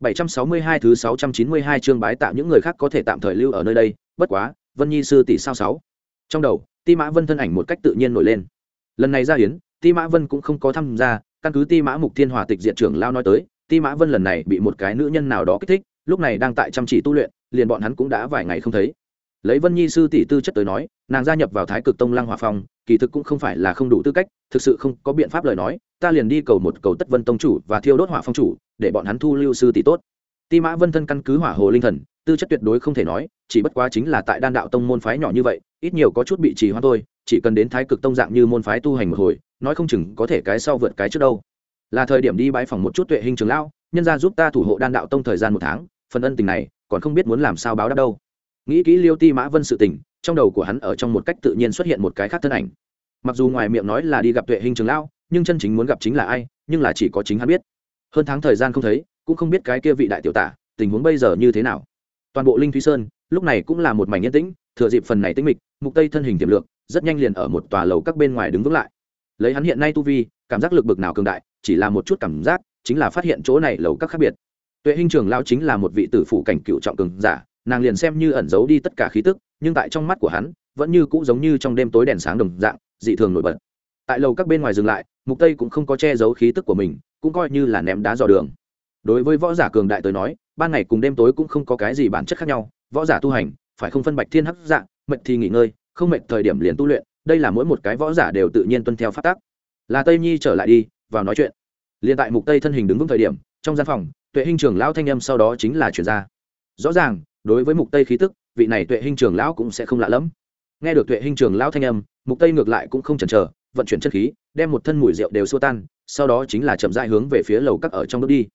762 thứ 692 chương bái tạo những người khác có thể tạm thời lưu ở nơi đây, bất quá, Vân Nhi sư tỷ sao sáu. Trong đầu, Ti Mã Vân thân ảnh một cách tự nhiên nổi lên. Lần này ra hiến, Ti Mã Vân cũng không có tham gia, căn cứ Ti Mã Mục Thiên Hòa tịch diện trưởng lao nói tới, Ti Mã Vân lần này bị một cái nữ nhân nào đó kích thích, lúc này đang tại chăm chỉ tu luyện, liền bọn hắn cũng đã vài ngày không thấy. Lấy Vân Nhi sư tỷ tư chất tới nói, nàng gia nhập vào Thái Cực Tông Lăng hòa Phong, kỳ thực cũng không phải là không đủ tư cách, thực sự không có biện pháp lời nói, ta liền đi cầu một cầu Tất Vân Tông chủ và Thiêu Đốt Hỏa Phong chủ, để bọn hắn thu lưu sư tỷ tốt. Ti mã vân thân căn cứ hỏa hồ linh thần tư chất tuyệt đối không thể nói chỉ bất quá chính là tại đan đạo tông môn phái nhỏ như vậy ít nhiều có chút bị trì hoãn thôi chỉ cần đến thái cực tông dạng như môn phái tu hành một hồi nói không chừng có thể cái sau vượt cái trước đâu. Là thời điểm đi bãi phòng một chút tuệ hình trường lão nhân ra giúp ta thủ hộ đan đạo tông thời gian một tháng phần ân tình này còn không biết muốn làm sao báo đáp đâu nghĩ kỹ liêu ti mã vân sự tình, trong đầu của hắn ở trong một cách tự nhiên xuất hiện một cái khác thân ảnh. Mặc dù ngoài miệng nói là đi gặp tuệ hình trường lão, nhưng chân chính muốn gặp chính là ai, nhưng là chỉ có chính hắn biết. Hơn tháng thời gian không thấy, cũng không biết cái kia vị đại tiểu tả, tình huống bây giờ như thế nào. Toàn bộ linh thúy sơn, lúc này cũng là một mảnh yên tĩnh, thừa dịp phần này tĩnh mịch, mục tây thân hình tiềm lượng rất nhanh liền ở một tòa lầu các bên ngoài đứng vững lại. Lấy hắn hiện nay tu vi, cảm giác lực bực nào cường đại, chỉ là một chút cảm giác, chính là phát hiện chỗ này lầu các khác biệt. Tuệ hình trường lao chính là một vị tử phụ cảnh cựu trọng cường giả nàng liền xem như ẩn giấu đi tất cả khí tức, nhưng tại trong mắt của hắn, vẫn như cũ giống như trong đêm tối đèn sáng đồng dạng, dị thường nổi bật. Tại lầu các bên ngoài dừng lại, mục tây cũng không có che giấu khí tức của mình, cũng coi như là ném đá dò đường. Đối với võ giả cường đại tới nói, ban ngày cùng đêm tối cũng không có cái gì bản chất khác nhau, võ giả tu hành, phải không phân bạch thiên hắc dạng mệnh thì nghỉ ngơi, không mệnh thời điểm liền tu luyện, đây là mỗi một cái võ giả đều tự nhiên tuân theo phát tác là tây nhi trở lại đi, vào nói chuyện. Liền tại mục tây thân hình đứng vững thời điểm, trong gian phòng, tuệ hình trường lão thanh âm sau đó chính là chuyển ra. Rõ ràng đối với mục tây khí tức, vị này tuệ hình trường lão cũng sẽ không lạ lẫm. Nghe được tuệ hình trường lão thanh âm, mục tây ngược lại cũng không chần chờ, vận chuyển chất khí, đem một thân mùi rượu đều xua tan, sau đó chính là chậm rãi hướng về phía lầu các ở trong bước đi.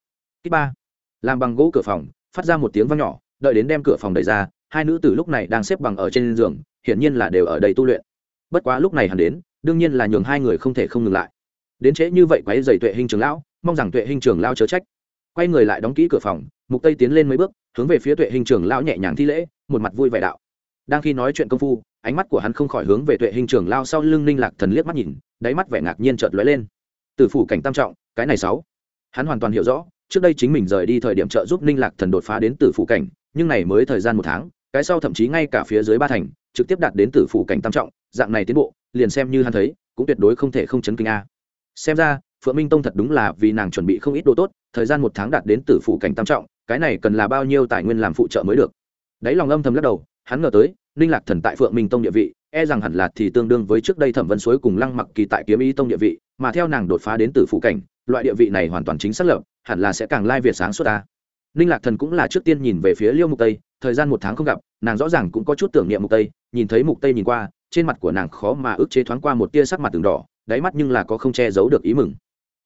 Kích ba. Làm bằng gỗ cửa phòng, phát ra một tiếng vang nhỏ, đợi đến đem cửa phòng đẩy ra, hai nữ tử lúc này đang xếp bằng ở trên giường, hiển nhiên là đều ở đây tu luyện. Bất quá lúc này hẳn đến, đương nhiên là nhường hai người không thể không ngừng lại. Đến trễ như vậy quấy dày tuệ hình trường lão, mong rằng tuệ hình trường lao chớ trách. Quay người lại đóng kỹ cửa phòng, mục tây tiến lên mấy bước hướng về phía tuệ hình trưởng lao nhẹ nhàng thi lễ, một mặt vui vẻ đạo. Đang khi nói chuyện công phu, ánh mắt của hắn không khỏi hướng về tuệ hình trưởng lao sau lưng ninh lạc thần liếc mắt nhìn, đáy mắt vẻ ngạc nhiên chợt lóe lên. Từ phủ cảnh tam trọng, cái này sáu. Hắn hoàn toàn hiểu rõ, trước đây chính mình rời đi thời điểm trợ giúp ninh lạc thần đột phá đến tử phủ cảnh, nhưng này mới thời gian một tháng, cái sau thậm chí ngay cả phía dưới ba thành, trực tiếp đạt đến tử phủ cảnh tam trọng, dạng này tiến bộ, liền xem như hắn thấy, cũng tuyệt đối không thể không chấn kinh a. Xem ra, phượng minh tông thật đúng là vì nàng chuẩn bị không ít đồ tốt, thời gian một tháng đạt đến tử phủ cảnh tam trọng cái này cần là bao nhiêu tài nguyên làm phụ trợ mới được? Đấy lòng âm thầm lắc đầu, hắn ngờ tới, ninh lạc thần tại phượng minh tông địa vị e rằng hẳn là thì tương đương với trước đây thẩm vân suối cùng lăng mặc kỳ tại kiếm y tông địa vị, mà theo nàng đột phá đến tử phủ cảnh, loại địa vị này hoàn toàn chính xác lập, hẳn là sẽ càng lai việt sáng suốt ta. Ninh lạc thần cũng là trước tiên nhìn về phía liêu mục tây, thời gian một tháng không gặp, nàng rõ ràng cũng có chút tưởng niệm mục tây, nhìn thấy mục tây nhìn qua, trên mặt của nàng khó mà ức chế thoáng qua một tia sắc mặt từng đỏ, đáy mắt nhưng là có không che giấu được ý mừng.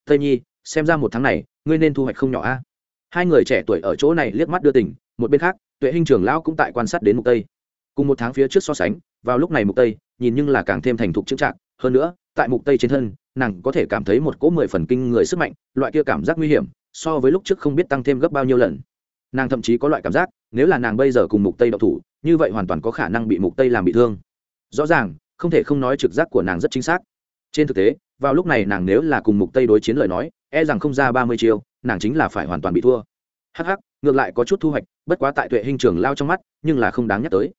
Tây nhi, xem ra một tháng này, ngươi nên thu hoạch không nhỏ a hai người trẻ tuổi ở chỗ này liếc mắt đưa tình, một bên khác, tuệ hình trưởng lão cũng tại quan sát đến mục tây. Cùng một tháng phía trước so sánh, vào lúc này mục tây, nhìn nhưng là càng thêm thành thục chững trạng hơn nữa, tại mục tây trên thân, nàng có thể cảm thấy một cỗ mười phần kinh người sức mạnh, loại kia cảm giác nguy hiểm, so với lúc trước không biết tăng thêm gấp bao nhiêu lần. Nàng thậm chí có loại cảm giác, nếu là nàng bây giờ cùng mục tây đậu thủ, như vậy hoàn toàn có khả năng bị mục tây làm bị thương. Rõ ràng, không thể không nói trực giác của nàng rất chính xác. Trên thực tế, vào lúc này nàng nếu là cùng mục tây đối chiến lời nói e rằng không ra 30 chiêu nàng chính là phải hoàn toàn bị thua. Hắc hắc, ngược lại có chút thu hoạch, bất quá tại tuệ hình trường lao trong mắt, nhưng là không đáng nhắc tới.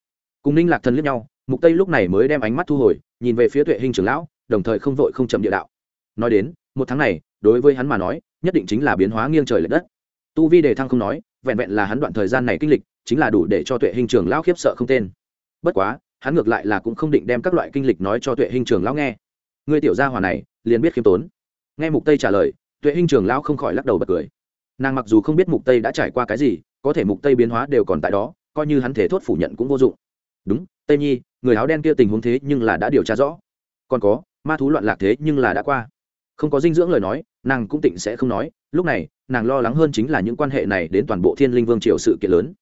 Cùng ninh lạc thần liếc nhau, mục tây lúc này mới đem ánh mắt thu hồi, nhìn về phía tuệ hình trường lão, đồng thời không vội không chậm địa đạo. Nói đến, một tháng này, đối với hắn mà nói, nhất định chính là biến hóa nghiêng trời lệch đất. Tu vi đề thăng không nói, vẹn vẹn là hắn đoạn thời gian này kinh lịch, chính là đủ để cho tuệ hình trường lão khiếp sợ không tên. Bất quá, hắn ngược lại là cũng không định đem các loại kinh lịch nói cho tuệ hình trường lão nghe. Người tiểu gia hòa này, liền biết khiêm tốn. Nghe mục tây trả lời tuệ hình trường lão không khỏi lắc đầu bật cười. Nàng mặc dù không biết mục tây đã trải qua cái gì, có thể mục tây biến hóa đều còn tại đó, coi như hắn thể thốt phủ nhận cũng vô dụng. Đúng, tây nhi, người áo đen kia tình huống thế nhưng là đã điều tra rõ. Còn có, ma thú loạn lạc thế nhưng là đã qua. Không có dinh dưỡng lời nói, nàng cũng tịnh sẽ không nói. Lúc này, nàng lo lắng hơn chính là những quan hệ này đến toàn bộ thiên linh vương triều sự kiện lớn.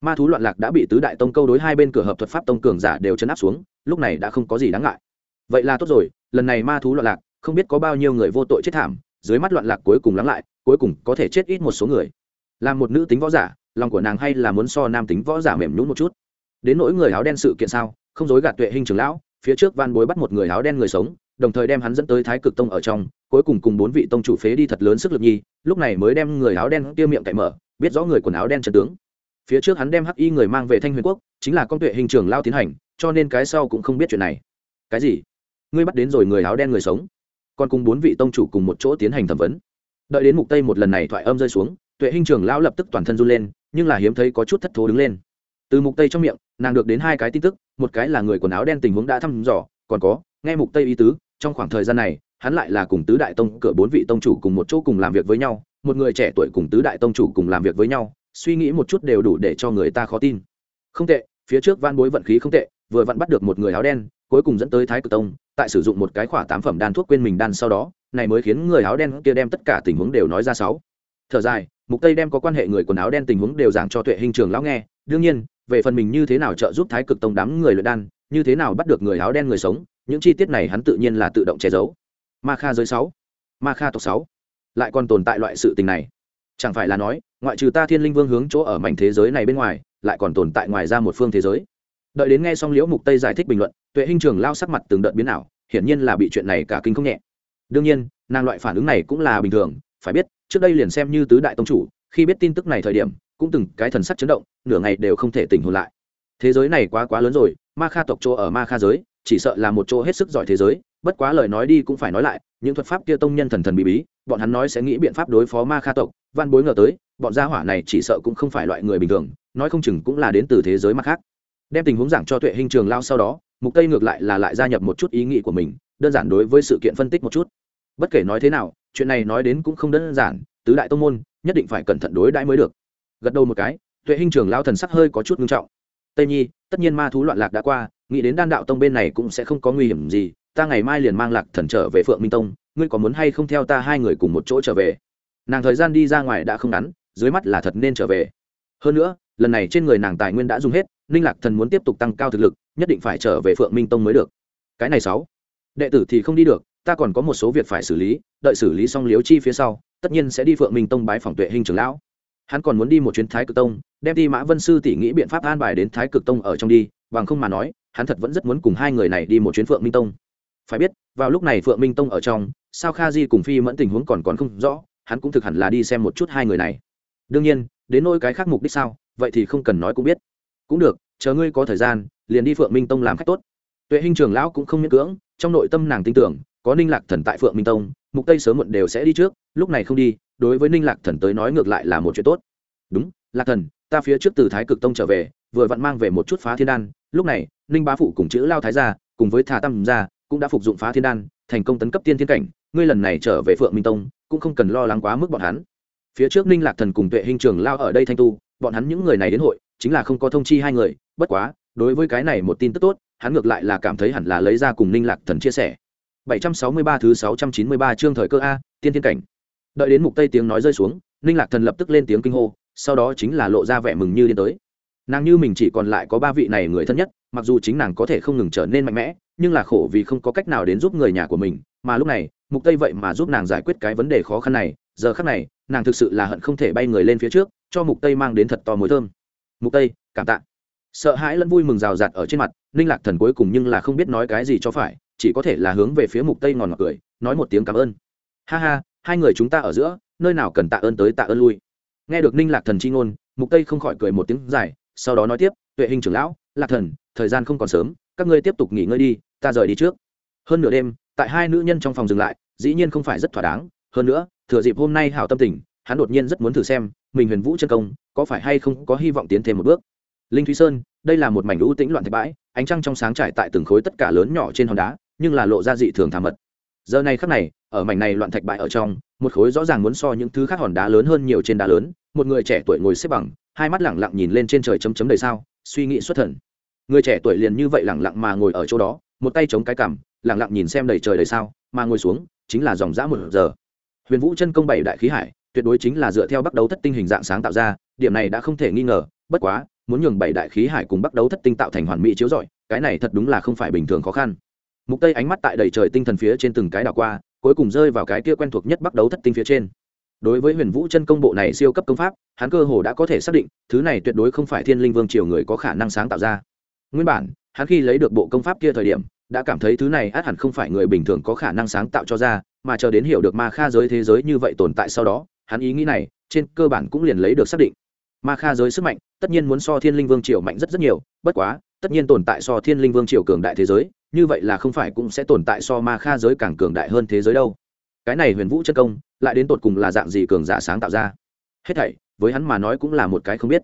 Ma thú loạn lạc đã bị tứ đại tông câu đối hai bên cửa hợp thuật pháp tông cường giả đều chấn áp xuống, lúc này đã không có gì đáng ngại. Vậy là tốt rồi, lần này ma thú loạn lạc, không biết có bao nhiêu người vô tội chết thảm dưới mắt loạn lạc cuối cùng lắng lại, cuối cùng có thể chết ít một số người. Làm một nữ tính võ giả, lòng của nàng hay là muốn so nam tính võ giả mềm nhún một chút? Đến nỗi người áo đen sự kiện sao, không dối gạt tuệ hình trưởng lão, phía trước van bối bắt một người áo đen người sống, đồng thời đem hắn dẫn tới thái cực tông ở trong, cuối cùng cùng bốn vị tông chủ phế đi thật lớn sức lực nhi, lúc này mới đem người áo đen kia miệng cậy mở, biết rõ người quần áo đen trần tướng. Phía trước hắn đem hắc y người mang về thanh huyền quốc, chính là con tuệ hình trưởng lao tiến hành, cho nên cái sau cũng không biết chuyện này. Cái gì? Ngươi bắt đến rồi người áo đen người sống? Còn cùng bốn vị tông chủ cùng một chỗ tiến hành thẩm vấn. Đợi đến mục tây một lần này thoại âm rơi xuống, tuệ hình trưởng lão lập tức toàn thân run lên, nhưng là hiếm thấy có chút thất thố đứng lên. Từ mục tây trong miệng, nàng được đến hai cái tin tức, một cái là người quần áo đen tình huống đã thăm dò, còn có, nghe mục tây ý tứ, trong khoảng thời gian này, hắn lại là cùng tứ đại tông cửa bốn vị tông chủ cùng một chỗ cùng làm việc với nhau, một người trẻ tuổi cùng tứ đại tông chủ cùng làm việc với nhau, suy nghĩ một chút đều đủ để cho người ta khó tin. Không tệ phía trước van bối vận khí không tệ, vừa vặn bắt được một người áo đen, cuối cùng dẫn tới thái cực tông, tại sử dụng một cái khỏa tám phẩm đan thuốc quên mình đan sau đó, này mới khiến người áo đen kia đem tất cả tình huống đều nói ra sáu. Thở dài, mục tây đem có quan hệ người quần áo đen tình huống đều giảng cho tuệ hình trường lão nghe, đương nhiên, về phần mình như thế nào trợ giúp thái cực tông đám người luyện đan, như thế nào bắt được người áo đen người sống, những chi tiết này hắn tự nhiên là tự động che giấu. Ma kha giới sáu, ma kha tộc sáu, lại còn tồn tại loại sự tình này. Chẳng phải là nói, ngoại trừ ta thiên linh vương hướng chỗ ở mảnh thế giới này bên ngoài lại còn tồn tại ngoài ra một phương thế giới. Đợi đến nghe xong liễu mục tây giải thích bình luận, tuệ hình trường lao sắc mặt từng đợt biến ảo, hiển nhiên là bị chuyện này cả kinh không nhẹ. Đương nhiên, nàng loại phản ứng này cũng là bình thường, phải biết, trước đây liền xem như tứ đại tông chủ, khi biết tin tức này thời điểm, cũng từng cái thần sắc chấn động, nửa ngày đều không thể tỉnh hồn lại. Thế giới này quá quá lớn rồi, ma kha tộc chỗ ở ma kha giới, chỉ sợ là một chỗ hết sức giỏi thế giới, bất quá lời nói đi cũng phải nói lại, những thuật pháp kia tông nhân thần thần bí bí, bọn hắn nói sẽ nghĩ biện pháp đối phó ma kha tộc văn bối ngờ tới, bọn gia hỏa này chỉ sợ cũng không phải loại người bình thường nói không chừng cũng là đến từ thế giới mặt khác. Đem tình huống giảng cho tuệ hình trường lao sau đó, mục tây ngược lại là lại gia nhập một chút ý nghĩ của mình, đơn giản đối với sự kiện phân tích một chút. Bất kể nói thế nào, chuyện này nói đến cũng không đơn giản, tứ đại tông môn nhất định phải cẩn thận đối đãi mới được. Gật đầu một cái, tuệ hình trường lao thần sắc hơi có chút nghiêm trọng. Tây nhi, tất nhiên ma thú loạn lạc đã qua, nghĩ đến đan đạo tông bên này cũng sẽ không có nguy hiểm gì, ta ngày mai liền mang lạc thần trở về phượng minh tông, ngươi có muốn hay không theo ta hai người cùng một chỗ trở về? Nàng thời gian đi ra ngoài đã không ngắn, dưới mắt là thật nên trở về. Hơn nữa lần này trên người nàng tài nguyên đã dùng hết, ninh lạc thần muốn tiếp tục tăng cao thực lực, nhất định phải trở về phượng minh tông mới được. Cái này sáu, đệ tử thì không đi được, ta còn có một số việc phải xử lý, đợi xử lý xong liếu chi phía sau, tất nhiên sẽ đi phượng minh tông bái phòng tuệ hình trưởng lão. Hắn còn muốn đi một chuyến thái cực tông, đem đi mã vân sư tỷ nghĩ biện pháp an bài đến thái cực tông ở trong đi, bằng không mà nói, hắn thật vẫn rất muốn cùng hai người này đi một chuyến phượng minh tông. Phải biết, vào lúc này phượng minh tông ở trong, sao kha di cùng phi mẫn tình huống còn còn không rõ, hắn cũng thực hẳn là đi xem một chút hai người này. Đương nhiên, đến nôi cái khác mục đích sao vậy thì không cần nói cũng biết. Cũng được, chờ ngươi có thời gian, liền đi phượng minh tông làm khách tốt. Tuệ hình trường lão cũng không miễn cưỡng, trong nội tâm nàng tin tưởng, có ninh lạc thần tại phượng minh tông, mục tây sớm muộn đều sẽ đi trước, lúc này không đi, đối với ninh lạc thần tới nói ngược lại là một chuyện tốt. Đúng, lạc thần, ta phía trước từ thái cực tông trở về, vừa vặn mang về một chút phá thiên đan, lúc này, ninh bá phụ cùng chữ lao thái gia, cùng với thà tâm gia, cũng đã phục dụng phá thiên đan, thành công tấn cấp tiên thiên cảnh, ngươi lần này trở về phượng minh tông, cũng không cần lo lắng quá mức bọn hắn. Phía trước ninh lạc thần cùng tuệ hình trường lao ở đây thanh tu bọn hắn những người này đến hội, chính là không có thông chi hai người, bất quá, đối với cái này một tin tức tốt, hắn ngược lại là cảm thấy hẳn là lấy ra cùng ninh lạc thần chia sẻ. 763 thứ 693 chương thời cơ a, tiên thiên cảnh. Đợi đến mục tây tiếng nói rơi xuống, ninh lạc thần lập tức lên tiếng kinh hô, sau đó chính là lộ ra vẻ mừng như điên tới. Nàng như mình chỉ còn lại có ba vị này người thân nhất, mặc dù chính nàng có thể không ngừng trở nên mạnh mẽ, nhưng là khổ vì không có cách nào đến giúp người nhà của mình, mà lúc này, mục tây vậy mà giúp nàng giải quyết cái vấn đề khó khăn này giờ khắc này, nàng thực sự là hận không thể bay người lên phía trước, cho mục tây mang đến thật to mối thơm. Mục tây, cảm tạ. Sợ hãi lẫn vui mừng rào rạt ở trên mặt, ninh lạc thần cuối cùng nhưng là không biết nói cái gì cho phải, chỉ có thể là hướng về phía mục tây ngòn ngọt cười, nói một tiếng cảm ơn. Ha ha, hai người chúng ta ở giữa, nơi nào cần tạ ơn tới tạ ơn lui. Nghe được ninh lạc thần chi ngôn, mục tây không khỏi cười một tiếng dài, sau đó nói tiếp, tuệ hình trưởng lão, lạc thần, thời gian không còn sớm, các ngươi tiếp tục nghỉ ngơi đi, ta rời đi trước. Hơn nửa đêm, tại hai nữ nhân trong phòng dừng lại, dĩ nhiên không phải rất thỏa đáng. Hơn nữa thừa dịp hôm nay hảo tâm tình, hắn đột nhiên rất muốn thử xem, mình huyền vũ chân công, có phải hay không có hy vọng tiến thêm một bước. Linh thúy sơn, đây là một mảnh lũ tĩnh loạn thạch bãi, ánh trăng trong sáng trải tại từng khối tất cả lớn nhỏ trên hòn đá, nhưng là lộ ra dị thường thả mật. Giờ này khắc này, ở mảnh này loạn thạch bãi ở trong, một khối rõ ràng muốn so những thứ khác hòn đá lớn hơn nhiều trên đá lớn, một người trẻ tuổi ngồi xếp bằng, hai mắt lẳng lặng nhìn lên trên trời chấm chấm đầy sao, suy nghĩ xuất thần. Người trẻ tuổi liền như vậy lẳng lặng mà ngồi ở chỗ đó, một tay chống cái cằm, lẳng lặng nhìn xem đầy trời đầy sao, mà ngồi xuống, chính là dòng dã một giờ huyền vũ chân công bảy đại khí hải, tuyệt đối chính là dựa theo bắt đấu thất tinh hình dạng sáng tạo ra, điểm này đã không thể nghi ngờ, bất quá, muốn nhường bảy đại khí hải cùng bắt đấu thất tinh tạo thành hoàn mỹ chiếu rọi, cái này thật đúng là không phải bình thường khó khăn. Mục tây ánh mắt tại đầy trời tinh thần phía trên từng cái đảo qua, cuối cùng rơi vào cái kia quen thuộc nhất bắt đấu thất tinh phía trên. Đối với huyền vũ chân công bộ này siêu cấp công pháp, hắn cơ hồ đã có thể xác định, thứ này tuyệt đối không phải thiên linh vương triều người có khả năng sáng tạo ra. Nguyên bản, hắn khi lấy được bộ công pháp kia thời điểm đã cảm thấy thứ này át hẳn không phải người bình thường có khả năng sáng tạo cho ra, mà chờ đến hiểu được ma kha giới thế giới như vậy tồn tại sau đó, hắn ý nghĩ này, trên cơ bản cũng liền lấy được xác định. Ma kha giới sức mạnh, tất nhiên muốn so thiên linh vương triều mạnh rất rất nhiều, bất quá, tất nhiên tồn tại so thiên linh vương triều cường đại thế giới, như vậy là không phải cũng sẽ tồn tại so ma kha giới càng cường đại hơn thế giới đâu. Cái này huyền vũ chân công, lại đến tột cùng là dạng gì cường giả sáng tạo ra? Hết thảy, với hắn mà nói cũng là một cái không biết.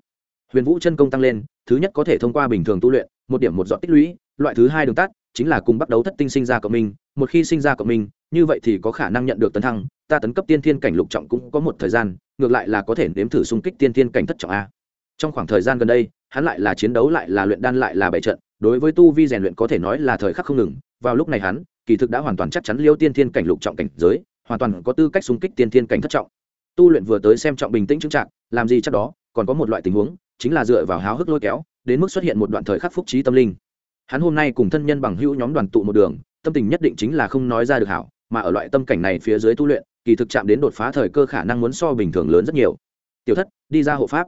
Huyền vũ chân công tăng lên, thứ nhất có thể thông qua bình thường tu luyện, một điểm một dọn tích lũy, loại thứ hai đường tắt chính là cùng bắt đầu thất tinh sinh ra cộng minh, một khi sinh ra cộng minh, như vậy thì có khả năng nhận được tấn thăng, ta tấn cấp tiên thiên cảnh lục trọng cũng có một thời gian, ngược lại là có thể nếm thử xung kích tiên thiên cảnh thất trọng a. Trong khoảng thời gian gần đây, hắn lại là chiến đấu lại là luyện đan lại là bảy trận, đối với tu vi rèn luyện có thể nói là thời khắc không ngừng. Vào lúc này hắn, kỳ thực đã hoàn toàn chắc chắn liêu tiên thiên cảnh lục trọng cảnh giới, hoàn toàn có tư cách xung kích tiên thiên cảnh thất trọng. Tu luyện vừa tới xem trọng bình tĩnh chứng trạng, làm gì chắc đó, còn có một loại tình huống, chính là dựa vào háo hức lôi kéo, đến mức xuất hiện một đoạn thời khắc phúc trí tâm linh hắn hôm nay cùng thân nhân bằng hữu nhóm đoàn tụ một đường, tâm tình nhất định chính là không nói ra được hảo, mà ở loại tâm cảnh này phía dưới tu luyện, kỳ thực chạm đến đột phá thời cơ khả năng muốn so bình thường lớn rất nhiều. Tiểu thất, đi ra hộ pháp.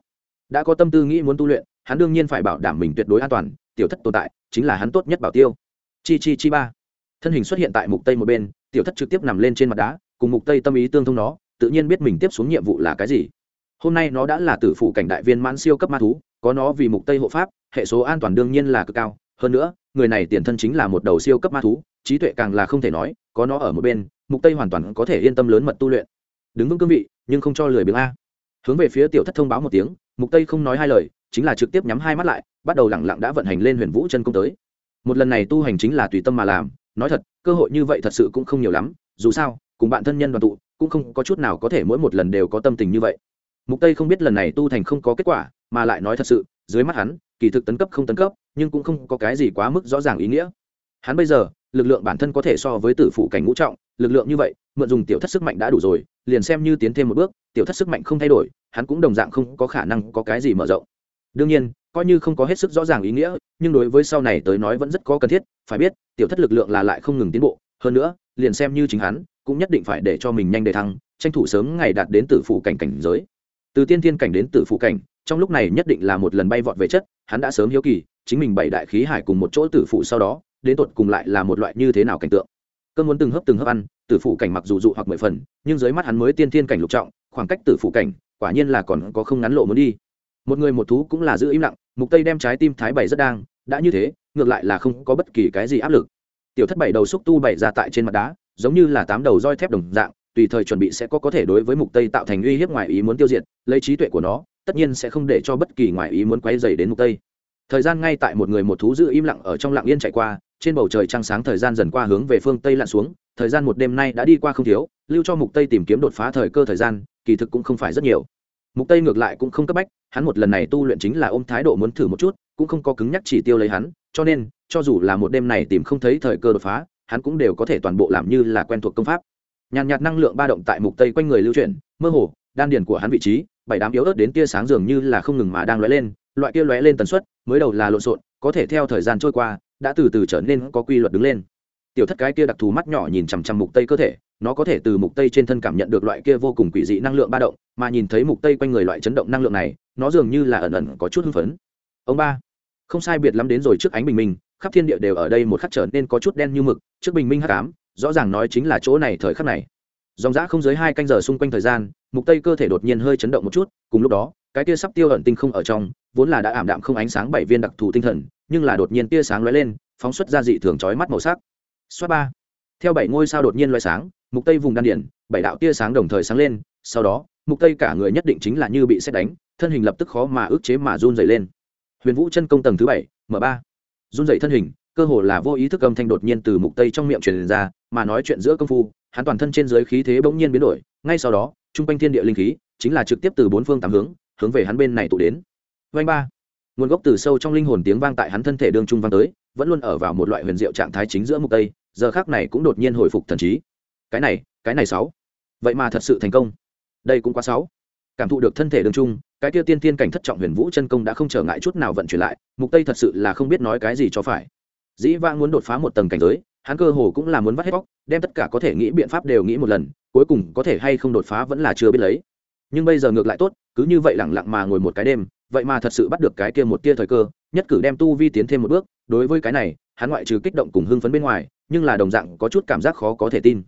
Đã có tâm tư nghĩ muốn tu luyện, hắn đương nhiên phải bảo đảm mình tuyệt đối an toàn, tiểu thất tồn tại, chính là hắn tốt nhất bảo tiêu. Chi chi chi ba. Thân hình xuất hiện tại mục tây một bên, tiểu thất trực tiếp nằm lên trên mặt đá, cùng mục tây tâm ý tương thông nó, tự nhiên biết mình tiếp xuống nhiệm vụ là cái gì. Hôm nay nó đã là tử phụ cảnh đại viên mãn siêu cấp ma thú, có nó vì mục tây hộ pháp, hệ số an toàn đương nhiên là cực cao hơn nữa, người này tiền thân chính là một đầu siêu cấp ma thú, trí tuệ càng là không thể nói, có nó ở một bên, mục tây hoàn toàn có thể yên tâm lớn mật tu luyện. Đứng vững cương vị, nhưng không cho lười biếng a. Hướng về phía tiểu thất thông báo một tiếng, mục tây không nói hai lời, chính là trực tiếp nhắm hai mắt lại, bắt đầu lẳng lặng đã vận hành lên huyền vũ chân công tới. Một lần này tu hành chính là tùy tâm mà làm, nói thật, cơ hội như vậy thật sự cũng không nhiều lắm, dù sao, cùng bạn thân nhân đoàn tụ, cũng không có chút nào có thể mỗi một lần đều có tâm tình như vậy. Mục tây không biết lần này tu thành không có kết quả, mà lại nói thật sự, dưới mắt hắn, kỳ thực tấn cấp không tấn cấp nhưng cũng không có cái gì quá mức rõ ràng ý nghĩa. Hắn bây giờ, lực lượng bản thân có thể so với tử phụ cảnh ngũ trọng, lực lượng như vậy, mượn dùng tiểu thất sức mạnh đã đủ rồi, liền xem như tiến thêm một bước, tiểu thất sức mạnh không thay đổi, hắn cũng đồng dạng không có khả năng có cái gì mở rộng. Đương nhiên, coi như không có hết sức rõ ràng ý nghĩa, nhưng đối với sau này tới nói vẫn rất có cần thiết, phải biết, tiểu thất lực lượng là lại không ngừng tiến bộ, hơn nữa, liền xem như chính hắn, cũng nhất định phải để cho mình nhanh đề thăng, tranh thủ sớm ngày đạt đến tử phụ cảnh cảnh giới. Từ tiên thiên cảnh đến tử phụ cảnh, trong lúc này nhất định là một lần bay vọt về chất, hắn đã sớm hiếu kỳ chính mình bảy đại khí hải cùng một chỗ tử phụ sau đó, đến tột cùng lại là một loại như thế nào cảnh tượng. Cơn muốn từng hấp từng hấp ăn, tử phụ cảnh mặc dù dụ hoặc mười phần, nhưng dưới mắt hắn mới tiên thiên cảnh lục trọng, khoảng cách tử phụ cảnh, quả nhiên là còn có không ngắn lộ muốn đi. Một người một thú cũng là giữ im lặng, mục tây đem trái tim thái bảy rất đang, đã như thế, ngược lại là không có bất kỳ cái gì áp lực. Tiểu thất bảy đầu xúc tu bảy ra tại trên mặt đá, giống như là tám đầu roi thép đồng dạng, tùy thời chuẩn bị sẽ có có thể đối với mục tây tạo thành uy hiếp ngoài ý muốn tiêu diệt, lấy trí tuệ của nó, tất nhiên sẽ không để cho bất kỳ ngoài ý muốn quay dày đến mục tây thời gian ngay tại một người một thú giữ im lặng ở trong lặng yên chạy qua, trên bầu trời trăng sáng thời gian dần qua hướng về phương tây lặn xuống, thời gian một đêm nay đã đi qua không thiếu, lưu cho mục tây tìm kiếm đột phá thời cơ thời gian, kỳ thực cũng không phải rất nhiều. Mục tây ngược lại cũng không cấp bách, hắn một lần này tu luyện chính là ôm thái độ muốn thử một chút, cũng không có cứng nhắc chỉ tiêu lấy hắn, cho nên, cho dù là một đêm này tìm không thấy thời cơ đột phá, hắn cũng đều có thể toàn bộ làm như là quen thuộc công pháp. Nhàn nhạt năng lượng ba động tại mục tây quanh người lưu chuyển, mơ hồ, đan điền của hắn vị trí, bảy đám yếu ớt đến tia sáng dường như là không ngừng mà đang lóe lên loại kia lóe lên tần suất, mới đầu là lộn xộn, có thể theo thời gian trôi qua, đã từ từ trở nên có quy luật đứng lên. Tiểu thất cái kia đặc thù mắt nhỏ nhìn chằm chằm mục tây cơ thể, nó có thể từ mục tây trên thân cảm nhận được loại kia vô cùng quỷ dị năng lượng ba động, mà nhìn thấy mục tây quanh người loại chấn động năng lượng này, nó dường như là ẩn ẩn có chút hưng phấn. Ông ba, không sai biệt lắm đến rồi trước ánh bình minh, khắp thiên địa đều ở đây một khắc trở nên có chút đen như mực, trước bình minh hắc ám, rõ ràng nói chính là chỗ này thời khắc này. Dòng dã không dưới hai canh giờ xung quanh thời gian, mục tây cơ thể đột nhiên hơi chấn động một chút, cùng lúc đó cái tia sắp tiêu ẩn tinh không ở trong, vốn là đã ảm đạm không ánh sáng bảy viên đặc thù tinh thần, nhưng là đột nhiên tia sáng lóe lên, phóng xuất ra dị thường chói mắt màu sắc. Xoát ba. Theo bảy ngôi sao đột nhiên loay sáng, mục tây vùng đan điển bảy đạo tia sáng đồng thời sáng lên, sau đó, mục tây cả người nhất định chính là như bị xét đánh, thân hình lập tức khó mà ức chế mà run dày lên. Huyền vũ chân công tầng thứ bảy m ba. Run dày thân hình, cơ hồ là vô ý thức âm thanh đột nhiên từ mục tây trong miệng truyền ra, mà nói chuyện giữa công phu, hắn toàn thân trên dưới khí thế bỗng nhiên biến đổi, ngay sau đó, trung quanh thiên địa linh khí, chính là trực tiếp từ bốn phương tám hướng hướng về hắn bên này tụ đến. Vanh ba. Nguồn gốc từ sâu trong linh hồn tiếng vang tại hắn thân thể đương trung vang tới, vẫn luôn ở vào một loại huyền diệu trạng thái chính giữa mục tây, giờ khác này cũng đột nhiên hồi phục thần trí. Cái này cái này sáu. Vậy mà thật sự thành công. Đây cũng quá sáu. Cảm thụ được thân thể đường trung, cái kia tiên tiên cảnh thất trọng huyền vũ chân công đã không trở ngại chút nào vận chuyển lại, mục tây thật sự là không biết nói cái gì cho phải. Dĩ vãng muốn đột phá một tầng cảnh giới, hắn cơ hồ cũng là muốn vắt hết bóc đem tất cả có thể nghĩ biện pháp đều nghĩ một lần, cuối cùng có thể hay không đột phá vẫn là chưa biết lấy nhưng bây giờ ngược lại tốt, cứ như vậy lẳng lặng mà ngồi một cái đêm, vậy mà thật sự bắt được cái kia một tia thời cơ, nhất cử đem tu vi tiến thêm một bước, đối với cái này, hắn ngoại trừ kích động cùng hưng phấn bên ngoài, nhưng là đồng dạng có chút cảm giác khó có thể tin.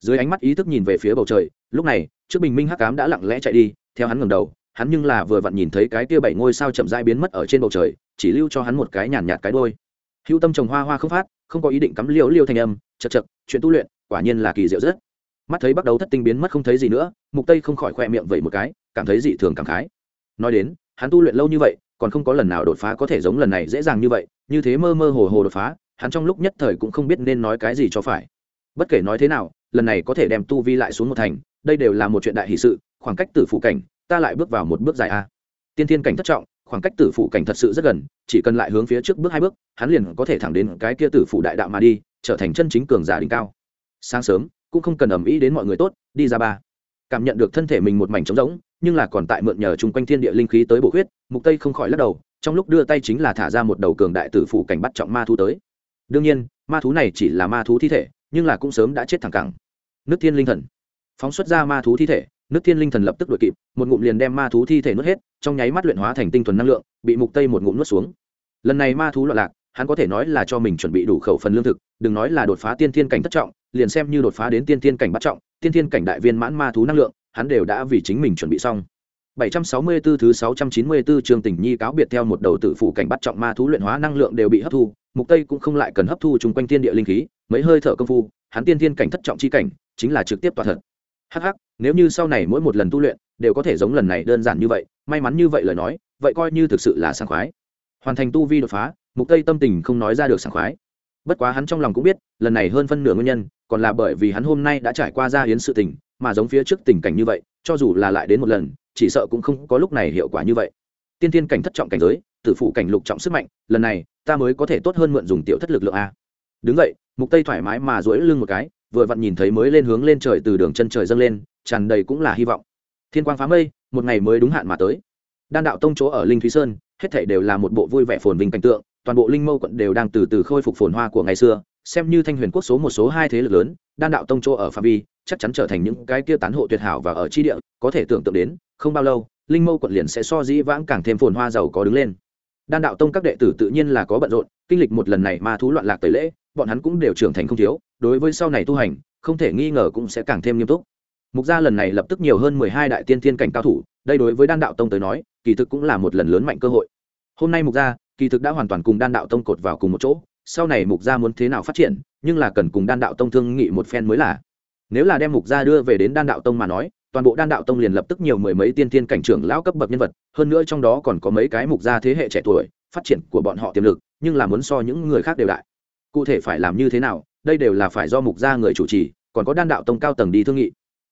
Dưới ánh mắt ý thức nhìn về phía bầu trời, lúc này, trước bình minh hắc cám đã lặng lẽ chạy đi, theo hắn ngầm đầu, hắn nhưng là vừa vặn nhìn thấy cái kia bảy ngôi sao chậm rãi biến mất ở trên bầu trời, chỉ lưu cho hắn một cái nhàn nhạt cái đôi hữu tâm trồng hoa hoa không phát, không có ý định cắm liều liêu thành âm chật chật chuyện tu luyện, quả nhiên là kỳ diệu rất mắt thấy bắt đầu thất tinh biến mất không thấy gì nữa, mục tây không khỏi khoe miệng vậy một cái, cảm thấy dị thường cảm khái. Nói đến, hắn tu luyện lâu như vậy, còn không có lần nào đột phá có thể giống lần này dễ dàng như vậy, như thế mơ mơ hồ hồ đột phá, hắn trong lúc nhất thời cũng không biết nên nói cái gì cho phải. Bất kể nói thế nào, lần này có thể đem tu vi lại xuống một thành, đây đều là một chuyện đại hỷ sự, khoảng cách tử phụ cảnh, ta lại bước vào một bước dài a. Tiên thiên cảnh thất trọng, khoảng cách tử phụ cảnh thật sự rất gần, chỉ cần lại hướng phía trước bước hai bước, hắn liền có thể thẳng đến cái kia tử phụ đại đạo mà đi, trở thành chân chính cường giả đỉnh cao. Sáng sớm cũng không cần ầm ĩ đến mọi người tốt, đi ra ba. Cảm nhận được thân thể mình một mảnh trống rỗng, nhưng là còn tại mượn nhờ chung quanh thiên địa linh khí tới bổ huyết mục tây không khỏi lắc đầu, trong lúc đưa tay chính là thả ra một đầu cường đại tử phủ cảnh bắt trọng ma thú tới. Đương nhiên, ma thú này chỉ là ma thú thi thể, nhưng là cũng sớm đã chết thẳng cẳng. Nước thiên linh thần. Phóng xuất ra ma thú thi thể, nước thiên linh thần lập tức đuổi kịp, một ngụm liền đem ma thú thi thể nuốt hết, trong nháy mắt luyện hóa thành tinh thuần năng lượng, bị mục tây một ngụm nuốt xuống. Lần này ma thú loạn lạc, hắn có thể nói là cho mình chuẩn bị đủ khẩu phần lương thực, đừng nói là đột phá tiên thiên cảnh thất trọng liền xem như đột phá đến tiên thiên cảnh bắt trọng, tiên thiên cảnh đại viên mãn ma thú năng lượng, hắn đều đã vì chính mình chuẩn bị xong. 764 thứ 694 trường tỉnh nhi cáo biệt theo một đầu tử phụ cảnh bắt trọng ma thú luyện hóa năng lượng đều bị hấp thu, mục tây cũng không lại cần hấp thu chung quanh thiên địa linh khí, mấy hơi thở công phu, hắn tiên thiên cảnh thất trọng chi cảnh, chính là trực tiếp toàn thật. Hắc hắc, nếu như sau này mỗi một lần tu luyện, đều có thể giống lần này đơn giản như vậy, may mắn như vậy lời nói, vậy coi như thực sự là sảng khoái. Hoàn thành tu vi đột phá, mục tây tâm tình không nói ra được sảng khoái bất quá hắn trong lòng cũng biết, lần này hơn phân nửa nguyên nhân, còn là bởi vì hắn hôm nay đã trải qua ra hiến sự tình, mà giống phía trước tình cảnh như vậy, cho dù là lại đến một lần, chỉ sợ cũng không có lúc này hiệu quả như vậy. Tiên tiên cảnh thất trọng cảnh giới, tử phụ cảnh lục trọng sức mạnh, lần này, ta mới có thể tốt hơn mượn dùng tiểu thất lực lượng a. Đứng vậy mục tây thoải mái mà duỗi lưng một cái, vừa vặn nhìn thấy mới lên hướng lên trời từ đường chân trời dâng lên, tràn đầy cũng là hy vọng. Thiên quang phá mây, một ngày mới đúng hạn mà tới. Đan đạo tông chỗ ở linh thúy sơn, hết thảy đều là một bộ vui vẻ phồn vinh cảnh tượng toàn bộ linh mâu quận đều đang từ từ khôi phục phồn hoa của ngày xưa, xem như thanh huyền quốc số một, số hai thế lực lớn, đan đạo tông chỗ ở phạm vi, chắc chắn trở thành những cái kia tán hộ tuyệt hảo và ở chi địa, có thể tưởng tượng đến, không bao lâu, linh mâu quận liền sẽ so dĩ vãng càng thêm phồn hoa giàu có đứng lên. Đan đạo tông các đệ tử tự nhiên là có bận rộn, kinh lịch một lần này ma thú loạn lạc tẩy lễ, bọn hắn cũng đều trưởng thành không thiếu, đối với sau này tu hành, không thể nghi ngờ cũng sẽ càng thêm nghiêm túc. Mục gia lần này lập tức nhiều hơn mười hai đại tiên thiên cảnh cao thủ, đây đối với đan đạo tông tới nói, kỳ thực cũng là một lần lớn mạnh cơ hội. Hôm nay mục gia kỳ thực đã hoàn toàn cùng đan đạo tông cột vào cùng một chỗ, sau này mục gia muốn thế nào phát triển, nhưng là cần cùng đan đạo tông thương nghị một phen mới là. Nếu là đem mục gia đưa về đến đan đạo tông mà nói, toàn bộ đan đạo tông liền lập tức nhiều mười mấy tiên thiên cảnh trưởng lão cấp bậc nhân vật, hơn nữa trong đó còn có mấy cái mục gia thế hệ trẻ tuổi, phát triển của bọn họ tiềm lực, nhưng là muốn so những người khác đều đại. Cụ thể phải làm như thế nào, đây đều là phải do mục gia người chủ trì, còn có đan đạo tông cao tầng đi thương nghị.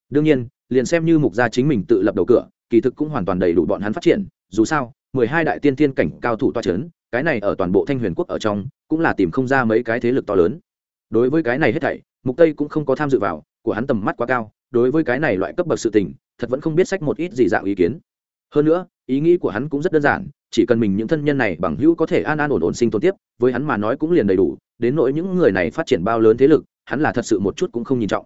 Đương nhiên, liền xem như mục gia chính mình tự lập đầu cửa, kỳ thực cũng hoàn toàn đầy đủ bọn hắn phát triển, dù sao mười hai đại tiên thiên cảnh cao thủ toa c h ấ n cái này ở toàn bộ thanh huyền quốc ở trong, cũng là tìm không ra mấy cái thế lực to lớn. Đối với cái này hết thảy, mục tây cũng không có tham dự vào, của hắn tầm mắt quá cao, đối với cái này loại cấp bậc sự tình, thật vẫn không biết sách một ít gì dạng ý kiến. Hơn nữa, ý nghĩ của hắn cũng rất đơn giản, chỉ cần mình những thân nhân này bằng hữu có thể an an ổn ổn sinh tồn tiếp, với hắn mà nói cũng liền đầy đủ, đến nỗi những người này phát triển bao lớn thế lực, hắn là thật sự một chút cũng không nhìn trọng.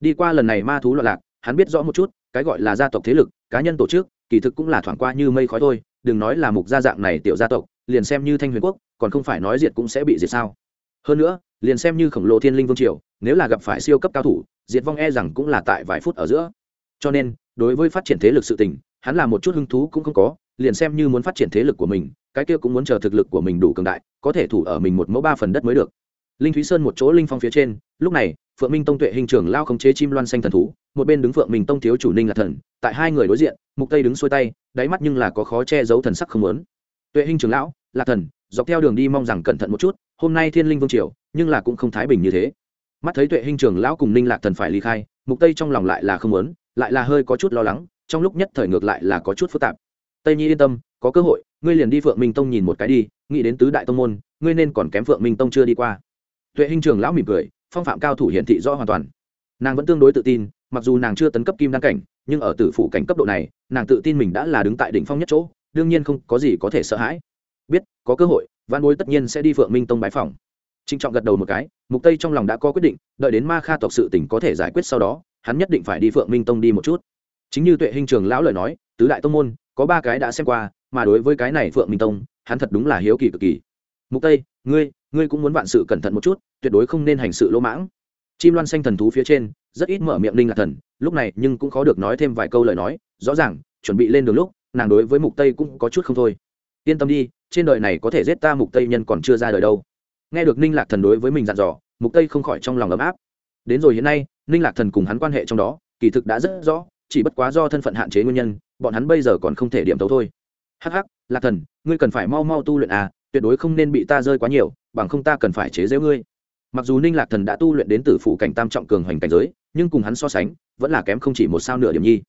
Đi qua lần này ma thú loạn lạc, hắn biết rõ một chút, cái gọi là gia tộc thế lực, cá nhân tổ chức, kỳ thực cũng là thoảng qua như mây khói thôi đừng nói là mục gia dạng này tiểu gia tộc, liền xem như thanh huyền quốc, còn không phải nói diệt cũng sẽ bị diệt sao? Hơn nữa, liền xem như khổng lồ thiên linh vương triều, nếu là gặp phải siêu cấp cao thủ, diệt vong e rằng cũng là tại vài phút ở giữa. Cho nên, đối với phát triển thế lực sự tình, hắn là một chút hứng thú cũng không có, liền xem như muốn phát triển thế lực của mình, cái kia cũng muốn chờ thực lực của mình đủ cường đại, có thể thủ ở mình một mẫu ba phần đất mới được linh thúy sơn một chỗ linh phong phía trên, lúc này, phượng minh tông tuệ hình trưởng lao khống chế chim loan xanh thần thú, một bên đứng phượng minh tông thiếu chủ ninh là thần, tại hai người đối diện, mục tây đứng xuôi tay, đáy mắt nhưng là có khó che giấu thần sắc không lớn tuệ hình trưởng lão là thần, dọc theo đường đi mong rằng cẩn thận một chút, hôm nay thiên linh vương triều, nhưng là cũng không thái bình như thế. Mắt thấy tuệ hình trưởng lão cùng ninh lạc thần phải ly khai, mục tây trong lòng lại là không lớn lại là hơi có chút lo lắng, trong lúc nhất thời ngược lại là có chút phức tạp. Tây nhi yên tâm, có cơ hội, ngươi liền đi phượng minh tông nhìn một cái đi, nghĩ đến tứ đại tông môn, ngươi nên còn kém phượng minh tông chưa đi qua tuệ hình trường lão mỉm cười, phong phạm cao thủ hiển thị rõ hoàn toàn. Nàng vẫn tương đối tự tin, mặc dù nàng chưa tấn cấp kim đăng cảnh, nhưng ở tử phủ cảnh cấp độ này, nàng tự tin mình đã là đứng tại đỉnh phong nhất chỗ, đương nhiên không có gì có thể sợ hãi. Biết, có cơ hội văn bối tất nhiên sẽ đi phượng minh tông bái phòng trịnh trọng gật đầu một cái, mục tây trong lòng đã có quyết định, đợi đến ma kha tộc sự tỉnh có thể giải quyết sau đó, hắn nhất định phải đi phượng minh tông đi một chút. Chính như tuệ hình trường lão lời nói, tứ đại tông môn, có ba cái đã xem qua, mà đối với cái này phượng minh tông, hắn thật đúng là hiếu kỳ cực kỳ. Mục tây, ngươi ngươi cũng muốn vạn sự cẩn thận một chút, tuyệt đối không nên hành sự lỗ mãng. Chim loan xanh thần thú phía trên, rất ít mở miệng ninh lạc thần, lúc này nhưng cũng khó được nói thêm vài câu lời nói, rõ ràng, chuẩn bị lên đường lúc, nàng đối với mục tây cũng có chút không thôi. Yên tâm đi, trên đời này có thể giết ta mục tây nhân còn chưa ra đời đâu. Nghe được ninh lạc thần đối với mình dặn dò, mục tây không khỏi trong lòng ấm áp. Đến rồi hiện nay, ninh lạc thần cùng hắn quan hệ trong đó, kỳ thực đã rất rõ, chỉ bất quá do thân phận hạn chế nguyên nhân, bọn hắn bây giờ còn không thể điểm tấu thôi. Hắc hắc, lạc thần, ngươi cần phải mau mau tu luyện à tuyệt đối không nên bị ta rơi quá nhiều bằng không ta cần phải chế giễu ngươi. Mặc dù ninh lạc thần đã tu luyện đến Tử phụ cảnh tam trọng cường hoành cảnh giới, nhưng cùng hắn so sánh, vẫn là kém không chỉ một sao nửa điểm nhi.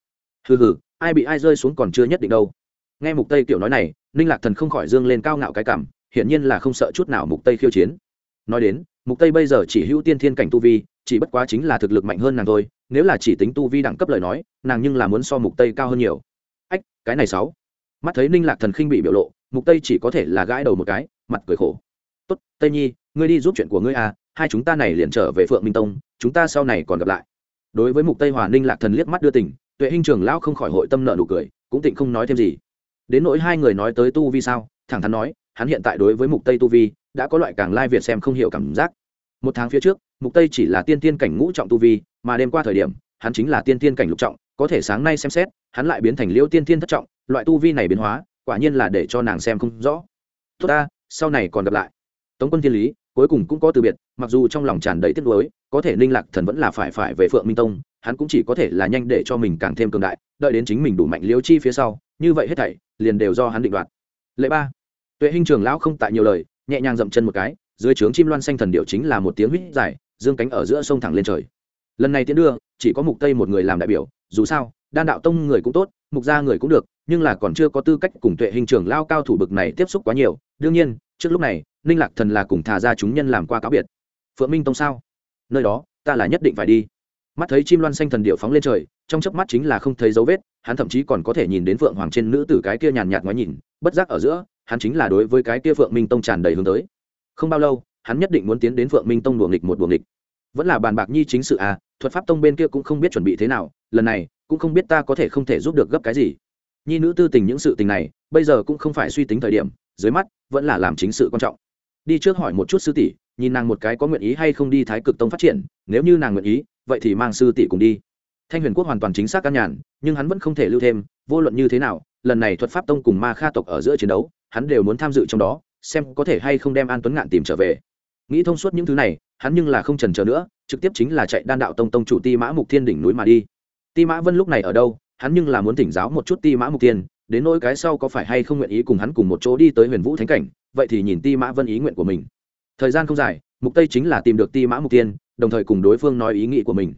Hừ hừ, ai bị ai rơi xuống còn chưa nhất định đâu. Nghe mục tây kiểu nói này, ninh lạc thần không khỏi dương lên cao ngạo cái cảm, hiển nhiên là không sợ chút nào mục tây khiêu chiến. Nói đến, mục tây bây giờ chỉ hữu tiên thiên cảnh tu vi, chỉ bất quá chính là thực lực mạnh hơn nàng thôi, nếu là chỉ tính tu vi đẳng cấp lời nói, nàng nhưng là muốn so mục tây cao hơn nhiều. Ách, cái này sáu. Mắt thấy ninh lạc thần khinh bị biểu lộ, mục tây chỉ có thể là gãi đầu một cái, mặt cười khổ tốt, tây nhi, ngươi đi giúp chuyện của ngươi à hai chúng ta này liền trở về phượng minh tông, chúng ta sau này còn gặp lại. Đối với mục tây hòa, ninh lạc thần liếc mắt đưa tình, tuệ hình trưởng lão không khỏi hội tâm nợ nụ cười, cũng tịnh không nói thêm gì. Đến nỗi hai người nói tới tu vi sao, thẳng thắn nói, hắn hiện tại đối với mục tây tu vi, đã có loại càng lai việt xem không hiểu cảm giác. Một tháng phía trước, mục tây chỉ là tiên tiên cảnh ngũ trọng tu vi, mà đêm qua thời điểm, hắn chính là tiên tiên cảnh lục trọng, có thể sáng nay xem xét, hắn lại biến thành liễu tiên tiên thất trọng, loại tu vi này biến hóa, quả nhiên là để cho nàng xem không rõ. Tốt ta, sau này còn gặp lại tống quân thiên lý, cuối cùng cũng có từ biệt, mặc dù trong lòng tràn đầy tiếc nuối, có thể ninh lạc thần vẫn là phải phải về phượng minh tông, hắn cũng chỉ có thể là nhanh để cho mình càng thêm cường đại, đợi đến chính mình đủ mạnh liêu chi phía sau, như vậy hết thảy, liền đều do hắn định đoạt. Lệ ba. Tuệ hình trường lão không tại nhiều lời, nhẹ nhàng dậm chân một cái, dưới trướng chim loan xanh thần điệu chính là một tiếng huýt dài, dương cánh ở giữa sông thẳng lên trời. Lần này tiến đưa, chỉ có mục tây một người làm đại biểu, dù sao, đan đạo tông người cũng tốt, mục gia người cũng được, nhưng là còn chưa có tư cách cùng tuệ hình trưởng lao cao thủ bực này tiếp xúc quá nhiều, đương nhiên trước lúc này, ninh lạc thần là cùng thà ra chúng nhân làm qua cáo biệt. Phượng minh tông sao? Nơi đó, ta là nhất định phải đi. Mắt thấy chim loan xanh thần điệu phóng lên trời, trong chớp mắt chính là không thấy dấu vết, hắn thậm chí còn có thể nhìn đến phượng hoàng trên nữ tử cái kia nhàn nhạt ngoái nhìn, bất giác ở giữa, hắn chính là đối với cái kia phượng minh tông tràn đầy hướng tới. Không bao lâu, hắn nhất định muốn tiến đến phượng minh tông đùa nghịch một đùa nghịch. Vẫn là bàn bạc nhi chính sự à thuật pháp tông bên kia cũng không biết chuẩn bị thế nào, lần này, cũng không biết ta có thể không thể giúp được gấp cái gì. Nhi nữ tư tình những sự tình này, bây giờ cũng không phải suy tính thời điểm dưới mắt, vẫn là làm chính sự quan trọng. Đi trước hỏi một chút sư tỷ, nhìn nàng một cái có nguyện ý hay không đi thái cực tông phát triển, nếu như nàng nguyện ý, vậy thì mang sư tỷ cùng đi. Thanh huyền quốc hoàn toàn chính xác căn nhàn, nhưng hắn vẫn không thể lưu thêm, vô luận như thế nào, lần này thuật pháp tông cùng ma kha tộc ở giữa chiến đấu, hắn đều muốn tham dự trong đó, xem có thể hay không đem an tuấn ngạn tìm trở về. Nghĩ thông suốt những thứ này, hắn nhưng là không trần chờ nữa, trực tiếp chính là chạy đan đạo tông tông chủ ti mã mục thiên đỉnh núi mà đi. Ti mã vân lúc này ở đâu, hắn nhưng là muốn tỉnh giáo một chút ti mã mục tiên đến nỗi cái sau có phải hay không nguyện ý cùng hắn cùng một chỗ đi tới huyền vũ thánh cảnh, vậy thì nhìn ti mã vân ý nguyện của mình. Thời gian không dài, mục tây chính là tìm được ti mã mục tiên, đồng thời cùng đối phương nói ý nghĩ của mình.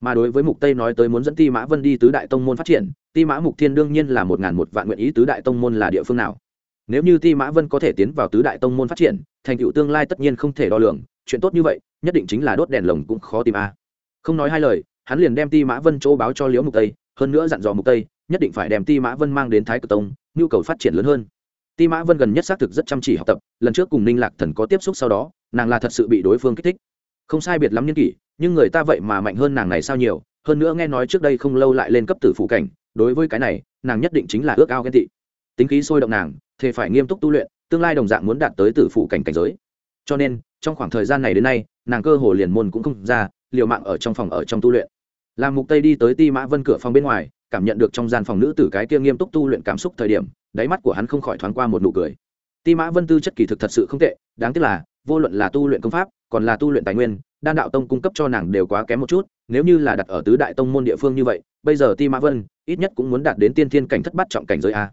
Mà đối với mục tây nói tới muốn dẫn ti mã vân đi tứ đại tông môn phát triển, ti mã mục thiên đương nhiên là một ngàn một vạn nguyện ý tứ đại tông môn là địa phương nào. Nếu như ti mã vân có thể tiến vào tứ đại tông môn phát triển, thành tựu tương lai tất nhiên không thể đo lường, chuyện tốt như vậy, nhất định chính là đốt đèn lồng cũng khó tìm a. Không nói hai lời, hắn liền đem ti mã vân chỗ báo cho liễu mục tây, hơn nữa dặn dò mục tây nhất định phải đem ti mã vân mang đến thái cực tông, nhu cầu phát triển lớn hơn. Ti mã vân gần nhất xác thực rất chăm chỉ học tập, lần trước cùng ninh lạc thần có tiếp xúc sau đó, nàng là thật sự bị đối phương kích thích. Không sai biệt lắm niên kỷ, nhưng người ta vậy mà mạnh hơn nàng này sao nhiều, hơn nữa nghe nói trước đây không lâu lại lên cấp tử phụ cảnh, đối với cái này, nàng nhất định chính là ước ao ghen tị. Tính khí sôi động nàng thì phải nghiêm túc tu luyện, tương lai đồng dạng muốn đạt tới tử phụ cảnh cảnh giới. Cho nên, trong khoảng thời gian này đến nay, nàng cơ hồ liền môn cũng không ra, liều mạng ở trong phòng ở trong tu luyện. Làm mục tây đi tới ti mã vân cửa phòng bên ngoài cảm nhận được trong gian phòng nữ tử cái kia nghiêm túc tu luyện cảm xúc thời điểm, đáy mắt của hắn không khỏi thoáng qua một nụ cười. Ti mã vân tư chất kỳ thực thật sự không tệ, đáng tiếc là, vô luận là tu luyện công pháp, còn là tu luyện tài nguyên, đan đạo tông cung cấp cho nàng đều quá kém một chút, nếu như là đặt ở tứ đại tông môn địa phương như vậy, bây giờ ti mã vân, ít nhất cũng muốn đạt đến tiên thiên cảnh thất bát trọng cảnh giới a.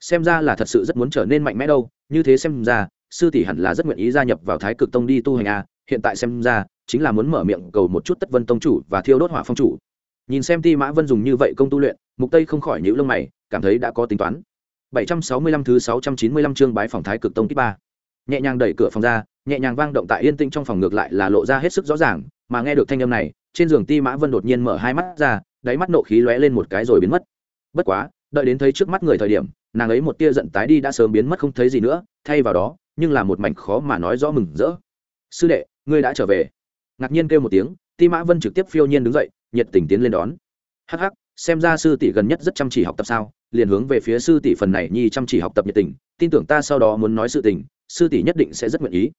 Xem ra là thật sự rất muốn trở nên mạnh mẽ đâu, như thế xem ra, sư tỷ hẳn là rất nguyện ý gia nhập vào thái cực tông đi tu hành a, hiện tại xem ra, chính là muốn mở miệng cầu một chút tất vân tông chủ và thiêu đốt hỏa phong chủ nhìn xem ti mã vân dùng như vậy công tu luyện, mục tây không khỏi nhíu lông mày, cảm thấy đã có tính toán. 765 thứ 695 chương bái phòng thái cực tông kích ba. Nhẹ nhàng đẩy cửa phòng ra, nhẹ nhàng vang động tại yên tĩnh trong phòng ngược lại là lộ ra hết sức rõ ràng, mà nghe được thanh âm này, trên giường ti mã vân đột nhiên mở hai mắt ra, đáy mắt nộ khí lóe lên một cái rồi biến mất. Bất quá, đợi đến thấy trước mắt người thời điểm, nàng ấy một tia giận tái đi đã sớm biến mất không thấy gì nữa, thay vào đó, nhưng là một mảnh khó mà nói rõ mừng rỡ. Sư đệ, ngươi đã trở về. Ngạc nhiên kêu một tiếng, ti mã vân trực tiếp phiêu nhiên đứng dậy nhiệt tình tiến lên đón. Hắc hắc, xem ra sư tỷ gần nhất rất chăm chỉ học tập sao? Liền hướng về phía sư tỷ phần này nhi chăm chỉ học tập nhiệt tình, tin tưởng ta sau đó muốn nói sự tình, sư tỷ nhất định sẽ rất nguyện ý.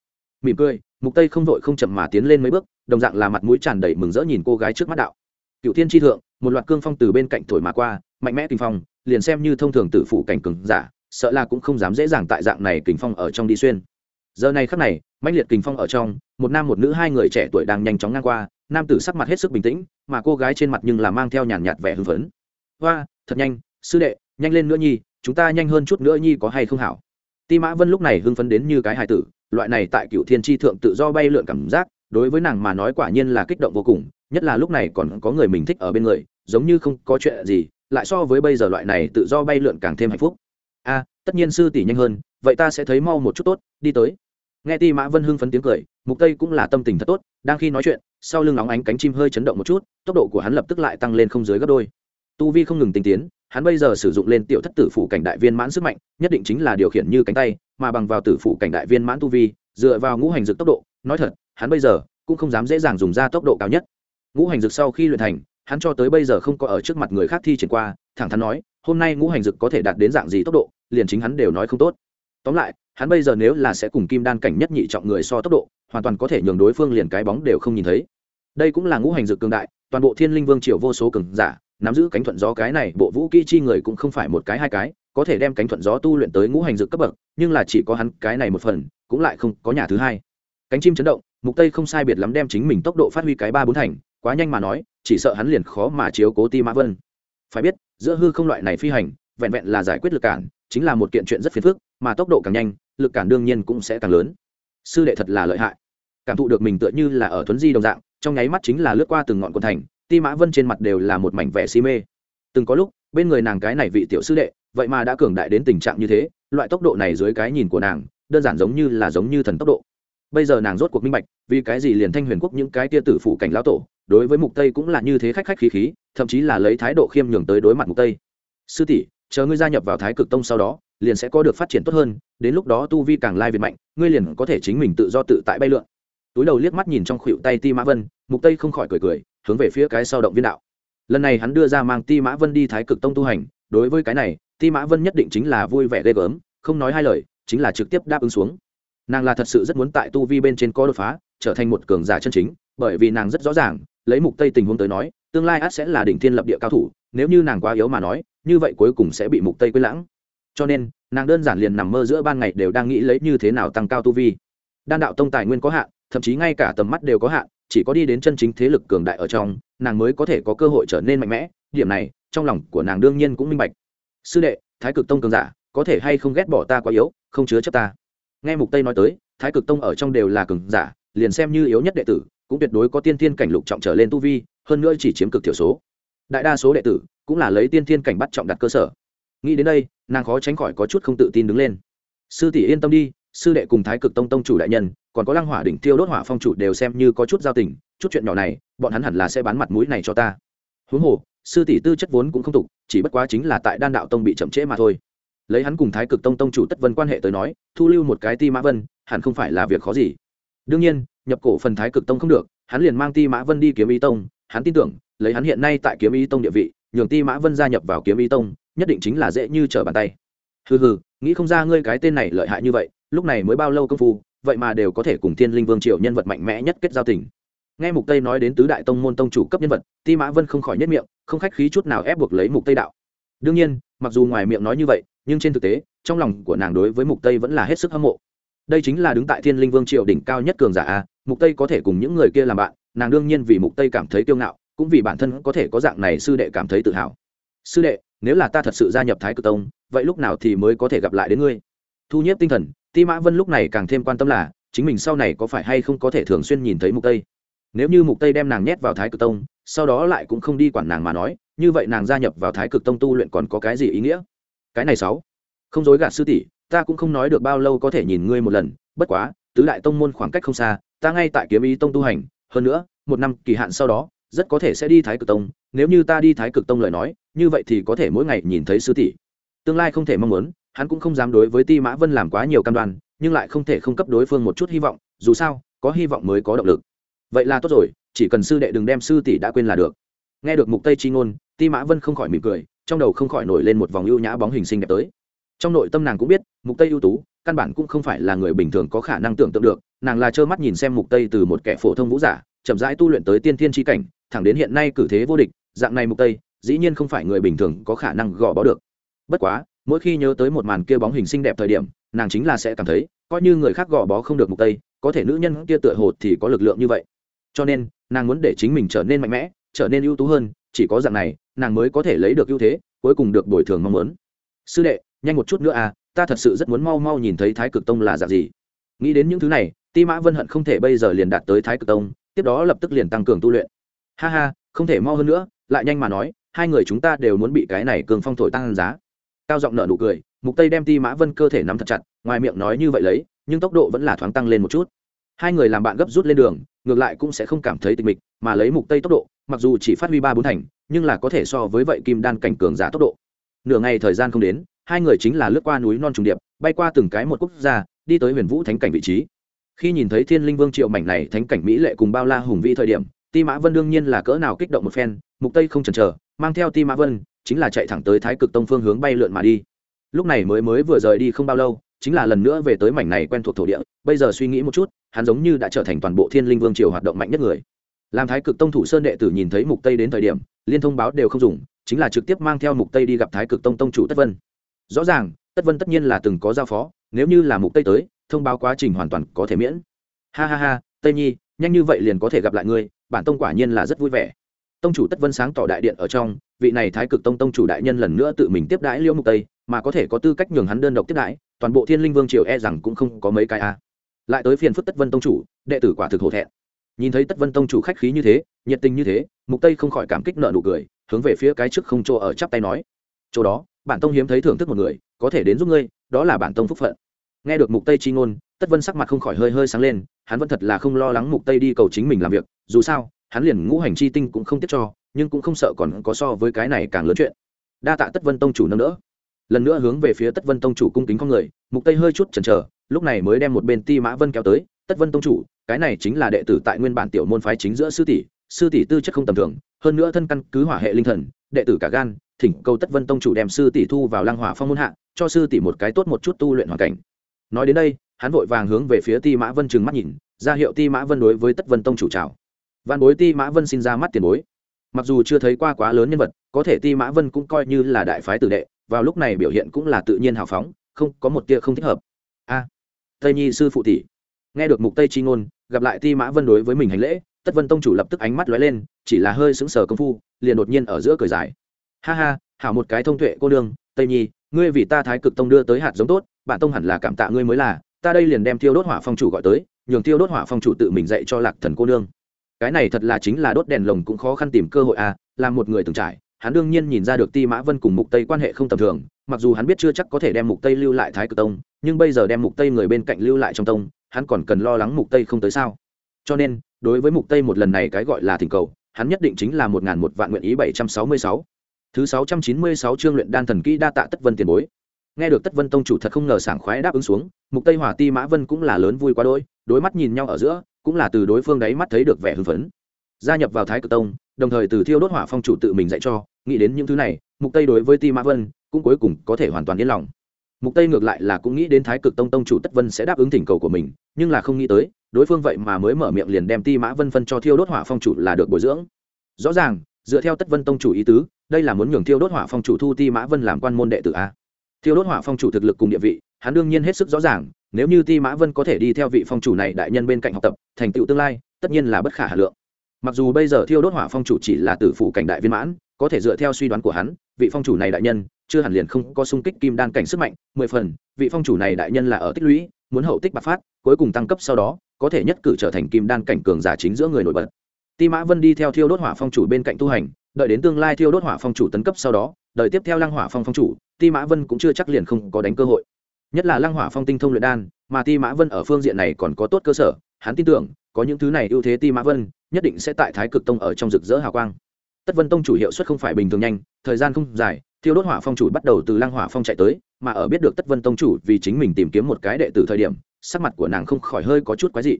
Mỉm cười, mục tây không vội không chậm mà tiến lên mấy bước, đồng dạng là mặt mũi tràn đầy mừng rỡ nhìn cô gái trước mắt đạo. Cựu thiên tri thượng, một loạt cương phong từ bên cạnh thổi mà qua, mạnh mẽ kinh phong, liền xem như thông thường tử phụ cảnh cường giả, sợ là cũng không dám dễ dàng tại dạng này kình phong ở trong đi xuyên. Giờ này khắc này, mãnh liệt kình phong ở trong, một nam một nữ hai người trẻ tuổi đang nhanh chóng ngang qua nam tử sắc mặt hết sức bình tĩnh, mà cô gái trên mặt nhưng là mang theo nhàn nhạt vẻ hưng phấn. Hoa, thật nhanh, sư đệ, nhanh lên nữa nhi, chúng ta nhanh hơn chút nữa nhi có hay không hảo? Ti mã vân lúc này hưng phấn đến như cái hài tử, loại này tại cựu thiên tri thượng tự do bay lượn cảm giác, đối với nàng mà nói quả nhiên là kích động vô cùng, nhất là lúc này còn có người mình thích ở bên người, giống như không có chuyện gì, lại so với bây giờ loại này tự do bay lượn càng thêm hạnh phúc. A, tất nhiên sư tỷ nhanh hơn, vậy ta sẽ thấy mau một chút tốt, đi tới. Nghe ti mã vân hưng phấn tiếng cười mục tây cũng là tâm tình thật tốt, đang khi nói chuyện, sau lưng nóng ánh cánh chim hơi chấn động một chút, tốc độ của hắn lập tức lại tăng lên không dưới gấp đôi. Tu vi không ngừng tinh tiến, hắn bây giờ sử dụng lên tiểu thất tử phủ cảnh đại viên mãn sức mạnh, nhất định chính là điều khiển như cánh tay, mà bằng vào tử phủ cảnh đại viên mãn tu vi, dựa vào ngũ hành dược tốc độ, nói thật, hắn bây giờ cũng không dám dễ dàng dùng ra tốc độ cao nhất. Ngũ hành dược sau khi luyện thành, hắn cho tới bây giờ không có ở trước mặt người khác thi triển qua, thẳng thắn nói, hôm nay ngũ hành dực có thể đạt đến dạng gì tốc độ, liền chính hắn đều nói không tốt. Tóm lại, hắn bây giờ nếu là sẽ cùng kim đan cảnh nhất nhị trọng người so tốc độ hoàn toàn có thể nhường đối phương liền cái bóng đều không nhìn thấy. Đây cũng là ngũ hành dược cường đại, toàn bộ thiên linh vương triều vô số cường giả, nắm giữ cánh thuận gió cái này, bộ vũ kỹ chi người cũng không phải một cái hai cái, có thể đem cánh thuận gió tu luyện tới ngũ hành dược cấp bậc, nhưng là chỉ có hắn cái này một phần, cũng lại không có nhà thứ hai. Cánh chim chấn động, mục tây không sai biệt lắm đem chính mình tốc độ phát huy cái ba bốn thành, quá nhanh mà nói, chỉ sợ hắn liền khó mà chiếu cố ti mã vân. Phải biết, giữa hư không loại này phi hành, vẹn vẹn là giải quyết lực cản, chính là một kiện chuyện rất phiền phức, mà tốc độ càng nhanh, lực cản đương nhiên cũng sẽ càng lớn sư đệ thật là lợi hại. Cảm thụ được mình tựa như là ở thuấn di đồng dạng, trong nháy mắt chính là lướt qua từng ngọn quần thành, ti mã vân trên mặt đều là một mảnh vẻ si mê. Từng có lúc, bên người nàng cái này vị tiểu sư đệ, vậy mà đã cường đại đến tình trạng như thế, loại tốc độ này dưới cái nhìn của nàng, đơn giản giống như là giống như thần tốc độ. Bây giờ nàng rốt cuộc minh bạch, vì cái gì liền thanh huyền quốc những cái tia tử phủ cảnh lão tổ, đối với mục tây cũng là như thế khách khách khí khí, thậm chí là lấy thái độ khiêm nhường tới đối mặt mục tây. Sư tỷ, chờ ngươi gia nhập vào thái cực tông sau đó liền sẽ có được phát triển tốt hơn, đến lúc đó tu vi càng lai việt mạnh, ngươi liền có thể chính mình tự do tự tại bay lượn. Túi đầu liếc mắt nhìn trong khuỵu tay ti mã vân, mục tây không khỏi cười cười, hướng về phía cái sau động viên đạo. Lần này hắn đưa ra mang ti mã vân đi thái cực tông tu hành, đối với cái này, ti mã vân nhất định chính là vui vẻ ghê gớm, không nói hai lời, chính là trực tiếp đáp ứng xuống. Nàng là thật sự rất muốn tại tu vi bên trên có đột phá, trở thành một cường giả chân chính, bởi vì nàng rất rõ ràng, lấy mục tây tình huống tới nói, tương lai át sẽ là đỉnh thiên lập địa cao thủ, nếu như nàng quá yếu mà nói, như vậy cuối cùng sẽ bị mục tây quên lãng cho nên, nàng đơn giản liền nằm mơ giữa ban ngày đều đang nghĩ lấy như thế nào tăng cao tu vi. Đan đạo tông tài nguyên có hạn, thậm chí ngay cả tầm mắt đều có hạn, chỉ có đi đến chân chính thế lực cường đại ở trong, nàng mới có thể có cơ hội trở nên mạnh mẽ. Điểm này, trong lòng của nàng đương nhiên cũng minh bạch. Sư đệ, thái cực tông cường giả, có thể hay không ghét bỏ ta quá yếu, không chứa chấp ta? Nghe mục tây nói tới, thái cực tông ở trong đều là cường giả, liền xem như yếu nhất đệ tử, cũng tuyệt đối có tiên thiên cảnh lục trọng trở lên tu vi, hơn nữa chỉ chiếm cực thiểu số. Đại đa số đệ tử cũng là lấy tiên thiên cảnh bắt trọng đặt cơ sở nghĩ đến đây, nàng khó tránh khỏi có chút không tự tin đứng lên. Sư tỷ yên tâm đi, sư đệ cùng thái cực tông tông chủ đại nhân, còn có lăng hỏa đỉnh tiêu đốt hỏa phong chủ đều xem như có chút giao tình, chút chuyện nhỏ này, bọn hắn hẳn là sẽ bán mặt mũi này cho ta. Huống hồ, sư tỷ tư chất vốn cũng không tục, chỉ bất quá chính là tại đan đạo tông bị chậm trễ mà thôi. Lấy hắn cùng thái cực tông tông chủ tất vân quan hệ tới nói, thu lưu một cái ti mã vân, hẳn không phải là việc khó gì. Đương nhiên, nhập cổ phần thái cực tông không được, hắn liền mang ti mã vân đi kiếm ý tông, hắn tin tưởng, lấy hắn hiện nay tại kiếm ý tông địa vị, nhường ti mã vân gia nhập vào kiếm ý tông nhất định chính là dễ như trở bàn tay. Hừ hừ, nghĩ không ra ngươi cái tên này lợi hại như vậy, lúc này mới bao lâu công phu, vậy mà đều có thể cùng thiên linh vương triều nhân vật mạnh mẽ nhất kết giao tình. Nghe mục tây nói đến tứ đại tông môn tông chủ cấp nhân vật, ti mã vân không khỏi nhất miệng, không khách khí chút nào ép buộc lấy mục tây đạo. Đương nhiên, mặc dù ngoài miệng nói như vậy, nhưng trên thực tế, trong lòng của nàng đối với mục tây vẫn là hết sức hâm mộ. Đây chính là đứng tại thiên linh vương triều đỉnh cao nhất cường giả a, mục tây có thể cùng những người kia làm bạn, nàng đương nhiên vì mục tây cảm thấy kiêu ngạo, cũng vì bản thân có thể có dạng này sư đệ cảm thấy tự hào sư đệ, nếu là ta thật sự gia nhập thái cực tông, vậy lúc nào thì mới có thể gặp lại đến ngươi? Thu nhếp tinh thần, ti mã vân lúc này càng thêm quan tâm là, chính mình sau này có phải hay không có thể thường xuyên nhìn thấy mục tây? Nếu như mục tây đem nàng nhét vào thái cực tông, sau đó lại cũng không đi quản nàng mà nói, như vậy nàng gia nhập vào thái cực tông tu luyện còn có cái gì ý nghĩa? Cái này sáu. Không dối gạt sư tỷ, ta cũng không nói được bao lâu có thể nhìn ngươi một lần, bất quá, tứ đại tông môn khoảng cách không xa, ta ngay tại kiếm ý tông tu hành, hơn nữa, một năm kỳ hạn sau đó, rất có thể sẽ đi thái cực tông, nếu như ta đi thái cực tông lời nói như vậy thì có thể mỗi ngày nhìn thấy sư tỷ. Tương lai không thể mong muốn, hắn cũng không dám đối với ti mã vân làm quá nhiều cam đoan, nhưng lại không thể không cấp đối phương một chút hy vọng, dù sao, có hy vọng mới có động lực. Vậy là tốt rồi, chỉ cần sư đệ đừng đem sư tỷ đã quên là được. Nghe được mục tây chi ngôn, ti mã vân không khỏi mỉm cười, trong đầu không khỏi nổi lên một vòng ưu nhã bóng hình sinh đẹp tới. Trong nội tâm nàng cũng biết, mục tây ưu tú, căn bản cũng không phải là người bình thường có khả năng tưởng tượng được, nàng là trơ mắt nhìn xem mục tây từ một kẻ phổ thông vũ giả, chậm rãi tu luyện tới tiên thiên chi cảnh, thẳng đến hiện nay cử thế vô địch, dạng này mục tây dĩ nhiên không phải người bình thường có khả năng gò bó được. Bất quá, mỗi khi nhớ tới một màn kia bóng hình xinh đẹp thời điểm, nàng chính là sẽ cảm thấy, coi như người khác gò bó không được mục tây, có thể nữ nhân kia tựa hồ thì có lực lượng như vậy. Cho nên, nàng muốn để chính mình trở nên mạnh mẽ, trở nên ưu tú hơn, chỉ có dạng này, nàng mới có thể lấy được ưu thế, cuối cùng được bồi thường mong muốn. Sư đệ, nhanh một chút nữa à ta thật sự rất muốn mau mau nhìn thấy thái cực tông là dạng gì. Nghĩ đến những thứ này, ti mã vân hận không thể bây giờ liền đạt tới thái cực tông, tiếp đó lập tức liền tăng cường tu luyện. Ha ha, không thể mau hơn nữa, lại nhanh mà nói hai người chúng ta đều muốn bị cái này cường phong thổi tăng giá. Cao giọng nợ nụ cười, mục tây đem ti mã vân cơ thể nắm thật chặt, ngoài miệng nói như vậy lấy, nhưng tốc độ vẫn là thoáng tăng lên một chút. Hai người làm bạn gấp rút lên đường, ngược lại cũng sẽ không cảm thấy tịch mịch, mà lấy mục tây tốc độ, mặc dù chỉ phát huy ba bốn thành, nhưng là có thể so với vậy kim đan cảnh cường giả tốc độ. Nửa ngày thời gian không đến, hai người chính là lướt qua núi non trùng điệp, bay qua từng cái một quốc gia, đi tới huyền vũ thánh cảnh vị trí. Khi nhìn thấy thiên linh vương triệu mảnh này, thánh cảnh mỹ lệ cùng bao la hùng vĩ thời điểm, ti mã vân đương nhiên là cỡ nào kích động một phen, mục tây không chần chờ mang theo ti mã vân, chính là chạy thẳng tới thái cực tông phương hướng bay lượn mà đi. Lúc này mới mới vừa rời đi không bao lâu, chính là lần nữa về tới mảnh này quen thuộc thổ địa. Bây giờ suy nghĩ một chút, hắn giống như đã trở thành toàn bộ thiên linh vương triều hoạt động mạnh nhất người. Làm thái cực tông thủ sơn đệ tử nhìn thấy mục tây đến thời điểm, liên thông báo đều không dùng, chính là trực tiếp mang theo mục tây đi gặp thái cực tông tông chủ tất vân. Rõ ràng, tất vân tất nhiên là từng có giao phó, nếu như là mục tây tới, thông báo quá trình hoàn toàn có thể miễn. Ha ha ha, tây nhi, nhanh như vậy liền có thể gặp lại ngươi, bản tông quả nhiên là rất vui vẻ tông chủ tất vân sáng tỏ đại điện ở trong, vị này thái cực tông tông chủ đại nhân lần nữa tự mình tiếp đãi liễu mục tây, mà có thể có tư cách nhường hắn đơn độc tiếp đãi, toàn bộ thiên linh vương triều e rằng cũng không có mấy cái a. Lại tới phiền phức tất vân tông chủ, đệ tử quả thực hổ thẹn. Nhìn thấy tất vân tông chủ khách khí như thế, nhiệt tình như thế, mục tây không khỏi cảm kích nợ nụ cười, hướng về phía cái trước không chỗ ở chắp tay nói. Chỗ đó, bản tông hiếm thấy thưởng thức một người, có thể đến giúp ngươi, đó là bản tông phúc phận. Nghe được mục tây chi ngôn, tất vân sắc mặt không khỏi hơi hơi sáng lên, hắn vẫn thật là không lo lắng mục tây đi cầu chính mình làm việc, dù sao hắn liền ngũ hành chi tinh cũng không tiếc cho, nhưng cũng không sợ còn có so với cái này càng lớn chuyện. Đa tạ tất vân tông chủ nâng đỡ. Lần nữa hướng về phía tất vân tông chủ cung kính con người, mục tây hơi chút chần chờ, lúc này mới đem một bên ti mã vân kéo tới, tất vân tông chủ, cái này chính là đệ tử tại nguyên bản tiểu môn phái chính giữa sư tỷ sư tỷ tư chất không tầm thường, hơn nữa thân căn cứ hỏa hệ linh thần, đệ tử cả gan, thỉnh cầu tất vân tông chủ đem sư tỷ thu vào lang hỏa phong môn hạ, cho sư tỷ một cái tốt một chút tu luyện hoàn cảnh. Nói đến đây, hắn vội vàng hướng về phía ti mã vân trừng mắt nhìn, ra hiệu ti mã vân đối với tất vân tông chủ chào văn bối ti mã vân xin ra mắt tiền bối. Mặc dù chưa thấy qua quá lớn nhân vật, có thể ti mã vân cũng coi như là đại phái tử đệ, vào lúc này biểu hiện cũng là tự nhiên hào phóng, không, có một tia không thích hợp. A, tây nhi sư phụ tỷ. Nghe được mục tây chi ngôn, gặp lại ti mã vân đối với mình hành lễ, tất vân tông chủ lập tức ánh mắt lóe lên, chỉ là hơi sững sờ công phu, liền đột nhiên ở giữa cười dài. Ha ha, hảo một cái thông tuệ cô đương tây nhi, ngươi vì ta thái cực tông đưa tới hạt giống tốt bản tông hẳn là cảm tạ ngươi mới là, ta đây liền đem tiêu đốt hỏa phong chủ gọi tới, nhường tiêu đốt hỏa phong chủ tự mình dạy cho lạc thần cô nương cái này thật là chính là đốt đèn lồng cũng khó khăn tìm cơ hội à làm một người từng trải, hắn đương nhiên nhìn ra được ti mã vân cùng mục tây quan hệ không tầm thường, mặc dù hắn biết chưa chắc có thể đem mục tây lưu lại thái cực tông, nhưng bây giờ đem mục tây người bên cạnh lưu lại trong tông, hắn còn cần lo lắng mục tây không tới sao cho nên, đối với mục tây một lần này cái gọi là thỉnh cầu, hắn nhất định chính là một ngàn một vạn nguyện ý 766. thứ 696 chương luyện đan thần kỹ đa tạ tất vân tiền bối nghe được tất vân tông chủ thật không ngờ sảng khoái đáp ứng xuống, mục tây hỏa ti mã vân cũng là lớn vui quá đôi đối mắt nhìn nhau ở giữa cũng là từ đối phương đấy mắt thấy được vẻ hưng phấn. Gia nhập vào thái cực tông, đồng thời từ thiêu đốt hỏa phong chủ tự mình dạy cho, nghĩ đến những thứ này, mục tây đối với ti mã vân cũng cuối cùng có thể hoàn toàn yên lòng. Mục tây ngược lại là cũng nghĩ đến thái cực tông tông chủ tất vân sẽ đáp ứng thỉnh cầu của mình, nhưng là không nghĩ tới, đối phương vậy mà mới mở miệng liền đem ti mã vân phân cho thiêu đốt hỏa phong chủ là được bồi dưỡng. Rõ ràng, dựa theo tất vân tông chủ ý tứ, đây là muốn nhường thiêu đốt hỏa phong chủ thu ti mã vân làm quan môn đệ tử a thiêu đốt hỏa phong chủ thực lực cùng địa vị, hắn đương nhiên hết sức rõ ràng, nếu như ti mã vân có thể đi theo vị phong chủ này đại nhân bên cạnh học tập, thành tựu tương lai, tất nhiên là bất khả hà lượng. Mặc dù bây giờ thiêu đốt hỏa phong chủ chỉ là tử phụ cảnh đại viên mãn, có thể dựa theo suy đoán của hắn, vị phong chủ này đại nhân, chưa hẳn liền không có sung kích kim đan cảnh sức mạnh, mười phần, vị phong chủ này đại nhân là ở tích lũy, muốn hậu tích bạc phát, cuối cùng tăng cấp sau đó, có thể nhất cử trở thành kim đan cảnh cường giả chính giữa người nổi bật. Ti mã vân đi theo thiêu đốt hỏa phong chủ bên cạnh tu hành, đợi đến tương lai thiêu đốt hỏa phong chủ tấn cấp sau đó đời tiếp theo lăng hỏa phong phong chủ, ti mã vân cũng chưa chắc liền không có đánh cơ hội. Nhất là lăng hỏa phong tinh thông luyện đan, mà ti mã vân ở phương diện này còn có tốt cơ sở, hắn tin tưởng, có những thứ này ưu thế ti mã vân, nhất định sẽ tại thái cực tông ở trong rực rỡ hào quang. Tất vân tông chủ hiệu suất không phải bình thường nhanh, thời gian không dài, thiêu đốt hỏa phong chủ bắt đầu từ lăng hỏa phong chạy tới, mà ở biết được tất vân tông chủ vì chính mình tìm kiếm một cái đệ tử thời điểm, sắc mặt của nàng không khỏi hơi có chút quái dị.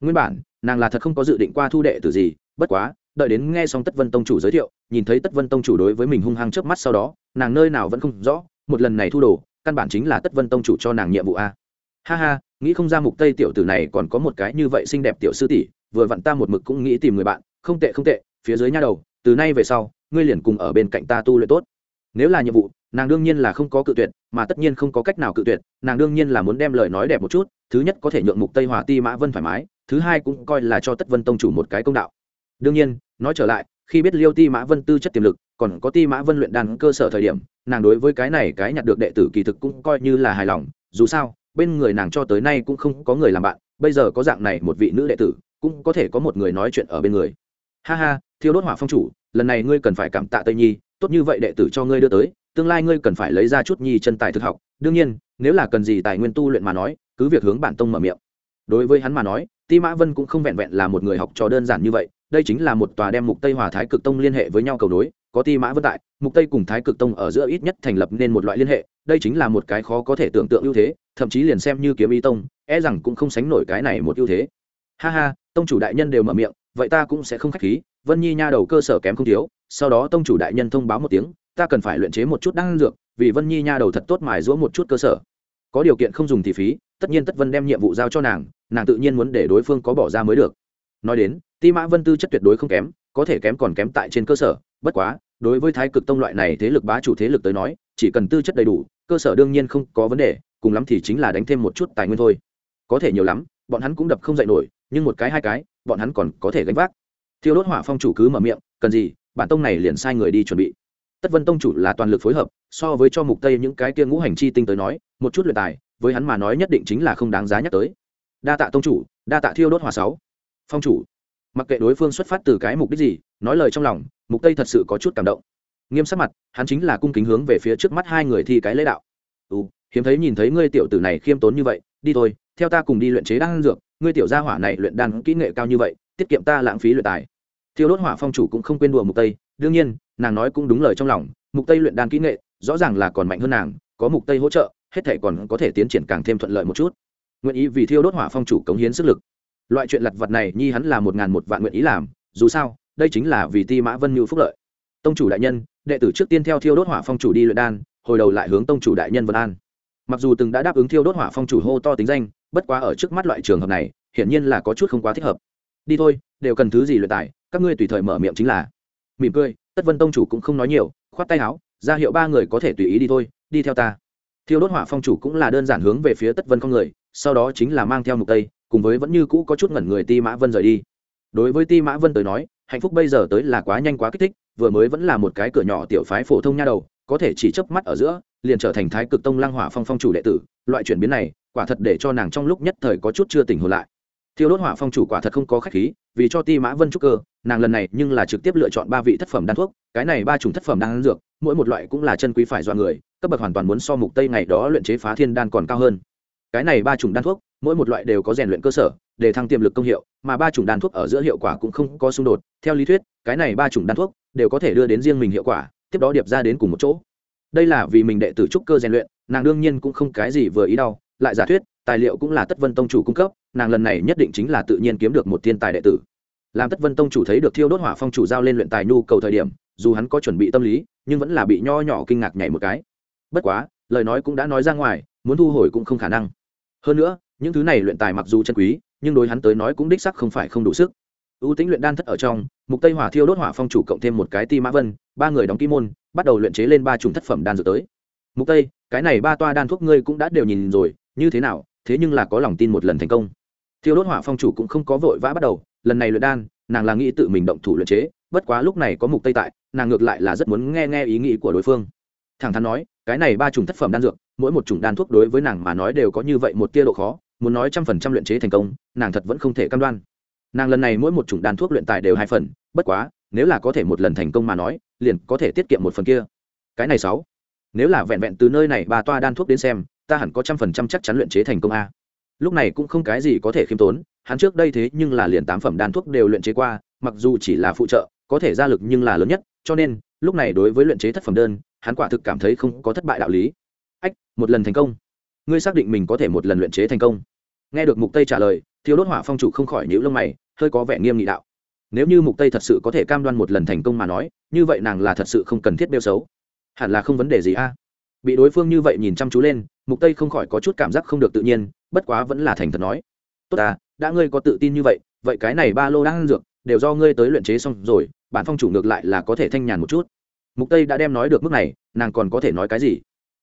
Nguyên bản, nàng là thật không có dự định qua thu đệ tử gì, bất quá đợi đến nghe xong tất vân tông chủ giới thiệu, nhìn thấy tất vân tông chủ đối với mình hung hăng trước mắt sau đó, nàng nơi nào vẫn không rõ, một lần này thu đồ, căn bản chính là tất vân tông chủ cho nàng nhiệm vụ a. Ha ha, nghĩ không ra mục tây tiểu tử này còn có một cái như vậy xinh đẹp tiểu sư tỷ, vừa vặn ta một mực cũng nghĩ tìm người bạn, không tệ không tệ, phía dưới nha đầu, từ nay về sau, ngươi liền cùng ở bên cạnh ta tu luyện tốt. Nếu là nhiệm vụ, nàng đương nhiên là không có cự tuyệt, mà tất nhiên không có cách nào cự tuyệt, nàng đương nhiên là muốn đem lời nói đẹp một chút, thứ nhất có thể nhượng mục tây hòa ti mã vân thoải mái, thứ hai cũng coi là cho tất vân tông chủ một cái công đạo đương nhiên, nói trở lại, khi biết liêu ti mã vân tư chất tiềm lực, còn có ti mã vân luyện đàn cơ sở thời điểm, nàng đối với cái này cái nhặt được đệ tử kỳ thực cũng coi như là hài lòng. Dù sao, bên người nàng cho tới nay cũng không có người làm bạn, bây giờ có dạng này một vị nữ đệ tử, cũng có thể có một người nói chuyện ở bên người. Ha ha, thiêu đốt hỏa phong chủ, lần này ngươi cần phải cảm tạ tây nhi, tốt như vậy đệ tử cho ngươi đưa tới, tương lai ngươi cần phải lấy ra chút nhi chân tài thực học. Đương nhiên, nếu là cần gì tài nguyên tu luyện mà nói, cứ việc hướng bản tông mở miệng đối với hắn mà nói, ti mã vân cũng không vẹn vẹn là một người học trò đơn giản như vậy, đây chính là một tòa đem mục tây hòa thái cực tông liên hệ với nhau cầu nối, có ti mã vân tại, mục tây cùng thái cực tông ở giữa ít nhất thành lập nên một loại liên hệ, đây chính là một cái khó có thể tưởng tượng ưu thế, thậm chí liền xem như kiếm y tông e rằng cũng không sánh nổi cái này một ưu thế. Ha ha, tông chủ đại nhân đều mở miệng, vậy ta cũng sẽ không khách khí, vân nhi nha đầu cơ sở kém không thiếu, sau đó tông chủ đại nhân thông báo một tiếng, ta cần phải luyện chế một chút đan dược, vì vân nhi nha đầu thật tốt mài giũa một chút cơ sở. Có điều kiện không dùng thì phí, tất nhiên tất vân đem nhiệm vụ giao cho nàng nàng tự nhiên muốn để đối phương có bỏ ra mới được. Nói đến, ti mã vân tư chất tuyệt đối không kém, có thể kém còn kém tại trên cơ sở, bất quá, đối với thái cực tông loại này thế lực bá chủ thế lực tới nói, chỉ cần tư chất đầy đủ, cơ sở đương nhiên không có vấn đề, cùng lắm thì chính là đánh thêm một chút tài nguyên thôi. Có thể nhiều lắm, bọn hắn cũng đập không dậy nổi, nhưng một cái hai cái, bọn hắn còn có thể gánh vác. Thiêu đốt hỏa phong chủ cứ mở miệng, cần gì, bản tông này liền sai người đi chuẩn bị. Tất vân tông chủ là toàn lực phối hợp, so với cho mục tây những cái kia ngũ hành chi tinh tới nói, một chút luyện tài, với hắn mà nói nhất định chính là không đáng giá nhắc tới đa tạ tông chủ, đa tạ thiêu đốt hỏa sáu. Phong chủ. Mặc kệ đối phương xuất phát từ cái mục đích gì, nói lời trong lòng, mục tây thật sự có chút cảm động. Nghiêm sắc mặt, hắn chính là cung kính hướng về phía trước mắt hai người thi cái lễ đạo. Ừ hiếm thấy nhìn thấy ngươi tiểu tử này khiêm tốn như vậy, đi thôi, theo ta cùng đi luyện chế đan dược, ngươi tiểu gia hỏa này luyện đan kỹ nghệ cao như vậy, tiết kiệm ta lãng phí luyện tài. Thiêu đốt hỏa phong chủ cũng không quên đùa mục tây, đương nhiên, nàng nói cũng đúng lời trong lòng, mục tây luyện đan kỹ nghệ, rõ ràng là còn mạnh hơn nàng, có mục tây hỗ trợ, hết thể còn có thể tiến triển càng thêm thuận lợi một chút nguyện ý vì thiêu đốt hỏa phong chủ cống hiến sức lực. Loại chuyện lặt vặt này, nhi hắn là một ngàn một vạn nguyện ý làm, dù sao, đây chính là vì ti mã vân như phúc lợi. Tông chủ đại nhân, đệ tử trước tiên theo thiêu đốt hỏa phong chủ đi luyện đan, hồi đầu lại hướng tông chủ đại nhân vân an. Mặc dù từng đã đáp ứng thiêu đốt hỏa phong chủ hô to tính danh, bất quá ở trước mắt loại trường hợp này, hiển nhiên là có chút không quá thích hợp. Đi thôi, đều cần thứ gì luyện tài, các ngươi tùy thời mở miệng chính là. Mỉm cười, tất vân tông chủ cũng không nói nhiều, khoát tay áo, ra hiệu ba người có thể tùy ý đi thôi, đi theo ta. Thiêu đốt hỏa phong chủ cũng là đơn giản hướng về phía tất vân con người sau đó chính là mang theo mục tây, cùng với vẫn như cũ có chút ngẩn người ti mã vân rời đi. Đối với ti mã vân tới nói, hạnh phúc bây giờ tới là quá nhanh quá kích thích, vừa mới vẫn là một cái cửa nhỏ tiểu phái phổ thông nha đầu, có thể chỉ chớp mắt ở giữa, liền trở thành thái cực tông lăng hỏa phong phong chủ đệ tử. Loại chuyển biến này, quả thật để cho nàng trong lúc nhất thời có chút chưa tỉnh hồn lại. Thiêu đốt hỏa phong chủ quả thật không có khách khí, vì cho ti mã vân trúc cơ, nàng lần này nhưng là trực tiếp lựa chọn ba vị thất phẩm đan thuốc, cái này ba chủng thất phẩm đan dược, mỗi một loại cũng là chân quý phải dọa người, cấp bậc hoàn toàn muốn so mục tây ngày đó luyện chế phá thiên đan còn cao hơn cái này ba chủng đan thuốc, mỗi một loại đều có rèn luyện cơ sở, để thăng tiềm lực công hiệu, mà ba chủng đan thuốc ở giữa hiệu quả cũng không có xung đột. Theo lý thuyết, cái này ba chủng đan thuốc đều có thể đưa đến riêng mình hiệu quả, tiếp đó điệp ra đến cùng một chỗ. Đây là vì mình đệ tử trúc cơ rèn luyện, nàng đương nhiên cũng không cái gì vừa ý đau, lại giả thuyết, tài liệu cũng là tất vân tông chủ cung cấp, nàng lần này nhất định chính là tự nhiên kiếm được một thiên tài đệ tử. Làm tất vân tông chủ thấy được thiêu đốt hỏa phong chủ giao lên luyện tài nhu cầu thời điểm, dù hắn có chuẩn bị tâm lý, nhưng vẫn là bị nho nhỏ kinh ngạc nhảy một cái. Bất quá, lời nói cũng đã nói ra ngoài, muốn thu hồi cũng không khả năng hơn nữa, những thứ này luyện tài mặc dù chân quý, nhưng đối hắn tới nói cũng đích sắc không phải không đủ sức. Ưu tính luyện đan thất ở trong, mục tây hỏa thiêu đốt hỏa phong chủ cộng thêm một cái ti mã vân, ba người đóng ký môn, bắt đầu luyện chế lên ba chủng thất phẩm đan dược tới. Mục tây, cái này ba toa đan thuốc ngươi cũng đã đều nhìn rồi, như thế nào, thế nhưng là có lòng tin một lần thành công. Thiêu đốt hỏa phong chủ cũng không có vội vã bắt đầu, lần này luyện đan, nàng là nghĩ tự mình động thủ luyện chế, bất quá lúc này có mục tây tại, nàng ngược lại là rất muốn nghe nghe ý nghĩ của đối phương. Thẳng thắn nói, cái này ba chủng thất phẩm đan dược mỗi một chủng đan thuốc đối với nàng mà nói đều có như vậy một tia độ khó, muốn nói trăm phần trăm luyện chế thành công, nàng thật vẫn không thể cam đoan. Nàng lần này mỗi một chủng đan thuốc luyện tài đều hai phần, bất quá, nếu là có thể một lần thành công mà nói, liền có thể tiết kiệm một phần kia. Cái này sáu. Nếu là vẹn vẹn từ nơi này bà toa đan thuốc đến xem, ta hẳn có trăm phần trăm chắc chắn luyện chế thành công a. Lúc này cũng không cái gì có thể khiêm tốn, hắn trước đây thế nhưng là liền tám phẩm đan thuốc đều luyện chế qua, mặc dù chỉ là phụ trợ, có thể ra lực nhưng là lớn nhất, cho nên, lúc này đối với luyện chế thất phẩm đơn, hắn quả thực cảm thấy không có thất bại đạo lý ách, một lần thành công. Ngươi xác định mình có thể một lần luyện chế thành công. Nghe được mục tây trả lời, thiếu đốt hỏa phong chủ không khỏi nhíu lông mày, hơi có vẻ nghiêm nghị đạo. Nếu như mục tây thật sự có thể cam đoan một lần thành công mà nói, như vậy nàng là thật sự không cần thiết đeo xấu. Hẳn là không vấn đề gì a. Bị đối phương như vậy nhìn chăm chú lên, mục tây không khỏi có chút cảm giác không được tự nhiên, bất quá vẫn là thành thật nói, tốt ta, đã ngươi có tự tin như vậy vậy cái này ba lô đang ăn dược, đều do ngươi tới luyện chế xong rồi, bản phong chủ ngược lại là có thể thanh nhàn một chút. Mục tây đã đem nói được mức này, nàng còn có thể nói cái gì?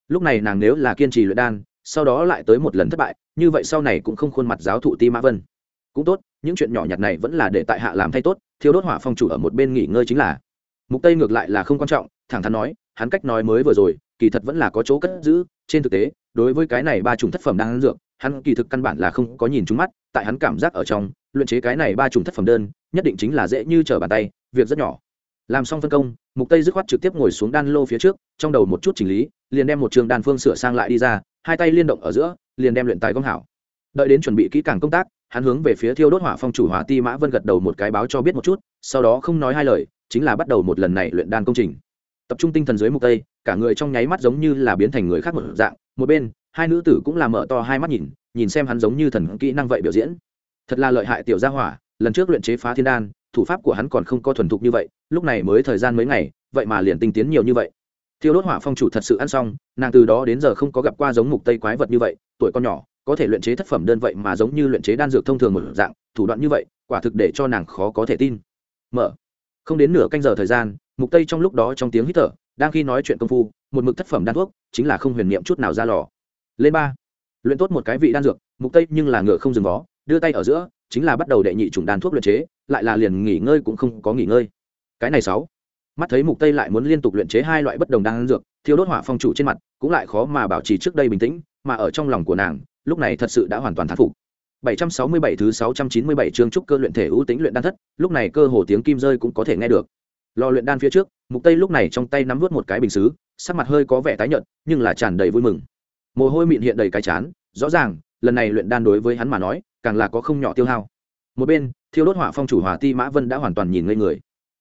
Lúc này nàng nếu là kiên trì luyện đan, sau đó lại tới một lần thất bại, như vậy sau này cũng không khuôn mặt giáo thụ ti mã vân. Cũng tốt, những chuyện nhỏ nhặt này vẫn là để tại hạ làm thay tốt thiếu đốt hỏa phong chủ ở một bên nghỉ ngơi chính là. Mục tây ngược lại là không quan trọng, thẳng thắn nói, hắn cách nói mới vừa rồi, kỳ thật vẫn là có chỗ cất giữ, trên thực tế, đối với cái này ba chủng thất phẩm đang ăn dược, hắn kỳ thực căn bản là không có nhìn trúng mắt, tại hắn cảm giác ở trong, luyện chế cái này ba chủng thất phẩm đơn, nhất định chính là dễ như trở bàn tay, việc rất nhỏ làm xong phân công, mục tây dứt khoát trực tiếp ngồi xuống đan lô phía trước, trong đầu một chút chỉnh lý, liền đem một trường đan phương sửa sang lại đi ra, hai tay liên động ở giữa, liền đem luyện tài công hảo. Đợi đến chuẩn bị kỹ càng công tác, hắn hướng về phía thiêu đốt hỏa phong chủ hỏa ti mã vân gật đầu một cái báo cho biết một chút, sau đó không nói hai lời, chính là bắt đầu một lần này luyện đan công trình. Tập trung tinh thần dưới mục tây, cả người trong nháy mắt giống như là biến thành người khác một dạng, một bên, hai nữ tử cũng là mở to hai mắt nhìn nhìn xem hắn giống như thần kỹ năng vậy biểu diễn. Thật là lợi hại tiểu gia hỏa, lần trước luyện chế phá thiên đan, thủ pháp của hắn còn không có thuần thục như vậy lúc này mới thời gian mấy ngày, vậy mà liền tinh tiến nhiều như vậy. Thiêu đốt hỏa phong chủ thật sự ăn xong, nàng từ đó đến giờ không có gặp qua giống mục tây quái vật như vậy, tuổi con nhỏ, có thể luyện chế thất phẩm đơn vậy mà giống như luyện chế đan dược thông thường một dạng, thủ đoạn như vậy, quả thực để cho nàng khó có thể tin. Mở. Không đến nửa canh giờ thời gian, mục tây trong lúc đó trong tiếng hít thở, đang khi nói chuyện công phu, một mực thất phẩm đan thuốc, chính là không huyền niệm chút nào ra lò. Lên ba. Luyện tốt một cái vị đan dược, mục tây nhưng là ngựa không dừng vó, đưa tay ở giữa, chính là bắt đầu đệ nhị chủng đan thuốc luyện chế, lại là liền nghỉ ngơi cũng không có nghỉ ngơi cái này sáu mắt thấy mục tây lại muốn liên tục luyện chế hai loại bất đồng đan dược thiếu đốt hỏa phong chủ trên mặt cũng lại khó mà bảo trì trước đây bình tĩnh mà ở trong lòng của nàng lúc này thật sự đã hoàn toàn thán phục 767 thứ 697 chương trúc cơ luyện thể ưu tính luyện đan thất, lúc này cơ hồ tiếng kim rơi cũng có thể nghe được. Lò luyện đan phía trước, Mục Tây lúc này trong tay nắm vút một cái bình sứ, sắc mặt hơi có vẻ tái nhợt, nhưng là tràn đầy vui mừng. Mồ hôi mịn hiện đầy cái chán, rõ ràng, lần này luyện đan đối với hắn mà nói, càng là có không nhỏ tiêu hao. Một bên, Thiêu đốt hỏa phong chủ Hỏa Ti Mã Vân đã hoàn toàn nhìn ngây người.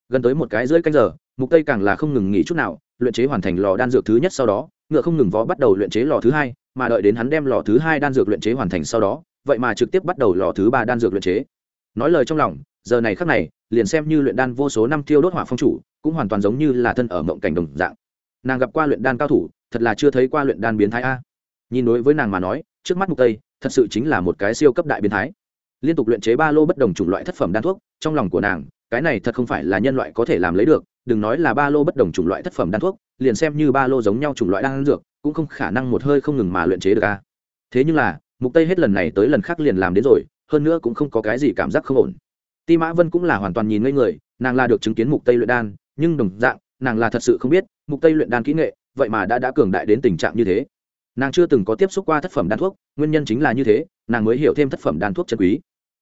Gần tới một cái rưỡi canh giờ, Mục Tây càng là không ngừng nghỉ chút nào, luyện chế hoàn thành lò đan dược thứ nhất sau đó, ngựa không ngừng vó bắt đầu luyện chế lò thứ hai, mà đợi đến hắn đem lò thứ hai đan dược luyện chế hoàn thành sau đó vậy mà trực tiếp bắt đầu lò thứ ba đan dược luyện chế. Nói lời trong lòng giờ này khắc này liền xem như luyện đan vô số năm thiêu đốt hỏa phong chủ cũng hoàn toàn giống như là thân ở mộng cảnh đồng dạng. Nàng gặp qua luyện đan cao thủ thật là chưa thấy qua luyện đan biến thái a. Nhìn đối với nàng mà nói trước mắt mục tây thật sự chính là một cái siêu cấp đại biến thái. Liên tục luyện chế ba lô bất đồng chủng loại thất phẩm đan thuốc trong lòng của nàng cái này thật không phải là nhân loại có thể làm lấy được, đừng nói là ba lô bất đồng chủng loại thất phẩm đan thuốc, liền xem như ba lô giống nhau chủng loại đan dược, cũng không khả năng một hơi không ngừng mà luyện chế được a. Thế nhưng là, mục tây hết lần này tới lần khác liền làm đến rồi, hơn nữa cũng không có cái gì cảm giác không ổn. Ti mã vân cũng là hoàn toàn nhìn ngây người, nàng là được chứng kiến mục tây luyện đan, nhưng đồng dạng, nàng là thật sự không biết, mục tây luyện đan kỹ nghệ, vậy mà đã đã cường đại đến tình trạng như thế. Nàng chưa từng có tiếp xúc qua thất phẩm đan thuốc, nguyên nhân chính là như thế, nàng mới hiểu thêm thất phẩm đan thuốc chân quý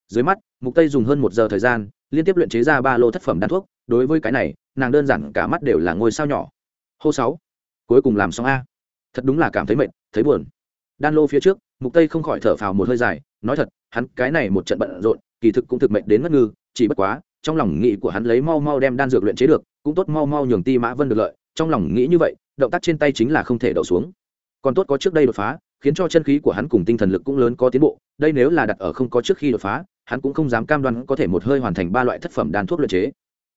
dưới mắt, mục tây dùng hơn một giờ thời gian, liên tiếp luyện chế ra ba lô thất phẩm đan thuốc, đối với cái này, nàng đơn giản cả mắt đều là ngôi sao nhỏ. Hô sáu, cuối cùng làm xong a. Thật đúng là cảm thấy mệt, thấy buồn. Đan lô phía trước, mục tây không khỏi thở phào một hơi dài, nói thật, hắn cái này một trận bận rộn, kỳ thực cũng thực mệnh đến ngất ngư, chỉ bất quá, trong lòng nghĩ của hắn lấy mau mau đem đan dược luyện chế được, cũng tốt mau mau nhường ti mã vân được lợi, trong lòng nghĩ như vậy, động tác trên tay chính là không thể đậu xuống. Còn tốt có trước đây đột phá, khiến cho chân khí của hắn cùng tinh thần lực cũng lớn có tiến bộ, đây nếu là đặt ở không có trước khi đột phá hắn cũng không dám cam đoan có thể một hơi hoàn thành ba loại thất phẩm đan thuốc luyện chế.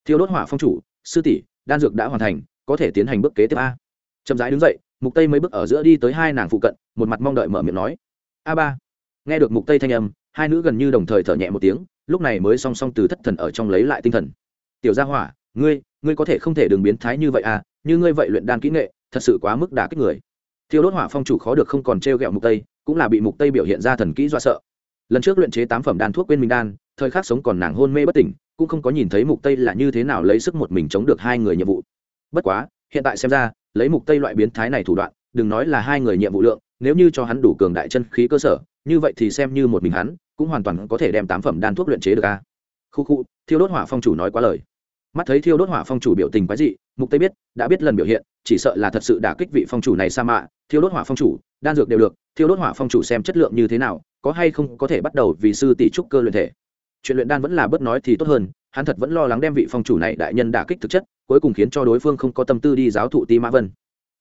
Thiêu đốt hỏa phong chủ, sư tỷ, đan dược đã hoàn thành, có thể tiến hành bước kế tiếp a. Chậm rãi đứng dậy, mục tây mấy bước ở giữa đi tới hai nàng phụ cận, một mặt mong đợi mở miệng nói. A ba. Nghe được mục tây thanh âm, hai nữ gần như đồng thời thở nhẹ một tiếng, lúc này mới song song từ thất thần ở trong lấy lại tinh thần. Tiểu gia hỏa, ngươi ngươi có thể không thể đừng biến thái như vậy à như ngươi vậy luyện đan kỹ nghệ, thật sự quá mức đả kích người. Thiêu đốt hỏa phong chủ khó được không còn trêu ghẹo mục tây, cũng là bị mục tây biểu hiện ra thần kỹ dọa sợ lần trước luyện chế tám phẩm đan thuốc quên minh đan, thời khắc sống còn nàng hôn mê bất tỉnh, cũng không có nhìn thấy mục tây là như thế nào lấy sức một mình chống được hai người nhiệm vụ. Bất quá, hiện tại xem ra, lấy mục tây loại biến thái này thủ đoạn, đừng nói là hai người nhiệm vụ lượng, nếu như cho hắn đủ cường đại chân khí cơ sở, như vậy thì xem như một mình hắn, cũng hoàn toàn có thể đem tám phẩm đan thuốc luyện chế được a. Khu khu, thiêu đốt hỏa phong chủ nói quá lời. Mắt thấy thiêu đốt hỏa phong chủ biểu tình quái dị, mục tây biết, đã biết lần biểu hiện, chỉ sợ là thật sự đả kích vị phong chủ này sa mạ. Thiêu đốt hỏa phong chủ, đan dược đều được thiêu đốt hỏa phong chủ xem chất lượng như thế nào, có hay không có thể bắt đầu vì sư tỷ trúc cơ luyện thể. Chuyện luyện đan vẫn là bớt nói thì tốt hơn, hắn thật vẫn lo lắng đem vị phong chủ này đại nhân đả kích thực chất, cuối cùng khiến cho đối phương không có tâm tư đi giáo thụ ti mã vân.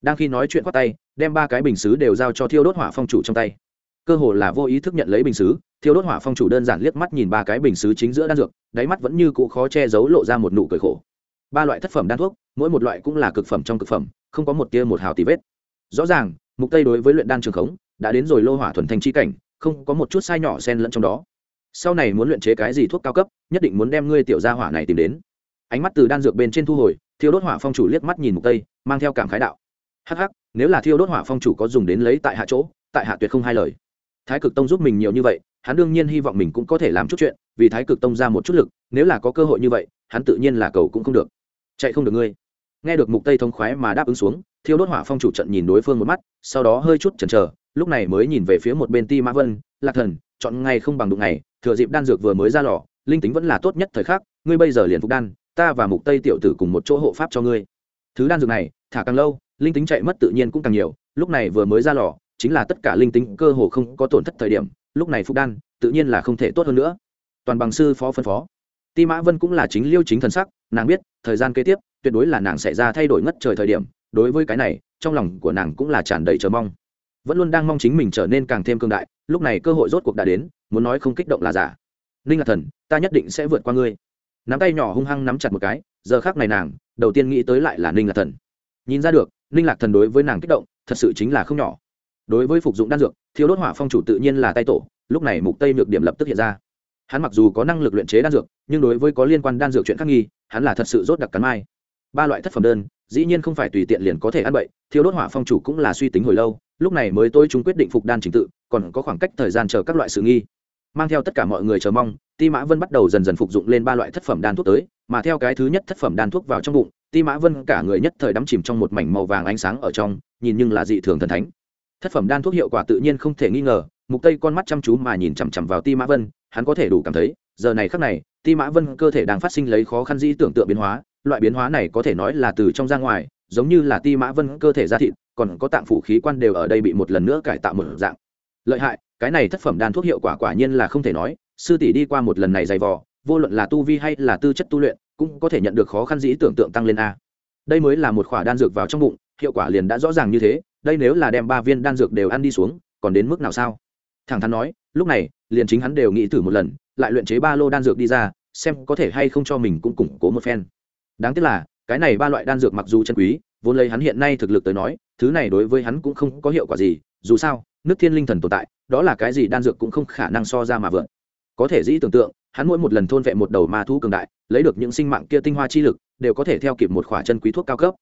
Đang khi nói chuyện khoác tay, đem ba cái bình xứ đều giao cho thiêu đốt hỏa phong chủ trong tay. Cơ hồ là vô ý thức nhận lấy bình xứ, thiêu đốt hỏa phong chủ đơn giản liếc mắt nhìn ba cái bình xứ chính giữa đan dược, đáy mắt vẫn như cũ khó che giấu lộ ra một nụ cười khổ. Ba loại thất phẩm đan thuốc, mỗi một loại cũng là cực phẩm trong cực phẩm, không có một tia một hào tí vết. Rõ ràng, mục tây đối với luyện đan trường khống đã đến rồi lô hỏa thuần thanh chi cảnh, không có một chút sai nhỏ xen lẫn trong đó. Sau này muốn luyện chế cái gì thuốc cao cấp, nhất định muốn đem ngươi tiểu gia hỏa này tìm đến. Ánh mắt từ đan dược bên trên thu hồi, thiêu đốt hỏa phong chủ liếc mắt nhìn mục tây, mang theo cảm khái đạo. Hắc hắc, nếu là thiêu đốt hỏa phong chủ có dùng đến lấy tại hạ chỗ, tại hạ tuyệt không hai lời. Thái cực tông giúp mình nhiều như vậy, hắn đương nhiên hy vọng mình cũng có thể làm chút chuyện, vì thái cực tông ra một chút lực, nếu là có cơ hội như vậy, hắn tự nhiên là cầu cũng không được. Chạy không được ngươi. Nghe được mục tây thông khoái mà đáp ứng xuống, thiêu đốt hỏa phong chủ trận nhìn đối phương một mắt, sau đó hơi chút chần chờ lúc này mới nhìn về phía một bên ti mã vân, lạc thần, chọn ngày không bằng đụng ngày, thừa dịp đan dược vừa mới ra lò, linh tính vẫn là tốt nhất thời khắc, ngươi bây giờ liền phục đan, ta và mục tây tiểu tử cùng một chỗ hộ pháp cho ngươi. Thứ đan dược này, thả càng lâu, linh tính chạy mất tự nhiên cũng càng nhiều, lúc này vừa mới ra lò, chính là tất cả linh tính cơ hồ không có tổn thất thời điểm, lúc này phục đan, tự nhiên là không thể tốt hơn nữa. Toàn bằng sư phó phân phó. Ti mã vân cũng là chính liêu chính thần sắc, nàng biết, thời gian kế tiếp, tuyệt đối là nàng sẽ ra thay đổi ngất trời thời điểm, đối với cái này, trong lòng của nàng cũng là tràn đầy chờ mong vẫn luôn đang mong chính mình trở nên càng thêm cương đại, lúc này cơ hội rốt cuộc đã đến, muốn nói không kích động là giả. Ninh ngạc thần, ta nhất định sẽ vượt qua ngươi. Nắm tay nhỏ hung hăng nắm chặt một cái, giờ khác này nàng, đầu tiên nghĩ tới lại là ninh ngạc thần. Nhìn ra được, ninh lạc thần đối với nàng kích động, thật sự chính là không nhỏ. Đối với phục dụng đan dược thiếu đốt hỏa phong chủ tự nhiên là tay tổ, lúc này mục tây nhược điểm lập tức hiện ra. Hắn mặc dù có năng lực luyện chế đan dược, nhưng đối với có liên quan đan dược chuyện khác nghi, hắn là thật sự rốt đặc cắn mai. Ba loại thất phẩm đơn dĩ nhiên không phải tùy tiện liền có thể ăn bậy thiếu đốt hỏa phong chủ cũng là suy tính hồi lâu, lúc này mới tôi chúng quyết định phục đan trình tự, còn có khoảng cách thời gian chờ các loại sự nghi. Mang theo tất cả mọi người chờ mong, ti mã vân bắt đầu dần dần phục dụng lên ba loại thất phẩm đan thuốc tới, mà theo cái thứ nhất thất phẩm đan thuốc vào trong bụng, ti mã vân cả người nhất thời đắm chìm trong một mảnh màu vàng ánh sáng ở trong, nhìn nhưng là dị thường thần thánh. Thất phẩm đan thuốc hiệu quả tự nhiên không thể nghi ngờ, mục tây con mắt chăm chú mà nhìn chằm chằm vào ti mã vân, hắn có thể đủ cảm thấy, giờ này khắc này, ti mã vân cơ thể đang phát sinh lấy khó khăn dĩ tưởng tượng biến hóa loại biến hóa này có thể nói là từ trong ra ngoài, giống như là ti mã vân cơ thể ra thịt, còn có tạng phủ khí quan đều ở đây bị một lần nữa cải tạo một dạng. Lợi hại, cái này thất phẩm đan thuốc hiệu quả quả nhiên là không thể nói, sư tỷ đi qua một lần này dày vò, vô luận là tu vi hay là tư chất tu luyện, cũng có thể nhận được khó khăn dĩ tưởng tượng tăng lên a. Đây mới là một khỏa đan dược vào trong bụng, hiệu quả liền đã rõ ràng như thế, đây nếu là đem ba viên đan dược đều ăn đi xuống, còn đến mức nào sao? Thẳng thắn nói, lúc này, liền chính hắn đều nghĩ thử một lần, lại luyện chế ba lô đan dược đi ra, xem có thể hay không cho mình cũng củng cố một phen đáng tiếc là, cái này ba loại đan dược mặc dù chân quý, vốn lấy hắn hiện nay thực lực tới nói, thứ này đối với hắn cũng không có hiệu quả gì, dù sao, nước thiên linh thần tồn tại, đó là cái gì đan dược cũng không khả năng so ra mà vượn. Có thể dĩ tưởng tượng, hắn mỗi một lần thôn vệ một đầu ma thú cường đại, lấy được những sinh mạng kia tinh hoa chi lực, đều có thể theo kịp một khỏa chân quý thuốc cao cấp.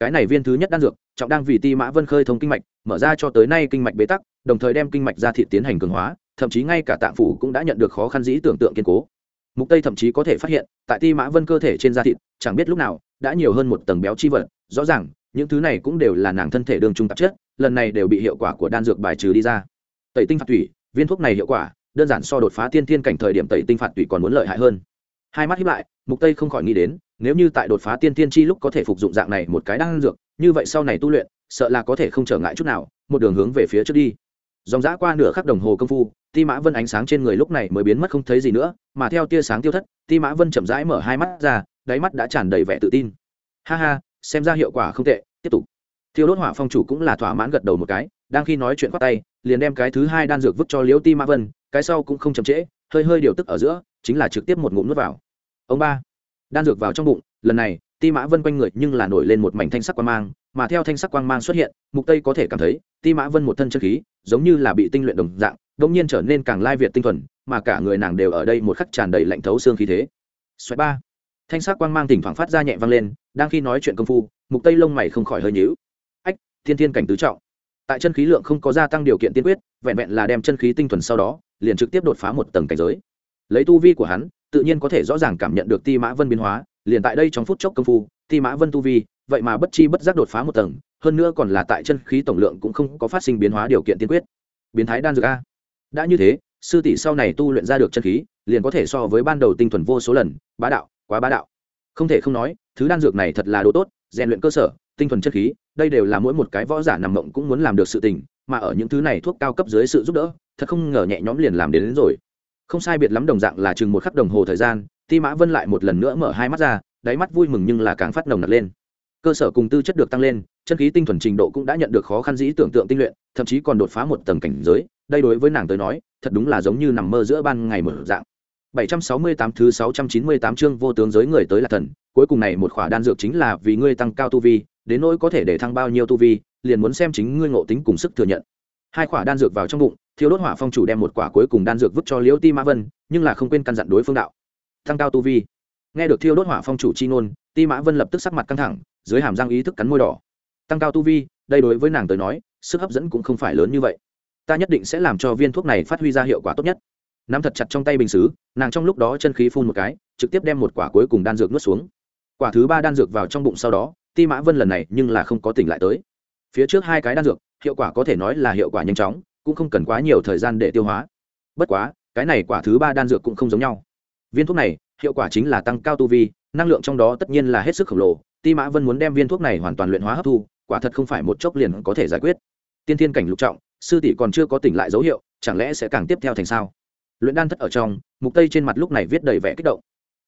Cái này viên thứ nhất đan dược, trọng đang vì ti mã vân khơi thông kinh mạch, mở ra cho tới nay kinh mạch bế tắc, đồng thời đem kinh mạch ra thị tiến hành cường hóa, thậm chí ngay cả tạng phủ cũng đã nhận được khó khăn dĩ tưởng tượng kiên cố mục tây thậm chí có thể phát hiện, tại ti mã vân cơ thể trên da thịt, chẳng biết lúc nào, đã nhiều hơn một tầng béo chi vật. Rõ ràng, những thứ này cũng đều là nàng thân thể đường trung tạp chất, lần này đều bị hiệu quả của đan dược bài trừ đi ra. Tẩy tinh phạt thủy viên thuốc này hiệu quả, đơn giản so đột phá tiên thiên cảnh thời điểm tẩy tinh phạt thủy còn muốn lợi hại hơn. Hai mắt hiếp lại, mục tây không khỏi nghĩ đến, nếu như tại đột phá tiên thiên chi lúc có thể phục dụng dạng này một cái đan dược, như vậy sau này tu luyện, sợ là có thể không trở ngại chút nào, một đường hướng về phía trước đi dòng dã qua nửa khắc đồng hồ công phu, ti mã vân ánh sáng trên người lúc này mới biến mất không thấy gì nữa, mà theo tia sáng tiêu thất, ti mã vân chậm rãi mở hai mắt ra, đáy mắt đã tràn đầy vẻ tự tin. Ha ha, xem ra hiệu quả không tệ, tiếp tục. Thiêu đốt hỏa phong chủ cũng là thỏa mãn gật đầu một cái, đang khi nói chuyện khoác tay, liền đem cái thứ hai đan dược vứt cho liễu ti mã vân, cái sau cũng không chậm trễ, hơi hơi điều tức ở giữa, chính là trực tiếp một ngụm nuốt vào. Ông ba, đan dược vào trong bụng, lần này ti mã vân quanh người nhưng là nổi lên một mảnh thanh sắc quang mang, mà theo thanh sắc quang mang xuất hiện, mục tây có thể cảm thấy, ti mã vân một thân chân khí, giống như là bị tinh luyện đồng dạng đông nhiên trở nên càng lai việt tinh thuần, mà cả người nàng đều ở đây một khắc tràn đầy lạnh thấu xương khí thế. Xoáy ba. Thanh sắc quang mang thỉnh thoảng phát ra nhẹ vang lên, đang khi nói chuyện công phu, mục tây lông mày không khỏi hơi nhíu. Ách, thiên thiên cảnh tứ trọng. Tại chân khí lượng không có gia tăng điều kiện tiên quyết, vẹn vẹn là đem chân khí tinh thuần sau đó, liền trực tiếp đột phá một tầng cảnh giới. Lấy tu vi của hắn, tự nhiên có thể rõ ràng cảm nhận được ti mã vân biến hóa liền tại đây trong phút chốc công phu ti mã vân tu vi vậy mà bất chi bất giác đột phá một tầng hơn nữa còn là tại chân khí tổng lượng cũng không có phát sinh biến hóa điều kiện tiên quyết. Biến thái đan dược a. Đã như thế sư tỷ sau này tu luyện ra được chân khí liền có thể so với ban đầu tinh thuần vô số lần bá đạo quá bá đạo. Không thể không nói thứ đan dược này thật là đồ tốt rèn luyện cơ sở tinh thuần chất khí đây đều là mỗi một cái võ giả nằm mộng cũng muốn làm được sự tình mà ở những thứ này thuốc cao cấp dưới sự giúp đỡ thật không ngờ nhẹ nhõm liền làm đến, đến rồi. Không sai biệt lắm đồng dạng là chừng một khắc đồng hồ thời gian ti mã vân lại một lần nữa mở hai mắt ra đáy mắt vui mừng nhưng là càng phát nồng nặc lên. Cơ sở cùng tư chất được tăng lên chân khí tinh thuần trình độ cũng đã nhận được khó khăn dĩ tưởng tượng tinh luyện thậm chí còn đột phá một tầng cảnh giới đây đối với nàng tới nói thật đúng là giống như nằm mơ giữa ban ngày mở dạng. 768 thứ 698 chương vô tướng giới người tới là thần, cuối cùng này một khỏa đan dược chính là vì ngươi tăng cao tu vi, đến nỗi có thể để thăng bao nhiêu tu vi, liền muốn xem chính ngươi ngộ tính cùng sức thừa nhận. hai quả đan dược vào trong bụng thiếu đốt hỏa phong chủ đem một quả cuối cùng đan dược vứt cho liễu ti mã vân nhưng là không quên căn dặn đối phương đạo tăng cao tu vi. Nghe được thiêu đốt hỏa phong chủ chi ngôn, ti mã vân lập tức sắc mặt căng thẳng, dưới hàm răng ý thức cắn môi đỏ. Tăng cao tu vi, đây đối với nàng tới nói, sức hấp dẫn cũng không phải lớn như vậy. Ta nhất định sẽ làm cho viên thuốc này phát huy ra hiệu quả tốt nhất. Nắm thật chặt trong tay bình xứ, nàng trong lúc đó chân khí phun một cái, trực tiếp đem một quả cuối cùng đan dược nuốt xuống. Quả thứ ba đan dược vào trong bụng sau đó, ti mã vân lần này nhưng là không có tỉnh lại tới. Phía trước hai cái đan dược, hiệu quả có thể nói là hiệu quả nhanh chóng, cũng không cần quá nhiều thời gian để tiêu hóa. Bất quá, cái này quả thứ ba đan dược cũng không giống nhau viên thuốc này, hiệu quả chính là tăng cao tu vi, năng lượng trong đó tất nhiên là hết sức khổng lồ, ti mã vân muốn đem viên thuốc này hoàn toàn luyện hóa hấp thu, quả thật không phải một chốc liền có thể giải quyết. Tiên thiên cảnh lục trọng, sư tỷ còn chưa có tỉnh lại dấu hiệu, chẳng lẽ sẽ càng tiếp theo thành sao? Luyện đan thất ở trong, mục tây trên mặt lúc này viết đầy vẻ kích động.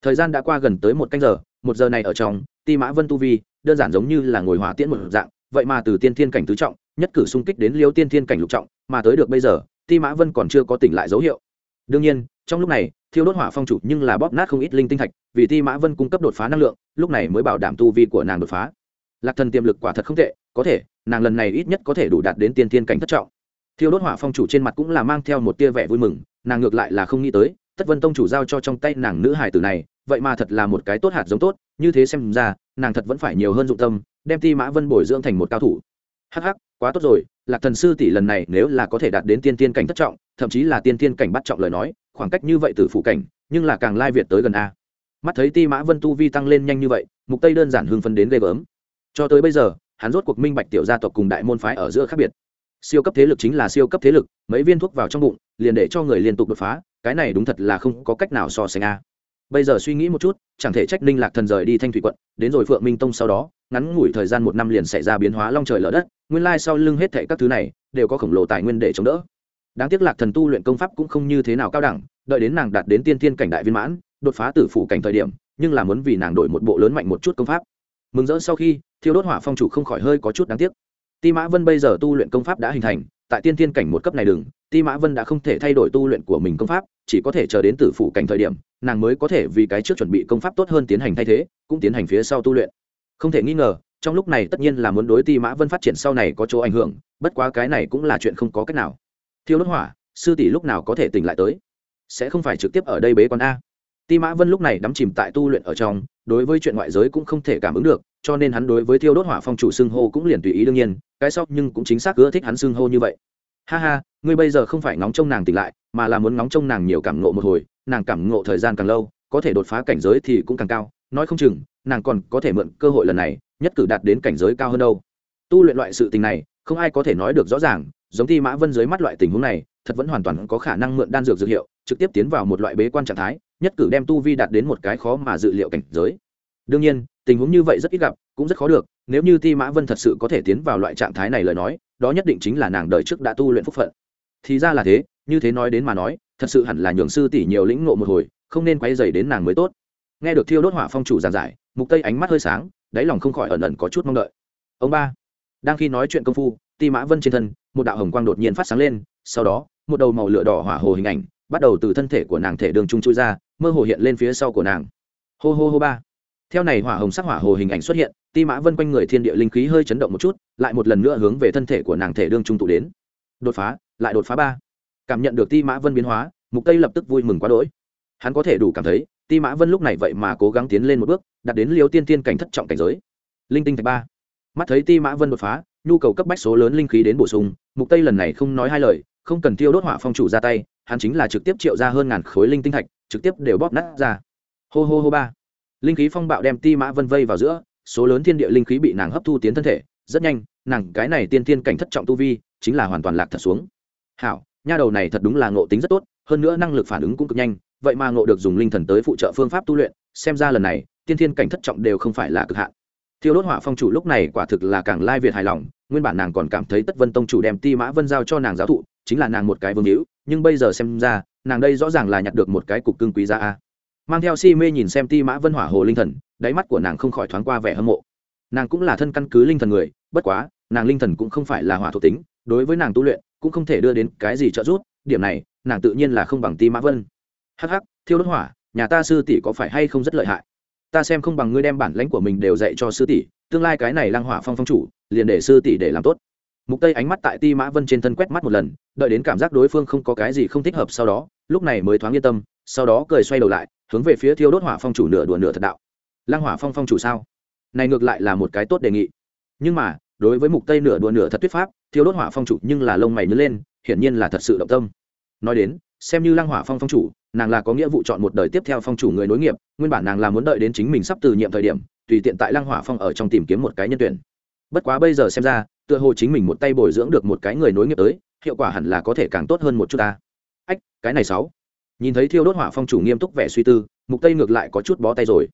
Thời gian đã qua gần tới một canh giờ, một giờ này ở trong, ti mã vân tu vi, đơn giản giống như là ngồi hỏa tiễn một dạng, vậy mà từ tiên thiên cảnh tứ trọng, nhất cử xung kích đến liêu tiên thiên cảnh lục trọng, mà tới được bây giờ, ti mã vân còn chưa có tỉnh lại dấu hiệu. Đương nhiên trong lúc này, thiêu đốt hỏa phong chủ nhưng là bóp nát không ít linh tinh thạch, vì ti mã vân cung cấp đột phá năng lượng, lúc này mới bảo đảm tu vi của nàng đột phá. Lạc thần tiềm lực quả thật không tệ, có thể, nàng lần này ít nhất có thể đủ đạt đến tiên thiên cảnh thất trọng. Thiêu đốt hỏa phong chủ trên mặt cũng là mang theo một tia vẻ vui mừng, nàng ngược lại là không nghĩ tới, tất vân tông chủ giao cho trong tay nàng nữ hải tử này, vậy mà thật là một cái tốt hạt giống tốt, như thế xem ra, nàng thật vẫn phải nhiều hơn dụng tâm, đem ti mã vân bồi dưỡng thành một cao thủ. Hắc hắc, quá tốt rồi, lạc thần sư tỷ lần này nếu là có thể đạt đến tiên tiên cảnh thất trọng, thậm chí là tiên tiên cảnh bắt trọng lời nói khoảng cách như vậy từ phụ cảnh, nhưng là càng lai việt tới gần a. Mắt thấy ti mã vân tu vi tăng lên nhanh như vậy, mục tây đơn giản hưng phấn đến ghê gớm. Cho tới bây giờ, hắn rốt cuộc minh bạch tiểu gia tộc cùng đại môn phái ở giữa khác biệt. Siêu cấp thế lực chính là siêu cấp thế lực, mấy viên thuốc vào trong bụng, liền để cho người liên tục đột phá, cái này đúng thật là không có cách nào so sánh a. Bây giờ suy nghĩ một chút, chẳng thể trách ninh lạc thần rời đi thanh thủy quận, đến rồi phượng minh tông sau đó, ngắn ngủi thời gian một năm liền xảy ra biến hóa long trời lở đất, nguyên lai sau lưng hết thệ các thứ này, đều có khổng lồ tài nguyên để chống đỡ đáng tiếc lạc thần tu luyện công pháp cũng không như thế nào cao đẳng, đợi đến nàng đạt đến tiên thiên cảnh đại viên mãn, đột phá tử phủ cảnh thời điểm, nhưng là muốn vì nàng đổi một bộ lớn mạnh một chút công pháp. Mừng rỡ sau khi, thiêu đốt hỏa phong chủ không khỏi hơi có chút đáng tiếc. Ti mã vân bây giờ tu luyện công pháp đã hình thành, tại tiên thiên cảnh một cấp này đừng, ti mã vân đã không thể thay đổi tu luyện của mình công pháp, chỉ có thể chờ đến tử phủ cảnh thời điểm, nàng mới có thể vì cái trước chuẩn bị công pháp tốt hơn tiến hành thay thế, cũng tiến hành phía sau tu luyện. Không thể nghi ngờ, trong lúc này tất nhiên là muốn đối ti mã vân phát triển sau này có chỗ ảnh hưởng, bất quá cái này cũng là chuyện không có cách nào thiêu đốt hỏa, sư tỷ lúc nào có thể tỉnh lại tới? Sẽ không phải trực tiếp ở đây bế con a. Ti mã vân lúc này đắm chìm tại tu luyện ở trong, đối với chuyện ngoại giới cũng không thể cảm ứng được, cho nên hắn đối với thiêu đốt hỏa phong chủ xưng hô cũng liền tùy ý đương nhiên, cái sau nhưng cũng chính xác ưa thích hắn xưng hô như vậy. Ha ha, ngươi bây giờ không phải ngóng trông nàng tỉnh lại, mà là muốn ngóng trông nàng nhiều cảm ngộ một hồi, nàng cảm ngộ thời gian càng lâu, có thể đột phá cảnh giới thì cũng càng cao. Nói không chừng, nàng còn có thể mượn cơ hội lần này, nhất cử đạt đến cảnh giới cao hơn đâu. Tu luyện loại sự tình này, không ai có thể nói được rõ ràng giống thi mã vân dưới mắt loại tình huống này, thật vẫn hoàn toàn có khả năng mượn đan dược dược hiệu, trực tiếp tiến vào một loại bế quan trạng thái, nhất cử đem tu vi đạt đến một cái khó mà dự liệu cảnh giới. Đương nhiên, tình huống như vậy rất ít gặp, cũng rất khó được, nếu như ti mã vân thật sự có thể tiến vào loại trạng thái này lời nói, đó nhất định chính là nàng đời trước đã tu luyện phúc phận. Thì ra là thế, như thế nói đến mà nói, thật sự hẳn là nhường sư tỷ nhiều lĩnh ngộ một hồi, không nên quay dày đến nàng mới tốt. Nghe được thiêu đốt hỏa phong chủ giàn giải, mục tây ánh mắt hơi sáng, đáy lòng không khỏi ẩn ẩn có chút mong đợi. Ông ba, đang khi nói chuyện công phu, ti mã vân trên thân một đạo hồng quang đột nhiên phát sáng lên, sau đó, một đầu màu lửa đỏ hỏa hồ hình ảnh bắt đầu từ thân thể của nàng thể đường trung chui ra, mơ hồ hiện lên phía sau của nàng. Hô hô hô ba. Theo này hỏa hồng sắc hỏa hồ hình ảnh xuất hiện, ti mã vân quanh người thiên địa linh khí hơi chấn động một chút, lại một lần nữa hướng về thân thể của nàng thể đương trung tụ đến. Đột phá, lại đột phá ba. Cảm nhận được ti mã vân biến hóa, mục tây lập tức vui mừng quá đỗi. Hắn có thể đủ cảm thấy, ti mã vân lúc này vậy mà cố gắng tiến lên một bước, đạt đến liều tiên tiên cảnh thất trọng cảnh giới. Linh tinh thạch ba. Mắt thấy ti mã vân đột phá, nhu cầu cấp bách số lớn linh khí đến bổ sung mục tây lần này không nói hai lời, không cần tiêu đốt hỏa phong chủ ra tay, hắn chính là trực tiếp triệu ra hơn ngàn khối linh tinh thạch, trực tiếp đều bóp nát ra. Hô hô hô ba. Linh khí phong bạo đem ti mã vân vây vào giữa, số lớn thiên địa linh khí bị nàng hấp thu tiến thân thể, rất nhanh, nàng cái này tiên tiên cảnh thất trọng tu vi, chính là hoàn toàn lạc thật xuống. Hảo, nha đầu này thật đúng là ngộ tính rất tốt, hơn nữa năng lực phản ứng cũng cực nhanh, vậy mà ngộ được dùng linh thần tới phụ trợ phương pháp tu luyện, xem ra lần này, tiên thiên cảnh thất trọng đều không phải là cực hạn thiêu đốt hỏa phong chủ lúc này quả thực là càng lai việt hài lòng, nguyên bản nàng còn cảm thấy tất vân tông chủ đem ti mã vân giao cho nàng giáo thụ, chính là nàng một cái vương hữu, nhưng bây giờ xem ra, nàng đây rõ ràng là nhặt được một cái cục cưng quý giá a. Mang theo si mê nhìn xem ti mã vân hỏa hồ linh thần, đáy mắt của nàng không khỏi thoáng qua vẻ hâm mộ. Nàng cũng là thân căn cứ linh thần người, bất quá, nàng linh thần cũng không phải là hỏa thuộc tính, đối với nàng tu luyện, cũng không thể đưa đến cái gì trợ giúp, điểm này, nàng tự nhiên là không bằng ti mã vân. Hh thiêu đốt hỏa, nhà ta sư tỷ có phải hay không rất lợi hại? Ta xem không bằng ngươi đem bản lãnh của mình đều dạy cho sư tỷ, tương lai cái này lăng hỏa phong phong chủ, liền để sư tỷ để làm tốt. Mục tây ánh mắt tại ti mã vân trên thân quét mắt một lần, đợi đến cảm giác đối phương không có cái gì không thích hợp sau đó, lúc này mới thoáng yên tâm, sau đó cười xoay đầu lại, hướng về phía thiêu đốt hỏa phong chủ nửa đùa nửa thật đạo. Lăng hỏa phong phong chủ sao? Này ngược lại là một cái tốt đề nghị. Nhưng mà, đối với mục tây nửa đùa nửa thật thuyết pháp, thiêu đốt hỏa phong chủ nhưng là lông mày nhớ lên, hiển nhiên là thật sự động tâm. Nói đến xem như lăng hỏa phong phong chủ, nàng là có nghĩa vụ chọn một đời tiếp theo phong chủ người nối nghiệp, nguyên bản nàng là muốn đợi đến chính mình sắp từ nhiệm thời điểm, tùy tiện tại lăng hỏa phong ở trong tìm kiếm một cái nhân tuyển. Bất quá bây giờ xem ra, tựa hồ chính mình một tay bồi dưỡng được một cái người nối nghiệp tới, hiệu quả hẳn là có thể càng tốt hơn một chút ta. Ách, cái này sáu. Nhìn thấy thiêu đốt hỏa phong chủ nghiêm túc vẻ suy tư, mục tây ngược lại có chút bó tay rồi.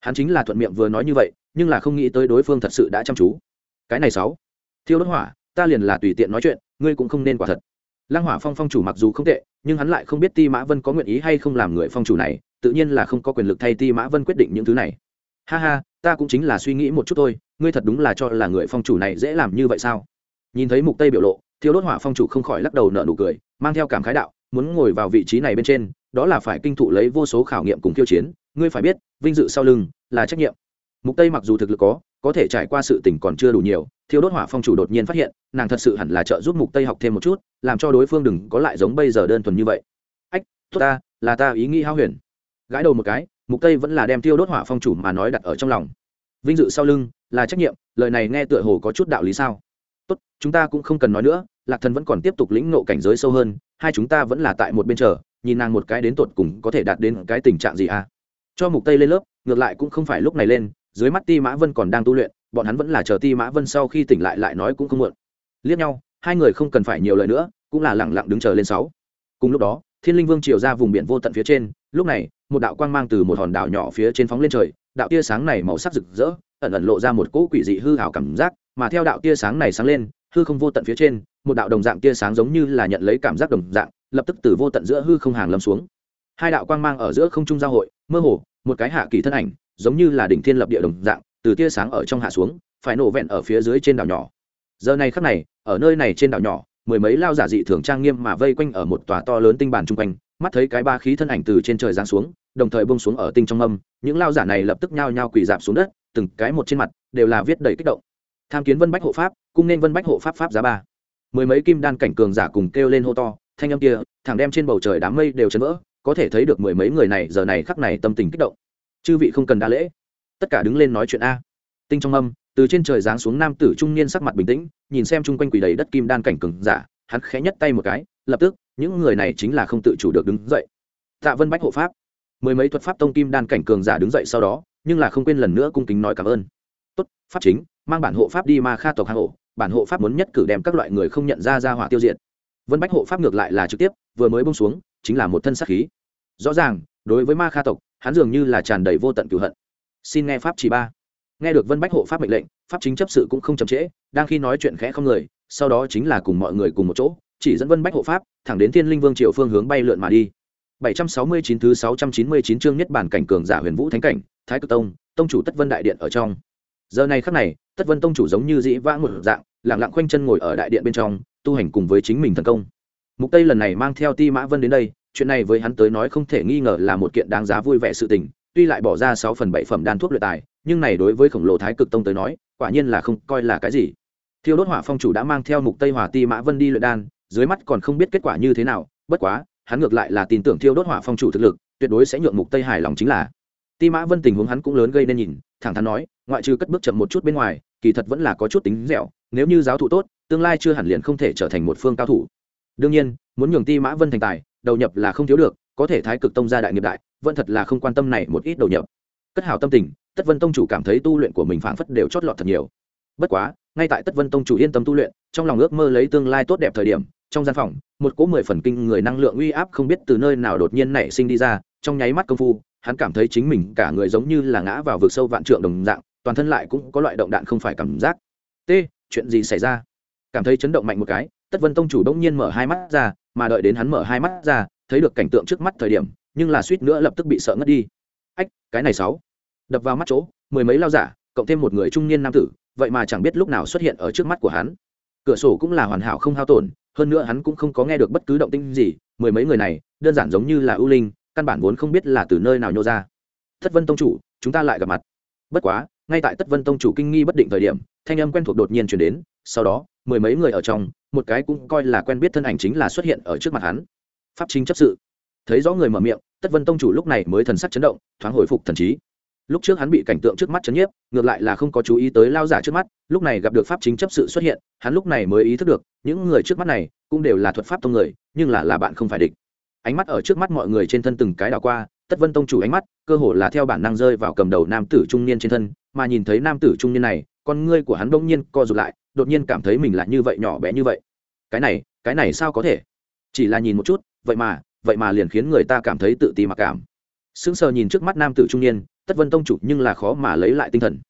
Hắn chính là thuận miệng vừa nói như vậy, nhưng là không nghĩ tới đối phương thật sự đã chăm chú. Cái này sáu. Thiêu đốt hỏa, ta liền là tùy tiện nói chuyện, ngươi cũng không nên quả thật lăng hỏa phong phong chủ mặc dù không tệ, nhưng hắn lại không biết ti mã vân có nguyện ý hay không làm người phong chủ này, tự nhiên là không có quyền lực thay ti mã vân quyết định những thứ này. Ha ha, ta cũng chính là suy nghĩ một chút thôi, ngươi thật đúng là cho là người phong chủ này dễ làm như vậy sao? Nhìn thấy mục tây biểu lộ thiếu đốt hỏa phong chủ không khỏi lắc đầu nở nụ cười, mang theo cảm khái đạo, muốn ngồi vào vị trí này bên trên, đó là phải kinh thụ lấy vô số khảo nghiệm cùng tiêu chiến, ngươi phải biết, vinh dự sau lưng là trách nhiệm. Mục tây mặc dù thực lực có có thể trải qua sự tình còn chưa đủ nhiều thiếu đốt hỏa phong chủ đột nhiên phát hiện, nàng thật sự hẳn là trợ giúp mục tây học thêm một chút, làm cho đối phương đừng có lại giống bây giờ đơn thuần như vậy. Ách, tốt ta, là ta ý nghĩ hao huyền. Gãi đầu một cái, mục tây vẫn là đem tiêu đốt hỏa phong chủ mà nói đặt ở trong lòng. Vinh dự sau lưng, là trách nhiệm, lời này nghe tựa hồ có chút đạo lý sao? Tốt, chúng ta cũng không cần nói nữa, lạc thần vẫn còn tiếp tục lĩnh nộ cảnh giới sâu hơn, hai chúng ta vẫn là tại một bên chờ, nhìn nàng một cái đến tột cùng có thể đạt đến cái tình trạng gì à? Cho mục tây lên lớp, ngược lại cũng không phải lúc này lên dưới mắt ti mã vân còn đang tu luyện, bọn hắn vẫn là chờ ti mã vân sau khi tỉnh lại lại nói cũng không muộn. Liếc nhau, hai người không cần phải nhiều lời nữa, cũng là lẳng lặng đứng chờ lên sáu. Cùng lúc đó, thiên linh vương chiều ra vùng biển vô tận phía trên, lúc này, một đạo quang mang từ một hòn đảo nhỏ phía trên phóng lên trời, đạo tia sáng này màu sắc rực rỡ, ẩn ẩn lộ ra một cỗ quỷ dị hư hảo cảm giác, mà theo đạo tia sáng này sáng lên, hư không vô tận phía trên, một đạo đồng dạng tia sáng giống như là nhận lấy cảm giác đồng dạng, lập tức từ vô tận giữa hư không hàng lâm xuống. Hai đạo quang mang ở giữa không trung giao hội, mơ hồ, một cái hạ kỳ thân ảnh giống như là đỉnh thiên lập địa đồng dạng, từ tia sáng ở trong hạ xuống, phải nổ vẹn ở phía dưới trên đảo nhỏ. Giờ này khắc này, ở nơi này trên đảo nhỏ, mười mấy lao giả dị thường trang nghiêm mà vây quanh ở một tòa to lớn tinh bản chung quanh, mắt thấy cái ba khí thân ảnh từ trên trời giáng xuống, đồng thời bông xuống ở tinh trong âm, những lao giả này lập tức nhao nhao quỳ dạp xuống đất, từng cái một trên mặt đều là viết đầy kích động. Tham kiến vân bách hộ pháp, cung nên vân bách hộ pháp pháp giá ba. Mười mấy kim đan cảnh cường giả cùng kêu lên hô to, thanh âm kia, thẳng đem trên bầu trời đám mây đều chấn vỡ, có thể thấy được mười mấy người này giờ này khắc này tâm tình kích động chư vị không cần đa lễ. Tất cả đứng lên nói chuyện a. Tinh trong âm, từ trên trời giáng xuống nam tử trung niên sắc mặt bình tĩnh, nhìn xem chung quanh quỷ đầy đất kim đan cảnh cường giả, hắn khẽ nhất tay một cái, lập tức, những người này chính là không tự chủ được đứng dậy. Tạ vân bách hộ pháp. Mười mấy thuật pháp tông kim đan cảnh cường giả đứng dậy sau đó, nhưng là không quên lần nữa cung kính nói cảm ơn. Tốt, pháp chính, mang bản hộ pháp đi ma kha tộc hang hộ. Bản hộ pháp muốn nhất cử đem các loại người không nhận ra ra hỏa tiêu diệt. Vân bách hộ pháp ngược lại là trực tiếp, vừa mới bông xuống, chính là một thân sát khí. Rõ ràng, đối với ma kha tộc hắn dường như là tràn đầy vô tận cửu hận. Xin nghe pháp chỉ ba. Nghe được vân bách hộ pháp mệnh lệnh, pháp chính chấp sự cũng không chậm trễ, đang khi nói chuyện khẽ không người, sau đó chính là cùng mọi người cùng một chỗ, chỉ dẫn vân bách hộ pháp thẳng đến thiên linh vương triều phương hướng bay lượn mà đi. 769 thứ 699 chương nhất bản cảnh cường giả huyền vũ thánh cảnh, thái cực tông tông chủ tất vân đại điện ở trong. Giờ này khắc này, tất vân tông chủ giống như dĩ vãng một dạng, lặng lặng khoanh chân ngồi ở đại điện bên trong, tu hành cùng với chính mình thần công. Mục tây lần này mang theo ti mã vân đến đây chuyện này với hắn tới nói không thể nghi ngờ là một kiện đáng giá vui vẻ sự tình, tuy lại bỏ ra 6 phần 7 phẩm đan thuốc luyện tài, nhưng này đối với khổng lồ thái cực tông tới nói, quả nhiên là không coi là cái gì. Thiêu đốt hỏa phong chủ đã mang theo mục tây hỏa ti mã vân đi luyện đan, dưới mắt còn không biết kết quả như thế nào, bất quá, hắn ngược lại là tin tưởng thiêu đốt hỏa phong chủ thực lực, tuyệt đối sẽ nhượng mục tây hài lòng chính là. Ti mã vân tình huống hắn cũng lớn gây nên nhìn, thẳng thắn nói, ngoại trừ cất bước chậm một chút bên ngoài, kỳ thật vẫn là có chút tính dẻo, nếu như giáo thụ tốt, tương lai chưa hẳn liền không thể trở thành một phương cao thủ. Đương nhiên, muốn nhường ti mã vân thành tài đầu nhập là không thiếu được, có thể thái cực tông gia đại nghiệp đại, vẫn thật là không quan tâm này một ít đầu nhập. Cất hảo tâm tình, tất vân tông chủ cảm thấy tu luyện của mình phảng phất đều chót lọt thật nhiều. Bất quá, ngay tại tất vân tông chủ yên tâm tu luyện, trong lòng ước mơ lấy tương lai tốt đẹp thời điểm, trong gian phòng, một cỗ mười phần kinh người năng lượng uy áp không biết từ nơi nào đột nhiên nảy sinh đi ra, trong nháy mắt công phu, hắn cảm thấy chính mình cả người giống như là ngã vào vực sâu vạn trượng đồng dạng, toàn thân lại cũng có loại động đạn không phải cảm giác. T, chuyện gì xảy ra? Cảm thấy chấn động mạnh một cái tất vân tông chủ đông nhiên mở hai mắt ra, mà đợi đến hắn mở hai mắt ra, thấy được cảnh tượng trước mắt thời điểm, nhưng là suýt nữa lập tức bị sợ ngất đi. Ách, cái này sáu. Đập vào mắt chỗ, mười mấy lao giả, cộng thêm một người trung niên nam tử, vậy mà chẳng biết lúc nào xuất hiện ở trước mắt của hắn. Cửa sổ cũng là hoàn hảo không hao tổn, hơn nữa hắn cũng không có nghe được bất cứ động tinh gì, mười mấy người này, đơn giản giống như là ưu linh, căn bản vốn không biết là từ nơi nào nhô ra. Thất vân tông chủ, chúng ta lại gặp mặt. Bất quá, ngay tại tất vân tông chủ kinh nghi bất định thời điểm, thanh âm quen thuộc đột nhiên chuyển đến, sau đó mười mấy người ở trong, một cái cũng coi là quen biết thân ảnh chính là xuất hiện ở trước mặt hắn. Pháp chính chấp sự. Thấy rõ người mở miệng, tất vân tông chủ lúc này mới thần sắc chấn động, thoáng hồi phục thần trí. Lúc trước hắn bị cảnh tượng trước mắt chấn nhiếp, ngược lại là không có chú ý tới lao giả trước mắt, lúc này gặp được pháp chính chấp sự xuất hiện, hắn lúc này mới ý thức được, những người trước mắt này cũng đều là thuật pháp tông người, nhưng là là bạn không phải địch. Ánh mắt ở trước mắt mọi người trên thân từng cái đảo qua, tất vân tông chủ ánh mắt, cơ hồ là theo bản năng rơi vào cầm đầu nam tử trung niên trên thân, mà nhìn thấy nam tử trung niên này, con ngươi của hắn đông nhiên co rụt lại đột nhiên cảm thấy mình là như vậy nhỏ bé như vậy. Cái này cái này sao có thể? Chỉ là nhìn một chút, vậy mà vậy mà liền khiến người ta cảm thấy tự ti mặc cảm. Sững sờ nhìn trước mắt nam tử trung niên, tất vân tông chủ nhưng là khó mà lấy lại tinh thần.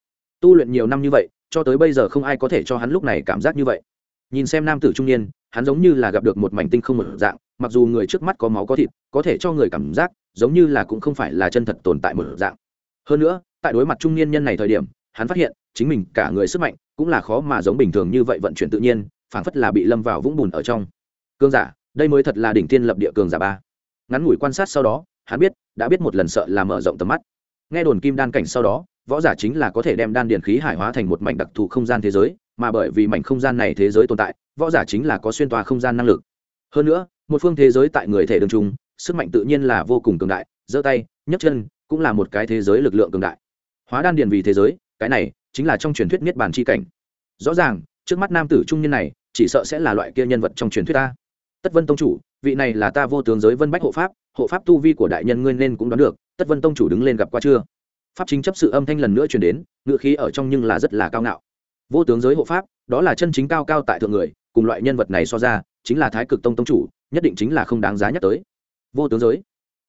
Tu luyện nhiều năm như vậy, cho tới bây giờ không ai có thể cho hắn lúc này cảm giác như vậy. Nhìn xem nam tử trung niên, hắn giống như là gặp được một mảnh tinh không một dạng, mặc dù người trước mắt có máu có thịt, có thể cho người cảm giác, giống như là cũng không phải là chân thật tồn tại một dạng. Hơn nữa, tại đối mặt trung niên nhân này thời điểm, hắn phát hiện chính mình cả người sức mạnh cũng là khó mà giống bình thường như vậy vận chuyển tự nhiên, phảng phất là bị lâm vào vũng bùn ở trong. Cương giả, đây mới thật là đỉnh tiên lập địa cường giả ba. Ngắn ngủi quan sát sau đó, hắn biết, đã biết một lần sợ là mở rộng tầm mắt. Nghe đồn kim đan cảnh sau đó, võ giả chính là có thể đem đan điện khí hải hóa thành một mảnh đặc thù không gian thế giới, mà bởi vì mảnh không gian này thế giới tồn tại, võ giả chính là có xuyên tòa không gian năng lực. Hơn nữa, một phương thế giới tại người thể đường trung, sức mạnh tự nhiên là vô cùng cường đại, giơ tay, nhấc chân, cũng là một cái thế giới lực lượng cường đại. Hóa đan điền vì thế giới, cái này chính là trong truyền thuyết niết bàn chi cảnh. Rõ ràng, trước mắt nam tử trung niên này, chỉ sợ sẽ là loại kia nhân vật trong truyền thuyết ta. Tất vân tông chủ, vị này là ta vô tướng giới vân bách hộ pháp hộ pháp tu vi của đại nhân ngươi nên cũng đoán được, tất vân tông chủ đứng lên gặp qua chưa? Pháp chính chấp sự âm thanh lần nữa truyền đến ngựa khí ở trong nhưng là rất là cao ngạo. Vô tướng giới hộ pháp, đó là chân chính cao cao tại thượng người, cùng loại nhân vật này so ra, chính là thái cực tông tông chủ, nhất định chính là không đáng giá nhắc tới. Vô tướng giới,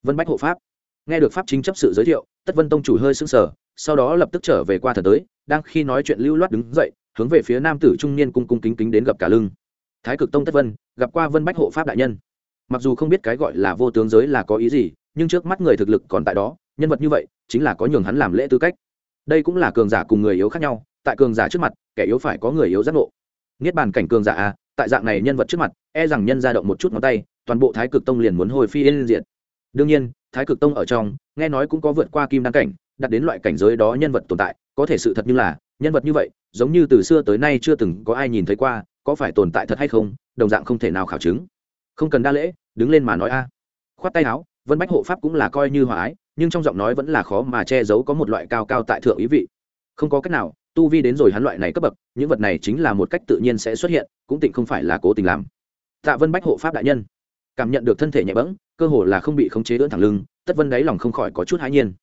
vân bách hộ pháp. Nghe được pháp chính chấp sự giới thiệu, tất vân tông chủ hơi sững sờ sau đó lập tức trở về qua thần tới đang khi nói chuyện lưu loát đứng dậy hướng về phía nam tử trung niên cung cung kính kính đến gặp cả lưng. Thái cực tông tất vân gặp qua vân bách hộ pháp đại nhân. Mặc dù không biết cái gọi là vô tướng giới là có ý gì nhưng trước mắt người thực lực còn tại đó nhân vật như vậy chính là có nhường hắn làm lễ tư cách. Đây cũng là cường giả cùng người yếu khác nhau tại cường giả trước mặt kẻ yếu phải có người yếu giác ngộ. Niết bàn cảnh cường giả à, tại dạng này nhân vật trước mặt e rằng nhân ra động một chút ngón tay toàn bộ thái cực tông liền muốn hồi phi yên diện đương nhiên thái cực tông ở trong nghe nói cũng có vượt qua kim đăng cảnh đặt đến loại cảnh giới đó nhân vật tồn tại, có thể sự thật như là, nhân vật như vậy, giống như từ xưa tới nay chưa từng có ai nhìn thấy qua, có phải tồn tại thật hay không, đồng dạng không thể nào khảo chứng. Không cần đa lễ, đứng lên mà nói a. Khoát tay áo, vân bách hộ pháp cũng là coi như hòa ái, nhưng trong giọng nói vẫn là khó mà che giấu có một loại cao cao tại thượng ý vị. Không có cách nào, tu vi đến rồi hắn loại này cấp bậc, những vật này chính là một cách tự nhiên sẽ xuất hiện, cũng tịnh không phải là cố tình làm. Tạ vân bách hộ pháp đại nhân. Cảm nhận được thân thể nhẹ bẫng, cơ hồ là không bị khống chế ưỡn thẳng lưng, tất vân đáy lòng không khỏi có chút hãi nhiên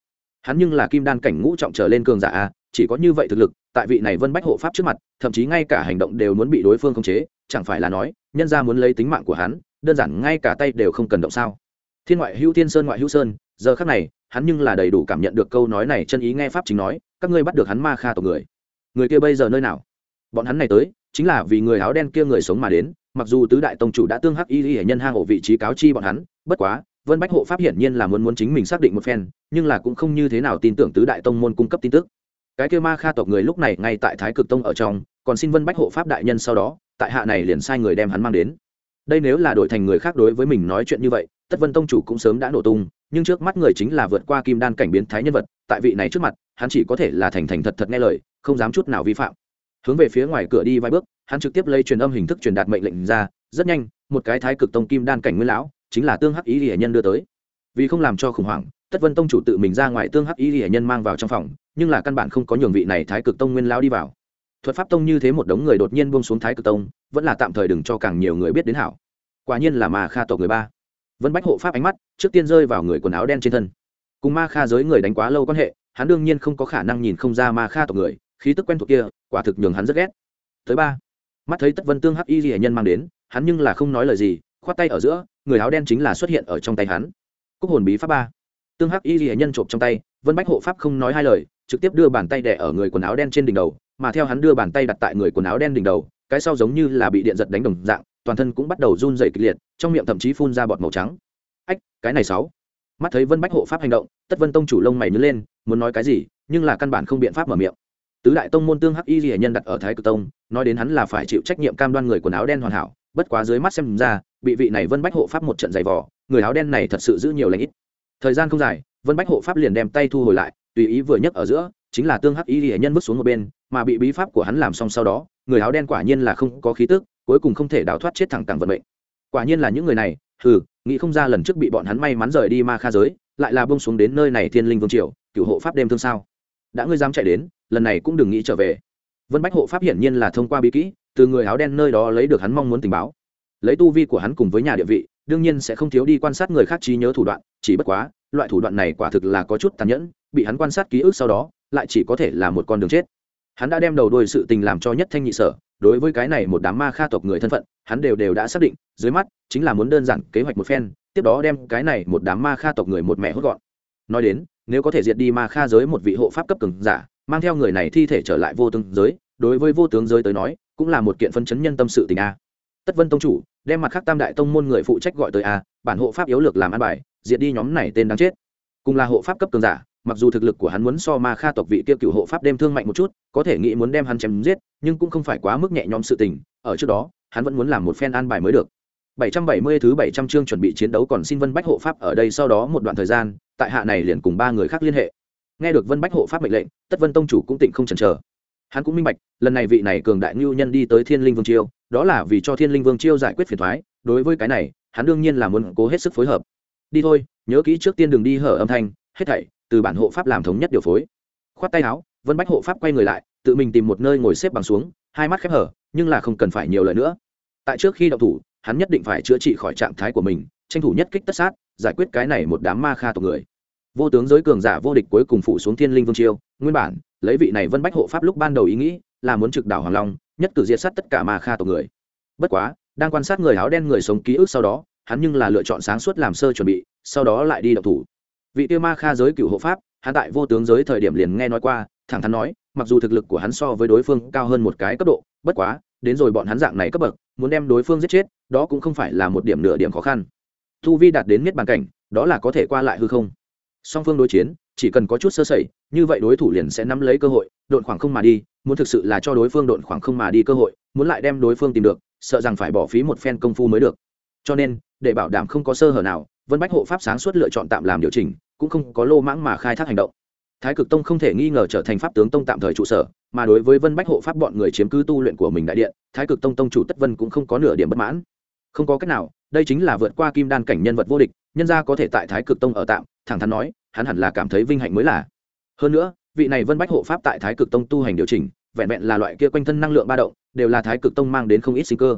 hắn nhưng là kim đan cảnh ngũ trọng trở lên cường giả a, chỉ có như vậy thực lực, tại vị này vân bách hộ pháp trước mặt, thậm chí ngay cả hành động đều muốn bị đối phương khống chế, chẳng phải là nói, nhân ra muốn lấy tính mạng của hắn, đơn giản ngay cả tay đều không cần động sao? Thiên ngoại hữu thiên sơn ngoại hữu sơn, giờ khác này, hắn nhưng là đầy đủ cảm nhận được câu nói này chân ý nghe pháp chính nói, các ngươi bắt được hắn ma kha tộc người. Người kia bây giờ nơi nào? Bọn hắn này tới, chính là vì người áo đen kia người sống mà đến, mặc dù tứ đại tông chủ đã tương hắc y y hệ nhân hang ổ vị trí cáo chi bọn hắn, bất quá vân bách hộ pháp hiển nhiên là muốn muốn chính mình xác định một phen, nhưng là cũng không như thế nào tin tưởng tứ đại tông môn cung cấp tin tức. Cái kia ma kha tộc người lúc này ngay tại thái cực tông ở trong, còn xin vân bách hộ pháp đại nhân sau đó, tại hạ này liền sai người đem hắn mang đến. Đây nếu là đổi thành người khác đối với mình nói chuyện như vậy, tất vân tông chủ cũng sớm đã nổ tung, nhưng trước mắt người chính là vượt qua kim đan cảnh biến thái nhân vật, tại vị này trước mặt, hắn chỉ có thể là thành thành thật thật nghe lời, không dám chút nào vi phạm. Hướng về phía ngoài cửa đi vài bước, hắn trực tiếp lấy truyền âm hình thức truyền đạt mệnh lệnh ra, rất nhanh, một cái thái cực tông kim đan cảnh nguyên lão chính là tương hắc ý hiển nhân đưa tới. Vì không làm cho khủng hoảng, tất vân tông chủ tự mình ra ngoài tương hắc ý hiển nhân mang vào trong phòng, nhưng là căn bản không có nhường vị này thái cực tông nguyên lao đi vào. Thuật pháp tông như thế một đống người đột nhiên buông xuống thái cực tông, vẫn là tạm thời đừng cho càng nhiều người biết đến hảo. Quả nhiên là mà kha tộc người ba. Vân bách hộ pháp ánh mắt, trước tiên rơi vào người quần áo đen trên thân. Cùng ma kha giới người đánh quá lâu quan hệ, hắn đương nhiên không có khả năng nhìn không ra ma kha tộc người, khí tức quen thuộc kia, quả thực nhường hắn rất ghét. Tới ba. Mắt thấy tất vân tương hắc y ghi nhân mang đến, hắn nhưng là không nói lời gì, khoát tay ở giữa người áo đen chính là xuất hiện ở trong tay hắn. Cúc hồn bí pháp ba. Tương hắc y ghi nhân trộm trong tay, vân bách hộ pháp không nói hai lời, trực tiếp đưa bàn tay đẻ ở người quần áo đen trên đỉnh đầu, mà theo hắn đưa bàn tay đặt tại người quần áo đen đỉnh đầu, cái sau giống như là bị điện giật đánh đồng dạng, toàn thân cũng bắt đầu run dày kịch liệt, trong miệng thậm chí phun ra bọt màu trắng. Ách, cái này sáu. Mắt thấy vân bách hộ pháp hành động, tất vân tông chủ lông mày nhớ lên, muốn nói cái gì, nhưng là căn bản không biện pháp mở miệng. Tứ đại tông môn tương hắc y ghi nhân đặt ở thái cực tông, nói đến hắn là phải chịu trách nhiệm cam đoan người quần áo đen hoàn hảo, bất quá dưới mắt xem ra bị vị này vân bách hộ pháp một trận giày vò, người áo đen này thật sự giữ nhiều lãnh ít. Thời gian không dài, vân bách hộ pháp liền đem tay thu hồi lại, tùy ý vừa nhấc ở giữa, chính là tương hắc y hệ nhân bước xuống một bên, mà bị bí pháp của hắn làm xong sau đó, người áo đen quả nhiên là không có khí tức, cuối cùng không thể đào thoát chết thẳng tàng vận mệnh. Quả nhiên là những người này, hừ, nghĩ không ra lần trước bị bọn hắn may mắn rời đi ma kha giới, lại là bông xuống đến nơi này thiên linh vương triều cựu hộ pháp đêm thương sao. Đã ngươi dám chạy đến, lần này cũng đừng nghĩ trở về. Vân bách hộ pháp hiển nhiên là thông qua bí kỹ, từ người áo đen nơi đó lấy được hắn mong muốn tình báo lấy tu vi của hắn cùng với nhà địa vị, đương nhiên sẽ không thiếu đi quan sát người khác trí nhớ thủ đoạn, chỉ bất quá, loại thủ đoạn này quả thực là có chút tàn nhẫn, bị hắn quan sát ký ức sau đó, lại chỉ có thể là một con đường chết. Hắn đã đem đầu đuôi sự tình làm cho nhất thanh nhị sở, đối với cái này một đám ma kha tộc người thân phận, hắn đều đều đã xác định, dưới mắt, chính là muốn đơn giản kế hoạch một phen, tiếp đó đem cái này một đám ma kha tộc người một mẹ hốt gọn. Nói đến, nếu có thể diệt đi ma kha giới một vị hộ pháp cấp cường giả, mang theo người này thi thể trở lại vô tướng giới, đối với vô tướng giới tới nói, cũng là một kiện phân chấn nhân tâm sự tình a tất vân tông chủ đem mặt khác tam đại tông môn người phụ trách gọi tới a bản hộ pháp yếu lược làm ăn bài diệt đi nhóm này tên đáng chết cùng là hộ pháp cấp cường giả mặc dù thực lực của hắn muốn so ma kha tộc vị kia cựu hộ pháp đem thương mạnh một chút có thể nghĩ muốn đem hắn chém giết nhưng cũng không phải quá mức nhẹ nhõm sự tình ở trước đó hắn vẫn muốn làm một phen an bài mới được 770 thứ 700 chương chuẩn bị chiến đấu còn xin Vân Bách hộ pháp ở đây sau đó một đoạn thời gian, tại hạ này liền cùng ba người khác liên hệ. Nghe được Vân Bách hộ pháp mệnh lệnh, Tất Vân tông chủ cũng tịnh không chần chờ. Hắn cũng minh bạch, lần này vị này cường đại ngưu nhân đi tới Thiên Linh Vương Chiêu, đó là vì cho Thiên Linh Vương Chiêu giải quyết phiền toái, đối với cái này, hắn đương nhiên là muốn cố hết sức phối hợp. Đi thôi, nhớ kỹ trước tiên đừng đi hở âm thanh, hết thảy từ bản hộ pháp làm thống nhất điều phối. Khoát tay áo, Vân Bách hộ pháp quay người lại, tự mình tìm một nơi ngồi xếp bằng xuống, hai mắt khép hở, nhưng là không cần phải nhiều lời nữa. Tại trước khi động thủ, hắn nhất định phải chữa trị khỏi trạng thái của mình tranh thủ nhất kích tất sát giải quyết cái này một đám ma kha tộc người vô tướng giới cường giả vô địch cuối cùng phụ xuống thiên linh vương chiêu nguyên bản lấy vị này vân bách hộ pháp lúc ban đầu ý nghĩ là muốn trực đảo hoàng long, nhất cử diệt sát tất cả ma kha tộc người. Bất quá, đang quan sát người áo đen người sống ký ức sau đó, hắn nhưng là lựa chọn sáng suốt làm sơ chuẩn bị, sau đó lại đi độc thủ. Vị tiêu ma kha giới cựu hộ pháp, hắn tại vô tướng giới thời điểm liền nghe nói qua, thẳng thắn nói, mặc dù thực lực của hắn so với đối phương cao hơn một cái cấp độ, bất quá, đến rồi bọn hắn dạng này cấp bậc, muốn đem đối phương giết chết, đó cũng không phải là một điểm nửa điểm khó khăn. Thu vi đạt đến miết bàn cảnh, đó là có thể qua lại hư không? Song phương đối chiến chỉ cần có chút sơ sẩy, như vậy đối thủ liền sẽ nắm lấy cơ hội, độn khoảng không mà đi, muốn thực sự là cho đối phương độn khoảng không mà đi cơ hội, muốn lại đem đối phương tìm được, sợ rằng phải bỏ phí một phen công phu mới được. Cho nên, để bảo đảm không có sơ hở nào, vân bách hộ pháp sáng suốt lựa chọn tạm làm điều chỉnh, cũng không có lô mãng mà khai thác hành động. Thái cực tông không thể nghi ngờ trở thành pháp tướng tông tạm thời trụ sở, mà đối với vân bách hộ pháp bọn người chiếm cứ tu luyện của mình đại điện, thái cực tông tông chủ tất vân cũng không có nửa điểm bất mãn. Không có cách nào, đây chính là vượt qua kim đan cảnh nhân vật vô địch, nhân gia có thể tại thái cực tông ở tạm, thẳng thắn nói hắn hẳn là cảm thấy vinh hạnh mới là. Hơn nữa, vị này vân bách hộ pháp tại thái cực tông tu hành điều chỉnh, vẹn vẹn là loại kia quanh thân năng lượng ba động, đều là thái cực tông mang đến không ít sinh cơ.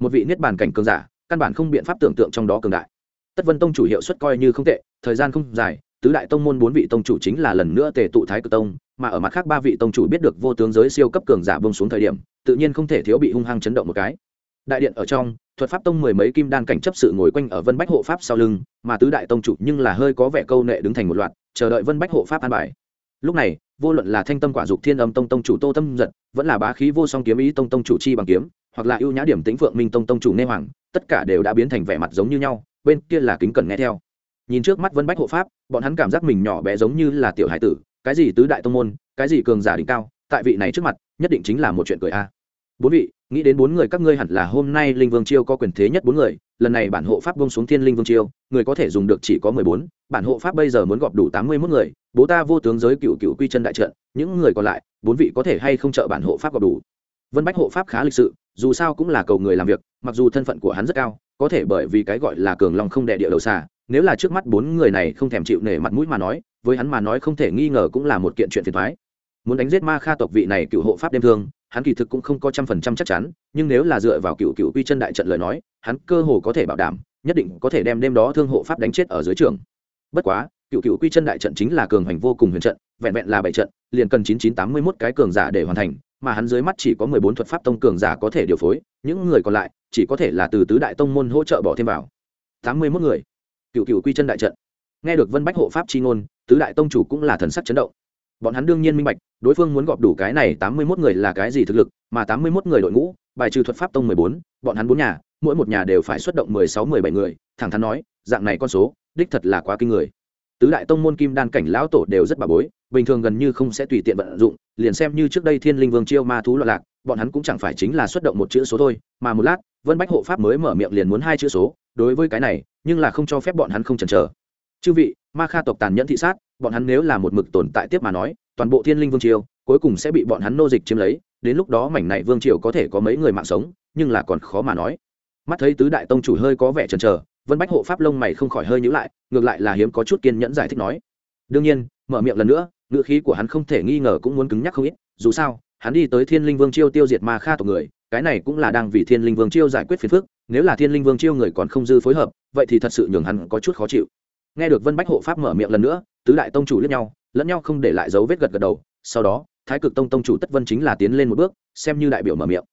Một vị niết bàn cảnh cường giả, căn bản không biện pháp tưởng tượng trong đó cường đại. Tất vân tông chủ hiệu suất coi như không tệ, thời gian không dài, tứ đại tông môn bốn vị tông chủ chính là lần nữa tề tụ thái cực tông, mà ở mặt khác ba vị tông chủ biết được vô tướng giới siêu cấp cường giả bông xuống thời điểm, tự nhiên không thể thiếu bị hung hăng chấn động một cái đại điện ở trong, thuật pháp tông mười mấy kim đan cảnh chấp sự ngồi quanh ở vân bách hộ pháp sau lưng, mà tứ đại tông chủ nhưng là hơi có vẻ câu nệ đứng thành một loạt, chờ đợi vân bách hộ pháp an bài. Lúc này, vô luận là thanh tâm quả dục thiên âm tông tông chủ tô tâm giật, vẫn là bá khí vô song kiếm ý tông tông chủ chi bằng kiếm, hoặc là ưu nhã điểm tĩnh phượng minh tông tông chủ nê hoàng, tất cả đều đã biến thành vẻ mặt giống như nhau, bên kia là kính cần nghe theo. Nhìn trước mắt vân bách hộ pháp, bọn hắn cảm giác mình nhỏ bé giống như là tiểu hải tử, cái gì tứ đại tông môn, cái gì cường giả đỉnh cao, tại vị này trước mặt, nhất định chính là một chuyện cười a. Bốn vị nghĩ đến bốn người các ngươi hẳn là hôm nay linh vương chiêu có quyền thế nhất bốn người, lần này bản hộ pháp bông xuống thiên linh vương chiêu, người có thể dùng được chỉ có mười bốn, bản hộ pháp bây giờ muốn gọp đủ tám mươi mốt người, bố ta vô tướng giới cựu cựu quy chân đại trận, những người còn lại, bốn vị có thể hay không trợ bản hộ pháp gọp đủ. Vân bách hộ pháp khá lịch sự, dù sao cũng là cầu người làm việc, mặc dù thân phận của hắn rất cao, có thể bởi vì cái gọi là cường lòng không đệ địa đầu xà, nếu là trước mắt bốn người này không thèm chịu nể mặt mũi mà nói, với hắn mà nói không thể nghi ngờ cũng là một kiện chuyện phiền thoái. Muốn đánh giết ma kha tộc vị này cựu hộ pháp đêm thương hắn kỳ thực cũng không có trăm phần trăm chắc chắn, nhưng nếu là dựa vào cựu cựu quy chân đại trận lời nói, hắn cơ hồ có thể bảo đảm, nhất định có thể đem đêm đó thương hộ pháp đánh chết ở dưới trường. Bất quá, cựu cựu quy chân đại trận chính là cường hành vô cùng huyền trận, vẹn vẹn là bảy trận, liền cần chín chín tám mươi mốt cái cường giả để hoàn thành, mà hắn dưới mắt chỉ có mười bốn thuật pháp tông cường giả có thể điều phối, những người còn lại chỉ có thể là từ tứ đại tông môn hỗ trợ bỏ thêm vào. Tám mươi mốt người. Cựu cựu quy chân đại trận. Nghe được vân bách hộ pháp c h i ngôn, tứ đại tông chủ cũng là thần sắc chấn động bọn hắn đương nhiên minh bạch, đối phương muốn gọp đủ cái này tám mươi mốt người là cái gì thực lực, mà tám mươi mốt người đội ngũ, bài trừ thuật pháp tông mười bốn, bọn hắn bốn nhà, mỗi một nhà đều phải xuất động mười sáu, mười bảy người, thẳng thắn nói, dạng này con số, đích thật là quá kinh người. Tứ đại tông môn kim đan cảnh lão tổ đều rất bà bối, bình thường gần như không sẽ tùy tiện vận dụng, liền xem như trước đây thiên linh vương chiêu ma thú loạn lạc, bọn hắn cũng chẳng phải chính là xuất động một chữ số thôi, mà một lát, vân bách hộ pháp mới mở miệng liền muốn hai chữ số, đối với cái này, nhưng là không cho phép bọn hắn không chần chờ. Chư vị, ma kha tộc tàn nhẫn thị sát bọn hắn nếu là một mực tồn tại tiếp mà nói, toàn bộ thiên linh vương triều cuối cùng sẽ bị bọn hắn nô dịch chiếm lấy, đến lúc đó mảnh này vương triều có thể có mấy người mạng sống, nhưng là còn khó mà nói. Mắt thấy tứ đại tông chủ hơi có vẻ chần chờ, vân bách hộ pháp lông mày không khỏi hơi nhữ lại, ngược lại là hiếm có chút kiên nhẫn giải thích nói. Đương nhiên, mở miệng lần nữa, ngữ khí của hắn không thể nghi ngờ cũng muốn cứng nhắc không ít, dù sao, hắn đi tới thiên linh vương chiêu tiêu diệt ma kha tộc người, cái này cũng là đang vì thiên linh vương chiêu giải quyết phiền phức, nếu là thiên linh vương chiêu người còn không dư phối hợp, vậy thì thật sự nhường hắn có chút khó chịu. Nghe được vân bách hộ pháp mở miệng lần nữa tứ đại tông chủ lẫn nhau lẫn nhau không để lại dấu vết gật gật đầu, sau đó, thái cực tông tông chủ tất vân chính là tiến lên một bước, xem như đại biểu mở miệng.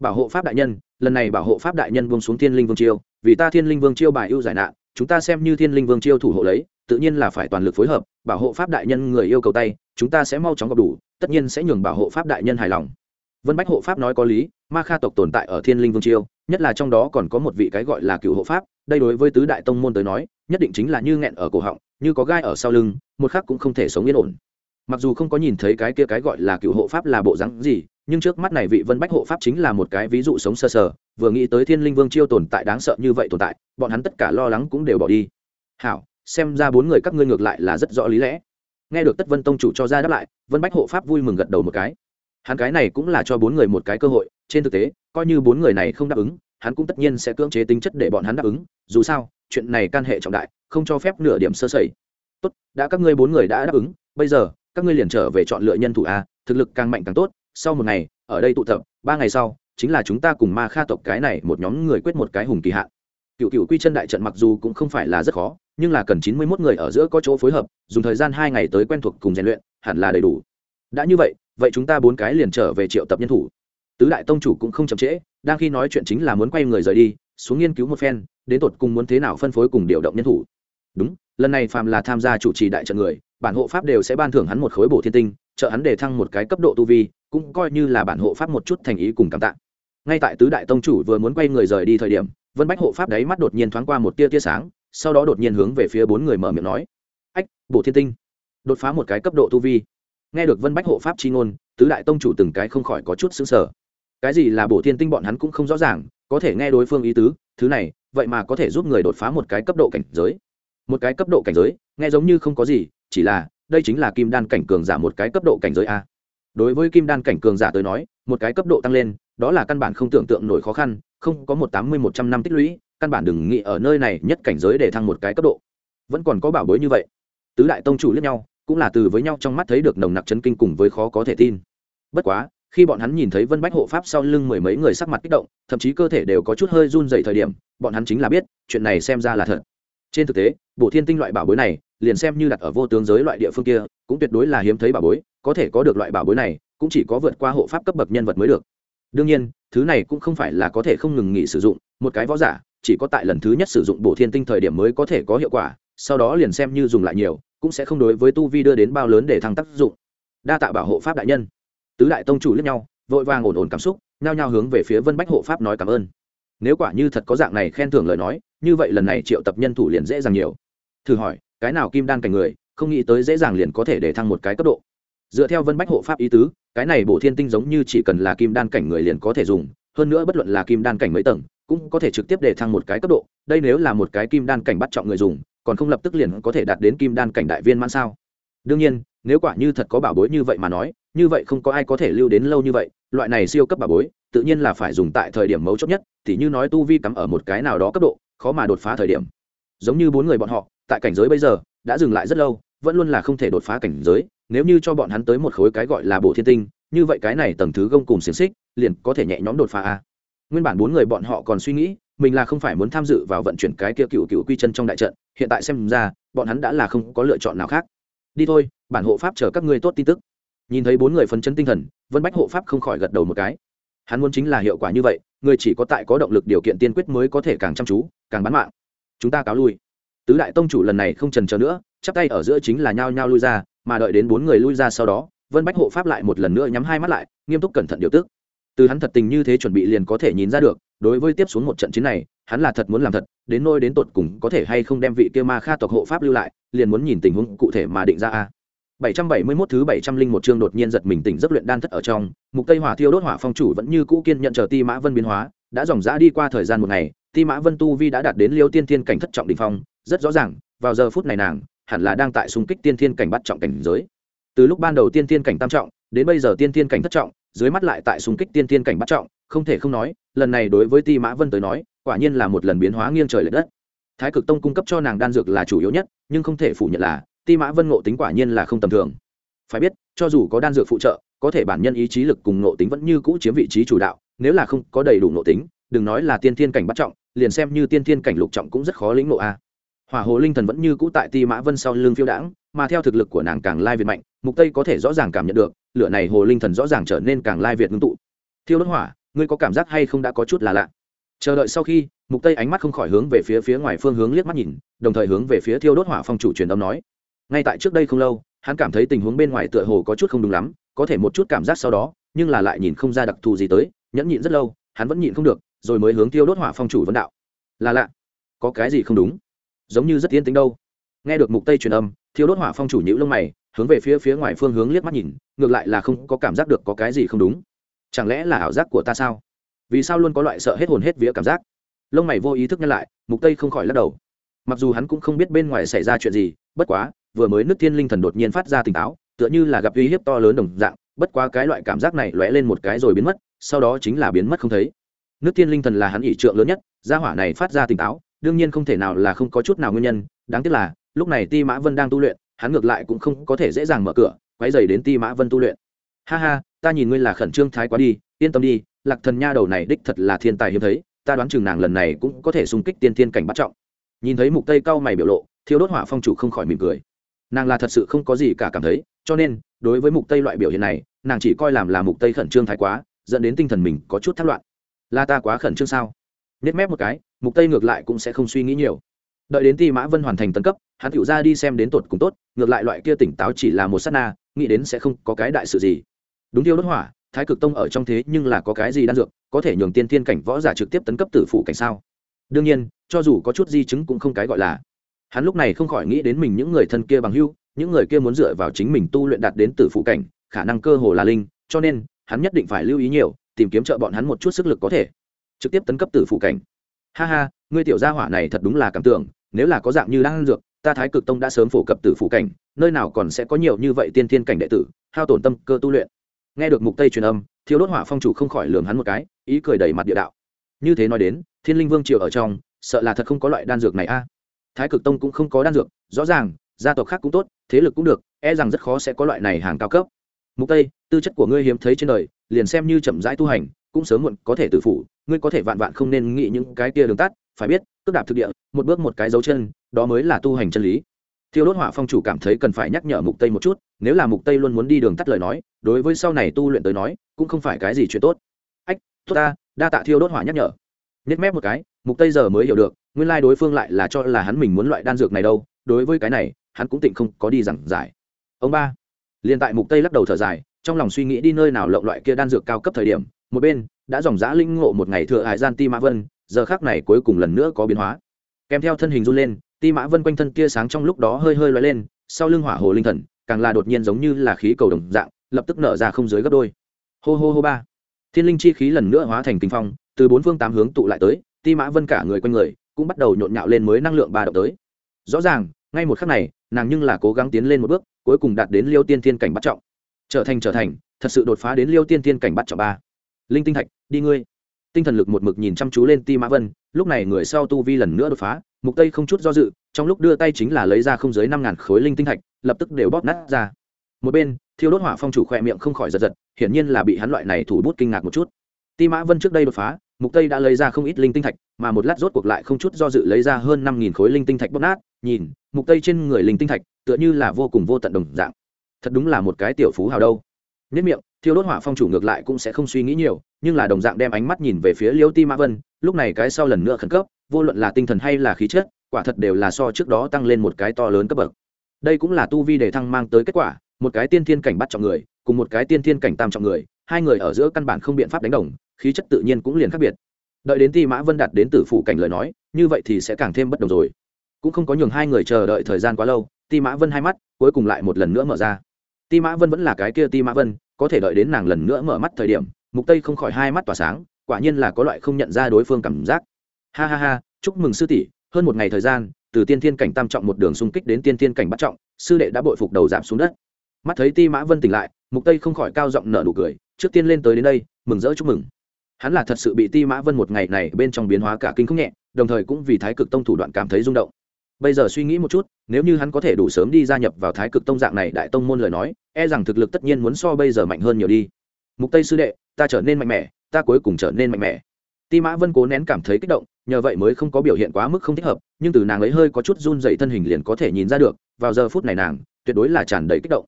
Bảo hộ pháp đại nhân, lần này bảo hộ pháp đại nhân buông xuống thiên linh vương chiêu, vì ta thiên linh vương chiêu bài ưu giải nạn, chúng ta xem như thiên linh vương chiêu thủ hộ lấy, tự nhiên là phải toàn lực phối hợp, bảo hộ pháp đại nhân người yêu cầu tay, chúng ta sẽ mau chóng gặp đủ, tất nhiên sẽ nhường bảo hộ pháp đại nhân hài lòng. Vân bách hộ pháp nói có lý, ma kha tộc tồn tại ở thiên linh vương chiêu, nhất là trong đó còn có một vị cái gọi là cựu hộ pháp, đây đối với tứ đại tông môn tới nói, nhất định chính là như nghẹn ở cổ họng như có gai ở sau lưng, một khắc cũng không thể sống yên ổn. Mặc dù không có nhìn thấy cái kia cái gọi là cựu hộ pháp là bộ rắn gì, nhưng trước mắt này vị vân bách hộ pháp chính là một cái ví dụ sống sơ sờ, vừa nghĩ tới thiên linh vương chiêu tồn tại đáng sợ như vậy tồn tại, bọn hắn tất cả lo lắng cũng đều bỏ đi. Hảo, xem ra bốn người các ngươi ngược lại là rất rõ lý lẽ. Nghe được tất vân tông chủ cho ra đáp lại, vân bách hộ pháp vui mừng gật đầu một cái. Hắn cái này cũng là cho bốn người một cái cơ hội, trên thực tế, coi như bốn người này không đáp ứng, hắn cũng tất nhiên sẽ cưỡng chế tính chất để bọn hắn đáp ứng, dù sao, chuyện này can hệ trọng đại không cho phép nửa điểm sơ sẩy. Tốt, đã các ngươi bốn người đã đáp ứng, bây giờ, các ngươi liền trở về chọn lựa nhân thủ a, thực lực càng mạnh càng tốt, sau một ngày, ở đây tụ tập, ba ngày sau, chính là chúng ta cùng ma kha tộc cái này một nhóm người quyết một cái hùng kỳ hạn. Cựu cựu quy chân đại trận mặc dù cũng không phải là rất khó, nhưng là cần chín mươi mốt người ở giữa có chỗ phối hợp, dùng thời gian hai ngày tới quen thuộc cùng rèn luyện, hẳn là đầy đủ. Đã như vậy vậy chúng ta bốn cái liền trở về triệu tập nhân thủ. Tứ đại tông chủ cũng không chậm trễ, đang khi nói chuyện chính là muốn quay người rời đi, xuống nghiên cứu một phen, đến tột cùng muốn thế nào phân phối cùng điều động nhân thủ đúng, lần này phàm là tham gia chủ trì đại trận người, bản hộ pháp đều sẽ ban thưởng hắn một khối bổ thiên tinh, trợ hắn để thăng một cái cấp độ tu vi, cũng coi như là bản hộ pháp một chút thành ý cùng cảm tạ. Ngay tại tứ đại tông chủ vừa muốn quay người rời đi thời điểm, vân bách hộ pháp đấy mắt đột nhiên thoáng qua một tia tia sáng, sau đó đột nhiên hướng về phía bốn người mở miệng nói, ách, bổ thiên tinh, đột phá một cái cấp độ tu vi. Nghe được vân bách hộ pháp chi ngôn, tứ đại tông chủ từng cái không khỏi có chút xứng sở cái gì là bổ thiên tinh bọn hắn cũng không rõ ràng, có thể nghe đối phương ý tứ, thứ này, vậy mà có thể giúp người đột phá một cái cấp độ cảnh giới một cái cấp độ cảnh giới, nghe giống như không có gì, chỉ là, đây chính là kim đan cảnh cường giả một cái cấp độ cảnh giới a. Đối với kim đan cảnh cường giả tới nói, một cái cấp độ tăng lên, đó là căn bản không tưởng tượng nổi khó khăn, không có một tám mươi một trăm năm tích lũy, căn bản đừng nghĩ ở nơi này nhất cảnh giới để thăng một cái cấp độ. Vẫn còn có bảo bối như vậy. Tứ đại tông chủ lẫn nhau, cũng là từ với nhau trong mắt thấy được nồng nặc chấn kinh cùng với khó có thể tin. Bất quá, khi bọn hắn nhìn thấy vân bách hộ pháp sau lưng mười mấy người sắc mặt kích động, thậm chí cơ thể đều có chút hơi run dày thời điểm, bọn hắn chính là biết, chuyện này xem ra là thật trên thực tế bộ thiên tinh loại bảo bối này, liền xem như đặt ở vô tướng giới loại địa phương kia, cũng tuyệt đối là hiếm thấy bảo bối, có thể có được loại bảo bối này, cũng chỉ có vượt qua hộ pháp cấp bậc nhân vật mới được. Đương nhiên, thứ này cũng không phải là có thể không ngừng nghỉ sử dụng, một cái võ giả, chỉ có tại lần thứ nhất sử dụng bộ thiên tinh thời điểm mới có thể có hiệu quả, sau đó liền xem như dùng lại nhiều, cũng sẽ không đối với tu vi đưa đến bao lớn để thăng tác dụng. Đa tạ bảo hộ pháp đại nhân. Tứ đại tông chủ lẫn nhau, vội vàng ổn ổn cảm xúc, nhao nhao hướng về phía vân bách hộ pháp nói cảm ơn nếu quả như thật có dạng này khen thưởng lời nói, như vậy lần này triệu tập nhân thủ liền dễ dàng nhiều. Thử hỏi, cái nào kim đan cảnh người, không nghĩ tới dễ dàng liền có thể để thăng một cái cấp độ? Dựa theo vân bách hộ pháp ý tứ, cái này bổ thiên tinh giống như chỉ cần là kim đan cảnh người liền có thể dùng, hơn nữa bất luận là kim đan cảnh mấy tầng, cũng có thể trực tiếp để thăng một cái cấp độ. Đây nếu là một cái kim đan cảnh bắt chọn người dùng, còn không lập tức liền có thể đạt đến kim đan cảnh đại viên mãn sao? Đương nhiên, nếu quả như thật có bảo bối như vậy mà nói, như vậy không có ai có thể lưu đến lâu như vậy, loại này siêu cấp bảo bối tự nhiên là phải dùng tại thời điểm mấu chốt nhất thì như nói tu vi cắm ở một cái nào đó cấp độ, khó mà đột phá thời điểm. Giống như bốn người bọn họ, tại cảnh giới bây giờ, đã dừng lại rất lâu, vẫn luôn là không thể đột phá cảnh giới, nếu như cho bọn hắn tới một khối cái gọi là bộ thiên tinh, như vậy cái này tầng thứ gông cùng xiềng xích, liền có thể nhẹ nhõm đột phá a. Nguyên bản bốn người bọn họ còn suy nghĩ, mình là không phải muốn tham dự vào vận chuyển cái kia cựu cựu quy chân trong đại trận, hiện tại xem ra, bọn hắn đã là không có lựa chọn nào khác. Đi thôi, bản hộ pháp chờ các ngươi tốt tin tức. Nhìn thấy bốn người phấn chấn tinh thần, vân bách hộ pháp không khỏi gật đầu một cái hắn muốn chính là hiệu quả như vậy, người chỉ có tại có động lực điều kiện tiên quyết mới có thể càng chăm chú, càng bán mạng. Chúng ta cáo lui. Tứ đại tông chủ lần này không trần trờ nữa, chắp tay ở giữa chính là nhao nhao lui ra, mà đợi đến bốn người lui ra sau đó, vân bách hộ pháp lại một lần nữa nhắm hai mắt lại, nghiêm túc cẩn thận điều tức. Từ hắn thật tình như thế chuẩn bị liền có thể nhìn ra được, đối với tiếp xuống một trận chiến này, hắn là thật muốn làm thật, đến nôi đến tột cùng có thể hay không đem vị kia ma kha tộc hộ pháp lưu lại, liền muốn nhìn tình huống cụ thể mà định ra a. 771 thứ 701 chương đột nhiên giật mình tỉnh giấc luyện đan thất ở trong, mục tây hỏa thiêu đốt hỏa phong chủ vẫn như cũ kiên nhận chờ Ti Mã Vân biến hóa, đã dòng dã đi qua thời gian một ngày, Ti Mã Vân tu vi đã đạt đến Liêu Tiên Thiên cảnh thất trọng đỉnh phong, rất rõ ràng, vào giờ phút này nàng hẳn là đang tại xung kích tiên thiên cảnh bắt trọng cảnh giới. Từ lúc ban đầu tiên thiên cảnh tam trọng, đến bây giờ tiên thiên cảnh thất trọng, dưới mắt lại tại xung kích tiên thiên cảnh bắt trọng không thể không nói lần này đối với ti mã vân tới nói quả nhiên là một lần biến hóa nghiêng trời lệch đất thái cực tông cung cấp cho nàng đan dược là chủ yếu nhất nhưng không thể phủ nhận là ti mã vân ngộ tính quả nhiên là không tầm thường. Phải biết, cho dù có đan dược phụ trợ, có thể bản nhân ý chí lực cùng ngộ tính vẫn như cũ chiếm vị trí chủ đạo, nếu là không có đầy đủ ngộ tính, đừng nói là tiên thiên cảnh bắt trọng, liền xem như tiên thiên cảnh lục trọng cũng rất khó lĩnh ngộ a. Hỏa hồ linh thần vẫn như cũ tại ti mã vân sau lưng phiêu đãng, mà theo thực lực của nàng càng lai việt mạnh, mục tây có thể rõ ràng cảm nhận được, lửa này hồ linh thần rõ ràng trở nên càng lai việt ngưng tụ. Thiêu đốt hỏa, ngươi có cảm giác hay không đã có chút là lạ? Chờ đợi sau khi, mục tây ánh mắt không khỏi hướng về phía phía ngoài phương hướng liếc mắt nhìn, đồng thời hướng về phía thiêu đốt hỏa phong chủ truyền âm nói ngay tại trước đây không lâu, hắn cảm thấy tình huống bên ngoài tựa hồ có chút không đúng lắm, có thể một chút cảm giác sau đó, nhưng là lại nhìn không ra đặc thù gì tới, nhẫn nhịn rất lâu, hắn vẫn nhịn không được, rồi mới hướng tiêu đốt hỏa phong chủ vấn đạo. Là lạ, có cái gì không đúng? Giống như rất yên tĩnh đâu. Nghe được mục tây truyền âm thiêu đốt hỏa phong chủ nhữ lông mày, hướng về phía phía ngoài phương hướng liếc mắt nhìn, ngược lại là không có cảm giác được có cái gì không đúng. Chẳng lẽ là ảo giác của ta sao? Vì sao luôn có loại sợ hết hồn hết vía cảm giác? Lông mày vô ý thức nhắc lại, mục tây không khỏi lắc đầu. Mặc dù hắn cũng không biết bên ngoài xảy ra chuyện gì, bất quá vừa mới nước thiên linh thần đột nhiên phát ra tỉnh táo, tựa như là gặp uy hiếp to lớn đồng dạng, bất quá cái loại cảm giác này lóe lên một cái rồi biến mất, sau đó chính là biến mất không thấy. Nước thiên linh thần là hắn ỷ trượng lớn nhất, gia hỏa này phát ra tỉnh táo, đương nhiên không thể nào là không có chút nào nguyên nhân, đáng tiếc là, lúc này ti mã vân đang tu luyện, hắn ngược lại cũng không có thể dễ dàng mở cửa quay dày đến ti mã vân tu luyện. Ha ha, ta nhìn ngươi là khẩn trương thái quá đi, yên tâm đi, lạc thần nha đầu này đích thật là thiên tài hiếm thấy, ta đoán chừng nàng lần này cũng có thể xung kích tiên thiên cảnh bắt trọng. Nhìn thấy mục tây cao mày biểu lộ thiếu đốt hỏa phong chủ không khỏi mỉm cười nàng là thật sự không có gì cả cảm thấy, cho nên, đối với mục tây loại biểu hiện này, nàng chỉ coi làm là mục tây khẩn trương thái quá, dẫn đến tinh thần mình có chút thất loạn. Là ta quá khẩn trương sao? Nết mép một cái, mục tây ngược lại cũng sẽ không suy nghĩ nhiều. Đợi đến ti mã vân hoàn thành tấn cấp, hắn tựu ra đi xem đến tột cùng tốt, ngược lại loại kia tỉnh táo chỉ là một sát na, nghĩ đến sẽ không có cái đại sự gì. Đúng tiêu đốt hỏa, thái cực tông ở trong thế nhưng là có cái gì đan dược, có thể nhường tiên thiên cảnh võ giả trực tiếp tấn cấp tử phụ cảnh sao? Đương nhiên, cho dù có chút di chứng cũng không cái gọi là hắn lúc này không khỏi nghĩ đến mình những người thân kia bằng hưu những người kia muốn dựa vào chính mình tu luyện đạt đến tử phụ cảnh, khả năng cơ hồ là linh, cho nên, hắn nhất định phải lưu ý nhiều, tìm kiếm trợ bọn hắn một chút sức lực có thể. Trực tiếp tấn cấp tử phụ cảnh. Ha ha, ngươi tiểu gia hỏa này thật đúng là cảm tưởng, nếu là có dạng như đang dược, ta thái cực tông đã sớm phổ cập tử phụ cảnh, nơi nào còn sẽ có nhiều như vậy tiên thiên cảnh đệ tử, hao tổn tâm cơ tu luyện. Nghe được mục tây truyền âm thiếu đốt hỏa phong chủ không khỏi lườm hắn một cái, ý cười đầy mặt địa đạo. Như thế nói đến, thiên linh vương triều ở trong, sợ là thật không có loại đan dược này a thái cực tông cũng không có đan dược, rõ ràng, gia tộc khác cũng tốt, thế lực cũng được e rằng rất khó sẽ có loại này hàng cao cấp. Mục tây, tư chất của ngươi hiếm thấy trên đời, liền xem như chậm rãi tu hành, cũng sớm muộn có thể tự phủ, ngươi có thể vạn vạn không nên nghĩ những cái kia đường tắt, phải biết, cước đạp thực địa, một bước một cái dấu chân, đó mới là tu hành chân lý. Thiêu đốt hỏa phong chủ cảm thấy cần phải nhắc nhở mục tây một chút, nếu là mục tây luôn muốn đi đường tắt lời nói, đối với sau này tu luyện tới nói, cũng không phải cái gì chuyện tốt. Ách, tốt ta, đa tạ thiêu đốt hỏa nhắc nhở. Nhét mép một cái, mục tây giờ mới hiểu được nguyên lai đối phương lại là cho là hắn mình muốn loại đan dược này đâu, đối với cái này, hắn cũng tịnh không có đi giảng giải. Ông ba, liền tại mục tây lắc đầu thở dài, trong lòng suy nghĩ đi nơi nào lộng loại kia đan dược cao cấp thời điểm, một bên, đã dòng dã linh ngộ một ngày thừa hải gian ti mã vân, giờ khác này cuối cùng lần nữa có biến hóa. Kèm theo thân hình run lên, ti mã vân quanh thân kia sáng trong lúc đó hơi hơi loay lên, sau lưng hỏa hồ linh thần, càng là đột nhiên giống như là khí cầu đồng dạng, lập tức nở ra không dưới gấp đôi. Hô hô hô ba. Thiên linh chi khí lần nữa hóa thành kinh phong, từ bốn phương tám hướng tụ lại tới, ti mã vân cả người quanh người cũng bắt đầu nhộn nhạo lên mới năng lượng ba động tới. Rõ ràng, ngay một khắc này, nàng nhưng là cố gắng tiến lên một bước, cuối cùng đạt đến liêu tiên thiên cảnh bắt trọng. Trở thành trở thành, thật sự đột phá đến liêu tiên thiên cảnh bắt trọng ba. Linh tinh thạch, đi ngươi. Tinh thần lực một mực nhìn chăm chú lên ti mã vân, lúc này người sau tu vi lần nữa đột phá, mục tây không chút do dự, trong lúc đưa tay chính là lấy ra không dưới năm ngàn khối linh tinh thạch, lập tức đều bóp nát ra. Một bên, thiêu đốt hỏa phong chủ khỏe miệng không khỏi giật giật, hiển nhiên là bị hắn loại này thủ bút kinh ngạc một chút. Ti mã vân trước đây đột phá mục tây đã lấy ra không ít linh tinh thạch, mà một lát rốt cuộc lại không chút do dự lấy ra hơn năm nghìn khối linh tinh thạch bóp nát. Nhìn, mục tây trên người linh tinh thạch tựa như là vô cùng vô tận đồng dạng. Thật đúng là một cái tiểu phú hào đâu. Nhất miệng, thiêu đốt hỏa phong chủ ngược lại cũng sẽ không suy nghĩ nhiều, nhưng là đồng dạng đem ánh mắt nhìn về phía liêu ti mã vân, lúc này cái sau lần nữa khẩn cấp, vô luận là tinh thần hay là khí chất, quả thật đều là so trước đó tăng lên một cái to lớn cấp bậc. Đây cũng là tu vi để thăng mang tới kết quả, một cái tiên thiên cảnh bắt trọng người, cùng một cái tiên thiên cảnh tam trọng người, hai người ở giữa căn bản không biện pháp đánh đồng khí chất tự nhiên cũng liền khác biệt. Đợi đến ti mã vân đạt đến tử phủ cảnh lời nói, như vậy thì sẽ càng thêm bất đồng rồi. Cũng không có nhường hai người chờ đợi thời gian quá lâu, ti mã vân hai mắt cuối cùng lại một lần nữa mở ra. Ti mã vân vẫn là cái kia ti mã vân, có thể đợi đến nàng lần nữa mở mắt thời điểm, mục tây không khỏi hai mắt tỏa sáng, quả nhiên là có loại không nhận ra đối phương cảm giác. Ha ha ha, chúc mừng sư tỷ, hơn một ngày thời gian, từ tiên thiên cảnh tam trọng một đường xung kích đến tiên thiên cảnh bắt trọng, sư đệ đã bội phục đầu giảm xuống đất. Mắt thấy ti mã vân tỉnh lại, mục tây không khỏi cao giọng nở nụ cười, trước tiên lên tới đến đây, mừng rỡ chúc mừng hắn là thật sự bị ti mã vân một ngày này bên trong biến hóa cả kinh không nhẹ, đồng thời cũng vì thái cực tông thủ đoạn cảm thấy rung động. Bây giờ suy nghĩ một chút, nếu như hắn có thể đủ sớm đi gia nhập vào thái cực tông dạng này đại tông môn lời nói e rằng thực lực tất nhiên muốn so bây giờ mạnh hơn nhiều đi. Mục tây sư đệ, ta trở nên mạnh mẽ, ta cuối cùng trở nên mạnh mẽ. Ti mã vân cố nén cảm thấy kích động, nhờ vậy mới không có biểu hiện quá mức không thích hợp, nhưng từ nàng ấy hơi có chút run dậy thân hình liền có thể nhìn ra được, vào giờ phút này nàng, tuyệt đối là tràn đầy kích động.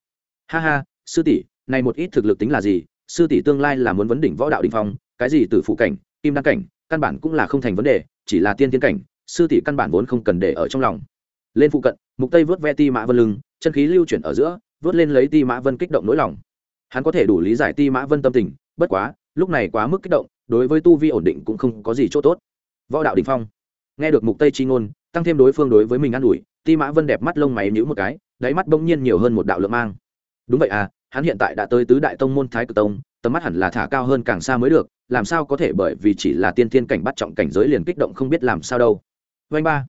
Ha ha, sư tỷ, này một ít thực lực tính là gì sư tỷ tương lai là muốn vấn đỉnh võ đạo đình phong, cái gì từ phụ cảnh, kim đăng cảnh, căn bản cũng là không thành vấn đề, chỉ là tiên tiến cảnh, sư tỷ căn bản vốn không cần để ở trong lòng. Lên phụ cận, mục tây vớt ve ti mã vân lưng, chân khí lưu chuyển ở giữa, vớt lên lấy ti mã vân kích động nỗi lòng. Hắn có thể đủ lý giải ti mã vân tâm tình, bất quá, lúc này quá mức kích động, đối với tu vi ổn định cũng không có gì chỗ tốt. Võ đạo đình phong. Nghe được mục tây chi ngôn, tăng thêm đối phương đối với mình ă n ủi, ti mã vân đẹp mắt lông mày nhíu một cái, đáy mắt bỗng nhiên nhiều hơn một đạo lượng mang. Đúng vậy à hắn hiện tại đã tới tứ đại tông môn thái cực tông, tầm mắt hẳn là thả cao hơn càng xa mới được, làm sao có thể bởi vì chỉ là tiên thiên cảnh bắt trọng cảnh giới liền kích động không biết làm sao đâu. Vanh ba.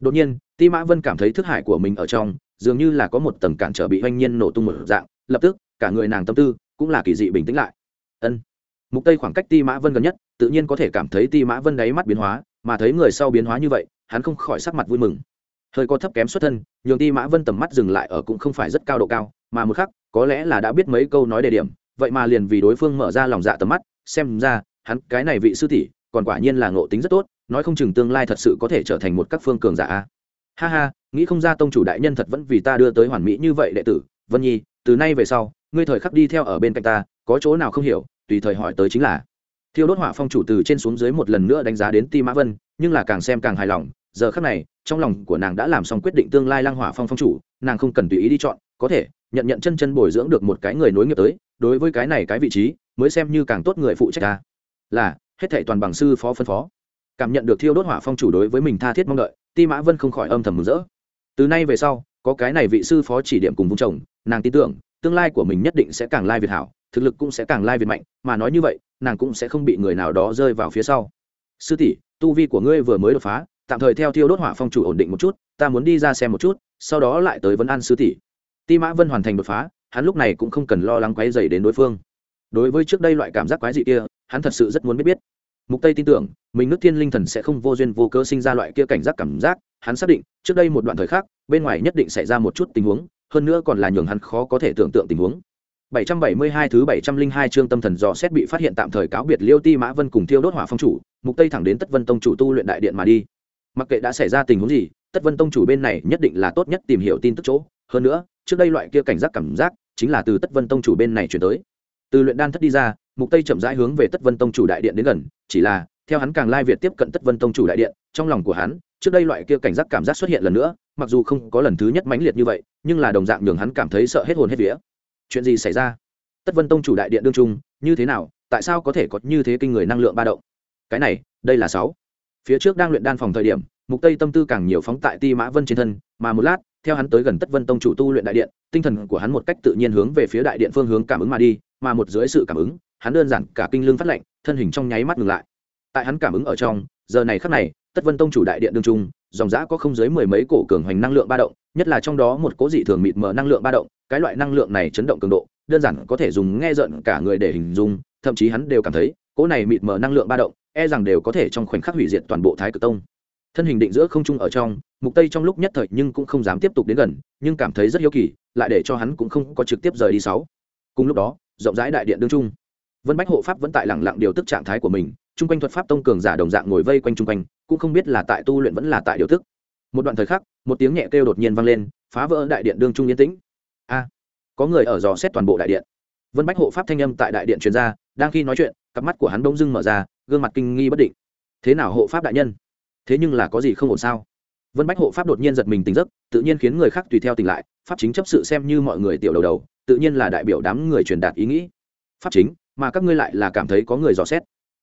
Đột nhiên, ti mã vân cảm thấy thức hải của mình ở trong, dường như là có một tầng cản trở bị oanh nhiên nổ tung một dạng, lập tức, cả người nàng tâm tư cũng là kỳ dị bình tĩnh lại. Ân. Mục tây khoảng cách ti mã vân gần nhất, tự nhiên có thể cảm thấy ti mã vân đáy mắt biến hóa, mà thấy người sau biến hóa như vậy, hắn không khỏi sắc mặt vui mừng. Hơi có thấp kém xuất thân, nhường ti mã vân tầm mắt dừng lại ở cũng không phải rất cao độ cao, mà một khắc có lẽ là đã biết mấy câu nói đề điểm, vậy mà liền vì đối phương mở ra lòng dạ tầm mắt, xem ra, hắn, cái này vị sư tỷ, còn quả nhiên là ngộ tính rất tốt, nói không chừng tương lai thật sự có thể trở thành một các phương cường giả ha ha, nghĩ không ra tông chủ đại nhân thật vẫn vì ta đưa tới hoàn mỹ như vậy đệ tử. Vân nhi, từ nay về sau, ngươi thời khắc đi theo ở bên cạnh ta, có chỗ nào không hiểu, tùy thời hỏi tới chính là. Thiêu đốt hỏa phong chủ từ trên xuống dưới một lần nữa đánh giá đến ti mã vân, nhưng là càng xem càng hài lòng, giờ khắc này, trong lòng của nàng đã làm xong quyết định tương lai lăng hỏa phong phong chủ, nàng không cần tùy ý đi chọn, có thể nhận nhận chân chân bồi dưỡng được một cái người nối nghiệp tới, đối với cái này cái vị trí, mới xem như càng tốt người phụ trách ta. Là, hết thệ toàn bằng sư phó phân phó. Cảm nhận được thiêu đốt hỏa phong chủ đối với mình tha thiết mong đợi, ti mã vân không khỏi âm thầm mừng rỡ. Từ nay về sau, có cái này vị sư phó chỉ điểm cùng vùng chồng nàng tin tưởng, tương lai của mình nhất định sẽ càng lai việt hảo, thực lực cũng sẽ càng lai việt mạnh, mà nói như vậy, nàng cũng sẽ không bị người nào đó rơi vào phía sau. Sư tỷ, tu vi của ngươi vừa mới đột phá, tạm thời theo thiêu đốt hỏa phong chủ ổn định một chút, ta muốn đi ra xem một chút, sau đó lại tới vấn an sư tỷ ti mã vân hoàn thành đột phá hắn lúc này cũng không cần lo lắng quấy dày đến đối phương. Đối với trước đây loại cảm giác quái dị kia hắn thật sự rất muốn biết biết. Mục tây tin tưởng mình nước thiên linh thần sẽ không vô duyên vô cớ sinh ra loại kia cảnh giác cảm giác hắn xác định trước đây một đoạn thời khác bên ngoài nhất định xảy ra một chút tình huống hơn nữa còn là nhường hắn khó có thể tưởng tượng tình huống. 772 thứ 702 chương tâm thần dò xét bị phát hiện tạm thời cáo biệt Liêu Ti Mã Vân cùng Thiêu Đốt Hỏa Phong chủ, mục tây thẳng đến Tất Vân Tông chủ tu luyện đại điện mà đi. Mặc kệ đã xảy ra tình huống gì, Tất Vân Tông chủ bên này nhất định là tốt nhất tìm hiểu tin tức chỗ, hơn nữa, trước đây loại kia cảnh giác cảm giác chính là từ Tất Vân Tông chủ bên này truyền tới. Từ luyện đan thất đi ra, mục tây chậm rãi hướng về Tất Vân Tông chủ đại điện đến gần, chỉ là, theo hắn càng lai việt tiếp cận Tất Vân Tông chủ đại điện, trong lòng của hắn, trước đây loại kia cảnh giác cảm giác xuất hiện lần nữa, mặc dù không có lần thứ nhất mãnh liệt như vậy, nhưng là đồng dạng nhường hắn cảm thấy sợ hết hồn hết vía. Chuyện gì xảy ra? tất vân tông chủ đại điện đương trung như thế nào tại sao có thể có như thế kinh người năng lượng ba động cái này đây là sáu phía trước đang luyện đan phòng thời điểm mục tây tâm tư càng nhiều phóng tại ti mã vân trên thân mà một lát theo hắn tới gần tất vân tông chủ tu luyện đại điện, tinh thần của hắn một cách tự nhiên hướng về phía đại điện phương hướng cảm ứng mà đi, mà một dưới sự cảm ứng, hắn đơn giản cả kinh lương phát lệnh thân hình trong nháy mắt ngừng lại. Tại hắn cảm ứng ở trong, giờ này khắc này, tất vân tông chủ đại điện đương trung, dòng giã có không dưới mười mấy cổ cường hoành năng lượng ba động, nhất là trong đó một cố dị thường mịt mờ năng lượng ba động, cái loại năng lượng này chấn động cường độ, đơn giản có thể dùng nghe giận cả người để hình dung, thậm chí hắn đều cảm thấy, cố này mịt mờ năng lượng ba động e rằng đều có thể trong khoảnh khắc hủy diệt toàn bộ thái cực tông. Thân hình định giữa không trung ở trong mục tây trong lúc nhất thời nhưng cũng không dám tiếp tục đến gần, nhưng cảm thấy rất hiếu kỳ, lại để cho hắn cũng không có trực tiếp rời đi sáu. Cùng lúc đó, rộng rãi đại điện đương trung vân bách hộ pháp vẫn tại lẳng lặng điều tức trạng thái của mình, chung quanh thuật pháp tông cường giả đồng dạng ngồi vây quanh chung quanh, cũng không biết là tại tu luyện vẫn là tại điều tức. Một đoạn thời khắc, một tiếng nhẹ kêu đột nhiên vang lên, phá vỡ đại điện đương trung yên tĩnh. A, có người ở dò xét toàn bộ đại điện. Vân bách hộ pháp thanh âm tại đại điện truyền ra, đang khi nói chuyện, cặp mắt của hắn bỗng dưng mở ra, gương mặt kinh nghi bất định. Thế nào hộ pháp đại nhân? Thế nhưng là có gì không ổn sao? Vân bách hộ pháp đột nhiên giật mình tỉnh giấc, tự nhiên khiến người khác tùy theo tỉnh lại, pháp chính chấp sự xem như mọi người tiểu đầu đầu, tự nhiên là đại biểu đám người truyền đạt ý nghĩ. Pháp chính, mà các ngươi lại là cảm thấy có người dò xét.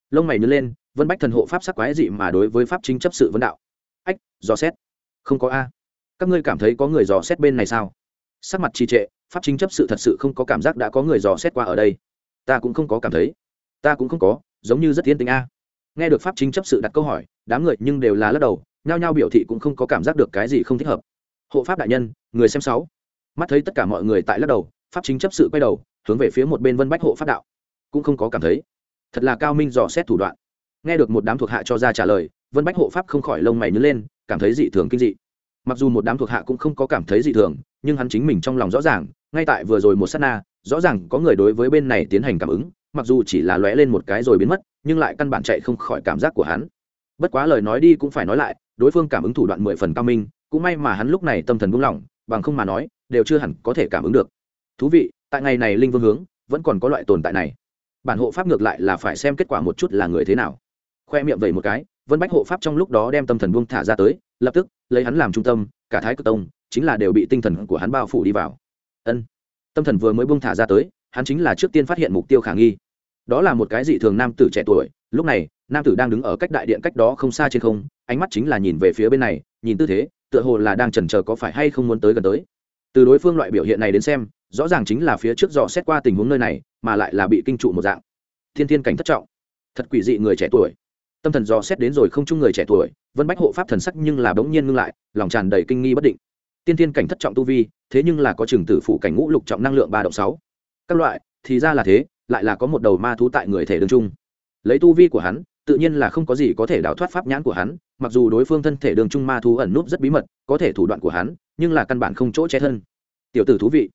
Lông mày nhớ lên, vân bách thần hộ pháp sắc quái dị mà đối với pháp chính chấp sự vấn đạo. Ách, dò xét. Không có a. Các ngươi cảm thấy có người dò xét bên này sao? Sắc mặt trì trệ, pháp chính chấp sự thật sự không có cảm giác đã có người dò xét qua ở đây. Ta cũng không có cảm thấy. Ta cũng không có, giống như rất thiên tính a. Nghe được pháp chính chấp sự đặt câu hỏi, đám người nhưng đều là lắc đầu nhao nhao biểu thị cũng không có cảm giác được cái gì không thích hợp. Hộ pháp đại nhân, người xem sáu. Mắt thấy tất cả mọi người tại lắc đầu, pháp chính chấp sự quay đầu, hướng về phía một bên vân bách hộ pháp đạo. Cũng không có cảm thấy. Thật là cao minh dò xét thủ đoạn. Nghe được một đám thuộc hạ cho ra trả lời, vân bách hộ pháp không khỏi lông mày nhớ lên, cảm thấy dị thường kinh dị. Mặc dù một đám thuộc hạ cũng không có cảm thấy dị thường, nhưng hắn chính mình trong lòng rõ ràng, ngay tại vừa rồi một s á t na, rõ ràng có người đối với bên này tiến hành cảm ứng, mặc dù chỉ là lóe lên một cái rồi biến mất, nhưng lại căn bản chạy không khỏi cảm giác của hắn bất quá lời nói đi cũng phải nói lại, đối phương cảm ứng thủ đoạn mười phần cao minh, cũng may mà hắn lúc này tâm thần buông lỏng, bằng không mà nói, đều chưa hẳn có thể cảm ứng được. Thú vị, tại ngày này linh vương hướng, vẫn còn có loại tồn tại này. Bản hộ pháp ngược lại là phải xem kết quả một chút là người thế nào. Khoe miệng vẩy một cái, vân bách hộ pháp trong lúc đó đem tâm thần buông thả ra tới, lập tức, lấy hắn làm trung tâm, cả thái cực tông, chính là đều bị tinh thần của hắn bao phủ đi vào. Ân. Tâm thần vừa mới buông thả ra tới, hắn chính là trước tiên phát hiện mục tiêu khả nghi đó là một cái dị thường nam tử trẻ tuổi, lúc này, nam tử đang đứng ở cách đại điện cách đó không xa trên không, ánh mắt chính là nhìn về phía bên này, nhìn tư thế, tựa hồ là đang chần chờ có phải hay không muốn tới gần tới. Từ đối phương loại biểu hiện này đến xem, rõ ràng chính là phía trước dò xét qua tình huống nơi này, mà lại là bị kinh trụ một dạng. Thiên thiên cảnh thất trọng. Thật quỷ dị người trẻ tuổi. Tâm thần dò xét đến rồi không chung người trẻ tuổi, vân bách hộ pháp thần sắc nhưng là bỗng nhiên ngưng lại, lòng tràn đầy kinh nghi bất định. Tiên thiên cảnh thất trọng tu vi, thế nhưng là có trường tử phụ cảnh ngũ lục trọng năng lượng ba động sáu. Các loại, thì ra là thế lại là có một đầu ma thú tại người thể đường trung lấy tu vi của hắn, tự nhiên là không có gì có thể đào thoát pháp nhãn của hắn, mặc dù đối phương thân thể đường trung ma thú ẩn núp rất bí mật, có thể thủ đoạn của hắn, nhưng là căn bản không chỗ che thân. Tiểu tử thú vị.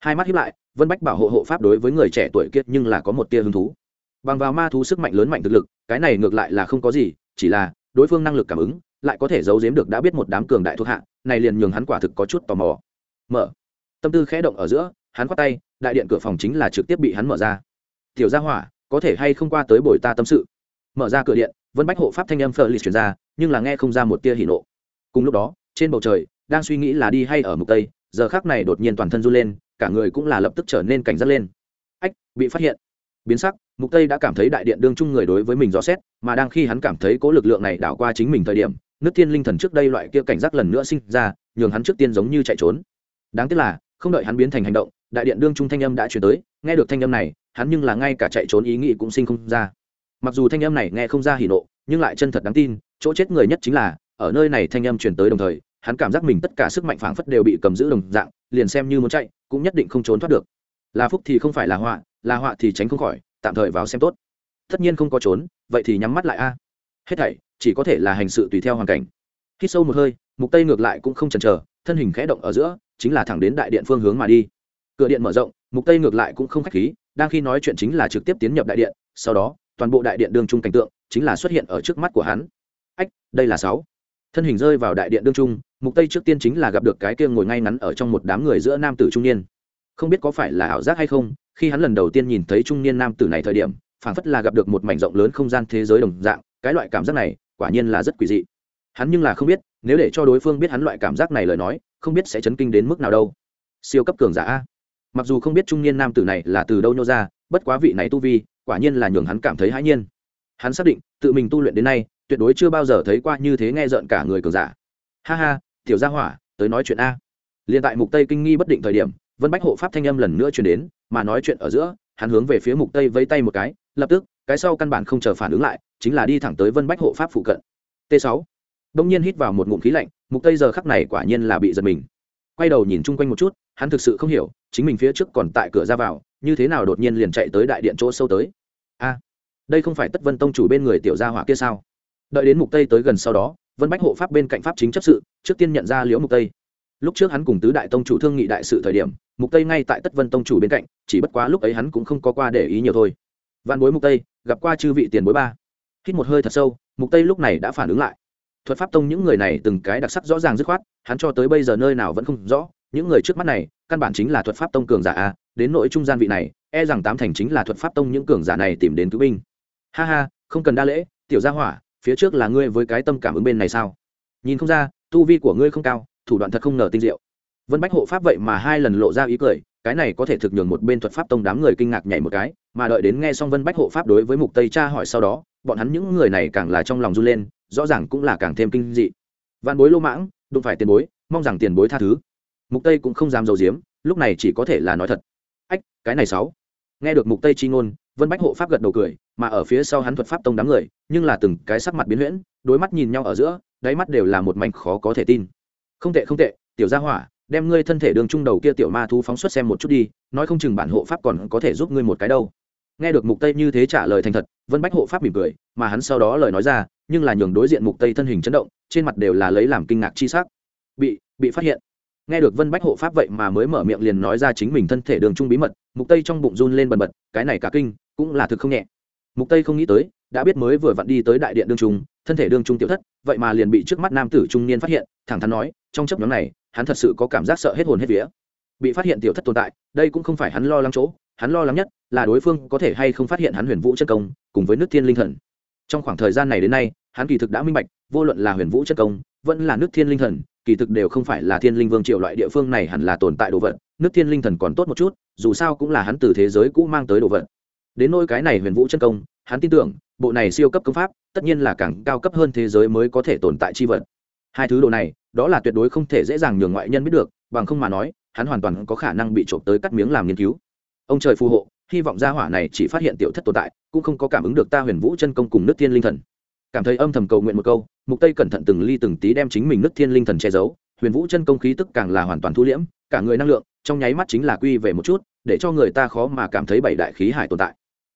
Hai mắt hiếp lại, vân bách bảo hộ hộ pháp đối với người trẻ tuổi kiết nhưng là có một tia hứng thú. Bằng vào ma thú sức mạnh lớn mạnh thực lực, cái này ngược lại là không có gì, chỉ là đối phương năng lực cảm ứng, lại có thể giấu giếm được đã biết một đám cường đại thuộc hạ, này liền nhường hắn quả thực có chút tò mò. Mở. Tâm tư khẽ động ở giữa, hắn khoát tay, đại điện cửa phòng chính là trực tiếp bị hắn mở ra tiểu gia hỏa, có thể hay không qua tới bồi ta tâm sự. Mở ra cửa điện, vân bách hộ pháp thanh âm phờ lì truyền ra, nhưng là nghe không ra một tia hỉ nộ. Cùng lúc đó, trên bầu trời, đang suy nghĩ là đi hay ở mục tây, giờ khác này đột nhiên toàn thân run lên, cả người cũng là lập tức trở nên cảnh giác lên. Ách, bị phát hiện. Biến sắc, mục tây đã cảm thấy đại điện đương chung người đối với mình rõ xét, mà đang khi hắn cảm thấy cố lực lượng này đảo qua chính mình thời điểm, nước thiên linh thần trước đây loại kia cảnh giác lần nữa sinh ra, nhường hắn trước tiên giống như chạy trốn. Đáng tiếc là, không đợi hắn biến thành hành động, đại điện đương trung thanh âm đã chuyển tới, nghe được thanh âm này hắn nhưng là ngay cả chạy trốn ý nghĩ cũng sinh không ra. Mặc dù thanh âm này nghe không ra hỉ nộ, nhưng lại chân thật đáng tin, chỗ chết người nhất chính là, ở nơi này thanh âm chuyển tới đồng thời, hắn cảm giác mình tất cả sức mạnh phảng phất đều bị cầm giữ đồng dạng, liền xem như muốn chạy, cũng nhất định không trốn thoát được. Là phúc thì không phải là họa là họa thì tránh không khỏi, tạm thời vào xem tốt. Tất nhiên không có trốn, vậy thì nhắm mắt lại a. Hết thảy, chỉ có thể là hành sự tùy theo hoàn cảnh. Khi sâu một hơi, mục tây ngược lại cũng không chần chờ, thân hình khẽ động ở giữa, chính là thẳng đến đại điện phương hướng mà đi. Cửa điện mở rộng, mục tây ngược lại cũng không khách khí đang khi nói chuyện chính là trực tiếp tiến nhập đại điện, sau đó, toàn bộ đại điện đương trung cảnh tượng chính là xuất hiện ở trước mắt của hắn. Ách, đây là sáu. Thân hình rơi vào đại điện đương trung, mục tây trước tiên chính là gặp được cái kia ngồi ngay ngắn ở trong một đám người giữa nam tử trung niên. Không biết có phải là ảo giác hay không, khi hắn lần đầu tiên nhìn thấy trung niên nam tử này thời điểm, phảng phất là gặp được một mảnh rộng lớn không gian thế giới đồng dạng, cái loại cảm giác này, quả nhiên là rất quỷ dị. Hắn nhưng là không biết, nếu để cho đối phương biết hắn loại cảm giác này lời nói, không biết sẽ chấn kinh đến mức nào đâu. Siêu cấp cường giả a mặc dù không biết trung niên nam tử này là từ đâu nhô ra, bất quá vị này tu vi, quả nhiên là nhường hắn cảm thấy hãi nhiên. Hắn xác định, tự mình tu luyện đến nay, tuyệt đối chưa bao giờ thấy qua như thế nghe rợn cả người cường giả. Ha ha, tiểu gia hỏa, tới nói chuyện a. Liền tại mục tây kinh nghi bất định thời điểm, vân bách hộ pháp thanh âm lần nữa truyền đến, mà nói chuyện ở giữa, hắn hướng về phía mục tây vây tay một cái, lập tức, cái sau căn bản không chờ phản ứng lại, chính là đi thẳng tới vân bách hộ pháp phụ cận. T 6 đông nhiên hít vào một ngụm khí lạnh, mục tây giờ khắc này quả nhiên là bị giật mình quay đầu nhìn chung quanh một chút, hắn thực sự không hiểu, chính mình phía trước còn tại cửa ra vào, như thế nào đột nhiên liền chạy tới đại điện chỗ sâu tới. A, đây không phải tất vân tông chủ bên người tiểu gia hỏa kia sao? Đợi đến mục tây tới gần sau đó, vân bách hộ pháp bên cạnh pháp chính chấp sự, trước tiên nhận ra liễu mục tây. Lúc trước hắn cùng tứ đại tông chủ thương nghị đại sự thời điểm, mục tây ngay tại tất vân tông chủ bên cạnh, chỉ bất quá lúc ấy hắn cũng không có qua để ý nhiều thôi. Văn bối mục tây, gặp qua chư vị tiền bối ba. Hít một hơi thật sâu, mục tây lúc này đã phản ứng lại thuật pháp tông những người này từng cái đặc sắc rõ ràng dứt khoát, hắn cho tới bây giờ nơi nào vẫn không rõ, những người trước mắt này, căn bản chính là thuật pháp tông cường giả a, đến nội trung gian vị này e rằng tám thành chính là thuật pháp tông những cường giả này tìm đến cứu binh. Ha ha, không cần đa lễ, tiểu gia hỏa, phía trước là ngươi với cái tâm cảm ứng bên này sao? Nhìn không ra, tu vi của ngươi không cao, thủ đoạn thật không ngờ tinh diệu. Vân bách hộ pháp vậy mà hai lần lộ ra ý cười, cái này có thể thực nhường một bên thuật pháp tông đám người kinh ngạc nhảy một cái, mà đợi đến nghe xong vân bách hộ pháp đối với mục tây cha hỏi sau đó, bọn hắn những người này càng là trong lòng run lên rõ ràng cũng là càng thêm kinh dị. Văn bối lô mãng, đụng phải tiền bối, mong rằng tiền bối tha thứ. Mục tây cũng không dám dầu diếm lúc này chỉ có thể là nói thật. Ách, cái này sáu. Nghe được mục tây chi ngôn, vân bách hộ pháp gật đầu cười, mà ở phía sau hắn thuật pháp tông đám người, nhưng là từng cái sắc mặt biến huyễn, đối mắt nhìn nhau ở giữa, đáy mắt đều là một mảnh khó có thể tin. Không tệ không tệ, tiểu gia hỏa, đem ngươi thân thể đường trung đầu kia tiểu ma thú phóng xuất xem một chút đi, nói không chừng bản hộ pháp còn có thể giúp ngươi một cái đâu. Nghe được mục tây như thế trả lời thành thật, vân bách hộ pháp mỉm cười, mà hắn sau đó lời nói ra nhưng là nhường đối diện mục tây thân hình chấn động, trên mặt đều là lấy làm kinh ngạc chi sắc. Bị bị phát hiện. Nghe được vân bách hộ pháp vậy mà mới mở miệng liền nói ra chính mình thân thể đường trung bí mật, mục tây trong bụng run lên bần bật, cái này cả kinh, cũng là thực không nhẹ. Mục tây không nghĩ tới, đã biết mới vừa vặn đi tới đại điện đương trung, thân thể đương trung tiểu thất, vậy mà liền bị trước mắt nam tử trung niên phát hiện, thẳng thắn nói, trong chấp nhóm này, hắn thật sự có cảm giác sợ hết hồn hết vía. Bị phát hiện tiểu thất tồn tại, đây cũng không phải hắn lo lắng chỗ, hắn lo lắng nhất là đối phương có thể hay không phát hiện hắn huyền vũ chân công, cùng với nước thiên linh thần. Trong khoảng thời gian này đến nay hắn kỳ thực đã minh bạch, vô luận là huyền vũ chân công, vẫn là nước thiên linh thần, kỳ thực đều không phải là thiên linh vương triều loại địa phương này hẳn là tồn tại đồ vật, nước thiên linh thần còn tốt một chút, dù sao cũng là hắn từ thế giới cũ mang tới đồ vật. Đến nôi cái này huyền vũ chân công, hắn tin tưởng, bộ này siêu cấp công pháp, tất nhiên là càng cao cấp hơn thế giới mới có thể tồn tại chi vật. Hai thứ đồ này, đó là tuyệt đối không thể dễ dàng nhường ngoại nhân biết được, bằng không mà nói, hắn hoàn toàn có khả năng bị trộm tới cắt miếng làm nghiên cứu. Ông trời phù hộ, hy vọng gia hỏa này chỉ phát hiện tiểu thất tồn tại, cũng không có cảm ứng được ta huyền vũ chân công cùng nước thiên linh thần cảm thấy âm thầm cầu nguyện một câu, mục tây cẩn thận từng ly từng tí đem chính mình nứt thiên linh thần che giấu, huyền vũ chân công khí tức càng là hoàn toàn thu liễm, cả người năng lượng, trong nháy mắt chính là quy về một chút, để cho người ta khó mà cảm thấy bảy đại khí hải tồn tại.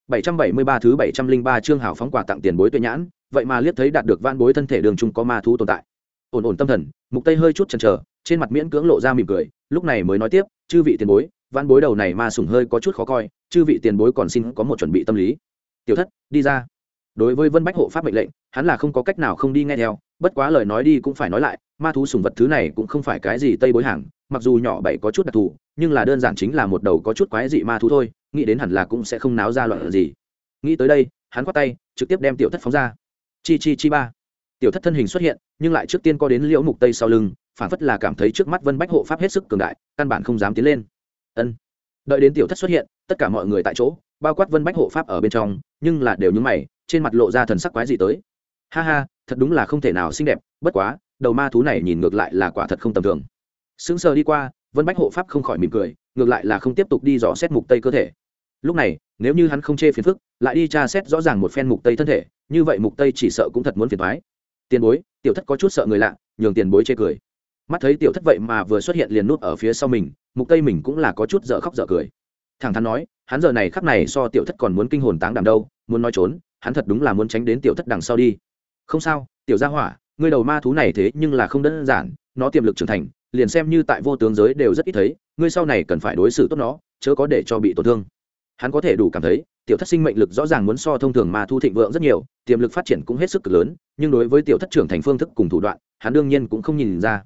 773 thứ 703 chương hào phóng quà tặng tiền bối tuyệt nhãn, vậy mà liếc thấy đạt được van bối thân thể đường trung có ma thú tồn tại. Ổn ổn tâm thần, mục tây hơi chút chần chờ, trên mặt miễn cưỡng lộ ra mỉm cười, lúc này mới nói tiếp, chư vị tiền bối van bối đầu này ma sủng hơi có chút khó coi, chư vị tiền bối còn xin có một chuẩn bị tâm lý. Tiểu thất, đi ra đối với vân bách hộ pháp mệnh lệnh, hắn là không có cách nào không đi nghe theo, bất quá lời nói đi cũng phải nói lại, ma thú sùng vật thứ này cũng không phải cái gì tây bối hàng, mặc dù nhỏ bảy có chút đặc thù, nhưng là đơn giản chính là một đầu có chút quái dị ma thú thôi, nghĩ đến hẳn là cũng sẽ không náo ra loạn gì. Nghĩ tới đây, hắn khoát tay, trực tiếp đem tiểu thất phóng ra. Chi chi chi ba. Tiểu thất thân hình xuất hiện, nhưng lại trước tiên có đến liễu mục tây sau lưng phản phất là cảm thấy trước mắt vân bách hộ pháp hết sức cường đại, căn bản không dám tiến lên. Ân. Đợi đến tiểu thất xuất hiện, tất cả mọi người tại chỗ, bao quát vân bách hộ pháp ở bên trong, nhưng là đều nhúng mày trên mặt lộ ra thần sắc quái dị tới. Ha ha, thật đúng là không thể nào xinh đẹp, bất quá, đầu ma thú này nhìn ngược lại là quả thật không tầm thường. Sững sờ đi qua, vân bách hộ pháp không khỏi mỉm cười, ngược lại là không tiếp tục đi dò xét mục tây cơ thể. Lúc này, nếu như hắn không chê phiền phức, lại đi tra xét rõ ràng một phen mục tây thân thể, như vậy mục tây chỉ sợ cũng thật muốn phiền thoái tiền bối, tiểu thất có chút sợ người lạ, nhường tiền bối chê cười. Mắt thấy tiểu thất vậy mà vừa xuất hiện liền nút ở phía sau mình, mục tây mình cũng là có chút dở khóc dở cười. Thẳng thắn nói, hắn giờ này khắc này so tiểu thất còn muốn kinh hồn táng đảm đâu, muốn nói trốn hắn thật đúng là muốn tránh đến tiểu thất đằng sau đi. Không sao, tiểu gia hỏa, ngươi đầu ma thú này thế nhưng là không đơn giản, nó tiềm lực trưởng thành, liền xem như tại vô tướng giới đều rất ít thấy, ngươi sau này cần phải đối xử tốt nó, chớ có để cho bị tổn thương. Hắn có thể đủ cảm thấy, tiểu thất sinh mệnh lực rõ ràng muốn so thông thường ma thu thịnh vượng rất nhiều, tiềm lực phát triển cũng hết sức cực lớn, nhưng đối với tiểu thất trưởng thành phương thức cùng thủ đoạn, hắn đương nhiên cũng không nhìn ra.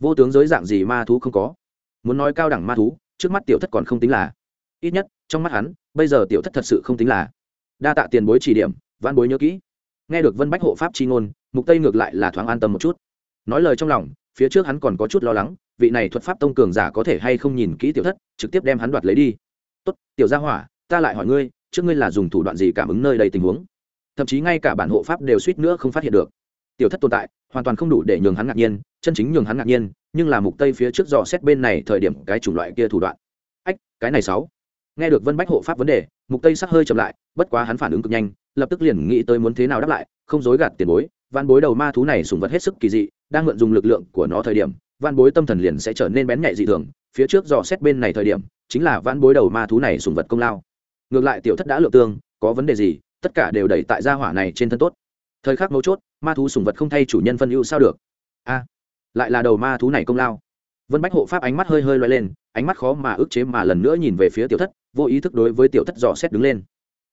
Vô tướng giới dạng gì ma thú không có. Muốn nói cao đẳng ma thú, trước mắt tiểu thất còn không tính là. Ít nhất, trong mắt hắn, bây giờ tiểu thất thật sự không tính là đa tạ tiền bối chỉ điểm văn bối nhớ kỹ. Nghe được vân bách hộ pháp chi ngôn, mục tây ngược lại là thoáng an tâm một chút. Nói lời trong lòng, phía trước hắn còn có chút lo lắng, vị này thuật pháp tông cường giả có thể hay không nhìn kỹ tiểu thất, trực tiếp đem hắn đoạt lấy đi. Tốt, tiểu gia hỏa, ta lại hỏi ngươi, trước ngươi là dùng thủ đoạn gì cảm ứng nơi đây tình huống? Thậm chí ngay cả bản hộ pháp đều suýt nữa không phát hiện được. Tiểu thất tồn tại, hoàn toàn không đủ để nhường hắn ngạc nhiên, chân chính nhường hắn ngạc nhiên, nhưng là mục tây phía trước dò xét bên này thời điểm cái chủng loại kia thủ đoạn. Ách, cái này sáu nghe được vân bách hộ pháp vấn đề, mục tây sắc hơi chậm lại, bất quá hắn phản ứng cực nhanh, lập tức liền nghĩ tới muốn thế nào đáp lại, không dối gạt tiền bối van bối đầu ma thú này sùng vật hết sức kỳ dị, đang mượn dùng lực lượng của nó thời điểm van bối tâm thần liền sẽ trở nên bén nhạy dị thường, phía trước dò xét bên này thời điểm, chính là van bối đầu ma thú này sùng vật công lao. Ngược lại tiểu thất đã lượng tương, có vấn đề gì, tất cả đều đẩy tại gia hỏa này trên thân tốt. Thời khắc mấu chốt, ma thú sùng vật không thay chủ nhân phân ưu sao được? A, lại là đầu ma thú này công lao. Vân bách hộ pháp ánh mắt hơi hơi loay lên ánh mắt khó mà ức chế mà lần nữa nhìn về phía tiểu thất, vô ý thức đối với tiểu thất dò xét đứng lên.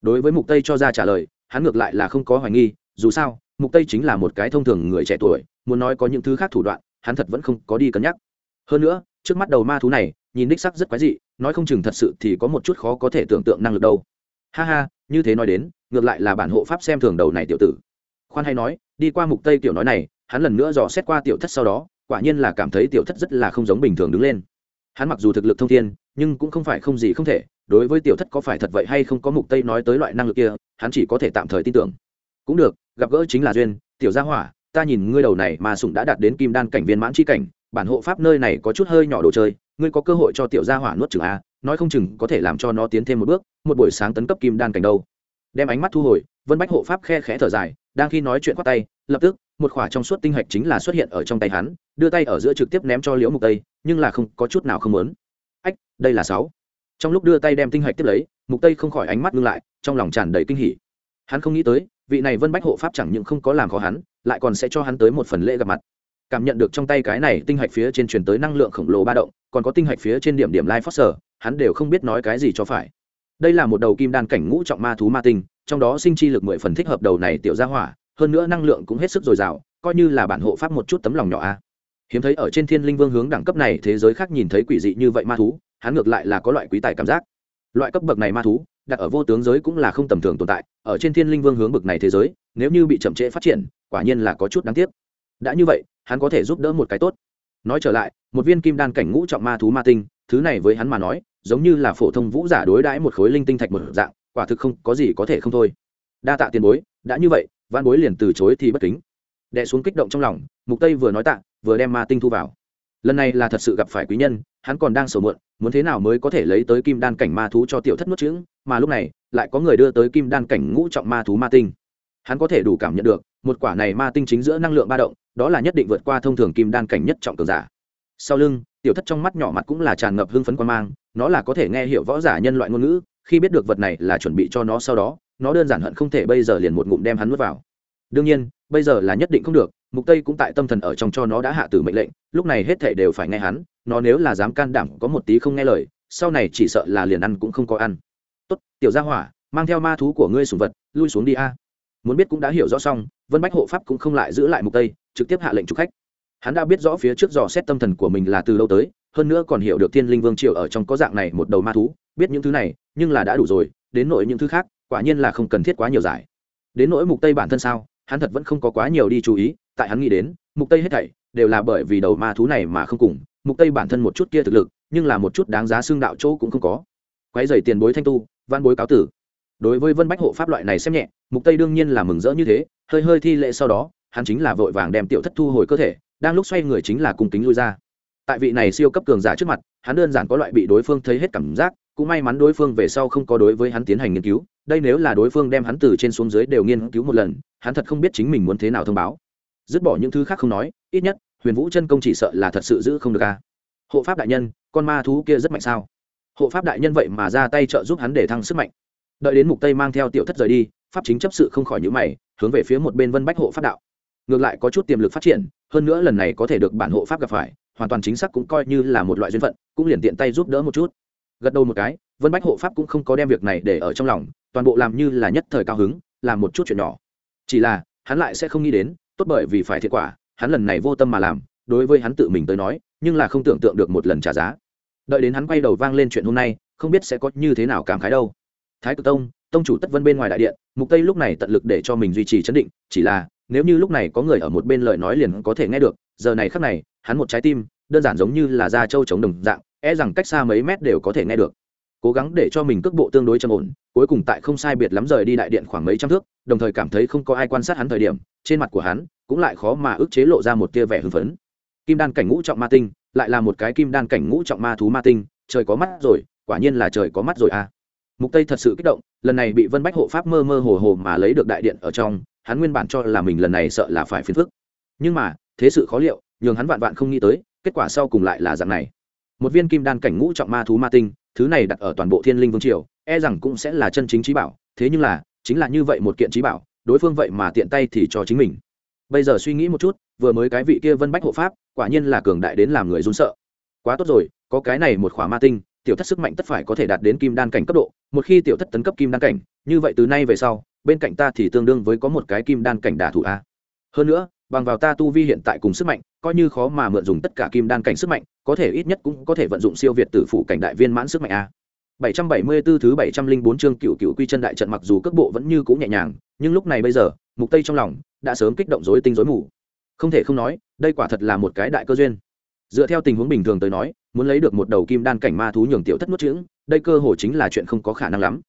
Đối với mục tây cho ra trả lời, hắn ngược lại là không có hoài nghi, dù sao, mục tây chính là một cái thông thường người trẻ tuổi, muốn nói có những thứ khác thủ đoạn, hắn thật vẫn không có đi cân nhắc. Hơn nữa, trước mắt đầu ma thú này, nhìn đích sắc rất quái dị, nói không chừng thật sự thì có một chút khó có thể tưởng tượng năng lực đâu. Ha ha, như thế nói đến, ngược lại là bản hộ pháp xem thường đầu này tiểu tử. Khoan hay nói, đi qua mục tây tiểu nói này, hắn lần nữa dò xét qua tiểu thất sau đó, quả nhiên là cảm thấy tiểu thất rất là không giống bình thường đứng lên hắn mặc dù thực lực thông thiên, nhưng cũng không phải không gì không thể, đối với tiểu thất có phải thật vậy hay không có mục tây nói tới loại năng lực kia, hắn chỉ có thể tạm thời tin tưởng. Cũng được, gặp gỡ chính là duyên, tiểu gia hỏa, ta nhìn ngươi đầu này mà sủng đã đạt đến kim đan cảnh viên mãn chi cảnh, bản hộ pháp nơi này có chút hơi nhỏ đồ chơi, ngươi có cơ hội cho tiểu gia hỏa nuốt chửng a, nói không chừng có thể làm cho nó tiến thêm một bước, một buổi sáng tấn cấp kim đan cảnh đâu. Đem ánh mắt thu hồi, vân bách hộ pháp khe khẽ thở dài, đang khi nói chuyện khoát tay, lập tức một khỏa trong suốt tinh hạch chính là xuất hiện ở trong tay hắn, đưa tay ở giữa trực tiếp ném cho liễu mục tây, nhưng là không, có chút nào không muốn. Ách, đây là sáu. Trong lúc đưa tay đem tinh hạch tiếp lấy, mục tây không khỏi ánh mắt ngưng lại, trong lòng tràn đầy kinh hỉ. Hắn không nghĩ tới, vị này vân bách hộ pháp chẳng những không có làm khó hắn, lại còn sẽ cho hắn tới một phần lễ gặp mặt. Cảm nhận được trong tay cái này tinh hạch phía trên truyền tới năng lượng khổng lồ ba động, còn có tinh hạch phía trên điểm điểm lai phát sở, hắn đều không biết nói cái gì cho phải. Đây là một đầu kim đan cảnh ngũ trọng ma thú ma tinh, trong đó sinh chi lực mười phần thích hợp đầu này tiểu gia hỏa hơn nữa năng lượng cũng hết sức dồi dào, coi như là bản hộ pháp một chút tấm lòng nhỏ a. Hiếm thấy ở trên thiên linh vương hướng đẳng cấp này thế giới khác nhìn thấy quỷ dị như vậy ma thú, hắn ngược lại là có loại quý tài cảm giác. Loại cấp bậc này ma thú, đặt ở vô tướng giới cũng là không tầm thường tồn tại, ở trên thiên linh vương hướng bậc này thế giới, nếu như bị chậm trễ phát triển, quả nhiên là có chút đáng tiếc. Đã như vậy, hắn có thể giúp đỡ một cái tốt. Nói trở lại, một viên kim đan cảnh ngũ trọng ma thú ma tinh, thứ này với hắn mà nói, giống như là phổ thông vũ giả đối đãi một khối linh tinh thạch một dạng, quả thực không có gì có thể không thôi. Đa tạ tiền bối, đã như vậy văn bối liền từ chối thì bất kính. Đẻ xuống kích động trong lòng, mục tây vừa nói tạ, vừa đem ma tinh thu vào. Lần này là thật sự gặp phải quý nhân, hắn còn đang sầu muộn, muốn thế nào mới có thể lấy tới kim đan cảnh ma thú cho tiểu thất nuốt chửng, mà lúc này, lại có người đưa tới kim đan cảnh ngũ trọng ma thú ma tinh. Hắn có thể đủ cảm nhận được, một quả này ma tinh chính giữa năng lượng ba động, đó là nhất định vượt qua thông thường kim đan cảnh nhất trọng cường giả. Sau lưng, tiểu thất trong mắt nhỏ mặt cũng là tràn ngập hưng phấn quan mang, nó là có thể nghe hiểu võ giả nhân loại ngôn ngữ, khi biết được vật này là chuẩn bị cho nó sau đó nó đơn giản hận không thể bây giờ liền một ngụm đem hắn nuốt vào. Đương nhiên, bây giờ là nhất định không được, mục tây cũng tại tâm thần ở trong cho nó đã hạ tử mệnh lệnh, lúc này hết thể đều phải nghe hắn, nó nếu là dám can đảm có một tí không nghe lời, sau này chỉ sợ là liền ăn cũng không có ăn. Tốt, tiểu gia hỏa, mang theo ma thú của ngươi sùng vật, lui xuống đi a. Muốn biết cũng đã hiểu rõ xong, vân bách hộ pháp cũng không lại giữ lại mục tây, trực tiếp hạ lệnh trục khách. Hắn đã biết rõ phía trước dò xét tâm thần của mình là từ lâu tới, hơn nữa còn hiểu được thiên linh vương triều ở trong có dạng này một đầu ma thú, biết những thứ này, nhưng là đã đủ rồi, đến nỗi những thứ khác quả nhiên là không cần thiết quá nhiều giải. Đến nỗi mục tây bản thân sao, hắn thật vẫn không có quá nhiều đi chú ý, tại hắn nghĩ đến, mục tây hết thảy đều là bởi vì đầu ma thú này mà không cùng, mục tây bản thân một chút kia thực lực, nhưng là một chút đáng giá xương đạo chỗ cũng không có. Quấy giày tiền bối thanh tu, văn bối cáo tử. Đối với vân bách hộ pháp loại này xem nhẹ, mục tây đương nhiên là mừng rỡ như thế, hơi hơi thi lệ sau đó, hắn chính là vội vàng đem tiểu thất thu hồi cơ thể, đang lúc xoay người chính là cung kính lui ra. Tại vị này siêu cấp cường giả trước mặt, hắn đơn giản có loại bị đối phương thấy hết cảm giác cũng may mắn đối phương về sau không có đối với hắn tiến hành nghiên cứu, đây nếu là đối phương đem hắn từ trên xuống dưới đều nghiên cứu một lần, hắn thật không biết chính mình muốn thế nào thông báo. Dứt bỏ những thứ khác không nói, ít nhất, huyền vũ chân công chỉ sợ là thật sự giữ không được a. Hộ pháp đại nhân, con ma thú kia rất mạnh sao? Hộ pháp đại nhân vậy mà ra tay trợ giúp hắn để thăng sức mạnh. Đợi đến mục tây mang theo tiểu thất rời đi, pháp chính chấp sự không khỏi nhữ mày, hướng về phía một bên vân bách hộ pháp đạo. Ngược lại có chút tiềm lực phát triển, hơn nữa lần này có thể được bản hộ pháp gặp phải, hoàn toàn chính xác cũng coi như là một loại duyên phận, cũng liền tiện tay giúp đỡ một chút gật đầu một cái, vân bách hộ pháp cũng không có đem việc này để ở trong lòng, toàn bộ làm như là nhất thời cao hứng, làm một chút chuyện nhỏ. Chỉ là, hắn lại sẽ không nghĩ đến, tốt bởi vì phải thiệt quả, hắn lần này vô tâm mà làm, đối với hắn tự mình tới nói, nhưng là không tưởng tượng được một lần trả giá. Đợi đến hắn quay đầu vang lên chuyện hôm nay, không biết sẽ có như thế nào cảm khái đâu. Thái cực tông tông chủ tất vân bên ngoài đại điện, mục tây lúc này tận lực để cho mình duy trì chấn định, chỉ là, nếu như lúc này có người ở một bên lời nói liền có thể nghe được, giờ này khắc này, hắn một trái tim, đơn giản giống như là da trâu chống đồng dạng e rằng cách xa mấy mét đều có thể nghe được. Cố gắng để cho mình cước bộ tương đối trầm ổn, cuối cùng tại không sai biệt lắm rời đi đại điện khoảng mấy trăm thước, đồng thời cảm thấy không có ai quan sát hắn thời điểm, trên mặt của hắn cũng lại khó mà ức chế lộ ra một tia vẻ hưng phấn. Kim đan cảnh ngũ trọng ma tinh, lại là một cái kim đan cảnh ngũ trọng ma thú ma tinh, trời có mắt rồi, quả nhiên là trời có mắt rồi à. Mục tây thật sự kích động, lần này bị vân bách hộ pháp mơ mơ hồ hồ mà lấy được đại điện ở trong, hắn nguyên bản cho là mình lần này sợ là phải phiền phức. Nhưng mà, thế sự khó liệu, nhường hắn vạn vạn không nghĩ tới, kết quả sau cùng lại là dạng này một viên kim đan cảnh ngũ trọng ma thú ma tinh, thứ này đặt ở toàn bộ thiên linh vương triều e rằng cũng sẽ là chân chính trí bảo, thế nhưng là, chính là như vậy một kiện trí bảo, đối phương vậy mà tiện tay thì cho chính mình. Bây giờ suy nghĩ một chút, vừa mới cái vị kia vân bách hộ pháp, quả nhiên là cường đại đến làm người run sợ. Quá tốt rồi, có cái này một khỏa ma tinh, tiểu thất sức mạnh tất phải có thể đạt đến kim đan cảnh cấp độ, một khi tiểu thất tấn cấp kim đan cảnh, như vậy từ nay về sau, bên cạnh ta thì tương đương với có một cái kim đan cảnh đả thủ a. Hơn nữa, bằng vào ta tu vi hiện tại cùng sức mạnh coi như khó mà mượn dùng tất cả kim đan cảnh sức mạnh, có thể ít nhất cũng có thể vận dụng siêu việt tử phụ cảnh đại viên mãn sức mạnh a. 774 thứ 704 chương cựu cựu quy chân đại trận mặc dù cước bộ vẫn như cũ nhẹ nhàng, nhưng lúc này bây giờ, mục tây trong lòng đã sớm kích động rối tinh rối mù. Không thể không nói, đây quả thật là một cái đại cơ duyên. Dựa theo tình huống bình thường tới nói, muốn lấy được một đầu kim đan cảnh ma thú nhường tiểu thất nuốt chửng, đây cơ hội chính là chuyện không có khả năng lắm.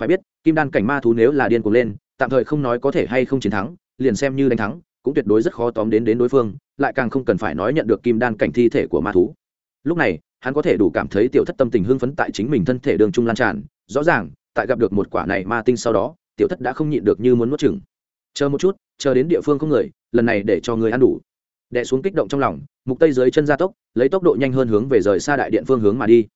Phải biết, kim đan cảnh ma thú nếu là điên cuồng lên, tạm thời không nói có thể hay không chiến thắng, liền xem như đánh thắng cũng tuyệt đối rất khó tóm đến đến đối phương, lại càng không cần phải nói nhận được kim đan cảnh thi thể của ma thú. Lúc này, hắn có thể đủ cảm thấy tiểu thất tâm tình hưng phấn tại chính mình thân thể đường trung lan tràn, rõ ràng, tại gặp được một quả này ma tinh sau đó, tiểu thất đã không nhịn được như muốn nuốt chừng chờ một chút, chờ đến địa phương không người, lần này để cho người ăn đủ. Đẻ xuống kích động trong lòng, mục tây dưới chân gia tốc, lấy tốc độ nhanh hơn hướng về rời xa đại điện phương hướng mà đi.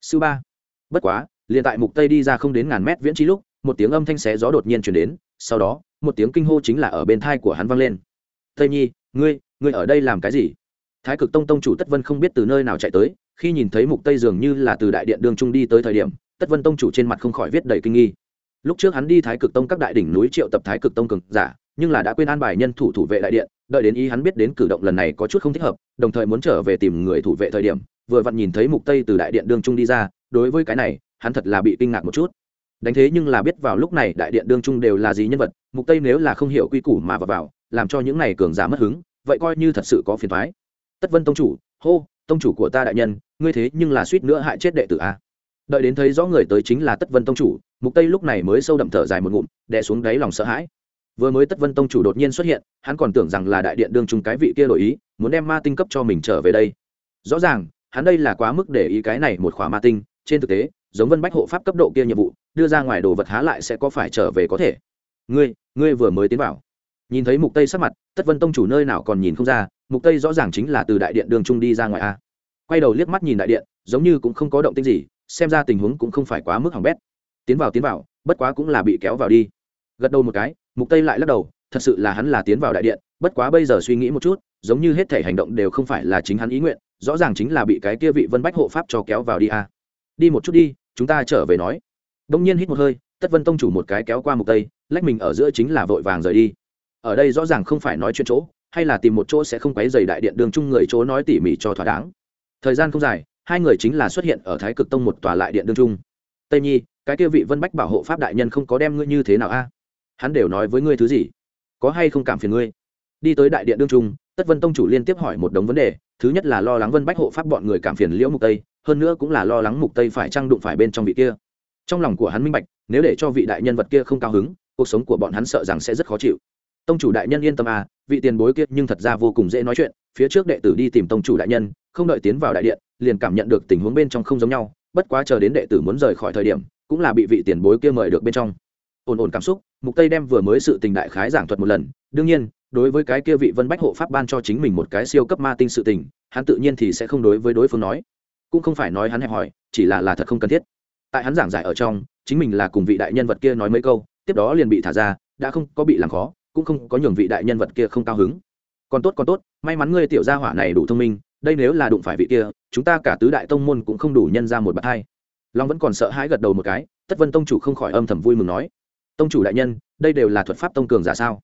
Sư ba. Bất quá, liền tại mục tây đi ra không đến ngàn mét viễn trí lúc, một tiếng âm thanh xé gió đột nhiên chuyển đến, sau đó, một tiếng kinh hô chính là ở bên thai của hắn vang lên tây nhi ngươi ngươi ở đây làm cái gì? Thái cực tông tông chủ tất vân không biết từ nơi nào chạy tới khi nhìn thấy mục tây dường như là từ đại điện đường trung đi tới thời điểm tất vân tông chủ trên mặt không khỏi viết đầy kinh nghi. Lúc trước hắn đi thái cực tông các đại đỉnh núi triệu tập thái cực tông cường giả nhưng là đã quên an bài nhân thủ thủ vệ đại điện đợi đến ý hắn biết đến cử động lần này có chút không thích hợp đồng thời muốn trở về tìm người thủ vệ thời điểm vừa vặn nhìn thấy mục tây từ đại điện đường trung đi ra đối với cái này hắn thật là bị kinh ngạc một chút. Đánh thế nhưng là biết vào lúc này đại điện đương trung đều là gì nhân vật mục tây nếu là không hiểu quy củ mà vào, vào làm cho những này cường giả mất hứng, vậy coi như thật sự có phiền thoái tất vân tông chủ, hô, tông chủ của ta đại nhân, ngươi thế nhưng là suýt nữa hại chết đệ tử a. Đợi đến thấy rõ người tới chính là tất vân tông chủ, mục tây lúc này mới sâu đậm thở dài một ngụm, đè xuống đáy lòng sợ hãi. Vừa mới tất vân tông chủ đột nhiên xuất hiện, hắn còn tưởng rằng là đại điện đương trung cái vị kia đổi ý, muốn đem ma tinh cấp cho mình trở về đây. Rõ ràng, hắn đây là quá mức để ý cái này một khóa ma tinh, trên thực tế, giống vân bách hộ pháp cấp độ kia nhiệm vụ, đưa ra ngoài đồ vật há lại sẽ có phải trở về có thể. Ngươi ngươi vừa mới tiến vào nhìn thấy mục tây sắc mặt, tất vân tông chủ nơi nào còn nhìn không ra, mục tây rõ ràng chính là từ đại điện đường trung đi ra ngoài a. Quay đầu liếc mắt nhìn đại điện, giống như cũng không có động tĩnh gì, xem ra tình huống cũng không phải quá mức hỏng bét. Tiến vào tiến vào, bất quá cũng là bị kéo vào đi. Gật đầu một cái, mục tây lại lắc đầu, thật sự là hắn là tiến vào đại điện, bất quá bây giờ suy nghĩ một chút, giống như hết thể hành động đều không phải là chính hắn ý nguyện, rõ ràng chính là bị cái kia vị vân bách hộ pháp cho kéo vào đi a. Đi một chút đi, chúng ta trở về nói. Đông nhiên hít một hơi, tất vân tông chủ một cái kéo qua mục tây, lách mình ở giữa chính là vội vàng rời đi ở đây rõ ràng không phải nói chuyện chỗ, hay là tìm một chỗ sẽ không quấy dày đại điện đường chung người chỗ nói tỉ mỉ cho thỏa đáng. Thời gian không dài, hai người chính là xuất hiện ở thái cực tông một tòa lại điện đương trung tây nhi, cái kia vị vân bách bảo hộ pháp đại nhân không có đem ngươi như thế nào a? Hắn đều nói với ngươi thứ gì? Có hay không cảm phiền ngươi? Đi tới đại điện đương trung tất vân tông chủ liên tiếp hỏi một đống vấn đề, thứ nhất là lo lắng vân bách hộ pháp bọn người cảm phiền liễu mục tây, hơn nữa cũng là lo lắng mục tây phải trang đụng phải bên trong vị kia. Trong lòng của hắn minh bạch, nếu để cho vị đại nhân vật kia không cao hứng, cuộc sống của bọn hắn sợ rằng sẽ rất khó chịu tông chủ đại nhân yên tâm à vị tiền bối kia nhưng thật ra vô cùng dễ nói chuyện, phía trước đệ tử đi tìm tông chủ đại nhân, không đợi tiến vào đại điện, liền cảm nhận được tình huống bên trong không giống nhau, bất quá chờ đến đệ tử muốn rời khỏi thời điểm, cũng là bị vị tiền bối kia mời được bên trong. Ổn ổn cảm xúc, mục tây đem vừa mới sự tình đại khái giảng thuật một lần, đương nhiên, đối với cái kia vị vân bách hộ pháp ban cho chính mình một cái siêu cấp ma tinh sự tình, hắn tự nhiên thì sẽ không đối với đối phương nói. Cũng không phải nói hắn hẹp hỏi chỉ là là thật không cần thiết. Tại hắn giảng giải ở trong, chính mình là cùng vị đại nhân vật kia nói mấy câu, tiếp đó liền bị thả ra, đã không có bị làm khó cũng không có nhường vị đại nhân vật kia không cao hứng. Còn tốt còn tốt, may mắn ngươi tiểu gia hỏa này đủ thông minh, đây nếu là đụng phải vị kia, chúng ta cả tứ đại tông môn cũng không đủ nhân ra một bậc hai. Long vẫn còn sợ hãi gật đầu một cái, tất vân tông chủ không khỏi âm thầm vui mừng nói, tông chủ đại nhân, đây đều là thuật pháp tông cường giả sao?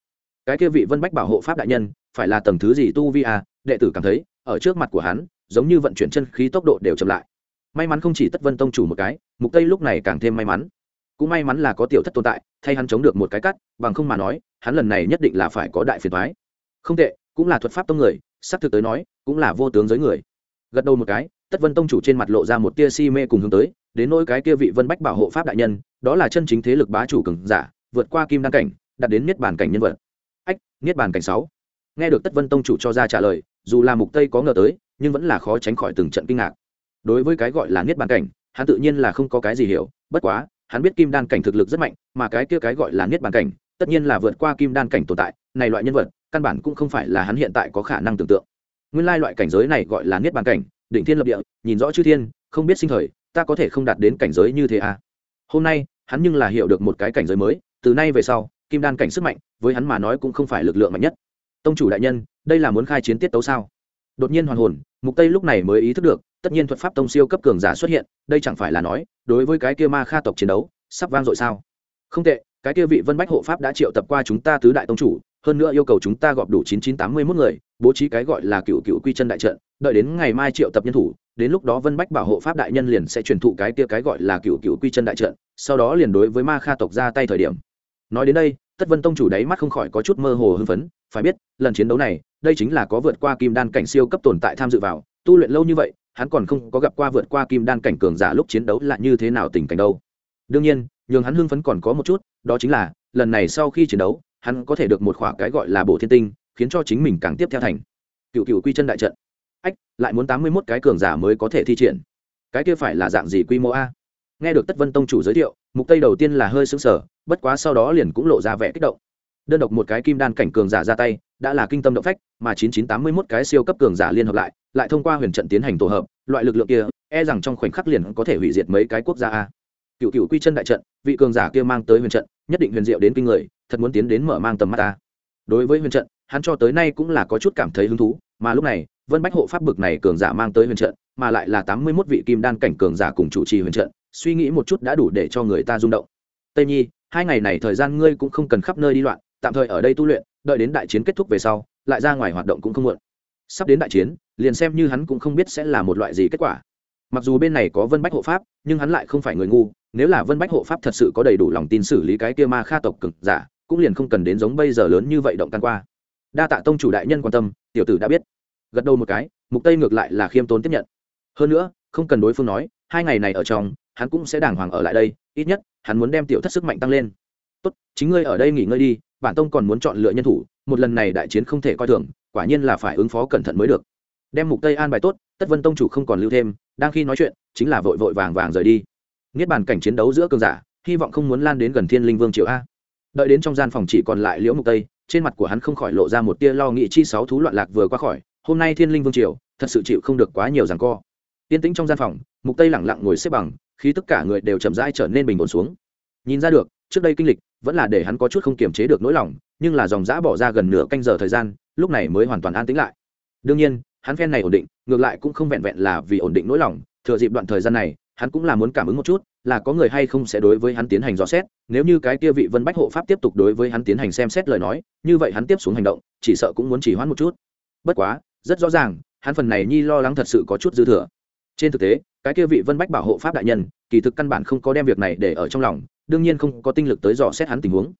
Cái kia vị vân bách bảo hộ pháp đại nhân, phải là tầng thứ gì tu vi à? Đệ tử cảm thấy, ở trước mặt của hắn, giống như vận chuyển chân khí tốc độ đều chậm lại. May mắn không chỉ tất vân tông chủ một cái, mục tây lúc này càng thêm may mắn cũng may mắn là có tiểu thất tồn tại, thay hắn chống được một cái cắt, bằng không mà nói, hắn lần này nhất định là phải có đại phiền thoái không tệ, cũng là thuật pháp tông người sắp thực tới nói, cũng là vô tướng giới người. Gật đầu một cái, tất vân tông chủ trên mặt lộ ra một tia si mê cùng hướng tới, đến nỗi cái kia vị vân bách bảo hộ pháp đại nhân, đó là chân chính thế lực bá chủ cường giả, vượt qua kim đăng cảnh, đạt đến niết bàn cảnh nhân vật. Ách, niết bàn cảnh sáu. Nghe được tất vân tông chủ cho ra trả lời, dù là mục tây có ngờ tới, nhưng vẫn là khó tránh khỏi từng trận kinh ngạc. Đối với cái gọi là niết bàn cảnh, hắn tự nhiên là không có cái gì hiểu, bất quá hắn biết kim đan cảnh thực lực rất mạnh, mà cái kia cái gọi là niết bàn cảnh, tất nhiên là vượt qua kim đan cảnh tồn tại, này loại nhân vật, căn bản cũng không phải là hắn hiện tại có khả năng tưởng tượng. Nguyên lai loại cảnh giới này gọi là niết bàn cảnh, định thiên lập địa, nhìn rõ chư thiên, không biết sinh thời, ta có thể không đạt đến cảnh giới như thế à? Hôm nay, hắn nhưng là hiểu được một cái cảnh giới mới, từ nay về sau, kim đan cảnh sức mạnh, với hắn mà nói cũng không phải lực lượng mạnh nhất. Tông chủ đại nhân, đây là muốn khai chiến tiết tấu sao? Đột nhiên hoàn hồn, mục tây lúc này mới ý thức được tất nhiên thuật pháp tông siêu cấp cường giả xuất hiện, đây chẳng phải là nói, đối với cái kia ma kha tộc chiến đấu, sắp vang dội sao? Không tệ, cái kia vị vân bách hộ pháp đã triệu tập qua chúng ta tứ đại tông chủ, hơn nữa yêu cầu chúng ta gọp đủ chín chín tám mươi mốt người, bố trí cái gọi là cựu cựu quy chân đại trận, đợi đến ngày mai triệu tập nhân thủ, đến lúc đó vân bách bảo hộ pháp đại nhân liền sẽ truyền thụ cái kia cái gọi là cựu cựu quy chân đại trận, sau đó liền đối với ma kha tộc ra tay thời điểm. Nói đến đây, tất vân tông chủ đáy mắt không khỏi có chút mơ hồ hưng phấn, phải biết, lần chiến đấu này, đây chính là có vượt qua kim đan cảnh siêu cấp tồn tại tham dự vào, tu luyện lâu như vậy hắn còn không có gặp qua vượt qua kim đan cảnh cường giả lúc chiến đấu là như thế nào tình cảnh đâu. Đương nhiên, nhường hắn hưng phấn còn có một chút, đó chính là, lần này sau khi chiến đấu, hắn có thể được một khoả cái gọi là bổ thiên tinh, khiến cho chính mình càng tiếp theo thành. Cựu cựu quy chân đại trận. Ách, lại muốn tám mươi mốt cái cường giả mới có thể thi triển. Cái kia phải là dạng gì quy mô a? Nghe được tất vân tông chủ giới thiệu, mục tây đầu tiên là hơi sững sờ, bất quá sau đó liền cũng lộ ra vẻ kích động. Đơn độc một cái kim đan cảnh cường giả ra tay đã là kinh tâm động phách, mà 9981 cái siêu cấp cường giả liên hợp lại lại thông qua huyền trận tiến hành tổ hợp, loại lực lượng kia e rằng trong khoảnh khắc liền có thể hủy diệt mấy cái quốc gia a. Cựu cựu quy chân đại trận, vị cường giả kia mang tới huyền trận, nhất định huyền diệu đến kinh người, thật muốn tiến đến mở mang tầm mắt ta đối với huyền trận, hắn cho tới nay cũng là có chút cảm thấy hứng thú, mà lúc này, vân bách hộ pháp bực này cường giả mang tới huyền trận, mà lại là 81 vị kim đan cảnh cường giả cùng chủ trì huyền trận, suy nghĩ một chút đã đủ để cho người ta rung động. Tây nhi, hai ngày này thời gian ngươi cũng không cần khắp nơi đi loạn, tạm thời ở đây tu luyện đợi đến đại chiến kết thúc về sau, lại ra ngoài hoạt động cũng không muộn. Sắp đến đại chiến, liền xem như hắn cũng không biết sẽ là một loại gì kết quả. Mặc dù bên này có vân bách hộ pháp, nhưng hắn lại không phải người ngu, nếu là vân bách hộ pháp thật sự có đầy đủ lòng tin xử lý cái kia ma kha tộc cực giả, cũng liền không cần đến giống bây giờ lớn như vậy động tan qua. Đa tạ tông chủ đại nhân quan tâm, tiểu tử đã biết. Gật đầu một cái, mục tây ngược lại là khiêm tốn tiếp nhận. Hơn nữa, không cần đối phương nói, hai ngày này ở trong, hắn cũng sẽ đàng hoàng ở lại đây, ít nhất, hắn muốn đem tiểu thất sức mạnh tăng lên tốt, chính ngươi ở đây nghỉ ngơi đi, bản tông còn muốn chọn lựa nhân thủ, một lần này đại chiến không thể coi thường, quả nhiên là phải ứng phó cẩn thận mới được. Đem mục tây an bài tốt, tất vân tông chủ không còn lưu thêm, đang khi nói chuyện, chính là vội vội vàng vàng rời đi. Niết bàn cảnh chiến đấu giữa cường giả, hy vọng không muốn lan đến gần thiên linh vương triều a. Đợi đến trong gian phòng chỉ còn lại liễu mục tây, trên mặt của hắn không khỏi lộ ra một tia lo nghĩ chi sáu thú loạn lạc vừa qua khỏi, hôm nay thiên linh vương triều, thật sự chịu không được quá nhiều rằng co. Yên tĩnh trong gian phòng, mục tây lẳng lặng ngồi xếp bằng khi tất cả người đều chậm rãi trở nên bình ổn xuống. Nhìn ra được trước đây kinh lịch, vẫn là để hắn có chút không kiềm chế được nỗi lòng, nhưng là dòng dã bỏ ra gần nửa canh giờ thời gian, lúc này mới hoàn toàn an tĩnh lại. Đương nhiên, hắn phen này ổn định, ngược lại cũng không vẹn vẹn là vì ổn định nỗi lòng, thừa dịp đoạn thời gian này, hắn cũng là muốn cảm ứng một chút, là có người hay không sẽ đối với hắn tiến hành dò xét, nếu như cái kia vị vân bách hộ pháp tiếp tục đối với hắn tiến hành xem xét lời nói, như vậy hắn tiếp xuống hành động, chỉ sợ cũng muốn chỉ hoãn một chút. Bất quá, rất rõ ràng, hắn phần này nhi lo lắng thật sự có chút dư thừa. Trên thực tế, cái kia vị vân bách bảo hộ pháp đại nhân kỳ thực căn bản không có đem việc này để ở trong lòng, đương nhiên không có tinh lực tới dò xét hắn tình huống.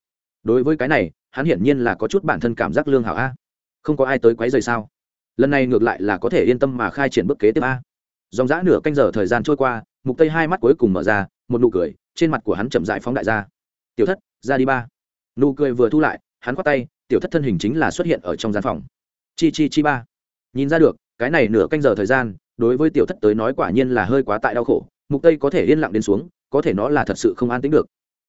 Đối với cái này, hắn hiển nhiên là có chút bản thân cảm giác lương hảo a. Không có ai tới quấy rời sao? Lần này ngược lại là có thể yên tâm mà khai triển bước kế tiếp a. Dòng dã nửa canh giờ thời gian trôi qua, mục tây hai mắt cuối cùng mở ra, một nụ cười, trên mặt của hắn chậm dại phóng đại ra. Tiểu thất, ra đi ba. Nụ cười vừa thu lại, hắn khoát tay, tiểu thất thân hình chính là xuất hiện ở trong gian phòng. Chi chi chi ba. Nhìn ra được, cái này nửa canh giờ thời gian, đối với tiểu thất tới nói quả nhiên là hơi quá tại đau khổ mục tây có thể yên lặng đến xuống, có thể nó là thật sự không an tính được.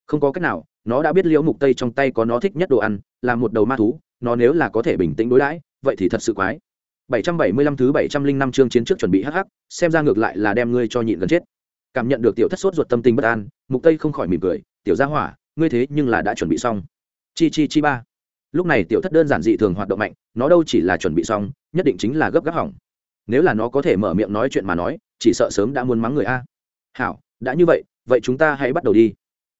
Không có cách nào, nó đã biết liễu mục tây trong tay có nó thích nhất đồ ăn, là một đầu ma thú, nó nếu là có thể bình tĩnh đối đãi, vậy thì thật sự quái. 775 thứ 705 chương chiến trước chuẩn bị hắc hắc, xem ra ngược lại là đem ngươi cho nhịn gần chết. Cảm nhận được tiểu thất sốt ruột tâm tình bất an, mục tây không khỏi mỉm cười, tiểu gia hỏa, ngươi thế nhưng là đã chuẩn bị xong. Chi chi chi ba. Lúc này tiểu thất đơn giản dị thường hoạt động mạnh, nó đâu chỉ là chuẩn bị xong, nhất định chính là gấp gáp hỏng. Nếu là nó có thể mở miệng nói chuyện mà nói, chỉ sợ sớm đã muốn mắng người a hảo, đã như vậy vậy chúng ta hãy bắt đầu đi.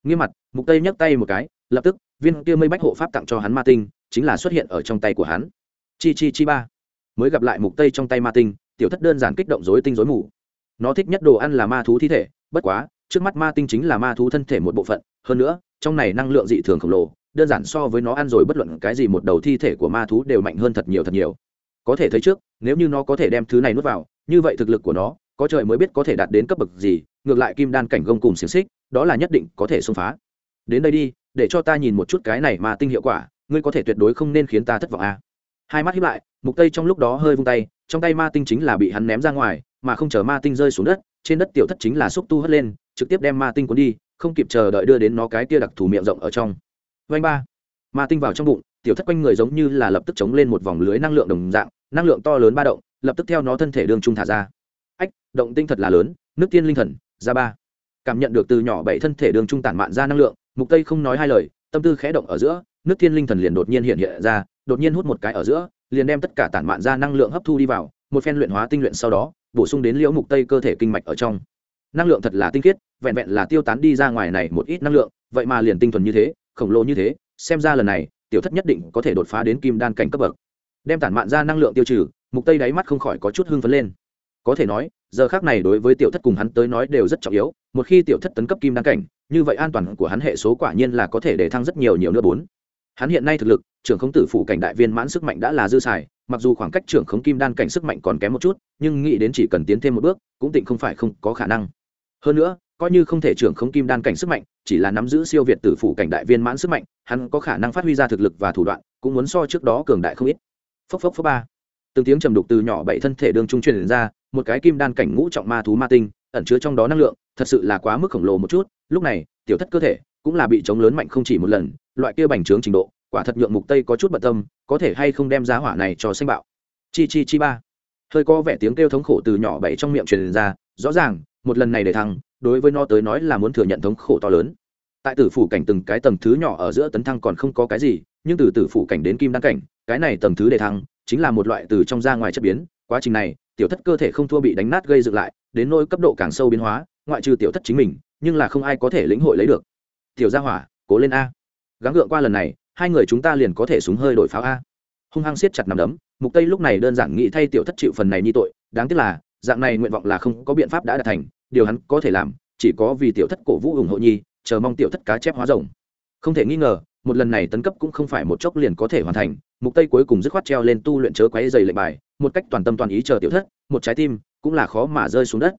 Nghiêm mặt, mục tây nhấc tay một cái, lập tức, viên kia mây bách hộ pháp tặng cho hắn ma tinh, chính là xuất hiện ở trong tay của hắn. Chi chi chi ba. Mới gặp lại mục tây trong tay ma tinh, tiểu thất đơn giản kích động rối tinh rối mù. Nó thích nhất đồ ăn là ma thú thi thể, bất quá, trước mắt ma tinh chính là ma thú thân thể một bộ phận, hơn nữa, trong này năng lượng dị thường khổng lồ, đơn giản so với nó ăn rồi bất luận cái gì một đầu thi thể của ma thú đều mạnh hơn thật nhiều thật nhiều. Có thể thấy trước, nếu như nó có thể đem thứ này nuốt vào, như vậy thực lực của nó, có trời mới biết có thể đạt đến cấp bậc gì ngược lại kim đan cảnh gông cùng xiềng xích, đó là nhất định có thể xông phá. Đến đây đi, để cho ta nhìn một chút cái này mà tinh hiệu quả, ngươi có thể tuyệt đối không nên khiến ta thất vọng a à. hai mắt hiếp lại, mục tây trong lúc đó hơi vung tay, trong tay ma tinh chính là bị hắn ném ra ngoài, mà không chờ ma tinh rơi xuống đất, trên đất tiểu thất chính là xúc tu hất lên, trực tiếp đem ma tinh cuốn đi, không kịp chờ đợi đưa đến nó cái tia đặc thù miệng rộng ở trong. Vanh ba, ma tinh vào trong bụng, tiểu thất quanh người giống như là lập tức chống lên một vòng lưới năng lượng đồng dạng, năng lượng to lớn ba động, lập tức theo nó thân thể đường trung thả ra. Ách, động tinh thật là lớn, nước tiên linh thần ra ba. Cảm nhận được từ nhỏ bảy thân thể đường trung tản mạn ra năng lượng, mục tây không nói hai lời, tâm tư khẽ động ở giữa, nước thiên linh thần liền đột nhiên hiện hiện ra, đột nhiên hút một cái ở giữa, liền đem tất cả tản mạn ra năng lượng hấp thu đi vào, một phen luyện hóa tinh luyện sau đó, bổ sung đến liễu mục tây cơ thể kinh mạch ở trong. Năng lượng thật là tinh khiết, vẹn vẹn là tiêu tán đi ra ngoài này một ít năng lượng, vậy mà liền tinh thuần như thế, khổng lồ như thế, xem ra lần này, tiểu thất nhất định có thể đột phá đến kim đan cảnh cấp bậc. Đem tản mạn ra năng lượng tiêu trừ, mục tây đáy mắt không khỏi có chút hưng phấn lên có thể nói, giờ khác này đối với tiểu thất cùng hắn tới nói đều rất trọng yếu, một khi tiểu thất tấn cấp kim đan cảnh, như vậy an toàn của hắn hệ số quả nhiên là có thể để thăng rất nhiều nhiều nữa bốn. Hắn hiện nay thực lực, trưởng không tử phụ cảnh đại viên mãn sức mạnh đã là dư xài, mặc dù khoảng cách trưởng khống kim đan cảnh sức mạnh còn kém một chút, nhưng nghĩ đến chỉ cần tiến thêm một bước, cũng tịnh không phải không có khả năng. Hơn nữa, coi như không thể trưởng khống kim đan cảnh sức mạnh, chỉ là nắm giữ siêu việt tử phụ cảnh đại viên mãn sức mạnh, hắn có khả năng phát huy ra thực lực và thủ đoạn, cũng muốn so trước đó cường đại không ít. Phốc phốc phốc ba. Từng tiếng trầm đục từ nhỏ bảy thân thể đường trung truyền ra một cái kim đan cảnh ngũ trọng ma thú ma tinh, ẩn chứa trong đó năng lượng, thật sự là quá mức khổng lồ một chút. Lúc này, tiểu thất cơ thể cũng là bị chống lớn mạnh không chỉ một lần, loại kia bành trướng trình độ, quả thật nhượng mục tây có chút bận tâm, có thể hay không đem giá hỏa này cho sinh bạo. Chi chi chi ba. Hơi có vẻ tiếng kêu thống khổ từ nhỏ bảy trong miệng truyền ra, rõ ràng, một lần này để thăng, đối với nó tới nói là muốn thừa nhận thống khổ to lớn. Tại tử phủ cảnh từng cái tầng thứ nhỏ ở giữa tấn thăng còn không có cái gì, nhưng từ tử phủ cảnh đến kim đăng cảnh, cái này tầng thứ để thăng, chính là một loại từ trong ra ngoài chất biến. Quá trình này tiểu thất cơ thể không thua bị đánh nát gây dựng lại, đến nỗi cấp độ càng sâu biến hóa, ngoại trừ tiểu thất chính mình, nhưng là không ai có thể lĩnh hội lấy được. Tiểu gia hỏa, cố lên a. Gắng gượng qua lần này, hai người chúng ta liền có thể súng hơi đổi pháo a. Hung hăng siết chặt nằm đấm, mục tây lúc này đơn giản nghĩ thay tiểu thất chịu phần này như tội, đáng tiếc là, dạng này nguyện vọng là không có biện pháp đã đạt thành, điều hắn có thể làm, chỉ có vì tiểu thất cổ vũ ủng hộ nhi, chờ mong tiểu thất cá chép hóa rồng. Không thể nghi ngờ, một lần này tấn cấp cũng không phải một chốc liền có thể hoàn thành, mục tây cuối cùng dứt khoát treo lên tu luyện chớ quấy dày lệnh bài một cách toàn tâm toàn ý chờ tiểu thất, một trái tim cũng là khó mà rơi xuống đất.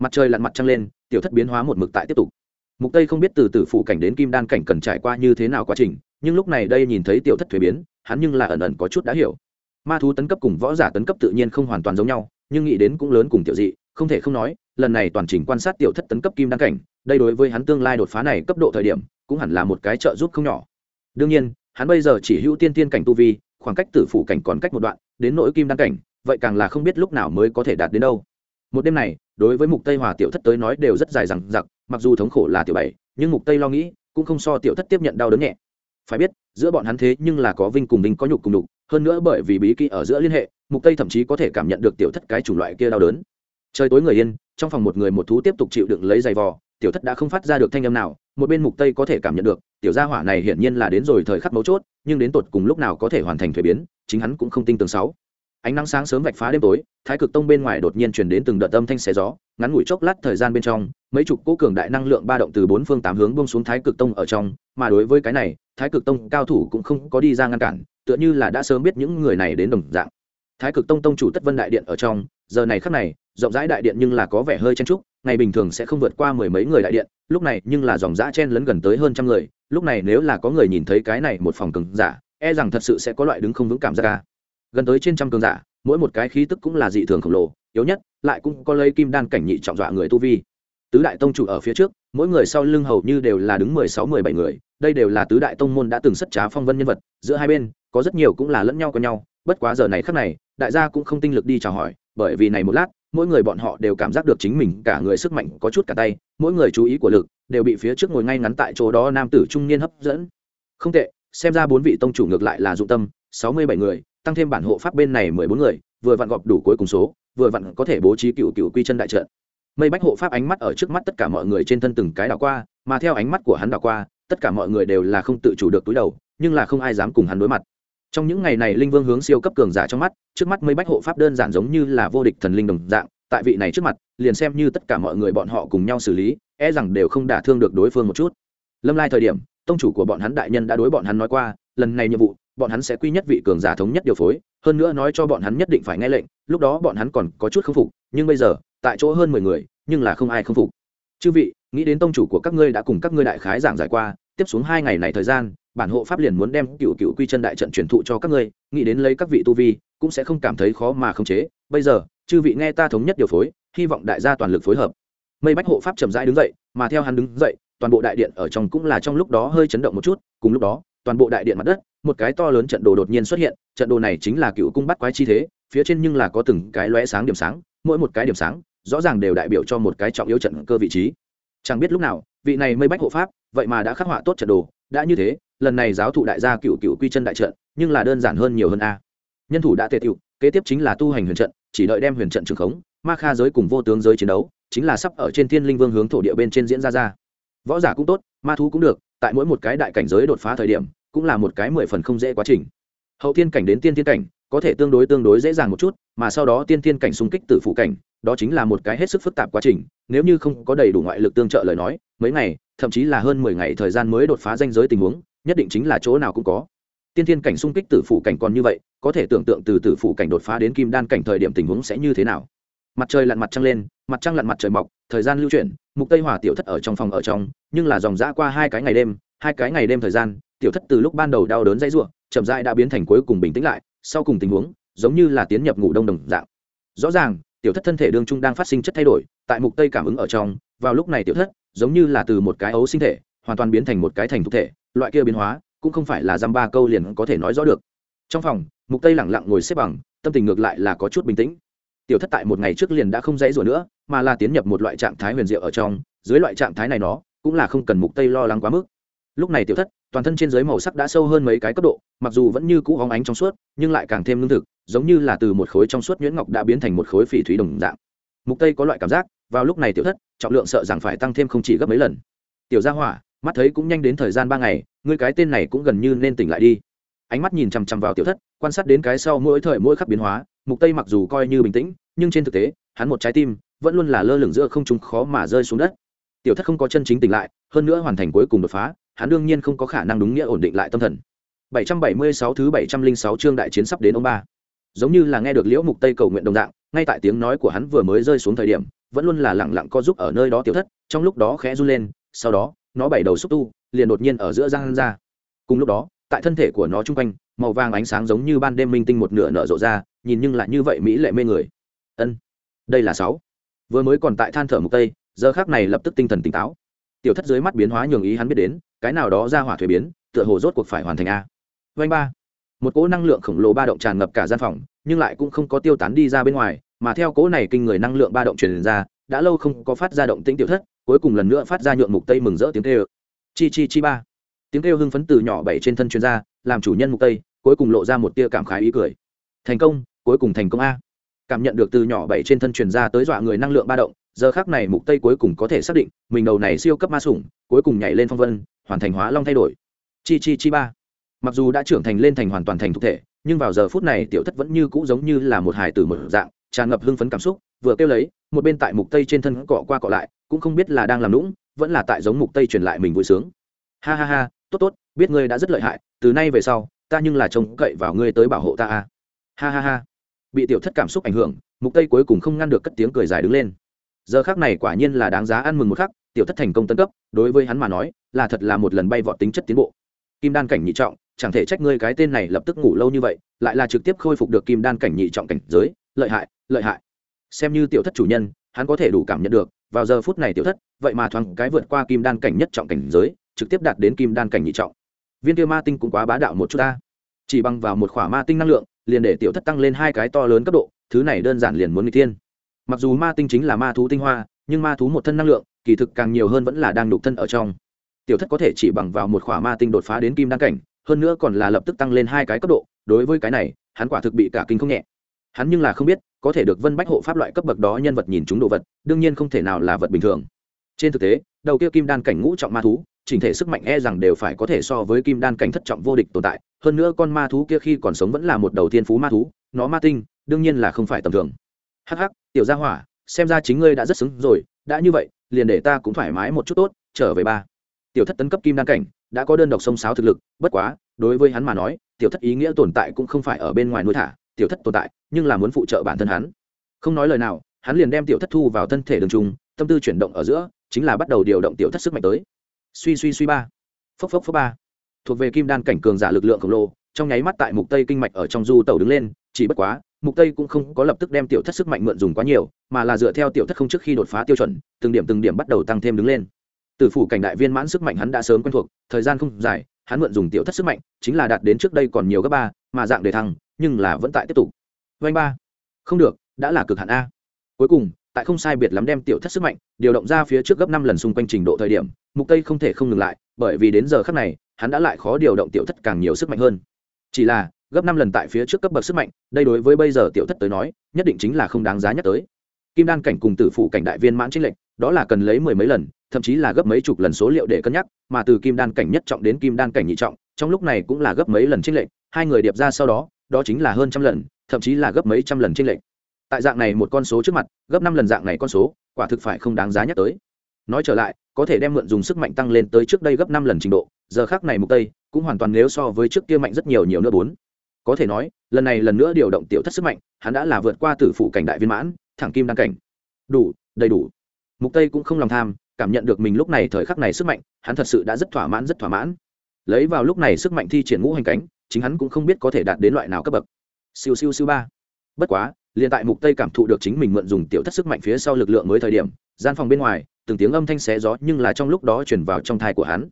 Mặt trời lặn mặt trăng lên, tiểu thất biến hóa một mực tại tiếp tục. Mục tây không biết từ tử phụ cảnh đến kim đan cảnh cần trải qua như thế nào quá trình, nhưng lúc này đây nhìn thấy tiểu thất thuế biến, hắn nhưng là ẩn ẩn có chút đã hiểu. Ma thú tấn cấp cùng võ giả tấn cấp tự nhiên không hoàn toàn giống nhau, nhưng nghĩ đến cũng lớn cùng tiểu dị, không thể không nói, lần này toàn trình quan sát tiểu thất tấn cấp kim đan cảnh, đây đối với hắn tương lai đột phá này cấp độ thời điểm, cũng hẳn là một cái trợ giúp không nhỏ. Đương nhiên, hắn bây giờ chỉ hữu tiên tiên cảnh tu vi, khoảng cách tử phủ cảnh còn cách một đoạn đến nỗi kim đan cảnh, vậy càng là không biết lúc nào mới có thể đạt đến đâu. Một đêm này, đối với mục tây hòa tiểu thất tới nói đều rất dài rằng giặc mặc dù thống khổ là tiểu bảy, nhưng mục tây lo nghĩ, cũng không so tiểu thất tiếp nhận đau đớn nhẹ. Phải biết, giữa bọn hắn thế nhưng là có vinh cùng vinh có nhục cùng nhục, hơn nữa bởi vì bí kỹ ở giữa liên hệ, mục tây thậm chí có thể cảm nhận được tiểu thất cái chủng loại kia đau đớn. Trời tối người yên, trong phòng một người một thú tiếp tục chịu đựng lấy giày vò tiểu thất đã không phát ra được thanh âm nào, một bên mục tây có thể cảm nhận được, tiểu gia hỏa này hiển nhiên là đến rồi thời khắc mấu chốt, nhưng đến tột cùng lúc nào có thể hoàn thành thuế biến, chính hắn cũng không tin tưởng sáu. Ánh nắng sáng sớm vạch phá đêm tối, thái cực tông bên ngoài đột nhiên truyền đến từng đợt âm thanh xé gió, ngắn ngủi chốc lát thời gian bên trong, mấy chục cỗ cường đại năng lượng ba động từ bốn phương tám hướng buông xuống thái cực tông ở trong, mà đối với cái này, thái cực tông cao thủ cũng không có đi ra ngăn cản, tựa như là đã sớm biết những người này đến đồng dạng. Thái cực tông tông chủ tất vân đại điện ở trong, giờ này khắc này, rộng rãi đại điện nhưng là có vẻ hơi chen trúc ngày bình thường sẽ không vượt qua mười mấy người đại điện, lúc này nhưng là dòng dã chen lấn gần tới hơn trăm người, lúc này nếu là có người nhìn thấy cái này một phòng cường giả e rằng thật sự sẽ có loại đứng không vững cảm giác ca gần tới trên trăm cường giả, mỗi một cái khí tức cũng là dị thường khổng lồ, yếu nhất, lại cũng có lấy kim đan cảnh nhị trọng dọa người tu vi. Tứ đại tông chủ ở phía trước, mỗi người sau lưng hầu như đều là đứng mười sáu, mười bảy người, đây đều là tứ đại tông môn đã từng sất trá phong vân nhân vật, giữa hai bên, có rất nhiều cũng là lẫn nhau có nhau, bất quá giờ này khắc này, đại gia cũng không tinh lực đi chào hỏi, bởi vì này một lát mỗi người bọn họ đều cảm giác được chính mình cả người sức mạnh có chút cả tay, mỗi người chú ý của lực đều bị phía trước ngồi ngay ngắn tại chỗ đó nam tử trung niên hấp dẫn. Không tệ, xem ra bốn vị tông chủ ngược lại là dụng tâm, sáu mươi bảy người, tăng thêm bản hộ pháp bên này mười bốn người, vừa vặn gọp đủ cuối cùng số, vừa vặn có thể bố trí cựu cựu quy chân đại trận. Mây bách hộ pháp ánh mắt ở trước mắt tất cả mọi người trên thân từng cái đảo qua, mà theo ánh mắt của hắn đảo qua, tất cả mọi người đều là không tự chủ được túi đầu, nhưng là không ai dám cùng hắn đối mặt trong những ngày này linh vương hướng siêu cấp cường giả trong mắt, trước mắt mây bách hộ pháp đơn giản giống như là vô địch thần linh đồng dạng, tại vị này trước mặt, liền xem như tất cả mọi người bọn họ cùng nhau xử lý e rằng đều không đả thương được đối phương một chút. Lâm lai thời điểm, tông chủ của bọn hắn đại nhân đã đối bọn hắn nói qua, lần này nhiệm vụ, bọn hắn sẽ quy nhất vị cường giả thống nhất điều phối, hơn nữa nói cho bọn hắn nhất định phải nghe lệnh, lúc đó bọn hắn còn có chút k phục, nhưng bây giờ, tại chỗ hơn mười người, nhưng là không ai không phục. Chư vị, nghĩ đến tông chủ của các ngươi đã cùng các ngươi đại khái giảng giải qua, tiếp xuống hai ngày này thời gian bản hộ pháp liền muốn đem cựu cựu quy chân đại trận truyền thụ cho các ngươi, nghĩ đến lấy các vị tu vi, cũng sẽ không cảm thấy khó mà khống chế. Bây giờ, chư vị nghe ta thống nhất điều phối, hy vọng đại gia toàn lực phối hợp. Mây bách hộ pháp chậm rãi đứng dậy, mà theo hắn đứng dậy, toàn bộ đại điện ở trong cũng là trong lúc đó hơi chấn động một chút. Cùng lúc đó, toàn bộ đại điện mặt đất, một cái to lớn trận đồ đột nhiên xuất hiện. Trận đồ này chính là cựu cung bắt quái chi thế, phía trên nhưng là có từng cái lóe sáng điểm sáng, mỗi một cái điểm sáng, rõ ràng đều đại biểu cho một cái trọng yếu trận cơ vị trí. Chẳng biết lúc nào, vị này mây bách hộ pháp, vậy mà đã khắc họa tốt trận đồ, đã như thế lần này giáo thụ đại gia cựu cựu quy chân đại trận, nhưng là đơn giản hơn nhiều hơn a. Nhân thủ đã tệ tiệu kế tiếp chính là tu hành huyền trận, chỉ đợi đem huyền trận trường khống, ma kha giới cùng vô tướng giới chiến đấu, chính là sắp ở trên thiên linh vương hướng thổ địa bên trên diễn ra ra. Võ giả cũng tốt, ma thú cũng được, tại mỗi một cái đại cảnh giới đột phá thời điểm, cũng là một cái mười phần không dễ quá trình. Hậu tiên cảnh đến tiên tiên cảnh, có thể tương đối tương đối dễ dàng một chút, mà sau đó tiên tiên cảnh xung kích từ phụ cảnh, đó chính là một cái hết sức phức tạp quá trình, nếu như không có đầy đủ ngoại lực tương trợ lời nói, mấy ngày, thậm chí là hơn mười ngày thời gian mới đột phá danh giới tình huống nhất định chính là chỗ nào cũng có. Tiên thiên cảnh xung kích tử phụ cảnh còn như vậy, có thể tưởng tượng từ tử phụ cảnh đột phá đến kim đan cảnh thời điểm tình huống sẽ như thế nào. Mặt trời lặn mặt trăng lên, mặt trăng lặn mặt trời mọc, thời gian lưu chuyển, mục tây hỏa tiểu thất ở trong phòng ở trong, nhưng là dòng dã qua hai cái ngày đêm, hai cái ngày đêm thời gian, tiểu thất từ lúc ban đầu đau đớn dãy ruộng, chậm rãi đã biến thành cuối cùng bình tĩnh lại, sau cùng tình huống, giống như là tiến nhập ngủ đông đồng dạng. Rõ ràng, tiểu thất thân thể đương trung đang phát sinh chất thay đổi, tại mục tây cảm ứng ở trong, vào lúc này tiểu thất, giống như là từ một cái ấu sinh thể, hoàn toàn biến thành một cái thành thực thể loại kia biến hóa, cũng không phải là dăm ba câu liền có thể nói rõ được. Trong phòng, mục tây lẳng lặng ngồi xếp bằng, tâm tình ngược lại là có chút bình tĩnh. Tiểu thất tại một ngày trước liền đã không dãy rủa nữa, mà là tiến nhập một loại trạng thái huyền diệu ở trong, dưới loại trạng thái này nó, cũng là không cần mục tây lo lắng quá mức. Lúc này tiểu thất, toàn thân trên dưới màu sắc đã sâu hơn mấy cái cấp độ, mặc dù vẫn như cũ hóng ánh trong suốt, nhưng lại càng thêm lương thực, giống như là từ một khối trong suốt nhuyễn ngọc đã biến thành một khối phỉ thúy đồng dạng. Mục tây có loại cảm giác, vào lúc này tiểu thất, trọng lượng sợ rằng phải tăng thêm không chỉ gấp mấy lần. Tiểu gia hỏa mắt thấy cũng nhanh đến thời gian ba ngày, ngươi cái tên này cũng gần như nên tỉnh lại đi. Ánh mắt nhìn chằm chằm vào tiểu thất, quan sát đến cái sau mỗi thời mỗi khắc biến hóa, mục tây mặc dù coi như bình tĩnh, nhưng trên thực tế, hắn một trái tim vẫn luôn là lơ lửng giữa không trung khó mà rơi xuống đất. Tiểu thất không có chân chính tỉnh lại, hơn nữa hoàn thành cuối cùng đột phá, hắn đương nhiên không có khả năng đúng nghĩa ổn định lại tâm thần. 776 thứ 706 chương đại chiến sắp đến ông ba. Giống như là nghe được liễu mục tây cầu nguyện đồng dạng, ngay tại tiếng nói của hắn vừa mới rơi xuống thời điểm, vẫn luôn là lặng lặng co giúp ở nơi đó tiểu thất, trong lúc đó khẽ run lên, sau đó nó bảy đầu xúc tu, liền đột nhiên ở giữa răng ra. Cùng lúc đó, tại thân thể của nó chung quanh, màu vàng ánh sáng giống như ban đêm minh tinh một nửa nở rộ ra, nhìn nhưng lại như vậy mỹ lệ mê người. Ân, đây là sáu. Vừa mới còn tại than thở mục tây giờ khác này lập tức tinh thần tỉnh táo. Tiểu thất dưới mắt biến hóa nhường ý hắn biết đến, cái nào đó ra hỏa thuế biến, tựa hồ rốt cuộc phải hoàn thành a. Vanh ba. Một cỗ năng lượng khổng lồ ba động tràn ngập cả gian phòng, nhưng lại cũng không có tiêu tán đi ra bên ngoài, mà theo cỗ này kinh người năng lượng ba động truyền ra đã lâu không có phát ra động tĩnh tiểu thất, cuối cùng lần nữa phát ra nhượng mục tây mừng rỡ tiếng kêu. Chi chi chi ba. Tiếng kêu hưng phấn từ nhỏ bảy trên thân chuyên gia làm chủ nhân mục tây, cuối cùng lộ ra một tia cảm khái ý cười. Thành công, cuối cùng thành công a. Cảm nhận được từ nhỏ bảy trên thân truyền ra tới dọa người năng lượng ba động, giờ khác này mục tây cuối cùng có thể xác định, mình đầu này siêu cấp ma sủng, cuối cùng nhảy lên phong vân, hoàn thành hóa long thay đổi. Chi chi chi ba. Mặc dù đã trưởng thành lên thành hoàn toàn thành thực thể, nhưng vào giờ phút này tiểu thất vẫn như cũ giống như là một hài tử một dạng tràn ngập hưng phấn cảm xúc, vừa kêu lấy, một bên tại mục tây trên thân cọ qua cọ lại, cũng không biết là đang làm lũng vẫn là tại giống mục tây truyền lại mình vui sướng. Ha ha ha, tốt tốt, biết ngươi đã rất lợi hại, từ nay về sau, ta nhưng là trông cậy vào ngươi tới bảo hộ ta a. Ha ha ha. Bị tiểu thất cảm xúc ảnh hưởng, mục tây cuối cùng không ngăn được cất tiếng cười dài đứng lên. Giờ khác này quả nhiên là đáng giá ăn mừng một khắc, tiểu thất thành công tân cấp, đối với hắn mà nói, là thật là một lần bay vọt tính chất tiến bộ. Kim đan cảnh nhị trọng, chẳng thể trách ngươi cái tên này lập tức ngủ lâu như vậy, lại là trực tiếp khôi phục được kim đan cảnh nhị trọng cảnh giới lợi hại lợi hại. Xem như tiểu thất chủ nhân, hắn có thể đủ cảm nhận được, vào giờ phút này tiểu thất, vậy mà thoáng cái vượt qua kim đan cảnh nhất trọng cảnh giới, trực tiếp đạt đến kim đan cảnh nhị trọng. Viên tiêu ma tinh cũng quá bá đạo một chút ta. Chỉ bằng vào một khỏa ma tinh năng lượng, liền để tiểu thất tăng lên hai cái to lớn cấp độ, thứ này đơn giản liền muốn n g tiên mặc dù ma tinh chính là ma thú tinh hoa, nhưng ma thú một thân năng lượng, kỳ thực càng nhiều hơn vẫn là đang đục thân ở trong. Tiểu thất có thể chỉ bằng vào một khỏa ma tinh đột phá đến kim đan cảnh, hơn nữa còn là lập tức tăng lên hai cái cấp độ, đối với cái này, hắn quả thực bị cả kinh không nhẹ hắn nhưng là không biết, có thể được vân bách hộ pháp loại cấp bậc đó nhân vật nhìn chúng đồ vật, đương nhiên không thể nào là vật bình thường. Trên thực tế, đầu kia kim đan cảnh ngũ trọng ma thú, chỉnh thể sức mạnh e rằng đều phải có thể so với kim đan cảnh thất trọng vô địch tồn tại, hơn nữa con ma thú kia khi còn sống vẫn là một đầu tiên phú ma thú, nó ma tinh, đương nhiên là không phải tầm thường. Hắc hắc, tiểu gia hỏa, xem ra chính ngươi đã rất xứng rồi, đã như vậy, liền để ta cũng thoải mái một chút tốt, trở về ba. Tiểu thất tấn cấp kim đan cảnh, đã có đơn độc sông sáo thực lực, bất quá, đối với hắn mà nói, tiểu thất ý nghĩa tồn tại cũng không phải ở bên ngoài nuôi thả tiểu thất tồn tại, nhưng là muốn phụ trợ bản thân hắn. Không nói lời nào, hắn liền đem tiểu thất thu vào thân thể đường trung, tâm tư chuyển động ở giữa, chính là bắt đầu điều động tiểu thất sức mạnh tới. Suy suy suy ba. Phốc phốc phốc ba. Thuộc về kim đan cảnh cường giả lực lượng khổng lồ, trong nháy mắt tại mục tây kinh mạch ở trong du tàu đứng lên, chỉ bất quá, mục tây cũng không có lập tức đem tiểu thất sức mạnh mượn dùng quá nhiều, mà là dựa theo tiểu thất không trước khi đột phá tiêu chuẩn, từng điểm từng điểm bắt đầu tăng thêm đứng lên. Từ phủ cảnh đại viên mãn sức mạnh hắn đã sớm quen thuộc, thời gian không dài, hắn mượn dùng tiểu thất sức mạnh, chính là đạt đến trước đây còn nhiều gấp ba, mà dạng đề thăng nhưng là vẫn tại tiếp tục. Vanh ba. Không được, đã là cực hạn a. Cuối cùng, tại không sai biệt lắm đem tiểu thất sức mạnh điều động ra phía trước gấp năm lần xung quanh trình độ thời điểm, mục tây không thể không ngừng lại, bởi vì đến giờ khắc này, hắn đã lại khó điều động tiểu thất càng nhiều sức mạnh hơn. Chỉ là, gấp năm lần tại phía trước cấp bậc sức mạnh, đây đối với bây giờ tiểu thất tới nói, nhất định chính là không đáng giá nhắc tới. Kim đan cảnh cùng tử phụ cảnh đại viên mãn chính lệnh đó là cần lấy mười mấy lần, thậm chí là gấp mấy chục lần số liệu để cân nhắc, mà từ kim đan cảnh nhất trọng đến kim đan cảnh nhị trọng, trong lúc này cũng là gấp mấy lần chính lệnh hai người điệp ra sau đó đó chính là hơn trăm lần, thậm chí là gấp mấy trăm lần trinh lệnh tại dạng này một con số trước mặt, gấp năm lần dạng này con số, quả thực phải không đáng giá nhắc tới. Nói trở lại, có thể đem mượn dùng sức mạnh tăng lên tới trước đây gấp năm lần trình độ, giờ khác này mục tây, cũng hoàn toàn nếu so với trước kia mạnh rất nhiều nhiều nữa bốn. Có thể nói, lần này lần nữa điều động tiểu thất sức mạnh, hắn đã là vượt qua tử phụ cảnh đại viên mãn, thẳng kim đăng cảnh. Đủ, đầy đủ. Mục tây cũng không lòng tham, cảm nhận được mình lúc này thời khắc này sức mạnh, hắn thật sự đã rất thỏa mãn, rất thỏa mãn. Lấy vào lúc này sức mạnh thi triển ngũ hành cánh chính hắn cũng không biết có thể đạt đến loại nào cấp bậc. Siêu siêu siêu ba. Bất quá, liền tại mục tây cảm thụ được chính mình mượn dùng tiểu thất sức mạnh phía sau lực lượng mới thời điểm, gian phòng bên ngoài, từng tiếng âm thanh xé gió nhưng là trong lúc đó chuyển vào trong thai của hắn.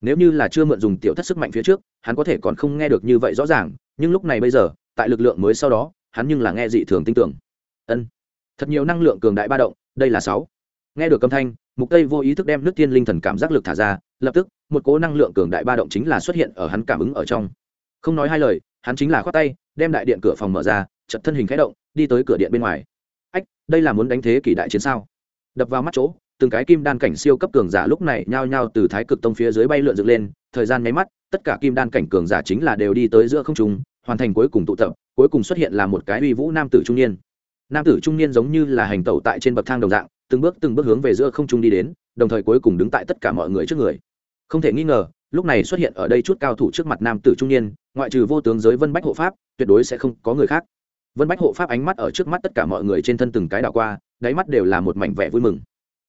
Nếu như là chưa mượn dùng tiểu thất sức mạnh phía trước, hắn có thể còn không nghe được như vậy rõ ràng, nhưng lúc này bây giờ, tại lực lượng mới sau đó, hắn nhưng là nghe dị thường tin tưởng. Ân. Thật nhiều năng lượng cường đại ba động, đây là sáu. Nghe được âm thanh, mục tây vô ý thức đem nước tiên linh thần cảm giác lực thả ra, lập tức, một cỗ năng lượng cường đại ba động chính là xuất hiện ở hắn cảm ứng ở trong không nói hai lời, hắn chính là khoát tay, đem đại điện cửa phòng mở ra, chật thân hình khẽ động, đi tới cửa điện bên ngoài. Ách, đây là muốn đánh thế kỷ đại chiến sao? Đập vào mắt chỗ, từng cái kim đan cảnh siêu cấp cường giả lúc này nhao nhao từ thái cực tông phía dưới bay lượn dựng lên, thời gian nháy mắt, tất cả kim đan cảnh cường giả chính là đều đi tới giữa không trung, hoàn thành cuối cùng tụ tập, cuối cùng xuất hiện là một cái uy vũ nam tử trung niên. Nam tử trung niên giống như là hành tẩu tại trên bậc thang đồng dạng, từng bước từng bước hướng về giữa không trung đi đến, đồng thời cuối cùng đứng tại tất cả mọi người trước người. Không thể nghi ngờ lúc này xuất hiện ở đây chút cao thủ trước mặt nam tử trung niên, ngoại trừ vô tướng giới vân bách hộ pháp, tuyệt đối sẽ không có người khác. Vân bách hộ pháp ánh mắt ở trước mắt tất cả mọi người trên thân từng cái đảo qua, đáy mắt đều là một mảnh vẻ vui mừng.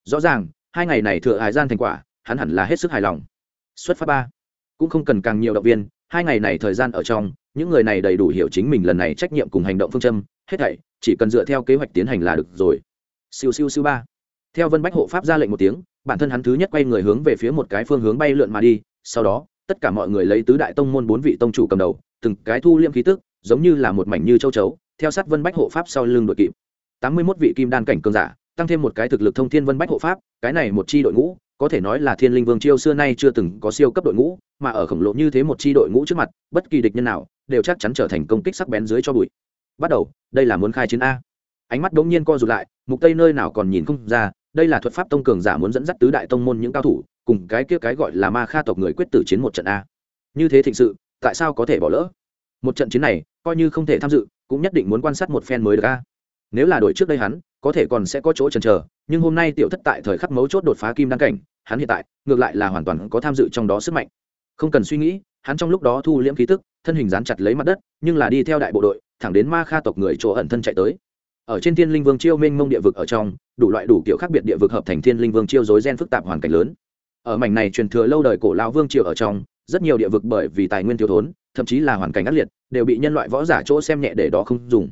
Rõ ràng, hai ngày này thừa hải gian thành quả, hắn hẳn là hết sức hài lòng. Xuất phát ba. Cũng không cần càng nhiều động viên, hai ngày này thời gian ở trong, những người này đầy đủ hiểu chính mình lần này trách nhiệm cùng hành động phương châm, hết thảy, chỉ cần dựa theo kế hoạch tiến hành là được rồi. Siêu siêu siêu ba. Theo vân bách hộ pháp ra lệnh một tiếng, bản thân hắn thứ nhất quay người hướng về phía một cái phương hướng bay lượn mà đi sau đó, tất cả mọi người lấy tứ đại tông môn bốn vị tông chủ cầm đầu, từng cái thu liêm khí tức, giống như là một mảnh như châu chấu, theo sát vân bách hộ pháp sau lưng đội kịp. Tám mươi mốt vị kim đan cảnh cường giả, tăng thêm một cái thực lực thông thiên vân bách hộ pháp, cái này một chi đội ngũ, có thể nói là thiên linh vương chiêu xưa nay chưa từng có siêu cấp đội ngũ, mà ở khổng lồ như thế một chi đội ngũ trước mặt, bất kỳ địch nhân nào đều chắc chắn trở thành công kích sắc bén dưới cho bụi. Bắt đầu, đây là muốn khai chiến a. Ánh mắt đống nhiên co rụt lại, mục tây nơi nào còn nhìn không ra, đây là thuật pháp tông cường giả muốn dẫn dắt tứ đại tông môn những cao thủ cùng cái kia cái gọi là ma kha tộc người quyết tử chiến một trận a. Như thế thịnh sự, tại sao có thể bỏ lỡ? Một trận chiến này, coi như không thể tham dự, cũng nhất định muốn quan sát một phen mới được a. Nếu là đổi trước đây hắn, có thể còn sẽ có chỗ chần chờ, nhưng hôm nay tiểu thất tại thời khắc mấu chốt đột phá kim đăng cảnh, hắn hiện tại, ngược lại là hoàn toàn có tham dự trong đó sức mạnh. Không cần suy nghĩ, hắn trong lúc đó thu liễm khí tức, thân hình dán chặt lấy mặt đất, nhưng là đi theo đại bộ đội, thẳng đến ma kha tộc người chỗ ẩn thân chạy tới. Ở trên thiên linh vương chiêu mênh mông địa vực ở trong, đủ loại đủ kiểu khác biệt địa vực hợp thành thiên linh vương chiêu dối gen phức tạp hoàn cảnh lớn ở mảnh này truyền thừa lâu đời cổ lao vương triều ở trong, rất nhiều địa vực bởi vì tài nguyên thiếu thốn, thậm chí là hoàn cảnh ác liệt, đều bị nhân loại võ giả chỗ xem nhẹ để đó không dùng.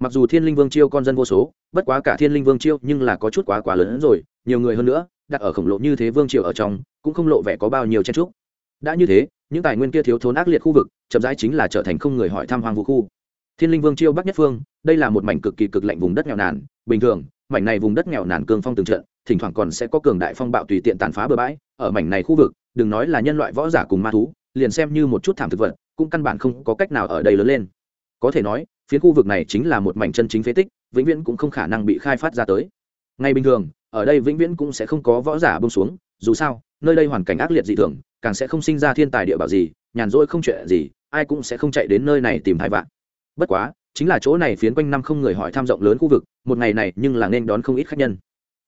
Mặc dù thiên linh vương chiêu con dân vô số, bất quá cả thiên linh vương chiêu nhưng là có chút quá quá lớn hơn rồi, nhiều người hơn nữa, đặt ở khổng lồ như thế vương triều ở trong, cũng không lộ vẻ có bao nhiêu chen trúc đã như thế, những tài nguyên kia thiếu thốn ác liệt khu vực, chậm rãi chính là trở thành không người hỏi thăm hoang vũ khu. Thiên linh vương chiêu bắc nhất phương, đây là một mảnh cực kỳ cực lạnh vùng đất nghèo nàn, bình thường, mảnh này vùng đất nghèo nàn cương phong từng trận thỉnh thoảng còn sẽ có cường đại phong bạo tùy tiện tàn phá bừa bãi, ở mảnh này khu vực, đừng nói là nhân loại võ giả cùng ma thú, liền xem như một chút thảm thực vật, cũng căn bản không có cách nào ở đây lớn lên. Có thể nói phiến khu vực này chính là một mảnh chân chính phế tích, vĩnh viễn cũng không khả năng bị khai phát ra tới. Ngay bình thường, ở đây vĩnh viễn cũng sẽ không có võ giả bông xuống, dù sao, nơi đây hoàn cảnh ác liệt dị thường, càng sẽ không sinh ra thiên tài địa bảo gì, nhàn rỗi không chuyện gì, ai cũng sẽ không chạy đến nơi này tìm hai vạn. Bất quá, chính là chỗ này phiến quanh năm không người hỏi tham rộng lớn khu vực, một ngày này nhưng là nên đón không ít khách nhân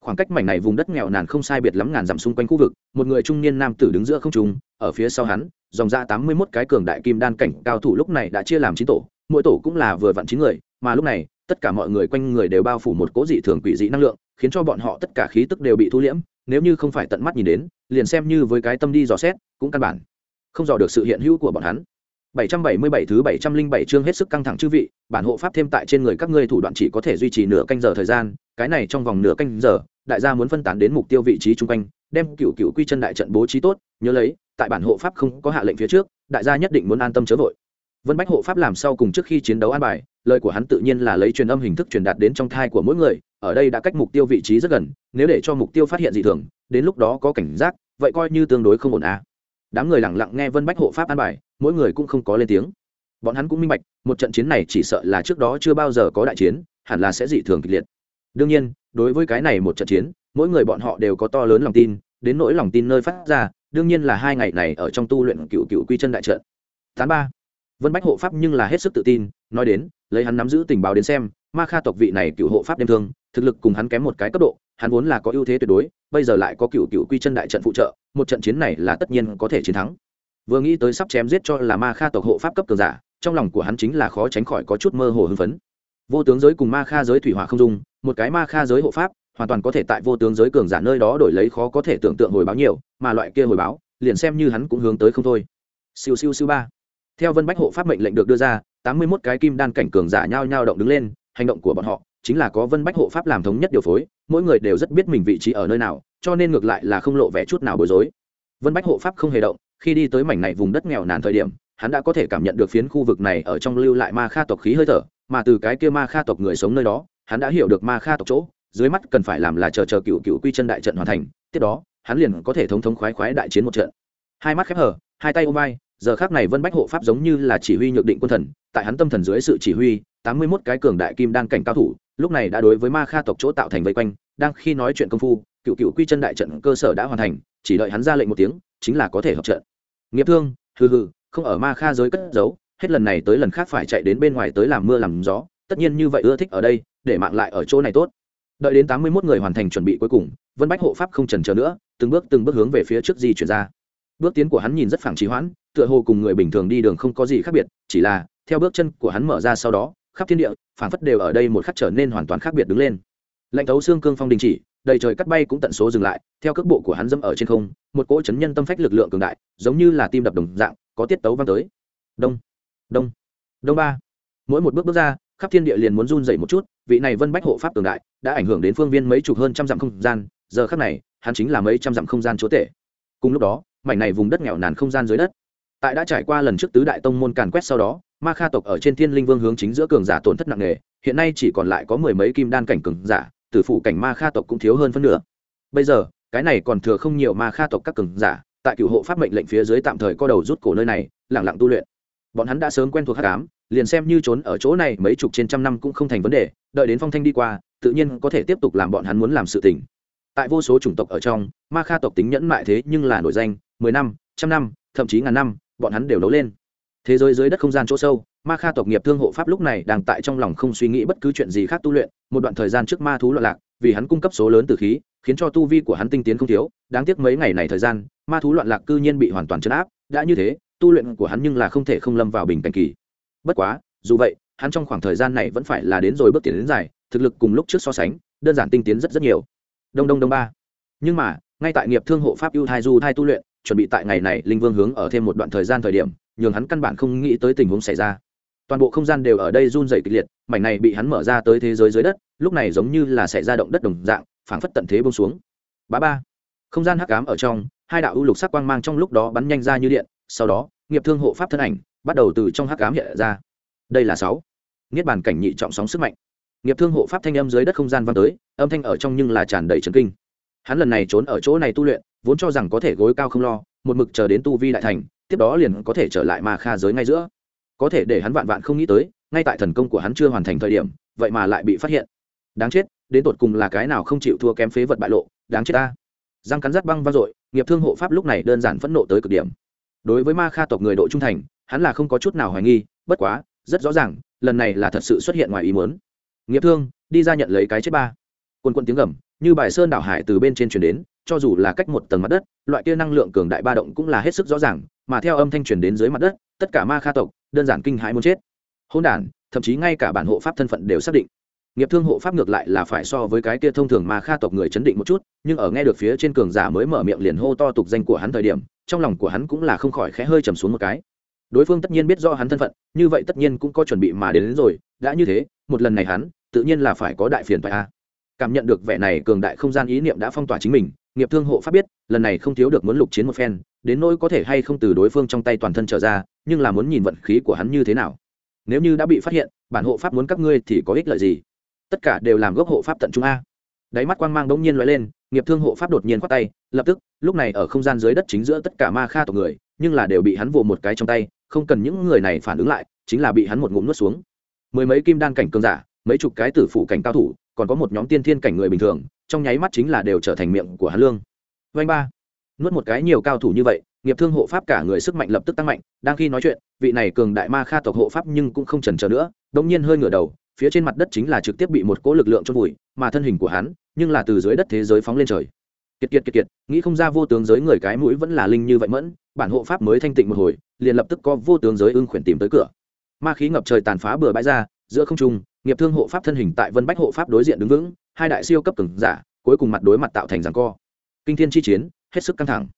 khoảng cách mảnh này vùng đất nghèo nàn không sai biệt lắm ngàn dặm xung quanh khu vực, một người trung niên nam tử đứng giữa không trung, ở phía sau hắn, dòng ra tám mươi mốt cái cường đại kim đan cảnh cao thủ lúc này đã chia làm chín tổ, mỗi tổ cũng là vừa vặn chín người, mà lúc này, tất cả mọi người quanh người đều bao phủ một cố dị thường quỷ dị năng lượng, khiến cho bọn họ tất cả khí tức đều bị thu liễm, nếu như không phải tận mắt nhìn đến, liền xem như với cái tâm đi dò xét, cũng căn bản không dò được sự hiện hữu của bọn hắn. 777 thứ 707 chương hết sức căng thẳng chư vị, bản hộ pháp thêm tại trên người các ngươi thủ đoạn chỉ có thể duy trì nửa canh giờ thời gian, cái này trong vòng nửa canh giờ, đại gia muốn phân tán đến mục tiêu vị trí trung quanh, đem cựu cựu quy chân đại trận bố trí tốt, nhớ lấy, tại bản hộ pháp không có hạ lệnh phía trước, đại gia nhất định muốn an tâm chớ vội. Vân Bách hộ pháp làm sau cùng trước khi chiến đấu an bài, lời của hắn tự nhiên là lấy truyền âm hình thức truyền đạt đến trong thai của mỗi người, ở đây đã cách mục tiêu vị trí rất gần, nếu để cho mục tiêu phát hiện dị thường, đến lúc đó có cảnh giác, vậy coi như tương đối không ổn à. Đám người lặng lặng nghe Vân Bách hộ pháp an bài, mỗi người cũng không có lên tiếng. Bọn hắn cũng minh bạch, một trận chiến này chỉ sợ là trước đó chưa bao giờ có đại chiến, hẳn là sẽ dị thường kịch liệt. Đương nhiên, đối với cái này một trận chiến, mỗi người bọn họ đều có to lớn lòng tin, đến nỗi lòng tin nơi phát ra, đương nhiên là hai ngày này ở trong tu luyện cựu cựu quy chân đại trận. Tháng ba, vân bách hộ pháp nhưng là hết sức tự tin, nói đến, lấy hắn nắm giữ tình báo đến xem, ma kha tộc vị này cựu hộ pháp đêm thương, thực lực cùng hắn kém một cái cấp độ, hắn vốn là có ưu thế tuyệt đối, bây giờ lại có cựu cựu quy chân đại trận phụ trợ, một trận chiến này là tất nhiên có thể chiến thắng vừa nghĩ tới sắp chém giết cho là ma kha tộc hộ pháp cấp cường giả, trong lòng của hắn chính là khó tránh khỏi có chút mơ hồ hưng phấn. Vô tướng giới cùng ma kha giới thủy hỏa không dung, một cái ma kha giới hộ pháp, hoàn toàn có thể tại vô tướng giới cường giả nơi đó đổi lấy khó có thể tưởng tượng hồi báo nhiều, mà loại kia hồi báo, liền xem như hắn cũng hướng tới không thôi. Siêu siêu siêu ba. Theo vân bách hộ pháp mệnh lệnh được đưa ra, tám mươi mốt cái kim đan cảnh cường giả nhao nhao động đứng lên, hành động của bọn họ chính là có vân bách hộ pháp làm thống nhất điều phối, mỗi người đều rất biết mình vị trí ở nơi nào, cho nên ngược lại là không lộ vẻ chút nào bối rối. Vân bách hộ pháp không hề động khi đi tới mảnh này vùng đất nghèo nàn thời điểm, hắn đã có thể cảm nhận được phiến khu vực này ở trong lưu lại ma kha tộc khí hơi thở, mà từ cái kia ma kha tộc người sống nơi đó, hắn đã hiểu được ma kha tộc chỗ, dưới mắt cần phải làm là chờ chờ cựu cựu quy chân đại trận hoàn thành, tiếp đó, hắn liền có thể thống thống khoái khoái đại chiến một trận. Hai mắt khép hở hai tay ôm vai, giờ khác này vân bách hộ pháp giống như là chỉ huy nhược định quân thần, tại hắn tâm thần dưới sự chỉ huy, tám mươi mốt cái cường đại kim đan cảnh cao thủ lúc này đã đối với ma kha tộc chỗ tạo thành vây quanh, đang khi nói chuyện công phu, cựu cựu quy chân đại trận cơ sở đã hoàn thành, chỉ đợi hắn ra lệnh một tiếng, chính là có thể hợp trận. Nghiệp thương, hừ hừ, không ở ma kha giới cất giấu, hết lần này tới lần khác phải chạy đến bên ngoài tới làm mưa làm gió, tất nhiên như vậy ưa thích ở đây, để mạng lại ở chỗ này tốt. Đợi đến tám mươi mốt người hoàn thành chuẩn bị cuối cùng, vân bách hộ pháp không trần chờ nữa, từng bước từng bước hướng về phía trước di chuyển ra. Bước tiến của hắn nhìn rất phẳng trí hoãn, tựa hồ cùng người bình thường đi đường không có gì khác biệt, chỉ là, theo bước chân của hắn mở ra sau đó khắp thiên địa, phảng phất đều ở đây một khắc trở nên hoàn toàn khác biệt đứng lên. Lạnh thấu xương cương phong đình chỉ, đầy trời cắt bay cũng tận số dừng lại, theo cước bộ của hắn dẫm ở trên không, một cỗ chấn nhân tâm phách lực lượng cường đại, giống như là tim đập đồng dạng, có tiết tấu vang tới. Đông đông đông ba. Mỗi một bước bước ra, khắp thiên địa liền muốn run dậy một chút, vị này vân bách hộ pháp cường đại, đã ảnh hưởng đến phương viên mấy chục hơn trăm dặm không gian, giờ khắc này, hắn chính là mấy trăm dặm không gian chúa tể. Cùng lúc đó, mảnh này vùng đất nghèo nàn không gian dưới đất. Tại đã trải qua lần trước tứ đại tông môn càn quét sau đó ma kha tộc ở trên thiên linh vương hướng chính giữa cường giả tổn thất nặng nề, hiện nay chỉ còn lại có mười mấy kim đan cảnh cường giả, tử phụ cảnh ma kha tộc cũng thiếu hơn phân nửa. Bây giờ, cái này còn thừa không nhiều ma kha tộc các cường giả, tại cựu hộ pháp mệnh lệnh phía dưới tạm thời co đầu rút cổ nơi này lẳng lặng tu luyện. Bọn hắn đã sớm quen thuộc hắc ám, liền xem như trốn ở chỗ này mấy chục trên trăm năm cũng không thành vấn đề, đợi đến phong thanh đi qua, tự nhiên có thể tiếp tục làm bọn hắn muốn làm sự tình. Tại vô số chủng tộc ở trong, ma kha tộc tính nhẫn mại thế nhưng là nổi danh, mười năm, trăm năm, thậm chí ngàn năm, bọn hắn đều nấu lên thế giới dưới đất không gian chỗ sâu, ma kha tộc nghiệp thương hộ pháp lúc này đang tại trong lòng không suy nghĩ bất cứ chuyện gì khác tu luyện, một đoạn thời gian trước ma thú loạn lạc, vì hắn cung cấp số lớn từ khí, khiến cho tu vi của hắn tinh tiến không thiếu, đáng tiếc mấy ngày này thời gian, ma thú loạn lạc cư nhiên bị hoàn toàn chấn áp, đã như thế, tu luyện của hắn nhưng là không thể không lâm vào bình cảnh kỳ. Bất quá, dù vậy, hắn trong khoảng thời gian này vẫn phải là đến rồi bước tiến đến dài, thực lực cùng lúc trước so sánh, đơn giản tinh tiến rất rất nhiều. Đông đông đông ba. Nhưng mà, ngay tại nghiệp thương hộ pháp ưu thai du thai tu luyện chuẩn bị tại ngày này linh vương hướng ở thêm một đoạn thời gian thời điểm, nhường hắn căn bản không nghĩ tới tình huống xảy ra. Toàn bộ không gian đều ở đây run dày kịch liệt, mảnh này bị hắn mở ra tới thế giới dưới đất, lúc này giống như là xảy ra động đất đồng dạng, phảng phất tận thế bông xuống. Bá ba. Không gian hắc ám ở trong, hai đạo ưu lục sắc quang mang trong lúc đó bắn nhanh ra như điện, sau đó, nghiệp thương hộ pháp thân ảnh bắt đầu từ trong hắc ám hiện ra. Đây là sáu. Niết bàn cảnh nhị trọng sóng sức mạnh. Nghiệp thương hộ pháp thanh âm dưới đất không gian vang tới, âm thanh ở trong nhưng là tràn đầy trấn kinh hắn lần này trốn ở chỗ này tu luyện, vốn cho rằng có thể gối cao không lo, một mực chờ đến tu vi đại thành, tiếp đó liền có thể trở lại ma kha giới ngay giữa. Có thể để hắn vạn vạn không nghĩ tới, ngay tại thần công của hắn chưa hoàn thành thời điểm, vậy mà lại bị phát hiện. Đáng chết, đến tột cùng là cái nào không chịu thua kém phế vật bại lộ, đáng chết ta. Răng cắn rắt băng vang dội, nghiệp thương hộ pháp lúc này đơn giản phẫn nộ tới cực điểm. Đối với ma kha tộc người độ trung thành, hắn là không có chút nào hoài nghi, bất quá, rất rõ ràng, lần này là thật sự xuất hiện ngoài ý muốn. Nghiệp thương, đi ra nhận lấy cái chết ba. Quân quân tiếng gầm như bài sơn đảo hải từ bên trên truyền đến cho dù là cách một tầng mặt đất loại kia năng lượng cường đại ba động cũng là hết sức rõ ràng mà theo âm thanh truyền đến dưới mặt đất tất cả ma kha tộc đơn giản kinh hãi muốn chết. Hôn đản thậm chí ngay cả bản hộ pháp thân phận đều xác định. Nghiệp thương hộ pháp ngược lại là phải so với cái kia thông thường ma kha tộc người chấn định một chút nhưng ở nghe được phía trên cường giả mới mở miệng liền hô to tục danh của hắn thời điểm trong lòng của hắn cũng là không khỏi khẽ hơi trầm xuống một cái. Đối phương tất nhiên biết do hắn thân phận như vậy tất nhiên cũng có chuẩn bị mà đến, đến rồi đã như thế một lần này hắn tự nhiên là phải có đại phiền phải a cảm nhận được vẻ này cường đại không gian ý niệm đã phong tỏa chính mình, nghiệp thương hộ pháp biết, lần này không thiếu được muốn lục chiến một phen, đến nỗi có thể hay không từ đối phương trong tay toàn thân trở ra, nhưng là muốn nhìn vận khí của hắn như thế nào. Nếu như đã bị phát hiện, bản hộ pháp muốn các ngươi thì có ích lợi gì? Tất cả đều làm gốc hộ pháp tận trung a. Đáy mắt quang mang bỗng nhiên loại lên, nghiệp thương hộ pháp đột nhiên khoát tay, lập tức, lúc này ở không gian dưới đất chính giữa tất cả ma kha tộc người, nhưng là đều bị hắn vồ một cái trong tay, không cần những người này phản ứng lại, chính là bị hắn một ngụm nuốt xuống. Mười mấy kim đan cảnh cường giả, mấy chục cái tử phụ cảnh cao thủ còn có một nhóm tiên thiên cảnh người bình thường, trong nháy mắt chính là đều trở thành miệng của hắn lương. Vanh ba. Nuốt một cái nhiều cao thủ như vậy, nghiệp thương hộ pháp cả người sức mạnh lập tức tăng mạnh, đang khi nói chuyện, vị này cường đại ma kha tộc hộ pháp nhưng cũng không chần chờ nữa đông nhiên hơi ngửa đầu, phía trên mặt đất chính là trực tiếp bị một cỗ lực lượng chôn vùi, mà thân hình của hắn nhưng là từ dưới đất thế giới phóng lên trời. Kiệt kiệt kiệt kiệt, nghĩ không ra vô tướng giới người cái mũi vẫn là linh như vậy mẫn, bản hộ pháp mới thanh tịnh một hồi, liền lập tức có vô tướng giới ưng khuyển tìm tới cửa. Ma khí ngập trời tàn phá bừa bãi ra, giữa không trung nghiệp thương hộ pháp thân hình tại vân bách hộ pháp đối diện đứng vững, hai đại siêu cấp cường giả, cuối cùng mặt đối mặt tạo thành giằng co. Kinh thiên chi chiến, hết sức căng thẳng.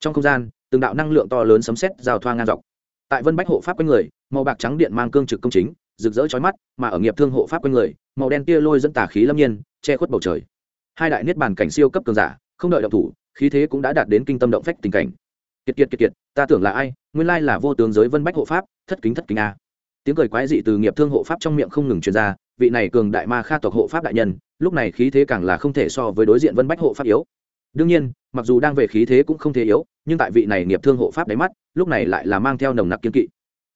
Trong không gian, từng đạo năng lượng to lớn sấm sét giao thoa ngang dọc. Tại vân bách hộ pháp quanh người, màu bạc trắng điện mang cương trực công chính, rực rỡ chói mắt, mà ở nghiệp thương hộ pháp quanh người, màu đen tia lôi dẫn tà khí lâm nhiên, che khuất bầu trời. Hai đại niết bàn cảnh siêu cấp cường giả, không đợi động thủ, khí thế cũng đã đạt đến kinh tâm động phách tình cảnh. Kiệt kiệt kiệt kiệt, ta tưởng là ai, nguyên lai là vô tướng giới vân bách hộ pháp, thất kính thất kính a tiếng cười quái dị từ nghiệp thương hộ pháp trong miệng không ngừng truyền ra, vị này cường đại ma kha tộc hộ pháp đại nhân, lúc này khí thế càng là không thể so với đối diện vân bách hộ pháp yếu. Đương nhiên, mặc dù đang về khí thế cũng không thể yếu, nhưng tại vị này nghiệp thương hộ pháp đáy mắt, lúc này lại là mang theo nồng nặc kiên kỵ.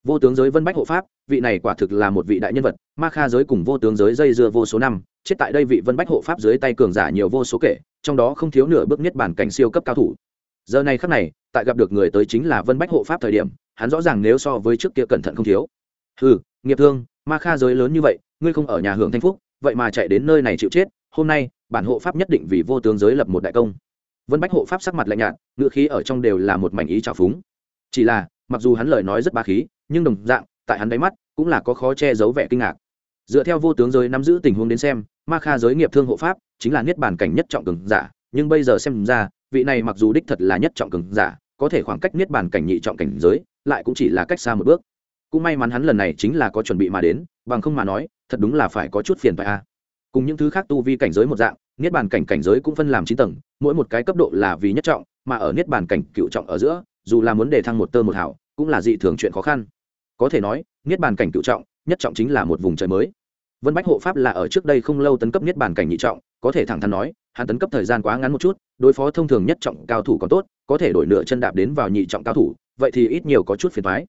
Vô tướng giới vân bách hộ pháp, vị này quả thực là một vị đại nhân vật, ma kha giới cùng vô tướng giới dây dưa vô số năm, chết tại đây vị vân bách hộ pháp dưới tay cường giả nhiều vô số kể, trong đó không thiếu nửa bước nhất bản cảnh siêu cấp cao thủ. Giờ này khắc này, tại gặp được người tới chính là vân bách hộ pháp thời điểm, hắn rõ ràng nếu so với trước kia cẩn thận không thiếu. Hừ, nghiệp thương ma kha giới lớn như vậy ngươi không ở nhà hưởng thanh phúc vậy mà chạy đến nơi này chịu chết hôm nay bản hộ pháp nhất định vì vô tướng giới lập một đại công. Vân bách hộ pháp sắc mặt lạnh nhạt ngựa khí ở trong đều là một mảnh ý trào phúng. Chỉ là mặc dù hắn lời nói rất ba khí nhưng đồng dạng tại hắn đáy mắt cũng là có khó che giấu vẻ kinh ngạc. Dựa theo vô tướng giới nắm giữ tình huống đến xem ma kha giới nghiệp thương hộ pháp chính là niết bàn cảnh nhất trọng cường giả nhưng bây giờ xem ra vị này mặc dù đích thật là nhất trọng cường giả có thể khoảng cách niết bàn cảnh nhị trọng cảnh giới lại cũng chỉ là cách xa một bước cũng may mắn hắn lần này chính là có chuẩn bị mà đến, bằng không mà nói, thật đúng là phải có chút phiền phải a. Cùng những thứ khác tu vi cảnh giới một dạng, niết bàn cảnh cảnh giới cũng phân làm chín tầng, mỗi một cái cấp độ là vì nhất trọng, mà ở niết bàn cảnh cựu trọng ở giữa, dù là muốn đề thăng một tơ một hảo cũng là dị thường chuyện khó khăn. Có thể nói, niết bàn cảnh cựu trọng, nhất trọng chính là một vùng trời mới. Vân bách hộ pháp là ở trước đây không lâu tấn cấp niết bàn cảnh nhị trọng, có thể thẳng thắn nói, hắn tấn cấp thời gian quá ngắn một chút, đối phó thông thường nhất trọng cao thủ còn tốt, có thể đổi nửa chân đạp đến vào nhị trọng cao thủ, vậy thì ít nhiều có chút phiền thoái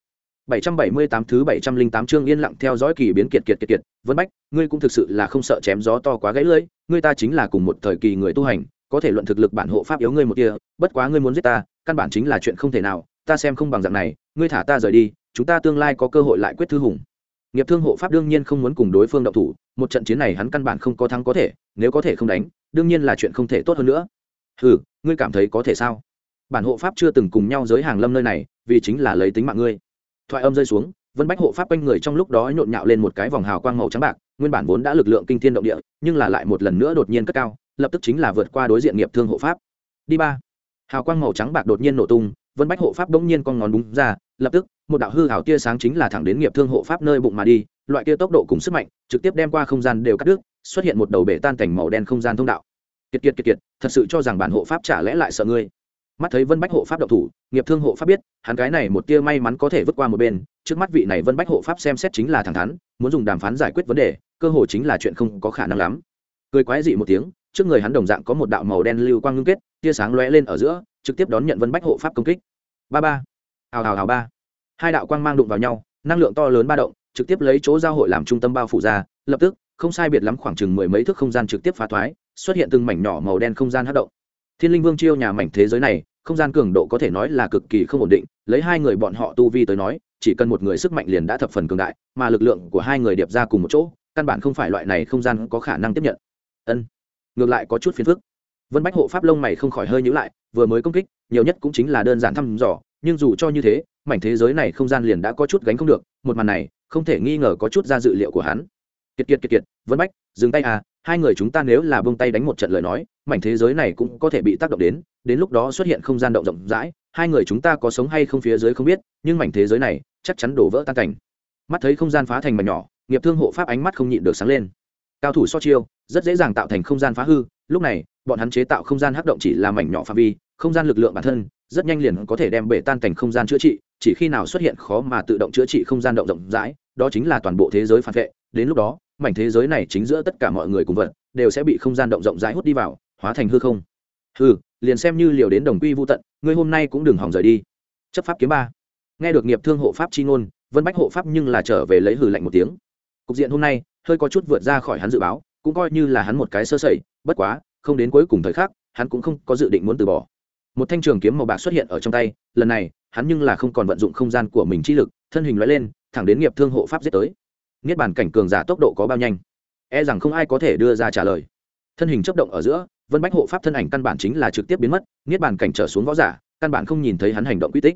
778 thứ 708 chương yên lặng theo dõi kỳ biến kiệt kiệt kiệt kiệt, Vân Bách, ngươi cũng thực sự là không sợ chém gió to quá gãy lưỡi, ngươi ta chính là cùng một thời kỳ người tu hành, có thể luận thực lực bản hộ pháp yếu ngươi một tia, bất quá ngươi muốn giết ta, căn bản chính là chuyện không thể nào, ta xem không bằng dạng này, ngươi thả ta rời đi, chúng ta tương lai có cơ hội lại quyết thư hùng. Nghiệp Thương hộ pháp đương nhiên không muốn cùng đối phương động thủ, một trận chiến này hắn căn bản không có thắng có thể, nếu có thể không đánh, đương nhiên là chuyện không thể tốt hơn nữa. Hừ, ngươi cảm thấy có thể sao? Bản hộ pháp chưa từng cùng nhau giới hàng lâm nơi này, vì chính là lấy tính mạng ngươi thoại âm rơi xuống, vân bách hộ pháp quanh người trong lúc đó nhộn nhạo lên một cái vòng hào quang màu trắng bạc, nguyên bản vốn đã lực lượng kinh thiên động địa, nhưng là lại một lần nữa đột nhiên cất cao, lập tức chính là vượt qua đối diện nghiệp thương hộ pháp. Đi ba. Hào quang màu trắng bạc đột nhiên nổ tung, vân bách hộ pháp đ ỗ n g nhiên con ngón đúng ra, lập tức, một đạo hư hào tia sáng chính là thẳng đến nghiệp thương hộ pháp nơi bụng mà đi, loại tia tốc độ cùng sức mạnh, trực tiếp đem qua không gian đều cắt đứt, xuất hiện một đầu bể tan cảnh màu đen không gian thông đạo. Kiệt kiệt kiệt kiệt, thật sự cho rằng bản hộ pháp trả lẽ lại sợ ngươi mắt thấy vân bách hộ pháp độc thủ nghiệp thương hộ pháp biết hắn cái này một tia may mắn có thể vượt qua một bên trước mắt vị này vân bách hộ pháp xem xét chính là thẳng thắn muốn dùng đàm phán giải quyết vấn đề cơ hội chính là chuyện không có khả năng lắm cười quái dị một tiếng trước người hắn đồng dạng có một đạo màu đen lưu quang ngưng kết tia sáng lóe lên ở giữa trực tiếp đón nhận vân bách hộ pháp công kích ba ba hào hào hào ba hai đạo quang mang đụng vào nhau năng lượng to lớn ba động trực tiếp lấy chỗ giao hội làm trung tâm bao phủ ra lập tức không sai biệt lắm khoảng chừng mười mấy thước không gian trực tiếp phá thoái xuất hiện từng mảnh nhỏ màu đen không gian hát động thiên linh vương chiêu nhà mảnh thế giới này, không gian cường độ có thể nói là cực kỳ không ổn định, lấy hai người bọn họ tu vi tới nói, chỉ cần một người sức mạnh liền đã thập phần cường đại, mà lực lượng của hai người điệp ra cùng một chỗ, căn bản không phải loại này không gian có khả năng tiếp nhận. Ân, ngược lại có chút phiền phức. Vân bách hộ pháp lông mày không khỏi hơi nhữ lại, vừa mới công kích, nhiều nhất cũng chính là đơn giản thăm dò, nhưng dù cho như thế, mảnh thế giới này không gian liền đã có chút gánh không được, một màn này, không thể nghi ngờ có chút ra dự liệu của hắn. Kiệt kiệt kiệt kiệt, vân bách, dừng tay à hai người chúng ta nếu là bông tay đánh một trận lời nói mảnh thế giới này cũng có thể bị tác động đến đến lúc đó xuất hiện không gian động rộng rãi, hai người chúng ta có sống hay không phía dưới không biết, nhưng mảnh thế giới này chắc chắn đổ vỡ tan cảnh. Mắt thấy không gian phá thành mảnh nhỏ, nghiệp thương hộ pháp ánh mắt không nhịn được sáng lên. Cao thủ so chiêu, rất dễ dàng tạo thành không gian phá hư, lúc này, bọn hắn chế tạo không gian hắc động chỉ là mảnh nhỏ phạm vi, không gian lực lượng bản thân, rất nhanh liền có thể đem bể tan cảnh không gian chữa trị, chỉ khi nào xuất hiện khó mà tự động chữa trị không gian động rộng rãi, đó chính là toàn bộ thế giới phản vệ. Đến lúc đó, mảnh thế giới này chính giữa tất cả mọi người cùng vật, đều sẽ bị không gian động rộng rãi hút đi vào hóa thành hư không. Hư liền xem như liều đến đồng quy vô tận, ngươi hôm nay cũng đừng hỏng rời đi. Chấp pháp kiếm ba. Nghe được nghiệp thương hộ pháp chi ngôn, vân bách hộ pháp nhưng là trở về lấy hử lạnh một tiếng. Cục diện hôm nay, hơi có chút vượt ra khỏi hắn dự báo, cũng coi như là hắn một cái sơ sẩy, bất quá, không đến cuối cùng thời khắc, hắn cũng không có dự định muốn từ bỏ. Một thanh trường kiếm màu bạc xuất hiện ở trong tay, lần này, hắn nhưng là không còn vận dụng không gian của mình chi lực, thân hình loại lên, thẳng đến nghiệp thương hộ pháp giết tới. Niết bàn cảnh cường giả tốc độ có bao nhanh? E rằng không ai có thể đưa ra trả lời. Thân hình chấp động ở giữa vân bách hộ pháp thân ảnh căn bản chính là trực tiếp biến mất, niết bàn cảnh trở xuống võ giả, căn bản không nhìn thấy hắn hành động quy tích.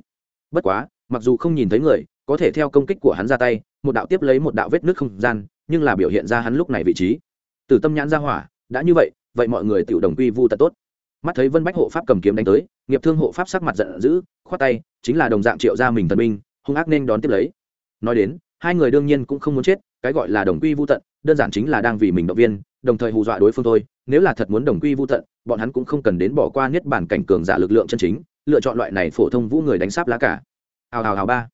Bất quá, mặc dù không nhìn thấy người, có thể theo công kích của hắn ra tay, một đạo tiếp lấy một đạo vết nước không gian, nhưng là biểu hiện ra hắn lúc này vị trí. Từ tâm nhãn ra hỏa, đã như vậy vậy mọi người tự đồng quy vu tật tốt. Mắt thấy vân bách hộ pháp cầm kiếm đánh tới, nghiệp thương hộ pháp sắc mặt giận dữ, khoát tay, chính là đồng dạng triệu ra mình thần binh, hung ác nên đón tiếp lấy. Nói đến, hai người đương nhiên cũng không muốn chết, cái gọi là đồng quy vô tận, đơn giản chính là đang vì mình động viên, đồng thời hù dọa đối phương thôi nếu là thật muốn đồng quy vô tận bọn hắn cũng không cần đến bỏ qua niết bản cảnh cường giả lực lượng chân chính lựa chọn loại này phổ thông vũ người đánh sáp lá cả. Hào hào hào ba.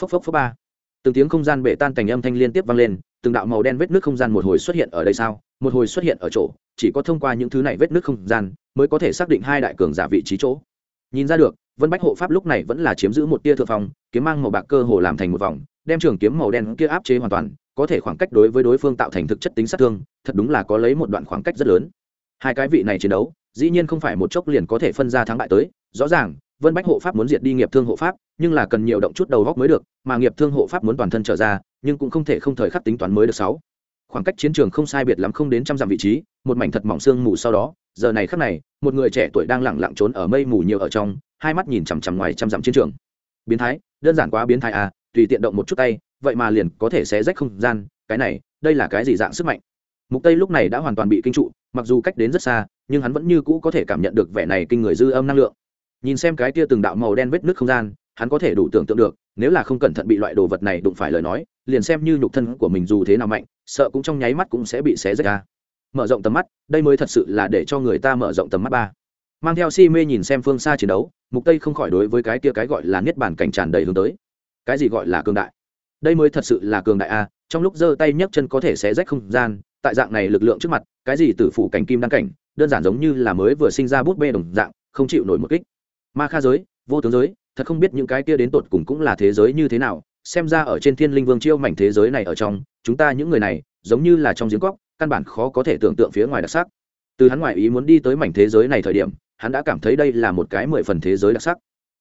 Phốc phốc phốc ba. Từng tiếng không gian bể tan thành âm thanh liên tiếp vang lên từng đạo màu đen vết nước không gian một hồi xuất hiện ở đây sao? Một hồi xuất hiện ở chỗ chỉ có thông qua những thứ này vết nước không gian mới có thể xác định hai đại cường giả vị trí chỗ. Nhìn ra được vân bách hộ pháp lúc này vẫn là chiếm giữ một tia thượng phòng, kiếm mang màu bạc cơ hồ làm thành một vòng đem trường kiếm màu đen kia áp chế hoàn toàn, có thể khoảng cách đối với đối phương tạo thành thực chất tính sát thương, thật đúng là có lấy một đoạn khoảng cách rất lớn. Hai cái vị này chiến đấu, dĩ nhiên không phải một chốc liền có thể phân ra thắng bại tới, rõ ràng, vân bách hộ pháp muốn diệt đi nghiệp thương hộ pháp, nhưng là cần nhiều động chút đầu góc mới được, mà nghiệp thương hộ pháp muốn toàn thân trở ra, nhưng cũng không thể không thời khắc tính toán mới được sáu. Khoảng cách chiến trường không sai biệt lắm không đến trăm dặm vị trí, một mảnh thật mỏng xương mù sau đó, giờ này khắc này, một người trẻ tuổi đang lẳng lặng trốn ở mây mù nhiều ở trong, hai mắt nhìn chằm chằm ngoài trăm dặm chiến trường. Biến thái, đơn giản quá biến thái à tùy tiện động một chút tay, vậy mà liền có thể xé rách không gian, cái này, đây là cái gì dạng sức mạnh? Mục tây lúc này đã hoàn toàn bị kinh trụ, mặc dù cách đến rất xa, nhưng hắn vẫn như cũ có thể cảm nhận được vẻ này kinh người dư âm năng lượng. Nhìn xem cái tia từng đạo màu đen vết nước không gian, hắn có thể đủ tưởng tượng được, nếu là không cẩn thận bị loại đồ vật này đụng phải lời nói, liền xem như nhục thân của mình dù thế nào mạnh, sợ cũng trong nháy mắt cũng sẽ bị xé rách ra. Mở rộng tầm mắt, đây mới thật sự là để cho người ta mở rộng tầm mắt ba. Mang theo si mê nhìn xem phương xa chiến đấu, mục tây không khỏi đối với cái kia cái gọi là niết bàn cảnh tràn đầy hướng tới cái gì gọi là cường đại? Đây mới thật sự là cường đại a trong lúc giơ tay nhấc chân có thể xé rách không gian, tại dạng này lực lượng trước mặt, cái gì tử phủ cảnh, kim đăng cảnh, đơn giản giống như là mới vừa sinh ra bút bê đồng dạng, không chịu nổi một kích. Ma kha giới, vô tướng giới, thật không biết những cái kia đến tột cùng cũng là thế giới như thế nào, xem ra ở trên thiên linh vương chiêu mảnh thế giới này ở trong, chúng ta những người này, giống như là trong giếng cóc căn bản khó có thể tưởng tượng phía ngoài đặc sắc. Từ hắn ngoại ý muốn đi tới mảnh thế giới này thời điểm, hắn đã cảm thấy đây là một cái mười phần thế giới đặc sắc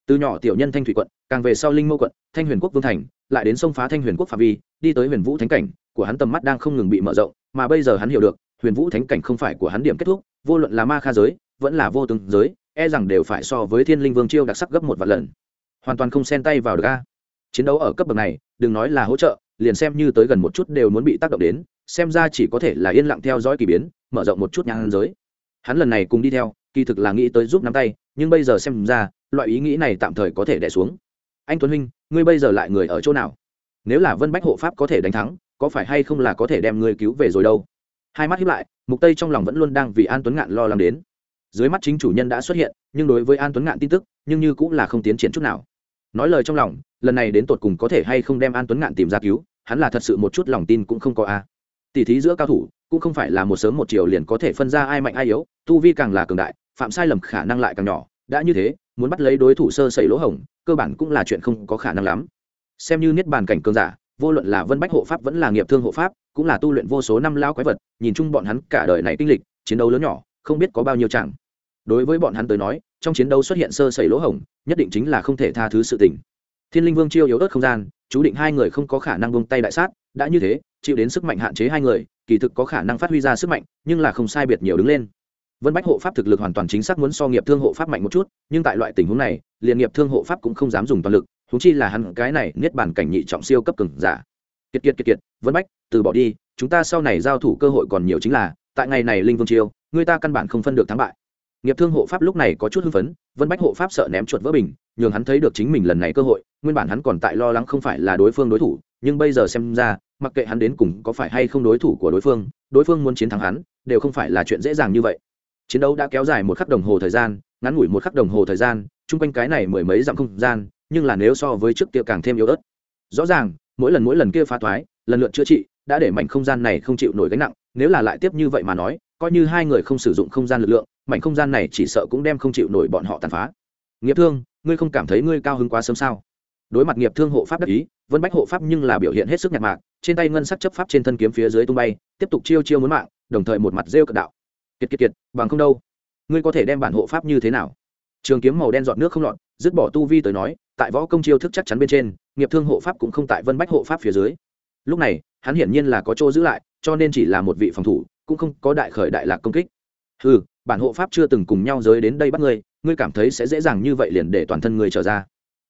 từ nhỏ tiểu nhân thanh thủy quận, càng về sau linh mâu quận, thanh huyền quốc vương thành, lại đến sông phá thanh huyền quốc phạm vi, đi tới huyền vũ thánh cảnh, của hắn tầm mắt đang không ngừng bị mở rộng, mà bây giờ hắn hiểu được, huyền vũ thánh cảnh không phải của hắn điểm kết thúc, vô luận là ma kha giới, vẫn là vô tướng giới e rằng đều phải so với thiên linh vương chiêu đặc sắc gấp một vạn lần. Hoàn toàn không xen tay vào được a. Chiến đấu ở cấp bậc này, đừng nói là hỗ trợ, liền xem như tới gần một chút đều muốn bị tác động đến, xem ra chỉ có thể là yên lặng theo dõi k ỳ biến, mở rộng một chút nhãn giới. Hắn lần này cùng đi theo, kỳ thực là nghĩ tới giúp nắm tay, nhưng bây giờ xem ra loại ý nghĩ này tạm thời có thể đẻ xuống. Anh tuấn huynh, ngươi bây giờ lại người ở chỗ nào? Nếu là vân bách hộ pháp có thể đánh thắng, có phải hay không là có thể đem ngươi cứu về rồi đâu? Hai mắt hiếp lại, mục tây trong lòng vẫn luôn đang vì an tuấn ngạn lo lắng đến. Dưới mắt chính chủ nhân đã xuất hiện, nhưng đối với an tuấn ngạn tin tức, nhưng như cũng là không tiến triển chút nào. Nói lời trong lòng, lần này đến tột cùng có thể hay không đem an tuấn ngạn tìm ra cứu, hắn là thật sự một chút lòng tin cũng không có a. À. tỷ thí giữa cao thủ, cũng không phải là một sớm một chiều liền có thể phân ra ai mạnh ai yếu, tu vi càng là cường đại, phạm sai lầm khả năng lại càng nhỏ, đã như thế muốn bắt lấy đối thủ sơ sẩy lỗ hổng, cơ bản cũng là chuyện không có khả năng lắm. Xem như niết bàn cảnh cường giả, vô luận là vân bách hộ pháp vẫn là nghiệp thương hộ pháp, cũng là tu luyện vô số năm lao quái vật, nhìn chung bọn hắn cả đời này kinh lịch, chiến đấu lớn nhỏ, không biết có bao nhiêu chẳng đối với bọn hắn tới nói, trong chiến đấu xuất hiện sơ sẩy lỗ hổng, nhất định chính là không thể tha thứ sự tình. Thiên linh vương chiêu yếu ớt không gian, chú định hai người không có khả năng buông tay đại sát, đã như thế, chịu đến sức mạnh hạn chế hai người, kỳ thực có khả năng phát huy ra sức mạnh, nhưng là không sai biệt nhiều đứng lên vân bách hộ pháp thực lực hoàn toàn chính xác muốn so nghiệp thương hộ pháp mạnh một chút, nhưng tại loại tình huống này, liền nghiệp thương hộ pháp cũng không dám dùng toàn lực húng chi là hắn cái này niết bản cảnh nhị trọng siêu cấp cường giả. Kiệt kiệt kiệt kiệt, vân bách, từ bỏ đi, chúng ta sau này giao thủ cơ hội còn nhiều chính là, tại ngày này linh vương chiêu người ta căn bản không phân được thắng bại. Nghiệp thương hộ pháp lúc này có chút hưng phấn, vân bách hộ pháp sợ ném chuột vỡ bình, nhường hắn thấy được chính mình lần này cơ hội, nguyên bản hắn còn tại lo lắng không phải là đối phương đối thủ, nhưng bây giờ xem ra, mặc kệ hắn đến cùng có phải hay không đối thủ của đối phương đối phương muốn chiến thắng hắn, đều không phải là chuyện dễ dàng như vậy chiến đấu đã kéo dài một khắc đồng hồ thời gian, ngắn ngủi một khắc đồng hồ thời gian, chung quanh cái này mười mấy dặm không gian, nhưng là nếu so với trước kia càng thêm yếu ớt. Rõ ràng, mỗi lần mỗi lần kia phá thoái, lần lượt chữa trị, đã để mảnh không gian này không chịu nổi gánh nặng, nếu là lại tiếp như vậy mà nói, coi như hai người không sử dụng không gian lực lượng, mảnh không gian này chỉ sợ cũng đem không chịu nổi bọn họ tàn phá. Nghiệp thương, ngươi không cảm thấy ngươi cao hứng quá sớm sao? Đối mặt nghiệp thương hộ pháp đắc ý, vân bách hộ pháp nhưng là biểu hiện hết sức nhạt mạc trên tay ngân sắc chấp pháp trên thân kiếm phía dưới tung bay, tiếp tục chiêu chiêu muốn mạng, đồng thời một mặt rêu cận đạo kiệt kiệt kiệt, bằng không đâu. Ngươi có thể đem bản hộ pháp như thế nào? Trường kiếm màu đen dọn nước không lọt, dứt bỏ tu vi tới nói, tại võ công chiêu thức chắc chắn bên trên, nghiệp thương hộ pháp cũng không tại vân bách hộ pháp phía dưới. Lúc này, hắn hiển nhiên là có chỗ giữ lại, cho nên chỉ là một vị phòng thủ, cũng không có đại khởi đại lạc công kích. Ừ bản hộ pháp chưa từng cùng nhau giới đến đây bắt ngươi ngươi cảm thấy sẽ dễ dàng như vậy liền để toàn thân ngươi trở ra.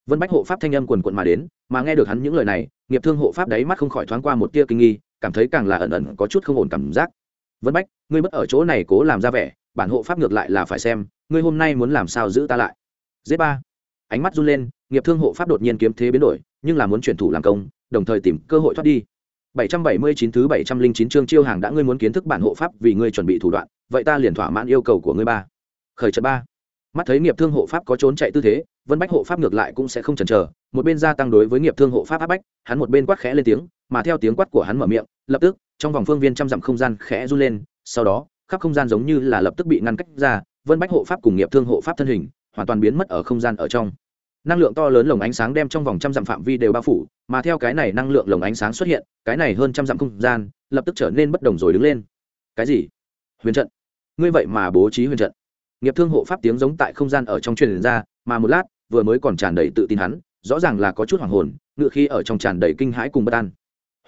Vân bách hộ pháp thanh âm quần quận mà đến, mà nghe được hắn những lời này, nghiệp thương hộ pháp đáy mắt không khỏi thoáng qua một tia kinh nghi, cảm thấy càng là ẩn ẩn có chút không ổn cảm giác vân bách ngươi mất ở chỗ này cố làm ra vẻ bản hộ pháp ngược lại là phải xem ngươi hôm nay muốn làm sao giữ ta lại dễ ba ánh mắt run lên nghiệp thương hộ pháp đột nhiên kiếm thế biến đổi nhưng là muốn chuyển thủ làm công đồng thời tìm cơ hội thoát đi 779 thứ 709 chương chiêu hàng đã ngươi muốn kiến thức bản hộ pháp vì ngươi chuẩn bị thủ đoạn, vậy ta liền thỏa mãn yêu cầu của ngươi ba. Khởi trận ba. mắt thấy nghiệp thương hộ pháp có trốn chạy tư thế vân bách hộ pháp ngược lại cũng sẽ không chần chờ một bên gia tăng đối với nghiệp thương hộ pháp áp bách hắn một bên quát khẽ lên tiếng mà theo tiếng quát của hắn mở miệng lập tức trong vòng phương viên trăm dặm không gian khẽ run lên, sau đó, khắp không gian giống như là lập tức bị ngăn cách ra, vân bách hộ pháp cùng nghiệp thương hộ pháp thân hình, hoàn toàn biến mất ở không gian ở trong. Năng lượng to lớn lồng ánh sáng đem trong vòng trăm dặm phạm vi đều bao phủ, mà theo cái này năng lượng lồng ánh sáng xuất hiện, cái này hơn trăm dặm không gian, lập tức trở nên bất đồng rồi đứng lên. Cái gì? Huyền trận. Ngươi vậy mà bố trí huyền trận. Nghiệp thương hộ pháp tiếng giống tại không gian ở trong truyền ra, mà một lát, vừa mới còn tràn đầy tự tin hắn, rõ ràng là có chút hoàng hồn, ngựa khi ở trong tràn đầy kinh hãi cùng bất an.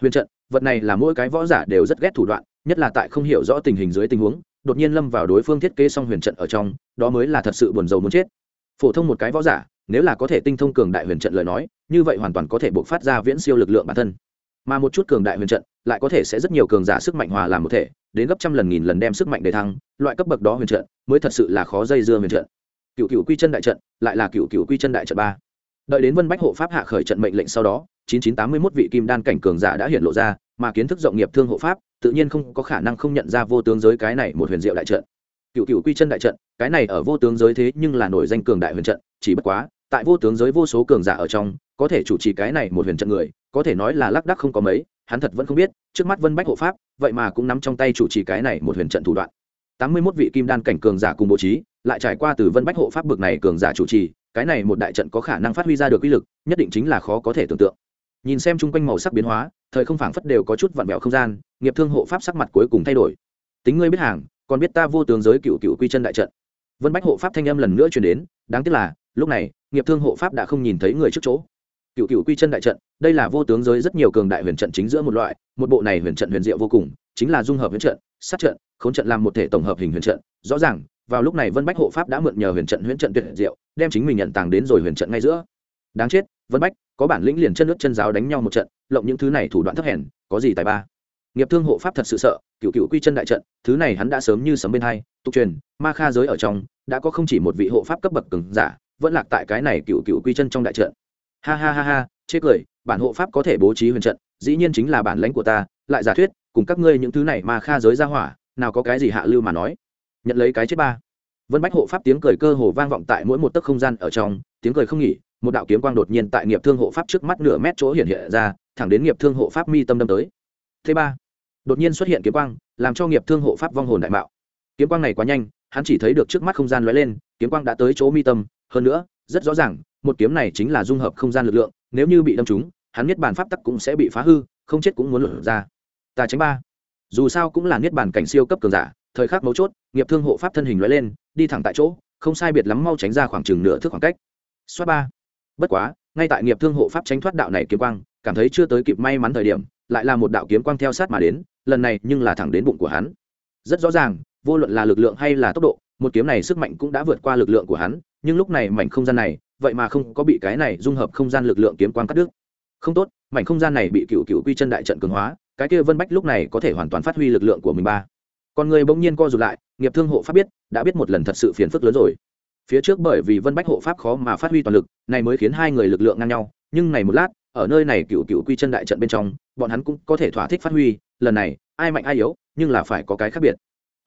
Huyền trận vật này là mỗi cái võ giả đều rất ghét thủ đoạn, nhất là tại không hiểu rõ tình hình dưới tình huống, đột nhiên lâm vào đối phương thiết kế xong huyền trận ở trong, đó mới là thật sự buồn rầu muốn chết. Phổ thông một cái võ giả, nếu là có thể tinh thông cường đại huyền trận lời nói, như vậy hoàn toàn có thể buộc phát ra viễn siêu lực lượng bản thân. Mà một chút cường đại huyền trận, lại có thể sẽ rất nhiều cường giả sức mạnh hòa làm một thể, đến gấp trăm lần nghìn lần đem sức mạnh để thăng, loại cấp bậc đó huyền trận, mới thật sự là khó dây dưa huyền trận. Cựu cựu quy chân đại trận, lại là cựu cựu quy chân đại trận ba. Đợi đến vân bách hộ pháp hạ khởi trận mệnh lệnh sau đó chín chín tám mươi mốt vị kim đan cảnh cường giả đã hiện lộ ra, mà kiến thức rộng nghiệp thương hộ pháp, tự nhiên không có khả năng không nhận ra vô tướng giới cái này một huyền diệu đại trận. Cựu cựu quy chân đại trận, cái này ở vô tướng giới thế nhưng là nổi danh cường đại huyền trận, chỉ bất quá, tại vô tướng giới vô số cường giả ở trong, có thể chủ trì cái này một huyền trận người, có thể nói là lác đắc không có mấy, hắn thật vẫn không biết, trước mắt vân bách hộ pháp, vậy mà cũng nắm trong tay chủ trì cái này một huyền trận thủ đoạn. Tám mươi mốt vị kim đan cảnh cường giả cùng bố trí, lại trải qua từ vân bách hộ pháp bực này cường giả chủ trì, cái này một đại trận có khả năng phát huy ra được uy lực, nhất định chính là khó có thể tưởng tượng nhìn xem chung quanh màu sắc biến hóa, thời không phảng phất đều có chút vặn vẹo không gian, nghiệp thương hộ pháp sắc mặt cuối cùng thay đổi. Tính ngươi biết hàng, còn biết ta vô tướng giới cựu cựu quy chân đại trận. Vân bách hộ pháp thanh âm lần nữa chuyển đến, đáng tiếc là, lúc này, nghiệp thương hộ pháp đã không nhìn thấy người trước chỗ. Cựu cựu quy chân đại trận, đây là vô tướng giới rất nhiều cường đại huyền trận chính giữa một loại, một bộ này huyền trận huyền diệu vô cùng, chính là dung hợp huyền trận, sát trận, khốn trận làm một thể tổng hợp hình huyền trận. Rõ ràng, vào lúc này vân bách hộ pháp đã mượn nhờ huyền trận huyền trận tuyệt diệu, đem chính mình nhận tàng đến rồi huyền trận ngay giữa. Đáng chết, vân bách có bản lĩnh liền chân nước chân giáo đánh nhau một trận, lộng những thứ này thủ đoạn thấp hèn, có gì tài ba? Nghiệp thương hộ pháp thật sự sợ, cựu cựu quy chân đại trận, thứ này hắn đã sớm như sấm bên hai, tục truyền, ma kha giới ở trong, đã có không chỉ một vị hộ pháp cấp bậc cường giả, vẫn lạc tại cái này cựu cựu quy chân trong đại trận. Ha ha ha ha, chê cười, bản hộ pháp có thể bố trí huyền trận, dĩ nhiên chính là bản lãnh của ta, lại giả thuyết, cùng các ngươi những thứ này ma kha giới ra hỏa, nào có cái gì hạ lưu mà nói. Nhận lấy cái chết ba. Vân bách hộ pháp tiếng cười cơ hồ vang vọng tại mỗi một tấc không gian ở trong, tiếng cười không nghỉ một đạo kiếm quang đột nhiên tại nghiệp thương hộ pháp trước mắt nửa mét chỗ hiện hiện ra, thẳng đến nghiệp thương hộ pháp mi tâm đâm tới. Thứ ba, đột nhiên xuất hiện kiếm quang, làm cho nghiệp thương hộ pháp vong hồn đại mạo. Kiếm quang này quá nhanh, hắn chỉ thấy được trước mắt không gian lóe lên, kiếm quang đã tới chỗ mi tâm. Hơn nữa, rất rõ ràng, một kiếm này chính là dung hợp không gian lực lượng, nếu như bị đâm trúng, hắn niết bàn pháp tắc cũng sẽ bị phá hư, không chết cũng muốn lửa ra. Ta tránh ba. Dù sao cũng là niết bàn cảnh siêu cấp cường giả, thời khắc mấu chốt, nghiệp thương hộ pháp thân hình lóe lên, đi thẳng tại chỗ, không sai biệt lắm mau tránh ra khoảng chừng nửa thước khoảng cách. Xoát ba bất quá, ngay tại nghiệp thương hộ pháp tránh thoát đạo này kiếm quang, cảm thấy chưa tới kịp may mắn thời điểm, lại là một đạo kiếm quang theo sát mà đến, lần này nhưng là thẳng đến bụng của hắn. Rất rõ ràng, vô luận là lực lượng hay là tốc độ, một kiếm này sức mạnh cũng đã vượt qua lực lượng của hắn, nhưng lúc này mảnh không gian này, vậy mà không có bị cái này dung hợp không gian lực lượng kiếm quang cắt đứt. Không tốt, mảnh không gian này bị cựu cựu quy chân đại trận cường hóa, cái kia vân bách lúc này có thể hoàn toàn phát huy lực lượng của mình ba. Con người bỗng nhiên co rụt lại, nghiệp thương hộ pháp biết, đã biết một lần thật sự phiền phức lớn rồi phía trước bởi vì vân bách hộ pháp khó mà phát huy toàn lực, này mới khiến hai người lực lượng ngang nhau. Nhưng này một lát, ở nơi này cựu cựu quy chân đại trận bên trong, bọn hắn cũng có thể thỏa thích phát huy. Lần này, ai mạnh ai yếu, nhưng là phải có cái khác biệt.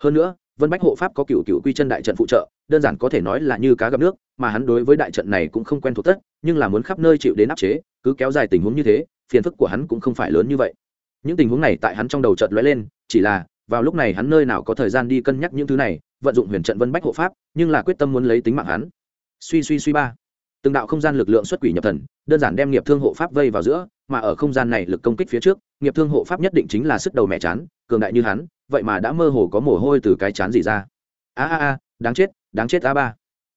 Hơn nữa, vân bách hộ pháp có cựu cựu quy chân đại trận phụ trợ, đơn giản có thể nói là như cá gặp nước, mà hắn đối với đại trận này cũng không quen thuộc tất, nhưng là muốn khắp nơi chịu đến áp chế, cứ kéo dài tình huống như thế, phiền phức của hắn cũng không phải lớn như vậy. Những tình huống này tại hắn trong đầu chợt lóe lên, chỉ là vào lúc này hắn nơi nào có thời gian đi cân nhắc những thứ này, vận dụng huyền trận vân bách hộ pháp, nhưng là quyết tâm muốn lấy tính mạng hắn. Suy suy suy ba. Từng đạo không gian lực lượng xuất quỷ nhập thần, đơn giản đem nghiệp thương hộ pháp vây vào giữa, mà ở không gian này lực công kích phía trước, nghiệp thương hộ pháp nhất định chính là sức đầu mẹ chán, cường đại như hắn, vậy mà đã mơ hồ có mồ hôi từ cái chán gì ra. A a a, đáng chết đáng chết a ba.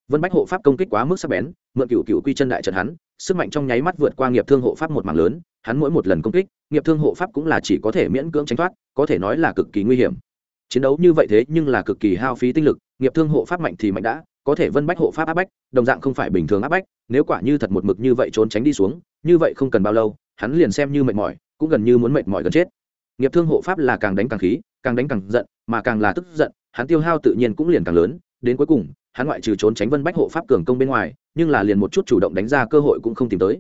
Vân bách hộ pháp công kích quá mức sắc bén, mượn cựu cựu quy chân đại trận hắn, sức mạnh trong nháy mắt vượt qua nghiệp thương hộ pháp một mảng lớn hắn mỗi một lần công kích, nghiệp thương hộ pháp cũng là chỉ có thể miễn cưỡng tránh thoát, có thể nói là cực kỳ nguy hiểm. Chiến đấu như vậy thế nhưng là cực kỳ hao phí tinh lực, nghiệp thương hộ pháp mạnh thì mạnh đã, có thể vân bách hộ pháp áp bách, đồng dạng không phải bình thường áp bách, nếu quả như thật một mực như vậy trốn tránh đi xuống, như vậy không cần bao lâu, hắn liền xem như mệt mỏi, cũng gần như muốn mệt mỏi gần chết. Nghiệp thương hộ pháp là càng đánh càng khí, càng đánh càng giận, mà càng là tức giận, hắn tiêu hao tự nhiên cũng liền càng lớn, đến cuối cùng, hắn ngoại trừ trốn tránh vân bách hộ pháp cường công bên ngoài, nhưng là liền một chút chủ động đánh ra cơ hội cũng không tìm tới.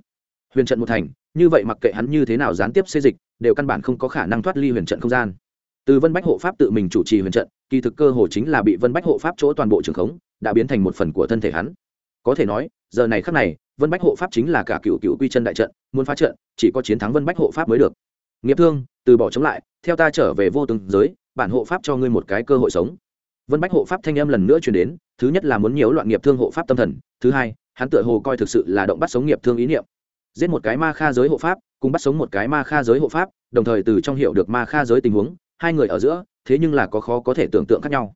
Huyền trận một thành như vậy mặc kệ hắn như thế nào gián tiếp xây dịch, đều căn bản không có khả năng thoát ly huyền trận không gian. Từ vân bách hộ pháp tự mình chủ trì huyền trận, kỳ thực cơ hồ chính là bị vân bách hộ pháp chỗ toàn bộ trường khống, đã biến thành một phần của thân thể hắn. Có thể nói, giờ này khắc này, vân bách hộ pháp chính là cả cựu cựu quy chân đại trận, muốn phá trận, chỉ có chiến thắng vân bách hộ pháp mới được. Nghiệp thương, từ bỏ chống lại, theo ta trở về vô tướng giới, bản hộ pháp cho ngươi một cái cơ hội sống. Vân bách hộ pháp thanh âm lần nữa chuyển đến, thứ nhất là muốn nhiễu loạn nghiệp thương hộ pháp tâm thần, thứ hai, hắn tựa hồ coi thực sự là động bắt sống nghiệp thương ý niệm giết một cái ma kha giới hộ pháp, cùng bắt sống một cái ma kha giới hộ pháp, đồng thời từ trong hiểu được ma kha giới tình huống, hai người ở giữa, thế nhưng là có khó có thể tưởng tượng khác nhau.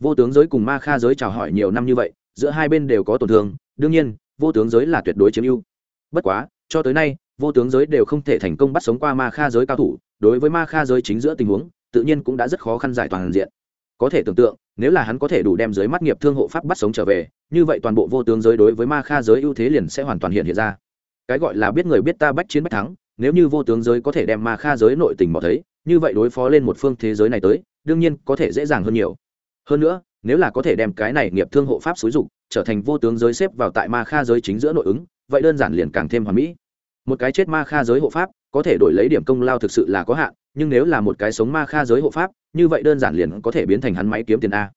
Vô tướng giới cùng ma kha giới chào hỏi nhiều năm như vậy, giữa hai bên đều có tổn thương, đương nhiên, vô tướng giới là tuyệt đối chiếm ưu. Bất quá, cho tới nay, vô tướng giới đều không thể thành công bắt sống qua ma kha giới cao thủ, đối với ma kha giới chính giữa tình huống, tự nhiên cũng đã rất khó khăn giải toàn diện. Có thể tưởng tượng, nếu là hắn có thể đủ đem giới mắt nghiệp thương hộ pháp bắt sống trở về, như vậy toàn bộ vô tướng giới đối với ma kha giới ưu thế liền sẽ hoàn toàn hiện hiện ra cái gọi là biết người biết ta bách chiến bách thắng, nếu như vô tướng giới có thể đem ma kha giới nội tình bỏ thấy, như vậy đối phó lên một phương thế giới này tới, đương nhiên có thể dễ dàng hơn nhiều. Hơn nữa, nếu là có thể đem cái này nghiệp thương hộ pháp xúi dục, trở thành vô tướng giới xếp vào tại ma kha giới chính giữa nội ứng, vậy đơn giản liền càng thêm hoàn mỹ. Một cái chết ma kha giới hộ pháp, có thể đổi lấy điểm công lao thực sự là có hạn, nhưng nếu là một cái sống ma kha giới hộ pháp, như vậy đơn giản liền có thể biến thành hắn máy kiếm tiền a.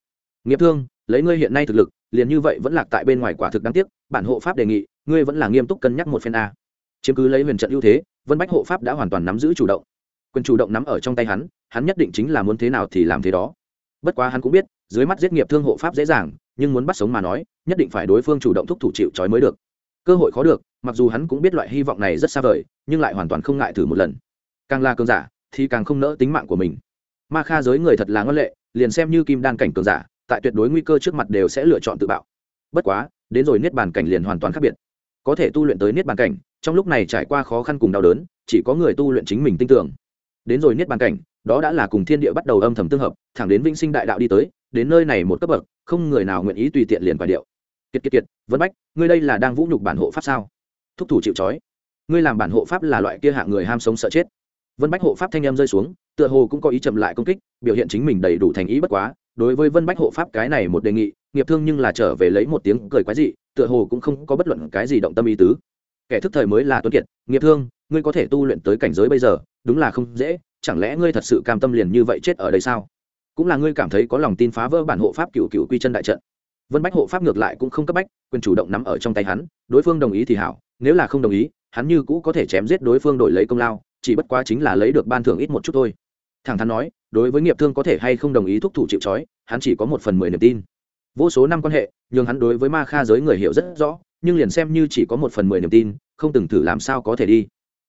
Nghiệp thương, lấy ngươi hiện nay thực lực, liền như vậy vẫn lạc tại bên ngoài quả thực đáng tiếc, bản hộ pháp đề nghị ngươi vẫn là nghiêm túc cân nhắc một phen a. Chiếm cứ lấy huyền trận ưu thế, vân bách hộ pháp đã hoàn toàn nắm giữ chủ động. Quyền chủ động nắm ở trong tay hắn hắn nhất định chính là muốn thế nào thì làm thế đó. Bất quá hắn cũng biết, dưới mắt giết nghiệp thương hộ pháp dễ dàng, nhưng muốn bắt sống mà nói, nhất định phải đối phương chủ động thúc thủ chịu trói mới được. Cơ hội khó được, mặc dù hắn cũng biết loại hy vọng này rất xa vời, nhưng lại hoàn toàn không ngại thử một lần. Càng là cường giả, thì càng không nỡ tính mạng của mình. Ma kha giới người thật là ngân lệ, liền xem như kim đan cảnh cường giả, tại tuyệt đối nguy cơ trước mặt đều sẽ lựa chọn tự bạo. Bất quá, đến rồi niết bàn cảnh liền hoàn toàn khác biệt có thể tu luyện tới niết bàn cảnh, trong lúc này trải qua khó khăn cùng đau đớn, chỉ có người tu luyện chính mình tin tưởng. Đến rồi niết bàn cảnh, đó đã là cùng thiên địa bắt đầu âm thầm tương hợp, thẳng đến vĩnh sinh đại đạo đi tới, đến nơi này một cấp bậc, không người nào nguyện ý tùy tiện liền và điệu. Kiệt kiệt kiệt, vân bách, ngươi đây là đang vũ nhục bản hộ pháp sao? Thúc thủ chịu trói. Ngươi làm bản hộ pháp là loại kia hạng người ham sống sợ chết. Vân bách hộ pháp thanh em rơi xuống, tựa hồ cũng có ý chậm lại công kích, biểu hiện chính mình đầy đủ thành ý bất quá. Đối với vân bách hộ pháp cái này một đề nghị, nghiệp thương nhưng là trở về lấy một tiếng cười quái dị tựa hồ cũng không có bất luận cái gì động tâm ý tứ. Kẻ thức thời mới là tuấn kiệt, nghiệp thương, ngươi có thể tu luyện tới cảnh giới bây giờ, đúng là không dễ, chẳng lẽ ngươi thật sự cam tâm liền như vậy chết ở đây sao? Cũng là ngươi cảm thấy có lòng tin phá vỡ bản hộ pháp cựu cựu quy chân đại trận. Vân bách hộ pháp ngược lại cũng không cấp bách, quyền chủ động nắm ở trong tay hắn, đối phương đồng ý thì hảo, nếu là không đồng ý, hắn như cũ có thể chém giết đối phương đổi lấy công lao, chỉ bất quá chính là lấy được ban thưởng ít một chút thôi. Thẳng thắn nói, đối với nghiệp thương có thể hay không đồng ý thúc thủ chịu trói, hắn chỉ có một phần mười niềm tin vô số năm quan hệ nhưng hắn đối với ma kha giới người hiểu rất rõ nhưng liền xem như chỉ có một phần mười niềm tin không từng thử làm sao có thể đi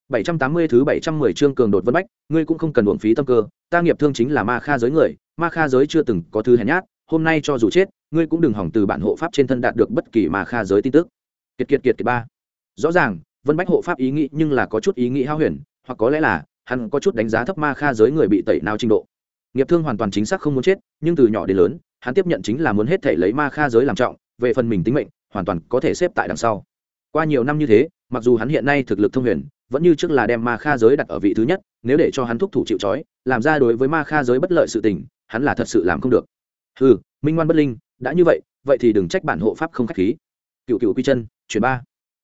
780 thứ 710 chương cường đột vân bách, ngươi cũng không cần uổng phí tâm cơ, ta nghiệp thương chính là ma kha giới người, ma kha giới chưa từng có thứ hèn nhát, hôm nay cho dù chết, ngươi cũng đừng hỏng từ bản hộ pháp trên thân đạt được bất kỳ ma kha giới tin tức. Kiệt kiệt kiệt kiệt ba. Rõ ràng, vân bách hộ pháp ý nghĩ nhưng là có chút ý nghĩ hao huyền, hoặc có lẽ là hắn có chút đánh giá thấp ma kha giới người bị tẩy nào trình độ. Nghiệp thương hoàn toàn chính xác không muốn chết, nhưng từ nhỏ đến lớn, hắn tiếp nhận chính là muốn hết thể lấy ma kha giới làm trọng, về phần mình tính mệnh, hoàn toàn có thể xếp tại đằng sau. Qua nhiều năm như thế, mặc dù hắn hiện nay thực lực thông huyền, vẫn như trước là đem ma kha giới đặt ở vị thứ nhất nếu để cho hắn thúc thủ chịu trói làm ra đối với ma kha giới bất lợi sự tình hắn là thật sự làm không được. Ừ minh ngoan bất linh đã như vậy vậy thì đừng trách bản hộ pháp không k h á c h khí. Cựu cựu quy chân chuyển ba.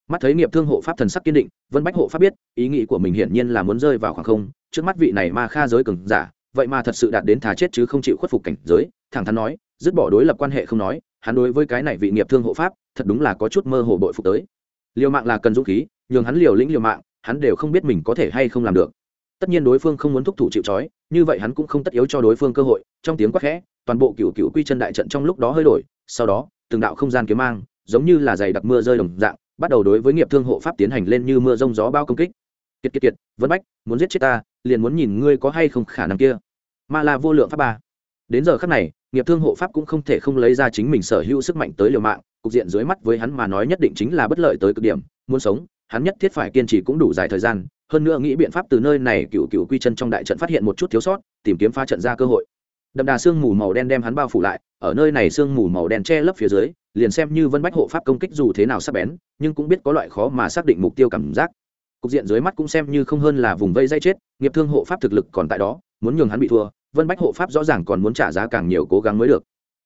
Mắt thấy nghiệp thương hộ pháp thần sắc kiên định vân bách hộ pháp biết ý nghĩ của mình hiển nhiên là muốn rơi vào khoảng không trước mắt vị này ma kha giới cừng giả vậy mà thật sự đạt đến thà chết chứ không chịu khuất phục cảnh giới thẳng thắn nói dứt bỏ đối lập quan hệ không nói, hắn đối với cái này vị nghiệp thương hộ pháp, thật đúng là có chút mơ hồ bội phục tới. Liều mạng là cần dũng khí, nhường hắn liều lĩnh liều mạng, hắn đều không biết mình có thể hay không làm được. Tất nhiên đối phương không muốn thúc thủ chịu trói, như vậy hắn cũng không tất yếu cho đối phương cơ hội, trong tiếng quát khẽ, toàn bộ cựu cựu quy chân đại trận trong lúc đó hơi đổi, sau đó, từng đạo không gian kiếm mang, giống như là giày đặc mưa rơi đồng dạng, bắt đầu đối với nghiệp thương hộ pháp tiến hành lên như mưa rông gió bao công kích. Kiệt kiệt kiệt, vân bách, muốn giết chết ta, liền muốn nhìn ngươi có hay không khả năng kia. Ma la vô lượng pháp ba. Đến giờ khắc này nghiệp thương hộ pháp cũng không thể không lấy ra chính mình sở hữu sức mạnh tới liều mạng, cục diện dưới mắt với hắn mà nói nhất định chính là bất lợi tới cực điểm, muốn sống, hắn nhất thiết phải kiên trì cũng đủ dài thời gian, hơn nữa nghĩ biện pháp từ nơi này cựu cựu quy chân trong đại trận phát hiện một chút thiếu sót, tìm kiếm pha trận ra cơ hội. Đậm đà sương mù màu đen đem hắn bao phủ lại, ở nơi này sương mù màu đen che lấp phía dưới, liền xem như vân bách hộ pháp công kích dù thế nào sắp bén, nhưng cũng biết có loại khó mà xác định mục tiêu cảm giác. Cục diện dưới mắt cũng xem như không hơn là vùng vây dây chết, nghiệp thương hộ pháp thực lực còn tại đó, muốn nhường hắn bị thua vân bách hộ pháp rõ ràng còn muốn trả giá càng nhiều cố gắng mới được.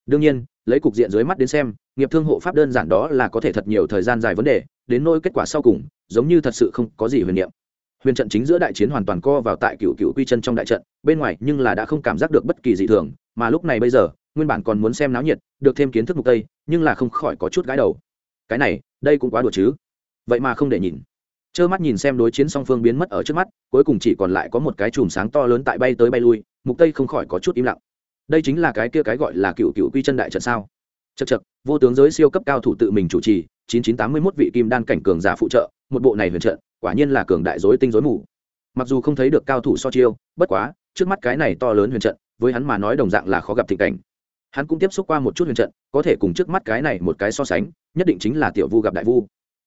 Đương nhiên, lấy cục diện dưới mắt đến xem, nghiệp thương hộ pháp đơn giản đó là có thể thật nhiều thời gian dài vấn đề, đến nôi kết quả sau cùng, giống như thật sự không có gì huyền niệm. Huyền trận chính giữa đại chiến hoàn toàn co vào tại cựu cựu quy chân trong đại trận, bên ngoài nhưng là đã không cảm giác được bất kỳ dị thường, mà lúc này bây giờ, nguyên bản còn muốn xem náo nhiệt, được thêm kiến thức mục tây, nhưng là không khỏi có chút gái đầu. Cái này, đây cũng quá đùa chứ. Vậy mà không để nhìn. Trơ mắt nhìn xem đối chiến song phương biến mất ở trước mắt, cuối cùng chỉ còn lại có một cái chùm sáng to lớn tại bay tới bay lui mục tây không khỏi có chút im lặng. Đây chính là cái kia cái gọi là cựu cựu quy chân đại trận sao? Chật chật vô tướng giới siêu cấp cao thủ tự mình chủ trì 9981 vị kim đan cảnh cường giả phụ trợ, một bộ này huyền trận, quả nhiên là cường đại dối tinh dối mù. Mặc dù không thấy được cao thủ so chiêu, bất quá, trước mắt cái này to lớn huyền trận, với hắn mà nói đồng dạng là khó gặp tình cảnh. Hắn cũng tiếp xúc qua một chút huyền trận, có thể cùng trước mắt cái này một cái so sánh, nhất định chính là tiểu vu gặp đại vu.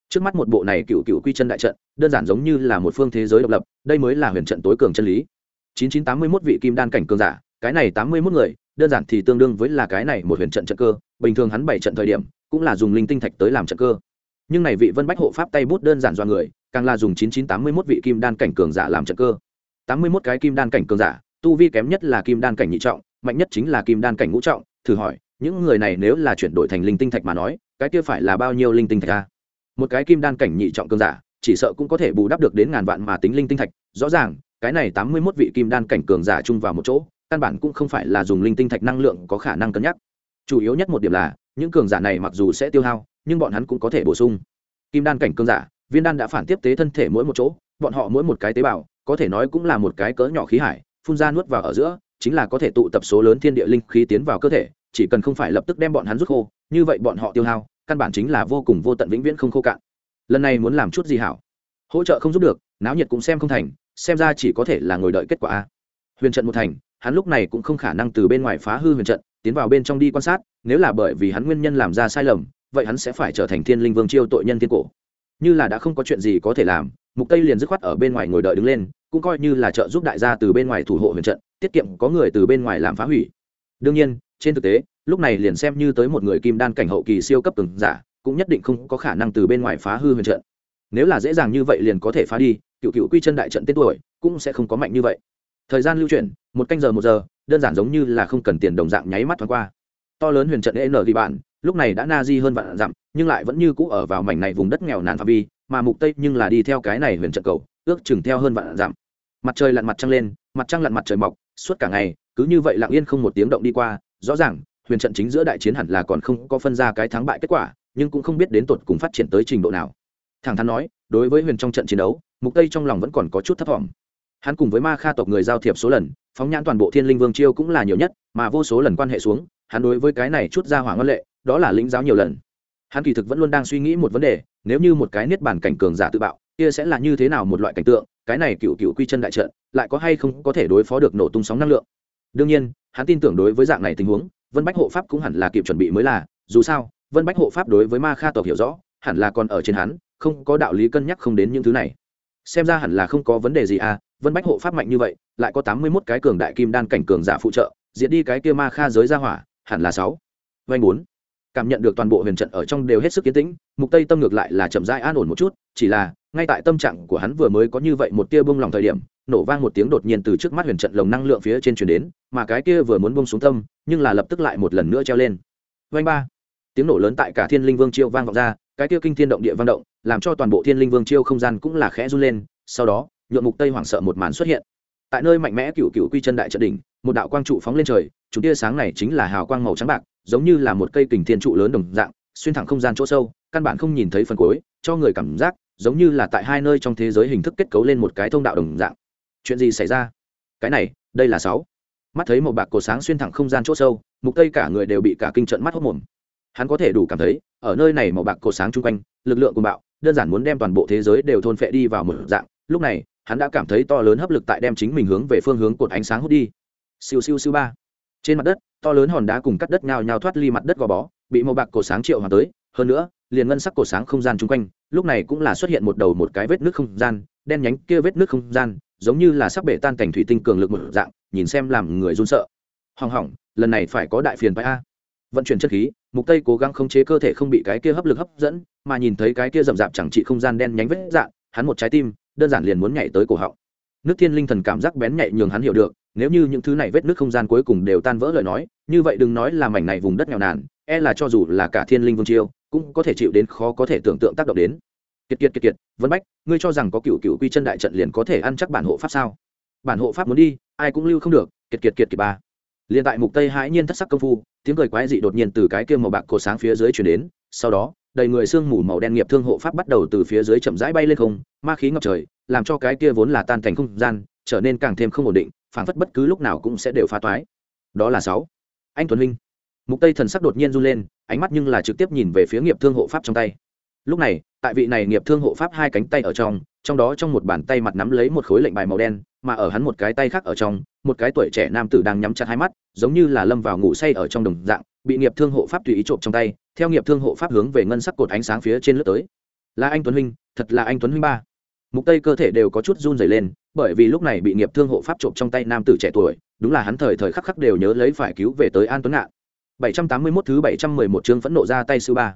Trước mắt một bộ này cựu cựu quy chân đại trận, đơn giản giống như là một phương thế giới độc lập, đây mới là huyền trận tối cường chân lý. 9981 vị kim đan cảnh cường giả, cái này 81 người, đơn giản thì tương đương với là cái này một huyền trận trận cơ, bình thường hắn bảy trận thời điểm, cũng là dùng linh tinh thạch tới làm trận cơ. Nhưng này vị vân bách hộ pháp tay bút đơn giản do người, càng là dùng 9981 vị kim đan cảnh cường giả làm trận cơ. 81 cái kim đan cảnh cường giả, tu vi kém nhất là kim đan cảnh nhị trọng, mạnh nhất chính là kim đan cảnh ngũ trọng, thử hỏi, những người này nếu là chuyển đổi thành linh tinh thạch mà nói, cái kia phải là bao nhiêu linh tinh thạch a? Một cái kim đan cảnh nhị trọng cường giả, chỉ sợ cũng có thể bù đắp được đến ngàn vạn mà tính linh tinh thạch, rõ ràng cái này tám mươi 81 vị kim đan cảnh cường giả chung vào một chỗ, căn bản cũng không phải là dùng linh tinh thạch năng lượng có khả năng cân nhắc. Chủ yếu nhất một điểm là, những cường giả này mặc dù sẽ tiêu hao, nhưng bọn hắn cũng có thể bổ sung. Kim đan cảnh cường giả, viên đan đã phản tiếp tế thân thể mỗi một chỗ, bọn họ mỗi một cái tế bào, có thể nói cũng là một cái cỡ nhỏ khí hải, phun ra nuốt vào ở giữa, chính là có thể tụ tập số lớn thiên địa linh khí tiến vào cơ thể, chỉ cần không phải lập tức đem bọn hắn rút khô, như vậy bọn họ tiêu hao, căn bản chính là vô cùng vô tận vĩnh viễn không khô cạn. Lần này muốn làm chút gì hảo? Hỗ trợ không giúp được, náo nhiệt cũng xem không thành xem ra chỉ có thể là ngồi đợi kết quả a. Huyền trận một thành, hắn lúc này cũng không khả năng từ bên ngoài phá hư huyền trận, tiến vào bên trong đi quan sát, nếu là bởi vì hắn nguyên nhân làm ra sai lầm, vậy hắn sẽ phải trở thành thiên linh vương chiêu tội nhân thiên cổ. Như là đã không có chuyện gì có thể làm, mục tây liền dứt khoát ở bên ngoài ngồi đợi đứng lên, cũng coi như là trợ giúp đại gia từ bên ngoài thủ hộ huyền trận, tiết kiệm có người từ bên ngoài làm phá hủy. Đương nhiên, trên thực tế, lúc này liền xem như tới một người kim đan cảnh hậu kỳ siêu cấp từng giả, cũng nhất định không có khả năng từ bên ngoài phá hư huyền trận. Nếu là dễ dàng như vậy liền có thể phá đi cựu cựu quy chân đại trận tên tuổi cũng sẽ không có mạnh như vậy. Thời gian lưu chuyển, một canh giờ một giờ, đơn giản giống như là không cần tiền đồng dạng nháy mắt thoáng qua. To lớn huyền trận n ghi bạn lúc này đã na di hơn vạn dặm, nhưng lại vẫn như cũ ở vào mảnh này vùng đất nghèo nàn phạm vi, mà mục tây nhưng là đi theo cái này huyền trận cầu, ước chừng theo hơn vạn dặm. Mặt trời lặn mặt trăng lên, mặt trăng lặn mặt trời mọc, suốt cả ngày, cứ như vậy lặng yên không một tiếng động đi qua, rõ ràng, huyền trận chính giữa đại chiến hẳn là còn không có phân ra cái thắng bại kết quả, nhưng cũng không biết đến tột cùng phát triển tới trình độ nào. Thẳng thắn nói, đối với huyền trong trận chiến đấu mục tây trong lòng vẫn còn có chút thấp thỏm. Hắn cùng với ma kha tộc người giao thiệp số lần, phóng nhãn toàn bộ thiên linh vương chiêu cũng là nhiều nhất, mà vô số lần quan hệ xuống, hắn đối với cái này chút ra hỏa ngân lệ, đó là lĩnh giáo nhiều lần. Hắn kỳ thực vẫn luôn đang suy nghĩ một vấn đề, nếu như một cái niết bàn cảnh cường giả tự bạo, kia sẽ là như thế nào một loại cảnh tượng, cái này cựu cựu quy chân đại trận, lại có hay không có thể đối phó được nổ tung sóng năng lượng. Đương nhiên, hắn tin tưởng đối với dạng này tình huống, vân bách hộ pháp cũng hẳn là kịp chuẩn bị mới là, dù sao, vân bách hộ pháp đối với ma kha tộc hiểu rõ, hẳn là còn ở trên hắn, không có đạo lý cân nhắc không đến những thứ này xem ra hẳn là không có vấn đề gì à vân bách hộ pháp mạnh như vậy, lại có tám mươi mốt cái cường đại kim đan cảnh cường giả phụ trợ, diệt đi cái kia ma kha giới ra hỏa, hẳn là sáu. Vanh bốn. Cảm nhận được toàn bộ huyền trận ở trong đều hết sức kiến tĩnh, mục tây tâm ngược lại là chậm rãi an ổn một chút, chỉ là, ngay tại tâm trạng của hắn vừa mới có như vậy một tia bông lòng thời điểm, nổ vang một tiếng đột nhiên từ trước mắt huyền trận lồng năng lượng phía trên chuyển đến, mà cái kia vừa muốn bông xuống tâm, nhưng là lập tức lại một lần nữa treo lên. Vanh ba. Tiếng nổ lớn tại cả thiên linh vương chiêu vang vọng ra, cái kia kinh thiên động địa vang động làm cho toàn bộ thiên linh vương chiêu không gian cũng là khẽ run lên, sau đó, nhuộm mục tây hoảng sợ một màn xuất hiện. Tại nơi mạnh mẽ cựu cựu quy chân đại trận đỉnh, một đạo quang trụ phóng lên trời chúng tia sáng này chính là hào quang màu trắng bạc, giống như là một cây kình thiên trụ lớn đồng dạng, xuyên thẳng không gian chỗ sâu, căn bản không nhìn thấy phần cuối, cho người cảm giác giống như là tại hai nơi trong thế giới hình thức kết cấu lên một cái thông đạo đồng dạng. Chuyện gì xảy ra? Cái này, đây là sáu. Mắt thấy một bạc cổ sáng xuyên thẳng không gian chỗ sâu, mục tây cả người đều bị cả kinh trận mắt hốc mồm. Hắn có thể đủ cảm thấy, ở nơi này màu bạc cổ sáng chung quanh, lực lượng của bạo đơn giản muốn đem toàn bộ thế giới đều thôn phệ đi vào một dạng. Lúc này, hắn đã cảm thấy to lớn hấp lực tại đem chính mình hướng về phương hướng cột ánh sáng hút đi. Siêu siêu siêu ba. Trên mặt đất, to lớn hòn đá cùng cắt đất nhào nhào thoát ly mặt đất gò bó, bị màu bạc cổ sáng triệu hòa tới. Hơn nữa, liền ngân sắc cổ sáng không gian chung quanh, lúc này cũng là xuất hiện một đầu một cái vết nước không gian, đen nhánh kia vết nước không gian, giống như là sắp bể tan cảnh thủy tinh cường lực một dạng, nhìn xem làm người run sợ. Hỏng hỏng, lần này phải có đại phiền bay a. Vận chuyển chất khí mục tây cố gắng khống chế cơ thể không bị cái kia hấp lực hấp dẫn, mà nhìn thấy cái kia rậm rạp chẳng trị không gian đen nhánh vết dạng hắn một trái tim, đơn giản liền muốn nhảy tới cổ họng. Nước thiên linh thần cảm giác bén nhạy nhường hắn hiểu được, nếu như những thứ này vết nước không gian cuối cùng đều tan vỡ lời nói, như vậy đừng nói là mảnh này vùng đất nghèo nàn e là cho dù là cả thiên linh vương chiêu cũng có thể chịu đến khó có thể tưởng tượng tác động đến. Kiệt kiệt kiệt kiệt, vân bách, ngươi cho rằng có cựu cựu quy chân đại trận liền có thể ăn chắc bản hộ pháp sao? Bản hộ pháp muốn đi, ai cũng lưu không được, kiệt kiệt kiệt kiệt ba liền tại mục tây hãi nhiên thất sắc công phu, tiếng cười quái dị đột nhiên từ cái kia màu bạc cổ sáng phía dưới chuyển đến, sau đó, đầy người sương mù màu đen nghiệp thương hộ pháp bắt đầu từ phía dưới chậm rãi bay lên không, ma khí ngập trời, làm cho cái kia vốn là tan thành không gian, trở nên càng thêm không ổn định, phảng phất bất cứ lúc nào cũng sẽ đều phá toái. Đó là sáu. Anh tuấn huynh. Mục tây thần sắc đột nhiên run lên, ánh mắt nhưng là trực tiếp nhìn về phía nghiệp thương hộ pháp trong tay. Lúc này, tại vị này nghiệp thương hộ pháp hai cánh tay ở trong trong đó trong một bàn tay mặt nắm lấy một khối lệnh bài màu đen, mà ở hắn một cái tay khác ở trong một cái tuổi trẻ nam tử đang nhắm chặt hai mắt, giống như là lâm vào ngủ say ở trong đồng dạng, bị nghiệp thương hộ pháp tùy ý trộm trong tay, theo nghiệp thương hộ pháp hướng về ngân sắc cột ánh sáng phía trên lướt tới. Là anh tuấn huynh, thật là anh tuấn huynh ba. Mục tây cơ thể đều có chút run rẩy lên, bởi vì lúc này bị nghiệp thương hộ pháp trộm trong tay nam tử trẻ tuổi, đúng là hắn thời thời khắc khắc đều nhớ lấy phải cứu về tới an tuấn ngạn. 781 thứ 711 chương phẫn nộ ra tay sư ba.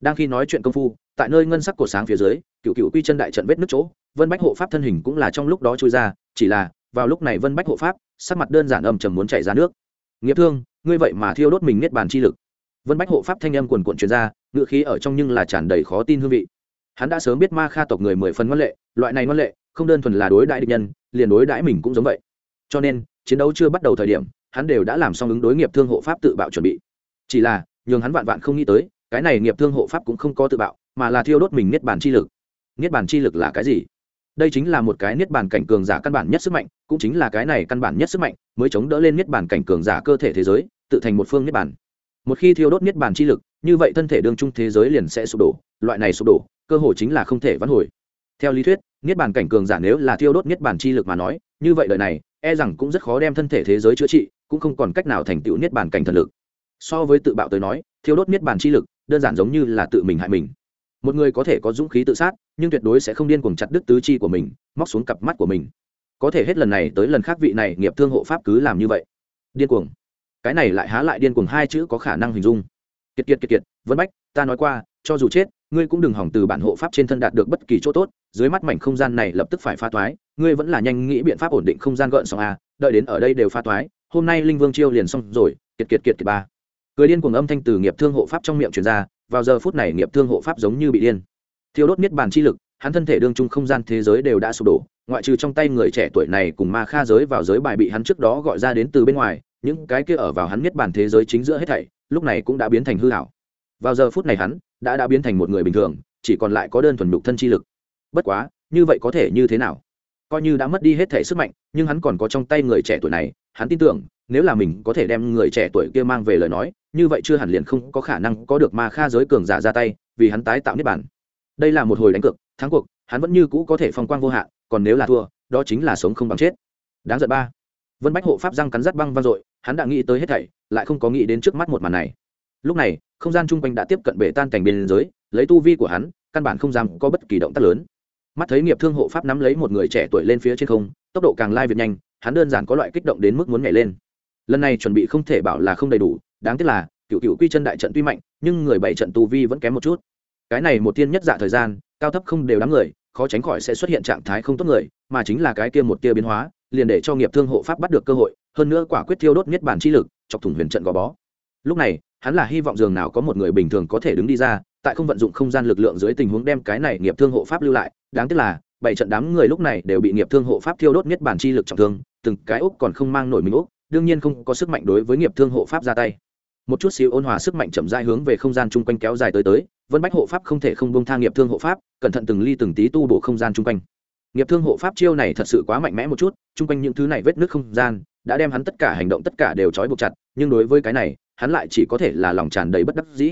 Đang khi nói chuyện công phu, tại nơi ngân sắc cổ sáng phía dưới, cựu cựu quy chân đại trận vết nước chỗ, vân bách hộ pháp thân hình cũng là trong lúc đó trôi ra, chỉ là vào lúc này vân bách hộ pháp, sắc mặt đơn giản âm trầm muốn chảy ra nước. Nghĩa thương, ngươi vậy mà thiêu đốt mình niết bàn chi lực. Vân bách hộ pháp thanh âm quần quận truyền ra ngự khí ở trong nhưng là tràn đầy khó tin hương vị. Hắn đã sớm biết ma kha tộc người mười phần ngoan lệ, loại này ngoan lệ, không đơn thuần là đối đại địch nhân, liền đối đãi mình cũng giống vậy. Cho nên, chiến đấu chưa bắt đầu thời điểm, hắn đều đã làm xong ứng đối nghiệp thương hộ pháp tự bạo chuẩn bị. Chỉ là, nhường hắn vạn vạn không nghĩ tới, cái này nghiệp thương hộ pháp cũng không có tự bạo, mà là thiêu đốt mình niết bàn chi lực. Niết bàn chi lực là cái gì? Đây chính là một cái niết bàn cảnh cường giả căn bản nhất sức mạnh, cũng chính là cái này căn bản nhất sức mạnh mới chống đỡ lên niết bàn cảnh cường giả cơ thể thế giới, tự thành một phương niết bàn. Một khi thiêu đốt niết bàn chi lực, như vậy thân thể đương trung thế giới liền sẽ sụp đổ, loại này sụp đổ, cơ hội chính là không thể vãn hồi. Theo lý thuyết, niết bàn cảnh cường giả nếu là thiêu đốt niết bàn chi lực mà nói, như vậy đời này e rằng cũng rất khó đem thân thể thế giới chữa trị, cũng không còn cách nào thành tựu niết bàn cảnh thần lực. So với tự bạo tới nói, thiêu đốt niết bàn chi lực, đơn giản giống như là tự mình hại mình một người có thể có dũng khí tự sát, nhưng tuyệt đối sẽ không điên cuồng chặt đứt tứ chi của mình, móc xuống cặp mắt của mình. Có thể hết lần này tới lần khác vị này nghiệp thương hộ pháp cứ làm như vậy. Điên cuồng. Cái này lại há lại điên cuồng hai chữ có khả năng hình dung. Kiệt kiệt kiệt kiệt, vân bách, ta nói qua, cho dù chết, ngươi cũng đừng hỏng từ bản hộ pháp trên thân đạt được bất kỳ chỗ tốt, dưới mắt mảnh không gian này lập tức phải pha toái, ngươi vẫn là nhanh nghĩ biện pháp ổn định không gian gợn sóng à? đợi đến ở đây đều pha toái, hôm nay linh vương chiêu liền xong rồi, kiệt kiệt kiệt kiệt ba. Cười điên cuồng âm thanh từ nghiệp thương hộ pháp trong miệng truyền ra vào giờ phút này nghiệp thương hộ pháp giống như bị điên. Thiêu đốt niết bàn chi lực, hắn thân thể đương chung không gian thế giới đều đã sụp đổ, ngoại trừ trong tay người trẻ tuổi này cùng ma kha giới vào giới bài bị hắn trước đó gọi ra đến từ bên ngoài, những cái kia ở vào hắn niết bàn thế giới chính giữa hết thảy, lúc này cũng đã biến thành hư hảo vào giờ phút này hắn đã đã biến thành một người bình thường, chỉ còn lại có đơn thuần nhục thân chi lực. Bất quá, như vậy có thể như thế nào? Coi như đã mất đi hết thể sức mạnh, nhưng hắn còn có trong tay người trẻ tuổi này, hắn tin tưởng nếu là mình có thể đem người trẻ tuổi kia mang về lời nói, như vậy chưa hẳn liền không có khả năng có được ma kha giới cường giả ra tay, vì hắn tái tạo niết bản đây là một hồi đánh cược, thắng cuộc, hắn vẫn như cũ có thể phong quang vô hạn, còn nếu là thua, đó chính là sống không bằng chết. Đáng giận ba. Vân bách hộ pháp răng cắn rắt băng vang dội, hắn đã nghĩ tới hết thảy, lại không có nghĩ đến trước mắt một màn này. Lúc này, không gian chung quanh đã tiếp cận bể tan cảnh biên giới, lấy tu vi của hắn, căn bản không dám có bất kỳ động tác lớn. Mắt thấy nghiệp thương hộ pháp nắm lấy một người trẻ tuổi lên phía trên không, tốc độ càng lai việt nhanh, hắn đơn giản có loại kích động đến mức muốn nhảy lên lần này chuẩn bị không thể bảo là không đầy đủ, đáng tiếc là, cựu cựu quy chân đại trận tuy mạnh, nhưng người bảy trận tu vi vẫn kém một chút. Cái này một tiên nhất dạ thời gian, cao thấp không đều đám người, khó tránh khỏi sẽ xuất hiện trạng thái không tốt người, mà chính là cái kia một tia biến hóa, liền để cho nghiệp thương hộ pháp bắt được cơ hội, hơn nữa quả quyết thiêu đốt niết bản chi lực, chọc thủng huyền trận gò bó. Lúc này, hắn là hy vọng dường nào có một người bình thường có thể đứng đi ra, tại không vận dụng không gian lực lượng dưới tình huống đem cái này nghiệp thương hộ pháp lưu lại, đáng tiếc là, bảy trận đám người lúc này đều bị nghiệp thương hộ pháp thiêu đốt niết bản chi lực trọng thương, từng cái úc còn không mang nổi mình úc đương nhiên không có sức mạnh đối với nghiệp thương hộ pháp ra tay. Một chút xíu ôn hòa sức mạnh chậm rãi hướng về không gian chung quanh kéo dài tới tới, vân bách hộ pháp không thể không bông thang nghiệp thương hộ pháp, cẩn thận từng ly từng tí tu bổ không gian chung quanh. Nghiệp thương hộ pháp chiêu này thật sự quá mạnh mẽ một chút, chung quanh những thứ này vết nước không gian, đã đem hắn tất cả hành động tất cả đều trói buộc chặt, nhưng đối với cái này, hắn lại chỉ có thể là lòng tràn đầy bất đắc dĩ.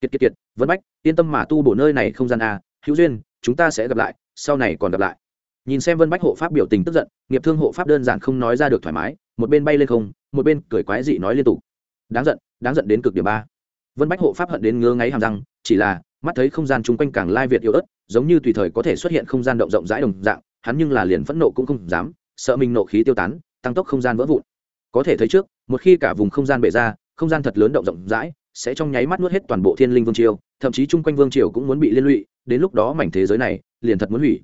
Kiệt kiệt kiệt, vân bách, yên tâm mà tu bổ nơi này không gian a, hữu duyên, chúng ta sẽ gặp lại, sau này còn gặp lại. Nhìn xem vân bách hộ pháp biểu tình tức giận, nghiệp thương hộ pháp đơn giản không nói ra được thoải mái một bên bay lên không, một bên cười quái dị nói liên tục. Đáng giận đáng giận đến cực điểm ba. Vân bách hộ pháp hận đến ngứa ngáy hàm răng, chỉ là mắt thấy không gian chung quanh càng lai việt yếu ớt, giống như tùy thời có thể xuất hiện không gian động rộng rãi đồng dạng, hắn nhưng là liền phẫn nộ cũng không dám, sợ mình nộ khí tiêu tán, tăng tốc không gian vỡ vụn. Có thể thấy trước, một khi cả vùng không gian bể ra, không gian thật lớn động rộng rãi, sẽ trong nháy mắt nuốt hết toàn bộ thiên linh vương triều, thậm chí chung quanh vương triều cũng muốn bị liên lụy, đến lúc đó mảnh thế giới này liền thật muốn hủy.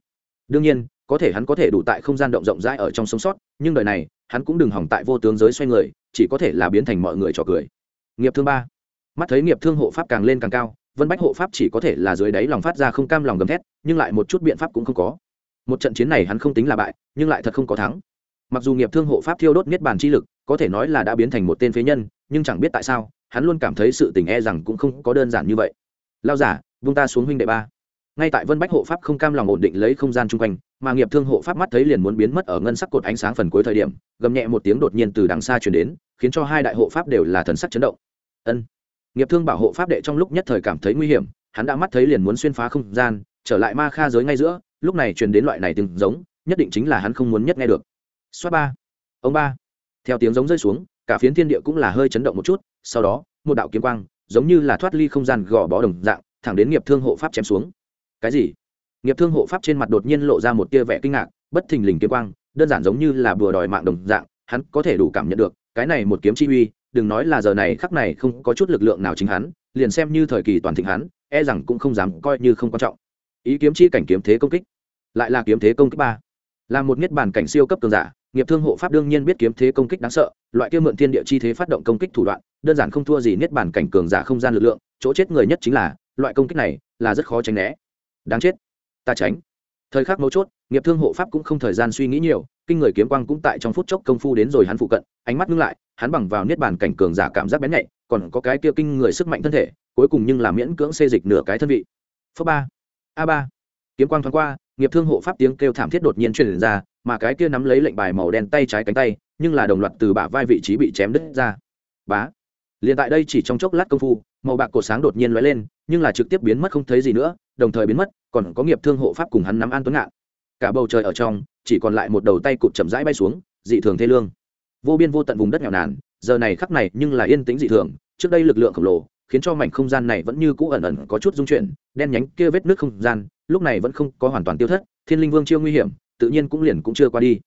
Đương nhiên có thể hắn có thể đủ tại không gian động rộng rãi ở trong sống sót, nhưng đời này, hắn cũng đừng hỏng tại vô tướng giới xoay người, chỉ có thể là biến thành mọi người trò cười. Nghiệp thương ba. Mắt thấy nghiệp thương hộ pháp càng lên càng cao, vân bách hộ pháp chỉ có thể là dưới đáy lòng phát ra không cam lòng gầm thét, nhưng lại một chút biện pháp cũng không có. Một trận chiến này hắn không tính là bại, nhưng lại thật không có thắng. Mặc dù nghiệp thương hộ pháp thiêu đốt niết bàn chi lực, có thể nói là đã biến thành một tên phế nhân, nhưng chẳng biết tại sao, hắn luôn cảm thấy sự tình e rằng cũng không có đơn giản như vậy. Lao giả vung ta xuống huynh đệ ba. Ngay tại vân bách hộ pháp không cam lòng ổn định lấy không gian chung quanh mà nghiệp thương hộ pháp mắt thấy liền muốn biến mất ở ngân sắc cột ánh sáng phần cuối thời điểm, gầm nhẹ một tiếng đột nhiên từ đằng xa chuyển đến, khiến cho hai đại hộ pháp đều là thần sắc chấn động. Ân. Nghiệp thương bảo hộ pháp đệ trong lúc nhất thời cảm thấy nguy hiểm, hắn đã mắt thấy liền muốn xuyên phá không gian, trở lại ma kha giới ngay giữa, lúc này truyền đến loại này từng giống, nhất định chính là hắn không muốn nhất nghe được. Xoát ba. Ông ba. Theo tiếng giống rơi xuống, cả phiến thiên địa cũng là hơi chấn động một chút, sau đó, một đạo kiếm quang, giống như là thoát ly không gian gò bó đồng dạng, thẳng đến nghiệp thương hộ pháp chém xuống. Cái gì? Nghiệp thương hộ pháp trên mặt đột nhiên lộ ra một tia vẻ kinh ngạc, bất thình lình kiếm quang, đơn giản giống như là bừa đòi mạng đồng dạng, hắn có thể đủ cảm nhận được, cái này một kiếm chi uy, đừng nói là giờ này, khắc này không có chút lực lượng nào chính hắn, liền xem như thời kỳ toàn thịnh hắn e rằng cũng không dám coi như không quan trọng. Ý kiếm chi cảnh kiếm thế công kích, lại là kiếm thế công kích ba. Là một niết bàn cảnh siêu cấp cường giả, nghiệp thương hộ pháp đương nhiên biết kiếm thế công kích đáng sợ, loại kia mượn thiên địa chi thế phát động công kích thủ đoạn, đơn giản không thua gì niết bàn cảnh cường giả không gian lực lượng, chỗ chết người nhất chính là, loại công kích này là rất khó tránh né. Đáng chết ta tránh. Thời khắc mấu chốt, nghiệp thương hộ pháp cũng không thời gian suy nghĩ nhiều, kinh người kiếm quang cũng tại trong phút chốc công phu đến rồi hắn phụ cận, ánh mắt ngưng lại, hắn bằng vào niết bàn cảnh cường giả cảm giác bén nhạy, còn có cái kia kinh người sức mạnh thân thể, cuối cùng nhưng là miễn cưỡng xê dịch nửa cái thân vị. Phớ ba, a ba. Kiếm quang thoáng qua, nghiệp thương hộ pháp tiếng kêu thảm thiết đột nhiên truyền ra, mà cái kia nắm lấy lệnh bài màu đen tay trái cánh tay, nhưng là đồng loạt từ bả vai vị trí bị chém đứt ra. Bá liền tại đây chỉ trong chốc lát công phu, màu bạc cổ sáng đột nhiên lóe lên, nhưng là trực tiếp biến mất không thấy gì nữa, đồng thời biến mất, còn có nghiệp thương hộ pháp cùng hắn nắm an tuấn ngạn. Cả bầu trời ở trong, chỉ còn lại một đầu tay cụt chậm rãi bay xuống, dị thường thê lương. Vô biên vô tận vùng đất nghèo nàn, giờ này khắc này nhưng là yên tĩnh dị thường, trước đây lực lượng khổng lồ, khiến cho mảnh không gian này vẫn như cũ ẩn ẩn có chút dung chuyển, đen nhánh kia vết nước không gian, lúc này vẫn không có hoàn toàn tiêu thất, thiên linh vương chiêu nguy hiểm, tự nhiên cũng liền cũng chưa qua đi.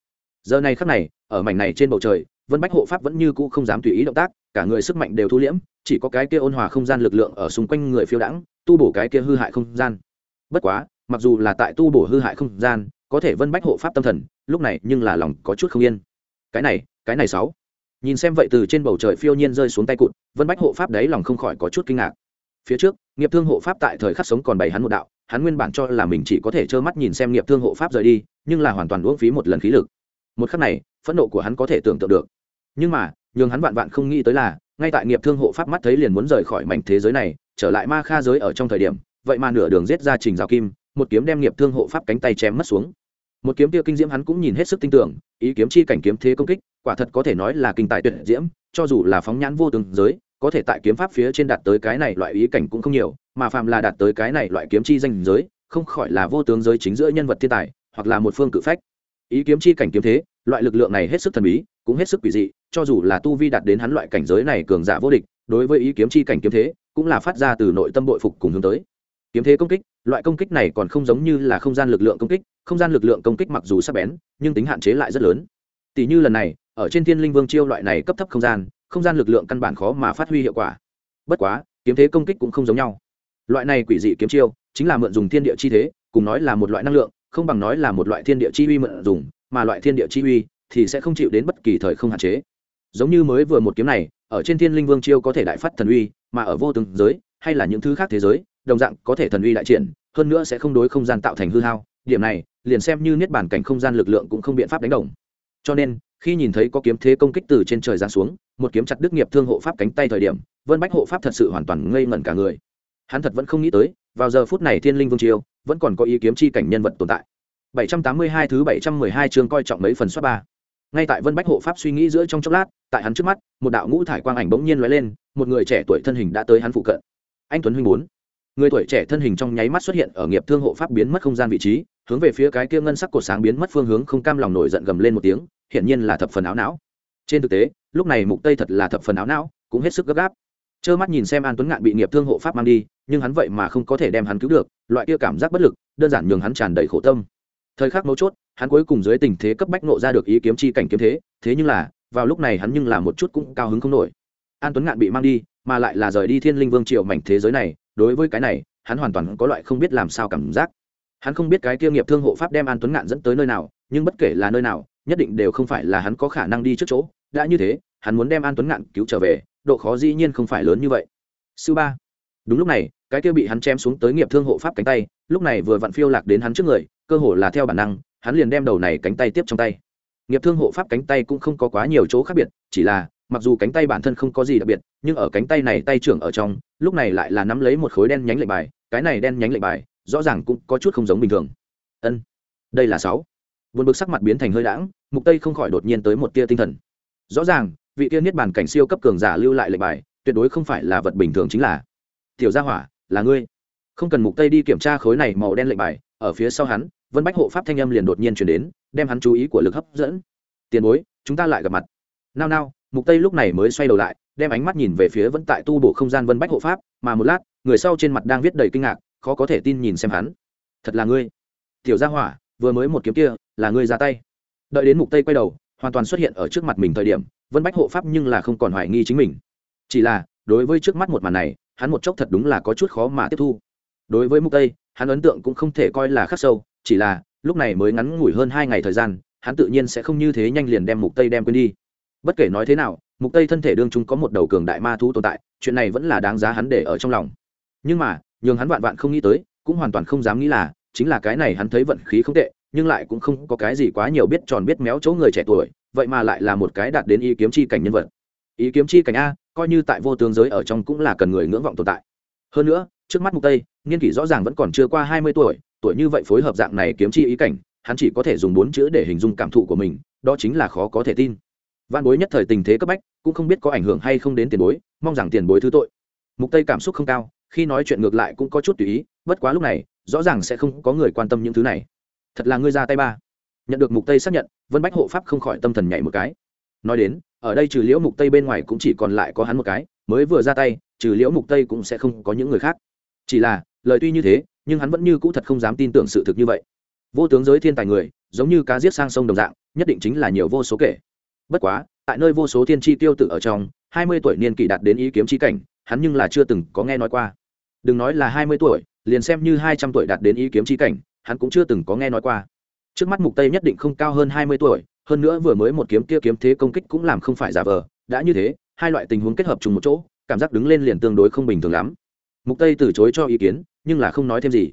Giờ này khắc này, ở mảnh này trên bầu trời vân bách hộ pháp vẫn như cũ không dám tùy ý động tác, cả người sức mạnh đều thu liễm, chỉ có cái kia ôn hòa không gian lực lượng ở xung quanh người phiêu đãng, tu bổ cái kia hư hại không gian. Bất quá, mặc dù là tại tu bổ hư hại không gian, có thể vân bách hộ pháp tâm thần, lúc này nhưng là lòng có chút không yên. Cái này cái này sáu. Nhìn xem vậy từ trên bầu trời phiêu nhiên rơi xuống tay cụt, vân bách hộ pháp đấy lòng không khỏi có chút kinh ngạc. Phía trước, nghiệp thương hộ pháp tại thời khắc sống còn bày hắn một đạo, hắn nguyên bản cho là mình chỉ có thể trơ mắt nhìn xem nghiệp thương hộ pháp rời đi, nhưng là hoàn toàn uống phí một lần khí lực. Một khắc này, phẫn nộ của hắn có thể tưởng tượng được nhưng mà, nhường hắn vạn vạn không nghĩ tới là, ngay tại nghiệp thương hộ pháp mắt thấy liền muốn rời khỏi mảnh thế giới này, trở lại ma kha giới ở trong thời điểm, vậy mà nửa đường giết ra trình rào kim, một kiếm đem nghiệp thương hộ pháp cánh tay chém mất xuống. Một kiếm tiêu kinh diễm hắn cũng nhìn hết sức tin tưởng, ý kiếm chi cảnh kiếm thế công kích, quả thật có thể nói là kinh tài tuyệt diễm, cho dù là phóng nhãn vô tướng giới, có thể tại kiếm pháp phía trên đạt tới cái này loại ý cảnh cũng không nhiều, mà phàm là đạt tới cái này loại kiếm chi danh giới, không khỏi là vô tướng giới chính giữa nhân vật thiên tài, hoặc là một phương cự phách ý kiếm chi cảnh kiếm thế, loại lực lượng này hết sức thần bí, cũng hết sức quỷ dị, cho dù là tu vi đạt đến hắn loại cảnh giới này cường giả vô địch, đối với ý kiếm chi cảnh kiếm thế, cũng là phát ra từ nội tâm bội phục cùng hướng tới. Kiếm thế công kích, loại công kích này còn không giống như là không gian lực lượng công kích, không gian lực lượng công kích mặc dù sắc bén, nhưng tính hạn chế lại rất lớn. Tỷ như lần này, ở trên thiên linh vương chiêu loại này cấp thấp không gian không gian lực lượng căn bản khó mà phát huy hiệu quả. Bất quá, kiếm thế công kích cũng không giống nhau. Loại này quỷ dị kiếm chiêu, chính là mượn dùng thiên địa chi thế, cùng nói là một loại năng lượng không bằng nói là một loại thiên địa chi uy mượn dùng, mà loại thiên địa chi uy thì sẽ không chịu đến bất kỳ thời không hạn chế. Giống như mới vừa một kiếm này, ở trên thiên linh vương chiêu có thể đại phát thần uy, mà ở vô tướng giới, hay là những thứ khác thế giới, đồng dạng có thể thần uy đại triển, hơn nữa sẽ không đối không gian tạo thành hư hao. Điểm này, liền xem như niết bản cảnh không gian lực lượng cũng không biện pháp đánh đồng. Cho nên, khi nhìn thấy có kiếm thế công kích từ trên trời giáng xuống, một kiếm chặt đức nghiệp thương hộ pháp cánh tay thời điểm, vân bách hộ pháp thật sự hoàn toàn ngây ngẩn cả người. Hắn thật vẫn không nghĩ tới, vào giờ phút này thiên linh vương chiêu vẫn còn có ý kiếm chi cảnh nhân vật tồn tại. 782 thứ 712 chương coi trọng mấy phần soát ba. Ngay tại vân bách hộ pháp suy nghĩ giữa trong chốc lát, tại hắn trước mắt, một đạo ngũ thải quang ảnh bỗng nhiên lóe lên, một người trẻ tuổi thân hình đã tới hắn phụ cận. Anh tuấn huynh bốn. Người tuổi trẻ thân hình trong nháy mắt xuất hiện ở nghiệp thương hộ pháp biến mất không gian vị trí, hướng về phía cái kia ngân sắc cột sáng biến mất phương hướng không cam lòng nổi giận gầm lên một tiếng, hiển nhiên là thập phần áo não. Trên thực tế, lúc này mục tây thật là thập phần áo não, cũng hết sức gấp gáp trơ mắt nhìn xem an tuấn ngạn bị nghiệp thương hộ pháp mang đi, nhưng hắn vậy mà không có thể đem hắn cứu được, loại kia cảm giác bất lực, đơn giản nhường hắn tràn đầy khổ tâm. Thời khắc mấu chốt, hắn cuối cùng dưới tình thế cấp bách nộ ra được ý kiếm chi cảnh kiếm thế thế nhưng là, vào lúc này hắn nhưng là một chút cũng cao hứng không nổi. An tuấn ngạn bị mang đi, mà lại là rời đi thiên linh vương triều mảnh thế giới này, đối với cái này, hắn hoàn toàn có loại không biết làm sao cảm giác. Hắn không biết cái kia nghiệp thương hộ pháp đem an tuấn ngạn dẫn tới nơi nào, nhưng bất kể là nơi nào, nhất định đều không phải là hắn có khả năng đi trước chỗ. Đã như thế, hắn muốn đem an tuấn ngạn cứu trở về độ khó dĩ nhiên không phải lớn như vậy. Sư ba. Đúng lúc này, cái kia bị hắn chém xuống tới nghiệp thương hộ pháp cánh tay, lúc này vừa vặn phiêu lạc đến hắn trước người, cơ hồ là theo bản năng, hắn liền đem đầu này cánh tay tiếp trong tay. Nghiệp thương hộ pháp cánh tay cũng không có quá nhiều chỗ khác biệt, chỉ là, mặc dù cánh tay bản thân không có gì đặc biệt, nhưng ở cánh tay này tay trưởng ở trong, lúc này lại là nắm lấy một khối đen nhánh lệnh bài, cái này đen nhánh lệnh bài, rõ ràng cũng có chút không giống bình thường. Ân, đây là sáu. Vượt bực sắc mặt biến thành hơi đãng, mục tây không khỏi đột nhiên tới một tia tinh thần. Rõ ràng vị kia niết bàn cảnh siêu cấp cường giả lưu lại lệnh bài, tuyệt đối không phải là vật bình thường chính là. Tiểu gia hỏa, là ngươi. Không cần mục tây đi kiểm tra khối này màu đen lệnh bài, ở phía sau hắn, vân bách hộ pháp thanh âm liền đột nhiên chuyển đến, đem hắn chú ý của lực hấp dẫn. Tiền bối, chúng ta lại gặp mặt. Nao nao, mục tây lúc này mới xoay đầu lại, đem ánh mắt nhìn về phía vẫn tại tu bổ không gian vân bách hộ pháp, mà một lát, người sau trên mặt đang viết đầy kinh ngạc, khó có thể tin nhìn xem hắn. Thật là ngươi. Tiểu gia hỏa, vừa mới một kiếm kia, là ngươi ra tay. Đợi đến mục tây quay đầu, hoàn toàn xuất hiện ở trước mặt mình thời điểm vân bách hộ pháp nhưng là không còn hoài nghi chính mình. Chỉ là, đối với trước mắt một màn này, hắn một chốc thật đúng là có chút khó mà tiếp thu. Đối với mục tây, hắn ấn tượng cũng không thể coi là khắc sâu, chỉ là, lúc này mới ngắn ngủi hơn hai ngày thời gian, hắn tự nhiên sẽ không như thế nhanh liền đem mục tây đem quên đi. Bất kể nói thế nào, mục tây thân thể đương chúng có một đầu cường đại ma thú tồn tại, chuyện này vẫn là đáng giá hắn để ở trong lòng. Nhưng mà, nhường hắn vạn vạn không nghĩ tới, cũng hoàn toàn không dám nghĩ là, chính là cái này hắn thấy vận khí không tệ, nhưng lại cũng không có cái gì quá nhiều biết tròn biết méo chỗ người trẻ tuổi vậy mà lại là một cái đạt đến ý kiếm chi cảnh nhân vật. Ý kiếm chi cảnh a, coi như tại vô tướng giới ở trong cũng là cần người ngưỡng vọng tồn tại. Hơn nữa, trước mắt mục tây, niên kỷ rõ ràng vẫn còn chưa qua 20 tuổi tuổi như vậy phối hợp dạng này kiếm chi ý cảnh, hắn chỉ có thể dùng bốn chữ để hình dung cảm thụ của mình, đó chính là khó có thể tin. Văn bối nhất thời tình thế cấp bách, cũng không biết có ảnh hưởng hay không đến tiền bối, mong rằng tiền bối thứ tội. Mục tây cảm xúc không cao, khi nói chuyện ngược lại cũng có chút tùy ý, bất quá lúc này, rõ ràng sẽ không có người quan tâm những thứ này. Thật là ngươi ra tay ba nhận được mục tây xác nhận, vân bách hộ pháp không khỏi tâm thần nhảy một cái. Nói đến, ở đây trừ liễu mục tây bên ngoài cũng chỉ còn lại có hắn một cái, mới vừa ra tay, trừ liễu mục tây cũng sẽ không có những người khác. Chỉ là, lời tuy như thế, nhưng hắn vẫn như cũ thật không dám tin tưởng sự thực như vậy. Vô tướng giới thiên tài người, giống như cá giết sang sông đồng dạng, nhất định chính là nhiều vô số kể. Bất quá, tại nơi vô số thiên tri tiêu tử ở trong, hai mươi tuổi niên kỷ đạt đến ý kiếm chi cảnh, hắn nhưng là chưa từng có nghe nói qua. Đừng nói là hai mươi tuổi, liền xem như hai trăm tuổi đạt đến ý kiếm chi cảnh, hắn cũng chưa từng có nghe nói qua trước mắt mục tây nhất định không cao hơn hai mươi tuổi, hơn nữa vừa mới một kiếm kia kiếm thế công kích cũng làm không phải giả vờ. Đã như thế, hai loại tình huống kết hợp chung một chỗ, cảm giác đứng lên liền tương đối không bình thường lắm. Mục tây từ chối cho ý kiến, nhưng là không nói thêm gì.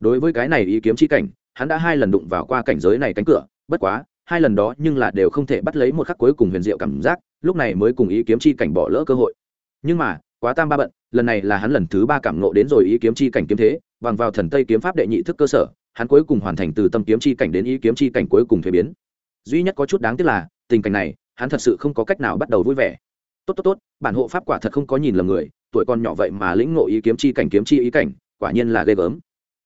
Đối với cái này ý kiếm chi cảnh, hắn đã hai lần đụng vào qua cảnh giới này cánh cửa, bất quá, hai lần đó nhưng là đều không thể bắt lấy một khắc cuối cùng huyền diệu cảm giác, lúc này mới cùng ý kiếm chi cảnh bỏ lỡ cơ hội. Nhưng mà, quá tam ba bận, lần này là hắn lần thứ ba cảm nộ đến rồi ý kiếm chi cảnh kiếm thế, bằng vào thần tây kiếm pháp đệ nhị thức cơ sở hắn cuối cùng hoàn thành từ tâm kiếm chi cảnh đến ý kiếm chi cảnh cuối cùng thuế biến. Duy nhất có chút đáng tiếc là, tình cảnh này, hắn thật sự không có cách nào bắt đầu vui vẻ. Tốt tốt tốt, bản hộ pháp quả thật không có nhìn lầm người, tuổi còn nhỏ vậy mà lĩnh ngộ ý kiếm chi cảnh kiếm chi ý cảnh, quả nhiên là ghê gớm.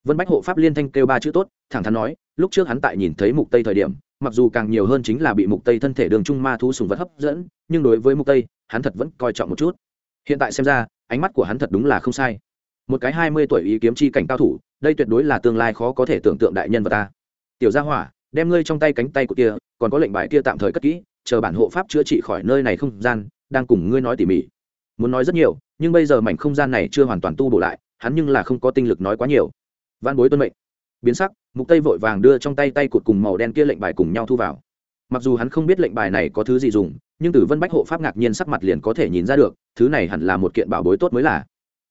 Vân bách hộ pháp liên thanh kêu ba chữ tốt, thẳng thắn nói, lúc trước hắn tại nhìn thấy mục tây thời điểm, mặc dù càng nhiều hơn chính là bị mục tây thân thể đường trung ma thú sùng vật hấp dẫn, nhưng đối với mục tây, hắn thật vẫn coi trọng một chút. Hiện tại xem ra, ánh mắt của hắn thật đúng là không sai một cái 20 tuổi ý kiếm chi cảnh cao thủ, đây tuyệt đối là tương lai khó có thể tưởng tượng đại nhân vật ta. Tiểu gia hỏa, đem ngươi trong tay cánh tay của kia, còn có lệnh bài kia tạm thời cất kỹ, chờ bản hộ pháp chữa trị khỏi nơi này không gian, đang cùng ngươi nói tỉ mỉ. Muốn nói rất nhiều, nhưng bây giờ mảnh không gian này chưa hoàn toàn tu bổ lại, hắn nhưng là không có tinh lực nói quá nhiều. Văn bối tuân mệnh. Biến sắc, mục tây vội vàng đưa trong tay tay cụt cùng màu đen kia lệnh bài cùng nhau thu vào. Mặc dù hắn không biết lệnh bài này có thứ gì dùng, nhưng từ vân bách hộ pháp ngạc nhiên sắc mặt liền có thể nhìn ra được, thứ này hẳn là một kiện bảo bối tốt mới là.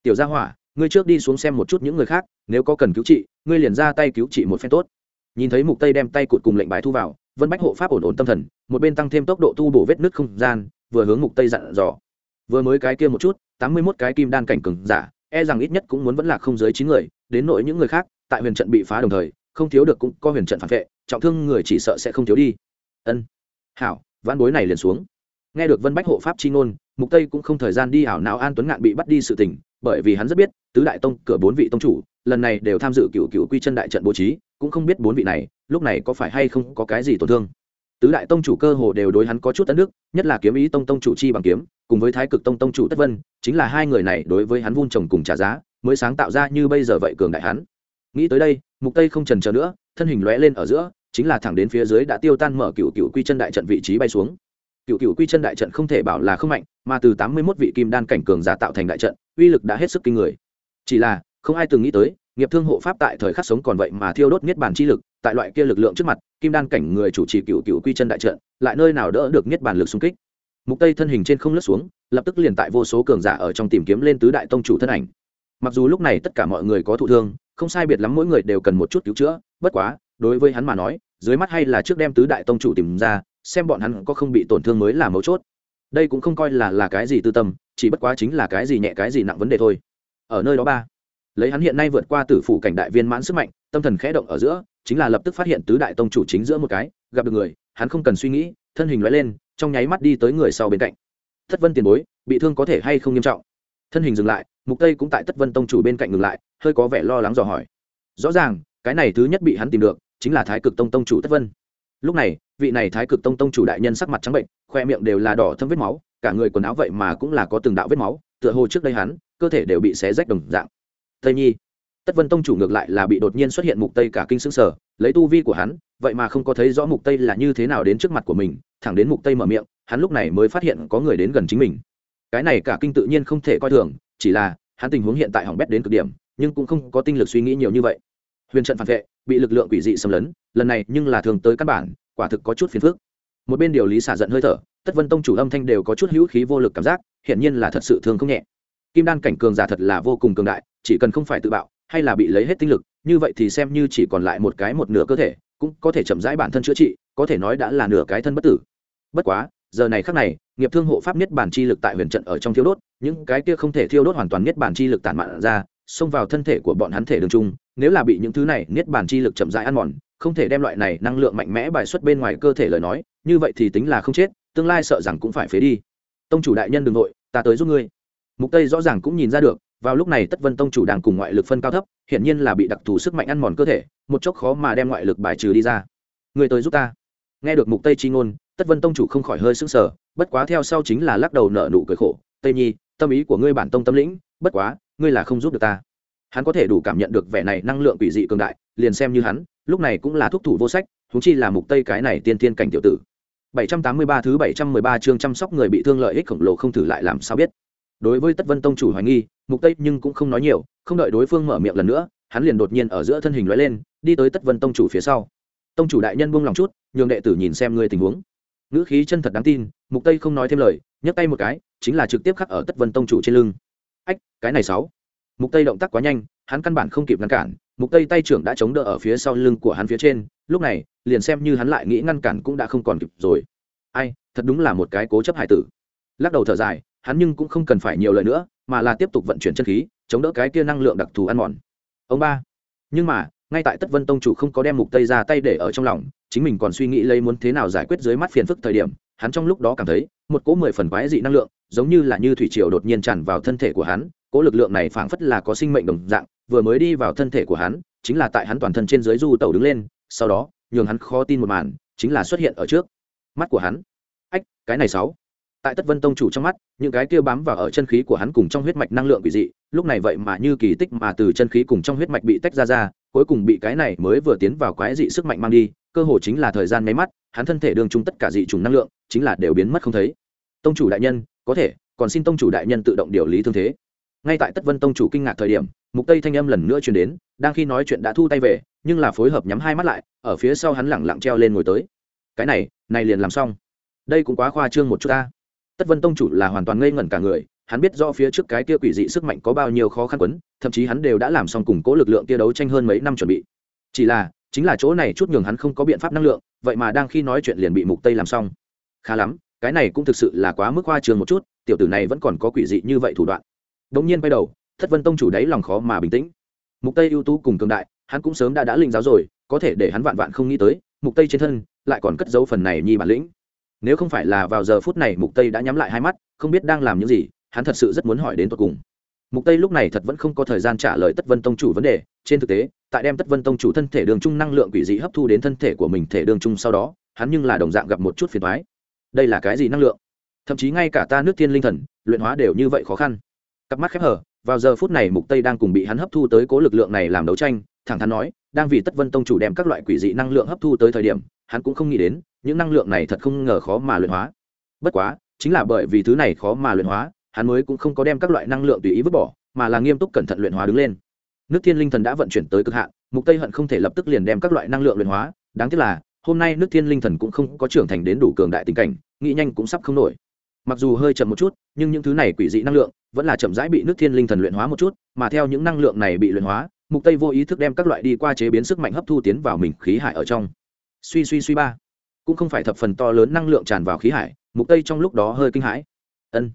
Tiểu gia hỏa ngươi trước đi xuống xem một chút những người khác, nếu có cần cứu trị, ngươi liền ra tay cứu trị một phen tốt. Nhìn thấy mục tây đem tay cụt cùng lệnh bài thu vào, vân bách hộ pháp ổn ổn tâm thần, một bên tăng thêm tốc độ tu bổ vết nứt không gian, vừa hướng mục tây dặn dò. Vừa mới cái kia một chút, tám mươi 81 cái kim đan cảnh cường giả e rằng ít nhất cũng muốn vẫn là không dưới chín người, đến nội những người khác, tại huyền trận bị phá đồng thời, không thiếu được cũng có huyền trận phản vệ, trọng thương người chỉ sợ sẽ không thiếu đi. Ân. Hảo văn bối này liền xuống. Nghe được vân bách hộ pháp chi ngôn, mục tây cũng không thời gian đi ảo não an tuấn ngạn bị bắt đi sự tình bởi vì hắn rất biết, tứ đại tông cửa bốn vị tông chủ, lần này đều tham dự cựu cựu quy chân đại trận bố trí, cũng không biết bốn vị này, lúc này có phải hay không có cái gì tổn thương. Tứ đại tông chủ cơ hồ đều đối hắn có chút tấn đức nhất là kiếm ý tông tông chủ chi bằng kiếm, cùng với thái cực tông tông chủ tất vân, chính là hai người này đối với hắn vun trồng cùng trả giá, mới sáng tạo ra như bây giờ vậy cường đại hắn. Nghĩ tới đây, mục tây không trần chờ nữa, thân hình lóe lên ở giữa, chính là thẳng đến phía dưới đã tiêu tan mở cựu cựu quy chân đại trận vị trí bay xuống cựu cựu quy chân đại trận không thể bảo là không mạnh, mà từ 81 vị kim đan cảnh cường giả tạo thành đại trận, uy lực đã hết sức kinh người. Chỉ là, không ai từng nghĩ tới, nghiệp thương hộ pháp tại thời khắc sống còn vậy mà thiêu đốt niết bàn chi lực, tại loại kia lực lượng trước mặt, kim đan cảnh người chủ trì cựu cựu quy chân đại trận, lại nơi nào đỡ được niết bàn lực xung kích. Mục tây thân hình trên không lướt xuống, lập tức liền tại vô số cường giả ở trong tìm kiếm lên tứ đại tông chủ thân ảnh. Mặc dù lúc này tất cả mọi người có thụ thương, không sai biệt lắm mỗi người đều cần một chút cứu chữa, bất quá, đối với hắn mà nói, dưới mắt hay là trước đem tứ đại tông chủ tìm ra xem bọn hắn có không bị tổn thương mới là mấu chốt. Đây cũng không coi là là cái gì tư tâm, chỉ bất quá chính là cái gì nhẹ cái gì nặng vấn đề thôi. Ở nơi đó ba, lấy hắn hiện nay vượt qua tử phủ cảnh đại viên mãn sức mạnh, tâm thần khẽ động ở giữa, chính là lập tức phát hiện tứ đại tông chủ chính giữa một cái, gặp được người, hắn không cần suy nghĩ, thân hình loại lên, trong nháy mắt đi tới người sau bên cạnh. Thất vân tiền bối, bị thương có thể hay không nghiêm trọng? Thân hình dừng lại, mục tây cũng tại tất vân tông chủ bên cạnh ngừng lại, hơi có vẻ lo lắng dò hỏi. Rõ ràng, cái này thứ nhất bị hắn tìm được, chính là thái cực tông tông chủ tất vân lúc này, vị này thái cực tông tông chủ đại nhân sắc mặt trắng bệnh, khoe miệng đều là đỏ thâm vết máu, cả người quần áo vậy mà cũng là có từng đạo vết máu, tựa hồ trước đây hắn, cơ thể đều bị xé rách đồng dạng. Tây nhi, tất vân tông chủ ngược lại là bị đột nhiên xuất hiện mục tây cả kinh xương sở lấy tu vi của hắn, vậy mà không có thấy rõ mục tây là như thế nào đến trước mặt của mình, thẳng đến mục tây mở miệng, hắn lúc này mới phát hiện có người đến gần chính mình. Cái này cả kinh tự nhiên không thể coi thường, chỉ là, hắn tình huống hiện tại hỏng bét đến cực điểm, nhưng cũng không có tinh lực suy nghĩ nhiều như vậy huyền trận phản vệ, bị lực lượng quỷ dị xâm lấn, lần này nhưng là thường tới căn bản, quả thực có chút phiền phức. Một bên điều lý xả giận hơi thở, tất vân tông chủ âm thanh đều có chút hữu khí vô lực cảm giác hiện nhiên là thật sự thương không nhẹ. Kim đan cảnh cường giả thật là vô cùng cường đại, chỉ cần không phải tự bạo, hay là bị lấy hết tinh lực, như vậy thì xem như chỉ còn lại một cái một nửa cơ thể, cũng có thể chậm rãi bản thân chữa trị, có thể nói đã là nửa cái thân bất tử. Bất quá, giờ này khắc này, nghiệp thương hộ pháp niết bản chi lực tại huyền trận ở trong thiêu đốt, những cái kia không thể thiêu đốt hoàn toàn niết bản chi lực tản mạn ra xông vào thân thể của bọn hắn thể đường chung, nếu là bị những thứ này niết bàn chi lực chậm rãi ăn mòn, không thể đem loại này năng lượng mạnh mẽ bài xuất bên ngoài cơ thể lời nói, như vậy thì tính là không chết, tương lai sợ rằng cũng phải phế đi. Tông chủ đại nhân đ ừ n g nội ta tới giúp ngươi. Mục tây rõ ràng cũng nhìn ra được, vào lúc này tất vân tông chủ đang cùng ngoại lực phân cao thấp, hiển nhiên là bị đặc thù sức mạnh ăn mòn cơ thể, một chốc khó mà đem ngoại lực bài trừ đi ra. Người tới giúp ta. Nghe được mục tây chi ngôn, tất vân tông chủ không khỏi hơi sững sờ, bất quá theo sau chính là lắc đầu nợ nụ cười khổ. Tây nhi, tâm ý của ngươi bản tông tâm lĩnh, bất quá ngươi là không giúp được ta. Hắn có thể đủ cảm nhận được vẻ này năng lượng quỷ dị cường đại, liền xem như hắn, lúc này cũng là thúc thủ vô sách thú chi là mục tây cái này tiên tiên cảnh tiểu tử. 783 thứ 713 chương chăm sóc người bị thương lợi ích khổng lồ không thử lại làm sao biết. Đối với tất vân tông chủ hoài nghi, mục tây nhưng cũng không nói nhiều, không đợi đối phương mở miệng lần nữa, hắn liền đột nhiên ở giữa thân hình lóe lên, đi tới tất vân tông chủ phía sau. Tông chủ đại nhân buông lòng chút, nhường đệ tử nhìn xem ngươi tình huống. Ngữ khí chân thật đáng tin, mục tây không nói thêm lời, nhấc tay một cái, chính là trực tiếp khắc ở tất vân tông chủ trên lưng ách, cái này sáu. Mục tây động tác quá nhanh, hắn căn bản không kịp ngăn cản, mục tây tay trưởng đã chống đỡ ở phía sau lưng của hắn phía trên, lúc này, liền xem như hắn lại nghĩ ngăn cản cũng đã không còn kịp rồi. Ai, thật đúng là một cái cố chấp hải tử. Lắc đầu thở dài, hắn nhưng cũng không cần phải nhiều lời nữa, mà là tiếp tục vận chuyển chân khí, chống đỡ cái kia năng lượng đặc thù ăn mòn. Ông ba. Nhưng mà, ngay tại tất vân tông chủ không có đem mục tây ra tay để ở trong lòng, chính mình còn suy nghĩ lấy muốn thế nào giải quyết dưới mắt phiền phức thời điểm, hắn trong lúc đó cảm thấy một cỗ mười phần quái dị năng lượng, giống như là như thủy triều đột nhiên tràn vào thân thể của hắn, cỗ lực lượng này phảng phất là có sinh mệnh đồng dạng, vừa mới đi vào thân thể của hắn, chính là tại hắn toàn thân trên dưới du tàu đứng lên, sau đó, nhường hắn khó tin một màn, chính là xuất hiện ở trước mắt của hắn. Ách, cái này sáu. Tại tất vân tông chủ trong mắt, những cái kia bám vào ở chân khí của hắn cùng trong huyết mạch năng lượng quỷ dị, lúc này vậy mà như kỳ tích mà từ chân khí cùng trong huyết mạch bị tách ra ra cuối cùng bị cái này mới vừa tiến vào quái dị sức mạnh mang đi, cơ hồ chính là thời gian máy mắt, hắn thân thể đương chung tất cả dị trùng năng lượng, chính là đều biến mất không thấy. Tông chủ đại nhân, có thể, còn xin tông chủ đại nhân tự động điều lý thương thế. Ngay tại tất vân tông chủ kinh ngạc thời điểm, mục tây thanh âm lần nữa truyền đến, đang khi nói chuyện đã thu tay về, nhưng là phối hợp nhắm hai mắt lại, ở phía sau hắn lẳng lặng treo lên ngồi tới. Cái này này liền làm xong. Đây cũng quá khoa trương một chút ta. Tất vân tông chủ là hoàn toàn ngây ngẩn cả người hắn biết do phía trước cái kia quỷ dị sức mạnh có bao nhiêu khó khăn quấn, thậm chí hắn đều đã làm xong củng cố lực lượng kia đấu tranh hơn mấy năm chuẩn bị. Chỉ là, chính là chỗ này chút nhường hắn không có biện pháp năng lượng, vậy mà đang khi nói chuyện liền bị mục tây làm xong. Khá lắm, cái này cũng thực sự là quá mức hoa trường một chút, tiểu tử này vẫn còn có quỷ dị như vậy thủ đoạn. Đống nhiên bay đầu, thất vân tông chủ đấy lòng khó mà bình tĩnh. Mục tây ưu tú cùng cường đại, hắn cũng sớm đã đã linh giáo rồi, có thể để hắn vạn vạn không nghĩ tới, mục tây trên thân lại còn cất giấu phần này nhi bản lĩnh. Nếu không phải là vào giờ phút này mục tây đã nhắm lại hai mắt, không biết đang làm những gì hắn thật sự rất muốn hỏi đến tận cùng. Mục tây lúc này thật vẫn không có thời gian trả lời tất vân tông chủ vấn đề. Trên thực tế, tại đem tất vân tông chủ thân thể đường trung năng lượng quỷ dị hấp thu đến thân thể của mình thể đường trung sau đó, hắn nhưng là đồng dạng gặp một chút phiền thoái đây là cái gì năng lượng? Thậm chí ngay cả ta nước thiên linh thần, luyện hóa đều như vậy khó khăn. Cặp mắt khép hở vào giờ phút này mục tây đang cùng bị hắn hấp thu tới cố lực lượng này làm đấu tranh, thẳng thắn nói, đang vì tất vân tông chủ đem các loại quỷ dị năng lượng hấp thu tới thời điểm, hắn cũng không nghĩ đến, những năng lượng này thật không ngờ khó mà luyện hóa. Bất quá, chính là bởi vì thứ này khó mà luyện hóa hắn mới cũng không có đem các loại năng lượng tùy ý vứt bỏ, mà là nghiêm túc cẩn thận luyện hóa đứng lên. Nước thiên linh thần đã vận chuyển tới cực hạn, mục tây hận không thể lập tức liền đem các loại năng lượng luyện hóa. Đáng tiếc là, hôm nay nước thiên linh thần cũng không có trưởng thành đến đủ cường đại tình cảnh, nghĩ nhanh cũng sắp không nổi. Mặc dù hơi chậm một chút, nhưng những thứ này quỷ dị năng lượng vẫn là chậm rãi bị nước thiên linh thần luyện hóa một chút, mà theo những năng lượng này bị luyện hóa, mục tây vô ý thức đem các loại đi qua chế biến sức mạnh hấp thu tiến vào mình khí hải ở trong. Suy suy suy ba. Cũng không phải thập phần to lớn năng lượng tràn vào khí hải, mục tây trong lúc đó hơi kinh hãi. Ân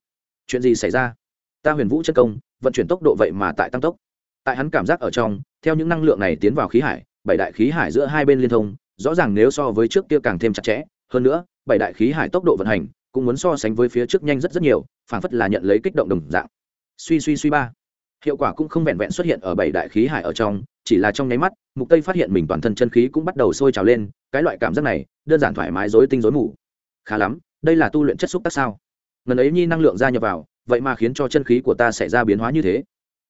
chuyện gì xảy ra? Ta huyền vũ chân công, vận chuyển tốc độ vậy mà tại tăng tốc. Tại hắn cảm giác ở trong, theo những năng lượng này tiến vào khí hải, bảy đại khí hải giữa hai bên liên thông, rõ ràng nếu so với trước kia càng thêm chặt chẽ. Hơn nữa, bảy đại khí hải tốc độ vận hành cũng muốn so sánh với phía trước nhanh rất rất nhiều, phảng phất là nhận lấy kích động đồng dạng. Suy suy suy ba. Hiệu quả cũng không vẹn vẹn xuất hiện ở bảy đại khí hải ở trong, chỉ là trong nháy mắt, mục tây phát hiện mình toàn thân chân khí cũng bắt đầu sôi trào lên, cái loại cảm giác này, đơn giản thoải mái rối tinh rối mù. Khá lắm, đây là tu luyện chất xúc tác sao? Ngần ấy nhi năng lượng ra nhập vào, vậy mà khiến cho chân khí của ta xảy ra biến hóa như thế.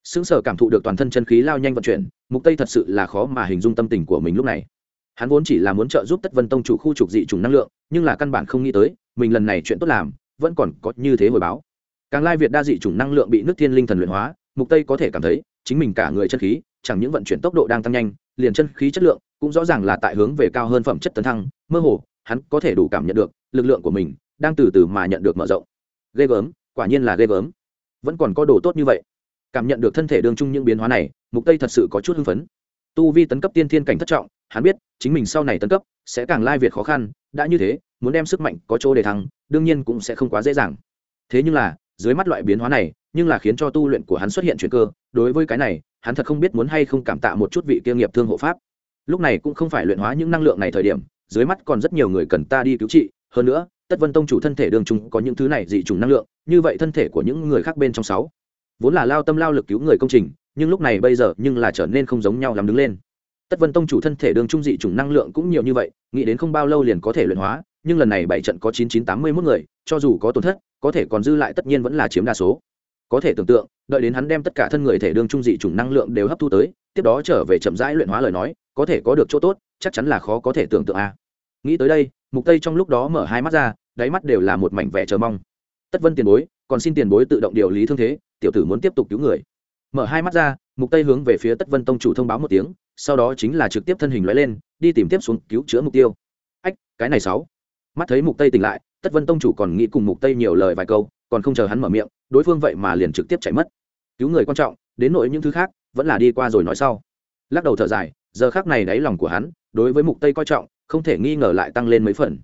Xứng sở cảm thụ được toàn thân chân khí lao nhanh vận chuyển, mục tây thật sự là khó mà hình dung tâm tình của mình lúc này. Hắn vốn chỉ là muốn trợ giúp tất vân tông chủ khu trục dị trùng năng lượng, nhưng là căn bản không nghĩ tới, mình lần này chuyện tốt làm, vẫn còn có như thế hồi báo. Càng lai việt đa dị chủng năng lượng bị nước thiên linh thần luyện hóa, mục tây có thể cảm thấy, chính mình cả người chân khí, chẳng những vận chuyển tốc độ đang tăng nhanh, liền chân khí chất lượng cũng rõ ràng là tại hướng về cao hơn phẩm chất tấn thăng, mơ hồ, hắn có thể đủ cảm nhận được, lực lượng của mình đang từ từ mà nhận được mở rộng ghê gớm, quả nhiên là ghê gớm. Vẫn còn có đồ tốt như vậy. Cảm nhận được thân thể đường chung những biến hóa này, mục tây thật sự có chút hưng phấn. Tu vi tấn cấp tiên thiên cảnh thất trọng, hắn biết, chính mình sau này tấn cấp, sẽ càng lai việt khó khăn, đã như thế, muốn đem sức mạnh có chỗ để thắng đương nhiên cũng sẽ không quá dễ dàng. Thế nhưng là, dưới mắt loại biến hóa này, nhưng là khiến cho tu luyện của hắn xuất hiện chuyển cơ, đối với cái này, hắn thật không biết muốn hay không cảm tạ một chút vị kia nghiệp thương hộ pháp. Lúc này cũng không phải luyện hóa những năng lượng này thời điểm, dưới mắt còn rất nhiều người cần ta đi cứu trị, hơn nữa tất vân tông chủ thân thể đường chúng có những thứ này dị trùng năng lượng, như vậy thân thể của những người khác bên trong sáu, vốn là lao tâm lao lực cứu người công trình, nhưng lúc này bây giờ nhưng là trở nên không giống nhau làm đứng lên. Tất vân tông chủ thân thể đường trung dị chủng năng lượng cũng nhiều như vậy, nghĩ đến không bao lâu liền có thể luyện hóa, nhưng lần này bảy trận có chín chín tám mươi mốt người, cho dù có tổn thất, có thể còn dư lại tất nhiên vẫn là chiếm đa số. Có thể tưởng tượng, đợi đến hắn đem tất cả thân người thể đương trung dị chủng năng lượng đều hấp thu tới, tiếp đó trở về chậm rãi luyện hóa lời nói, có thể có được chỗ tốt, chắc chắn là khó có thể tưởng tượng a. Nghĩ tới đây, mục tây trong lúc đó mở hai mắt ra đáy mắt đều là một mảnh vẻ chờ mong. Tất vân tiền bối, còn xin tiền bối tự động điều lý thương thế, tiểu tử muốn tiếp tục cứu người. Mở hai mắt ra, mục tây hướng về phía tất vân tông chủ thông báo một tiếng, sau đó chính là trực tiếp thân hình lóe lên, đi tìm tiếp xuống cứu chữa mục tiêu. Ách, cái này sáu. Mắt thấy mục tây tỉnh lại, tất vân tông chủ còn nghĩ cùng mục tây nhiều lời vài câu, còn không chờ hắn mở miệng, đối phương vậy mà liền trực tiếp chạy mất. Cứu người quan trọng, đến nội những thứ khác, vẫn là đi qua rồi nói sau. Lắc đầu thở dài, giờ khác này đáy lòng của hắn, đối với mục tây coi trọng, không thể nghi ngờ lại tăng lên mấy phần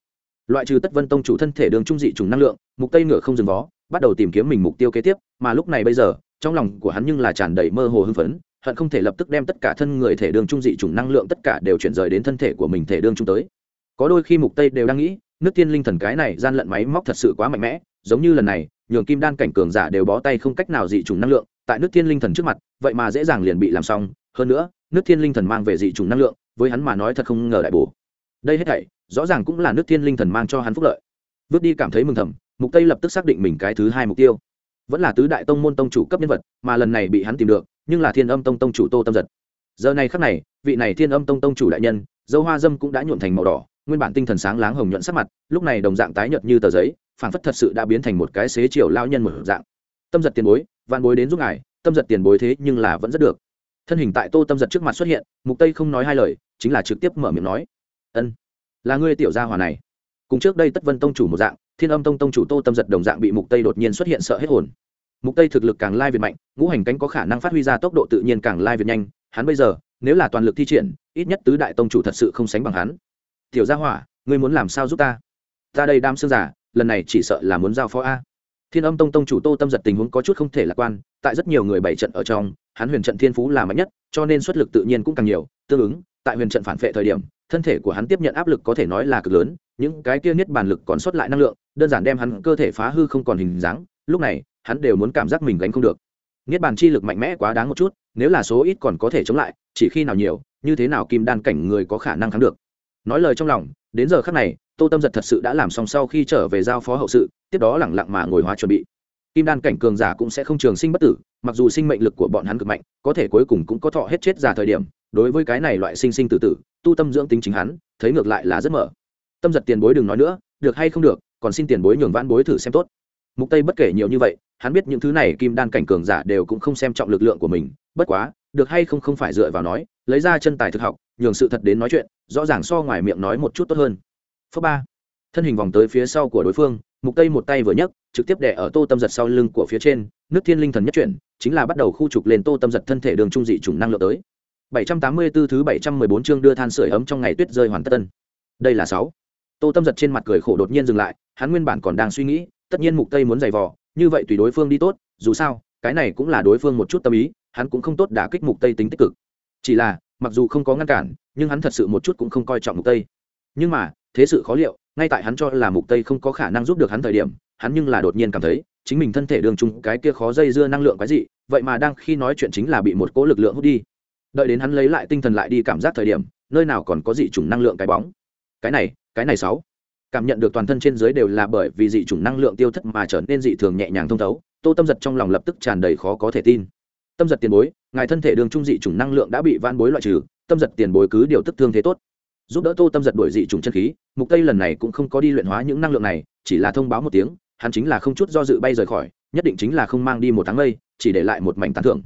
loại trừ tất vân tông chủ thân thể đường trung dị trùng năng lượng, mục tây ngựa không dừng vó, bắt đầu tìm kiếm mình mục tiêu kế tiếp, mà lúc này bây giờ, trong lòng của hắn nhưng là tràn đầy mơ hồ hưng phấn, hận không thể lập tức đem tất cả thân người thể đường trung dị trùng năng lượng tất cả đều chuyển rời đến thân thể của mình thể đường trung tới. Có đôi khi mục tây đều đang nghĩ, nước tiên linh thần cái này gian lận máy móc thật sự quá mạnh mẽ, giống như lần này, nhường kim đan cảnh cường giả đều bó tay không cách nào dị trùng năng lượng, tại nước tiên linh thần trước mặt, vậy mà dễ dàng liền bị làm xong. Hơn nữa, nước thiên linh thần mang về dị trùng năng lượng, với hắn mà nói thật không ngờ đại bổ đây hết thảy, rõ ràng cũng là nước thiên linh thần mang cho hắn phúc lợi. Vứt đi cảm thấy mừng thầm, mục tây lập tức xác định mình cái thứ hai mục tiêu. Vẫn là tứ đại tông môn tông chủ cấp nhân vật, mà lần này bị hắn tìm được, nhưng là thiên âm tông tông chủ tô tâm giật. Giờ này khắc này, vị này thiên âm tông tông chủ đại nhân, dâu hoa dâm cũng đã nhuộn thành màu đỏ, nguyên bản tinh thần sáng láng hồng nhuận sắc mặt, lúc này đồng dạng tái nhợt như tờ giấy phản phất thật sự đã biến thành một cái xế chiều lao nhân một dạng. Tâm giật tiền bối, vạn bối đến giúp ngài, tâm giật tiền bối thế nhưng là vẫn rất được. Thân hình tại tô tâm giật trước mặt xuất hiện, mục tây không nói hai lời, chính là trực tiếp mở miệng nói ân, là ngươi tiểu gia hòa này. Cùng trước đây tất vân tông chủ một dạng, thiên âm tông tông chủ tô tâm giật đồng dạng bị mục tây đột nhiên xuất hiện sợ hết hồn. Mục tây thực lực càng lai việt mạnh, ngũ hành cánh có khả năng phát huy ra tốc độ tự nhiên càng lai việt nhanh. Hắn bây giờ, nếu là toàn lực thi triển, ít nhất tứ đại tông chủ thật sự không sánh bằng hắn. Tiểu gia hỏa, ngươi muốn làm sao giúp ta? Ta đây đam xương giả lần này chỉ sợ là muốn giao phó a. Thiên âm tông tông chủ tô tâm giật tình huống có chút không thể lạc quan, tại rất nhiều người bảy trận ở trong, hắn huyền trận thiên phú là mạnh nhất, cho nên xuất lực tự nhiên cũng càng nhiều. Tương ứng, tại huyền trận phản vệ thời điểm thân thể của hắn tiếp nhận áp lực có thể nói là cực lớn, những cái kia niết bàn lực còn xuất lại năng lượng, đơn giản đem hắn cơ thể phá hư không còn hình dáng, lúc này, hắn đều muốn cảm giác mình gánh không được. Niết bàn chi lực mạnh mẽ quá đáng một chút, nếu là số ít còn có thể chống lại, chỉ khi nào nhiều, như thế nào kim đan cảnh người có khả năng thắng được. Nói lời trong lòng, đến giờ khắc này, tô tâm giật thật sự đã làm xong sau khi trở về giao phó hậu sự, tiếp đó lẳng lặng mà ngồi hóa chuẩn bị. Kim đan cảnh cường giả cũng sẽ không trường sinh bất tử, mặc dù sinh mệnh lực của bọn hắn cực mạnh, có thể cuối cùng cũng có thọ hết chết già thời điểm đối với cái này loại sinh sinh tử tử, tu tâm dưỡng tính chính hắn, thấy ngược lại là rất mở. Tâm giật tiền bối đừng nói nữa, được hay không được, còn xin tiền bối nhường vãn bối thử xem tốt. Mục tây bất kể nhiều như vậy, hắn biết những thứ này kim đan cảnh cường giả đều cũng không xem trọng lực lượng của mình, bất quá, được hay không không phải dựa vào nói, lấy ra chân tài thực học, nhường sự thật đến nói chuyện, rõ ràng so ngoài miệng nói một chút tốt hơn. Phớ ba. Thân hình vòng tới phía sau của đối phương, mục tây một tay vừa nhấc, trực tiếp đè ở tô tâm giật sau lưng của phía trên, nước thiên linh thần nhất chuyển, chính là bắt đầu khu trục lên tô tâm giật thân thể đường trung dị chủng năng lượng tới. 784 thứ 714 chương đưa than sưởi ấm trong ngày tuyết rơi hoàn tất tân. Đây là 6. tô tâm giật trên mặt cười khổ đột nhiên dừng lại, hắn nguyên bản còn đang suy nghĩ, tất nhiên mục tây muốn giày vò, như vậy tùy đối phương đi tốt, dù sao, cái này cũng là đối phương một chút tâm ý, hắn cũng không tốt đả kích mục tây tính tích cực. Chỉ là, mặc dù không có ngăn cản, nhưng hắn thật sự một chút cũng không coi trọng mục tây. Nhưng mà, thế sự khó liệu, ngay tại hắn cho là mục tây không có khả năng giúp được hắn thời điểm, hắn nhưng là đột nhiên cảm thấy, chính mình thân thể đường trung cái kia khó dây dưa năng lượng cái gì vậy mà đang khi nói chuyện chính là bị một cỗ lực lượng hút đi đợi đến hắn lấy lại tinh thần lại đi cảm giác thời điểm, nơi nào còn có dị chủng năng lượng cái bóng. Cái này cái này sáu. Cảm nhận được toàn thân trên dưới đều là bởi vì dị chủng năng lượng tiêu thất mà trở nên dị thường nhẹ nhàng thông thấu, tô tâm giật trong lòng lập tức tràn đầy khó có thể tin. Tâm giật tiền bối, ngài thân thể đường trung dị chủng năng lượng đã bị van bối loại trừ, tâm giật tiền bối cứ điều tức thương thế tốt. Giúp đỡ tô tâm giật đổi dị chủng chân khí, mục tây lần này cũng không có đi luyện hóa những năng lượng này, chỉ là thông báo một tiếng, hắn chính là không chút do dự bay rời khỏi, nhất định chính là không mang đi một tháng mây, chỉ để lại một mảnh tán thưởng.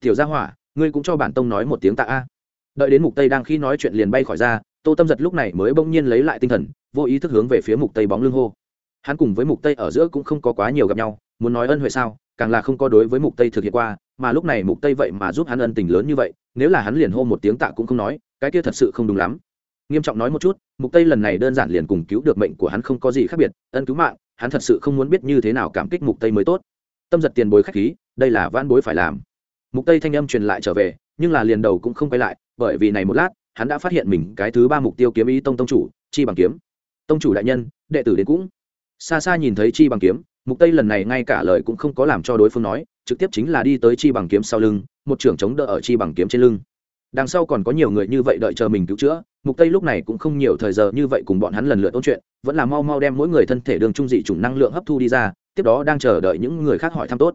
Tiểu gia hỏa ngươi cũng cho bản tông nói một tiếng tạ a. Đợi đến mục tây đang khi nói chuyện liền bay khỏi ra, tô tâm giật lúc này mới bỗng nhiên lấy lại tinh thần, vô ý thức hướng về phía mục tây bóng lưng hô. Hắn cùng với mục tây ở giữa cũng không có quá nhiều gặp nhau, muốn nói ân huệ sao, càng là không có đối với mục tây thực hiện qua, mà lúc này mục tây vậy mà giúp hắn ân tình lớn như vậy, nếu là hắn liền hô một tiếng tạ cũng không nói, cái kia thật sự không đúng lắm. Nghiêm trọng nói một chút, mục tây lần này đơn giản liền cùng cứu được mệnh của hắn không có gì khác biệt, ân cứu mạng, hắn thật sự không muốn biết như thế nào cảm kích mục tây mới tốt. Tâm giật tiền bối khách khí, đây là van bối phải làm mục tây thanh âm truyền lại trở về, nhưng là liền đầu cũng không quay lại, bởi vì này một lát, hắn đã phát hiện mình cái thứ ba mục tiêu kiếm ý tông tông chủ, chi bằng kiếm. Tông chủ đại nhân, đệ tử đến cũng. Xa xa nhìn thấy chi bằng kiếm, mục tây lần này ngay cả lời cũng không có làm cho đối phương nói, trực tiếp chính là đi tới chi bằng kiếm sau lưng, một trưởng chống đỡ ở chi bằng kiếm trên lưng. Đằng sau còn có nhiều người như vậy đợi chờ mình cứu chữa, mục tây lúc này cũng không nhiều thời giờ như vậy cùng bọn hắn lần lượt ôn chuyện, vẫn là mau mau đem mỗi người thân thể đường trung dị chủng năng lượng hấp thu đi ra, tiếp đó đang chờ đợi những người khác hỏi thăm tốt.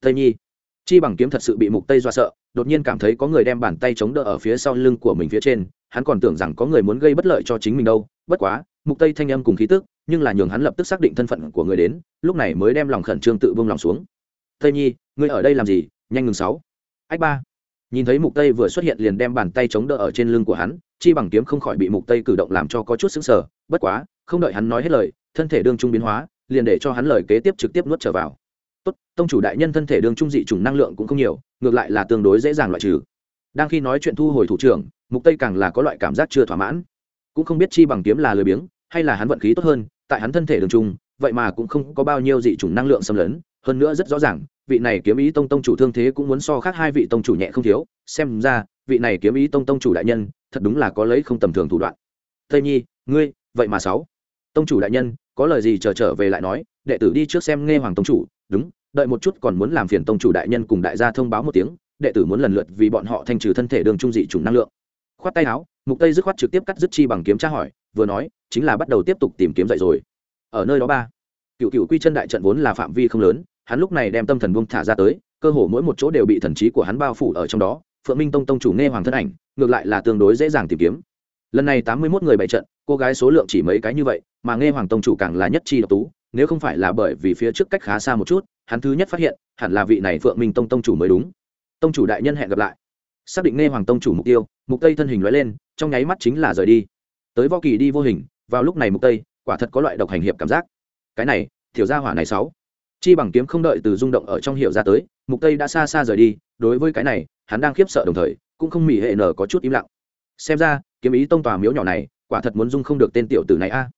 Tây nhi chi bằng kiếm thật sự bị mục tây do sợ, đột nhiên cảm thấy có người đem bàn tay chống đỡ ở phía sau lưng của mình phía trên, hắn còn tưởng rằng có người muốn gây bất lợi cho chính mình đâu, bất quá, mục tây thanh âm cùng khí tức, nhưng là nhường hắn lập tức xác định thân phận của người đến, lúc này mới đem lòng khẩn trương tự vương lòng xuống. Tây nhi, ngươi ở đây làm gì? Nhanh ngừng sáu. Ách ba. Nhìn thấy mục tây vừa xuất hiện liền đem bàn tay chống đỡ ở trên lưng của hắn, chi bằng kiếm không khỏi bị mục tây cử động làm cho có chút sững sờ, bất quá, không đợi hắn nói hết lời, thân thể đương trung biến hóa, liền để cho hắn lời kế tiếp trực tiếp nuốt trở vào tốt tông chủ đại nhân thân thể đường trung dị chủng năng lượng cũng không nhiều ngược lại là tương đối dễ dàng loại trừ. Đang khi nói chuyện thu hồi thủ trưởng mục tây càng là có loại cảm giác chưa thỏa mãn. Cũng không biết chi bằng kiếm là lười biếng hay là hắn vận khí tốt hơn tại hắn thân thể đường trung vậy mà cũng không có bao nhiêu dị chủng năng lượng xâm lấn hơn nữa rất rõ ràng vị này kiếm ý tông tông chủ thương thế cũng muốn so khác hai vị tông chủ nhẹ không thiếu xem ra vị này kiếm ý tông tông chủ đại nhân thật đúng là có lấy không tầm thường thủ đoạn. Tây nhi ngươi vậy mà sáu. Tông chủ đại nhân có lời gì chờ trở, trở về lại nói đệ tử đi trước xem nghe hoàng tông chủ đúng đợi một chút còn muốn làm phiền tông chủ đại nhân cùng đại gia thông báo một tiếng, đệ tử muốn lần lượt vì bọn họ thanh trừ thân thể đường trung dị chủng năng lượng. Khoát tay áo, mục tây dứt khoát trực tiếp cắt dứt chi bằng kiếm tra hỏi, vừa nói, chính là bắt đầu tiếp tục tìm kiếm dậy rồi. Ở nơi đó ba cựu cựu quy chân đại trận vốn là phạm vi không lớn, hắn lúc này đem tâm thần buông thả ra tới, cơ hồ mỗi một chỗ đều bị thần trí của hắn bao phủ ở trong đó, phượng minh tông tông chủ nghe hoàng thân ảnh, ngược lại là tương đối dễ dàng tìm kiếm. Lần này tám mươi 81 người bày trận, cô gái số lượng chỉ mấy cái như vậy, mà nghe hoàng tông chủ càng là nhất chi độc tú nếu không phải là bởi vì phía trước cách khá xa một chút, hắn thứ nhất phát hiện, hẳn là vị này phượng minh tông tông chủ mới đúng. Tông chủ đại nhân hẹn gặp lại. Xác định nghe hoàng tông chủ mục tiêu, mục tây thân hình lóe lên, trong nháy mắt chính là rời đi. Tới võ kỳ đi vô hình, vào lúc này mục tây, quả thật có loại độc hành hiệp cảm giác. Cái này, tiểu gia hỏa này sáu. Chi bằng kiếm không đợi từ rung động ở trong hiệu ra tới, mục tây đã xa xa rời đi, đối với cái này, hắn đang khiếp sợ đồng thời, cũng không mỉ hệ nở có chút im lặng. Xem ra, kiếm ý tông tòa miếu nhỏ này, quả thật muốn dung không được tên tiểu tử này a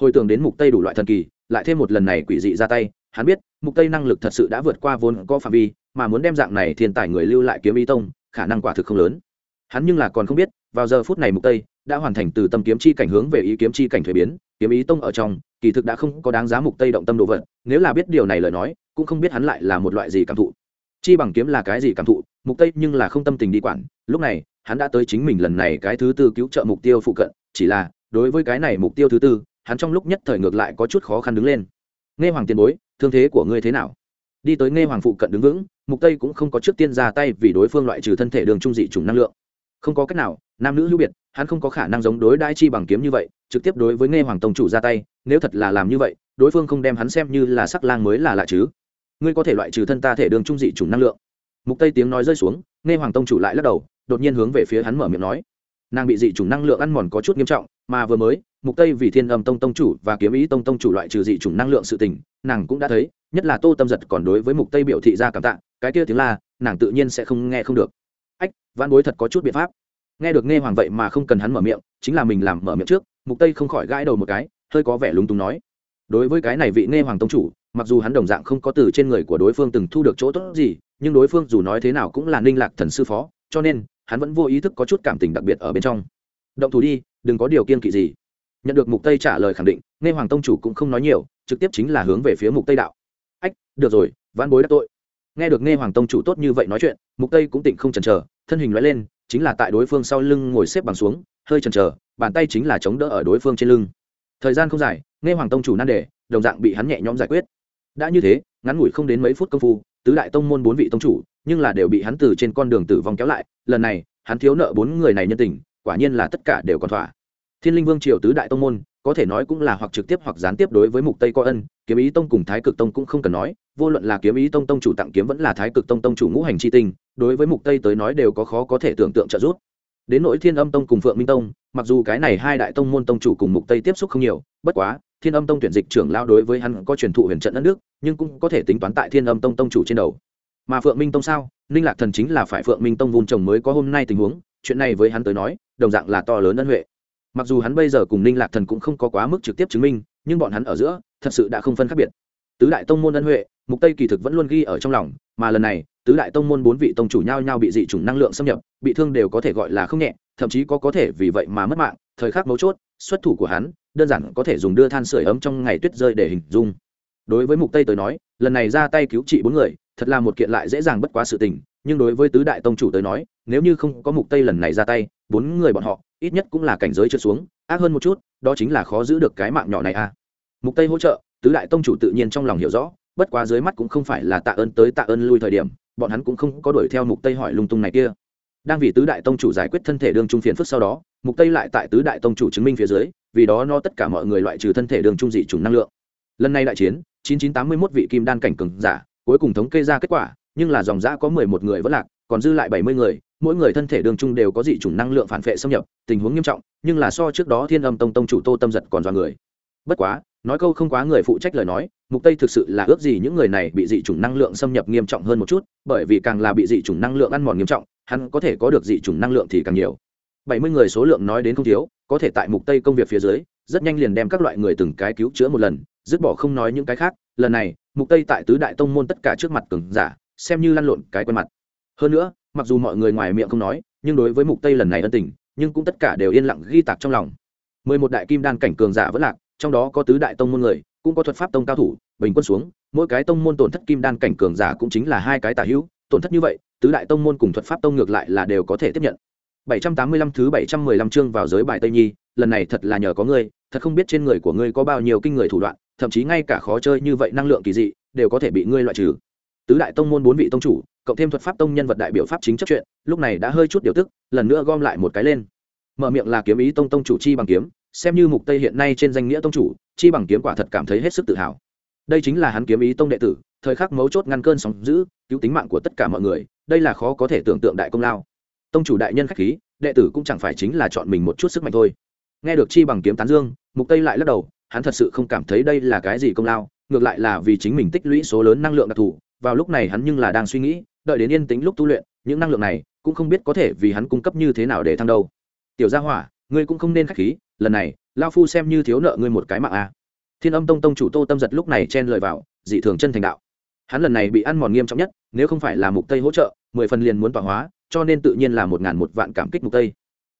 hồi tưởng đến mục tây đủ loại thần kỳ, lại thêm một lần này quỷ dị ra tay, hắn biết, mục tây năng lực thật sự đã vượt qua vốn có phạm vi, mà muốn đem dạng này thiên tài người lưu lại kiếm ý tông, khả năng quả thực không lớn. Hắn nhưng là còn không biết, vào giờ phút này mục tây đã hoàn thành từ tâm kiếm chi cảnh hướng về ý kiếm chi cảnh thuế biến, kiếm ý tông ở trong, kỳ thực đã không có đáng giá mục tây động tâm đồ vật, nếu là biết điều này lời nói, cũng không biết hắn lại là một loại gì cảm thụ. Chi bằng kiếm là cái gì cảm thụ, mục tây nhưng là không tâm tình đi quản, lúc này, hắn đã tới chính mình lần này cái thứ tư cứu trợ mục tiêu phụ cận, chỉ là, đối với cái này mục tiêu thứ tư hắn trong lúc nhất thời ngược lại có chút khó khăn đứng lên. Nghe hoàng tiền bối, thương thế của ngươi thế nào? Đi tới nghe hoàng phụ cận đứng vững, mục tây cũng không có trước tiên ra tay vì đối phương loại trừ thân thể đường trung dị trùng năng lượng. Không có cách nào, nam nữ hữu biệt, hắn không có khả năng giống đối đãi chi bằng kiếm như vậy, trực tiếp đối với nghe hoàng tông chủ ra tay, nếu thật là làm như vậy, đối phương không đem hắn xem như là sắc lang mới là lạ chứ. Ngươi có thể loại trừ thân ta thể đường trung dị trùng năng lượng. Mục tây tiếng nói rơi xuống, nghe hoàng tông chủ lại lắc đầu, đột nhiên hướng về phía hắn mở miệng nói. Nàng bị dị trùng năng lượng ăn mòn có chút nghiêm trọng mà vừa mới, mục tây vì thiên âm tông tông chủ và kiếm ý tông tông chủ loại trừ dị chủng năng lượng sự tình, nàng cũng đã thấy, nhất là tô tâm giật còn đối với mục tây biểu thị ra cảm tạ, cái kia tiếng là nàng tự nhiên sẽ không nghe không được. Ách văn bối thật có chút biện pháp. Nghe được nghe hoàng vậy mà không cần hắn mở miệng, chính là mình làm mở miệng trước, mục tây không khỏi gãi đầu một cái, hơi có vẻ lúng túng nói. Đối với cái này vị nghe hoàng tông chủ, mặc dù hắn đồng dạng không có từ trên người của đối phương từng thu được chỗ tốt gì, nhưng đối phương dù nói thế nào cũng là ninh lạc thần sư phó, cho nên, hắn vẫn vô ý thức có chút cảm tình đặc biệt ở bên trong. Động thủ đi đừng có điều kiên kỵ gì. Nhận được mục tây trả lời khẳng định, nghe hoàng tông chủ cũng không nói nhiều, trực tiếp chính là hướng về phía mục tây đạo. Ách, được rồi, vãn bối đã tội. Nghe được nghe hoàng tông chủ tốt như vậy nói chuyện, mục tây cũng tỉnh không chần chờ, thân hình lóe lên, chính là tại đối phương sau lưng ngồi xếp bằng xuống, hơi chần chờ, bàn tay chính là chống đỡ ở đối phương trên lưng. Thời gian không dài, nghe hoàng tông chủ nan đề, đồng dạng bị hắn nhẹ nhõm giải quyết. Đã như thế, ngắn ngủi không đến mấy phút công phu, tứ đại tông môn bốn vị tông chủ, nhưng là đều bị hắn từ trên con đường tử vong kéo lại, lần này, hắn thiếu nợ bốn người này nhân tình quả nhiên là tất cả đều còn thỏa. Thiên linh vương triều tứ đại tông môn, có thể nói cũng là hoặc trực tiếp hoặc gián tiếp đối với mục tây có ân, kiếm ý tông cùng thái cực tông cũng không cần nói, vô luận là kiếm ý tông tông chủ tặng kiếm vẫn là thái cực tông tông chủ ngũ hành chi tinh, đối với mục tây tới nói đều có khó có thể tưởng tượng trợ giúp. Đến nỗi thiên âm tông cùng phượng minh tông, mặc dù cái này hai đại tông môn tông chủ cùng mục tây tiếp xúc không nhiều, bất quá, thiên âm tông tuyển dịch trưởng lao đối với hắn có truyền thụ huyền trận đất nước nhưng cũng có thể tính toán tại thiên âm tông tông chủ trên đầu. Mà phượng minh tông sao? Ninh lạc thần chính là phải phượng minh tông vun trồng mới có hôm nay tình huống, chuyện này với hắn tới nói đồng dạng là to lớn ân huệ. Mặc dù hắn bây giờ cùng ninh lạc thần cũng không có quá mức trực tiếp chứng minh, nhưng bọn hắn ở giữa thật sự đã không phân khác biệt. Tứ đại tông môn ân huệ, mục tây kỳ thực vẫn luôn ghi ở trong lòng, mà lần này, tứ đại tông môn bốn vị tông chủ nhau nhau bị dị chủng năng lượng xâm nhập, bị thương đều có thể gọi là không nhẹ, thậm chí có có thể vì vậy mà mất mạng, thời khắc mấu chốt, xuất thủ của hắn, đơn giản có thể dùng đưa than sửa ấm trong ngày tuyết rơi để hình dung. Đối với mục tây tới nói, lần này ra tay cứu trị bốn người, thật là một kiện lại dễ dàng bất quá sự tình, nhưng đối với tứ đại tông chủ tới nói, nếu như không có mục tây lần này ra tay bốn người bọn họ, ít nhất cũng là cảnh giới trượt xuống, ác hơn một chút, đó chính là khó giữ được cái mạng nhỏ này a à. mục tây hỗ trợ, tứ đại tông chủ tự nhiên trong lòng hiểu rõ, bất quá dưới mắt cũng không phải là tạ ơn tới tạ ơn lui thời điểm, bọn hắn cũng không có đuổi theo mục tây hỏi lung tung này kia đang vì tứ đại tông chủ giải quyết thân thể đương trung phiền phức sau đó, mục tây lại tại tứ đại tông chủ chứng minh phía dưới, vì đó nó tất cả mọi người loại trừ thân thể đường trung dị chủng năng lượng lần này đại chiến 9981 vị kim đan cảnh cường giả, cuối cùng thống kê ra kết quả, nhưng là dòng giã có 11 người vẫn lạc còn dư lại 70 người, mỗi người thân thể đường trung đều có dị chủng năng lượng phản vệ xâm nhập, tình huống nghiêm trọng, nhưng là so trước đó thiên âm tông tông chủ tô tâm giật còn do người. Bất quá, nói câu không quá người phụ trách lời nói, mục tây thực sự là ước gì những người này bị dị chủng năng lượng xâm nhập nghiêm trọng hơn một chút, bởi vì càng là bị dị chủng năng lượng ăn mòn nghiêm trọng, hắn có thể có được dị chủng năng lượng thì càng nhiều. 70 người số lượng nói đến không thiếu, có thể tại mục tây công việc phía dưới, rất nhanh liền đem các loại người từng cái cứu chữa một lần, dứt bỏ không nói những cái khác. Lần này, mục tây tại tứ đại tông môn tất cả trước mặt cường giả, xem như lăn lộn cái quen mặt hơn nữa mặc dù mọi người ngoài miệng không nói nhưng đối với mục tây lần này ân tình nhưng cũng tất cả đều yên lặng ghi tạc trong lòng 11 đại kim đan cảnh cường giả vẫn lạc trong đó có tứ đại tông môn người cũng có thuật pháp tông cao thủ bình quân xuống mỗi cái tông môn tổn thất kim đan cảnh cường giả cũng chính là hai cái tả hữu tổn thất như vậy tứ đại tông môn cùng thuật pháp tông ngược lại là đều có thể tiếp nhận 785 thứ 715 chương vào giới bài Tây Nhi, lần này thật là nhờ có ngươi, thật không biết trên người của ngươi có bao nhiêu kinh người thủ đoạn, thậm chí ngay cả khó chơi như vậy năng lượng kỳ dị đều có thể bị ngươi loại trừ. Tứ đại tông môn bốn vị tông chủ, cộng thêm thuật pháp tông nhân vật đại biểu pháp chính chấp chuyện, lúc này đã hơi chút điều tức, lần nữa gom lại một cái lên. Mở miệng là kiếm ý tông tông chủ chi bằng kiếm, xem như mục tây hiện nay trên danh nghĩa tông chủ, chi bằng kiếm quả thật cảm thấy hết sức tự hào. Đây chính là hắn kiếm ý tông đệ tử, thời khắc mấu chốt ngăn cơn sóng dữ, cứu tính mạng của tất cả mọi người, đây là khó có thể tưởng tượng đại công lao tông chủ đại nhân khách khí đệ tử cũng chẳng phải chính là chọn mình một chút sức mạnh thôi nghe được chi bằng kiếm tán dương mục tây lại lắc đầu hắn thật sự không cảm thấy đây là cái gì công lao ngược lại là vì chính mình tích lũy số lớn năng lượng đặc thù vào lúc này hắn nhưng là đang suy nghĩ, đợi đến yên tĩnh lúc tu luyện, những năng lượng này cũng không biết có thể vì hắn cung cấp như thế nào để thăng đâu. Tiểu gia hỏa, ngươi cũng không nên khách khí, lần này lao phu xem như thiếu nợ ngươi một cái mạng a thiên âm tông tông chủ tô tâm giật lúc này chen lời vào, dị thường chân thành đạo. Hắn lần này bị ăn mòn nghiêm trọng nhất, nếu không phải là mục tây hỗ trợ, mười phần liền muốn tọa hóa, cho nên tự nhiên là một ngàn một vạn cảm kích mục tây.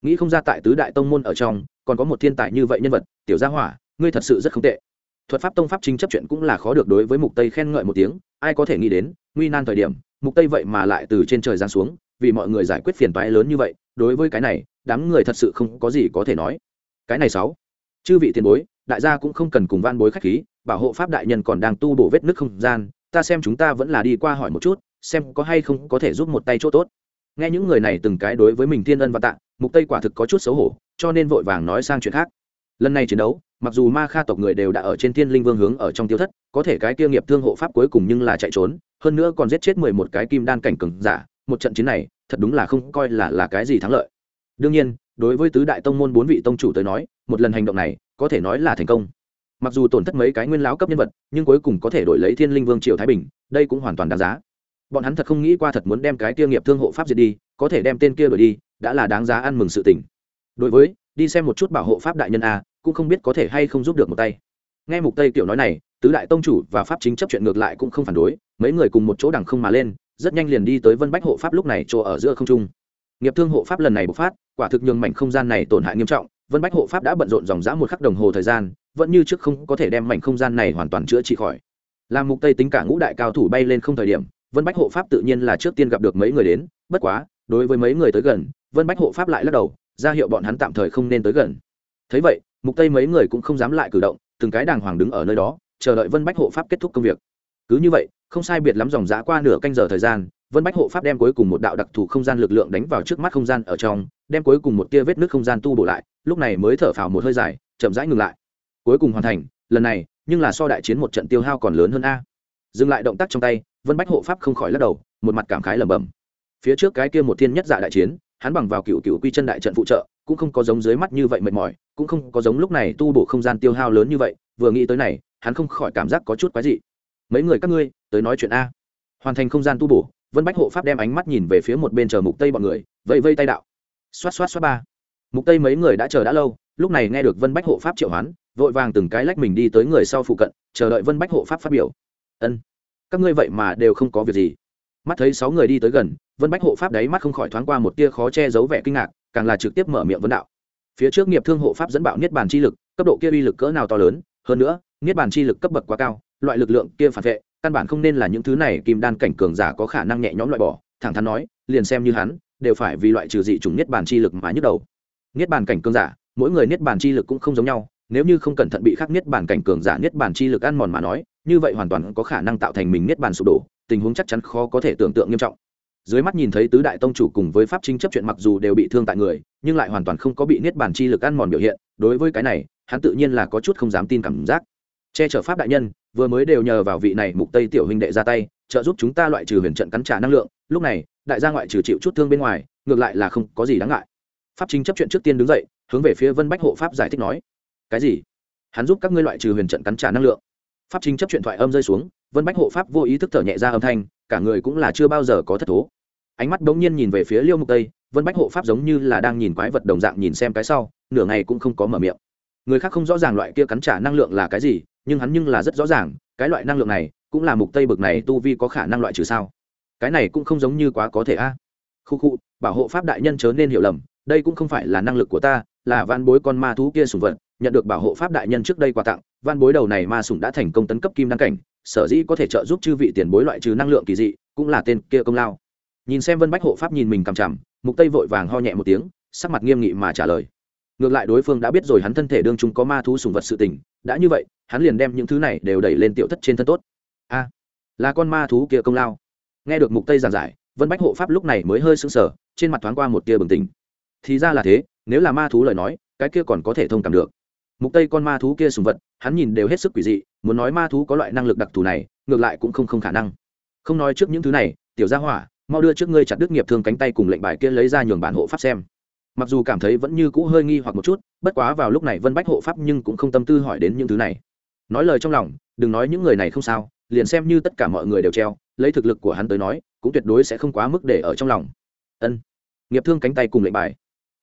Nghĩ không ra tại tứ đại tông môn ở trong, còn có một thiên tài như vậy nhân vật, tiểu gia hỏa, ngươi thật sự rất không tệ. Thuật pháp tông pháp chính chấp chuyện cũng là khó được đối với mục tây khen ngợi một tiếng ai có thể nghĩ đến, nguy nan thời điểm, mục tây vậy mà lại từ trên trời giáng xuống, vì mọi người giải quyết phiền toái lớn như vậy, đối với cái này, đám người thật sự không có gì có thể nói. Cái này sáu, chư vị tiền bối, đại gia cũng không cần cùng van bối khách khí, bảo hộ pháp đại nhân còn đang tu bổ vết nứt không gian, ta xem chúng ta vẫn là đi qua hỏi một chút, xem có hay không có thể giúp một tay chỗ tốt. Nghe những người này từng cái đối với mình thiên ân và tạ, mục tây quả thực có chút xấu hổ, cho nên vội vàng nói sang chuyện khác. Lần này chiến đấu mặc dù ma kha tộc người đều đã ở trên thiên linh vương hướng ở trong tiêu thất, có thể cái kia nghiệp thương hộ pháp cuối cùng nhưng là chạy trốn, hơn nữa còn giết chết 11 cái kim đan cảnh cường giả, một trận chiến này, thật đúng là không coi là là cái gì thắng lợi. Đương nhiên, đối với tứ đại tông môn bốn vị tông chủ tới nói, một lần hành động này, có thể nói là thành công. Mặc dù tổn thất mấy cái nguyên láo cấp nhân vật, nhưng cuối cùng có thể đổi lấy thiên linh vương triều thái bình, đây cũng hoàn toàn đáng giá. Bọn hắn thật không nghĩ qua thật muốn đem cái kia nghiệp thương hộ pháp diệt đi, có thể đem tên kia đổi đi, đã là đáng giá ăn mừng sự tình. Đối với, đi xem một chút bảo hộ pháp đại nhân a cũng không biết có thể hay không giúp được một tay. Nghe mục tây tiểu nói này, tứ đại tông chủ và pháp chính chấp chuyện ngược lại cũng không phản đối, mấy người cùng một chỗ đằng không mà lên, rất nhanh liền đi tới vân bách hộ pháp lúc này chỗ ở giữa không trung. Nghiệp thương hộ pháp lần này bộc phát, quả thực nhường mảnh không gian này tổn hại nghiêm trọng, vân bách hộ pháp đã bận rộn dòng dã một khắc đồng hồ thời gian, vẫn như trước không có thể đem mảnh không gian này hoàn toàn chữa trị khỏi. Làm mục tây tính cả ngũ đại cao thủ bay lên không thời điểm, vân bách hộ pháp tự nhiên là trước tiên gặp được mấy người đến, bất quá, đối với mấy người tới gần, vân bách hộ pháp lại lắc đầu, ra hiệu bọn hắn tạm thời không nên tới gần. Thấy vậy mục tây mấy người cũng không dám lại cử động, từng cái đàng hoàng đứng ở nơi đó, chờ đợi vân bách hộ pháp kết thúc công việc. Cứ như vậy, không sai biệt lắm dòng giã qua nửa canh giờ thời gian, vân bách hộ pháp đem cuối cùng một đạo đặc thù không gian lực lượng đánh vào trước mắt không gian ở trong, đem cuối cùng một tia vết nước không gian tu bổ lại, lúc này mới thở phào một hơi dài, chậm rãi ngừng lại. Cuối cùng hoàn thành, lần này, nhưng là so đại chiến một trận tiêu hao còn lớn hơn a. Dừng lại động tác trong tay, vân bách hộ pháp không khỏi lắc đầu, một mặt cảm khái lẩm bẩm. Phía trước cái kia một thiên nhất dạ đại chiến, hắn bằng vào cựu cựu quy chân đại trận phụ trợ cũng không có giống dưới mắt như vậy mệt mỏi, cũng không có giống lúc này tu bổ không gian tiêu hao lớn như vậy, vừa nghĩ tới này, hắn không khỏi cảm giác có chút quái dị. Mấy người các ngươi, tới nói chuyện a. Hoàn thành không gian tu bổ, vân bách hộ pháp đem ánh mắt nhìn về phía một bên chờ mục tây bọn người, vẫy vây tay đạo. Xoát xoát xoát ba. Mục tây mấy người đã chờ đã lâu, lúc này nghe được vân bách hộ pháp triệu hoán, vội vàng từng cái lách mình đi tới người sau phụ cận, chờ đợi vân bách hộ pháp phát biểu. Ân, các ngươi vậy mà đều không có việc gì. Mắt thấy sáu người đi tới gần, vân bách hộ pháp đấy mắt không khỏi thoáng qua một tia khó che giấu vẻ kinh ngạc càng là trực tiếp mở miệng vấn đạo. Phía trước nghiệp thương hộ pháp dẫn bạo niết bàn chi lực, cấp độ kia uy lực cỡ nào to lớn, hơn nữa, niết bàn chi lực cấp bậc quá cao, loại lực lượng kia phản vệ, căn bản không nên là những thứ này kim đan cảnh cường giả có khả năng nhẹ nhõm loại bỏ, thẳng thắn nói, liền xem như hắn, đều phải vì loại trừ dị chủng niết bàn chi lực mà nhức đầu. Niết bàn cảnh cường giả, mỗi người niết bàn chi lực cũng không giống nhau, nếu như không cẩn thận bị khắc niết bàn cảnh cường giả niết bàn chi lực ăn mòn mà nói, như vậy hoàn toàn có khả năng tạo thành mình niết bàn sụp đổ, tình huống chắc chắn khó có thể tưởng tượng nghiêm trọng dưới mắt nhìn thấy tứ đại tông chủ cùng với pháp chính chấp chuyện mặc dù đều bị thương tại người, nhưng lại hoàn toàn không có bị niết bàn chi lực ăn mòn biểu hiện, đối với cái này, hắn tự nhiên là có chút không dám tin cảm giác. Che chở pháp đại nhân, vừa mới đều nhờ vào vị này mục tây tiểu huynh đệ ra tay, trợ giúp chúng ta loại trừ huyền trận cắn trả năng lượng, lúc này, đại gia ngoại trừ chịu chút thương bên ngoài, ngược lại là không có gì đáng ngại. Pháp chính chấp chuyện trước tiên đứng dậy, hướng về phía vân bách hộ pháp giải thích nói, cái gì? Hắn giúp các ngươi loại trừ huyền trận cắn trả năng lượng? Pháp chính chấp chuyện thoại âm rơi xuống, vân bách hộ pháp vô ý thức thở nhẹ ra âm thanh, cả người cũng là chưa bao giờ có thất thố ánh mắt đống nhiên nhìn về phía liêu mục tây, vân bách hộ pháp giống như là đang nhìn quái vật đồng dạng nhìn xem cái sau, nửa ngày cũng không có mở miệng. Người khác không rõ ràng loại kia cắn trả năng lượng là cái gì, nhưng hắn nhưng là rất rõ ràng, cái loại năng lượng này cũng là mục tây bực này tu vi có khả năng loại trừ sao? Cái này cũng không giống như quá có thể a. À. khu khu, bảo hộ pháp đại nhân chớ nên hiểu lầm, đây cũng không phải là năng lực của ta, là van bối con ma thú kia sùng vật, nhận được bảo hộ pháp đại nhân trước đây quà tặng van bối đầu này ma sùng đã thành công tấn cấp kim đăng cảnh, sở dĩ có thể trợ giúp chư vị tiền bối loại trừ năng lượng kỳ dị, cũng là tên kia công lao nhìn xem vân bách hộ pháp nhìn mình cằm chằm, mục tây vội vàng ho nhẹ một tiếng, sắc mặt nghiêm nghị mà trả lời. Ngược lại đối phương đã biết rồi hắn thân thể đương chúng có ma thú sùng vật sự tình, đã như vậy, hắn liền đem những thứ này đều đẩy lên tiểu thất trên thân tốt. A, là con ma thú kia công lao. Nghe được mục tây giảng giải, vân bách hộ pháp lúc này mới hơi sững sờ, trên mặt thoáng qua một tia bừng tỉnh. Thì ra là thế, nếu là ma thú lời nói, cái kia còn có thể thông cảm được. Mục tây con ma thú kia sùng vật, hắn nhìn đều hết sức quỷ dị, muốn nói ma thú có loại năng lực đặc thù này, ngược lại cũng không không khả năng. Không nói trước những thứ này, tiểu gia hỏa mau đưa trước ngươi chặt đứt nghiệp thương cánh tay cùng lệnh bài kia lấy ra nhường bản hộ pháp xem. Mặc dù cảm thấy vẫn như cũ hơi nghi hoặc một chút, bất quá vào lúc này vân bách hộ pháp nhưng cũng không tâm tư hỏi đến những thứ này. Nói lời trong lòng, đừng nói những người này không sao, liền xem như tất cả mọi người đều treo, lấy thực lực của hắn tới nói, cũng tuyệt đối sẽ không quá mức để ở trong lòng. Ân. Nghiệp thương cánh tay cùng lệnh bài.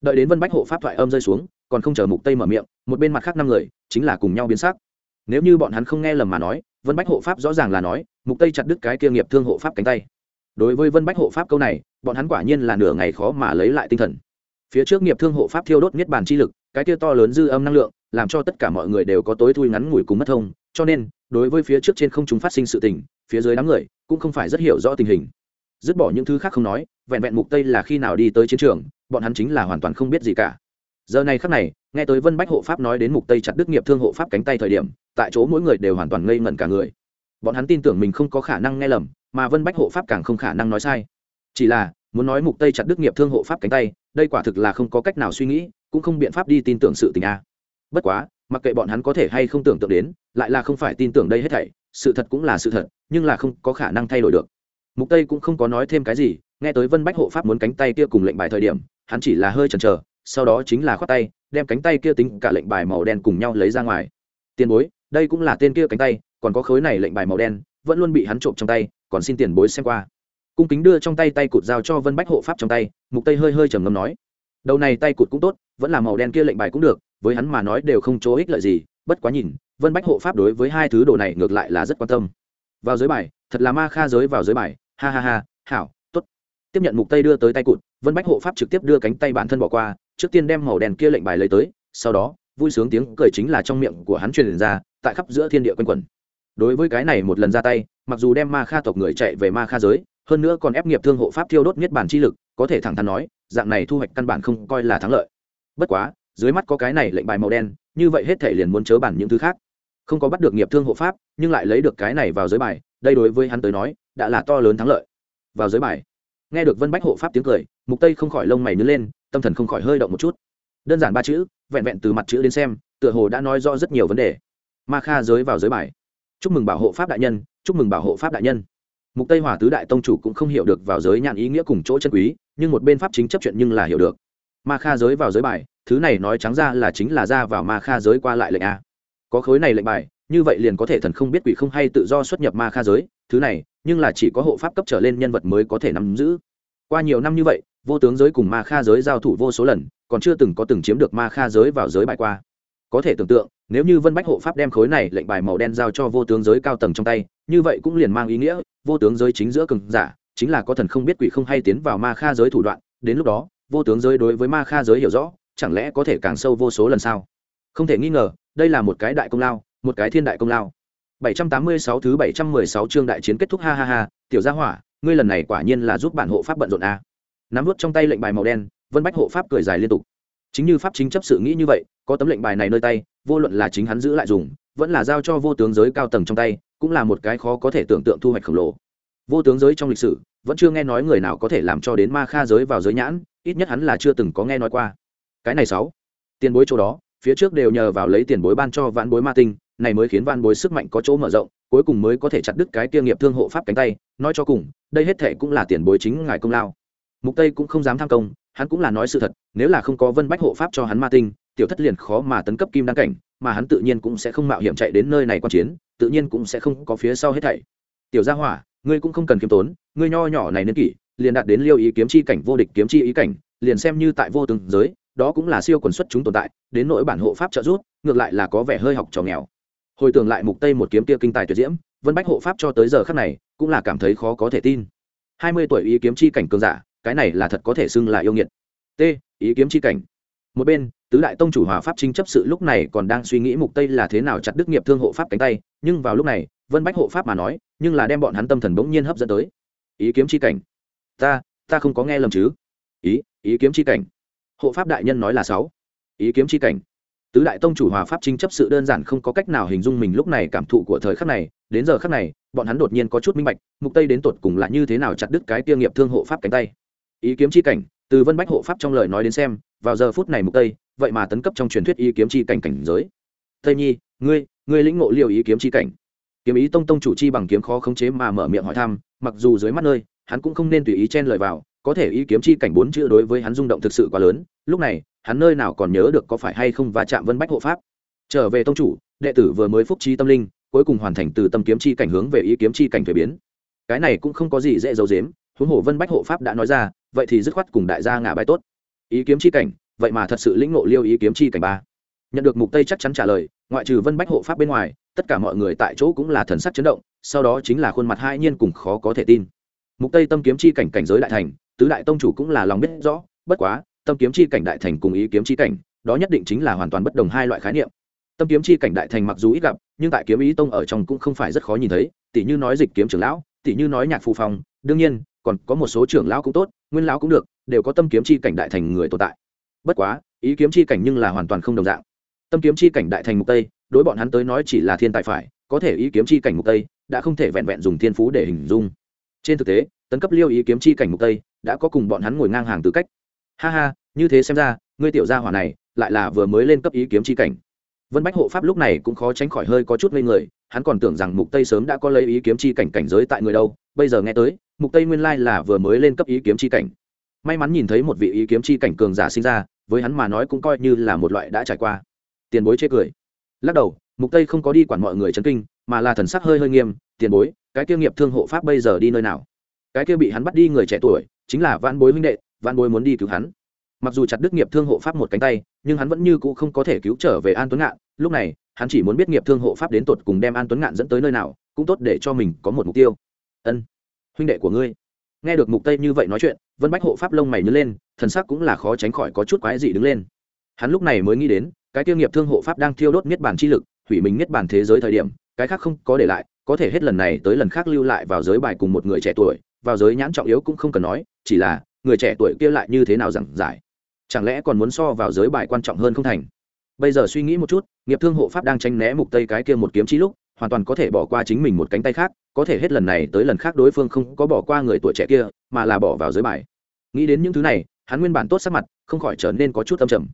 Đợi đến vân bách hộ pháp thoại âm rơi xuống, còn không chờ mục tây mở miệng, một bên mặt khác năm người, chính là cùng nhau biến sắc. Nếu như bọn hắn không nghe lầm mà nói, vân bách hộ pháp rõ ràng là nói, mục tây chặt đứt cái kia nghiệp thương hộ pháp cánh tay đối với vân bách hộ pháp câu này, bọn hắn quả nhiên là nửa ngày khó mà lấy lại tinh thần. Phía trước nghiệp thương hộ pháp thiêu đốt niết bàn chi lực, cái kia to lớn dư âm năng lượng, làm cho tất cả mọi người đều có tối thui ngắn ngủi cùng mất thông, cho nên, đối với phía trước trên không chúng phát sinh sự tình, phía dưới đám người cũng không phải rất hiểu rõ tình hình. Dứt bỏ những thứ khác không nói, vẹn vẹn mục tây là khi nào đi tới chiến trường, bọn hắn chính là hoàn toàn không biết gì cả. Giờ này khắc này, nghe tới vân bách hộ pháp nói đến mục tây chặt đức nghiệp thương hộ pháp cánh tay thời điểm, tại chỗ mỗi người đều hoàn toàn ngây ngẩn cả người bọn hắn tin tưởng mình không có khả năng nghe lầm, mà vân bách hộ pháp càng không khả năng nói sai. Chỉ là, muốn nói mục tây chặt đức nghiệp thương hộ pháp cánh tay, đây quả thực là không có cách nào suy nghĩ, cũng không biện pháp đi tin tưởng sự tình a. Bất quá, mặc kệ bọn hắn có thể hay không tưởng tượng đến, lại là không phải tin tưởng đây hết thảy, sự thật cũng là sự thật, nhưng là không có khả năng thay đổi được. Mục tây cũng không có nói thêm cái gì, nghe tới vân bách hộ pháp muốn cánh tay kia cùng lệnh bài thời điểm, hắn chỉ là hơi chần chờ, sau đó chính là khoát tay, đem cánh tay kia tính cả lệnh bài màu đen cùng nhau lấy ra ngoài. Tiền bối, đây cũng là tên kia cánh tay còn có khối này lệnh bài màu đen, vẫn luôn bị hắn trộm trong tay, còn xin tiền bối xem qua. Cung kính đưa trong tay tay cụt dao cho vân bách hộ pháp trong tay, mục tây hơi hơi trầm ngâm nói, đầu này tay cụt cũng tốt, vẫn là màu đen kia lệnh bài cũng được, với hắn mà nói đều không chỗ ích lợi gì, bất quá nhìn, vân bách hộ pháp đối với hai thứ đồ này ngược lại là rất quan tâm. Vào giới bài, thật là ma kha giới vào giới bài, ha ha ha, hảo, tốt. Tiếp nhận mục tây đưa tới tay cụt, vân bách hộ pháp trực tiếp đưa cánh tay bản thân bỏ qua, trước tiên đem màu đen kia lệnh bài lấy tới, sau đó, vui sướng tiếng cười chính là trong miệng của hắn truyền ra, tại khắp giữa thiên địa quanh quẩn đối với cái này một lần ra tay, mặc dù đem ma kha tộc người chạy về ma kha giới, hơn nữa còn ép nghiệp thương hộ pháp thiêu đốt niết bản chi lực, có thể thẳng thắn nói, dạng này thu hoạch căn bản không coi là thắng lợi. Bất quá, dưới mắt có cái này lệnh bài màu đen, như vậy hết thể liền muốn chớ bản những thứ khác. Không có bắt được nghiệp thương hộ pháp, nhưng lại lấy được cái này vào giới bài, đây đối với hắn tới nói, đã là to lớn thắng lợi. Vào giới bài. Nghe được vân bách hộ pháp tiếng cười, mục tây không khỏi lông mày nhớ lên, tâm thần không khỏi hơi động một chút. Đơn giản ba chữ, vẹn vẹn từ mặt chữ đến xem, tựa hồ đã nói rõ rất nhiều vấn đề. Ma kha giới vào giới bài chúc mừng bảo hộ pháp đại nhân, chúc mừng bảo hộ pháp đại nhân. Mục tây hòa tứ đại tông chủ cũng không hiểu được vào giới nhạn ý nghĩa cùng chỗ chân quý, nhưng một bên pháp chính chấp chuyện nhưng là hiểu được. Ma kha giới vào giới bài, thứ này nói trắng ra là chính là ra vào ma kha giới qua lại lệnh a. Có khối này lệnh bài, như vậy liền có thể thần không biết quỷ không hay tự do xuất nhập ma kha giới, thứ này, nhưng là chỉ có hộ pháp cấp trở lên nhân vật mới có thể nắm giữ. Qua nhiều năm như vậy, vô tướng giới cùng ma kha giới giao thủ vô số lần, còn chưa từng có từng chiếm được ma kha giới vào giới bài qua. Có thể tưởng tượng nếu như vân bách hộ pháp đem khối này lệnh bài màu đen giao cho vô tướng giới cao tầng trong tay, như vậy cũng liền mang ý nghĩa, vô tướng giới chính giữa cường giả, chính là có thần không biết quỷ không hay tiến vào ma kha giới thủ đoạn. Đến lúc đó, vô tướng giới đối với ma kha giới hiểu rõ, chẳng lẽ có thể càng sâu vô số lần sao? Không thể nghi ngờ, đây là một cái đại công lao, một cái thiên đại công lao. 786 thứ 716 chương đại chiến kết thúc, ha ha ha, tiểu gia hỏa, ngươi lần này quả nhiên là giúp bản hộ pháp bận rộn a nắm vút trong tay lệnh bài màu đen, vân bách hộ pháp cười dài liên tục. Chính như pháp chính chấp sự nghĩ như vậy, có tấm lệnh bài này nơi tay vô luận là chính hắn giữ lại dùng, vẫn là giao cho vô tướng giới cao tầng trong tay, cũng là một cái khó có thể tưởng tượng thu hoạch khổng lồ. Vô tướng giới trong lịch sử, vẫn chưa nghe nói người nào có thể làm cho đến ma kha giới vào giới nhãn, ít nhất hắn là chưa từng có nghe nói qua. Cái này sáu, tiền bối chỗ đó, phía trước đều nhờ vào lấy tiền bối ban cho vãn bối ma tinh, này mới khiến vãn bối sức mạnh có chỗ mở rộng, cuối cùng mới có thể chặt đứt cái kia nghiệp thương hộ pháp cánh tay, nói cho cùng, đây hết thể cũng là tiền bối chính ngài công lao. Mục tây cũng không dám tham công, hắn cũng là nói sự thật, nếu là không có vân bách hộ pháp cho hắn ma tinh tiểu thất liền khó mà tấn cấp kim đăng cảnh, mà hắn tự nhiên cũng sẽ không mạo hiểm chạy đến nơi này quan chiến, tự nhiên cũng sẽ không có phía sau hết thảy. Tiểu gia hỏa, ngươi cũng không cần kiếm tốn, ngươi nho nhỏ này nên kỷ, liền đạt đến liêu ý kiếm chi cảnh, vô địch kiếm chi ý cảnh, liền xem như tại vô từng giới, đó cũng là siêu quần xuất chúng tồn tại, đến nỗi bản hộ pháp trợ giúp, ngược lại là có vẻ hơi học trò nghèo. Hồi tưởng lại mục tây một kiếm tia kinh tài tuyệt diễm, vân bách hộ pháp cho tới giờ khắc này, cũng là cảm thấy khó có thể tin. 20 tuổi ý kiếm chi cảnh cường giả, cái này là thật có thể xưng là yêu nghiệt. T, ý kiếm chi cảnh. Một bên tứ đại tông chủ hòa pháp chính chấp sự lúc này còn đang suy nghĩ mục tây là thế nào chặt đức nghiệp thương hộ pháp cánh tay, nhưng vào lúc này, vân bách hộ pháp mà nói, nhưng là đem bọn hắn tâm thần bỗng nhiên hấp dẫn tới. Ý kiếm chi cảnh. Ta ta không có nghe lầm chứ? Ý ý kiếm chi cảnh. Hộ pháp đại nhân nói là sáu. Ý kiếm chi cảnh. Tứ đại tông chủ hòa pháp chính chấp sự đơn giản không có cách nào hình dung mình lúc này cảm thụ của thời khắc này. Đến giờ khắc này, bọn hắn đột nhiên có chút minh bạch, mục tây đến tột cùng là như thế nào chặt đứt cái tiêu nghiệp thương hộ pháp cánh tay. Ý kiếm chi cảnh từ vân bách hộ pháp trong lời nói đến xem, vào giờ phút này mục tây, vậy mà tấn cấp trong truyền thuyết ý kiếm chi cảnh cảnh giới. Tây nhi, ngươi ngươi lĩnh ngộ liều ý kiếm chi cảnh. Kiếm ý tông tông chủ chi bằng kiếm khó khống chế mà mở miệng hỏi thăm, mặc dù dưới mắt nơi, hắn cũng không nên tùy ý chen lời vào, có thể ý kiếm chi cảnh bốn chữ đối với hắn rung động thực sự quá lớn, lúc này, hắn nơi nào còn nhớ được có phải hay không và chạm vân bách hộ pháp. Trở về tông chủ, đệ tử vừa mới phúc trí tâm linh, cuối cùng hoàn thành từ tâm kiếm chi cảnh hướng về ý kiếm chi cảnh thuế biến. Cái này cũng không có gì dễ dấu dếm huống hồ vân bách hộ pháp đã nói ra vậy thì dứt khoát cùng đại gia ngả bài tốt. Ý kiếm chi cảnh, vậy mà thật sự lĩnh ngộ liêu ý kiếm chi cảnh ba. Nhận được mục tây chắc chắn trả lời, ngoại trừ vân bách hộ pháp bên ngoài, tất cả mọi người tại chỗ cũng là thần sắc chấn động, sau đó chính là khuôn mặt hai nhiên cùng khó có thể tin. Mục tây tâm kiếm chi cảnh cảnh giới đại thành, tứ đại tông chủ cũng là lòng biết rõ, bất quá, tâm kiếm chi cảnh đại thành cùng ý kiếm chi cảnh, đó nhất định chính là hoàn toàn bất đồng hai loại khái niệm. Tâm kiếm chi cảnh đại thành mặc dù ít gặp, nhưng tại kiếm ý tông ở trong cũng không phải rất khó nhìn thấy tỷ như nói dịch kiếm trưởng lão tỷ như nói nhạc phù phong, đương nhiên còn có một số trưởng lão cũng tốt, nguyên lão cũng được, đều có tâm kiếm chi cảnh đại thành người tồn tại. Bất quá, ý kiếm chi cảnh nhưng là hoàn toàn không đồng dạng. Tâm kiếm chi cảnh đại thành mục tây, đối bọn hắn tới nói chỉ là thiên tài phải, có thể ý kiếm chi cảnh mục tây đã không thể vẹn vẹn dùng thiên phú để hình dung. Trên thực tế, tấn cấp liêu ý kiếm chi cảnh mục tây đã có cùng bọn hắn ngồi ngang hàng tư cách. Ha ha, như thế xem ra, ngươi tiểu gia hỏa này lại là vừa mới lên cấp ý kiếm chi cảnh. Vân bách hộ pháp lúc này cũng khó tránh khỏi hơi có chút ngây người hắn còn tưởng rằng mục tây sớm đã có lấy ý kiếm chi cảnh cảnh giới tại người đâu, bây giờ nghe tới, mục tây nguyên lai là vừa mới lên cấp ý kiếm chi cảnh. May mắn nhìn thấy một vị ý kiếm chi cảnh cường giả sinh ra, với hắn mà nói cũng coi như là một loại đã trải qua. Tiền bối chê cười. Lắc đầu, mục tây không có đi quản mọi người chấn kinh, mà là thần sắc hơi hơi nghiêm, tiền bối, cái kia nghiệp thương hộ pháp bây giờ đi nơi nào? Cái kia bị hắn bắt đi người trẻ tuổi, chính là văn bối huynh đệ văn bối muốn đi cứu hắn. Mặc dù chặt đứt nghiệp thương hộ pháp một cánh tay, nhưng hắn vẫn như cũ không có thể cứu trở về an tuấn ngạn, lúc này hắn chỉ muốn biết nghiệp thương hộ pháp đến tột cùng đem an tuấn ngạn dẫn tới nơi nào, cũng tốt để cho mình có một mục tiêu. Ân, huynh đệ của ngươi. Nghe được mục tây như vậy nói chuyện, vân bách hộ pháp lông mày nhớ lên, thần sắc cũng là khó tránh khỏi có chút quái dị đứng lên. Hắn lúc này mới nghĩ đến, cái tiêu nghiệp thương hộ pháp đang thiêu đốt niết bàn chi lực, hủy mình niết bàn thế giới thời điểm, cái khác không có để lại, có thể hết lần này tới lần khác lưu lại vào giới bài cùng một người trẻ tuổi, vào giới nhãn trọng yếu cũng không cần nói, chỉ là, người trẻ tuổi kia lại như thế nào giảng giải? Chẳng lẽ còn muốn so vào giới bài quan trọng hơn không thành? Bây giờ suy nghĩ một chút, nghiệp thương hộ pháp đang tranh né mục tây cái kia một kiếm chí lúc, hoàn toàn có thể bỏ qua chính mình một cánh tay khác, có thể hết lần này tới lần khác đối phương không có bỏ qua người tuổi trẻ kia, mà là bỏ vào giới bài. Nghĩ đến những thứ này, hắn nguyên bản tốt sắc mặt, không khỏi trở nên có chút âm trầm.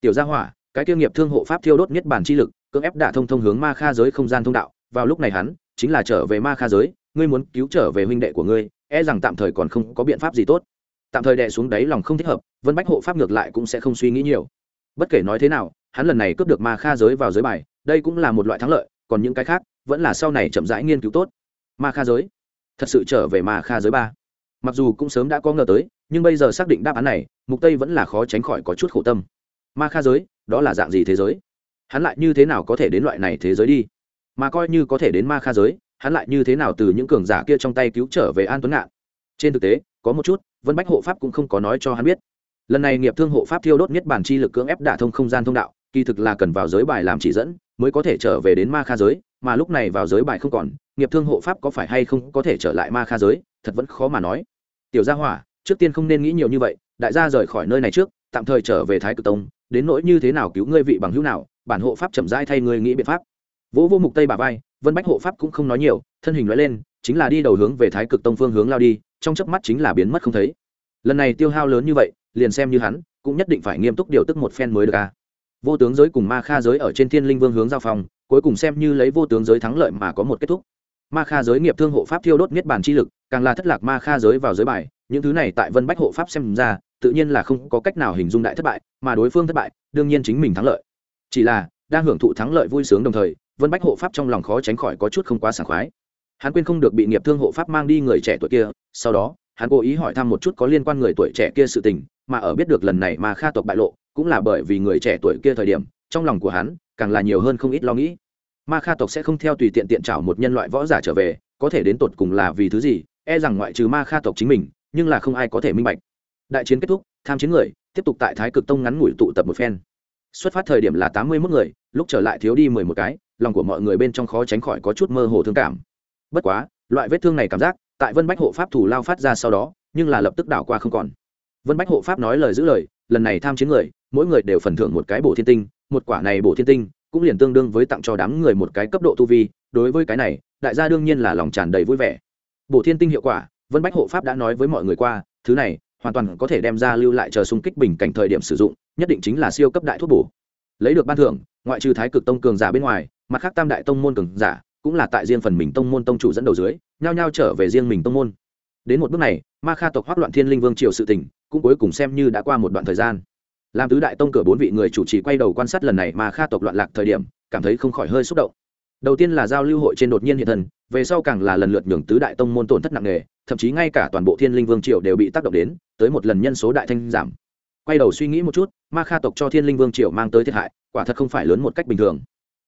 Tiểu gia hỏa, cái kia nghiệp thương hộ pháp thiêu đốt nhất bản chi lực, cưỡng ép đả thông thông hướng ma kha giới không gian thông đạo, vào lúc này hắn, chính là trở về ma kha giới, ngươi muốn cứu trở về huynh đệ của ngươi e rằng tạm thời còn không có biện pháp gì tốt. Tạm thời đè xuống đáy lòng không thích hợp, vân bách hộ pháp ngược lại cũng sẽ không suy nghĩ nhiều. Bất kể nói thế nào hắn lần này cướp được ma kha giới vào giới bài, đây cũng là một loại thắng lợi, còn những cái khác, vẫn là sau này chậm rãi nghiên cứu tốt. Ma kha giới? Thật sự trở về ma kha giới ba. Mặc dù cũng sớm đã có ngờ tới, nhưng bây giờ xác định đáp án này, mục tây vẫn là khó tránh khỏi có chút khổ tâm. Ma kha giới, đó là dạng gì thế giới? Hắn lại như thế nào có thể đến loại này thế giới đi? Mà coi như có thể đến ma kha giới, hắn lại như thế nào từ những cường giả kia trong tay cứu trở về an tuấn ngạn? Trên thực tế, có một chút, vân bách hộ pháp cũng không có nói cho hắn biết. Lần này nghiệp thương hộ pháp thiêu đốt nhất bản chi lực cưỡng ép đả thông không gian thông đạo kỳ thực là cần vào giới bài làm chỉ dẫn, mới có thể trở về đến ma kha giới, mà lúc này vào giới bài không còn, nghiệp thương hộ pháp có phải hay không có thể trở lại ma kha giới, thật vẫn khó mà nói. Tiểu gia hỏa, trước tiên không nên nghĩ nhiều như vậy, đại gia rời khỏi nơi này trước, tạm thời trở về thái cực tông, đến nỗi như thế nào cứu ngươi vị bằng hữu nào, bản hộ pháp chậm rãi thay ngươi nghĩ biện pháp. Vỗ vô mục tây bà vai, vân bách hộ pháp cũng không nói nhiều, thân hình nói lên, chính là đi đầu hướng về thái cực tông phương hướng lao đi, trong chớp mắt chính là biến mất không thấy. Lần này tiêu hao lớn như vậy, liền xem như hắn, cũng nhất định phải nghiêm túc điều tức một phen mới được a vô tướng giới cùng ma kha giới ở trên thiên linh vương hướng giao phòng cuối cùng xem như lấy vô tướng giới thắng lợi mà có một kết thúc. Ma kha giới nghiệp thương hộ pháp thiêu đốt niết bàn chi lực, càng là thất lạc ma kha giới vào giới bài, những thứ này tại vân bách hộ pháp xem ra, tự nhiên là không có cách nào hình dung đại thất bại, mà đối phương thất bại, đương nhiên chính mình thắng lợi. Chỉ là, đang hưởng thụ thắng lợi vui sướng đồng thời, vân bách hộ pháp trong lòng khó tránh khỏi có chút không quá sảng khoái. Hắn quên không được bị nghiệp thương hộ pháp mang đi người trẻ tuổi kia, sau đó, hắn cố ý hỏi thăm một chút có liên quan người tuổi trẻ kia sự tình, mà ở biết được lần này mà kha tộc bại lộ cũng là bởi vì người trẻ tuổi kia thời điểm, trong lòng của hắn càng là nhiều hơn không ít lo nghĩ. Ma kha tộc sẽ không theo tùy tiện tiện trảo một nhân loại võ giả trở về, có thể đến tột cùng là vì thứ gì e rằng ngoại trừ ma kha tộc chính mình, nhưng là không ai có thể minh bạch. Đại chiến kết thúc, tham chiến người tiếp tục tại thái cực tông ngắn ngủi tụ tập một phen. Xuất phát thời điểm là tám mươi mốt người, lúc trở lại thiếu đi mười một cái, lòng của mọi người bên trong khó tránh khỏi có chút mơ hồ thương cảm. Bất quá, loại vết thương này cảm giác, tại vân bách hộ pháp thủ lao phát ra sau đó, nhưng là lập tức đảo qua không còn. Vân bách hộ pháp nói lời giữ lời lần này tham chiến người, mỗi người đều phần thưởng một cái bổ thiên tinh, một quả này bổ thiên tinh cũng liền tương đương với tặng cho đám người một cái cấp độ tu vi, đối với cái này, đại gia đương nhiên là lòng tràn đầy vui vẻ. Bổ thiên tinh hiệu quả, vân bách hộ pháp đã nói với mọi người qua, thứ này, hoàn toàn có thể đem ra lưu lại chờ xung kích bình cảnh thời điểm sử dụng, nhất định chính là siêu cấp đại thuốc bổ. Lấy được ban thưởng, ngoại trừ thái cực tông cường giả bên ngoài, mặt khác tam đại tông môn cường giả cũng là tại riêng phần mình tông môn tông chủ dẫn đầu dưới, nhao nhao trở về riêng mình tông môn đến một bước này, ma kha tộc hoác loạn thiên linh vương triều sự tình cũng cuối cùng xem như đã qua một đoạn thời gian. Làm tứ đại tông cửa bốn vị người chủ trì quay đầu quan sát lần này ma kha tộc loạn lạc thời điểm, cảm thấy không khỏi hơi xúc động. Đầu tiên là giao lưu hội trên đột nhiên hiện thần về sau càng là lần lượt nhường tứ đại tông môn tổn thất nặng nề, thậm chí ngay cả toàn bộ thiên linh vương triều đều bị tác động đến, tới một lần nhân số đại thanh giảm. Quay đầu suy nghĩ một chút, ma kha tộc cho thiên linh vương triều mang tới thiệt hại, quả thật không phải lớn một cách bình thường.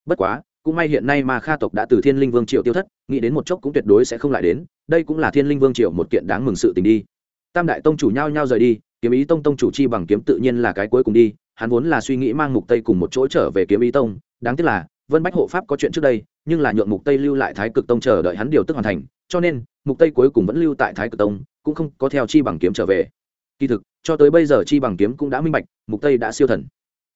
Bất quá cũng may hiện nay mà kha tộc đã từ thiên linh vương triều tiêu thất, nghĩ đến một chốc cũng tuyệt đối sẽ không lại đến, đây cũng là thiên linh vương triều một kiện đáng mừng sự tình đi. Tam đại tông chủ nhau nhau rời đi, kiếm ý tông tông chủ chi bằng kiếm tự nhiên là cái cuối cùng đi, hắn vốn là suy nghĩ mang mục tây cùng một chỗ trở về kiếm ý tông, đáng tiếc là vân bách hộ pháp có chuyện trước đây, nhưng là nhượng mục tây lưu lại thái cực tông chờ đợi hắn điều tức hoàn thành, cho nên mục tây cuối cùng vẫn lưu tại thái cực tông, cũng không có theo chi bằng kiếm trở về. Kỳ thực, cho tới bây giờ chi bằng kiếm cũng đã minh bạch, mục tây đã siêu thần.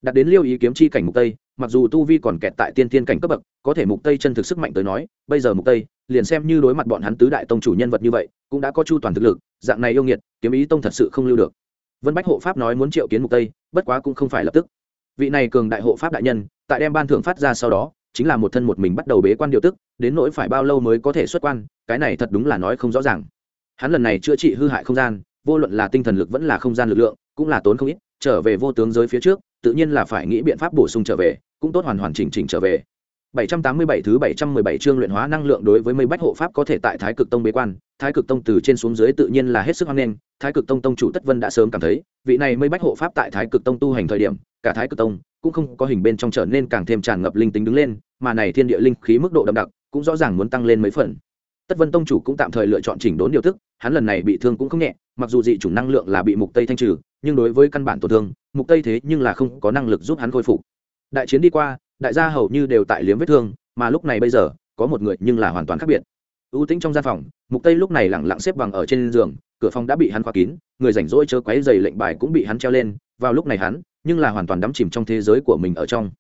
Đặt đến liêu ý kiếm chi cảnh mục tây mặc dù tu vi còn kẹt tại tiên tiên cảnh cấp bậc, có thể mục tây chân thực sức mạnh tới nói, bây giờ mục tây, liền xem như đối mặt bọn hắn tứ đại tông chủ nhân vật như vậy, cũng đã có chu toàn thực lực, dạng này yêu nghiệt, kiếm ý tông thật sự không lưu được. Vân bách hộ pháp nói muốn triệu kiến mục tây, bất quá cũng không phải lập tức. Vị này cường đại hộ pháp đại nhân, tại đem ban thưởng phát ra sau đó, chính là một thân một mình bắt đầu bế quan điều tức, đến nỗi phải bao lâu mới có thể xuất quan, cái này thật đúng là nói không rõ ràng. Hắn lần này chữa trị hư hại không gian, vô luận là tinh thần lực vẫn là không gian lực lượng, cũng là tốn không ít trở về vô tướng giới phía trước tự nhiên là phải nghĩ biện pháp bổ sung trở về cũng tốt hoàn hoàn chỉnh chỉnh trở về. 787 thứ 717 chương luyện hóa năng lượng đối với mây bách hộ pháp có thể tại Thái Cực Tông bế quan, Thái Cực Tông từ trên xuống dưới tự nhiên là hết sức hoan nghênh, thái cực tông tông chủ tất vân đã sớm cảm thấy vị này mây bách hộ pháp tại thái cực tông tu hành thời điểm cả thái cực tông cũng không có hình bên trong trở nên càng thêm tràn ngập linh tính đứng lên mà này thiên địa linh khí mức độ đậm đặc cũng rõ ràng muốn tăng lên mấy phần. Tất vân tông chủ cũng tạm thời lựa chọn chỉnh đốn điều tức, hắn lần này bị thương cũng không nhẹ mặc dù dị chủng năng lượng là bị mục tây thanh trừ nhưng đối với căn bản tổn thương, mục tây thế nhưng là không có năng lực giúp hắn khôi phục. Đại chiến đi qua, đại gia hầu như đều tại liếm vết thương, mà lúc này bây giờ, có một người nhưng là hoàn toàn khác biệt. Ưu tĩnh trong gian phòng, mục tây lúc này lẳng lặng xếp bằng ở trên giường, cửa phòng đã bị hắn khóa kín, người rảnh rỗi chớ quấy giày lệnh bài cũng bị hắn treo lên, vào lúc này hắn, nhưng là hoàn toàn đắm chìm trong thế giới của mình ở trong.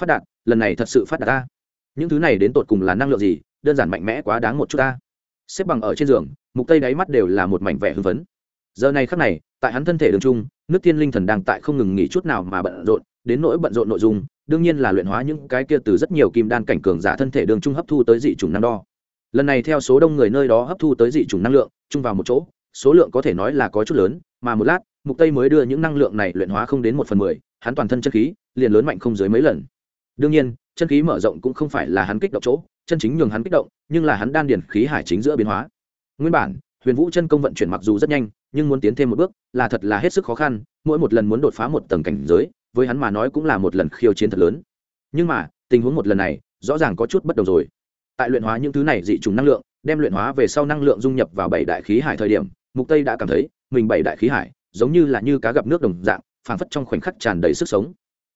Phát đạt, lần này thật sự phát đạt ta. Những thứ này đến tột cùng là năng lượng gì, đơn giản mạnh mẽ quá đáng một chút ta. Xếp bằng ở trên giường, mục tây đáy mắt đều là một mảnh vẻ hưng phấn giờ này khắc này, tại hắn thân thể đường trung, nước thiên linh thần đang tại không ngừng nghỉ chút nào mà bận rộn, đến nỗi bận rộn nội dung, đương nhiên là luyện hóa những cái kia từ rất nhiều kim đan cảnh cường giả thân thể đường trung hấp thu tới dị chủng năng đo. Lần này theo số đông người nơi đó hấp thu tới dị chủng năng lượng, chung vào một chỗ, số lượng có thể nói là có chút lớn, mà một lát, mục tây mới đưa những năng lượng này luyện hóa không đến một phần mười, hắn toàn thân chân khí liền lớn mạnh không dưới mấy lần. Đương nhiên, chân khí mở rộng cũng không phải là hắn kích động chỗ, chân chính nhường hắn kích động, nhưng là hắn đan điền khí hải chính giữa biến hóa. Nguyên bản, huyền vũ chân công vận chuyển mặc dù rất nhanh nhưng muốn tiến thêm một bước, là thật là hết sức khó khăn, mỗi một lần muốn đột phá một tầng cảnh giới, với hắn mà nói cũng là một lần khiêu chiến thật lớn. Nhưng mà, tình huống một lần này, rõ ràng có chút bất đồng rồi. Tại luyện hóa những thứ này dị trùng năng lượng, đem luyện hóa về sau năng lượng dung nhập vào bảy đại khí hải thời điểm, mục tây đã cảm thấy, mình bảy đại khí hải, giống như là như cá gặp nước đồng dạng, phảng phất trong khoảnh khắc tràn đầy sức sống.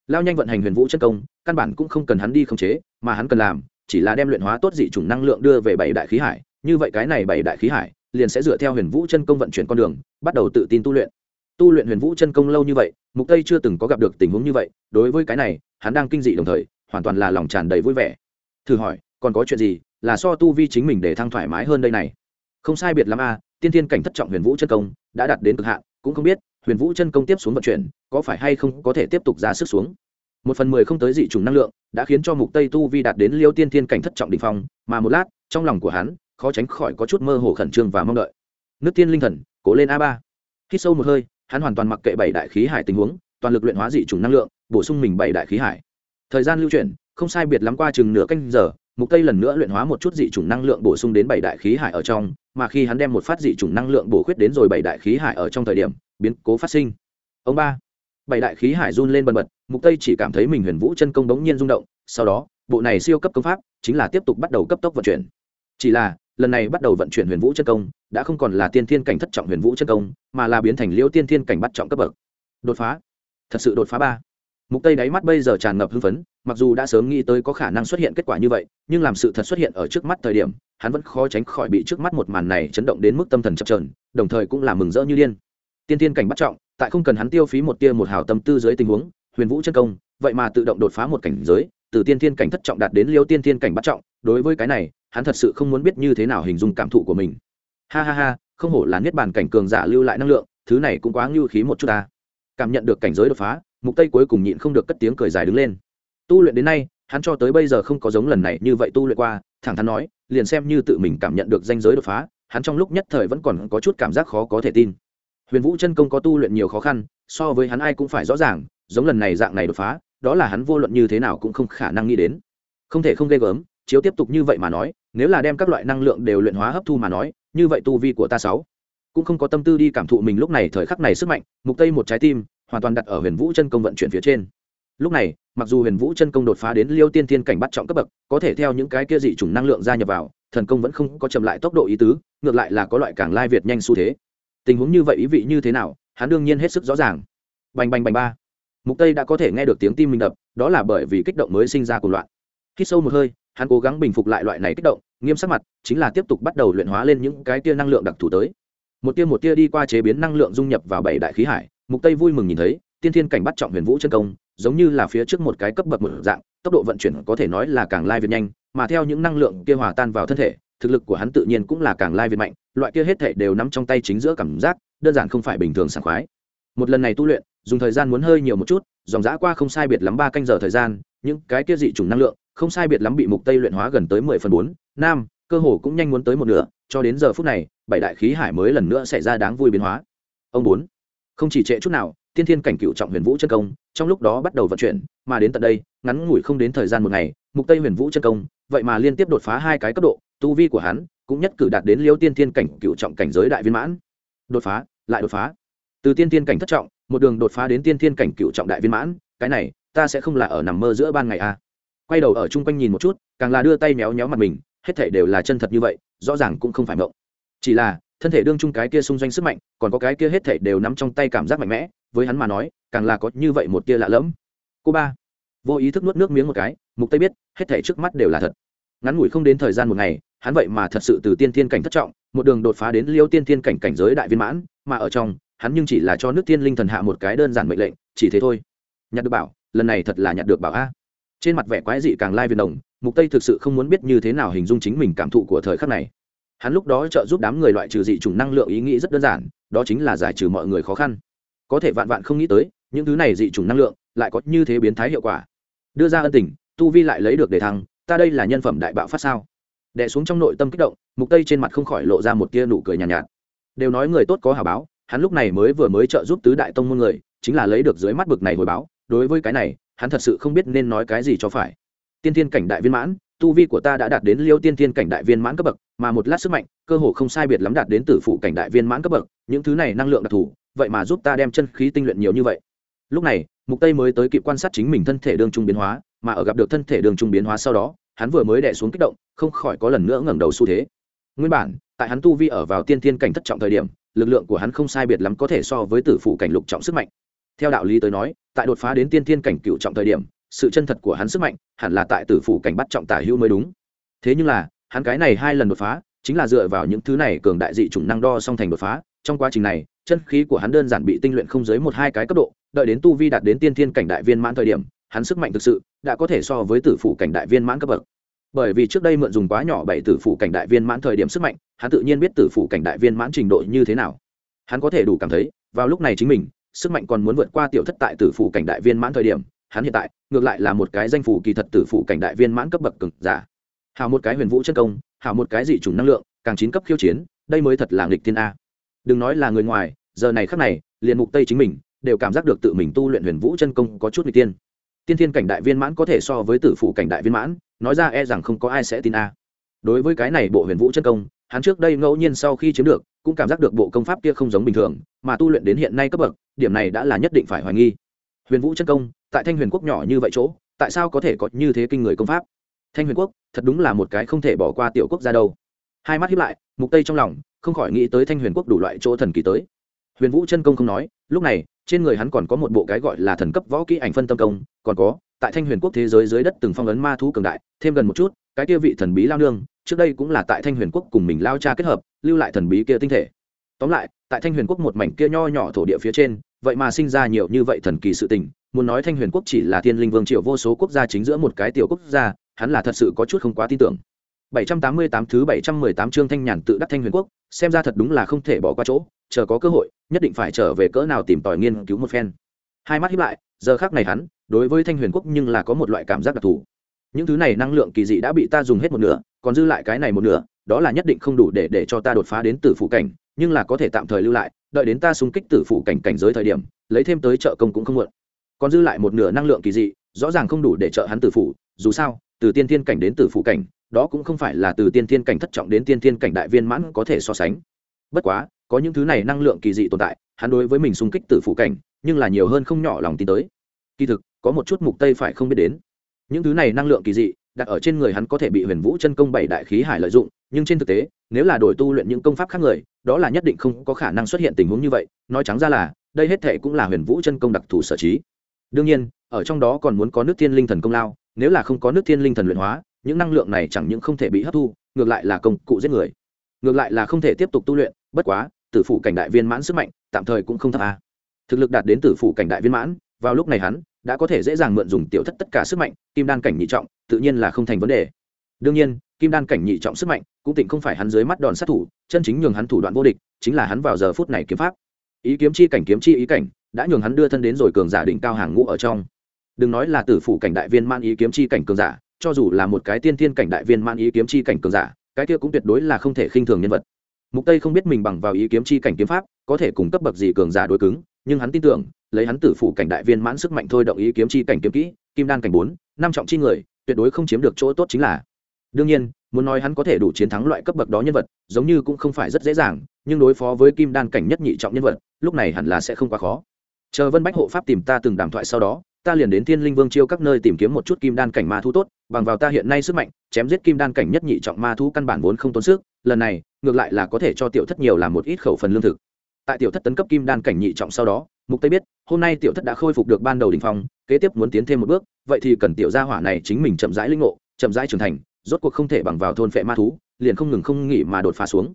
Lao nhanh vận hành huyền vũ chân công, căn bản cũng không cần hắn đi khống chế, mà hắn cần làm, chỉ là đem luyện hóa tốt dị chủng năng lượng đưa về bảy đại khí hải. Như vậy cái này bảy đại khí hải liền sẽ dựa theo huyền vũ chân công vận chuyển con đường, bắt đầu tự tin tu luyện. Tu luyện huyền vũ chân công lâu như vậy, mục tây chưa từng có gặp được tình huống như vậy, đối với cái này, hắn đang kinh dị đồng thời, hoàn toàn là lòng tràn đầy vui vẻ. Thử hỏi, còn có chuyện gì là so tu vi chính mình để thăng thoải mái hơn đây này? Không sai biệt lắm a, tiên thiên cảnh thất trọng huyền vũ chân công đã đạt đến cực hạn, cũng không biết huyền vũ chân công tiếp xuống vận chuyển có phải hay không có thể tiếp tục ra sức xuống. Một phần mười không tới dị trùng năng lượng đã khiến cho mục tây tu vi đạt đến liêu tiên thiên cảnh thất trọng đỉnh phong, mà một lát, trong lòng của hắn khó tránh khỏi có chút mơ hồ khẩn trương và mong đợi. Nước tiên linh thần, cố lên a ba. Khi sâu một hơi, hắn hoàn toàn mặc kệ bảy đại khí hải tình huống, toàn lực luyện hóa dị trùng năng lượng, bổ sung mình bảy đại khí hải. Thời gian lưu chuyển, không sai biệt lắm qua chừng nửa canh giờ, mục tây lần nữa luyện hóa một chút dị chủng năng lượng bổ sung đến bảy đại khí hải ở trong, mà khi hắn đem một phát dị chủng năng lượng bổ khuyết đến rồi bảy đại khí hải ở trong thời điểm, biến cố phát sinh. Ông ba. Bảy đại khí hải run lên bần bật, mục tây chỉ cảm thấy mình huyền vũ chân công đống nhiên rung động, sau đó, bộ này siêu cấp công pháp chính là tiếp tục bắt đầu cấp tốc vận chuyển. Chỉ là lần này bắt đầu vận chuyển huyền vũ chân công, đã không còn là tiên thiên cảnh thất trọng huyền vũ chân công, mà là biến thành liễu tiên thiên cảnh bắt trọng cấp bậc. Đột phá. Thật sự đột phá ba. Mục tây đáy mắt bây giờ tràn ngập hưng phấn, mặc dù đã sớm nghĩ tới có khả năng xuất hiện kết quả như vậy, nhưng làm sự thật xuất hiện ở trước mắt thời điểm, hắn vẫn khó tránh khỏi bị trước mắt một màn này chấn động đến mức tâm thần chập trờn đồng thời cũng là mừng rỡ như điên. Tiên tiên cảnh bắt trọng, tại không cần hắn tiêu phí một tia một hào tâm tư dưới tình huống, huyền vũ chân công, vậy mà tự động đột phá một cảnh giới từ tiên Thiên cảnh thất trọng đạt đến liêu tiên Thiên cảnh bắt trọng, đối với cái này, hắn thật sự không muốn biết như thế nào hình dung cảm thụ của mình. Ha ha ha, không hổ là niết bàn cảnh cường giả lưu lại năng lượng, thứ này cũng quá ngưu khí một chút ta. Cảm nhận được cảnh giới đột phá, mục tây cuối cùng nhịn không được cất tiếng cười dài đứng lên. Tu luyện đến nay, hắn cho tới bây giờ không có giống lần này như vậy tu luyện qua, thẳng thắn nói, liền xem như tự mình cảm nhận được danh giới đột phá, hắn trong lúc nhất thời vẫn còn có chút cảm giác khó có thể tin. Huyền vũ chân công có tu luyện nhiều khó khăn, so với hắn ai cũng phải rõ ràng, giống lần này dạng này đột phá đó là hắn vô luận như thế nào cũng không khả năng nghĩ đến. Không thể không ghê gớm, chiếu tiếp tục như vậy mà nói, nếu là đem các loại năng lượng đều luyện hóa hấp thu mà nói, như vậy tu vi của ta sáu cũng không có tâm tư đi cảm thụ mình lúc này thời khắc này sức mạnh, mục tây một trái tim, hoàn toàn đặt ở huyền vũ chân công vận chuyển phía trên. Lúc này, mặc dù huyền vũ chân công đột phá đến liêu tiên thiên cảnh bắt trọng cấp bậc, có thể theo những cái kia dị chủng năng lượng gia nhập vào, thần công vẫn không có chậm lại tốc độ ý tứ, ngược lại là có loại càng lai việt nhanh xu thế. Tình huống như vậy ý vị như thế nào, hắn đương nhiên hết sức rõ ràng. Bành bành bành ba mục tây đã có thể nghe được tiếng tim mình đập, đó là bởi vì kích động mới sinh ra cuộc loạn. Hít sâu một hơi, hắn cố gắng bình phục lại loại này kích động, nghiêm sắc mặt, chính là tiếp tục bắt đầu luyện hóa lên những cái tia năng lượng đặc thù tới. Một tia một tia đi qua chế biến năng lượng dung nhập vào bảy đại khí hải, mục tây vui mừng nhìn thấy, tiên thiên cảnh bắt trọng huyền vũ chân công, giống như là phía trước một cái cấp bậc một dạng, tốc độ vận chuyển có thể nói là càng lai việt nhanh, mà theo những năng lượng kia hòa tan vào thân thể, thực lực của hắn tự nhiên cũng là càng lai việt mạnh, loại kia hết thể đều nắm trong tay chính giữa cảm giác, đơn giản không phải bình thường sảng khoái. Một lần này tu luyện dùng thời gian muốn hơi nhiều một chút, dòng dã qua không sai biệt lắm ba canh giờ thời gian, những cái kia dị chủng năng lượng, không sai biệt lắm bị mục tây luyện hóa gần tới mười phần bốn, nam, cơ hồ cũng nhanh muốn tới một nửa, cho đến giờ phút này, bảy đại khí hải mới lần nữa xảy ra đáng vui biến hóa. Ông bốn, không chỉ trệ chút nào, tiên thiên cảnh cựu trọng huyền vũ chân công, trong lúc đó bắt đầu vận chuyển, mà đến tận đây, ngắn ngủi không đến thời gian một ngày, mục tây huyền vũ chân công, vậy mà liên tiếp đột phá hai cái cấp độ, tu vi của hắn cũng nhất cử đạt đến liêu tiên thiên cảnh cựu trọng cảnh giới đại viên mãn. Đột phá, lại đột phá. Từ tiên thiên cảnh thất trọng một đường đột phá đến tiên thiên cảnh cựu trọng đại viên mãn, cái này, ta sẽ không là ở nằm mơ giữa ban ngày à. quay đầu ở chung quanh nhìn một chút, càng là đưa tay méo méo mặt mình, hết thể đều là chân thật như vậy, rõ ràng cũng không phải mộng. Chỉ là, thân thể đương chung cái kia xung doanh sức mạnh, còn có cái kia hết thể đều nắm trong tay cảm giác mạnh mẽ, với hắn mà nói, càng là có như vậy một kia lạ lẫm. Cô ba, vô ý thức nuốt nước miếng một cái, mục tây biết, hết thể trước mắt đều là thật. Ngắn ngủi không đến thời gian một ngày, hắn vậy mà thật sự từ tiên thiên cảnh thất trọng, một đường đột phá đến liêu tiên thiên cảnh cảnh giới đại viên mãn, mà ở trong hắn nhưng chỉ là cho nước tiên linh thần hạ một cái đơn giản mệnh lệnh chỉ thế thôi. Nhặt được bảo lần này thật là nhặt được bảo a. Trên mặt vẻ quái dị càng lai viên đồng mục tây thực sự không muốn biết như thế nào hình dung chính mình cảm thụ của thời khắc này. Hắn lúc đó trợ giúp đám người loại trừ dị chủng năng lượng ý nghĩ rất đơn giản đó chính là giải trừ mọi người khó khăn. Có thể vạn vạn không nghĩ tới những thứ này dị chủng năng lượng lại có như thế biến thái hiệu quả. Đưa ra ân tình tu vi lại lấy được đề thăng ta đây là nhân phẩm đại bạo phát sao? Đẻ xuống trong nội tâm kích động mục tây trên mặt không khỏi lộ ra một tia nụ cười nhàn nhạt, nhạt. Đều nói người tốt có hảo báo hắn lúc này mới vừa mới trợ giúp tứ đại tông môn người, chính là lấy được dưới mắt bực này hồi báo, đối với cái này, hắn thật sự không biết nên nói cái gì cho phải. Tiên thiên cảnh đại viên mãn, tu vi của ta đã đạt đến liêu tiên thiên cảnh đại viên mãn cấp bậc, mà một lát sức mạnh, cơ hồ không sai biệt lắm đạt đến tử phụ cảnh đại viên mãn cấp bậc, những thứ này năng lượng đặc thù, vậy mà giúp ta đem chân khí tinh luyện nhiều như vậy. Lúc này, mục tây mới tới kịp quan sát chính mình thân thể đường trung biến hóa, mà ở gặp được thân thể đường trung biến hóa sau đó, hắn vừa mới đè xuống kích động, không khỏi có lần nữa ngẩng đầu xu thế. Nguyên bản, tại hắn tu vi ở vào tiên thiên cảnh thất trọng thời điểm lực lượng của hắn không sai biệt lắm có thể so với tử phụ cảnh lục trọng sức mạnh. Theo đạo lý tới nói, tại đột phá đến tiên thiên cảnh cựu trọng thời điểm, sự chân thật của hắn sức mạnh hẳn là tại tử phụ cảnh bắt trọng tả hữu mới đúng. Thế nhưng là, hắn cái này hai lần đột phá, chính là dựa vào những thứ này cường đại dị chủng năng đo song thành đột phá. Trong quá trình này, chân khí của hắn đơn giản bị tinh luyện không dưới một hai cái cấp độ, đợi đến tu vi đạt đến tiên thiên cảnh đại viên mãn thời điểm, hắn sức mạnh thực sự đã có thể so với tử phụ cảnh đại viên mãn cấp bậc bởi vì trước đây mượn dùng quá nhỏ bảy tử phụ cảnh đại viên mãn thời điểm sức mạnh, hắn tự nhiên biết tử phụ cảnh đại viên mãn trình độ như thế nào. Hắn có thể đủ cảm thấy, vào lúc này chính mình, sức mạnh còn muốn vượt qua tiểu thất tại tử phụ cảnh đại viên mãn thời điểm, hắn hiện tại, ngược lại là một cái danh phủ kỳ thật tử phụ cảnh đại viên mãn cấp bậc cực giả. Hào một cái huyền vũ chân công, hào một cái dị chủng năng lượng, càng chín cấp khiêu chiến, đây mới thật là nghịch thiên a. Đừng nói là người ngoài, giờ này khắc này, liền mục tây chính mình, đều cảm giác được tự mình tu luyện huyền vũ chân công có chút nghịch tiên tiên thiên cảnh đại viên mãn có thể so với tử phụ cảnh đại viên mãn, nói ra e rằng không có ai sẽ tin a. Đối với cái này bộ huyền vũ chân công, hắn trước đây ngẫu nhiên sau khi chiếm được, cũng cảm giác được bộ công pháp kia không giống bình thường, mà tu luyện đến hiện nay cấp bậc, điểm này đã là nhất định phải hoài nghi. Huyền vũ chân công, tại thanh huyền quốc nhỏ như vậy chỗ, tại sao có thể có như thế kinh người công pháp? Thanh huyền quốc, thật đúng là một cái không thể bỏ qua tiểu quốc ra đâu. Hai mắt hiếp lại, mục tây trong lòng, không khỏi nghĩ tới thanh huyền quốc đủ loại chỗ thần kỳ tới. Huyền vũ chân công không nói, lúc này, trên người hắn còn có một bộ cái gọi là thần cấp võ kỹ ảnh phân tâm công còn có, tại thanh huyền quốc thế giới dưới đất từng phong ấn ma thú cường đại, thêm gần một chút, cái kia vị thần bí lao nương, trước đây cũng là tại thanh huyền quốc cùng mình lao cha kết hợp, lưu lại thần bí kia tinh thể. Tóm lại, tại thanh huyền quốc một mảnh kia nho nhỏ thổ địa phía trên, vậy mà sinh ra nhiều như vậy thần kỳ sự tình, muốn nói thanh huyền quốc chỉ là thiên linh vương triệu vô số quốc gia chính giữa một cái tiểu quốc gia, hắn là thật sự có chút không quá tin tưởng. 788 thứ 718 chương thanh nhàn tự đắc thanh huyền quốc, xem ra thật đúng là không thể bỏ qua chỗ, chờ có cơ hội, nhất định phải trở về cỡ nào tìm tòi nghiên cứu một phen. Hai mắt hiếp lại, giờ khác này hắn đối với thanh huyền quốc nhưng là có một loại cảm giác đặc thù. Những thứ này năng lượng kỳ dị đã bị ta dùng hết một nửa, còn dư lại cái này một nửa, đó là nhất định không đủ để để cho ta đột phá đến tử phủ cảnh, nhưng là có thể tạm thời lưu lại, đợi đến ta xung kích tử phủ cảnh cảnh giới thời điểm, lấy thêm tới trợ công cũng không muộn. Còn dư lại một nửa năng lượng kỳ dị, rõ ràng không đủ để trợ hắn tử phủ, dù sao, từ tiên thiên cảnh đến tử phủ cảnh, đó cũng không phải là từ tiên thiên cảnh thất trọng đến tiên thiên cảnh đại viên mãn có thể so sánh. Bất quá, có những thứ này năng lượng kỳ dị tồn tại, hắn đối với mình xung kích tử phủ cảnh, nhưng là nhiều hơn không nhỏ lòng tin tới. Kỳ thực có một chút mục tây phải không biết đến. Những thứ này năng lượng kỳ dị, đặt ở trên người hắn có thể bị huyền vũ chân công bảy đại khí hải lợi dụng, nhưng trên thực tế, nếu là đổi tu luyện những công pháp khác người, đó là nhất định không có khả năng xuất hiện tình huống như vậy. Nói trắng ra là, đây hết thể cũng là huyền vũ chân công đặc thù sở trí. Đương nhiên, ở trong đó còn muốn có nước thiên linh thần công lao, nếu là không có nước thiên linh thần luyện hóa, những năng lượng này chẳng những không thể bị hấp thu, ngược lại là công cụ giết người. Ngược lại là không thể tiếp tục tu luyện, bất quá, tử phụ cảnh đại viên mãn sức mạnh, tạm thời cũng không thấp a thực lực đạt đến tử phụ cảnh đại viên mãn, vào lúc này hắn đã có thể dễ dàng mượn dùng tiểu thất tất cả sức mạnh, kim đan cảnh nhị trọng, tự nhiên là không thành vấn đề. Đương nhiên, kim đan cảnh nhị trọng sức mạnh cũng tịnh không phải hắn dưới mắt đòn sát thủ, chân chính nhường hắn thủ đoạn vô địch, chính là hắn vào giờ phút này kiếm pháp. Ý kiếm chi cảnh kiếm chi ý cảnh, đã nhường hắn đưa thân đến rồi cường giả đỉnh cao hàng ngũ ở trong. Đừng nói là tử phủ cảnh đại viên man ý kiếm chi cảnh cường giả, cho dù là một cái tiên thiên cảnh đại viên man ý kiếm chi cảnh cường giả, cái kia cũng tuyệt đối là không thể khinh thường nhân vật. Mục tây không biết mình bằng vào ý kiếm chi cảnh kiếm pháp, có thể cùng cấp bậc gì cường giả đối cứng, nhưng hắn tin tưởng lấy hắn tử phủ cảnh đại viên mãn sức mạnh thôi động ý kiếm chi cảnh kiếm kỹ, kim đan cảnh bốn, năm trọng chi người, tuyệt đối không chiếm được chỗ tốt chính là. Đương nhiên, muốn nói hắn có thể đủ chiến thắng loại cấp bậc đó nhân vật, giống như cũng không phải rất dễ dàng, nhưng đối phó với kim đan cảnh nhất nhị trọng nhân vật, lúc này hẳn là sẽ không quá khó. Chờ vân bách hộ pháp tìm ta từng đàm thoại sau đó, ta liền đến thiên linh vương chiêu các nơi tìm kiếm một chút kim đan cảnh ma thu tốt, bằng vào ta hiện nay sức mạnh, chém giết kim đan cảnh nhất nhị trọng ma thu căn bản vốn không tốn sức, lần này, ngược lại là có thể cho tiểu thất nhiều làm một ít khẩu phần lương thực. Tại tiểu thất tấn cấp kim đan cảnh nhị trọng sau đó, mục tây biết hôm nay tiểu thất đã khôi phục được ban đầu đỉnh phong kế tiếp muốn tiến thêm một bước vậy thì cần tiểu gia hỏa này chính mình chậm rãi linh ngộ chậm rãi trưởng thành rốt cuộc không thể bằng vào thôn phệ ma thú liền không ngừng không nghỉ mà đột phá xuống.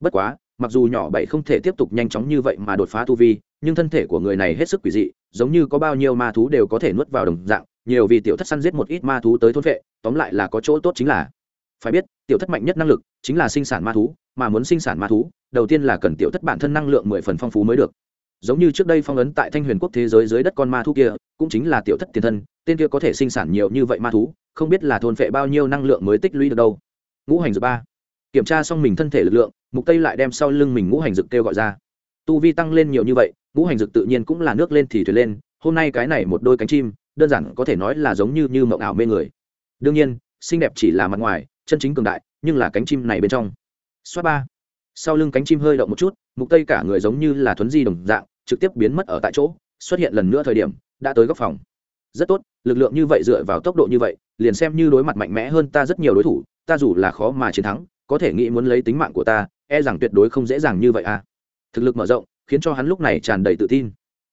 Bất quá mặc dù nhỏ bảy không thể tiếp tục nhanh chóng như vậy mà đột phá tu vi nhưng thân thể của người này hết sức quỷ dị giống như có bao nhiêu ma thú đều có thể nuốt vào đồng dạng nhiều vì tiểu thất săn giết một ít ma thú tới thôn phệ, tóm lại là có chỗ tốt chính là. Phải biết tiểu thất mạnh nhất năng lực chính là sinh sản ma thú mà muốn sinh sản ma thú đầu tiên là cần tiểu thất bản thân năng lượng mười phần phong phú mới được giống như trước đây phong ấn tại thanh huyền quốc thế giới dưới đất con ma thú kia, cũng chính là tiểu thất tiền thân, tên kia có thể sinh sản nhiều như vậy ma thú, không biết là thôn phệ bao nhiêu năng lượng mới tích lũy được đâu. Ngũ hành dược ba. Kiểm tra xong mình thân thể lực lượng, mục tây lại đem sau lưng mình ngũ hành dược kêu gọi ra. Tu vi tăng lên nhiều như vậy, ngũ hành dược tự nhiên cũng là nước lên thì thuyền lên, hôm nay cái này một đôi cánh chim, đơn giản có thể nói là giống như như mộng ảo mê người. Đương nhiên, xinh đẹp chỉ là mặt ngoài, chân chính cường đại, nhưng là cánh chim này bên trong. Xoát ba. Sau lưng cánh chim hơi động một chút, mục tây cả người giống như là thuấn di đồng dạng trực tiếp biến mất ở tại chỗ, xuất hiện lần nữa thời điểm, đã tới góc phòng. Rất tốt, lực lượng như vậy dựa vào tốc độ như vậy, liền xem như đối mặt mạnh mẽ hơn ta rất nhiều đối thủ, ta dù là khó mà chiến thắng, có thể nghĩ muốn lấy tính mạng của ta e rằng tuyệt đối không dễ dàng như vậy à. Thực lực mở rộng, khiến cho hắn lúc này tràn đầy tự tin.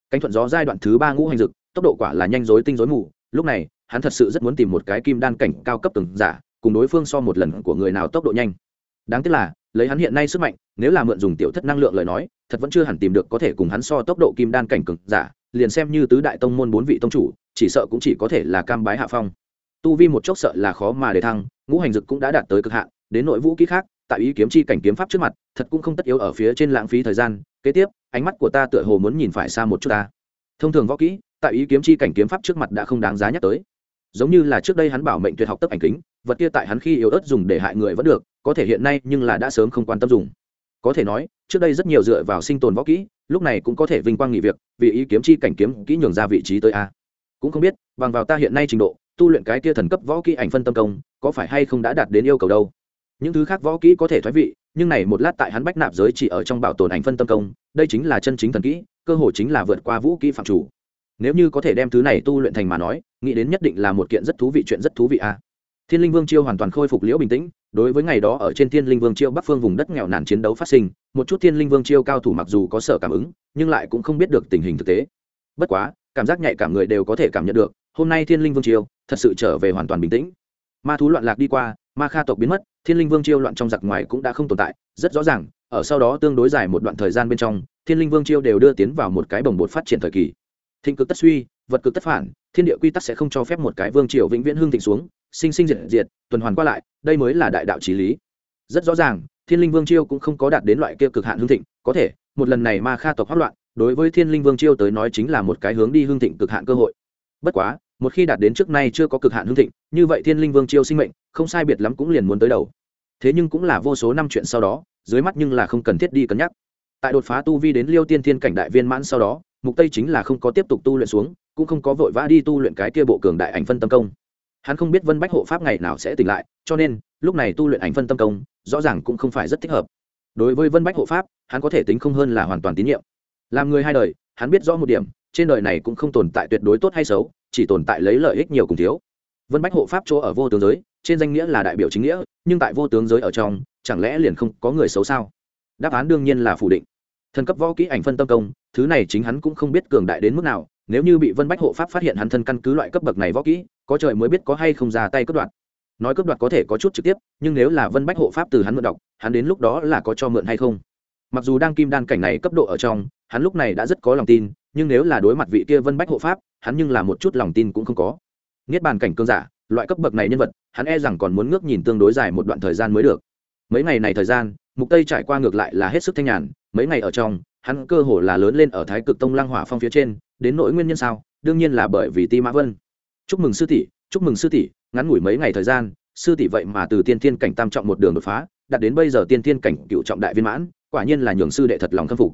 Cánh thuận gió giai đoạn thứ ba ngũ hành dực, tốc độ quả là nhanh rối tinh rối mù, lúc này, hắn thật sự rất muốn tìm một cái kim đan cảnh cao cấp từng giả, cùng đối phương so một lần của người nào tốc độ nhanh. Đáng tiếc là, lấy hắn hiện nay sức mạnh, nếu là mượn dùng tiểu thất năng lượng lời nói thật vẫn chưa hẳn tìm được có thể cùng hắn so tốc độ kim đan cảnh cực giả, liền xem như tứ đại tông môn bốn vị tông chủ, chỉ sợ cũng chỉ có thể là cam bái hạ phong. Tu vi một chốc sợ là khó mà để thăng, ngũ hành dực cũng đã đạt tới cực hạn, đến nội vũ kỹ khác, tại ý kiếm chi cảnh kiếm pháp trước mặt, thật cũng không tất yếu ở phía trên lãng phí thời gian, kế tiếp, ánh mắt của ta tựa hồ muốn nhìn phải xa một chút ta. Thông thường võ kỹ, tại ý kiếm chi cảnh kiếm pháp trước mặt đã không đáng giá nhắc tới. Giống như là trước đây hắn bảo mệnh tuyệt học tấp ảnh kính, vật kia tại hắn khi yếu ớt dùng để hại người vẫn được, có thể hiện nay nhưng là đã sớm không quan tâm dùng có thể nói, trước đây rất nhiều dựa vào sinh tồn võ kỹ, lúc này cũng có thể vinh quang nghỉ việc, vì ý kiếm chi cảnh kiếm kỹ nhường ra vị trí tới a. Cũng không biết, bằng vào ta hiện nay trình độ, tu luyện cái kia thần cấp võ kỹ ảnh phân tâm công, có phải hay không đã đạt đến yêu cầu đâu? Những thứ khác võ kỹ có thể thoái vị, nhưng này một lát tại hắn bách nạp giới chỉ ở trong bảo tồn ảnh phân tâm công, đây chính là chân chính thần kỹ, cơ hội chính là vượt qua vũ kỹ phạm chủ. Nếu như có thể đem thứ này tu luyện thành mà nói, nghĩ đến nhất định là một kiện rất thú vị chuyện rất thú vị a thiên linh vương chiêu hoàn toàn khôi phục liễu bình tĩnh, đối với ngày đó ở trên thiên linh vương chiêu bắc phương vùng đất nghèo nàn chiến đấu phát sinh, một chút thiên linh vương chiêu cao thủ mặc dù có sở cảm ứng, nhưng lại cũng không biết được tình hình thực tế. Bất quá, cảm giác nhạy cảm người đều có thể cảm nhận được, hôm nay thiên linh vương chiêu thật sự trở về hoàn toàn bình tĩnh. Ma thú loạn lạc đi qua, ma kha tộc biến mất, thiên linh vương chiêu loạn trong giặc ngoài cũng đã không tồn tại, rất rõ ràng, ở sau đó tương đối dài một đoạn thời gian bên trong, thiên linh vương chiêu đều đưa tiến vào một cái bồng bột phát triển thời kỳ. Thịnh cực tất suy, vật cực tất phản, thiên địa quy tắc sẽ không cho phép một cái vương triều vĩnh viễn hương thịnh xuống sinh sinh diệt diệt, tuần hoàn qua lại, đây mới là đại đạo trí lý. Rất rõ ràng, thiên linh vương chiêu cũng không có đạt đến loại kia cực hạn hương thịnh, có thể, một lần này ma kha tộc hoác loạn, đối với thiên linh vương chiêu tới nói chính là một cái hướng đi hương thịnh cực hạn cơ hội. Bất quá, một khi đạt đến trước nay chưa có cực hạn hương thịnh, như vậy thiên linh vương chiêu sinh mệnh, không sai biệt lắm cũng liền muốn tới đầu. Thế nhưng cũng là vô số năm chuyện sau đó, dưới mắt nhưng là không cần thiết đi cân nhắc. Tại đột phá tu vi đến liêu tiên thiên cảnh đại viên mãn sau đó, mục tây chính là không có tiếp tục tu luyện xuống, cũng không có vội vã đi tu luyện cái kia bộ cường đại ảnh phân tâm công hắn không biết vân bách hộ pháp ngày nào sẽ tỉnh lại, cho nên, lúc này tu luyện ảnh phân tâm công, rõ ràng cũng không phải rất thích hợp. Đối với vân bách hộ pháp, hắn có thể tính không hơn là hoàn toàn tín nhiệm. Làm người hai đời, hắn biết rõ một điểm, trên đời này cũng không tồn tại tuyệt đối tốt hay xấu, chỉ tồn tại lấy lợi ích nhiều cùng thiếu. Vân bách hộ pháp chỗ ở vô tướng giới, trên danh nghĩa là đại biểu chính nghĩa, nhưng tại vô tướng giới ở trong, chẳng lẽ liền không có người xấu sao? Đáp án đương nhiên là phủ định. Thần cấp võ kỹ ảnh phân tâm công, thứ này chính hắn cũng không biết cường đại đến mức nào, nếu như bị vân bách hộ pháp phát hiện hắn thân căn cứ loại cấp bậc này võ kỹ có trời mới biết có hay không ra tay cướp đoạt. Nói cướp đoạt có thể có chút trực tiếp, nhưng nếu là vân bách hộ pháp từ hắn mượn đọc, hắn đến lúc đó là có cho mượn hay không? Mặc dù đang kim đan cảnh này cấp độ ở trong, hắn lúc này đã rất có lòng tin, nhưng nếu là đối mặt vị kia vân bách hộ pháp, hắn nhưng là một chút lòng tin cũng không có. Niết bàn cảnh cương giả, loại cấp bậc này nhân vật, hắn e rằng còn muốn ngước nhìn tương đối dài một đoạn thời gian mới được. Mấy ngày này thời gian, mục tây trải qua ngược lại là hết sức thanh nhàn, mấy ngày ở trong, hắn cơ hồ là lớn lên ở thái cực tông lang hỏa phong phía trên, đến nỗi nguyên nhân sao? Đương nhiên là bởi vì ti mã vân chúc mừng sư tỷ, chúc mừng sư tỷ, ngắn ngủi mấy ngày thời gian, sư tỷ vậy mà từ tiên thiên cảnh tam trọng một đường đột phá, đạt đến bây giờ tiên thiên cảnh cựu trọng đại viên mãn, quả nhiên là nhường sư đệ thật lòng khâm phục.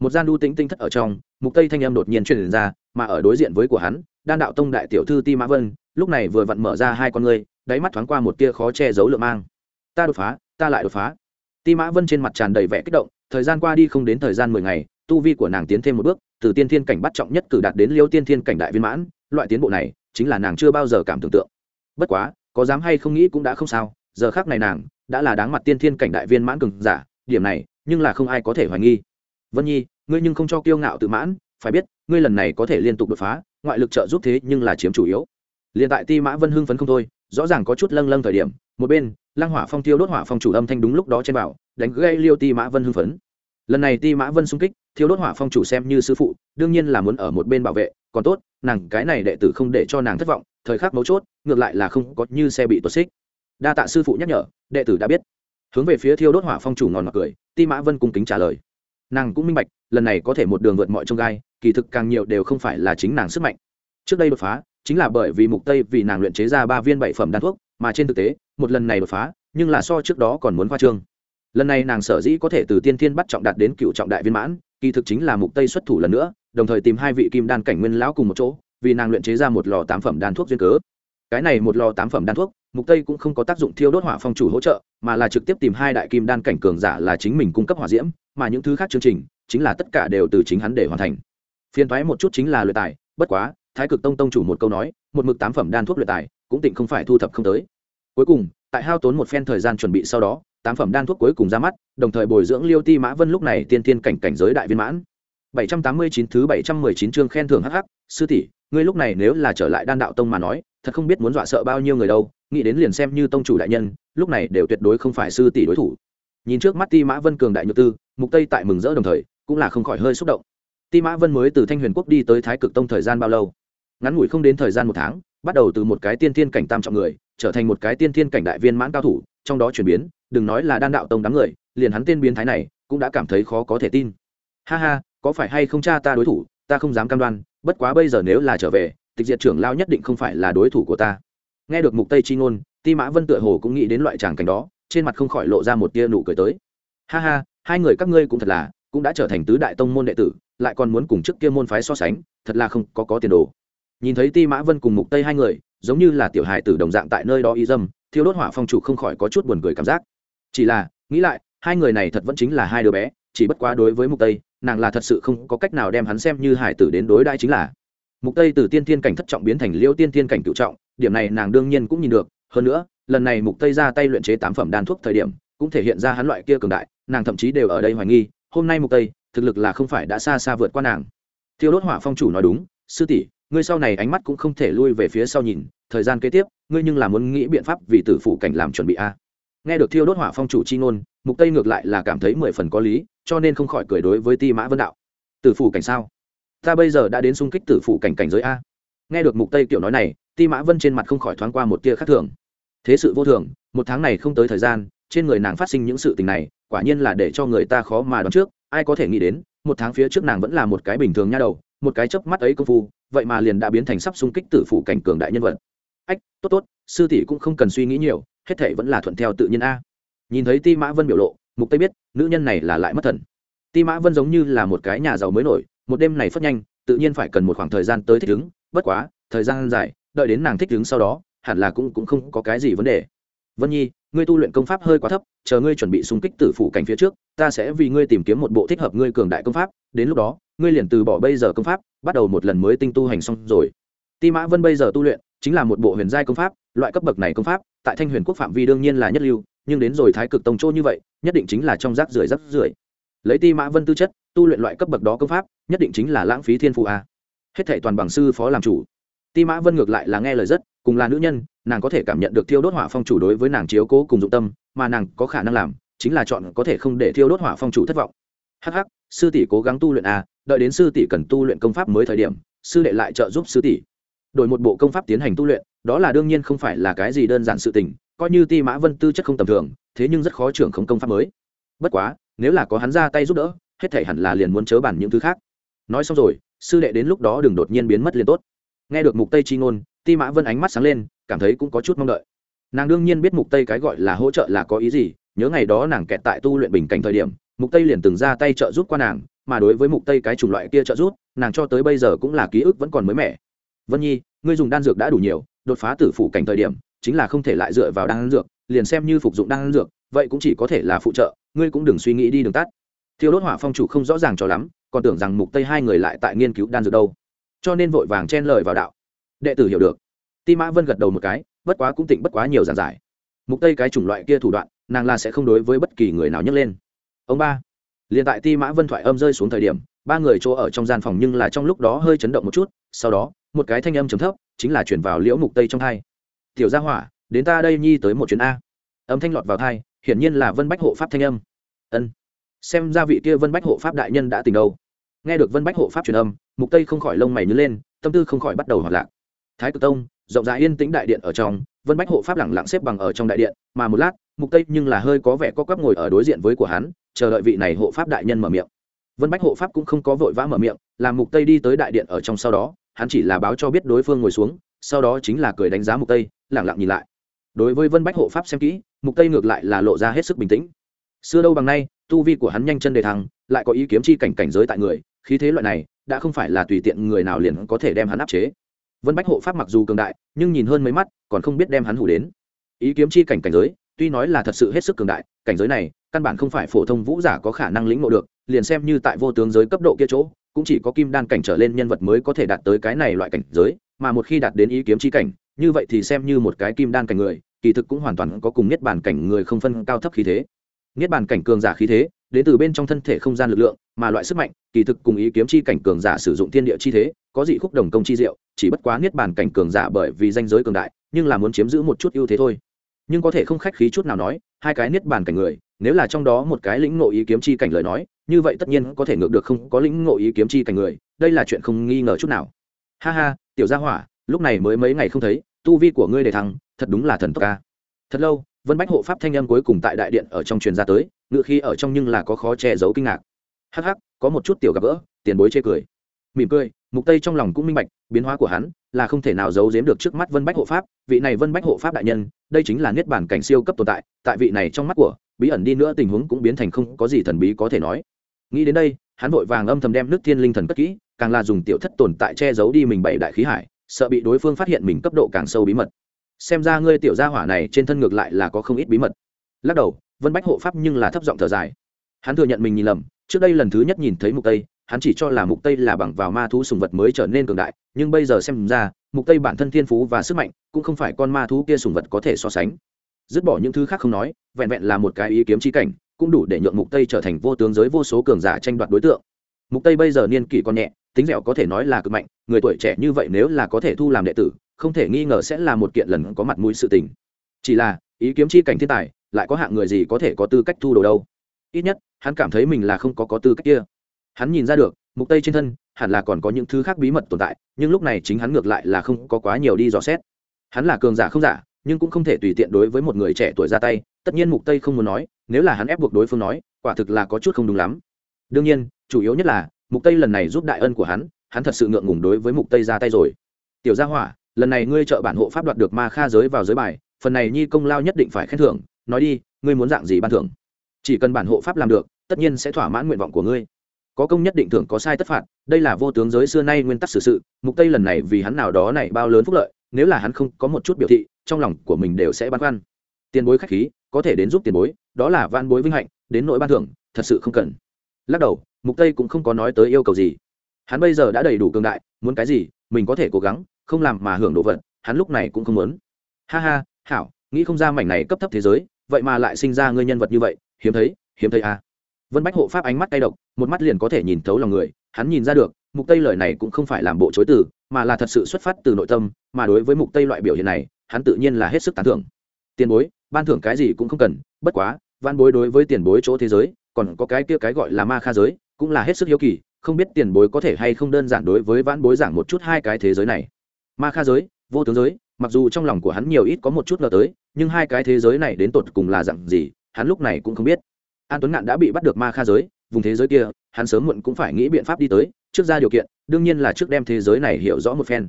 Một gian đu tính tinh thất ở trong, mục tây thanh âm đột nhiên truyền ra, mà ở đối diện với của hắn, đan đạo tông đại tiểu thư ti mã vân, lúc này vừa vặn mở ra hai con ngươi, đáy mắt thoáng qua một tia khó che giấu lượng mang. Ta đột phá, ta lại đột phá. Ti mã vân trên mặt tràn đầy vẻ kích động, thời gian qua đi không đến thời gian mười ngày, tu vi của nàng tiến thêm một bước, từ tiên thiên cảnh bắt trọng nhất cử đạt đến liêu tiên thiên cảnh đại viên mãn, loại tiến bộ này chính là nàng chưa bao giờ cảm tưởng tượng. Bất quá, có dám hay không nghĩ cũng đã không sao, giờ khác này nàng đã là đáng mặt tiên thiên cảnh đại viên mãn cường giả, điểm này, nhưng là không ai có thể hoài nghi. Vân nhi, ngươi nhưng không cho kiêu ngạo tự mãn, phải biết, ngươi lần này có thể liên tục đột phá, ngoại lực trợ giúp thế nhưng là chiếm chủ yếu. Liền tại ti mã vân hưng phấn không thôi, rõ ràng có chút lâng lâng thời điểm, một bên, lăng hỏa phong tiêu đốt hỏa phong chủ âm thanh đúng lúc đó trên bảo, đánh gây liêu ti mã vân hưng phấn. Lần này ti mã vân xung kích, thiêu đốt hỏa phong chủ xem như sư phụ, đương nhiên là muốn ở một bên bảo vệ, còn tốt nàng cái này đệ tử không để cho nàng thất vọng, thời khắc mấu chốt, ngược lại là không có như xe bị tuột xích. Đa tạ sư phụ nhắc nhở, đệ tử đã biết. Hướng về phía thiêu đốt hỏa phong chủ ngòn mặc cười, ti mã vân cung kính trả lời. Nàng cũng minh bạch, lần này có thể một đường vượt mọi trông gai, kỳ thực càng nhiều đều không phải là chính nàng sức mạnh. Trước đây đột phá, chính là bởi vì mục tây vì nàng luyện chế ra ba viên bảy phẩm đan thuốc, mà trên thực tế, một lần này đột phá, nhưng là so trước đó còn muốn khoa trương. Lần này nàng sở dĩ có thể từ tiên thiên bắt trọng đạt đến cựu trọng đại viên mãn, kỳ thực chính là mục tây xuất thủ lần nữa đồng thời tìm hai vị kim đan cảnh nguyên lão cùng một chỗ, vì nàng luyện chế ra một lò tám phẩm đan thuốc duyên cớ. Cái này một lò tám phẩm đan thuốc, mục tây cũng không có tác dụng thiêu đốt hỏa phong chủ hỗ trợ, mà là trực tiếp tìm hai đại kim đan cảnh cường giả là chính mình cung cấp hỏa diễm, mà những thứ khác chương trình, chính là tất cả đều từ chính hắn để hoàn thành. Phiên thoái một chút chính là luyện tài, bất quá, thái cực tông tông chủ một câu nói, một mực tám phẩm đan thuốc luyện tài, cũng tịnh không phải thu thập không tới. Cuối cùng, tại hao tốn một phen thời gian chuẩn bị sau đó, tám phẩm đan thuốc cuối cùng ra mắt, đồng thời bồi dưỡng liêu ti mã vân lúc này tiên tiên cảnh cảnh giới đại viên mãn. 789 thứ 719 chương khen thưởng hắc hắc, sư tỷ, ngươi lúc này nếu là trở lại đan đạo tông mà nói, thật không biết muốn dọa sợ bao nhiêu người đâu, nghĩ đến liền xem như tông chủ đại nhân, lúc này đều tuyệt đối không phải sư tỷ đối thủ. Nhìn trước mắt ti mã vân cường đại nhược tư, mục tây tại mừng rỡ đồng thời, cũng là không khỏi hơi xúc động. Ti mã vân mới từ thanh huyền quốc đi tới thái cực tông thời gian bao lâu? Ngắn ngủi không đến thời gian một tháng, bắt đầu từ một cái tiên thiên cảnh tam trọng người, trở thành một cái tiên thiên cảnh đại viên mãn cao thủ, trong đó chuyển biến, đừng nói là đan đạo tông đám người, liền hắn tên biến thái này, cũng đã cảm thấy khó có thể tin. Ha ha có phải hay không cha ta đối thủ, ta không dám cam đoan, bất quá bây giờ nếu là trở về, tịch diệt trưởng lao nhất định không phải là đối thủ của ta. Nghe được mục tây chi ngôn, ti mã vân tựa hồ cũng nghĩ đến loại tràng cảnh đó, trên mặt không khỏi lộ ra một tia nụ cười tới. Ha ha, hai người các ngươi cũng thật là, cũng đã trở thành tứ đại tông môn đệ tử, lại còn muốn cùng trước kia môn phái so sánh, thật là không có có tiền đồ. Nhìn thấy ti mã vân cùng mục tây hai người, giống như là tiểu hài tử đồng dạng tại nơi đó y dâm, thiêu đốt hỏa phong chủ không khỏi có chút buồn cười cảm giác. Chỉ là, nghĩ lại, hai người này thật vẫn chính là hai đứa bé, chỉ bất quá đối với mục tây nàng là thật sự không có cách nào đem hắn xem như hải tử đến đối đãi chính là. Mục tây từ tiên thiên cảnh thất trọng biến thành liêu tiên thiên cảnh cựu trọng, điểm này nàng đương nhiên cũng nhìn được. Hơn nữa, lần này mục tây ra tay luyện chế tám phẩm đan thuốc thời điểm, cũng thể hiện ra hắn loại kia cường đại, nàng thậm chí đều ở đây hoài nghi, hôm nay mục tây, thực lực là không phải đã xa xa vượt qua nàng. Thiêu đốt hỏa phong chủ nói đúng, sư tỷ, ngươi sau này ánh mắt cũng không thể lui về phía sau nhìn, thời gian kế tiếp, ngươi nhưng là muốn nghĩ biện pháp vì tử phụ cảnh làm chuẩn bị a. Nghe được thiêu đốt hỏa phong chủ chi ngôn, mục tây ngược lại là cảm thấy mười phần có lý cho nên không khỏi cười đối với ti mã vân đạo. Tử Phủ cảnh sao? Ta bây giờ đã đến xung kích tử Phủ cảnh cảnh giới a. Nghe được mục tây kiểu nói này, ti mã vân trên mặt không khỏi thoáng qua một tia khác thường. Thế sự vô thường, một tháng này không tới thời gian, trên người nàng phát sinh những sự tình này, quả nhiên là để cho người ta khó mà đoán trước, ai có thể nghĩ đến, một tháng phía trước nàng vẫn là một cái bình thường nha đầu, một cái chớp mắt ấy công phu, vậy mà liền đã biến thành sắp xung kích tử Phủ cảnh cường đại nhân vật. Ách, tốt tốt, sư tỷ cũng không cần suy nghĩ nhiều, hết thể vẫn là thuận theo tự nhiên a. Nhìn thấy ti mã vân biểu lộ mục tây biết, nữ nhân này là lại mất thần. Ti mã vân giống như là một cái nhà giàu mới nổi, một đêm này phất nhanh, tự nhiên phải cần một khoảng thời gian tới thích ứng, bất quá, thời gian dài, đợi đến nàng thích ứng sau đó, hẳn là cũng cũng không có cái gì vấn đề. Vân nhi, ngươi tu luyện công pháp hơi quá thấp, chờ ngươi chuẩn bị xung kích tử phủ cảnh phía trước, ta sẽ vì ngươi tìm kiếm một bộ thích hợp ngươi cường đại công pháp, đến lúc đó, ngươi liền từ bỏ bây giờ công pháp, bắt đầu một lần mới tinh tu hành xong rồi. Ti mã vân bây giờ tu luyện, chính là một bộ huyền giai công pháp, loại cấp bậc này công pháp, tại thanh huyền quốc phạm vi đương nhiên là nhất lưu nhưng đến rồi thái cực tông chỗ như vậy, nhất định chính là trong rác rưởi rác rưởi. Lấy ti mã vân tư chất, tu luyện loại cấp bậc đó công pháp, nhất định chính là lãng phí thiên phụ a. Hết thảy toàn bằng sư phó làm chủ. Ti mã vân ngược lại là nghe lời rất, cùng là nữ nhân, nàng có thể cảm nhận được thiêu đốt hỏa phong chủ đối với nàng chiếu cố cùng dụng tâm, mà nàng có khả năng làm, chính là chọn có thể không để thiêu đốt hỏa phong chủ thất vọng. Hắc hắc, sư tỷ cố gắng tu luyện a, đợi đến sư tỷ cần tu luyện công pháp mới thời điểm, sư đệ lại trợ giúp sư tỷ. Đổi một bộ công pháp tiến hành tu luyện đó là đương nhiên không phải là cái gì đơn giản sự tình, coi như ti mã vân tư chất không tầm thường, thế nhưng rất khó trưởng không công pháp mới. Bất quá, nếu là có hắn ra tay giúp đỡ, hết thể hẳn là liền muốn chớ bản những thứ khác. Nói xong rồi, sư đệ đến lúc đó đừng đột nhiên biến mất liền tốt. Nghe được mục tây chi ngôn, ti mã vân ánh mắt sáng lên, cảm thấy cũng có chút mong đợi. Nàng đương nhiên biết mục tây cái gọi là hỗ trợ là có ý gì, nhớ ngày đó nàng kẹt tại tu luyện bình cảnh thời điểm, mục tây liền từng ra tay trợ giúp qua nàng, mà đối với mục tây cái chủng loại kia trợ giúp, nàng cho tới bây giờ cũng là ký ức vẫn còn mới mẻ. Vân nhi, ngươi dùng đan dược đã đủ nhiều đột phá tử phủ cảnh thời điểm, chính là không thể lại dựa vào đan dược, liền xem như phục dụng đan dược, vậy cũng chỉ có thể là phụ trợ, ngươi cũng đừng suy nghĩ đi đường tắt. Thiêu đốt hỏa phong chủ không rõ ràng cho lắm, còn tưởng rằng mục tây hai người lại tại nghiên cứu đan dược đâu. Cho nên vội vàng chen lời vào đạo. Đệ tử hiểu được. Ti mã vân gật đầu một cái, bất quá cũng tịnh bất quá nhiều giản giải. Mục tây cái chủng loại kia thủ đoạn, nàng là sẽ không đối với bất kỳ người nào nhấc lên. Ông ba. Liền tại ti mã vân thoại âm rơi xuống thời điểm, ba người chỗ ở trong gian phòng nhưng là trong lúc đó hơi chấn động một chút, sau đó, một cái thanh âm trầm thấp chính là chuyển vào liễu mục tây trong thai. Tiểu gia hỏa, đến ta đây nhi tới một chuyến a. Âm thanh lọt vào thai, hiển nhiên là vân bách hộ pháp thanh âm. Ân. Xem ra vị kia vân bách hộ pháp đại nhân đã tỉnh đâu. Nghe được vân bách hộ pháp truyền âm, mục tây không khỏi lông mày nhớ lên, tâm tư không khỏi bắt đầu hoạt lạc thái cực tông, rộng rãi yên tĩnh đại điện ở trong, vân bách hộ pháp lẳng lặng xếp bằng ở trong đại điện, mà một lát, mục tây nhưng là hơi có vẻ có quắp ngồi ở đối diện với của hắn, chờ đợi vị này hộ pháp đại nhân mở miệng. Vân bách hộ pháp cũng không có vội vã mở miệng, làm mục tây đi tới đại điện ở trong sau đó hắn chỉ là báo cho biết đối phương ngồi xuống, sau đó chính là cười đánh giá mục tây, lẳng lặng nhìn lại. Đối với vân bách hộ pháp xem kỹ, mục tây ngược lại là lộ ra hết sức bình tĩnh. Xưa đâu bằng nay, tu vi của hắn nhanh chân đề thăng, lại có ý kiếm chi cảnh cảnh giới tại người, khí thế loại này, đã không phải là tùy tiện người nào liền có thể đem hắn áp chế. Vân bách hộ pháp mặc dù cường đại, nhưng nhìn hơn mấy mắt, còn không biết đem hắn hủ đến. Ý kiếm chi cảnh cảnh giới, tuy nói là thật sự hết sức cường đại, cảnh giới này, căn bản không phải phổ thông vũ giả có khả năng lĩnh ngộ được, liền xem như tại vô tướng giới cấp độ kia chỗ cũng chỉ có kim đan cảnh trở lên nhân vật mới có thể đạt tới cái này loại cảnh giới, mà một khi đạt đến ý kiếm chi cảnh, như vậy thì xem như một cái kim đan cảnh người, kỳ thực cũng hoàn toàn có cùng niết bàn cảnh người không phân cao thấp khí thế. Niết bàn cảnh cường giả khí thế, đến từ bên trong thân thể không gian lực lượng, mà loại sức mạnh, kỳ thực cùng ý kiếm chi cảnh cường giả sử dụng thiên địa chi thế, có dị khúc đồng công chi diệu, chỉ bất quá niết bàn cảnh cường giả bởi vì danh giới cường đại, nhưng là muốn chiếm giữ một chút ưu thế thôi. Nhưng có thể không khách khí chút nào nói, hai cái niết bàn cảnh người nếu là trong đó một cái lĩnh ngộ ý kiếm chi cảnh lời nói, như vậy tất nhiên có thể ngược được không có lĩnh ngộ ý kiếm chi cảnh người, đây là chuyện không nghi ngờ chút nào. Ha ha, tiểu gia hỏa, lúc này mới mấy ngày không thấy, tu vi của ngươi để thăng, thật đúng là thần tốc ca thật lâu, vân bách hộ pháp thanh âm cuối cùng tại đại điện ở trong truyền ra tới, ngựa khi ở trong nhưng là có khó che giấu kinh ngạc. Hắc hắc, có một chút tiểu gặp gỡ, tiền bối chê cười. Mỉm cười, mục tây trong lòng cũng minh bạch, biến hóa của hắn là không thể nào giấu giếm được trước mắt vân bách hộ pháp, vị này vân bách hộ pháp đại nhân, đây chính là niết bản cảnh siêu cấp tồn tại tại vị này trong mắt của bí ẩn đi nữa tình huống cũng biến thành không có gì thần bí có thể nói. Nghĩ đến đây, hắn vội vàng âm thầm đem nước thiên linh thần cất kỹ, càng là dùng tiểu thất tồn tại che giấu đi mình bảy đại khí hải, sợ bị đối phương phát hiện mình cấp độ càng sâu bí mật. Xem ra ngươi tiểu gia hỏa này trên thân ngược lại là có không ít bí mật. Lắc đầu, vân bách hộ pháp nhưng là thấp giọng thở dài. Hắn thừa nhận mình nhìn lầm, trước đây lần thứ nhất nhìn thấy mục tây, hắn chỉ cho là mục tây là bằng vào ma thú sùng vật mới trở nên cường đại, nhưng bây giờ xem ra, mục tây bản thân thiên phú và sức mạnh cũng không phải con ma thú kia sùng vật có thể so sánh dứt bỏ những thứ khác không nói, vẹn vẹn là một cái ý kiếm chi cảnh, cũng đủ để nhượng mục tây trở thành vô tướng giới vô số cường giả tranh đoạt đối tượng. Mục tây bây giờ niên kỷ còn nhẹ, tính dẻo có thể nói là cực mạnh, người tuổi trẻ như vậy nếu là có thể thu làm đệ tử, không thể nghi ngờ sẽ là một kiện lần có mặt mũi sự tình. Chỉ là, ý kiếm chi cảnh thiên tài, lại có hạng người gì có thể có tư cách thu đồ đâu? Ít nhất, hắn cảm thấy mình là không có có tư cách kia. Hắn nhìn ra được, mục tây trên thân, hẳn là còn có những thứ khác bí mật tồn tại, nhưng lúc này chính hắn ngược lại là không có quá nhiều đi dò xét. Hắn là cường giả không giả nhưng cũng không thể tùy tiện đối với một người trẻ tuổi ra tay, tất nhiên mục tây không muốn nói, nếu là hắn ép buộc đối phương nói, quả thực là có chút không đúng lắm. Đương nhiên, chủ yếu nhất là, mục tây lần này giúp đại ân của hắn hắn thật sự ngượng ngùng đối với mục tây ra tay rồi. Tiểu gia hỏa, lần này ngươi trợ bản hộ pháp đoạt được ma kha giới vào giới bài, phần này nhi công lao nhất định phải khen thưởng, nói đi, ngươi muốn dạng gì ban thưởng? Chỉ cần bản hộ pháp làm được, tất nhiên sẽ thỏa mãn nguyện vọng của ngươi. Có công nhất định thưởng có sai tất phạt, đây là vô tướng giới xưa nay nguyên tắc xử sự, mục tây lần này vì hắn nào đó này bao lớn phúc lợi nếu là hắn không có một chút biểu thị, trong lòng của mình đều sẽ băn khoăn. Tiền bối khách khí, có thể đến giúp tiền bối, đó là van bối vinh hạnh, đến nỗi ban thưởng, thật sự không cần. Lắc đầu, mục tây cũng không có nói tới yêu cầu gì. Hắn bây giờ đã đầy đủ cường đại, muốn cái gì, mình có thể cố gắng, không làm mà hưởng đồ vật, hắn lúc này cũng không muốn. Ha ha, hảo, nghĩ không ra mảnh này cấp thấp thế giới, vậy mà lại sinh ra ngươi nhân vật như vậy, hiếm thấy hiếm thấy à. vân bách hộ pháp ánh mắt cay độc, một mắt liền có thể nhìn thấu lòng người, hắn nhìn ra được, mục tây lời này cũng không phải làm bộ chối từ mà là thật sự xuất phát từ nội tâm, mà đối với mục tây loại biểu hiện này, hắn tự nhiên là hết sức tán thưởng. Tiền bối, ban thưởng cái gì cũng không cần, bất quá, văn bối đối với tiền bối chỗ thế giới, còn có cái kia cái gọi là ma kha giới, cũng là hết sức hiếu kỳ, không biết tiền bối có thể hay không đơn giản đối với vãn bối giảng một chút hai cái thế giới này. Ma kha giới, vô tướng giới, mặc dù trong lòng của hắn nhiều ít có một chút ngờ tới, nhưng hai cái thế giới này đến tột cùng là dặn gì, hắn lúc này cũng không biết. An tuấn ngạn đã bị bắt được ma kha giới, vùng thế giới kia, hắn sớm muộn cũng phải nghĩ biện pháp đi tới trước ra điều kiện đương nhiên là trước đem thế giới này hiểu rõ một phen.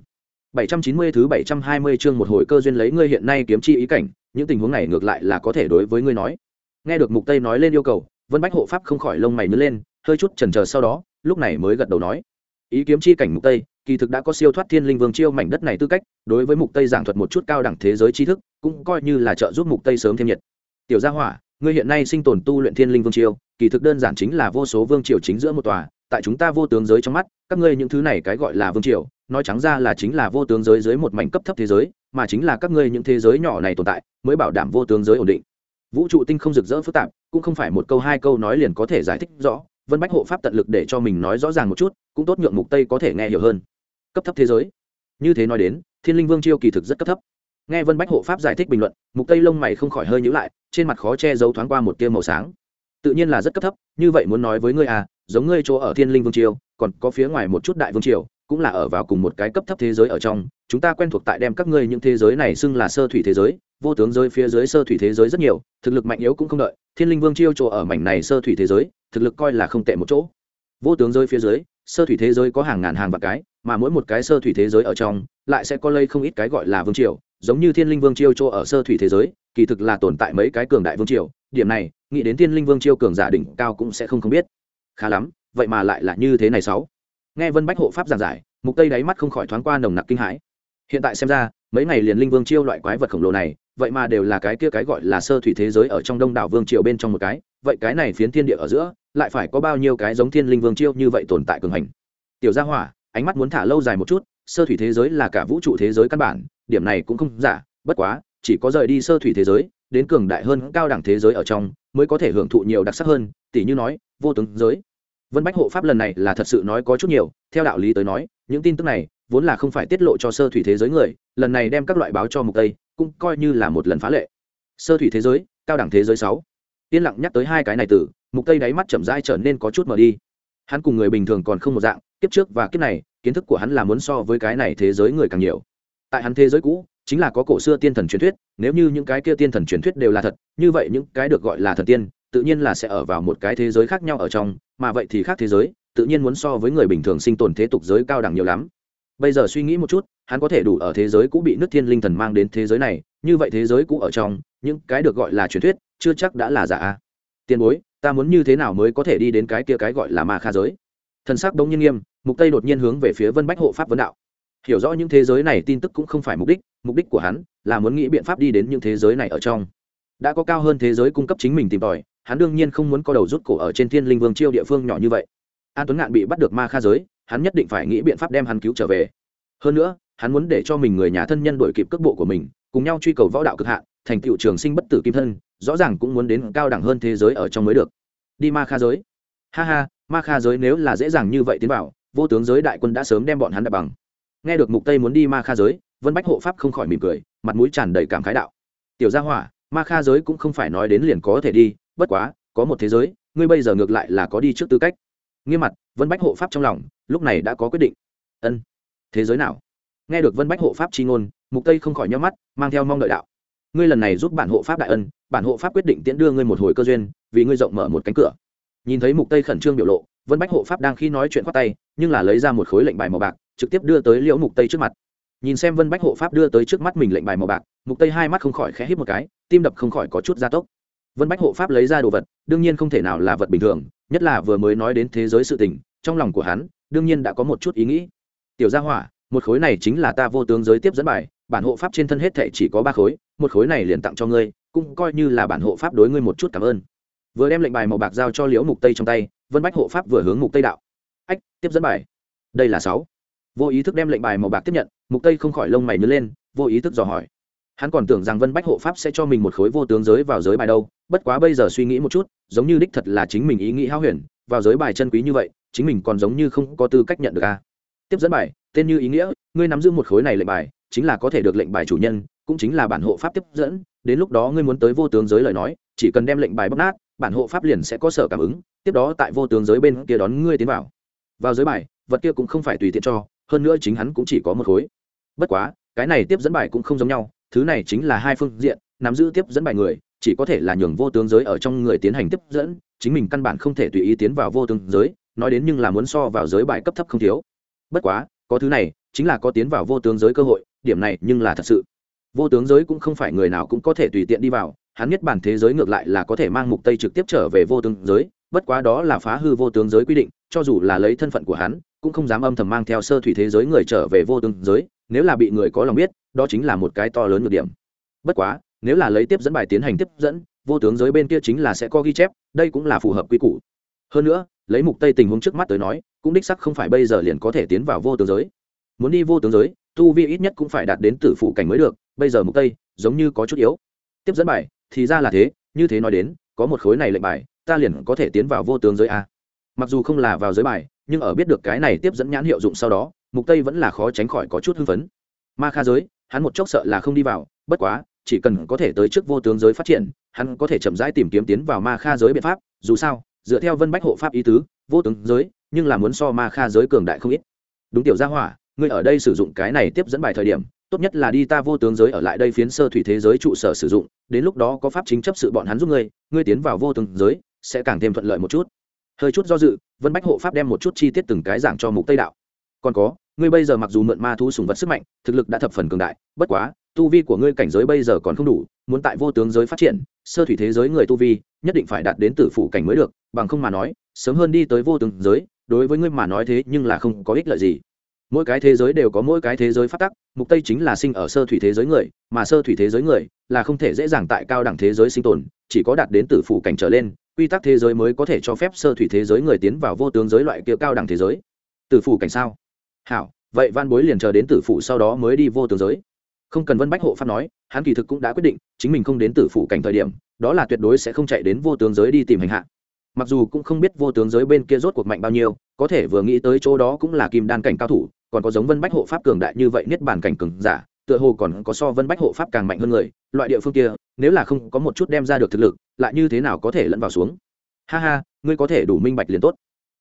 790 thứ 720 chương một hồi cơ duyên lấy ngươi hiện nay kiếm chi ý cảnh những tình huống này ngược lại là có thể đối với ngươi nói. Nghe được mục tây nói lên yêu cầu vân bách hộ pháp không khỏi lông mày nhướng lên hơi chút chần chờ sau đó lúc này mới gật đầu nói. Ý kiếm chi cảnh mục tây kỳ thực đã có siêu thoát thiên linh vương chiêu mảnh đất này tư cách đối với mục tây giảng thuật một chút cao đẳng thế giới tri thức cũng coi như là trợ giúp mục tây sớm thêm nhiệt. Tiểu gia hỏa ngươi hiện nay sinh tồn tu luyện thiên linh vương chiêu, kỳ thực đơn giản chính là vô số vương triều chính giữa một tòa tại chúng ta vô tướng giới trong mắt, các ngươi những thứ này cái gọi là vương triều, nói trắng ra là chính là vô tướng giới dưới một mảnh cấp thấp thế giới, mà chính là các ngươi những thế giới nhỏ này tồn tại, mới bảo đảm vô tướng giới ổn định. Vũ trụ tinh không rực rỡ phức tạp, cũng không phải một câu hai câu nói liền có thể giải thích rõ, vân bách hộ pháp tận lực để cho mình nói rõ ràng một chút, cũng tốt nhượng mục tây có thể nghe hiểu hơn. Cấp thấp thế giới. Như thế nói đến, thiên linh vương chiêu kỳ thực rất cấp thấp. Nghe vân bách hộ pháp giải thích bình luận, mục tây lông mày không khỏi hơi nhíu lại, trên mặt khó che giấu thoáng qua một tia màu sáng. Tự nhiên là rất cấp thấp, như vậy muốn nói với ngươi à giống ngươi chỗ ở thiên linh vương triều, còn có phía ngoài một chút đại vương triều, cũng là ở vào cùng một cái cấp thấp thế giới ở trong, chúng ta quen thuộc tại đem các ngươi những thế giới này xưng là sơ thủy thế giới, vô tướng giới phía dưới sơ thủy thế giới rất nhiều, thực lực mạnh yếu cũng không đợi, thiên linh vương chiêu chỗ ở mảnh này sơ thủy thế giới, thực lực coi là không tệ một chỗ. Vô tướng giới phía dưới, sơ thủy thế giới có hàng ngàn hàng vạn cái, mà mỗi một cái sơ thủy thế giới ở trong, lại sẽ có lây không ít cái gọi là vương triều, giống như thiên linh vương chiêu chỗ ở sơ thủy thế giới, kỳ thực là tồn tại mấy cái cường đại vương triều, điểm này, nghĩ đến thiên linh vương chiêu cường giả đỉnh cao cũng sẽ không không biết khá lắm, vậy mà lại là như thế này sáu. Nghe vân bách hộ pháp giảng giải, mục tây đáy mắt không khỏi thoáng qua nồng nặc kinh hãi. Hiện tại xem ra, mấy ngày liền linh vương chiêu loại quái vật khổng lồ này, vậy mà đều là cái kia cái gọi là sơ thủy thế giới ở trong đông đảo vương triều bên trong một cái, vậy cái này phiến thiên địa ở giữa, lại phải có bao nhiêu cái giống thiên linh vương chiêu như vậy tồn tại cường hành? Tiểu gia hỏa, ánh mắt muốn thả lâu dài một chút, sơ thủy thế giới là cả vũ trụ thế giới căn bản, điểm này cũng không giả, bất quá, chỉ có rời đi sơ thủy thế giới, đến cường đại hơn cao đẳng thế giới ở trong, mới có thể hưởng thụ nhiều đặc sắc hơn tỷ như nói, vô tướng giới vân bách hộ pháp lần này là thật sự nói có chút nhiều, theo đạo lý tới nói, những tin tức này vốn là không phải tiết lộ cho sơ thủy thế giới người, lần này đem các loại báo cho mục tây, cũng coi như là một lần phá lệ. Sơ thủy thế giới, cao đẳng thế giới 6. yên lặng nhắc tới hai cái này từ, mục tây đáy mắt chậm rãi trở nên có chút mờ đi. Hắn cùng người bình thường còn không một dạng, kiếp trước và kiếp này, kiến thức của hắn là muốn so với cái này thế giới người càng nhiều. Tại hắn thế giới cũ, chính là có cổ xưa tiên thần truyền thuyết, nếu như những cái kia tiên thần truyền thuyết đều là thật, như vậy những cái được gọi là thần tiên tự nhiên là sẽ ở vào một cái thế giới khác nhau ở trong, mà vậy thì khác thế giới, tự nhiên muốn so với người bình thường sinh tồn thế tục giới cao đẳng nhiều lắm. Bây giờ suy nghĩ một chút, hắn có thể đủ ở thế giới cũ bị nước thiên linh thần mang đến thế giới này, như vậy thế giới cũ ở trong, những cái được gọi là truyền thuyết, chưa chắc đã là giả. Tiền bối, ta muốn như thế nào mới có thể đi đến cái kia cái gọi là ma kha giới? Thần sắc đông nhiên nghiêm, mục tây đột nhiên hướng về phía vân bách hộ pháp vấn đạo. Hiểu rõ những thế giới này tin tức cũng không phải mục đích mục đích của hắn là muốn nghĩ biện pháp đi đến những thế giới này ở trong. Đã có cao hơn thế giới cung cấp chính mình tìm tòi hắn đương nhiên không muốn có đầu rút cổ ở trên thiên linh vương chiêu địa phương nhỏ như vậy. An tuấn ngạn bị bắt được ma kha giới, hắn nhất định phải nghĩ biện pháp đem hắn cứu trở về. Hơn nữa, hắn muốn để cho mình người nhà thân nhân đổi kịp cước bộ của mình, cùng nhau truy cầu võ đạo cực hạn, thành tựu trường sinh bất tử kim thân, rõ ràng cũng muốn đến cao đẳng hơn thế giới ở trong mới được. Đi ma kha giới. Ha ha, ma kha giới nếu là dễ dàng như vậy tiến vào, vô tướng giới đại quân đã sớm đem bọn hắn đập bằng. Nghe được mục tây muốn đi ma kha giới, vân bách hộ pháp không khỏi mỉm cười, mặt mũi tràn đầy cảm khái đạo. Tiểu gia hỏa, ma kha giới cũng không phải nói đến liền có thể đi bất quá, có một thế giới, ngươi bây giờ ngược lại là có đi trước tư cách. Nghiêm mặt, vân bách hộ pháp trong lòng, lúc này đã có quyết định. Ân, thế giới nào? Nghe được vân bách hộ pháp chi ngôn, mục tây không khỏi nhắm mắt, mang theo mong đợi đạo. Ngươi lần này giúp bản hộ pháp đại ân, bản hộ pháp quyết định tiễn đưa ngươi một hồi cơ duyên, vì ngươi rộng mở một cánh cửa. Nhìn thấy mục tây khẩn trương biểu lộ, vân bách hộ pháp đang khi nói chuyện khoát tay, nhưng là lấy ra một khối lệnh bài màu bạc, trực tiếp đưa tới liễu mục tây trước mặt. Nhìn xem vân bách hộ pháp đưa tới trước mắt mình lệnh bài màu bạc, mục tây hai mắt không khỏi khẽ hít một cái, tim đập không khỏi có chút gia tốc vân bách hộ pháp lấy ra đồ vật, đương nhiên không thể nào là vật bình thường, nhất là vừa mới nói đến thế giới sự tình, trong lòng của hắn, đương nhiên đã có một chút ý nghĩ. Tiểu gia hỏa, một khối này chính là ta vô tướng giới tiếp dẫn bài, bản hộ pháp trên thân hết thệ chỉ có ba khối, một khối này liền tặng cho ngươi, cũng coi như là bản hộ pháp đối ngươi một chút cảm ơn. Vừa đem lệnh bài màu bạc giao cho liễu mục tây trong tay, vân bách hộ pháp vừa hướng mục tây đạo. Ách, tiếp dẫn bài. Đây là sáu. Vô ý thức đem lệnh bài màu bạc tiếp nhận, mục tây không khỏi lông mày nhớ lên, vô ý thức dò hỏi hắn còn tưởng rằng vân bách hộ pháp sẽ cho mình một khối vô tướng giới vào giới bài đâu, bất quá bây giờ suy nghĩ một chút, giống như đích thật là chính mình ý nghĩ hao huyền, vào giới bài chân quý như vậy, chính mình còn giống như không có tư cách nhận được a. Tiếp dẫn bài, tên như ý nghĩa, ngươi nắm giữ một khối này lệnh bài, chính là có thể được lệnh bài chủ nhân, cũng chính là bản hộ pháp tiếp dẫn, đến lúc đó ngươi muốn tới vô tướng giới lời nói, chỉ cần đem lệnh bài bóc nát, bản hộ pháp liền sẽ có sở cảm ứng, tiếp đó tại vô tướng giới bên kia đón ngươi tiến vào. Vào giới bài, vật kia cũng không phải tùy tiện cho, hơn nữa chính hắn cũng chỉ có một khối. Bất quá, cái này tiếp dẫn bài cũng không giống nhau thứ này chính là hai phương diện, nắm giữ tiếp dẫn bài người, chỉ có thể là nhường vô tướng giới ở trong người tiến hành tiếp dẫn, chính mình căn bản không thể tùy ý tiến vào vô tướng giới, nói đến nhưng là muốn so vào giới bài cấp thấp không thiếu. Bất quá, có thứ này, chính là có tiến vào vô tướng giới cơ hội, điểm này nhưng là thật sự. Vô tướng giới cũng không phải người nào cũng có thể tùy tiện đi vào, hắn nhất bản thế giới ngược lại là có thể mang mục tây trực tiếp trở về vô tướng giới, bất quá đó là phá hư vô tướng giới quy định, cho dù là lấy thân phận của hắn, cũng không dám âm thầm mang theo sơ thủy thế giới người trở về vô tướng giới nếu là bị người có lòng biết, đó chính là một cái to lớn nhược điểm. Bất quá, nếu là lấy tiếp dẫn bài tiến hành tiếp dẫn, vô tướng giới bên kia chính là sẽ có ghi chép, đây cũng là phù hợp quy củ. Hơn nữa, lấy mục tây tình huống trước mắt tới nói, cũng đích sắc không phải bây giờ liền có thể tiến vào vô tướng giới. Muốn đi vô tướng giới, tu vi ít nhất cũng phải đạt đến tử phụ cảnh mới được, bây giờ mục tây giống như có chút yếu. Tiếp dẫn bài, thì ra là thế, như thế nói đến, có một khối này lệnh bài, ta liền có thể tiến vào vô tướng giới a. Mặc dù không là vào giới bài, nhưng ở biết được cái này tiếp dẫn nhãn hiệu dụng sau đó mục tây vẫn là khó tránh khỏi có chút hưng phấn. Ma kha giới, hắn một chốc sợ là không đi vào, bất quá, chỉ cần có thể tới trước vô tướng giới phát triển, hắn có thể chậm rãi tìm kiếm tiến vào ma kha giới biện pháp, dù sao, dựa theo vân bách hộ pháp ý tứ, vô tướng giới, nhưng là muốn so ma kha giới cường đại không ít. Đúng tiểu gia hỏa, ngươi ở đây sử dụng cái này tiếp dẫn bài thời điểm, tốt nhất là đi ta vô tướng giới ở lại đây phiến sơ thủy thế giới trụ sở sử dụng, đến lúc đó có pháp chính chấp sự bọn hắn giúp ngươi ngươi tiến vào vô tướng giới, sẽ càng thêm thuận lợi một chút. Hơi chút do dự, vân bách hộ pháp đem một chút chi tiết từng cái giảng cho mục tây đạo còn có, ngươi bây giờ mặc dù mượn ma thu sùng vật sức mạnh, thực lực đã thập phần cường đại, bất quá, tu vi của ngươi cảnh giới bây giờ còn không đủ, muốn tại vô tướng giới phát triển, sơ thủy thế giới người tu vi, nhất định phải đạt đến tử phủ cảnh mới được, bằng không mà nói, sớm hơn đi tới vô tướng giới, đối với ngươi mà nói thế nhưng là không có ích lợi gì. Mỗi cái thế giới đều có mỗi cái thế giới phát tắc, mục tây chính là sinh ở sơ thủy thế giới người, mà sơ thủy thế giới người là không thể dễ dàng tại cao đẳng thế giới sinh tồn, chỉ có đạt đến tử phủ cảnh trở lên, quy tắc thế giới mới có thể cho phép sơ thủy thế giới người tiến vào vô tướng giới loại kia cao đẳng thế giới. Tử phủ cảnh sao? Hảo, vậy Van bối liền chờ đến tử phủ sau đó mới đi vô tướng giới. Không cần vân bách hộ pháp nói, hắn kỳ thực cũng đã quyết định, chính mình không đến tử phủ cảnh thời điểm, đó là tuyệt đối sẽ không chạy đến vô tướng giới đi tìm hành hạ. Mặc dù cũng không biết vô tướng giới bên kia rốt cuộc mạnh bao nhiêu, có thể vừa nghĩ tới chỗ đó cũng là kim đan cảnh cao thủ, còn có giống vân bách hộ pháp cường đại như vậy niết bàn cảnh cường giả, tựa hồ còn có so vân bách hộ pháp càng mạnh hơn người, loại địa phương kia, nếu là không có một chút đem ra được thực lực, lại như thế nào có thể lẫn vào xuống? Ha ha, ngươi có thể đủ minh bạch liền tốt.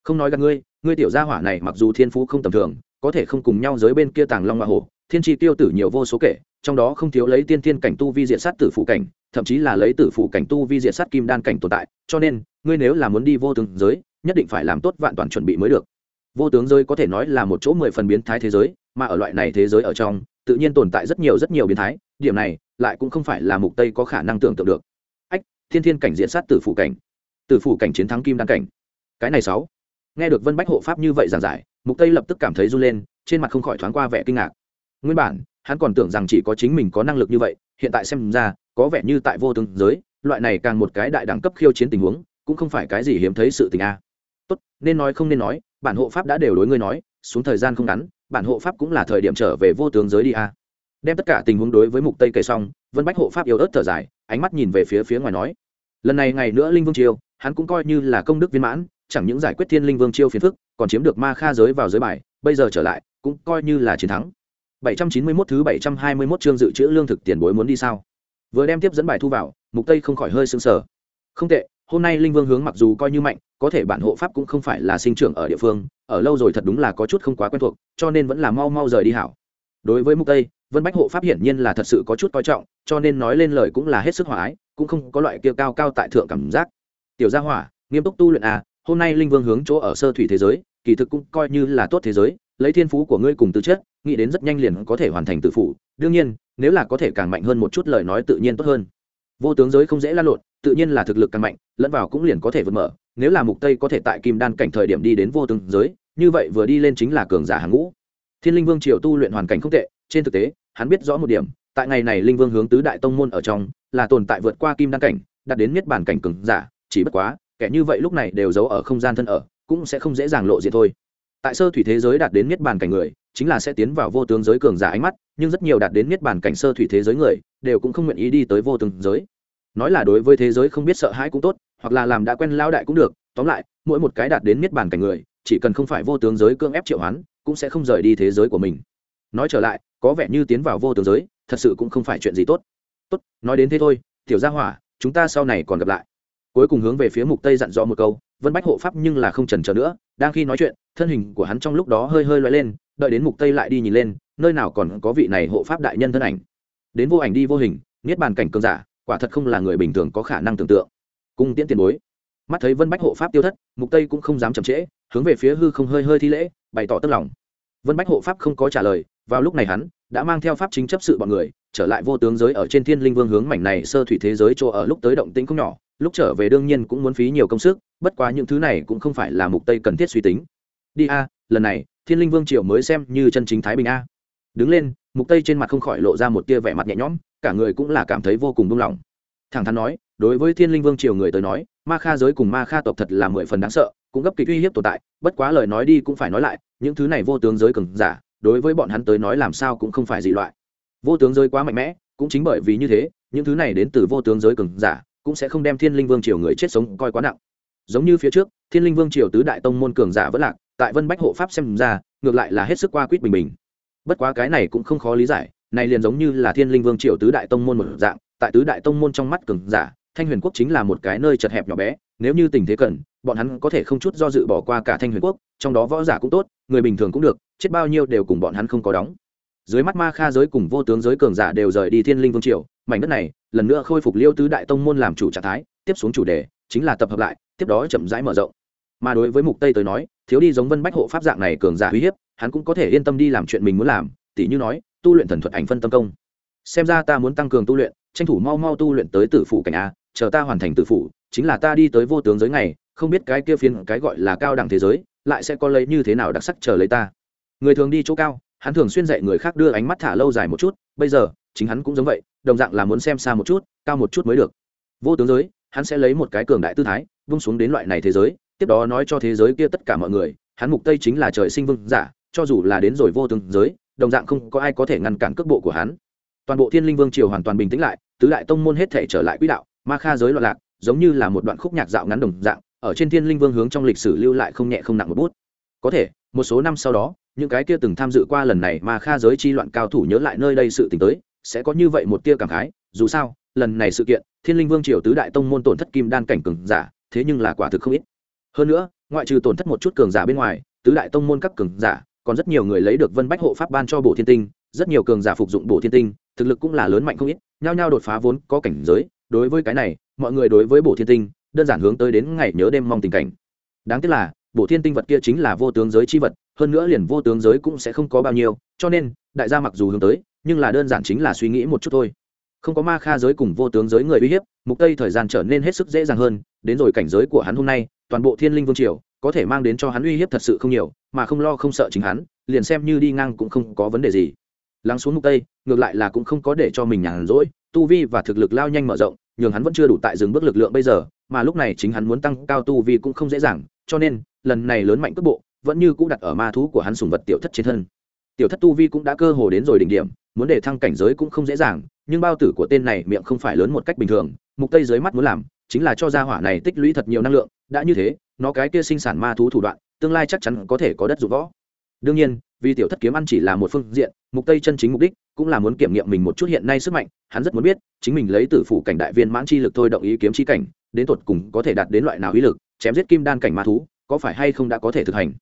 Không nói gặp ngươi ngươi tiểu gia hỏa này mặc dù thiên phú không tầm thường có thể không cùng nhau giới bên kia tàng long hoa hổ thiên tri tiêu tử nhiều vô số kể, trong đó không thiếu lấy tiên thiên cảnh tu vi diện sát tử phụ cảnh, thậm chí là lấy tử phụ cảnh tu vi diện sát kim đan cảnh tồn tại, cho nên, ngươi nếu là muốn đi vô tướng giới, nhất định phải làm tốt vạn toàn chuẩn bị mới được. Vô tướng giới có thể nói là một chỗ mười phần biến thái thế giới, mà ở loại này thế giới ở trong, tự nhiên tồn tại rất nhiều rất nhiều biến thái, điểm này, lại cũng không phải là mục tây có khả năng tưởng tượng được. Ách, thiên thiên cảnh diện sát tử phụ cảnh. Tử phụ cảnh chiến thắng kim đan cảnh. Cái này sáu nghe được vân bách hộ pháp như vậy giảng giải, mục tây lập tức cảm thấy run lên, trên mặt không khỏi thoáng qua vẻ kinh ngạc. Nguyên bản, hắn còn tưởng rằng chỉ có chính mình có năng lực như vậy, hiện tại xem ra, có vẻ như tại vô tướng giới, loại này càng một cái đại đẳng cấp khiêu chiến tình huống, cũng không phải cái gì hiếm thấy sự tình a. Tốt, nên nói không nên nói, bản hộ pháp đã đều đối ngươi nói, xuống thời gian không ngắn, bản hộ pháp cũng là thời điểm trở về vô tướng giới đi a. Đem tất cả tình huống đối với mục tây kể xong, vân bách hộ pháp yếu ớt thở dài, ánh mắt nhìn về phía phía ngoài nói. Lần này ngày nữa linh vương triều, hắn cũng coi như là công đức viên mãn chẳng những giải quyết thiên linh vương chiêu phiền phức, còn chiếm được ma kha giới vào giới bài, bây giờ trở lại, cũng coi như là chiến thắng. 791 thứ 721 chương dự trữ lương thực tiền bối muốn đi sao? Vừa đem tiếp dẫn bài thu vào, mục tây không khỏi hơi sưng sờ. Không tệ, hôm nay linh vương hướng mặc dù coi như mạnh, có thể bản hộ pháp cũng không phải là sinh trưởng ở địa phương, ở lâu rồi thật đúng là có chút không quá quen thuộc, cho nên vẫn là mau mau rời đi hảo. Đối với mục tây, vân bách hộ pháp hiển nhiên là thật sự có chút coi trọng, cho nên nói lên lời cũng là hết sức hòa ái, cũng không có loại kia cao cao tại thượng cảm giác. Tiểu gia hỏa, nghiêm túc tu luyện à hôm nay linh vương hướng chỗ ở sơ thủy thế giới, kỳ thực cũng coi như là tốt thế giới, lấy thiên phú của ngươi cùng tư chất, nghĩ đến rất nhanh liền có thể hoàn thành tự phụ. Đương nhiên, nếu là có thể càng mạnh hơn một chút lời nói tự nhiên tốt hơn. Vô tướng giới không dễ lan lộn, tự nhiên là thực lực càng mạnh, lẫn vào cũng liền có thể vượt mở. Nếu là mục tây có thể tại kim đan cảnh thời điểm đi đến vô tướng giới, như vậy vừa đi lên chính là cường giả hàng ngũ. Thiên linh vương triều tu luyện hoàn cảnh không tệ, trên thực tế, hắn biết rõ một điểm, tại ngày này linh vương hướng tứ đại tông môn ở trong, là tồn tại vượt qua kim đan cảnh, đạt đến miết bản cảnh cường giả, chỉ bất quá kẻ như vậy lúc này đều giấu ở không gian thân ở, cũng sẽ không dễ dàng lộ diện thôi. Tại sơ thủy thế giới đạt đến niết bàn cảnh người, chính là sẽ tiến vào vô tướng giới cường giả ánh mắt, nhưng rất nhiều đạt đến niết bàn cảnh sơ thủy thế giới người, đều cũng không nguyện ý đi tới vô tướng giới. Nói là đối với thế giới không biết sợ hãi cũng tốt, hoặc là làm đã quen lao đại cũng được, tóm lại, mỗi một cái đạt đến niết bàn cảnh người, chỉ cần không phải vô tướng giới cưỡng ép triệu hoán, cũng sẽ không rời đi thế giới của mình. Nói trở lại, có vẻ như tiến vào vô tướng giới, thật sự cũng không phải chuyện gì tốt. Tốt, nói đến thế thôi, tiểu gia hỏa, chúng ta sau này còn gặp lại cuối cùng hướng về phía mục tây dặn dò một câu, vân bách hộ pháp nhưng là không trần chờ nữa, đang khi nói chuyện, thân hình của hắn trong lúc đó hơi hơi loay lên, đợi đến mục tây lại đi nhìn lên, nơi nào còn có vị này hộ pháp đại nhân thân ảnh. Đến vô ảnh đi vô hình, niết bàn cảnh cường giả, quả thật không là người bình thường có khả năng tưởng tượng. Cung tiễn tiền bối. Mắt thấy vân bách hộ pháp tiêu thất, mục tây cũng không dám chậm trễ, hướng về phía hư không hơi hơi thi lễ, bày tỏ tức lòng. Vân bách hộ pháp không có trả lời, vào lúc này hắn đã mang theo pháp chính chấp sự bọn người, trở lại vô tướng giới ở trên thiên linh vương hướng mảnh này sơ thủy thế giới chỗ ở lúc tới động tĩnh không nhỏ lúc trở về đương nhiên cũng muốn phí nhiều công sức, bất quá những thứ này cũng không phải là mục tây cần thiết suy tính. Đi a, lần này, thiên linh vương triều mới xem như chân chính thái bình a. Đứng lên, mục tây trên mặt không khỏi lộ ra một tia vẻ mặt nhẹ nhõm, cả người cũng là cảm thấy vô cùng buông lỏng. Thẳng thắn nói, đối với thiên linh vương triều người tới nói, ma kha giới cùng ma kha tộc thật là mười phần đáng sợ, cũng gấp kịch uy hiếp tồn tại, bất quá lời nói đi cũng phải nói lại, những thứ này vô tướng giới cường giả, đối với bọn hắn tới nói làm sao cũng không phải dị loại. Vô tướng giới quá mạnh mẽ, cũng chính bởi vì như thế, những thứ này đến từ vô tướng giới cường giả cũng sẽ không đem thiên linh vương triều người chết sống coi quá nặng. Giống như phía trước, thiên linh vương triều tứ đại tông môn cường giả vẫn lạc, tại vân bách hộ pháp xem ra, ngược lại là hết sức qua quýt bình bình. Bất quá cái này cũng không khó lý giải, này liền giống như là thiên linh vương triều tứ đại tông môn một dạng, tại tứ đại tông môn trong mắt cường giả, thanh huyền quốc chính là một cái nơi chật hẹp nhỏ bé, nếu như tình thế cần, bọn hắn có thể không chút do dự bỏ qua cả thanh huyền quốc, trong đó võ giả cũng tốt, người bình thường cũng được, chết bao nhiêu đều cùng bọn hắn không có đóng. Dưới mắt ma kha giới cùng vô tướng giới cường giả đều rời đi thiên linh vương triều, mảnh đất này lần nữa khôi phục liêu tứ đại tông môn làm chủ trạng thái, tiếp xuống chủ đề chính là tập hợp lại, tiếp đó chậm rãi mở rộng. Mà đối với mục tây tới nói, thiếu đi giống vân bách hộ pháp dạng này cường giả uy hiếp, hắn cũng có thể yên tâm đi làm chuyện mình muốn làm, tỉ như nói, tu luyện thần thuật ảnh phân tâm công. Xem ra ta muốn tăng cường tu luyện, tranh thủ mau mau tu luyện tới tử phủ cảnh a, chờ ta hoàn thành tử phủ, chính là ta đi tới vô tướng giới này, không biết cái kia phiên cái gọi là cao đẳng thế giới, lại sẽ có lấy như thế nào đặc sắc chờ lấy ta. Người thường đi chỗ cao hắn thường xuyên dạy người khác đưa ánh mắt thả lâu dài một chút, bây giờ, chính hắn cũng giống vậy, đồng dạng là muốn xem xa một chút, cao một chút mới được. Vô tướng giới, hắn sẽ lấy một cái cường đại tư thái, vung xuống đến loại này thế giới, tiếp đó nói cho thế giới kia tất cả mọi người, hắn mục tây chính là trời sinh vương giả, cho dù là đến rồi vô tướng giới, đồng dạng không có ai có thể ngăn cản cước bộ của hắn. Toàn bộ thiên linh vương triều hoàn toàn bình tĩnh lại, tứ đại tông môn hết thể trở lại quỹ đạo, ma kha giới loạn lạc, giống như là một đoạn khúc nhạc dạo ngắn đồng dạng, ở trên thiên linh vương hướng trong lịch sử lưu lại không nhẹ không nặng một bút. Có thể, một số năm sau đó những cái kia từng tham dự qua lần này mà kha giới chi loạn cao thủ nhớ lại nơi đây sự tình tới, sẽ có như vậy một tia cảm khái, dù sao, lần này sự kiện, thiên linh vương triều tứ đại tông môn tổn thất kim đan cảnh cường giả, thế nhưng là quả thực không ít. Hơn nữa, ngoại trừ tổn thất một chút cường giả bên ngoài, tứ đại tông môn các cường giả, còn rất nhiều người lấy được vân bách hộ pháp ban cho bộ thiên tinh, rất nhiều cường giả phục dụng bộ thiên tinh, thực lực cũng là lớn mạnh không ít, nhao nhao đột phá vốn có cảnh giới. Đối với cái này, mọi người đối với bộ thiên tinh, đơn giản hướng tới đến ngày nhớ đêm mong tình cảnh. Đáng tiếc là bộ thiên tinh vật kia chính là vô tướng giới chi vật, hơn nữa liền vô tướng giới cũng sẽ không có bao nhiêu, cho nên, đại gia mặc dù hướng tới, nhưng là đơn giản chính là suy nghĩ một chút thôi. Không có ma kha giới cùng vô tướng giới người uy hiếp, mục tây thời gian trở nên hết sức dễ dàng hơn, đến rồi cảnh giới của hắn hôm nay, toàn bộ thiên linh vương triều, có thể mang đến cho hắn uy hiếp thật sự không nhiều, mà không lo không sợ chính hắn, liền xem như đi ngang cũng không có vấn đề gì. Lắng xuống mục tây, ngược lại là cũng không có để cho mình nhàn rỗi, tu vi và thực lực lao nhanh mở rộng, nhường hắn vẫn chưa đủ tại dừng bước lực lượng bây giờ, mà lúc này chính hắn muốn tăng cao tu vi cũng không dễ dàng, cho nên lần này lớn mạnh cước bộ, vẫn như cũng đặt ở ma thú của hắn sùng vật tiểu thất trên thân. Tiểu thất tu vi cũng đã cơ hồ đến rồi đỉnh điểm, muốn để thăng cảnh giới cũng không dễ dàng, nhưng bao tử của tên này miệng không phải lớn một cách bình thường, mục tây dưới mắt muốn làm, chính là cho gia hỏa này tích lũy thật nhiều năng lượng, đã như thế, nó cái kia sinh sản ma thú thủ đoạn, tương lai chắc chắn có thể có đất dụng võ. Đương nhiên, vì tiểu thất kiếm ăn chỉ là một phương diện, mục tây chân chính mục đích cũng là muốn kiểm nghiệm mình một chút hiện nay sức mạnh, hắn rất muốn biết, chính mình lấy tử phủ cảnh đại viên mãn chi lực thôi động ý kiếm chi cảnh, đến tột cùng có thể đạt đến loại nào ý lực, chém giết kim đan cảnh ma thú có phải hay không đã có thể thực hành?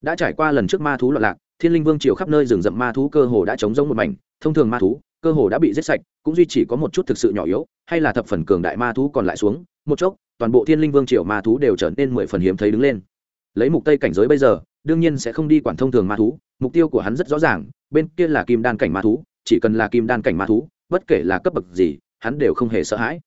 Đã trải qua lần trước ma thú loạn lạc, thiên linh vương triều khắp nơi rừng rậm ma thú cơ hồ đã chống rông một mảnh. Thông thường ma thú cơ hồ đã bị giết sạch, cũng duy chỉ có một chút thực sự nhỏ yếu, hay là thập phần cường đại ma thú còn lại xuống. Một chốc, toàn bộ thiên linh vương triều ma thú đều trở nên mười phần hiếm thấy đứng lên. Lấy mục tây cảnh giới bây giờ, đương nhiên sẽ không đi quản thông thường ma thú. Mục tiêu của hắn rất rõ ràng, bên kia là kim đan cảnh ma thú, chỉ cần là kim đan cảnh ma thú, bất kể là cấp bậc gì, hắn đều không hề sợ hãi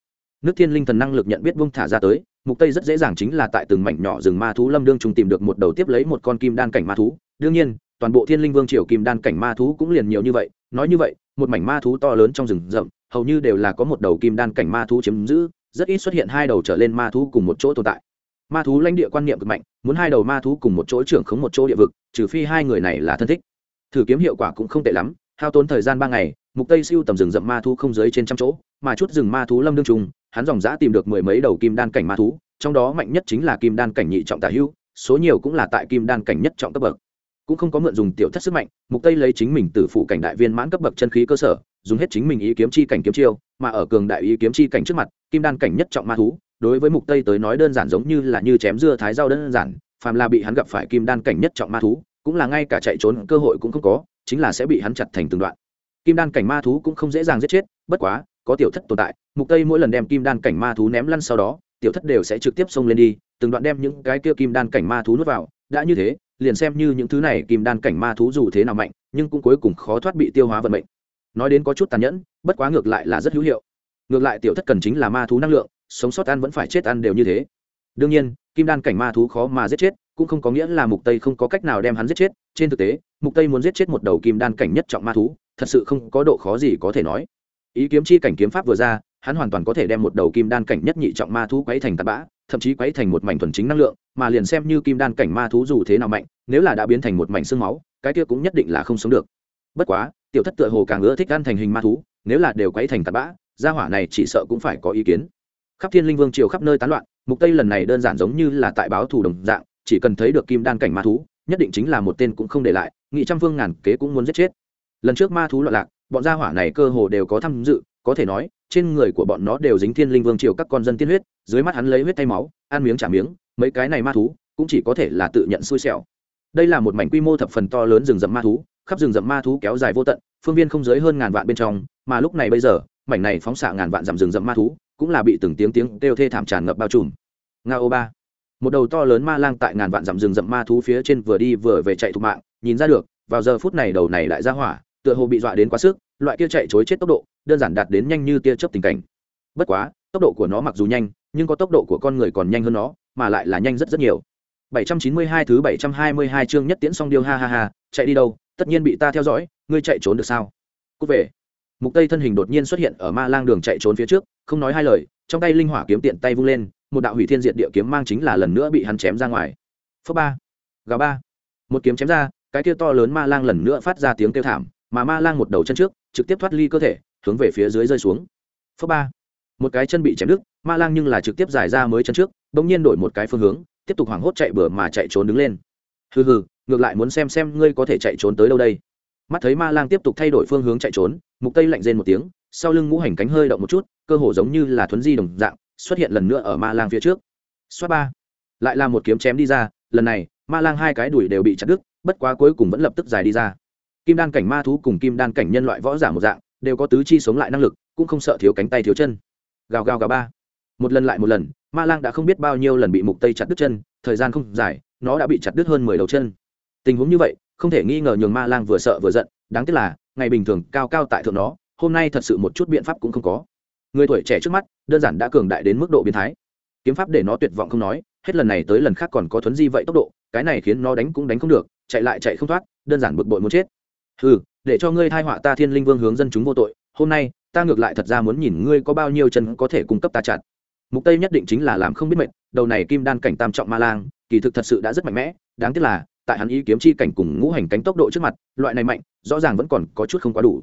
nước thiên linh thần năng lực nhận biết vung thả ra tới, mục tây rất dễ dàng chính là tại từng mảnh nhỏ rừng ma thú lâm đương trùng tìm được một đầu tiếp lấy một con kim đan cảnh ma thú. Đương nhiên, toàn bộ thiên linh vương triều kim đan cảnh ma thú cũng liền nhiều như vậy. Nói như vậy, một mảnh ma thú to lớn trong rừng rậm, hầu như đều là có một đầu kim đan cảnh ma thú chiếm giữ, rất ít xuất hiện hai đầu trở lên ma thú cùng một chỗ tồn tại. Ma thú lãnh địa quan niệm cực mạnh, muốn hai đầu ma thú cùng một chỗ trưởng khống một chỗ địa vực, trừ phi hai người này là thân thích. Thử kiếm hiệu quả cũng không tệ lắm, hao tốn thời gian ba ngày, mục tây siêu tầm rừng rậm ma thú không dưới trên trăm chỗ, mà chút rừng ma thú lâm đương trùng hắn dòng dã tìm được mười mấy đầu kim đan cảnh ma thú, trong đó mạnh nhất chính là kim đan cảnh nhị trọng tả hưu, số nhiều cũng là tại kim đan cảnh nhất trọng cấp bậc. Cũng không có mượn dùng tiểu thất sức mạnh, mục tây lấy chính mình từ phụ cảnh đại viên mãn cấp bậc chân khí cơ sở, dùng hết chính mình ý kiếm chi cảnh kiếm chiêu, mà ở cường đại ý kiếm chi cảnh trước mặt, kim đan cảnh nhất trọng ma thú, đối với mục tây tới nói đơn giản giống như là như chém dưa thái rau đơn giản, phàm là bị hắn gặp phải kim đan cảnh nhất trọng ma thú, cũng là ngay cả chạy trốn cơ hội cũng không có, chính là sẽ bị hắn chặt thành từng đoạn. Kim đan cảnh ma thú cũng không dễ dàng giết chết, bất quá, có tiểu thất tồn tại mục tây mỗi lần đem kim đan cảnh ma thú ném lăn sau đó, tiểu thất đều sẽ trực tiếp xông lên đi, từng đoạn đem những cái kia kim đan cảnh ma thú nuốt vào. Đã như thế, liền xem như những thứ này kim đan cảnh ma thú dù thế nào mạnh, nhưng cũng cuối cùng khó thoát bị tiêu hóa vận mệnh. Nói đến có chút tàn nhẫn, bất quá ngược lại là rất hữu hiệu. Ngược lại tiểu thất cần chính là ma thú năng lượng, sống sót ăn vẫn phải chết ăn đều như thế. Đương nhiên, kim đan cảnh ma thú khó mà giết chết, cũng không có nghĩa là mục tây không có cách nào đem hắn giết chết. Trên thực tế, mục tây muốn giết chết một đầu kim đan cảnh nhất trọng ma thú, thật sự không có độ khó gì có thể nói. Ý kiếm chi cảnh kiếm pháp vừa ra hắn hoàn toàn có thể đem một đầu kim đan cảnh nhất nhị trọng ma thú quấy thành tạt bã, thậm chí quấy thành một mảnh thuần chính năng lượng, mà liền xem như kim đan cảnh ma thú dù thế nào mạnh, nếu là đã biến thành một mảnh xương máu, cái kia cũng nhất định là không sống được. Bất quá, tiểu thất tựa hồ càng ưa thích ăn thành hình ma thú, nếu là đều quấy thành tạt bã, gia hỏa này chỉ sợ cũng phải có ý kiến. Khắp thiên linh vương triều khắp nơi tán loạn, mục tây lần này đơn giản giống như là tại báo thù đồng dạng, chỉ cần thấy được kim đan cảnh ma thú, nhất định chính là một tên cũng không để lại, nghị trăm phương ngàn kế cũng muốn giết chết. Lần trước ma thú loạn lạc, bọn gia hỏa này cơ hồ đều có tham dự có thể nói, trên người của bọn nó đều dính thiên linh vương triều các con dân tiên huyết, dưới mắt hắn lấy huyết thay máu, ăn miếng trả miếng, mấy cái này ma thú, cũng chỉ có thể là tự nhận xui xẻo. Đây là một mảnh quy mô thập phần to lớn rừng rậm ma thú, khắp rừng rậm ma thú kéo dài vô tận, phương viên không dưới hơn ngàn vạn bên trong, mà lúc này bây giờ, mảnh này phóng xạ ngàn vạn dặm rừng rậm ma thú, cũng là bị từng tiếng tiếng kêu thê thảm tràn ngập bao trùm. Nga ô ba. Một đầu to lớn ma lang tại ngàn vạn dặm rừng rậm ma thú phía trên vừa đi vừa về chạy thục mạng, nhìn ra được, vào giờ phút này đầu này lại ra hỏa tựa hồ bị dọa đến quá sức, loại kia chạy chối chết tốc độ, đơn giản đạt đến nhanh như tia chớp tình cảnh. Bất quá, tốc độ của nó mặc dù nhanh, nhưng có tốc độ của con người còn nhanh hơn nó, mà lại là nhanh rất rất nhiều. 792 thứ 722 chương nhất tiễn xong điêu, ha ha ha, chạy đi đâu, tất nhiên bị ta theo dõi, ngươi chạy trốn được sao? Cút về. Mục tây thân hình đột nhiên xuất hiện ở ma lang đường chạy trốn phía trước, không nói hai lời, trong tay linh hỏa kiếm tiện tay vung lên, một đạo hủy thiên diệt địa kiếm mang chính là lần nữa bị hắn chém ra ngoài. Phớp ba. Gà ba. Một kiếm chém ra, cái kia to lớn ma lang lần nữa phát ra tiếng kêu thảm mà ma lang một đầu chân trước, trực tiếp thoát ly cơ thể, hướng về phía dưới rơi xuống. Phớp ba. Một cái chân bị chém đứt, ma lang nhưng là trực tiếp giải ra mới chân trước, bỗng nhiên đổi một cái phương hướng, tiếp tục hoảng hốt chạy bừa mà chạy trốn đứng lên. Hừ hừ, ngược lại muốn xem xem ngươi có thể chạy trốn tới đâu đây. Mắt thấy ma lang tiếp tục thay đổi phương hướng chạy trốn, mục tây lạnh rên một tiếng, sau lưng ngũ hành cánh hơi động một chút, cơ hồ giống như là thuấn di đồng dạng, xuất hiện lần nữa ở ma lang phía trước. Xoát ba. Lại là một kiếm chém đi ra, lần này, ma lang hai cái đuổi đều bị chặt đứt, bất quá cuối cùng vẫn lập tức dài đi ra kim đan cảnh ma thú cùng kim đan cảnh nhân loại võ giả một dạng, đều có tứ chi sống lại năng lực, cũng không sợ thiếu cánh tay thiếu chân. Gào gào gào ba. Một lần lại một lần, ma lang đã không biết bao nhiêu lần bị mục tây chặt đứt chân, thời gian không dài, nó đã bị chặt đứt hơn mười đầu chân. Tình huống như vậy, không thể nghi ngờ nhường ma lang vừa sợ vừa giận, đáng tiếc là, ngày bình thường cao cao tại thượng nó, hôm nay thật sự một chút biện pháp cũng không có. Người tuổi trẻ trước mắt, đơn giản đã cường đại đến mức độ biến thái. Kiếm pháp để nó tuyệt vọng không nói, hết lần này tới lần khác còn có thuấn di vậy tốc độ, cái này khiến nó đánh cũng đánh không được, chạy lại chạy không thoát, đơn giản bực bội muốn chết ừ để cho ngươi thai họa ta thiên linh vương hướng dân chúng vô tội, hôm nay, ta ngược lại thật ra muốn nhìn ngươi có bao nhiêu chân có thể cung cấp ta chặt. Mục tây nhất định chính là làm không biết mệnh, đầu này kim đan cảnh tam trọng ma lang, kỳ thực thật sự đã rất mạnh mẽ, đáng tiếc là, tại hắn ý kiếm chi cảnh cùng ngũ hành cánh tốc độ trước mặt, loại này mạnh, rõ ràng vẫn còn có chút không quá đủ.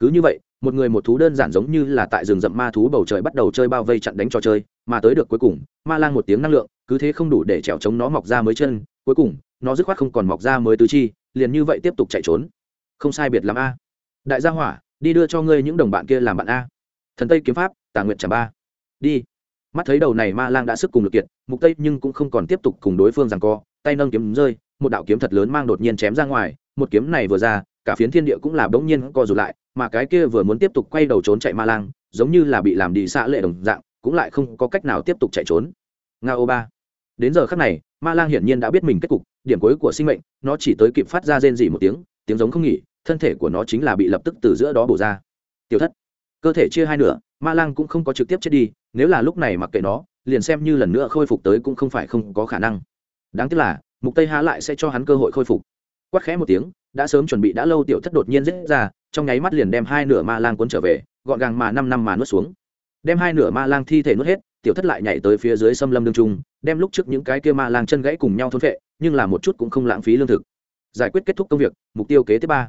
Cứ như vậy, một người một thú đơn giản giống như là tại rừng rậm ma thú bầu trời bắt đầu chơi bao vây chặn đánh trò chơi, mà tới được cuối cùng, ma lang một tiếng năng lượng, cứ thế không đủ để trèo chống nó mọc ra mới chân, cuối cùng, nó dứt khoát không còn mọc ra mới tứ chi, liền như vậy tiếp tục chạy trốn không sai biệt làm a. Đại gia hỏa, đi đưa cho ngươi những đồng bạn kia làm bạn a. Thần tây kiếm pháp, tà nguyện trả ba. Đi. Mắt thấy đầu này ma lang đã sức cùng lực kiệt, mục tây nhưng cũng không còn tiếp tục cùng đối phương rằng co, tay nâng kiếm rơi, một đạo kiếm thật lớn mang đột nhiên chém ra ngoài, một kiếm này vừa ra, cả phiến thiên địa cũng là bỗng nhiên co rụt lại, mà cái kia vừa muốn tiếp tục quay đầu trốn chạy ma lang, giống như là bị làm đi xạ lệ đồng dạng, cũng lại không có cách nào tiếp tục chạy trốn. Nga ô ba. Đến giờ khắc này, ma lang hiển nhiên đã biết mình kết cục, điểm cuối của sinh mệnh, nó chỉ tới kịp phát ra rên dỉ một tiếng tiếng giống không nghỉ thân thể của nó chính là bị lập tức từ giữa đó bổ ra. Tiểu thất, cơ thể chia hai nửa, ma lang cũng không có trực tiếp chết đi, nếu là lúc này mặc kệ nó, liền xem như lần nữa khôi phục tới cũng không phải không có khả năng. Đáng tiếc là, mục tây há lại sẽ cho hắn cơ hội khôi phục. Quát khẽ một tiếng, đã sớm chuẩn bị đã lâu tiểu thất đột nhiên rết ra, trong nháy mắt liền đem hai nửa ma lang cuốn trở về, gọn gàng mà năm năm mà nuốt xuống. Đem hai nửa ma lang thi thể nuốt hết, tiểu thất lại nhảy tới phía dưới xâm lâm đương trung, đem lúc trước những cái kia ma lang chân gãy cùng nhau thôn vệ nhưng là một chút cũng không lãng phí lương thực. Giải quyết kết thúc công việc, mục tiêu kế tiếp ba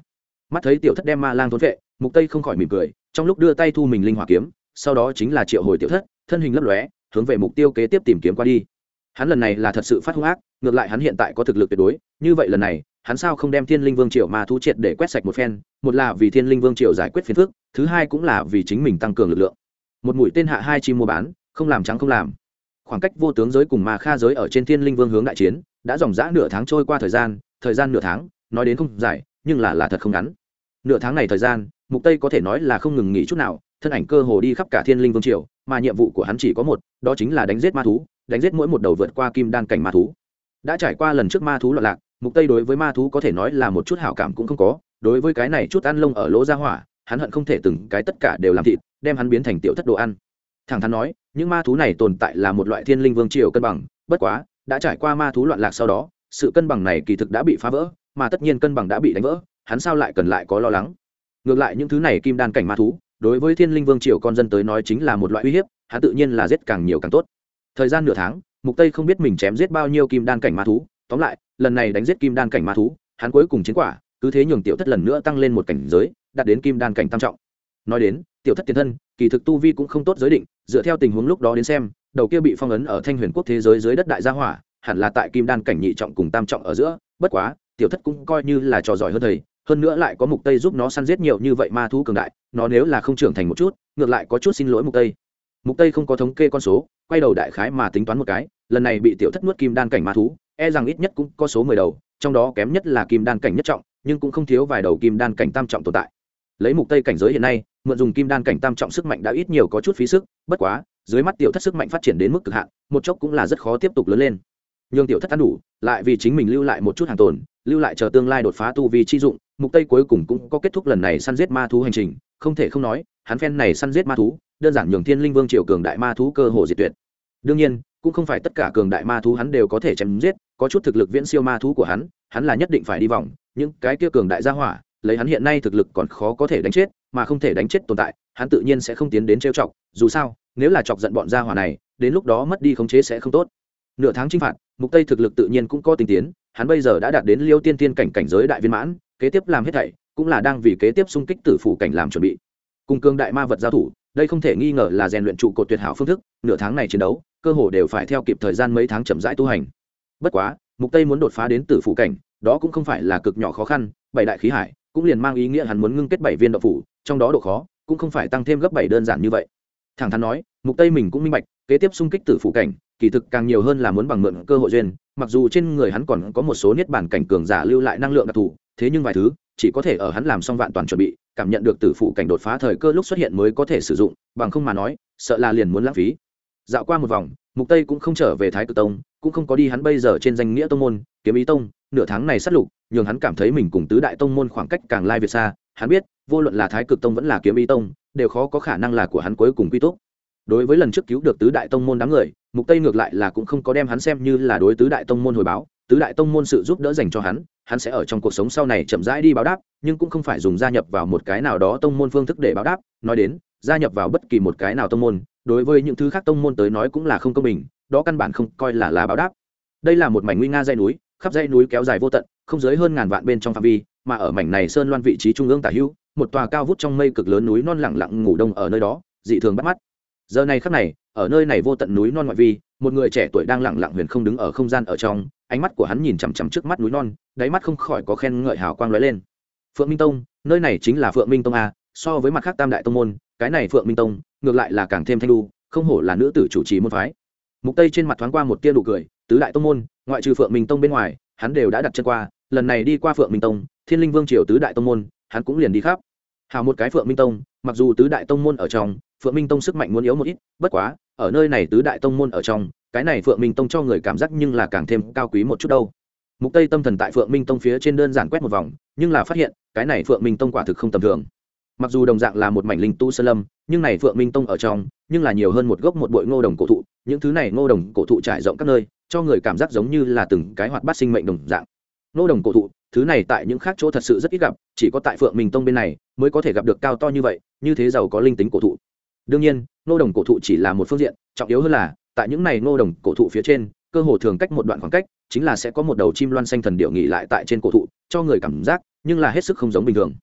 mắt thấy tiểu thất đem ma lang thốn vệ, mục tây không khỏi mỉm cười, trong lúc đưa tay thu mình linh hỏa kiếm, sau đó chính là triệu hồi tiểu thất, thân hình lấp lóe, hướng về mục tiêu kế tiếp tìm kiếm qua đi. Hắn lần này là thật sự phát hung ác, ngược lại hắn hiện tại có thực lực tuyệt đối, như vậy lần này, hắn sao không đem thiên linh vương triều ma thú triệt để quét sạch một phen, một là vì thiên linh vương triều giải quyết phiền phức, thứ hai cũng là vì chính mình tăng cường lực lượng. Một mũi tên hạ hai chi mua bán, không làm trắng không làm. Khoảng cách vô tướng giới cùng ma kha giới ở trên thiên linh vương hướng đại chiến, đã dòng dã nửa tháng trôi qua thời gian thời gian nửa tháng, nói đến không dài, nhưng là là thật không ngắn nửa tháng này thời gian, mục tây có thể nói là không ngừng nghỉ chút nào, thân ảnh cơ hồ đi khắp cả thiên linh vương triều, mà nhiệm vụ của hắn chỉ có một, đó chính là đánh giết ma thú, đánh giết mỗi một đầu vượt qua kim đan cảnh ma thú. Đã trải qua lần trước ma thú loạn lạc, mục tây đối với ma thú có thể nói là một chút hảo cảm cũng không có, đối với cái này chút ăn lông ở lỗ ra hỏa, hắn hận không thể từng cái tất cả đều làm thịt, đem hắn biến thành tiểu thất đồ ăn. Thẳng thắn nói, những ma thú này tồn tại là một loại thiên linh vương triều cân bằng, bất quá, đã trải qua ma thú loạn lạc sau đó, sự cân bằng này kỳ thực đã bị phá vỡ, mà tất nhiên cân bằng đã bị đánh vỡ hắn sao lại cần lại có lo lắng? Ngược lại những thứ này kim đan cảnh ma thú, đối với thiên linh vương triều con dân tới nói chính là một loại uy hiếp, hắn tự nhiên là giết càng nhiều càng tốt. Thời gian nửa tháng, mục tây không biết mình chém giết bao nhiêu kim đan cảnh ma thú, tóm lại, lần này đánh giết kim đan cảnh ma thú, hắn cuối cùng chiến quả, cứ thế nhường tiểu thất lần nữa tăng lên một cảnh giới, đạt đến kim đan cảnh tam trọng. Nói đến, tiểu thất tiền thân, kỳ thực tu vi cũng không tốt giới định, dựa theo tình huống lúc đó đến xem, đầu kia bị phong ấn ở thanh huyền quốc thế giới dưới đất đại gia hỏa, hẳn là tại kim đan cảnh nhị trọng cùng tam trọng ở giữa, bất quá, tiểu thất cũng coi như là trò giỏi hơn thầy hơn nữa lại có mục tây giúp nó săn giết nhiều như vậy ma thú cường đại, nó nếu là không trưởng thành một chút, ngược lại có chút xin lỗi mục tây. Mục tây không có thống kê con số, quay đầu đại khái mà tính toán một cái, lần này bị tiểu thất nuốt kim đan cảnh ma thú e rằng ít nhất cũng có số 10 đầu, trong đó kém nhất là kim đan cảnh nhất trọng, nhưng cũng không thiếu vài đầu kim đan cảnh tam trọng tồn tại. Lấy mục tây cảnh giới hiện nay, mượn dùng kim đan cảnh tam trọng sức mạnh đã ít nhiều có chút phí sức, bất quá, dưới mắt tiểu thất sức mạnh phát triển đến mức cực hạn, một chốc cũng là rất khó tiếp tục lớn lên nhường tiểu thất ăn đủ, lại vì chính mình lưu lại một chút hàng tồn, lưu lại chờ tương lai đột phá tu vi chi dụng, mục tây cuối cùng cũng có kết thúc lần này săn giết ma thú hành trình, không thể không nói, hắn phen này săn giết ma thú, đơn giản nhường thiên linh vương triều cường đại ma thú cơ hồ diệt tuyệt. Đương nhiên, cũng không phải tất cả cường đại ma thú hắn đều có thể chém giết, có chút thực lực viễn siêu ma thú của hắn hắn là nhất định phải đi vòng, những cái kia cường đại gia hỏa, lấy hắn hiện nay thực lực còn khó có thể đánh chết, mà không thể đánh chết tồn tại, hắn tự nhiên sẽ không tiến đến trêu chọc, dù sao, nếu là chọc giận bọn gia hỏa này, đến lúc đó mất đi khống chế sẽ không tốt. Nửa tháng chinh phạt mục tây thực lực tự nhiên cũng có tình tiến, hắn bây giờ đã đạt đến liêu tiên tiên cảnh cảnh giới đại viên mãn, kế tiếp làm hết thảy cũng là đang vì kế tiếp xung kích tử phủ cảnh làm chuẩn bị. Cùng cương đại ma vật giao thủ, đây không thể nghi ngờ là rèn luyện trụ cột tuyệt hảo phương thức, nửa tháng này chiến đấu, cơ hồ đều phải theo kịp thời gian mấy tháng chậm rãi tu hành. Bất quá, mục tây muốn đột phá đến tử phủ cảnh, đó cũng không phải là cực nhỏ khó khăn, bảy đại khí hải cũng liền mang ý nghĩa hắn muốn ngưng kết bảy viên độc phủ, trong đó độ khó cũng không phải tăng thêm gấp bảy đơn giản như vậy. Thẳng thắn nói mục tây mình cũng minh bạch, kế tiếp xung kích tử phụ cảnh, kỳ thực càng nhiều hơn là muốn bằng mượn cơ hội duyên, mặc dù trên người hắn còn có một số niết bản cảnh cường giả lưu lại năng lượng đặc thù, thế nhưng vài thứ, chỉ có thể ở hắn làm xong vạn toàn chuẩn bị, cảm nhận được tử phụ cảnh đột phá thời cơ lúc xuất hiện mới có thể sử dụng, bằng không mà nói, sợ là liền muốn lãng phí. Dạo qua một vòng, mục tây cũng không trở về thái cực tông, cũng không có đi hắn bây giờ trên danh nghĩa tông môn, kiếm ý tông, nửa tháng này sát lục, nhường hắn cảm thấy mình cùng tứ đại tông môn khoảng cách càng lai việt xa, hắn biết, vô luận là thái cực tông vẫn là kiếm ý tông, đều khó có khả năng là của hắn cuối cùng quy tốt đối với lần trước cứu được tứ đại tông môn đám người, mục tây ngược lại là cũng không có đem hắn xem như là đối tứ đại tông môn hồi báo. Tứ đại tông môn sự giúp đỡ dành cho hắn hắn sẽ ở trong cuộc sống sau này chậm rãi đi báo đáp, nhưng cũng không phải dùng gia nhập vào một cái nào đó tông môn phương thức để báo đáp. Nói đến, gia nhập vào bất kỳ một cái nào tông môn, đối với những thứ khác tông môn tới nói cũng là không công bình, đó căn bản không coi là là báo đáp. Đây là một mảnh nguy nga dây núi, khắp dãy núi kéo dài vô tận, không dưới hơn ngàn vạn bên trong phạm vi, mà ở mảnh này sơn loan vị trí trung ương tả hữu, một tòa cao vút trong mây cực lớn núi non lặng lặng ngủ đông ở nơi đó, dị thường bắt mắt giờ này khắc này, ở nơi này vô tận núi non ngoại vi, một người trẻ tuổi đang lặng lặng huyền không đứng ở không gian ở trong, ánh mắt của hắn nhìn chằm chằm trước mắt núi non, đáy mắt không khỏi có khen ngợi hào quang lóe lên. Phượng minh tông, nơi này chính là phượng minh tông a, so với mặt khác tam đại tông môn, cái này phượng minh tông, ngược lại là càng thêm thanh lu không hổ là nữ tử chủ trì môn phái. Mục tây trên mặt thoáng qua một tia nụ cười, tứ đại tông môn, ngoại trừ phượng minh tông bên ngoài, hắn đều đã đặt chân qua, lần này đi qua phượng minh tông, thiên linh vương triều tứ đại tông môn, hắn cũng liền đi khắp. Hào một cái phượng minh tông, mặc dù tứ đại tông môn ở trong phượng minh tông sức mạnh muốn yếu một ít, bất quá, ở nơi này tứ đại tông môn ở trong, cái này phượng minh tông cho người cảm giác nhưng là càng thêm cao quý một chút đâu. Mục tây tâm thần tại phượng minh tông phía trên đơn giản quét một vòng, nhưng là phát hiện, cái này phượng minh tông quả thực không tầm thường. Mặc dù đồng dạng là một mảnh linh tu sơn lâm, nhưng này phượng minh tông ở trong, nhưng là nhiều hơn một gốc một bụi ngô đồng cổ thụ, những thứ này ngô đồng cổ thụ trải rộng các nơi, cho người cảm giác giống như là từng cái hoạt bát sinh mệnh đồng dạng. Ngô đồng cổ thụ, thứ này tại những khác chỗ thật sự rất ít gặp, chỉ có tại phượng minh tông bên này mới có thể gặp được cao to như vậy, như thế giàu có linh tính cổ thụ đương nhiên, ngô đồng cổ thụ chỉ là một phương diện, trọng yếu hơn là, tại những này ngô đồng cổ thụ phía trên, cơ hồ thường cách một đoạn khoảng cách, chính là sẽ có một đầu chim loan xanh thần điệu nghỉ lại tại trên cổ thụ, cho người cảm giác, nhưng là hết sức không giống bình thường.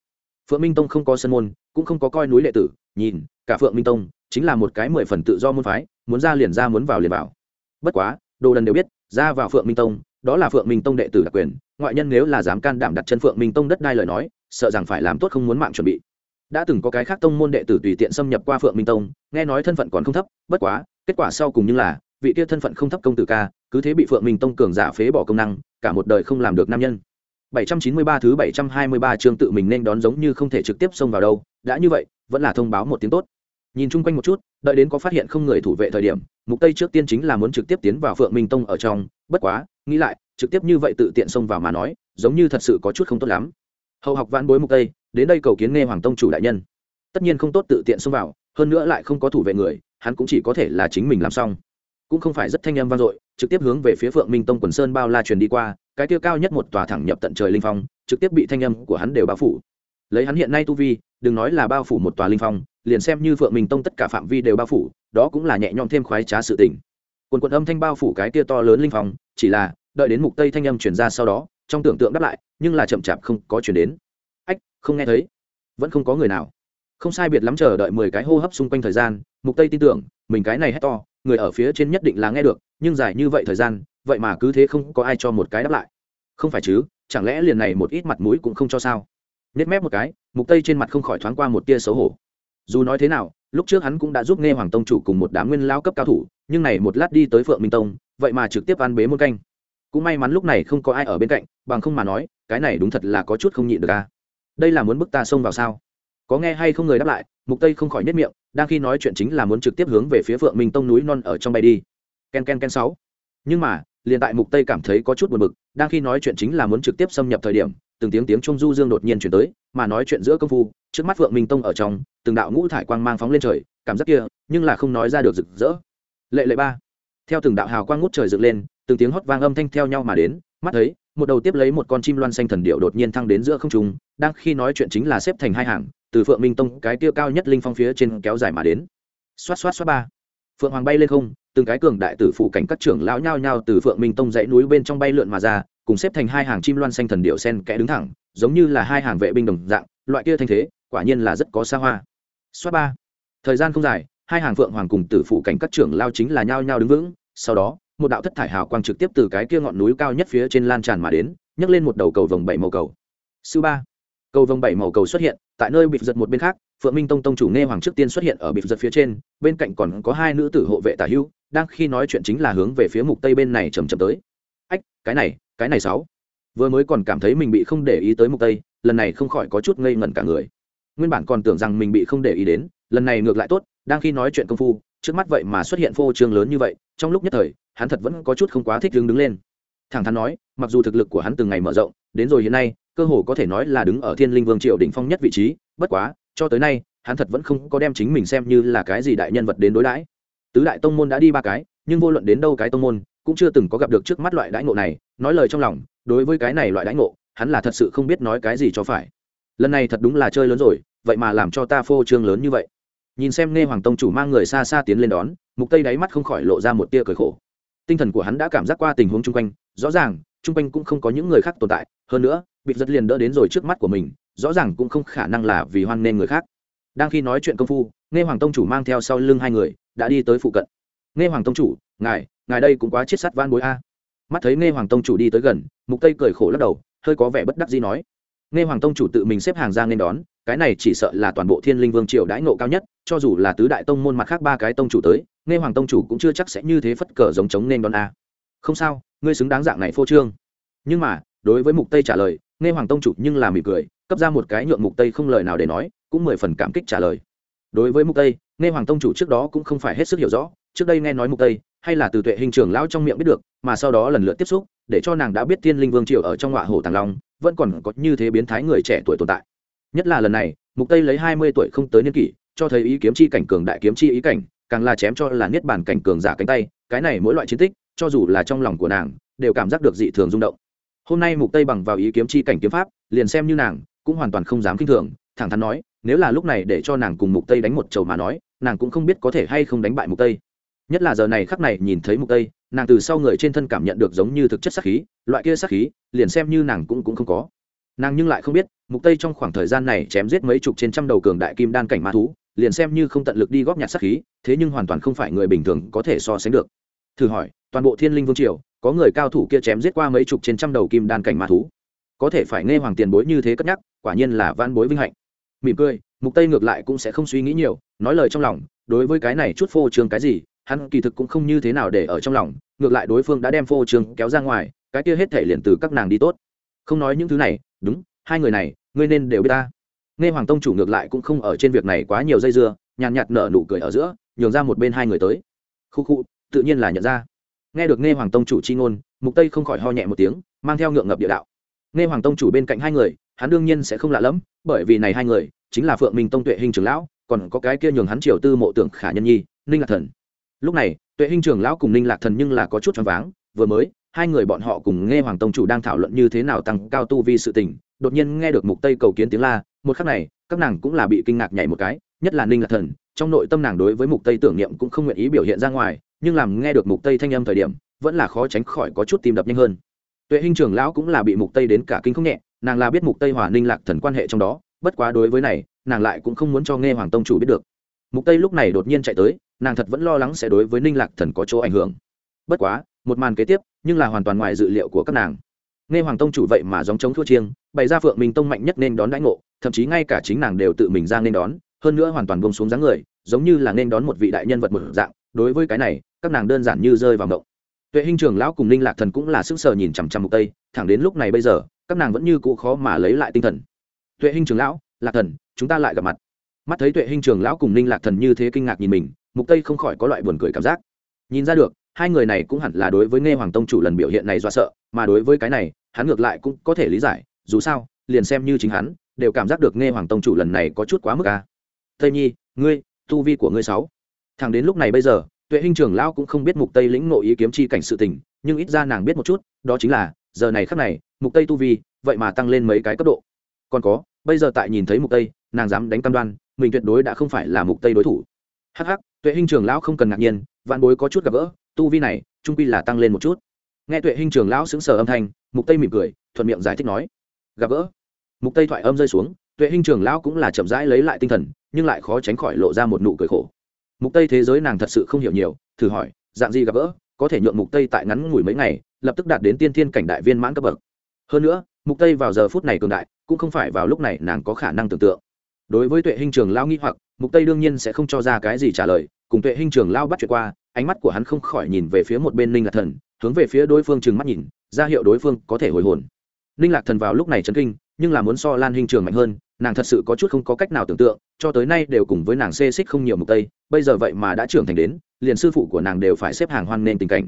Phượng minh tông không có sân môn, cũng không có coi núi lệ tử, nhìn, cả phượng minh tông, chính là một cái mười phần tự do môn phái, muốn ra liền ra muốn vào liền vào. Bất quá, đồ đần đều biết, ra vào phượng minh tông, đó là phượng minh tông đệ tử đặc quyền, ngoại nhân nếu là dám can đảm đặt chân phượng minh tông đất đai lời nói, sợ rằng phải làm tốt không muốn mạng chuẩn bị đã từng có cái khác tông môn đệ tử tùy tiện xâm nhập qua phượng minh tông, nghe nói thân phận còn không thấp, bất quá, kết quả sau cùng như là, vị kia thân phận không thấp công tử ca, cứ thế bị phượng minh tông cường giả phế bỏ công năng, cả một đời không làm được nam nhân. 793 thứ 723 chương tự mình nên đón giống như không thể trực tiếp xông vào đâu, đã như vậy, vẫn là thông báo một tiếng tốt. Nhìn chung quanh một chút, đợi đến có phát hiện không người thủ vệ thời điểm, mục tây trước tiên chính là muốn trực tiếp tiến vào phượng minh tông ở trong, bất quá, nghĩ lại, trực tiếp như vậy tự tiện xông vào mà nói, giống như thật sự có chút không tốt lắm hậu học vãn bối mục tây, đến đây cầu kiến nghe hoàng tông chủ đại nhân. Tất nhiên không tốt tự tiện xông vào, hơn nữa lại không có thủ vệ người, hắn cũng chỉ có thể là chính mình làm xong. Cũng không phải rất thanh âm vang dội, trực tiếp hướng về phía phượng minh tông quần sơn bao la truyền đi qua, cái tiêu cao nhất một tòa thẳng nhập tận trời linh phong, trực tiếp bị thanh âm của hắn đều bao phủ. Lấy hắn hiện nay tu vi, đừng nói là bao phủ một tòa linh phong, liền xem như phượng minh tông tất cả phạm vi đều bao phủ, đó cũng là nhẹ nhõm thêm khoái trá sự tình. Quần quần âm thanh bao phủ cái tia to lớn linh phong, chỉ là, đợi đến mục tây thanh âm chuyển ra sau đó trong tưởng tượng đáp lại, nhưng là chậm chạp không có chuyển đến. Ách, không nghe thấy. Vẫn không có người nào. Không sai biệt lắm chờ đợi mười cái hô hấp xung quanh thời gian, mục tây tin tưởng, mình cái này hét to, người ở phía trên nhất định là nghe được, nhưng dài như vậy thời gian, vậy mà cứ thế không có ai cho một cái đáp lại. Không phải chứ, chẳng lẽ liền này một ít mặt mũi cũng không cho sao? Nết mép một cái, mục tây trên mặt không khỏi thoáng qua một tia xấu hổ. Dù nói thế nào, lúc trước hắn cũng đã giúp nghe hoàng tông chủ cùng một đám nguyên lao cấp cao thủ, nhưng này một lát đi tới phượng minh tông, vậy mà trực tiếp ăn bế một canh cũng may mắn lúc này không có ai ở bên cạnh, bằng không mà nói, cái này đúng thật là có chút không nhịn được ca đây là muốn bức ta xông vào sao? Có nghe hay không người đáp lại, mục tây không khỏi nhất miệng, đang khi nói chuyện chính là muốn trực tiếp hướng về phía phượng minh tông núi non ở trong bay đi. Ken ken ken sáu. Nhưng mà, liền tại mục tây cảm thấy có chút buồn bực, đang khi nói chuyện chính là muốn trực tiếp xâm nhập thời điểm, từng tiếng tiếng trung du dương đột nhiên chuyển tới, mà nói chuyện giữa công phu, trước mắt phượng minh tông ở trong, từng đạo ngũ thải quang mang phóng lên trời, cảm giác kia, nhưng là không nói ra được rực rỡ. Lệ lệ ba. Theo từng đạo hào quang ngút trời dựng lên từng tiếng hót vang âm thanh theo nhau mà đến, mắt thấy, một đầu tiếp lấy một con chim loan xanh thần điệu đột nhiên thăng đến giữa không trung, đang khi nói chuyện chính là xếp thành hai hàng, từ phượng minh tông, cái tiêu cao nhất linh phong phía trên kéo dài mà đến. Xoát xoát xoát ba. Phượng hoàng bay lên không, từng cái cường đại tử phụ cảnh các trưởng lão nhao nhao từ phượng minh tông dãy núi bên trong bay lượn mà ra, cùng xếp thành hai hàng chim loan xanh thần điệu sen kẽ đứng thẳng, giống như là hai hàng vệ binh đồng dạng, loại kia thanh thế, quả nhiên là rất có xa hoa. Xoát ba. Thời gian không dài, hai hàng phượng hoàng cùng tử phụ cảnh các trưởng lao chính là nhao nhao đứng vững, sau đó một đạo thất thải hào quang trực tiếp từ cái kia ngọn núi cao nhất phía trên lan tràn mà đến, nhấc lên một đầu cầu vồng bảy màu cầu. Sư ba, cầu vồng bảy màu cầu xuất hiện, tại nơi bịt giật một bên khác, phượng minh tông tông chủ nghe hoàng trước tiên xuất hiện ở bịt giật phía trên, bên cạnh còn có hai nữ tử hộ vệ tả hữu đang khi nói chuyện chính là hướng về phía mục tây bên này chầm chậm tới. Ách, cái này cái này sáu. Vừa mới còn cảm thấy mình bị không để ý tới mục tây, lần này không khỏi có chút ngây ngẩn cả người. Nguyên bản còn tưởng rằng mình bị không để ý đến, lần này ngược lại tốt, đang khi nói chuyện công phu, trước mắt vậy mà xuất hiện phô trương lớn như vậy, trong lúc nhất thời hắn thật vẫn có chút không quá thích đứng đứng lên. Thẳng thắn nói, mặc dù thực lực của hắn từng ngày mở rộng, đến rồi hiện nay, cơ hồ có thể nói là đứng ở thiên linh vương triệu đỉnh phong nhất vị trí, bất quá, cho tới nay, hắn thật vẫn không có đem chính mình xem như là cái gì đại nhân vật đến đối đãi. Tứ đại tông môn đã đi ba cái, nhưng vô luận đến đâu cái tông môn, cũng chưa từng có gặp được trước mắt loại đãi ngộ này, nói lời trong lòng, đối với cái này loại đãi ngộ, hắn là thật sự không biết nói cái gì cho phải. Lần này thật đúng là chơi lớn rồi, vậy mà làm cho ta phô trương lớn như vậy. Nhìn xem nghe hoàng tông chủ mang người xa xa tiến lên đón, mục tây đáy mắt không khỏi lộ ra một tia cười khổ tinh thần của hắn đã cảm giác qua tình huống chung quanh, rõ ràng, chung quanh cũng không có những người khác tồn tại, hơn nữa, bị giật liền đỡ đến rồi trước mắt của mình, rõ ràng cũng không khả năng là vì hoan nên người khác. Đang khi nói chuyện công phu nghe hoàng tông chủ mang theo sau lưng hai người, đã đi tới phụ cận. Nghe hoàng tông chủ, ngài ngài đây cũng quá chết sắt van bối a. Mắt thấy nghe hoàng tông chủ đi tới gần, mục tây cười khổ lắc đầu, hơi có vẻ bất đắc gì nói. Nghe hoàng tông chủ tự mình xếp hàng ra nên đón, cái này chỉ sợ là toàn bộ thiên linh vương triều đãi nộ cao nhất, cho dù là tứ đại tông môn mặt khác ba cái tông chủ tới nghe hoàng tông chủ cũng chưa chắc sẽ như thế phất cờ giống chống nên đón a. Không sao, ngươi xứng đáng dạng này phô trương. Nhưng mà, đối với mục tây trả lời, nghe hoàng tông chủ nhưng là mỉm cười, cấp ra một cái nhượng mục tây không lời nào để nói, cũng mười phần cảm kích trả lời. Đối với mục tây, nghe hoàng tông chủ trước đó cũng không phải hết sức hiểu rõ, trước đây nghe nói mục tây, hay là từ tuệ hình trưởng lão trong miệng biết được, mà sau đó lần lượt tiếp xúc, để cho nàng đã biết thiên linh vương triều ở trong ngọa hồ tàng long, vẫn còn có như thế biến thái người trẻ tuổi tồn tại. Nhất là lần này, mục tây lấy 20 tuổi không tới niên kỷ, cho thấy ý kiếm chi cảnh cường đại kiếm chi ý cảnh càng là chém cho là niết bàn cảnh cường giả cánh tay, cái này mỗi loại chiến tích, cho dù là trong lòng của nàng, đều cảm giác được dị thường rung động. Hôm nay mục tây bằng vào ý kiếm chi cảnh kiếm pháp, liền xem như nàng, cũng hoàn toàn không dám kinh thường, thẳng thắn nói, nếu là lúc này để cho nàng cùng mục tây đánh một chầu mà nói, nàng cũng không biết có thể hay không đánh bại mục tây. Nhất là giờ này khắc này nhìn thấy mục tây, nàng từ sau người trên thân cảm nhận được giống như thực chất sát khí, loại kia sát khí, liền xem như nàng cũng cũng không có. Nàng nhưng lại không biết, mục tây trong khoảng thời gian này chém giết mấy chục trên trăm đầu cường đại kim đan cảnh ma thú liền xem như không tận lực đi góp nhặt sát khí, thế nhưng hoàn toàn không phải người bình thường có thể so sánh được. Thử hỏi, toàn bộ thiên linh vương triều, có người cao thủ kia chém giết qua mấy chục trên trăm đầu kim đan cảnh ma thú? Có thể phải nghe hoàng tiền bối như thế cất nhắc, quả nhiên là van bối vinh hạnh. Mỉm cười, mục tây ngược lại cũng sẽ không suy nghĩ nhiều, nói lời trong lòng, đối với cái này chút phô trương cái gì, hắn kỳ thực cũng không như thế nào để ở trong lòng, ngược lại đối phương đã đem phô trương kéo ra ngoài, cái kia hết thể liền từ các nàng đi tốt. Không nói những thứ này, đúng, hai người này, ngươi nên đều biết ta nghe hoàng tông chủ ngược lại cũng không ở trên việc này quá nhiều dây dưa, nhàn nhạt nở nụ cười ở giữa, nhường ra một bên hai người tới. Khu khu, tự nhiên là nhận ra. Nghe được nghe hoàng tông chủ chi ngôn, mục tây không khỏi ho nhẹ một tiếng, mang theo ngượng ngập địa đạo. Nghe hoàng tông chủ bên cạnh hai người, hắn đương nhiên sẽ không lạ lẫm, bởi vì này hai người, chính là phượng minh tông tuệ hình trưởng lão, còn có cái kia nhường hắn triều tư mộ tưởng khả nhân nhi, ninh lạc thần. Lúc này, tuệ hình trưởng lão cùng ninh lạc thần nhưng là có chút choáng váng, vừa mới, hai người bọn họ cùng nghe hoàng tông chủ đang thảo luận như thế nào tăng cao tu vi sự tình đột nhiên nghe được mục tây cầu kiến tiếng la, một khắc này, các nàng cũng là bị kinh ngạc nhảy một cái, nhất là ninh lạc thần, trong nội tâm nàng đối với mục tây tưởng niệm cũng không nguyện ý biểu hiện ra ngoài, nhưng làm nghe được mục tây thanh âm thời điểm, vẫn là khó tránh khỏi có chút tim đập nhanh hơn. Tuệ hình trưởng lão cũng là bị mục tây đến cả kinh không nhẹ, nàng là biết mục tây hòa ninh lạc thần quan hệ trong đó, bất quá đối với này, nàng lại cũng không muốn cho nghe hoàng tông chủ biết được. Mục tây lúc này đột nhiên chạy tới, nàng thật vẫn lo lắng sẽ đối với ninh lạc thần có chỗ ảnh hưởng. Bất quá, một màn kế tiếp, nhưng là hoàn toàn ngoài dự liệu của các nàng nghe hoàng tông chủ vậy mà dòng chống thua chiêng, bày ra phượng minh tông mạnh nhất nên đón đãi ngộ, thậm chí ngay cả chính nàng đều tự mình ra nên đón, hơn nữa hoàn toàn bông xuống dáng người, giống như là nên đón một vị đại nhân vật một dạng, đối với cái này, các nàng đơn giản như rơi vào ngộng. Tuệ hình trường lão cùng linh lạc thần cũng là sức sờ nhìn chằm chằm mục tây, thẳng đến lúc này bây giờ, các nàng vẫn như cũ khó mà lấy lại tinh thần. Tuệ hình trường lão, lạc thần, chúng ta lại gặp mặt. Mắt thấy tuệ hình trường lão cùng linh lạc thần như thế kinh ngạc nhìn mình, mục tây không khỏi có loại buồn cười cảm giác. Nhìn ra được hai người này cũng hẳn là đối với nghe hoàng tông chủ lần biểu hiện này do sợ, mà đối với cái này, hắn ngược lại cũng có thể lý giải, dù sao, liền xem như chính hắn, đều cảm giác được nghe hoàng tông chủ lần này có chút quá mức à. tây nhi, ngươi, tu vi của ngươi sáu. Thằng đến lúc này bây giờ, tuệ hình trưởng lão cũng không biết mục tây lĩnh nội ý kiếm chi cảnh sự tình, nhưng ít ra nàng biết một chút, đó chính là, giờ này khắc này, mục tây tu vi, vậy mà tăng lên mấy cái cấp độ. Còn có, bây giờ tại nhìn thấy mục tây, nàng dám đánh cam đoan, mình tuyệt đối đã không phải là mục tây đối thủ. Hắc hắc, tuệ hình trưởng lão không cần ngạc nhiên, vạn bối có chút gặp gỡ tu vi này, trung quy là tăng lên một chút. Nghe tuệ hình trường lão sững sờ âm thanh, mục tây mỉm cười, thuận miệng giải thích nói, gặp gỡ. Mục tây thoại âm rơi xuống, tuệ hình trường lão cũng là chậm rãi lấy lại tinh thần, nhưng lại khó tránh khỏi lộ ra một nụ cười khổ. Mục tây thế giới nàng thật sự không hiểu nhiều, thử hỏi, dạng gì gặp gỡ? Có thể nhượng mục tây tại ngắn ngủi mấy ngày, lập tức đạt đến tiên thiên cảnh đại viên mãn cấp bậc. Hơn nữa, mục tây vào giờ phút này cường đại, cũng không phải vào lúc này nàng có khả năng tưởng tượng. Đối với tuệ hình trường lao nghi hoặc, mục tây đương nhiên sẽ không cho ra cái gì trả lời, cùng tuệ hình trường lao bắt chuyện qua ánh mắt của hắn không khỏi nhìn về phía một bên ninh lạc thần, hướng về phía đối phương trừng mắt nhìn, ra hiệu đối phương có thể hồi hồn. Ninh lạc thần vào lúc này chấn kinh, nhưng là muốn so lan hình trường mạnh hơn, nàng thật sự có chút không có cách nào tưởng tượng, cho tới nay đều cùng với nàng xê xích không nhiều mục tây, bây giờ vậy mà đã trưởng thành đến, liền sư phụ của nàng đều phải xếp hàng hoan nên tình cảnh.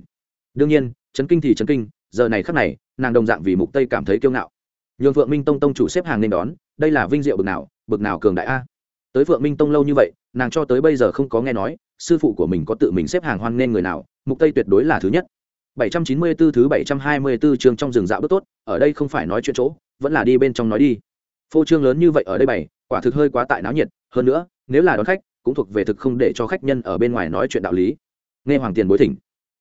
Đương nhiên, chấn kinh thì chấn kinh, giờ này khắc này, nàng đồng dạng vì mục tây cảm thấy kiêu ngạo. Nhường phượng minh tông tông chủ xếp hàng nên đón, đây là vinh diệu bực nào bực nào cường đại a. Tới phượng minh tông lâu như vậy, nàng cho tới bây giờ không có nghe nói sư phụ của mình có tự mình xếp hàng hoan nên người nào, mục tây tuyệt đối là thứ nhất. 794 thứ 724 chương trong rừng dạo bước tốt, ở đây không phải nói chuyện chỗ, vẫn là đi bên trong nói đi. Phô trương lớn như vậy ở đây bày quả thực hơi quá tại náo nhiệt, hơn nữa, nếu là đón khách, cũng thuộc về thực không để cho khách nhân ở bên ngoài nói chuyện đạo lý. Nghe hoàng tiền bối thỉnh.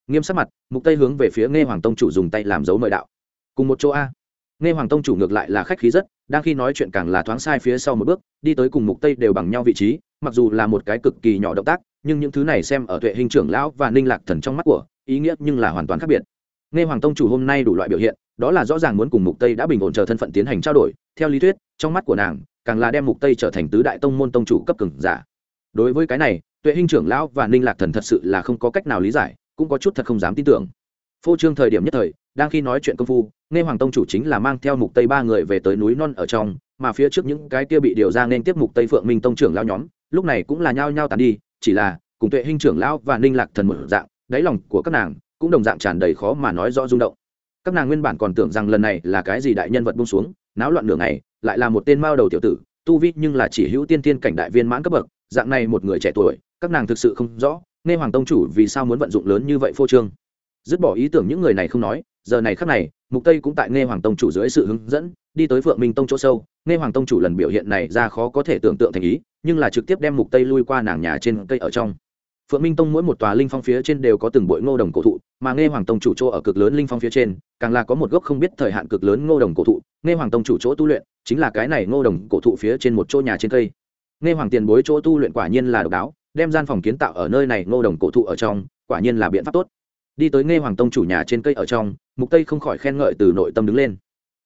Nghiêm sắc mặt, mục tây hướng về phía nghe hoàng tông chủ dùng tay làm dấu mời đạo. Cùng một chỗ a. Nghe hoàng tông chủ ngược lại là khách khí rất, đang khi nói chuyện càng là thoáng sai phía sau một bước, đi tới cùng mục tây đều bằng nhau vị trí, mặc dù là một cái cực kỳ nhỏ động tác nhưng những thứ này xem ở tuệ hình trưởng lão và ninh lạc thần trong mắt của, ý nghĩa nhưng là hoàn toàn khác biệt. Nghe hoàng tông chủ hôm nay đủ loại biểu hiện, đó là rõ ràng muốn cùng mục tây đã bình ổn chờ thân phận tiến hành trao đổi. Theo lý thuyết, trong mắt của nàng, càng là đem mục tây trở thành tứ đại tông môn tông chủ cấp cường giả. Đối với cái này, tuệ hình trưởng lão và ninh lạc thần thật sự là không có cách nào lý giải, cũng có chút thật không dám tin tưởng. Phô trương thời điểm nhất thời, đang khi nói chuyện công phu, nghe hoàng tông chủ chính là mang theo mục tây ba người về tới núi non ở trong, mà phía trước những cái kia bị điều ra nên tiếp mục tây phượng minh tông trưởng lao nhóm, lúc này cũng là nhao nhao tàn đi chỉ là, cùng tuệ hình trưởng lão và ninh lạc thần một dạng, đáy lòng của các nàng cũng đồng dạng tràn đầy khó mà nói rõ rung động. Các nàng nguyên bản còn tưởng rằng lần này là cái gì đại nhân vật bung xuống, náo loạn nửa ngày, lại là một tên mao đầu tiểu tử, tu vi nhưng là chỉ hữu tiên tiên cảnh đại viên mãn cấp bậc, dạng này một người trẻ tuổi, các nàng thực sự không rõ, nghe hoàng tông chủ vì sao muốn vận dụng lớn như vậy phô trương. Dứt bỏ ý tưởng những người này không nói, giờ này khắc này, mục tây cũng tại nghe hoàng tông chủ dưới sự hướng dẫn, đi tới phượng minh tông chỗ sâu, nghe hoàng tông chủ lần biểu hiện này ra khó có thể tưởng tượng thành ý nhưng là trực tiếp đem mục tây lui qua nàng nhà trên cây ở trong. Phượng minh tông mỗi một tòa linh phong phía trên đều có từng bụi ngô đồng cổ thụ, mà nghe hoàng tông chủ chỗ ở cực lớn linh phong phía trên, càng là có một gốc không biết thời hạn cực lớn ngô đồng cổ thụ. Nghe hoàng tông chủ chỗ tu luyện, chính là cái này ngô đồng cổ thụ phía trên một chỗ nhà trên cây. Nghe hoàng tiền bối chỗ tu luyện quả nhiên là độc đáo, đem gian phòng kiến tạo ở nơi này ngô đồng cổ thụ ở trong, quả nhiên là biện pháp tốt. Đi tới nghe hoàng tông chủ nhà trên cây ở trong, mục tây không khỏi khen ngợi từ nội tâm đứng lên.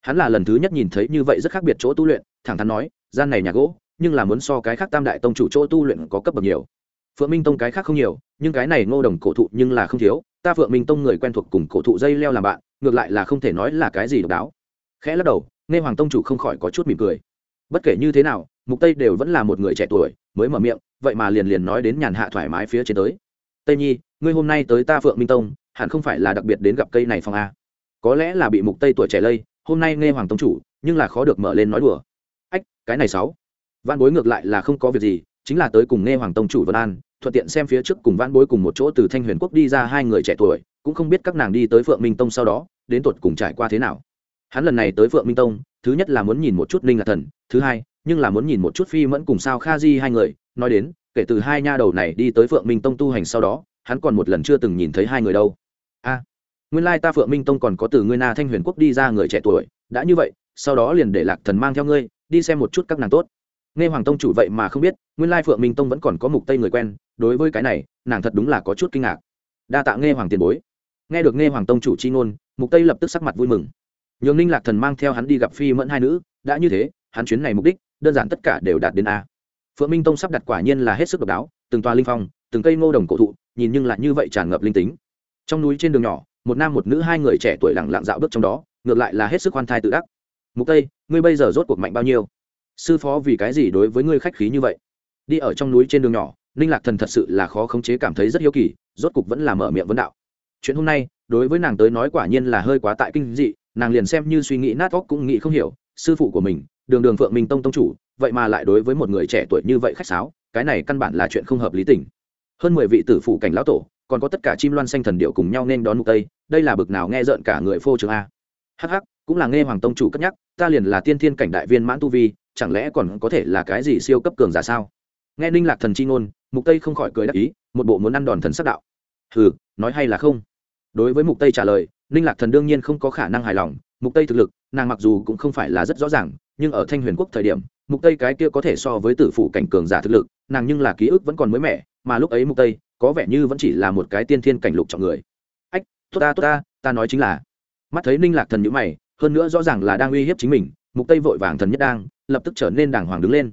Hắn là lần thứ nhất nhìn thấy như vậy rất khác biệt chỗ tu luyện, thẳng thắn nói, gian này nhà gỗ nhưng là muốn so cái khác tam đại tông chủ chỗ tu luyện có cấp bậc nhiều. Phượng minh tông cái khác không nhiều, nhưng cái này ngô đồng cổ thụ nhưng là không thiếu, ta phượng minh tông người quen thuộc cùng cổ thụ dây leo làm bạn, ngược lại là không thể nói là cái gì độc đáo. Khẽ lắc đầu, nghe hoàng tông chủ không khỏi có chút mỉm cười. Bất kể như thế nào, mục tây đều vẫn là một người trẻ tuổi, mới mở miệng, vậy mà liền liền nói đến nhàn hạ thoải mái phía trên tới. Tây nhi, ngươi hôm nay tới ta phượng minh tông, hẳn không phải là đặc biệt đến gặp cây này phong a à? có lẽ là bị mục tây tuổi trẻ lây, hôm nay nghe hoàng tông chủ, nhưng là khó được mở lên nói đùa. Ách, cái này sáu văn bối ngược lại là không có việc gì, chính là tới cùng nghe hoàng tông chủ vân an, thuận tiện xem phía trước cùng văn bối cùng một chỗ từ thanh huyền quốc đi ra hai người trẻ tuổi, cũng không biết các nàng đi tới phượng minh tông sau đó, đến tuột cùng trải qua thế nào. Hắn lần này tới phượng minh tông, thứ nhất là muốn nhìn một chút ninh lạc thần, thứ hai, nhưng là muốn nhìn một chút phi mẫn cùng sao kha di hai người, nói đến, kể từ hai nha đầu này đi tới phượng minh tông tu hành sau đó, hắn còn một lần chưa từng nhìn thấy hai người đâu. A, nguyên lai ta phượng minh tông còn có từ ngươi na thanh huyền quốc đi ra người trẻ tuổi, đã như vậy, sau đó liền để lạc thần mang theo ngươi, đi xem một chút các nàng tốt nghe hoàng tông chủ vậy mà không biết, nguyên lai phượng minh tông vẫn còn có mục tây người quen, đối với cái này, nàng thật đúng là có chút kinh ngạc. Đa tạ nghe hoàng tiền bối. Nghe được nghe hoàng tông chủ chi ngôn, mục tây lập tức sắc mặt vui mừng. Nhường ninh lạc thần mang theo hắn đi gặp phi mẫn hai nữ, đã như thế, hắn chuyến này mục đích, đơn giản tất cả đều đạt đến a. Phượng minh tông sắp đặt quả nhiên là hết sức độc đáo, từng tòa linh phong, từng cây ngô đồng cổ thụ, nhìn nhưng lại như vậy tràn ngập linh tính. Trong núi trên đường nhỏ, một nam một nữ hai người trẻ tuổi lặng lặng dạo bước trong đó, ngược lại là hết sức khoan thai tự đắc. Mục tây, ngươi bây giờ rốt cuộc mạnh bao nhiêu? Sư phó vì cái gì đối với ngươi khách khí như vậy? Đi ở trong núi trên đường nhỏ, ninh lạc thần thật sự là khó khống chế cảm thấy rất hiếu kỳ, rốt cục vẫn là mở miệng vấn đạo. Chuyện hôm nay, đối với nàng tới nói quả nhiên là hơi quá tại kinh dị, nàng liền xem như suy nghĩ nát óc cũng nghĩ không hiểu, sư phụ của mình, đường đường phượng minh tông tông chủ, vậy mà lại đối với một người trẻ tuổi như vậy khách sáo, cái này căn bản là chuyện không hợp lý tình. Hơn mười vị tử phụ cảnh lão tổ, còn có tất cả chim loan xanh thần điệu cùng nhau nên đón mục tây, đây là bực nào nghe rợn cả người phô trường a. Hắc hắc, cũng là nghe hoàng tông chủ cất nhắc, ta liền là tiên thiên cảnh đại viên mãn tu vi chẳng lẽ còn có thể là cái gì siêu cấp cường giả sao? Nghe ninh lạc thần chi ngôn, mục tây không khỏi cười đắc ý, một bộ muốn ăn đòn thần sắc đạo. Hừ, nói hay là không? Đối với mục tây trả lời, ninh lạc thần đương nhiên không có khả năng hài lòng. Mục tây thực lực, nàng mặc dù cũng không phải là rất rõ ràng, nhưng ở thanh huyền quốc thời điểm, mục tây cái kia có thể so với tử phụ cảnh cường giả thực lực, nàng nhưng là ký ức vẫn còn mới mẻ, mà lúc ấy mục tây, có vẻ như vẫn chỉ là một cái tiên thiên cảnh lục trọng người. Ách, tốt ta tốt ta ta nói chính là. Mắt thấy ninh lạc thần nhữ mày, hơn nữa rõ ràng là đang uy hiếp chính mình, mục tây vội vàng thần nhất đang lập tức trở nên đàng hoàng đứng lên.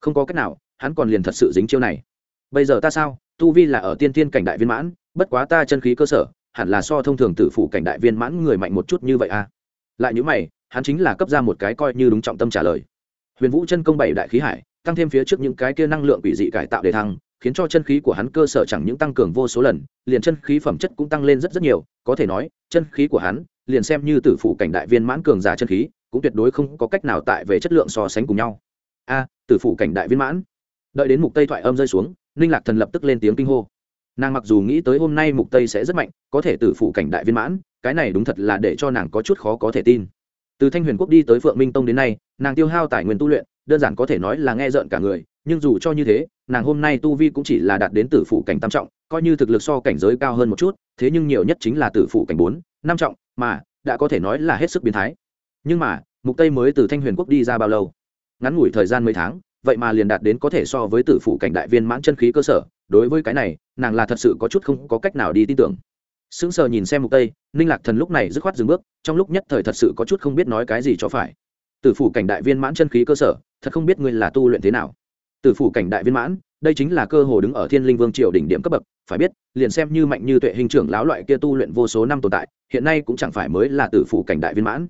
Không có cách nào, hắn còn liền thật sự dính chiêu này. Bây giờ ta sao? Tu vi là ở tiên thiên cảnh đại viên mãn, bất quá ta chân khí cơ sở, hẳn là so thông thường tử phụ cảnh đại viên mãn người mạnh một chút như vậy à? Lại những mày, hắn chính là cấp ra một cái coi như đúng trọng tâm trả lời. Huyền vũ chân công bảy đại khí hải, tăng thêm phía trước những cái kia năng lượng quỷ dị cải tạo để thăng, khiến cho chân khí của hắn cơ sở chẳng những tăng cường vô số lần, liền chân khí phẩm chất cũng tăng lên rất rất nhiều, có thể nói, chân khí của hắn, liền xem như tử phụ cảnh đại viên mãn cường giả chân khí cũng tuyệt đối không có cách nào tại về chất lượng so sánh cùng nhau. A, tử phụ cảnh đại viên mãn. Đợi đến mục tây thoại âm rơi xuống, ninh lạc thần lập tức lên tiếng kinh hô. Nàng mặc dù nghĩ tới hôm nay mục tây sẽ rất mạnh, có thể tử phụ cảnh đại viên mãn, cái này đúng thật là để cho nàng có chút khó có thể tin. Từ thanh huyền quốc đi tới phượng minh tông đến nay, nàng tiêu hao tài nguyên tu luyện, đơn giản có thể nói là nghe rợn cả người, nhưng dù cho như thế, nàng hôm nay tu vi cũng chỉ là đạt đến tử phụ cảnh tam trọng, coi như thực lực so cảnh giới cao hơn một chút, thế nhưng nhiều nhất chính là tử phụ cảnh bốn, năm trọng, mà, đã có thể nói là hết sức biến thái nhưng mà, mục tây mới từ thanh huyền quốc đi ra bao lâu? Ngắn ngủi thời gian mấy tháng, vậy mà liền đạt đến có thể so với tử phụ cảnh đại viên mãn chân khí cơ sở. Đối với cái này, nàng là thật sự có chút không có cách nào đi tin tưởng. Sững sờ nhìn xem mục tây, ninh lạc thần lúc này dứt khoát dừng bước, trong lúc nhất thời thật sự có chút không biết nói cái gì cho phải. Tử phủ cảnh đại viên mãn chân khí cơ sở, thật không biết ngươi là tu luyện thế nào. Tử phủ cảnh đại viên mãn, đây chính là cơ hồ đứng ở thiên linh vương triều đỉnh điểm cấp bậc, phải biết, liền xem như mạnh như tuệ hình trưởng lão loại kia tu luyện vô số năm tồn tại, hiện nay cũng chẳng phải mới là tử phủ cảnh đại viên mãn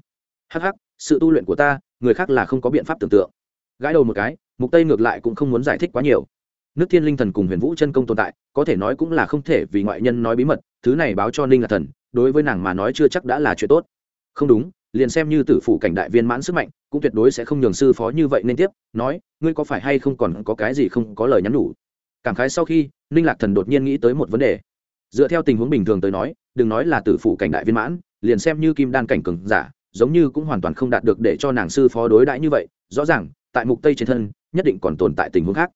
hh sự tu luyện của ta, người khác là không có biện pháp tưởng tượng. Gãi đầu một cái, mục tây ngược lại cũng không muốn giải thích quá nhiều. Nước thiên linh thần cùng huyền vũ chân công tồn tại, có thể nói cũng là không thể vì ngoại nhân nói bí mật, thứ này báo cho ninh là thần, đối với nàng mà nói chưa chắc đã là chuyện tốt. Không đúng, liền xem như tử phụ cảnh đại viên mãn sức mạnh, cũng tuyệt đối sẽ không nhường sư phó như vậy nên tiếp, nói, ngươi có phải hay không còn có cái gì không có lời nhắn nhủ? Cảm khái sau khi, ninh lạc thần đột nhiên nghĩ tới một vấn đề. Dựa theo tình huống bình thường tới nói, đừng nói là tử phụ cảnh đại viên mãn, liền xem như kim đan cảnh cường giả giống như cũng hoàn toàn không đạt được để cho nàng sư phó đối đãi như vậy, rõ ràng, tại mục tây trên thân, nhất định còn tồn tại tình huống khác.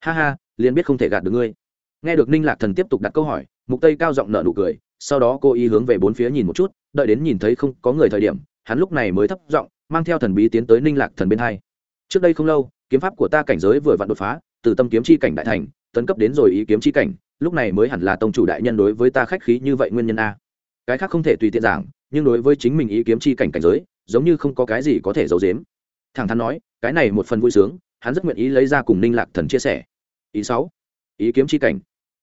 Ha ha, liền biết không thể gạt được ngươi. Nghe được ninh lạc thần tiếp tục đặt câu hỏi, mục tây cao giọng nở nụ cười, sau đó cô ý hướng về bốn phía nhìn một chút, đợi đến nhìn thấy không có người thời điểm, hắn lúc này mới thấp giọng, mang theo thần bí tiến tới ninh lạc thần bên hai. Trước đây không lâu, kiếm pháp của ta cảnh giới vừa vặn đột phá, từ tâm kiếm chi cảnh đại thành, tấn cấp đến rồi ý kiếm chi cảnh, lúc này mới hẳn là tông chủ đại nhân đối với ta khách khí như vậy nguyên nhân a. Cái khác không thể tùy tiện giảng nhưng đối với chính mình ý kiếm chi cảnh cảnh giới, giống như không có cái gì có thể giấu giếm. Thẳng thắn nói, cái này một phần vui sướng, hắn rất nguyện ý lấy ra cùng ninh lạc thần chia sẻ. Ý sáu, ý kiếm chi cảnh.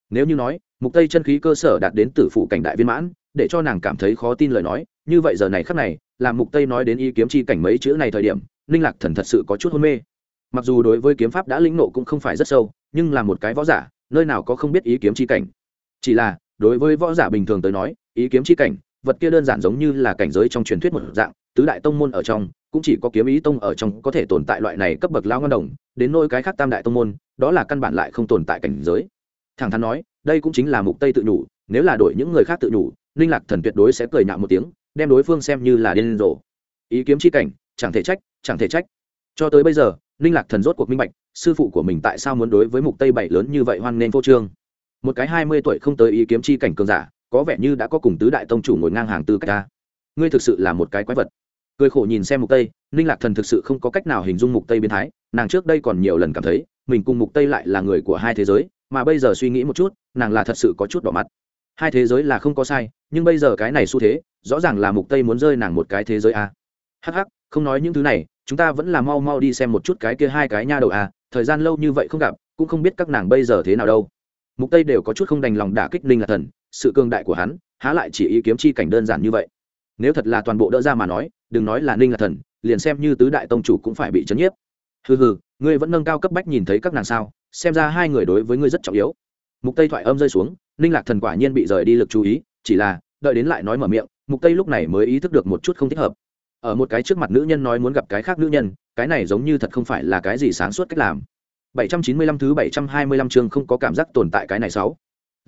Nếu như nói, mục tây chân khí cơ sở đạt đến tử phụ cảnh đại viên mãn, để cho nàng cảm thấy khó tin lời nói, như vậy giờ này khắc này, làm mục tây nói đến ý kiếm chi cảnh mấy chữ này thời điểm, ninh lạc thần thật sự có chút hôn mê. Mặc dù đối với kiếm pháp đã lĩnh nộ cũng không phải rất sâu, nhưng là một cái võ giả, nơi nào có không biết ý kiếm chi cảnh. Chỉ là, đối với võ giả bình thường tới nói, ý kiếm chi cảnh vật kia đơn giản giống như là cảnh giới trong truyền thuyết một dạng, tứ đại tông môn ở trong, cũng chỉ có kiếm ý tông ở trong có thể tồn tại loại này cấp bậc lao ngân đồng, đến nôi cái khác tam đại tông môn, đó là căn bản lại không tồn tại cảnh giới. Thẳng thắn nói, đây cũng chính là mục tây tự nhủ, nếu là đổi những người khác tự nhủ, ninh lạc thần tuyệt đối sẽ cười nhạo một tiếng, đem đối phương xem như là điên rồ. Ý kiếm chi cảnh, chẳng thể trách, chẳng thể trách. Cho tới bây giờ, ninh lạc thần rốt cuộc minh bạch, sư phụ của mình tại sao muốn đối với mục tây bảy lớn như vậy hoan nên vô trương. Một cái hai mươi tuổi không tới ý kiếm chi cảnh cường giả có vẻ như đã có cùng tứ đại tông chủ ngồi ngang hàng tư cách ta. Ngươi thực sự là một cái quái vật. Cười khổ nhìn xem mục tây, ninh lạc thần thực sự không có cách nào hình dung mục tây biến thái, nàng trước đây còn nhiều lần cảm thấy, mình cùng mục tây lại là người của hai thế giới, mà bây giờ suy nghĩ một chút, nàng là thật sự có chút đỏ mặt hai thế giới là không có sai, nhưng bây giờ cái này xu thế, rõ ràng là mục tây muốn rơi nàng một cái thế giới a. À. hắc hắc, không nói những thứ này, chúng ta vẫn là mau mau đi xem một chút cái kia hai cái nha đầu a, thời gian lâu như vậy không gặp, cũng không biết các nàng bây giờ thế nào đâu. Mục tây đều có chút không đành lòng đả kích ninh lạc thần sự cường đại của hắn, há lại chỉ ý kiếm chi cảnh đơn giản như vậy. Nếu thật là toàn bộ đỡ ra mà nói, đừng nói là ninh là thần, liền xem như tứ đại tông chủ cũng phải bị chấn nhiếp. Hừ hừ, ngươi vẫn nâng cao cấp bách nhìn thấy các nàng sao, xem ra hai người đối với ngươi rất trọng yếu. Mục tây thoại âm rơi xuống, ninh lạc thần quả nhiên bị rời đi lực chú ý, chỉ là, đợi đến lại nói mở miệng, mục tây lúc này mới ý thức được một chút không thích hợp. Ở một cái trước mặt nữ nhân nói muốn gặp cái khác nữ nhân, cái này giống như thật không phải là cái gì sáng suốt cách làm. 795 thứ 725 chương không có cảm giác tồn tại cái này sáu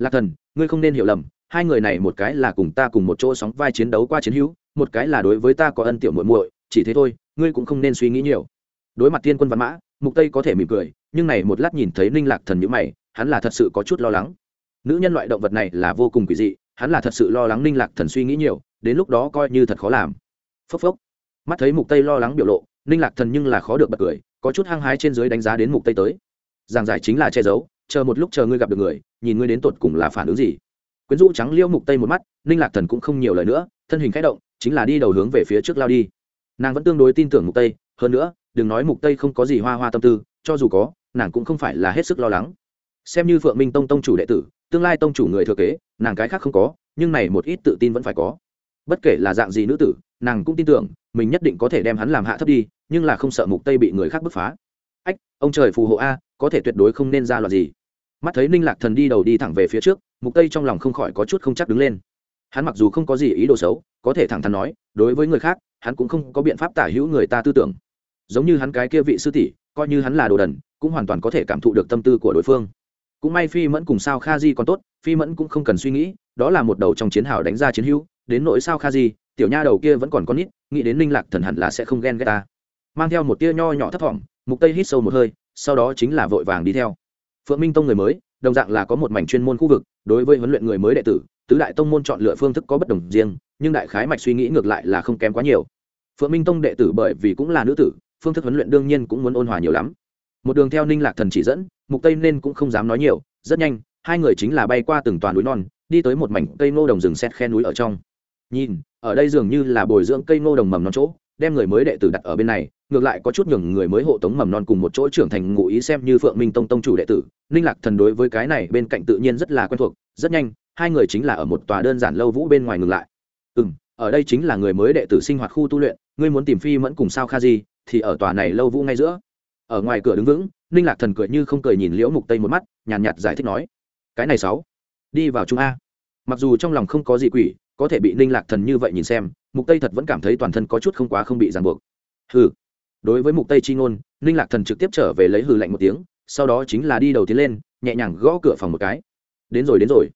lạc thần, ngươi không nên hiểu lầm, hai người này một cái là cùng ta cùng một chỗ sóng vai chiến đấu qua chiến hữu, một cái là đối với ta có ân tiểu muội muội, chỉ thế thôi, ngươi cũng không nên suy nghĩ nhiều. Đối mặt tiên quân văn mã, mục tây có thể mỉm cười, nhưng này một lát nhìn thấy ninh lạc thần như mày, hắn là thật sự có chút lo lắng. Nữ nhân loại động vật này là vô cùng quỷ dị, hắn là thật sự lo lắng ninh lạc thần suy nghĩ nhiều, đến lúc đó coi như thật khó làm. Phốc phốc. Mắt thấy mục tây lo lắng biểu lộ, ninh lạc thần nhưng là khó được bật cười, có chút hăng hái trên dưới đánh giá đến mục tây tới. Giảng giải chính là che giấu chờ một lúc chờ ngươi gặp được người, nhìn ngươi đến tột cùng là phản ứng gì. Quyến rũ trắng liêu mục tây một mắt, ninh lạc thần cũng không nhiều lời nữa, thân hình khẽ động, chính là đi đầu hướng về phía trước lao đi. Nàng vẫn tương đối tin tưởng mục tây, hơn nữa, đừng nói mục tây không có gì hoa hoa tâm tư, cho dù có, nàng cũng không phải là hết sức lo lắng. Xem như phượng minh tông tông chủ đệ tử, tương lai tông chủ người thừa kế, nàng cái khác không có, nhưng này một ít tự tin vẫn phải có. Bất kể là dạng gì nữ tử, nàng cũng tin tưởng, mình nhất định có thể đem hắn làm hạ thấp đi, nhưng là không sợ mục tây bị người khác bứt phá. Ách, ông trời phù hộ a, có thể tuyệt đối không nên ra loạt gì mắt thấy ninh lạc thần đi đầu đi thẳng về phía trước, mục tây trong lòng không khỏi có chút không chắc đứng lên. Hắn mặc dù không có gì ý đồ xấu, có thể thẳng thắn nói, đối với người khác, hắn cũng không có biện pháp tả hữu người ta tư tưởng. Giống như hắn cái kia vị sư tỷ, coi như hắn là đồ đần, cũng hoàn toàn có thể cảm thụ được tâm tư của đối phương. Cũng may phi mẫn cùng sao kha di còn tốt, phi mẫn cũng không cần suy nghĩ, đó là một đầu trong chiến hào đánh ra chiến hữu, đến nỗi sao kha di, tiểu nha đầu kia vẫn còn con nít, nghĩ đến ninh lạc thần hẳn là sẽ không ghen ghét ta. Mang theo một tia nho nhỏ thấp thỏm, mục tây hít sâu một hơi, sau đó chính là vội vàng đi theo phượng minh tông người mới, đồng dạng là có một mảnh chuyên môn khu vực, đối với huấn luyện người mới đệ tử, tứ đại tông môn chọn lựa phương thức có bất đồng riêng, nhưng đại khái mạch suy nghĩ ngược lại là không kém quá nhiều. Phượng minh tông đệ tử bởi vì cũng là nữ tử, phương thức huấn luyện đương nhiên cũng muốn ôn hòa nhiều lắm. Một đường theo ninh lạc thần chỉ dẫn, mục tây nên cũng không dám nói nhiều, rất nhanh, hai người chính là bay qua từng toàn núi non, đi tới một mảnh cây ngô đồng rừng xét khe núi ở trong. Nhìn, ở đây dường như là bồi dưỡng cây ngô đồng mầm non chỗ đem người mới đệ tử đặt ở bên này ngược lại có chút nhường người mới hộ tống mầm non cùng một chỗ trưởng thành ngụ ý xem như phượng minh tông tông chủ đệ tử. Ninh lạc thần đối với cái này bên cạnh tự nhiên rất là quen thuộc rất nhanh hai người chính là ở một tòa đơn giản lâu vũ bên ngoài ngừng lại. Ừ m ở đây chính là người mới đệ tử sinh hoạt khu tu luyện ngươi muốn tìm phi mẫn cùng sao kha di thì ở tòa này lâu vũ ngay giữa. Ở ngoài cửa đứng vững ninh lạc thần cười như không cười nhìn liễu mục tây một mắt nhàn nhạt, nhạt giải thích nói cái này sáu đi vào trung a. Mặc dù trong lòng không có gì quỷ có thể bị ninh lạc thần như vậy nhìn xem mục tây thật vẫn cảm thấy toàn thân có chút không quá không bị ràng buộc. Hừ. Đối với mục tây chi ngôn ninh lạc thần trực tiếp trở về lấy hừ lạnh một tiếng sau đó chính là đi đầu tiến lên nhẹ nhàng gõ cửa phòng một cái. Đến rồi đến rồi.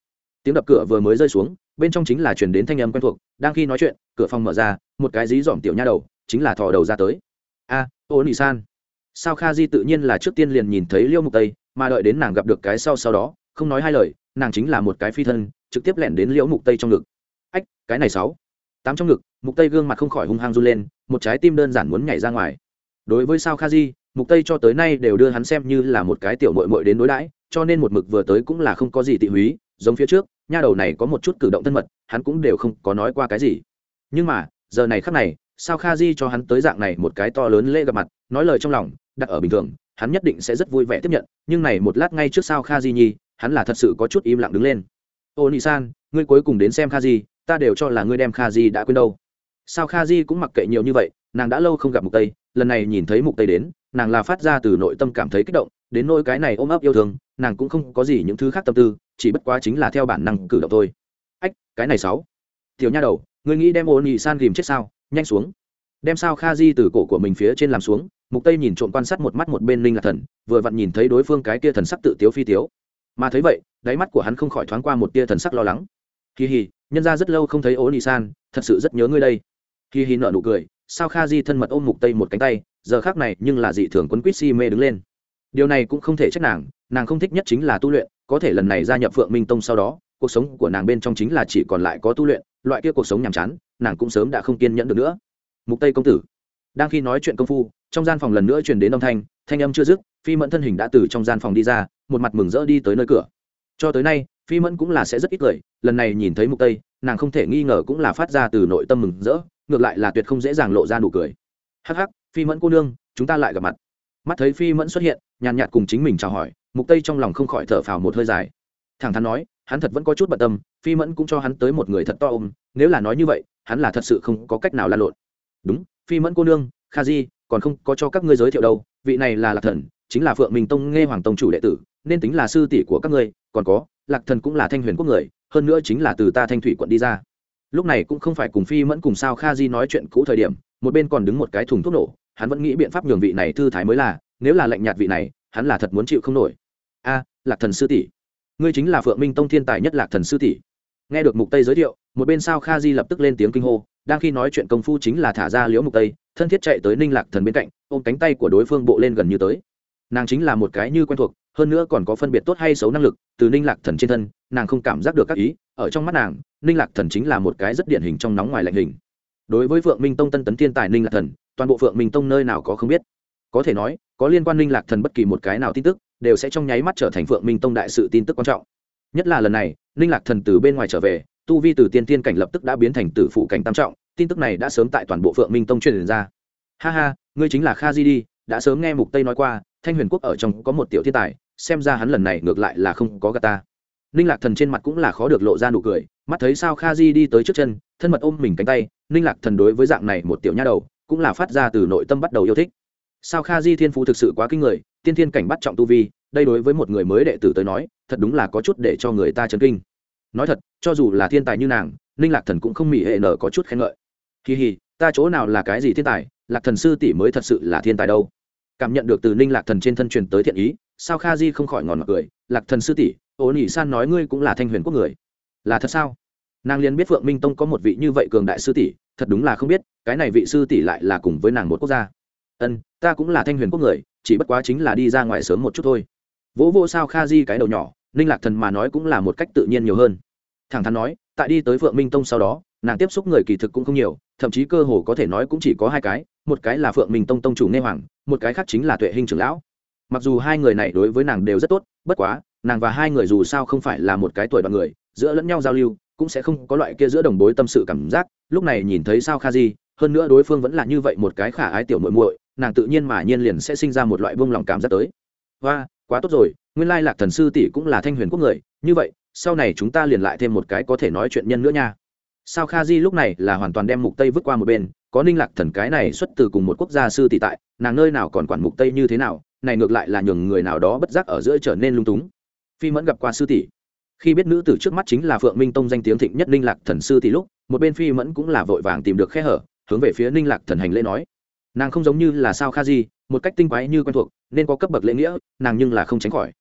Tiếng đập cửa vừa mới rơi xuống bên trong chính là chuyển đến thanh âm quen thuộc đang khi nói chuyện cửa phòng mở ra một cái dí dỏm tiểu nha đầu chính là thò đầu ra tới. A à, ô nị san. Sao kha di tự nhiên là trước tiên liền nhìn thấy liêu mục tây mà đợi đến nàng gặp được cái sau sau đó không nói hai lời nàng chính là một cái phi thân trực tiếp lẻn đến liễu mục tây trong ngực. Ách cái này sáu tám trong ngực, mục tây gương mặt không khỏi hung hăng run lên, một trái tim đơn giản muốn nhảy ra ngoài. Đối với sao kha di, mục tây cho tới nay đều đưa hắn xem như là một cái tiểu mội mội đến đối đãi, cho nên một mực vừa tới cũng là không có gì tị húy, giống phía trước, nha đầu này có một chút cử động thân mật, hắn cũng đều không có nói qua cái gì. Nhưng mà, giờ này khắc này, sao kha di cho hắn tới dạng này một cái to lớn lễ gặp mặt, nói lời trong lòng, đặt ở bình thường, hắn nhất định sẽ rất vui vẻ tiếp nhận, nhưng này một lát ngay trước sao kha di nhi, hắn là thật sự có chút im lặng đứng lên. Ô nị san, ngươi cuối cùng đến xem kha di ta đều cho là ngươi đem kha di đã quên đâu. Sao kha di cũng mặc kệ nhiều như vậy, nàng đã lâu không gặp mục tây, lần này nhìn thấy mục tây đến, nàng là phát ra từ nội tâm cảm thấy kích động, đến nỗi cái này ôm ấp yêu thương, nàng cũng không có gì những thứ khác tâm tư, chỉ bất quá chính là theo bản năng cử động thôi. Ách, cái này sáu. Tiểu nha đầu, ngươi nghĩ đem ôn nhị san ghìm chết sao? Nhanh xuống. Đem sao kha di từ cổ của mình phía trên làm xuống, mục tây nhìn trộm quan sát một mắt một bên linh là thần, vừa vặn nhìn thấy đối phương cái kia thần sắc tự tiếu phi tiếu. Mà thấy vậy, đáy mắt của hắn không khỏi thoáng qua một tia thần sắc lo lắng. Kỳ hì nhân ra rất lâu không thấy ố nị san, thật sự rất nhớ ngươi đây. Khi hì nợ nụ cười, sao kha di thân mật ôm mục tây một cánh tay, giờ khác này nhưng là dị thường quấn quýt si mê đứng lên. Điều này cũng không thể trách nàng nàng không thích nhất chính là tu luyện, có thể lần này gia nhập phượng minh tông sau đó, cuộc sống của nàng bên trong chính là chỉ còn lại có tu luyện, loại kia cuộc sống nhàm chán, nàng cũng sớm đã không kiên nhẫn được nữa. Mục tây công tử, đang khi nói chuyện công phu, trong gian phòng lần nữa truyền đến âm thanh thanh âm chưa dứt, phi mẫn thân hình đã từ trong gian phòng đi ra, một mặt mừng rỡ đi tới nơi cửa cho tới nay, phi mẫn cũng là sẽ rất ít cười, lần này nhìn thấy mục tây, nàng không thể nghi ngờ cũng là phát ra từ nội tâm mừng rỡ, ngược lại là tuyệt không dễ dàng lộ ra nụ cười. Hắc hắc, phi mẫn cô nương, chúng ta lại gặp mặt. Mắt thấy phi mẫn xuất hiện, nhàn nhạt cùng chính mình chào hỏi, mục tây trong lòng không khỏi thở phào một hơi dài. Thẳng thắn nói, hắn thật vẫn có chút bận tâm, phi mẫn cũng cho hắn tới một người thật to ôm, nếu là nói như vậy, hắn là thật sự không có cách nào lan lộn. Đúng, phi mẫn cô nương, kha di, còn không có cho các ngươi giới thiệu đâu, vị này là lạc thần, chính là phượng minh tông nghe hoàng tông chủ đệ tử, nên tính là sư tỷ của các ngươi còn có, lạc thần cũng là thanh huyền quốc người, hơn nữa chính là từ ta thanh thủy quận đi ra. Lúc này cũng không phải cùng phi mẫn cùng sao kha di nói chuyện cũ thời điểm, một bên còn đứng một cái thùng thuốc nổ, hắn vẫn nghĩ biện pháp nhường vị này thư thái mới là, nếu là lạnh nhạt vị này, hắn là thật muốn chịu không nổi. A, lạc thần sư tỷ, ngươi chính là phượng minh tông thiên tài nhất lạc thần sư tỷ. Nghe được mục tây giới thiệu, một bên sao kha di lập tức lên tiếng kinh hô, đang khi nói chuyện công phu chính là thả ra liễu mục tây, thân thiết chạy tới ninh lạc thần bên cạnh, ôm cánh tay của đối phương bộ lên gần như tới. Nàng chính là một cái như quen thuộc hơn nữa còn có phân biệt tốt hay xấu năng lực, từ ninh lạc thần trên thân, nàng không cảm giác được các ý, ở trong mắt nàng, ninh lạc thần chính là một cái rất điển hình trong nóng ngoài lạnh hình. Đối với phượng minh tông tân tấn thiên tài ninh lạc thần, toàn bộ phượng minh tông nơi nào có không biết. Có thể nói, có liên quan ninh lạc thần bất kỳ một cái nào tin tức, đều sẽ trong nháy mắt trở thành phượng minh tông đại sự tin tức quan trọng. Nhất là lần này, ninh lạc thần từ bên ngoài trở về, tu vi từ tiên tiên cảnh lập tức đã biến thành tử phụ cảnh tam trọng, tin tức này đã sớm tại toàn bộ phượng minh tông truyền ra. Ha ha, ngươi chính là kha di đi, đã sớm nghe mục tây nói qua, thanh huyền quốc ở trong có một tiểu thiên tài xem ra hắn lần này ngược lại là không có gà ta. Ninh lạc thần trên mặt cũng là khó được lộ ra nụ cười, mắt thấy sao kha di đi tới trước chân, thân mật ôm mình cánh tay, ninh lạc thần đối với dạng này một tiểu nha đầu, cũng là phát ra từ nội tâm bắt đầu yêu thích. Sao kha di thiên phú thực sự quá kinh người, tiên thiên cảnh bắt trọng tu vi, đây đối với một người mới đệ tử tới nói, thật đúng là có chút để cho người ta chấn kinh. Nói thật, cho dù là thiên tài như nàng, ninh lạc thần cũng không mỉ hệ nở có chút khen ngợi. Kỳ hì ta chỗ nào là cái gì thiên tài, lạc thần sư tỷ mới thật sự là thiên tài đâu. Cảm nhận được từ ninh lạc thần trên thân truyền tới thiện ý sao kha di không khỏi ngòn mặc cười, lạc thần sư tỷ ô nỉ san nói ngươi cũng là thanh huyền quốc người. Là thật sao? Nàng liền biết phượng minh tông có một vị như vậy cường đại sư tỷ, thật đúng là không biết, cái này vị sư tỷ lại là cùng với nàng một quốc gia. Ân, ta cũng là thanh huyền quốc người, chỉ bất quá chính là đi ra ngoài sớm một chút thôi. Vỗ vô sao kha di cái đầu nhỏ, ninh lạc thần mà nói cũng là một cách tự nhiên nhiều hơn. Thẳng thắn nói, tại đi tới phượng minh tông sau đó, nàng tiếp xúc người kỳ thực cũng không nhiều, thậm chí cơ hồ có thể nói cũng chỉ có hai cái, một cái là phượng minh tông tông chủ nghe hoàng, một cái khác chính là tuệ hình trưởng lão mặc dù hai người này đối với nàng đều rất tốt, bất quá, nàng và hai người dù sao không phải là một cái tuổi đoạn người, giữa lẫn nhau giao lưu, cũng sẽ không có loại kia giữa đồng bối tâm sự cảm giác, lúc này nhìn thấy sao kha di, hơn nữa đối phương vẫn là như vậy một cái khả ái tiểu muội muội, nàng tự nhiên mà nhiên liền sẽ sinh ra một loại vương lòng cảm giác tới. Và quá tốt rồi, nguyên lai lạc thần sư tỷ cũng là thanh huyền quốc người, như vậy, sau này chúng ta liền lại thêm một cái có thể nói chuyện nhân nữa nha. Sao kha di lúc này là hoàn toàn đem mục tây vứt qua một bên, có ninh lạc thần cái này xuất từ cùng một quốc gia sư tỷ tại, nàng nơi nào còn quản mục tây như thế nào này ngược lại là nhường người nào đó bất giác ở giữa trở nên lung túng. Phi mẫn gặp qua sư tỷ. Khi biết nữ tử trước mắt chính là phượng minh tông danh tiếng thịnh nhất ninh lạc thần sư tỷ lúc, một bên phi mẫn cũng là vội vàng tìm được khe hở, hướng về phía ninh lạc thần hành lễ nói. Nàng không giống như là sao kha di, một cách tinh quái như quen thuộc, nên có cấp bậc lễ nghĩa, nàng nhưng là không tránh khỏi.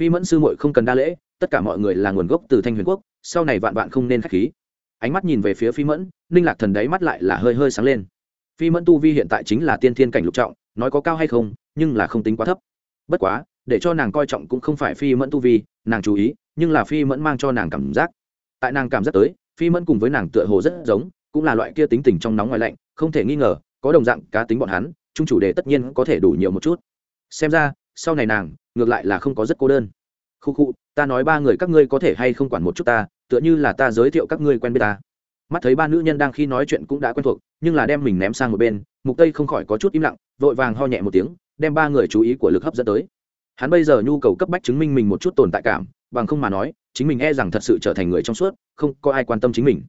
Phi mẫn sư muội không cần đa lễ, tất cả mọi người là nguồn gốc từ thanh huyền quốc, sau này vạn vạn không nên khách khí. Ánh mắt nhìn về phía phi mẫn, ninh lạc thần đấy mắt lại là hơi hơi sáng lên. Phi mẫn tu vi hiện tại chính là tiên thiên cảnh lục trọng nói có cao hay không, nhưng là không tính quá thấp. Bất quá, để cho nàng coi trọng cũng không phải phi mẫn tu vi, nàng chú ý, nhưng là phi mẫn mang cho nàng cảm giác. Tại nàng cảm giác tới, phi mẫn cùng với nàng tựa hồ rất giống, cũng là loại kia tính tình trong nóng ngoài lạnh, không thể nghi ngờ, có đồng dạng cá tính bọn hắn chung chủ đề tất nhiên có thể đủ nhiều một chút. Xem ra, sau này nàng, ngược lại là không có rất cô đơn. Khu khu, ta nói ba người các ngươi có thể hay không quản một chút ta, tựa như là ta giới thiệu các ngươi quen biết ta. Mắt thấy ba nữ nhân đang khi nói chuyện cũng đã quen thuộc, nhưng là đem mình ném sang một bên, mục tây không khỏi có chút im lặng vội vàng ho nhẹ một tiếng, đem ba người chú ý của lực hấp dẫn tới. Hắn bây giờ nhu cầu cấp bách chứng minh mình một chút tồn tại cảm, bằng không mà nói, chính mình e rằng thật sự trở thành người trong suốt, không có ai quan tâm chính mình.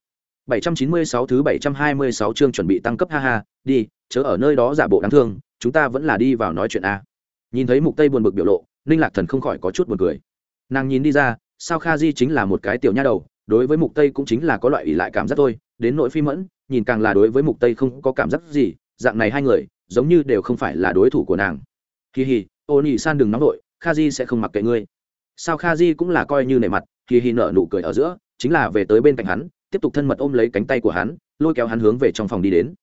796 thứ 726 chương chuẩn bị tăng cấp, ha ha, đi, chớ ở nơi đó giả bộ đáng thương, chúng ta vẫn là đi vào nói chuyện a. Nhìn thấy mục tây buồn bực biểu lộ, ninh lạc thần không khỏi có chút buồn cười. Nàng nhìn đi ra, sao kha di chính là một cái tiểu nha đầu, đối với mục tây cũng chính là có loại ỷ lại cảm giác thôi, đến nội phi mẫn, nhìn càng là đối với mục tây không có cảm giác gì, dạng này hai người giống như đều không phải là đối thủ của nàng. Kỳ hì ô nỉ san đừng nóng nội kha di sẽ không mặc kệ ngươi. Sao kha di cũng là coi như nể mặt, kỳ hì nở nụ cười ở giữa, chính là về tới bên cạnh hắn, tiếp tục thân mật ôm lấy cánh tay của hắn, lôi kéo hắn hướng về trong phòng đi đến.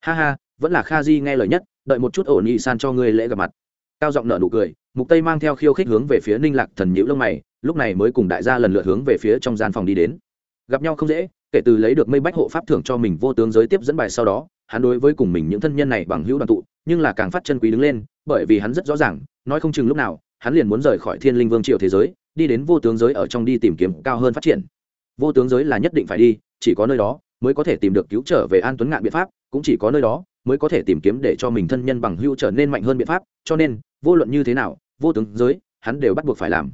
Ha ha, vẫn là kha di nghe lời nhất, đợi một chút ổ nhị san cho ngươi lễ gặp mặt. Cao giọng nở nụ cười, mục tây mang theo khiêu khích hướng về phía ninh lạc thần nhữ lông mày, lúc này mới cùng đại gia lần lượt hướng về phía trong gian phòng đi đến. Gặp nhau không dễ, kể từ lấy được mây bách hộ pháp thưởng cho mình vô tướng giới tiếp dẫn bài sau đó hắn đối với cùng mình những thân nhân này bằng hữu đoàn tụ, nhưng là càng phát chân quý đứng lên, bởi vì hắn rất rõ ràng, nói không chừng lúc nào, hắn liền muốn rời khỏi thiên linh vương triều thế giới, đi đến vô tướng giới ở trong đi tìm kiếm cao hơn phát triển. Vô tướng giới là nhất định phải đi, chỉ có nơi đó mới có thể tìm được cứu trở về an tuấn ngạn biện pháp, cũng chỉ có nơi đó mới có thể tìm kiếm để cho mình thân nhân bằng hữu trở nên mạnh hơn biện pháp, cho nên, vô luận như thế nào, vô tướng giới, hắn đều bắt buộc phải làm.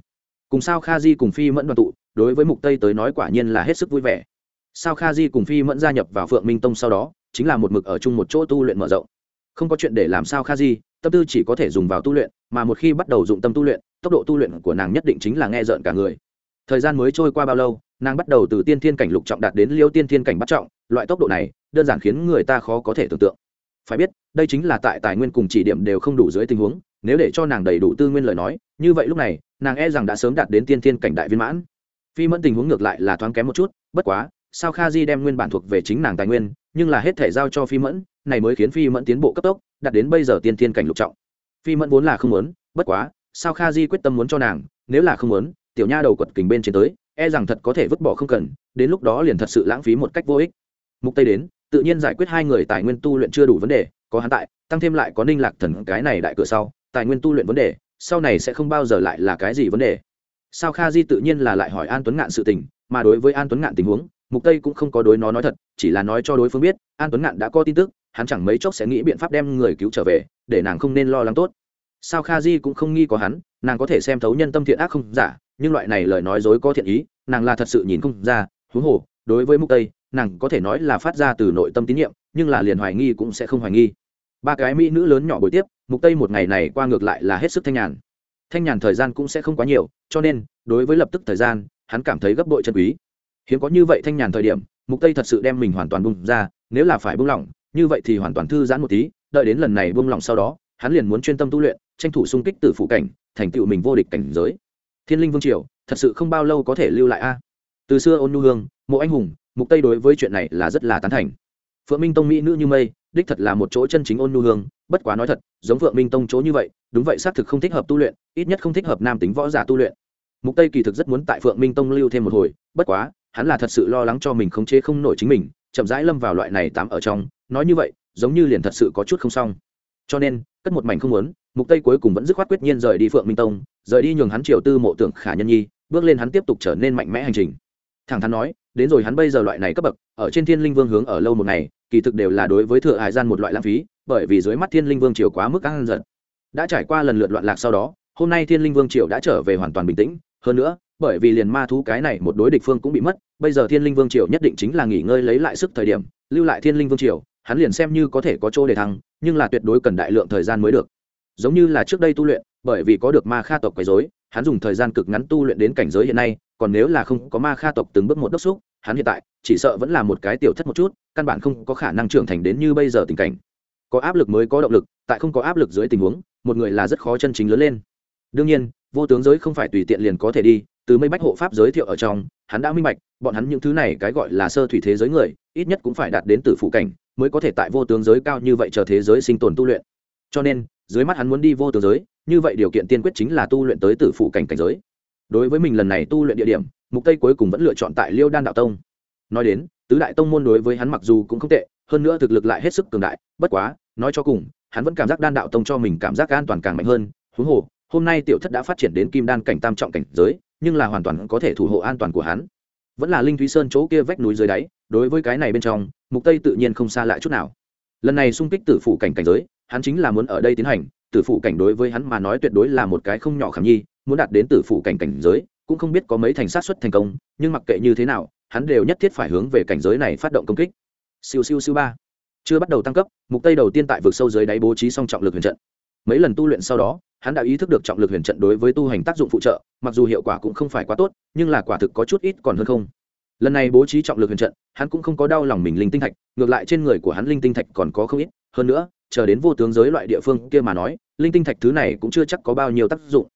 Cùng sao kha di cùng phi mẫn đoàn tụ, đối với mục tây tới nói quả nhiên là hết sức vui vẻ. Sao kha di cùng phi mẫn gia nhập vào phượng minh tông sau đó chính là một mực ở chung một chỗ tu luyện mở rộng. Không có chuyện để làm sao kha di, tâm tư chỉ có thể dùng vào tu luyện, mà một khi bắt đầu dụng tâm tu luyện, tốc độ tu luyện của nàng nhất định chính là nghe rợn cả người. Thời gian mới trôi qua bao lâu, nàng bắt đầu từ tiên thiên cảnh lục trọng đạt đến liêu tiên thiên cảnh bắt trọng, loại tốc độ này, đơn giản khiến người ta khó có thể tưởng tượng. Phải biết, đây chính là tại tài nguyên cùng chỉ điểm đều không đủ dưới tình huống, nếu để cho nàng đầy đủ tư nguyên lời nói, như vậy lúc này, nàng e rằng đã sớm đạt đến tiên thiên cảnh đại viên mãn. Phi mẫn tình huống ngược lại là thoáng kém một chút, bất quá, sao kha di đem nguyên bản thuộc về chính nàng tài nguyên nhưng là hết thể giao cho phi mẫn, này mới khiến phi mẫn tiến bộ cấp tốc, đạt đến bây giờ tiên thiên cảnh lục trọng. Phi mẫn vốn là không muốn, bất quá, sao kha di quyết tâm muốn cho nàng, nếu là không muốn, tiểu nha đầu quật kình bên trên tới e rằng thật có thể vứt bỏ không cần, đến lúc đó liền thật sự lãng phí một cách vô ích. Mục tây đến, tự nhiên giải quyết hai người tài nguyên tu luyện chưa đủ vấn đề, có hắn tại, tăng thêm lại có ninh lạc thần cái này đại cửa sau, tài nguyên tu luyện vấn đề, sau này sẽ không bao giờ lại là cái gì vấn đề. Sao kha di tự nhiên là lại hỏi an tuấn ngạn sự tình, mà đối với an tuấn ngạn tình huống mục tây cũng không có đối nó nói thật, chỉ là nói cho đối phương biết, an tuấn ngạn đã có tin tức, hắn chẳng mấy chốc sẽ nghĩ biện pháp đem người cứu trở về, để nàng không nên lo lắng tốt. Sao kha di cũng không nghi có hắn, nàng có thể xem thấu nhân tâm thiện ác không giả, nhưng loại này lời nói dối có thiện ý, nàng là thật sự nhìn không ra, huống hồ, đối với mục tây, nàng có thể nói là phát ra từ nội tâm tín nhiệm, nhưng là liền hoài nghi cũng sẽ không hoài nghi. Ba cái mỹ nữ lớn nhỏ buổi tiếp, mục tây một ngày này qua ngược lại là hết sức thanh nhàn. Thanh nhàn thời gian cũng sẽ không quá nhiều, cho nên, đối với lập tức thời gian, hắn cảm thấy gấp bội chân quý hiếm có như vậy thanh nhàn thời điểm, mục tây thật sự đem mình hoàn toàn bung ra, nếu là phải buông lỏng, như vậy thì hoàn toàn thư giãn một tí, đợi đến lần này buông lỏng sau đó, hắn liền muốn chuyên tâm tu luyện, tranh thủ xung kích từ phụ cảnh, thành tựu mình vô địch cảnh giới. Thiên linh vương triều, thật sự không bao lâu có thể lưu lại a. Từ xưa ôn nhu hương, mộ anh hùng, mục tây đối với chuyện này là rất là tán thành. Phượng minh tông mỹ nữ như mây, đích thật là một chỗ chân chính ôn nhu hương, bất quá nói thật, giống phượng minh tông chỗ như vậy, đúng vậy xác thực không thích hợp tu luyện, ít nhất không thích hợp nam tính võ giả tu luyện. Mục tây kỳ thực rất muốn tại phượng minh tông lưu thêm một hồi, bất quá hắn là thật sự lo lắng cho mình khống chế không nổi chính mình, chậm rãi lâm vào loại này tám ở trong. Nói như vậy, giống như liền thật sự có chút không xong. Cho nên, cất một mảnh không muốn, mục tây cuối cùng vẫn dứt khoát quyết nhiên rời đi phượng minh tông, rời đi nhường hắn triều tư mộ tưởng khả nhân nhi, bước lên hắn tiếp tục trở nên mạnh mẽ hành trình. Thẳng thắn nói, đến rồi hắn bây giờ loại này cấp bậc, ở trên thiên linh vương hướng ở lâu một ngày, kỳ thực đều là đối với thừa hải gian một loại lãng phí, bởi vì dưới mắt thiên linh vương triều quá mức ăn giật đã trải qua lần lượt loạn lạc sau đó, hôm nay thiên linh vương triều đã trở về hoàn toàn bình tĩnh. Hơn nữa bởi vì liền ma thú cái này một đối địch phương cũng bị mất, bây giờ thiên linh vương triều nhất định chính là nghỉ ngơi lấy lại sức thời điểm, lưu lại thiên linh vương triều, hắn liền xem như có thể có chỗ để thăng, nhưng là tuyệt đối cần đại lượng thời gian mới được. Giống như là trước đây tu luyện, bởi vì có được ma kha tộc quấy dối hắn dùng thời gian cực ngắn tu luyện đến cảnh giới hiện nay, còn nếu là không có ma kha tộc từng bước một đốc xúc, hắn hiện tại chỉ sợ vẫn là một cái tiểu thất một chút, căn bản không có khả năng trưởng thành đến như bây giờ tình cảnh. Có áp lực mới có động lực, tại không có áp lực dưới tình huống, một người là rất khó chân chính lớn lên. Đương nhiên, vô tướng giới không phải tùy tiện liền có thể đi từ mây bách hộ pháp giới thiệu ở trong, hắn đã minh bạch, bọn hắn những thứ này cái gọi là sơ thủy thế giới người, ít nhất cũng phải đạt đến từ phụ cảnh mới có thể tại vô tướng giới cao như vậy chờ thế giới sinh tồn tu luyện. Cho nên, dưới mắt hắn muốn đi vô tướng giới, như vậy điều kiện tiên quyết chính là tu luyện tới tử phụ cảnh cảnh giới. Đối với mình lần này tu luyện địa điểm, mục tây cuối cùng vẫn lựa chọn tại liêu đan đạo tông. Nói đến, tứ đại tông môn đối với hắn mặc dù cũng không tệ, hơn nữa thực lực lại hết sức cường đại, bất quá, nói cho cùng, hắn vẫn cảm giác đan đạo tông cho mình cảm giác an toàn càng mạnh hơn. Huống hồ, hôm nay tiểu thất đã phát triển đến kim đan cảnh tam trọng cảnh giới nhưng là hoàn toàn có thể thủ hộ an toàn của hắn. Vẫn là linh thúy sơn chỗ kia vách núi dưới đáy, đối với cái này bên trong, mục tây tự nhiên không xa lại chút nào. Lần này xung kích tử phụ cảnh cảnh giới, hắn chính là muốn ở đây tiến hành, tử phụ cảnh đối với hắn mà nói tuyệt đối là một cái không nhỏ khảm nhi muốn đạt đến tử phụ cảnh cảnh giới, cũng không biết có mấy thành sát xuất thành công, nhưng mặc kệ như thế nào, hắn đều nhất thiết phải hướng về cảnh giới này phát động công kích. Siêu siêu siêu ba. Chưa bắt đầu tăng cấp, mục tây đầu tiên tại vực sâu dưới đáy bố trí song trọng lực huyền trận mấy lần tu luyện sau đó, hắn đã ý thức được trọng lực huyền trận đối với tu hành tác dụng phụ trợ, mặc dù hiệu quả cũng không phải quá tốt, nhưng là quả thực có chút ít còn hơn không. Lần này bố trí trọng lực huyền trận, hắn cũng không có đau lòng mình linh tinh thạch, ngược lại trên người của hắn linh tinh thạch còn có không ít, hơn nữa, chờ đến vô tướng giới loại địa phương kia mà nói, linh tinh thạch thứ này cũng chưa chắc có bao nhiêu tác dụng.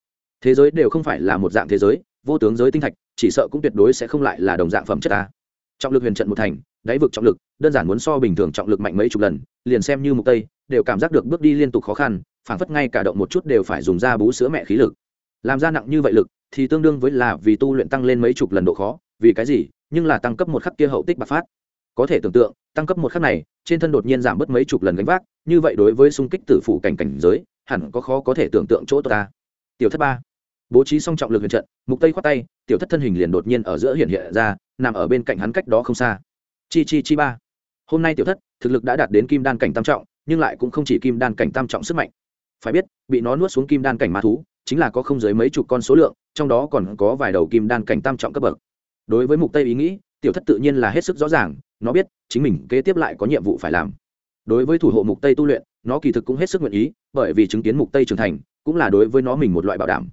Thế giới đều không phải là một dạng thế giới, vô tướng giới tinh thạch, chỉ sợ cũng tuyệt đối sẽ không lại là đồng dạng phẩm chất ta. Trọng lực huyền trận một thành, đáy vực trọng lực, đơn giản muốn so bình thường trọng lực mạnh mấy chục lần, liền xem như mục tây, đều cảm giác được bước đi liên tục khó khăn phản phất ngay cả động một chút đều phải dùng ra bú sữa mẹ khí lực. Làm ra nặng như vậy lực, thì tương đương với là vì tu luyện tăng lên mấy chục lần độ khó, vì cái gì? Nhưng là tăng cấp một khắc kia hậu tích bạc phát. Có thể tưởng tượng, tăng cấp một khắc này, trên thân đột nhiên giảm bớt mấy chục lần gánh vác, như vậy đối với xung kích tử phủ cảnh cảnh giới, hẳn có khó có thể tưởng tượng chỗ ta. Tiểu thất ba. Bố trí xong trọng lực huyền trận, mục tây khoát tay, tiểu thất thân hình liền đột nhiên ở giữa hiện hiện ra, nằm ở bên cạnh hắn cách đó không xa. Chi chi chi ba. Hôm nay tiểu thất, thực lực đã đạt đến kim đan cảnh tam trọng, nhưng lại cũng không chỉ kim đan cảnh tam trọng sức mạnh phải biết, bị nó nuốt xuống kim đan cảnh ma thú, chính là có không dưới mấy chục con số lượng, trong đó còn có vài đầu kim đan cảnh tam trọng cấp bậc. Đối với mục tây ý nghĩ, tiểu thất tự nhiên là hết sức rõ ràng, nó biết, chính mình kế tiếp lại có nhiệm vụ phải làm. Đối với thủ hộ mục tây tu luyện, nó kỳ thực cũng hết sức nguyện ý, bởi vì chứng kiến mục tây trưởng thành, cũng là đối với nó mình một loại bảo đảm.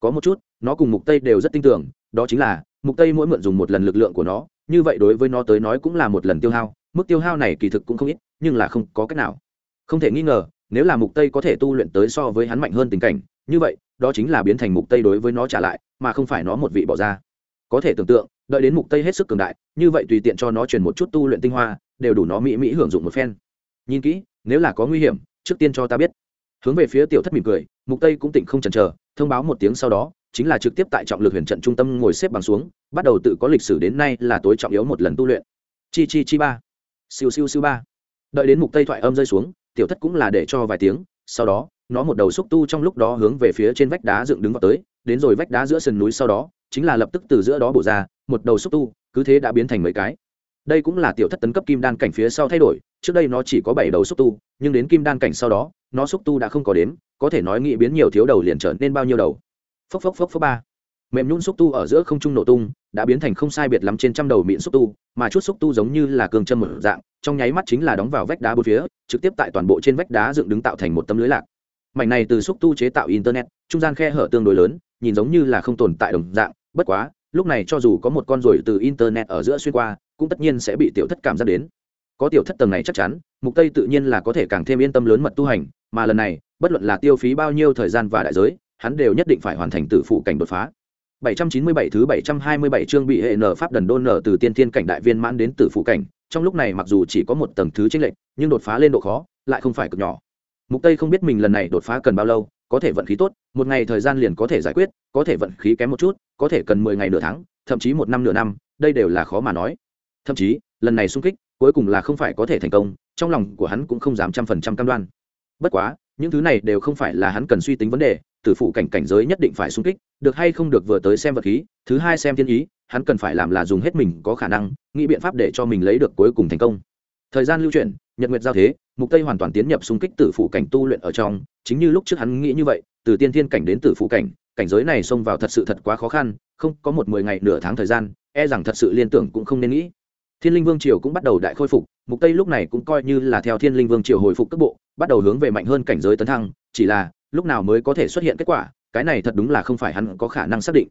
Có một chút, nó cùng mục tây đều rất tin tưởng, đó chính là, mục tây mỗi mượn dùng một lần lực lượng của nó, như vậy đối với nó tới nói cũng là một lần tiêu hao, mức tiêu hao này kỳ thực cũng không ít, nhưng là không có cách nào. Không thể nghi ngờ nếu là mục tây có thể tu luyện tới so với hắn mạnh hơn tình cảnh, như vậy, đó chính là biến thành mục tây đối với nó trả lại, mà không phải nó một vị bỏ ra. Có thể tưởng tượng, đợi đến mục tây hết sức cường đại, như vậy tùy tiện cho nó truyền một chút tu luyện tinh hoa, đều đủ nó mỹ mỹ hưởng dụng một phen. Nhìn kỹ, nếu là có nguy hiểm, trước tiên cho ta biết. Hướng về phía tiểu thất mỉm cười, mục tây cũng tỉnh không chần chờ, thông báo một tiếng sau đó, chính là trực tiếp tại trọng lực huyền trận trung tâm ngồi xếp bằng xuống, bắt đầu tự có lịch sử đến nay là tối trọng yếu một lần tu luyện. Chi chi chi ba. Siêu siêu siêu ba. Đợi đến mục tây thoại âm rơi xuống tiểu thất cũng là để cho vài tiếng, sau đó, nó một đầu xúc tu trong lúc đó hướng về phía trên vách đá dựng đứng vào tới, đến rồi vách đá giữa sườn núi sau đó, chính là lập tức từ giữa đó bổ ra, một đầu xúc tu, cứ thế đã biến thành mấy cái. Đây cũng là tiểu thất tấn cấp kim đan cảnh phía sau thay đổi, trước đây nó chỉ có bảy đầu xúc tu, nhưng đến kim đan cảnh sau đó, nó xúc tu đã không có đếm, có thể nói nghĩ biến nhiều thiếu đầu liền trở nên bao nhiêu đầu. Phốc phốc phốc phốc ba mềm nhún xúc tu ở giữa không trung nổ tung, đã biến thành không sai biệt lắm trên trăm đầu mịn xúc tu, mà chút xúc tu giống như là cường châm một dạng, trong nháy mắt chính là đóng vào vách đá bốn phía, trực tiếp tại toàn bộ trên vách đá dựng đứng tạo thành một tấm lưới lạc. Mảnh này từ xúc tu chế tạo internet, trung gian khe hở tương đối lớn, nhìn giống như là không tồn tại đồng dạng, bất quá, lúc này cho dù có một con ruồi từ internet ở giữa xuyên qua, cũng tất nhiên sẽ bị tiểu thất cảm giác đến. Có tiểu thất tầng này chắc chắn, mục tây tự nhiên là có thể càng thêm yên tâm lớn mật tu hành, mà lần này, bất luận là tiêu phí bao nhiêu thời gian và đại giới, hắn đều nhất định phải hoàn thành tử phụ cảnh đột phá. 797 thứ 727 chương bị hệ nở pháp đần đôn nở từ tiên thiên cảnh đại viên mãn đến tử phụ cảnh, trong lúc này mặc dù chỉ có một tầng thứ chênh lệch, nhưng đột phá lên độ khó lại không phải cực nhỏ. Mục tây không biết mình lần này đột phá cần bao lâu, có thể vận khí tốt, một ngày thời gian liền có thể giải quyết, có thể vận khí kém một chút, có thể cần 10 ngày nửa tháng, thậm chí một năm nửa năm, đây đều là khó mà nói. Thậm chí, lần này xung kích, cuối cùng là không phải có thể thành công, trong lòng của hắn cũng không dám trăm phần trăm cam đoan. Bất quá, những thứ này đều không phải là hắn cần suy tính vấn đề tử phụ cảnh cảnh giới nhất định phải xung kích, được hay không được vừa tới xem vật khí, thứ hai xem thiên ý, hắn cần phải làm là dùng hết mình có khả năng, nghĩ biện pháp để cho mình lấy được cuối cùng thành công. Thời gian lưu chuyển, nhật nguyệt giao thế, mục tây hoàn toàn tiến nhập xung kích tử phụ cảnh tu luyện ở trong, chính như lúc trước hắn nghĩ như vậy, từ tiên thiên cảnh đến tử phụ cảnh cảnh giới này xông vào thật sự thật quá khó khăn, không có một mười ngày nửa tháng thời gian e rằng thật sự liên tưởng cũng không nên nghĩ. Thiên linh vương triều cũng bắt đầu đại khôi phục, mục tây lúc này cũng coi như là theo thiên linh vương triều hồi phục cấp bộ, bắt đầu hướng về mạnh hơn cảnh giới tấn thăng, chỉ là lúc nào mới có thể xuất hiện kết quả, cái này thật đúng là không phải hắn có khả năng xác định.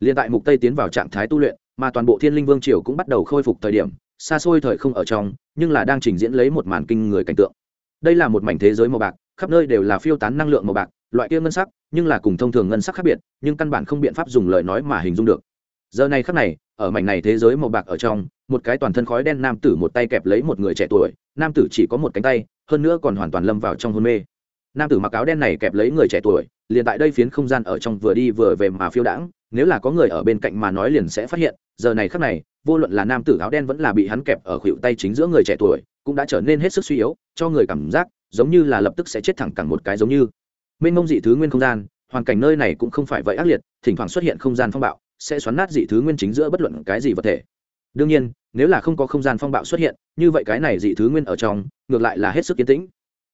Liền tại mục tây tiến vào trạng thái tu luyện, mà toàn bộ thiên linh vương triều cũng bắt đầu khôi phục thời điểm, xa xôi thời không ở trong, nhưng là đang trình diễn lấy một màn kinh người cảnh tượng. Đây là một mảnh thế giới màu bạc, khắp nơi đều là phiêu tán năng lượng màu bạc, loại kia ngân sắc, nhưng là cùng thông thường ngân sắc khác biệt, nhưng căn bản không biện pháp dùng lời nói mà hình dung được. Giờ này khắc này, ở mảnh này thế giới màu bạc ở trong, một cái toàn thân khói đen nam tử một tay kẹp lấy một người trẻ tuổi, nam tử chỉ có một cánh tay, hơn nữa còn hoàn toàn lâm vào trong hôn mê nam tử mặc áo đen này kẹp lấy người trẻ tuổi, liền tại đây phiến không gian ở trong vừa đi vừa về mà phiêu đãng, nếu là có người ở bên cạnh mà nói liền sẽ phát hiện, giờ này khắc này, vô luận là nam tử áo đen vẫn là bị hắn kẹp ở khuỷu tay chính giữa người trẻ tuổi, cũng đã trở nên hết sức suy yếu, cho người cảm giác giống như là lập tức sẽ chết thẳng cẳng một cái giống như. Mênh mông dị thứ nguyên không gian, hoàn cảnh nơi này cũng không phải vậy ác liệt, thỉnh thoảng xuất hiện không gian phong bạo, sẽ xoắn nát dị thứ nguyên chính giữa bất luận cái gì vật thể. Đương nhiên, nếu là không có không gian phong bạo xuất hiện, như vậy cái này dị thứ nguyên ở trong, ngược lại là hết sức kiến tĩnh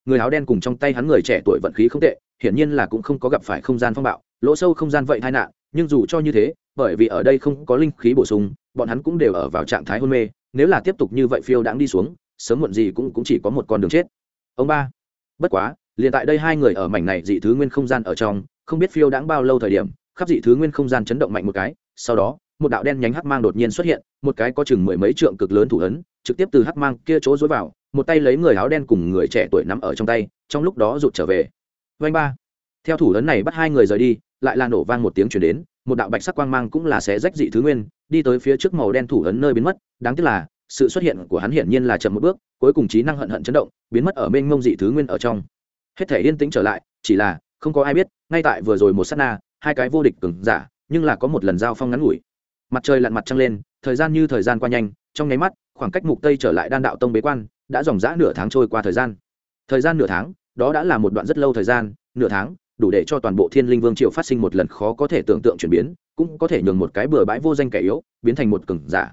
người áo đen cùng trong tay hắn người trẻ tuổi vận khí không tệ hiển nhiên là cũng không có gặp phải không gian phong bạo lỗ sâu không gian vậy tai nạn nhưng dù cho như thế bởi vì ở đây không có linh khí bổ sung bọn hắn cũng đều ở vào trạng thái hôn mê nếu là tiếp tục như vậy phiêu đãng đi xuống sớm muộn gì cũng, cũng chỉ có một con đường chết. Ông ba bất quá liền tại đây hai người ở mảnh này dị thứ nguyên không gian ở trong không biết phiêu đãng bao lâu thời điểm khắp dị thứ nguyên không gian chấn động mạnh một cái sau đó một đạo đen nhánh hắc mang đột nhiên xuất hiện một cái có chừng mười mấy trượng cực lớn thủ ấn trực tiếp từ hắc mang kia chỗ dối vào một tay lấy người áo đen cùng người trẻ tuổi nắm ở trong tay, trong lúc đó rụt trở về. Vanh ba. Theo thủ lớn này bắt hai người rời đi, lại là nổ vang một tiếng chuyển đến, một đạo bạch sắc quang mang cũng là xé rách dị thứ nguyên, đi tới phía trước màu đen thủ ấn nơi biến mất. Đáng tiếc là, sự xuất hiện của hắn hiển nhiên là chậm một bước, cuối cùng trí năng hận hận chấn động, biến mất ở mênh mông dị thứ nguyên ở trong. Hết thể yên tĩnh trở lại, chỉ là, không có ai biết, ngay tại vừa rồi một s á t na, hai cái vô địch cứng giả, nhưng là có một lần giao phong ngắn ngủi. Mặt trời lặn mặt trăng lên, thời gian như thời gian qua nhanh, trong nháy mắt, khoảng cách mục tây trở lại đan đạo tông bế quan đã dòng dã nửa tháng trôi qua thời gian. Thời gian nửa tháng, đó đã là một đoạn rất lâu thời gian, nửa tháng, đủ để cho toàn bộ thiên linh vương triều phát sinh một lần khó có thể tưởng tượng chuyển biến, cũng có thể nhường một cái bừa bãi vô danh kẻ yếu, biến thành một cừng giả.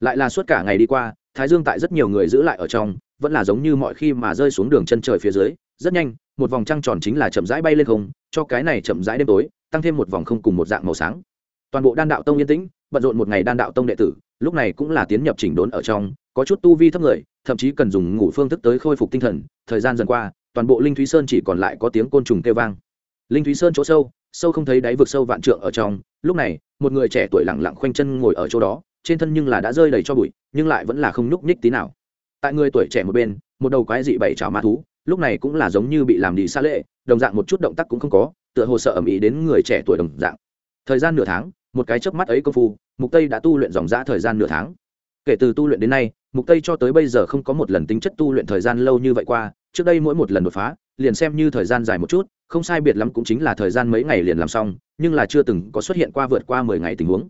Lại là suốt cả ngày đi qua, thái dương tại rất nhiều người giữ lại ở trong, vẫn là giống như mọi khi mà rơi xuống đường chân trời phía dưới, rất nhanh, một vòng trăng tròn chính là chậm rãi bay lên không, cho cái này chậm rãi đêm tối, tăng thêm một vòng không cùng một dạng màu sáng. Toàn bộ đan đạo tông yên tĩnh, bận rộn một ngày đan đạo tông đệ tử, lúc này cũng là tiến nhập chỉnh đốn ở trong có chút tu vi thấp người, thậm chí cần dùng ngủ phương thức tới khôi phục tinh thần. Thời gian dần qua, toàn bộ linh thúy sơn chỉ còn lại có tiếng côn trùng kêu vang. Linh thúy sơn chỗ sâu sâu không thấy đáy vực sâu vạn trượng ở trong. Lúc này, một người trẻ tuổi lẳng lặng khoanh chân ngồi ở chỗ đó, trên thân nhưng là đã rơi đầy cho bụi, nhưng lại vẫn là không nhúc nhích tí nào. Tại người tuổi trẻ một bên, một đầu quái dị bảy chảo ma thú, lúc này cũng là giống như bị làm đi xa lệ, đồng dạng một chút động tác cũng không có, tựa hồ sợ ẩm ý đến người trẻ tuổi đồng dạng. Thời gian nửa tháng, một cái chớp mắt ấy công phu, mục tây đã tu luyện dòng dã thời gian nửa tháng. Kể từ tu luyện đến nay mục tây cho tới bây giờ không có một lần tính chất tu luyện thời gian lâu như vậy qua, trước đây mỗi một lần đột phá, liền xem như thời gian dài một chút, không sai biệt lắm cũng chính là thời gian mấy ngày liền làm xong, nhưng là chưa từng có xuất hiện qua vượt qua 10 ngày tình huống.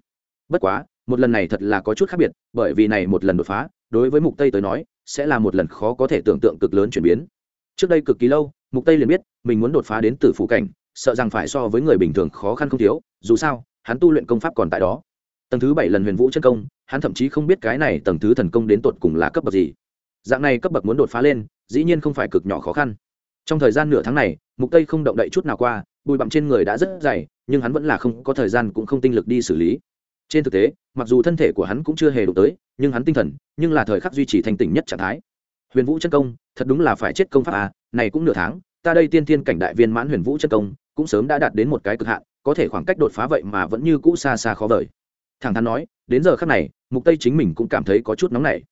Bất quá, một lần này thật là có chút khác biệt, bởi vì này một lần đột phá, đối với mục tây tới nói, sẽ là một lần khó có thể tưởng tượng cực lớn chuyển biến. Trước đây cực kỳ lâu, mục tây liền biết, mình muốn đột phá đến tử phủ cảnh, sợ rằng phải so với người bình thường khó khăn không thiếu, dù sao, hắn tu luyện công pháp còn tại đó tầng thứ bảy lần huyền vũ chân công, hắn thậm chí không biết cái này tầng thứ thần công đến tột cùng là cấp bậc gì. Dạng này cấp bậc muốn đột phá lên, dĩ nhiên không phải cực nhỏ khó khăn. Trong thời gian nửa tháng này, mục tây không động đậy chút nào qua, bụi bặm trên người đã rất dày, nhưng hắn vẫn là không có thời gian cũng không tinh lực đi xử lý. Trên thực tế, mặc dù thân thể của hắn cũng chưa hề đủ tới, nhưng hắn tinh thần, nhưng là thời khắc duy trì thành tỉnh nhất trạng thái. Huyền vũ chân công, thật đúng là phải chết công pháp à này cũng nửa tháng, ta đây tiên thiên cảnh đại viên mãn huyền vũ chân công, cũng sớm đã đạt đến một cái cực hạn, có thể khoảng cách đột phá vậy mà vẫn như cũ xa xa khó vời thẳng thắn nói, đến giờ khắc này, mục tây chính mình cũng cảm thấy có chút nóng nảy.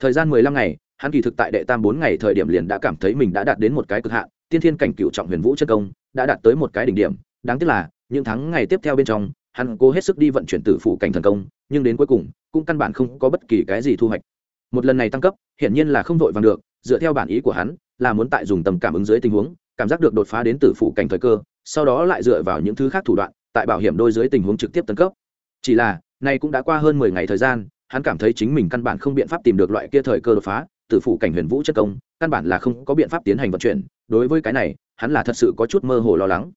Thời gian 15 ngày, hắn kỳ thực tại đệ tam bốn ngày thời điểm liền đã cảm thấy mình đã đạt đến một cái cực hạn, tiên thiên cảnh cựu trọng huyền vũ chân công, đã đạt tới một cái đỉnh điểm. Đáng tiếc là, những tháng ngày tiếp theo bên trong, hắn cố hết sức đi vận chuyển tử phụ cảnh thần công, nhưng đến cuối cùng, cũng căn bản không có bất kỳ cái gì thu hoạch. Một lần này tăng cấp, hiển nhiên là không vội vàng được, dựa theo bản ý của hắn, là muốn tại dùng tầm cảm ứng dưới tình huống, cảm giác được đột phá đến tử phụ cảnh thời cơ, sau đó lại dựa vào những thứ khác thủ đoạn, tại bảo hiểm đôi dưới tình huống trực tiếp tấn cấp. Chỉ là nay cũng đã qua hơn mười ngày thời gian, hắn cảm thấy chính mình căn bản không biện pháp tìm được loại kia thời cơ đột phá, tử phụ cảnh huyền vũ chất công, căn bản là không có biện pháp tiến hành vận chuyển. Đối với cái này, hắn là thật sự có chút mơ hồ lo lắng.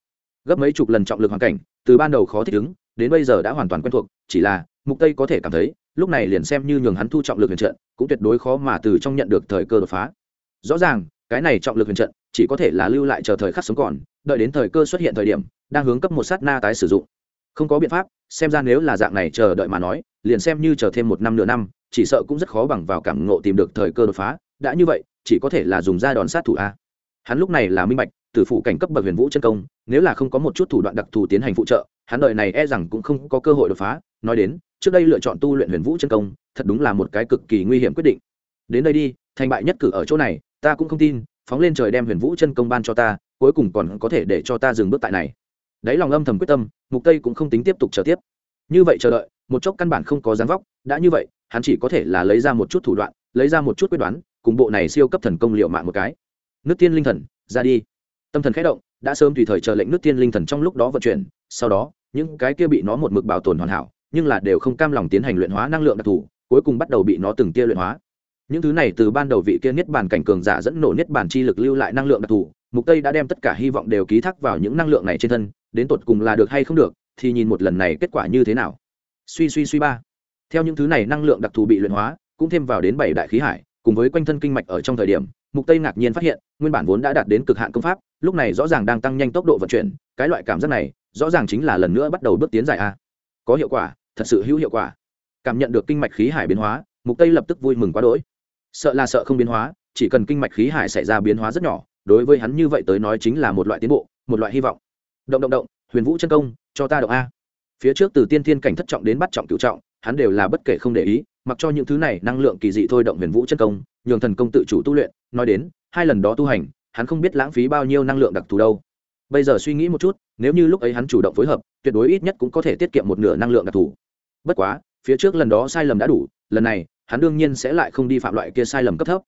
Gấp mấy chục lần trọng lực hoàn cảnh, từ ban đầu khó thích ứng, đến bây giờ đã hoàn toàn quen thuộc, chỉ là, mục tây có thể cảm thấy, lúc này liền xem như nhường hắn thu trọng lực huyền trận, cũng tuyệt đối khó mà từ trong nhận được thời cơ đột phá. Rõ ràng, cái này trọng lực huyền trận, chỉ có thể là lưu lại chờ thời khắc sống còn, đợi đến thời cơ xuất hiện thời điểm, đang hướng cấp một sát na tái sử dụng không có biện pháp, xem ra nếu là dạng này chờ đợi mà nói, liền xem như chờ thêm một năm nửa năm, chỉ sợ cũng rất khó bằng vào cảm ngộ tìm được thời cơ đột phá. Đã như vậy, chỉ có thể là dùng ra đòn sát thủ a. Hắn lúc này là minh bạch, tử phụ cảnh cấp bậc huyền vũ chân công, nếu là không có một chút thủ đoạn đặc thù tiến hành phụ trợ, hắn đợi này e rằng cũng không có cơ hội đột phá. Nói đến, trước đây lựa chọn tu luyện huyền vũ chân công, thật đúng là một cái cực kỳ nguy hiểm quyết định. Đến đây đi, thành bại nhất cử ở chỗ này, ta cũng không tin, phóng lên trời đem huyền vũ chân công ban cho ta, cuối cùng còn có thể để cho ta dừng bước tại này đấy lòng âm thầm quyết tâm, mục tây cũng không tính tiếp tục chờ tiếp. Như vậy chờ đợi, một chốc căn bản không có dáng vóc, đã như vậy, hắn chỉ có thể là lấy ra một chút thủ đoạn, lấy ra một chút quyết đoán, cùng bộ này siêu cấp thần công liệu mạng một cái. Nước tiên linh thần, ra đi. Tâm thần khẽ động, đã sớm tùy thời chờ lệnh nước tiên linh thần trong lúc đó vận chuyển, sau đó, những cái kia bị nó một mực bảo tồn hoàn hảo, nhưng là đều không cam lòng tiến hành luyện hóa năng lượng đặc thù, cuối cùng bắt đầu bị nó từng tia luyện hóa. Những thứ này từ ban đầu vị kia niết bàn cảnh cường giả dẫn nổ niết bàn chi lực lưu lại năng lượng đặc thù mục tây đã đem tất cả hy vọng đều ký thác vào những năng lượng này trên thân, đến tột cùng là được hay không được, thì nhìn một lần này kết quả như thế nào. Suy suy suy ba. Theo những thứ này năng lượng đặc thù bị luyện hóa, cũng thêm vào đến bảy đại khí hải, cùng với quanh thân kinh mạch ở trong thời điểm, mục tây ngạc nhiên phát hiện, nguyên bản vốn đã đạt đến cực hạn công pháp, lúc này rõ ràng đang tăng nhanh tốc độ vận chuyển, cái loại cảm giác này, rõ ràng chính là lần nữa bắt đầu bước tiến dài a. Có hiệu quả, thật sự hữu hiệu quả. Cảm nhận được kinh mạch khí hải biến hóa, mục tây lập tức vui mừng quá đỗi. Sợ là sợ không biến hóa, chỉ cần kinh mạch khí hải xảy ra biến hóa rất nhỏ đối với hắn như vậy tới nói chính là một loại tiến bộ, một loại hy vọng. Động động động, huyền vũ chân công, cho ta động a. Phía trước từ tiên thiên cảnh thất trọng đến bắt trọng cựu trọng, hắn đều là bất kể không để ý, mặc cho những thứ này năng lượng kỳ dị thôi động huyền vũ chân công, nhường thần công tự chủ tu luyện, nói đến, hai lần đó tu hành, hắn không biết lãng phí bao nhiêu năng lượng đặc thù đâu. Bây giờ suy nghĩ một chút, nếu như lúc ấy hắn chủ động phối hợp, tuyệt đối ít nhất cũng có thể tiết kiệm một nửa năng lượng đặc thù. Bất quá, phía trước lần đó sai lầm đã đủ, lần này, hắn đương nhiên sẽ lại không đi phạm loại kia sai lầm cấp thấp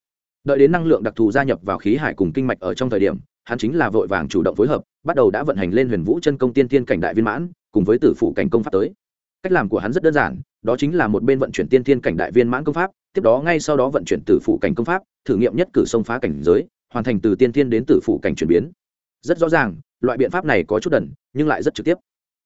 đợi đến năng lượng đặc thù gia nhập vào khí hải cùng kinh mạch ở trong thời điểm, hắn chính là vội vàng chủ động phối hợp, bắt đầu đã vận hành lên huyền vũ chân công tiên tiên cảnh đại viên mãn, cùng với tử phụ cảnh công pháp tới. Cách làm của hắn rất đơn giản, đó chính là một bên vận chuyển tiên tiên cảnh đại viên mãn công pháp, tiếp đó ngay sau đó vận chuyển tử phụ cảnh công pháp, thử nghiệm nhất cử sông phá cảnh giới, hoàn thành từ tiên tiên đến tử phụ cảnh chuyển biến. Rất rõ ràng, loại biện pháp này có chút đần, nhưng lại rất trực tiếp.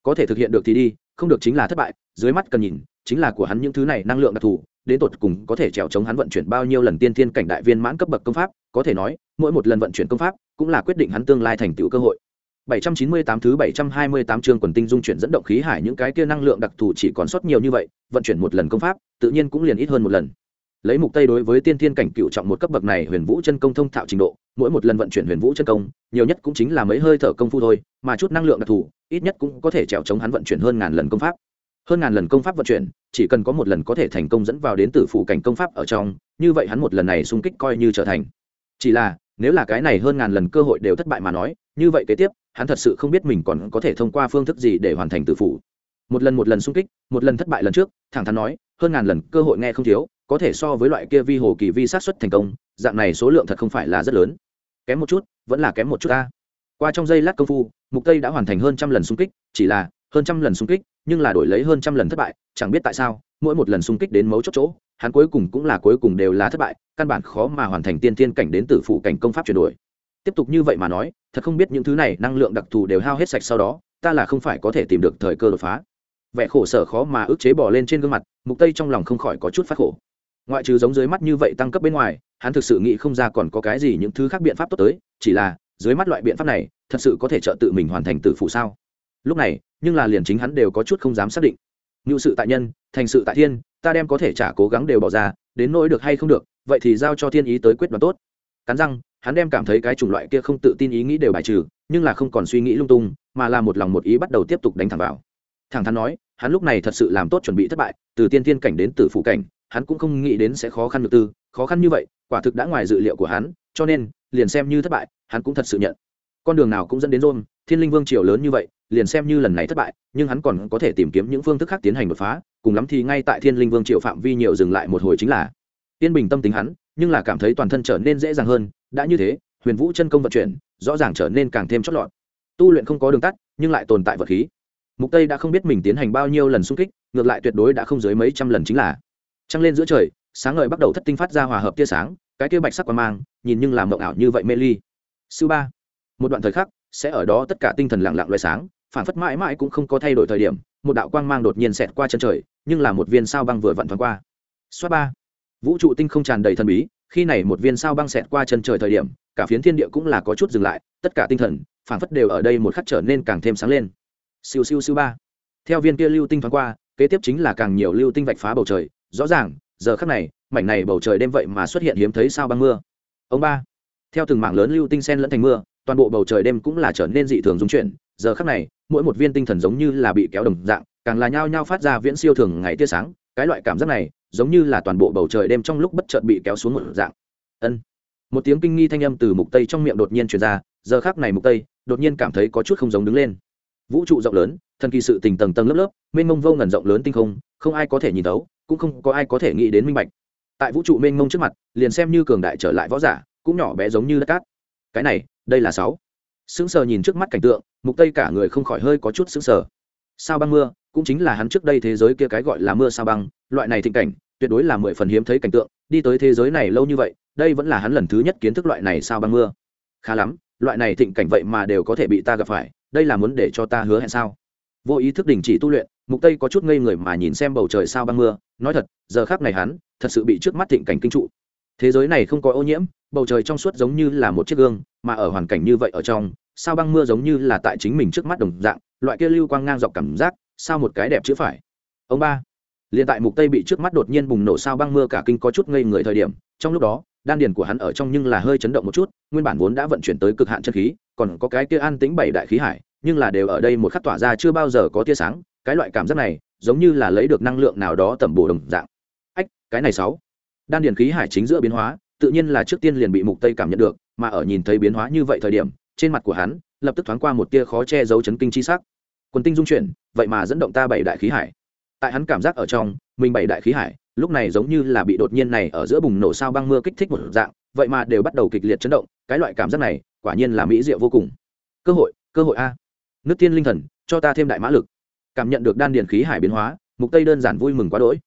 Có thể thực hiện được thì đi, không được chính là thất bại, dưới mắt cần nhìn, chính là của hắn những thứ này năng lượng đặc thù đến tột cùng có thể trèo chống hắn vận chuyển bao nhiêu lần tiên thiên cảnh đại viên mãn cấp bậc công pháp có thể nói mỗi một lần vận chuyển công pháp cũng là quyết định hắn tương lai thành tựu cơ hội 798 thứ 728 chương quần tinh dung chuyển dẫn động khí hải những cái kia năng lượng đặc thù chỉ còn sót nhiều như vậy, vận chuyển một lần công pháp, tự nhiên cũng liền ít hơn một lần. Lấy mục tây đối với tiên thiên cảnh cựu trọng một cấp bậc này Huyền Vũ chân công thông thạo trình độ, mỗi một lần vận chuyển Huyền Vũ chân công, nhiều nhất cũng chính là mấy hơi thở công phu thôi, mà chút năng lượng đặc thù, ít nhất cũng có thể trèo chống hắn vận chuyển hơn ngàn lần công pháp. Hơn ngàn lần công pháp vận chuyển, chỉ cần có một lần có thể thành công dẫn vào đến tử phụ cảnh công pháp ở trong, như vậy hắn một lần này xung kích coi như trở thành. Chỉ là, nếu là cái này hơn ngàn lần cơ hội đều thất bại mà nói, như vậy kế tiếp, hắn thật sự không biết mình còn có thể thông qua phương thức gì để hoàn thành tử phụ một lần một lần xung kích một lần thất bại lần trước thẳng thắn nói hơn ngàn lần cơ hội nghe không thiếu có thể so với loại kia vi hồ kỳ vi sát xuất thành công dạng này số lượng thật không phải là rất lớn. Kém một chút vẫn là kém một chút ta. Qua trong giây lát công phu mục tây đã hoàn thành hơn trăm lần xung kích chỉ là hơn trăm lần xung kích, nhưng là đổi lấy hơn trăm lần thất bại, chẳng biết tại sao, mỗi một lần xung kích đến mấu chốt chỗ, hắn cuối cùng cũng là cuối cùng đều là thất bại, căn bản khó mà hoàn thành tiên tiên cảnh đến tử phụ cảnh công pháp chuyển đổi. Tiếp tục như vậy mà nói, thật không biết những thứ này năng lượng đặc thù đều hao hết sạch sau đó, ta là không phải có thể tìm được thời cơ đột phá. Vẻ khổ sở khó mà ức chế bỏ lên trên gương mặt, mục tây trong lòng không khỏi có chút phát khổ. Ngoại trừ giống dưới mắt như vậy tăng cấp bên ngoài, hắn thực sự nghĩ không ra còn có cái gì những thứ khác biện pháp tốt tới, chỉ là, dưới mắt loại biện pháp này, thật sự có thể trợ tự mình hoàn thành tử phụ sao? Lúc này, nhưng là liền chính hắn đều có chút không dám xác định. Ngự sự tại nhân, thành sự tại thiên, ta đem có thể trả cố gắng đều bỏ ra, đến nỗi được hay không được, vậy thì giao cho thiên ý tới quyết đoán tốt. Cắn răng, hắn đem cảm thấy cái chủng loại kia không tự tin ý nghĩ đều bài trừ, nhưng là không còn suy nghĩ lung tung, mà là một lòng một ý bắt đầu tiếp tục đánh thẳng vào. Thẳng thắn nói, hắn lúc này thật sự làm tốt chuẩn bị thất bại, từ tiên tiên cảnh đến từ phụ cảnh, hắn cũng không nghĩ đến sẽ khó khăn được tư, khó khăn như vậy, quả thực đã ngoài dự liệu của hắn, cho nên, liền xem như thất bại, hắn cũng thật sự nhận. Con đường nào cũng dẫn đến rôn thiên linh vương triều lớn như vậy liền xem như lần này thất bại, nhưng hắn còn có thể tìm kiếm những phương thức khác tiến hành đột phá, cùng lắm thì ngay tại thiên linh vương triều phạm vi nhiều dừng lại một hồi chính là, tiên bình tâm tính hắn, nhưng là cảm thấy toàn thân trở nên dễ dàng hơn, đã như thế, huyền vũ chân công vận chuyển, rõ ràng trở nên càng thêm chót lọt. Tu luyện không có đường tắt, nhưng lại tồn tại vật khí. Mục tây đã không biết mình tiến hành bao nhiêu lần xung kích, ngược lại tuyệt đối đã không dưới mấy trăm lần chính là. Trăng lên giữa trời, sáng ngời bắt đầu thất tinh phát ra hòa hợp tia sáng, cái kia bạch sắc quan mang, nhìn nhưng làm mộng ảo như vậy mê ly. Sư ba. Một đoạn thời khắc, sẽ ở đó tất cả tinh thần lặng lặng loại sáng phản phất mãi mãi cũng không có thay đổi thời điểm, một đạo quang mang đột nhiên xẹt qua chân trời, nhưng là một viên sao băng vừa vặn thoáng qua. Xoát ba. Vũ trụ tinh không tràn đầy thần bí, khi này một viên sao băng xẹt qua chân trời thời điểm, cả phiến thiên địa cũng là có chút dừng lại, tất cả tinh thần phản phất đều ở đây một khắc trở nên càng thêm sáng lên. Siêu siêu siêu ba. Theo viên kia lưu tinh thoáng qua, kế tiếp chính là càng nhiều lưu tinh vạch phá bầu trời, rõ ràng, giờ khắc này, mảnh này bầu trời đêm vậy mà xuất hiện hiếm thấy sao băng mưa. Ông ba. Theo từng mảng lớn lưu tinh sen lẫn thành mưa, toàn bộ bầu trời đêm cũng là trở nên dị thường dung chuyển, giờ khắc này mỗi một viên tinh thần giống như là bị kéo đồng dạng, càng là nhao nhao phát ra viễn siêu thường ngày tia sáng, cái loại cảm giác này, giống như là toàn bộ bầu trời đêm trong lúc bất chợt bị kéo xuống một dạng. Ân. Một tiếng kinh nghi thanh âm từ mục tây trong miệng đột nhiên truyền ra, giờ khắc này mục tây, đột nhiên cảm thấy có chút không giống đứng lên. Vũ trụ rộng lớn, thần kỳ sự tình tầng tầng lớp lớp, mênh mông vô ngần rộng lớn tinh không không ai có thể nhìn thấu, cũng không có ai có thể nghĩ đến minh bạch. Tại vũ trụ mênh mông trước mặt, liền xem như cường đại trở lại võ giả, cũng nhỏ bé giống như đất cát. Cái này, đây là sáu sững sờ nhìn trước mắt cảnh tượng, mục tây cả người không khỏi hơi có chút sững sờ. Sao băng mưa, cũng chính là hắn trước đây thế giới kia cái gọi là mưa sao băng, loại này thịnh cảnh, tuyệt đối là mười phần hiếm thấy cảnh tượng, đi tới thế giới này lâu như vậy, đây vẫn là hắn lần thứ nhất kiến thức loại này sao băng mưa. Khá lắm, loại này thịnh cảnh vậy mà đều có thể bị ta gặp phải, đây là muốn để cho ta hứa hẹn sao? Vô ý thức đình chỉ tu luyện, mục tây có chút ngây người mà nhìn xem bầu trời sao băng mưa, nói thật, giờ khác này hắn, thật sự bị trước mắt thịnh cảnh kinh trụ thế giới này không có ô nhiễm, bầu trời trong suốt giống như là một chiếc gương, mà ở hoàn cảnh như vậy ở trong, sao băng mưa giống như là tại chính mình trước mắt đồng dạng, loại kia lưu quang ngang dọc cảm giác, sao một cái đẹp chữ phải? Ông ba, liền tại mục tây bị trước mắt đột nhiên bùng nổ sao băng mưa cả kinh có chút ngây người thời điểm, trong lúc đó, đan điền của hắn ở trong nhưng là hơi chấn động một chút, nguyên bản vốn đã vận chuyển tới cực hạn chân khí, còn có cái kia an tĩnh bảy đại khí hải, nhưng là đều ở đây một khắc tỏa ra chưa bao giờ có tia sáng, cái loại cảm giác này, giống như là lấy được năng lượng nào đó tẩm bổ đồng dạng. Ách, cái này sáu đan điền khí hải chính giữa biến hóa, tự nhiên là trước tiên liền bị mục tây cảm nhận được, mà ở nhìn thấy biến hóa như vậy thời điểm, trên mặt của hắn, lập tức thoáng qua một tia khó che giấu chấn kinh chi sắc. Quần tinh dung chuyển, vậy mà dẫn động ta bảy đại khí hải. Tại hắn cảm giác ở trong, mình bảy đại khí hải, lúc này giống như là bị đột nhiên này ở giữa bùng nổ sao băng mưa kích thích một dạng, vậy mà đều bắt đầu kịch liệt chấn động, cái loại cảm giác này, quả nhiên là mỹ diệu vô cùng. Cơ hội cơ hội a. Nước tiên linh thần, cho ta thêm đại mã lực. Cảm nhận được đan điền khí hải biến hóa, mục tây đơn giản vui mừng quá đỗi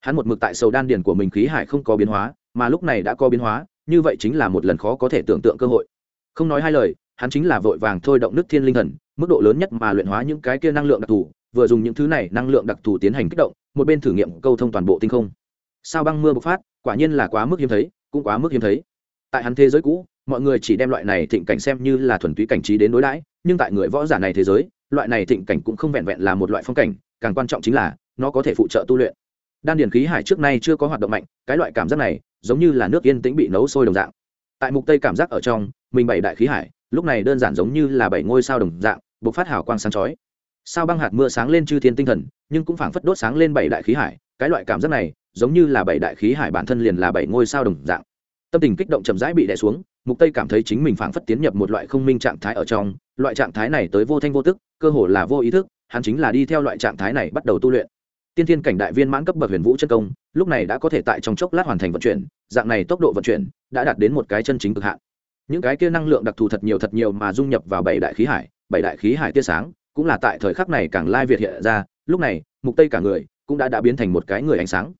hắn một mực tại sầu đan điền của mình khí hải không có biến hóa, mà lúc này đã có biến hóa, như vậy chính là một lần khó có thể tưởng tượng cơ hội. Không nói hai lời, hắn chính là vội vàng thôi động nước thiên linh thần, mức độ lớn nhất mà luyện hóa những cái kia năng lượng đặc thù, vừa dùng những thứ này năng lượng đặc thù tiến hành kích động, một bên thử nghiệm câu thông toàn bộ tinh không. Sao băng mưa bộc phát, quả nhiên là quá mức hiếm thấy, cũng quá mức hiếm thấy. Tại hắn thế giới cũ, mọi người chỉ đem loại này thịnh cảnh xem như là thuần túy cảnh trí đến đối đãi, nhưng tại người võ giả này thế giới, loại này thịnh cảnh cũng không vẹn vẹn là một loại phong cảnh, càng quan trọng chính là, nó có thể phụ trợ tu luyện đan điền khí hải trước nay chưa có hoạt động mạnh, cái loại cảm giác này giống như là nước yên tĩnh bị nấu sôi đồng dạng. Tại mục tây cảm giác ở trong, mình bảy đại khí hải, lúc này đơn giản giống như là bảy ngôi sao đồng dạng, bộc phát hào quang sáng chói. Sao băng hạt mưa sáng lên chư thiên tinh thần, nhưng cũng phảng phất đốt sáng lên bảy đại khí hải, cái loại cảm giác này giống như là bảy đại khí hải bản thân liền là bảy ngôi sao đồng dạng. Tâm tình kích động chậm rãi bị đè xuống, mục tây cảm thấy chính mình phảng phất tiến nhập một loại không minh trạng thái ở trong, loại trạng thái này tới vô thanh vô tức, cơ hồ là vô ý thức, hắn chính là đi theo loại trạng thái này bắt đầu tu luyện tiên thiên cảnh đại viên mãn cấp bậc huyền vũ chân công, lúc này đã có thể tại trong chốc lát hoàn thành vận chuyển, dạng này tốc độ vận chuyển đã đạt đến một cái chân chính cực hạn. Những cái kia năng lượng đặc thù thật nhiều thật nhiều mà dung nhập vào bảy đại khí hải, bảy đại khí hải tia sáng, cũng là tại thời khắc này càng lai việt hiện ra, lúc này, mục tây cả người cũng đã đã biến thành một cái người ánh sáng.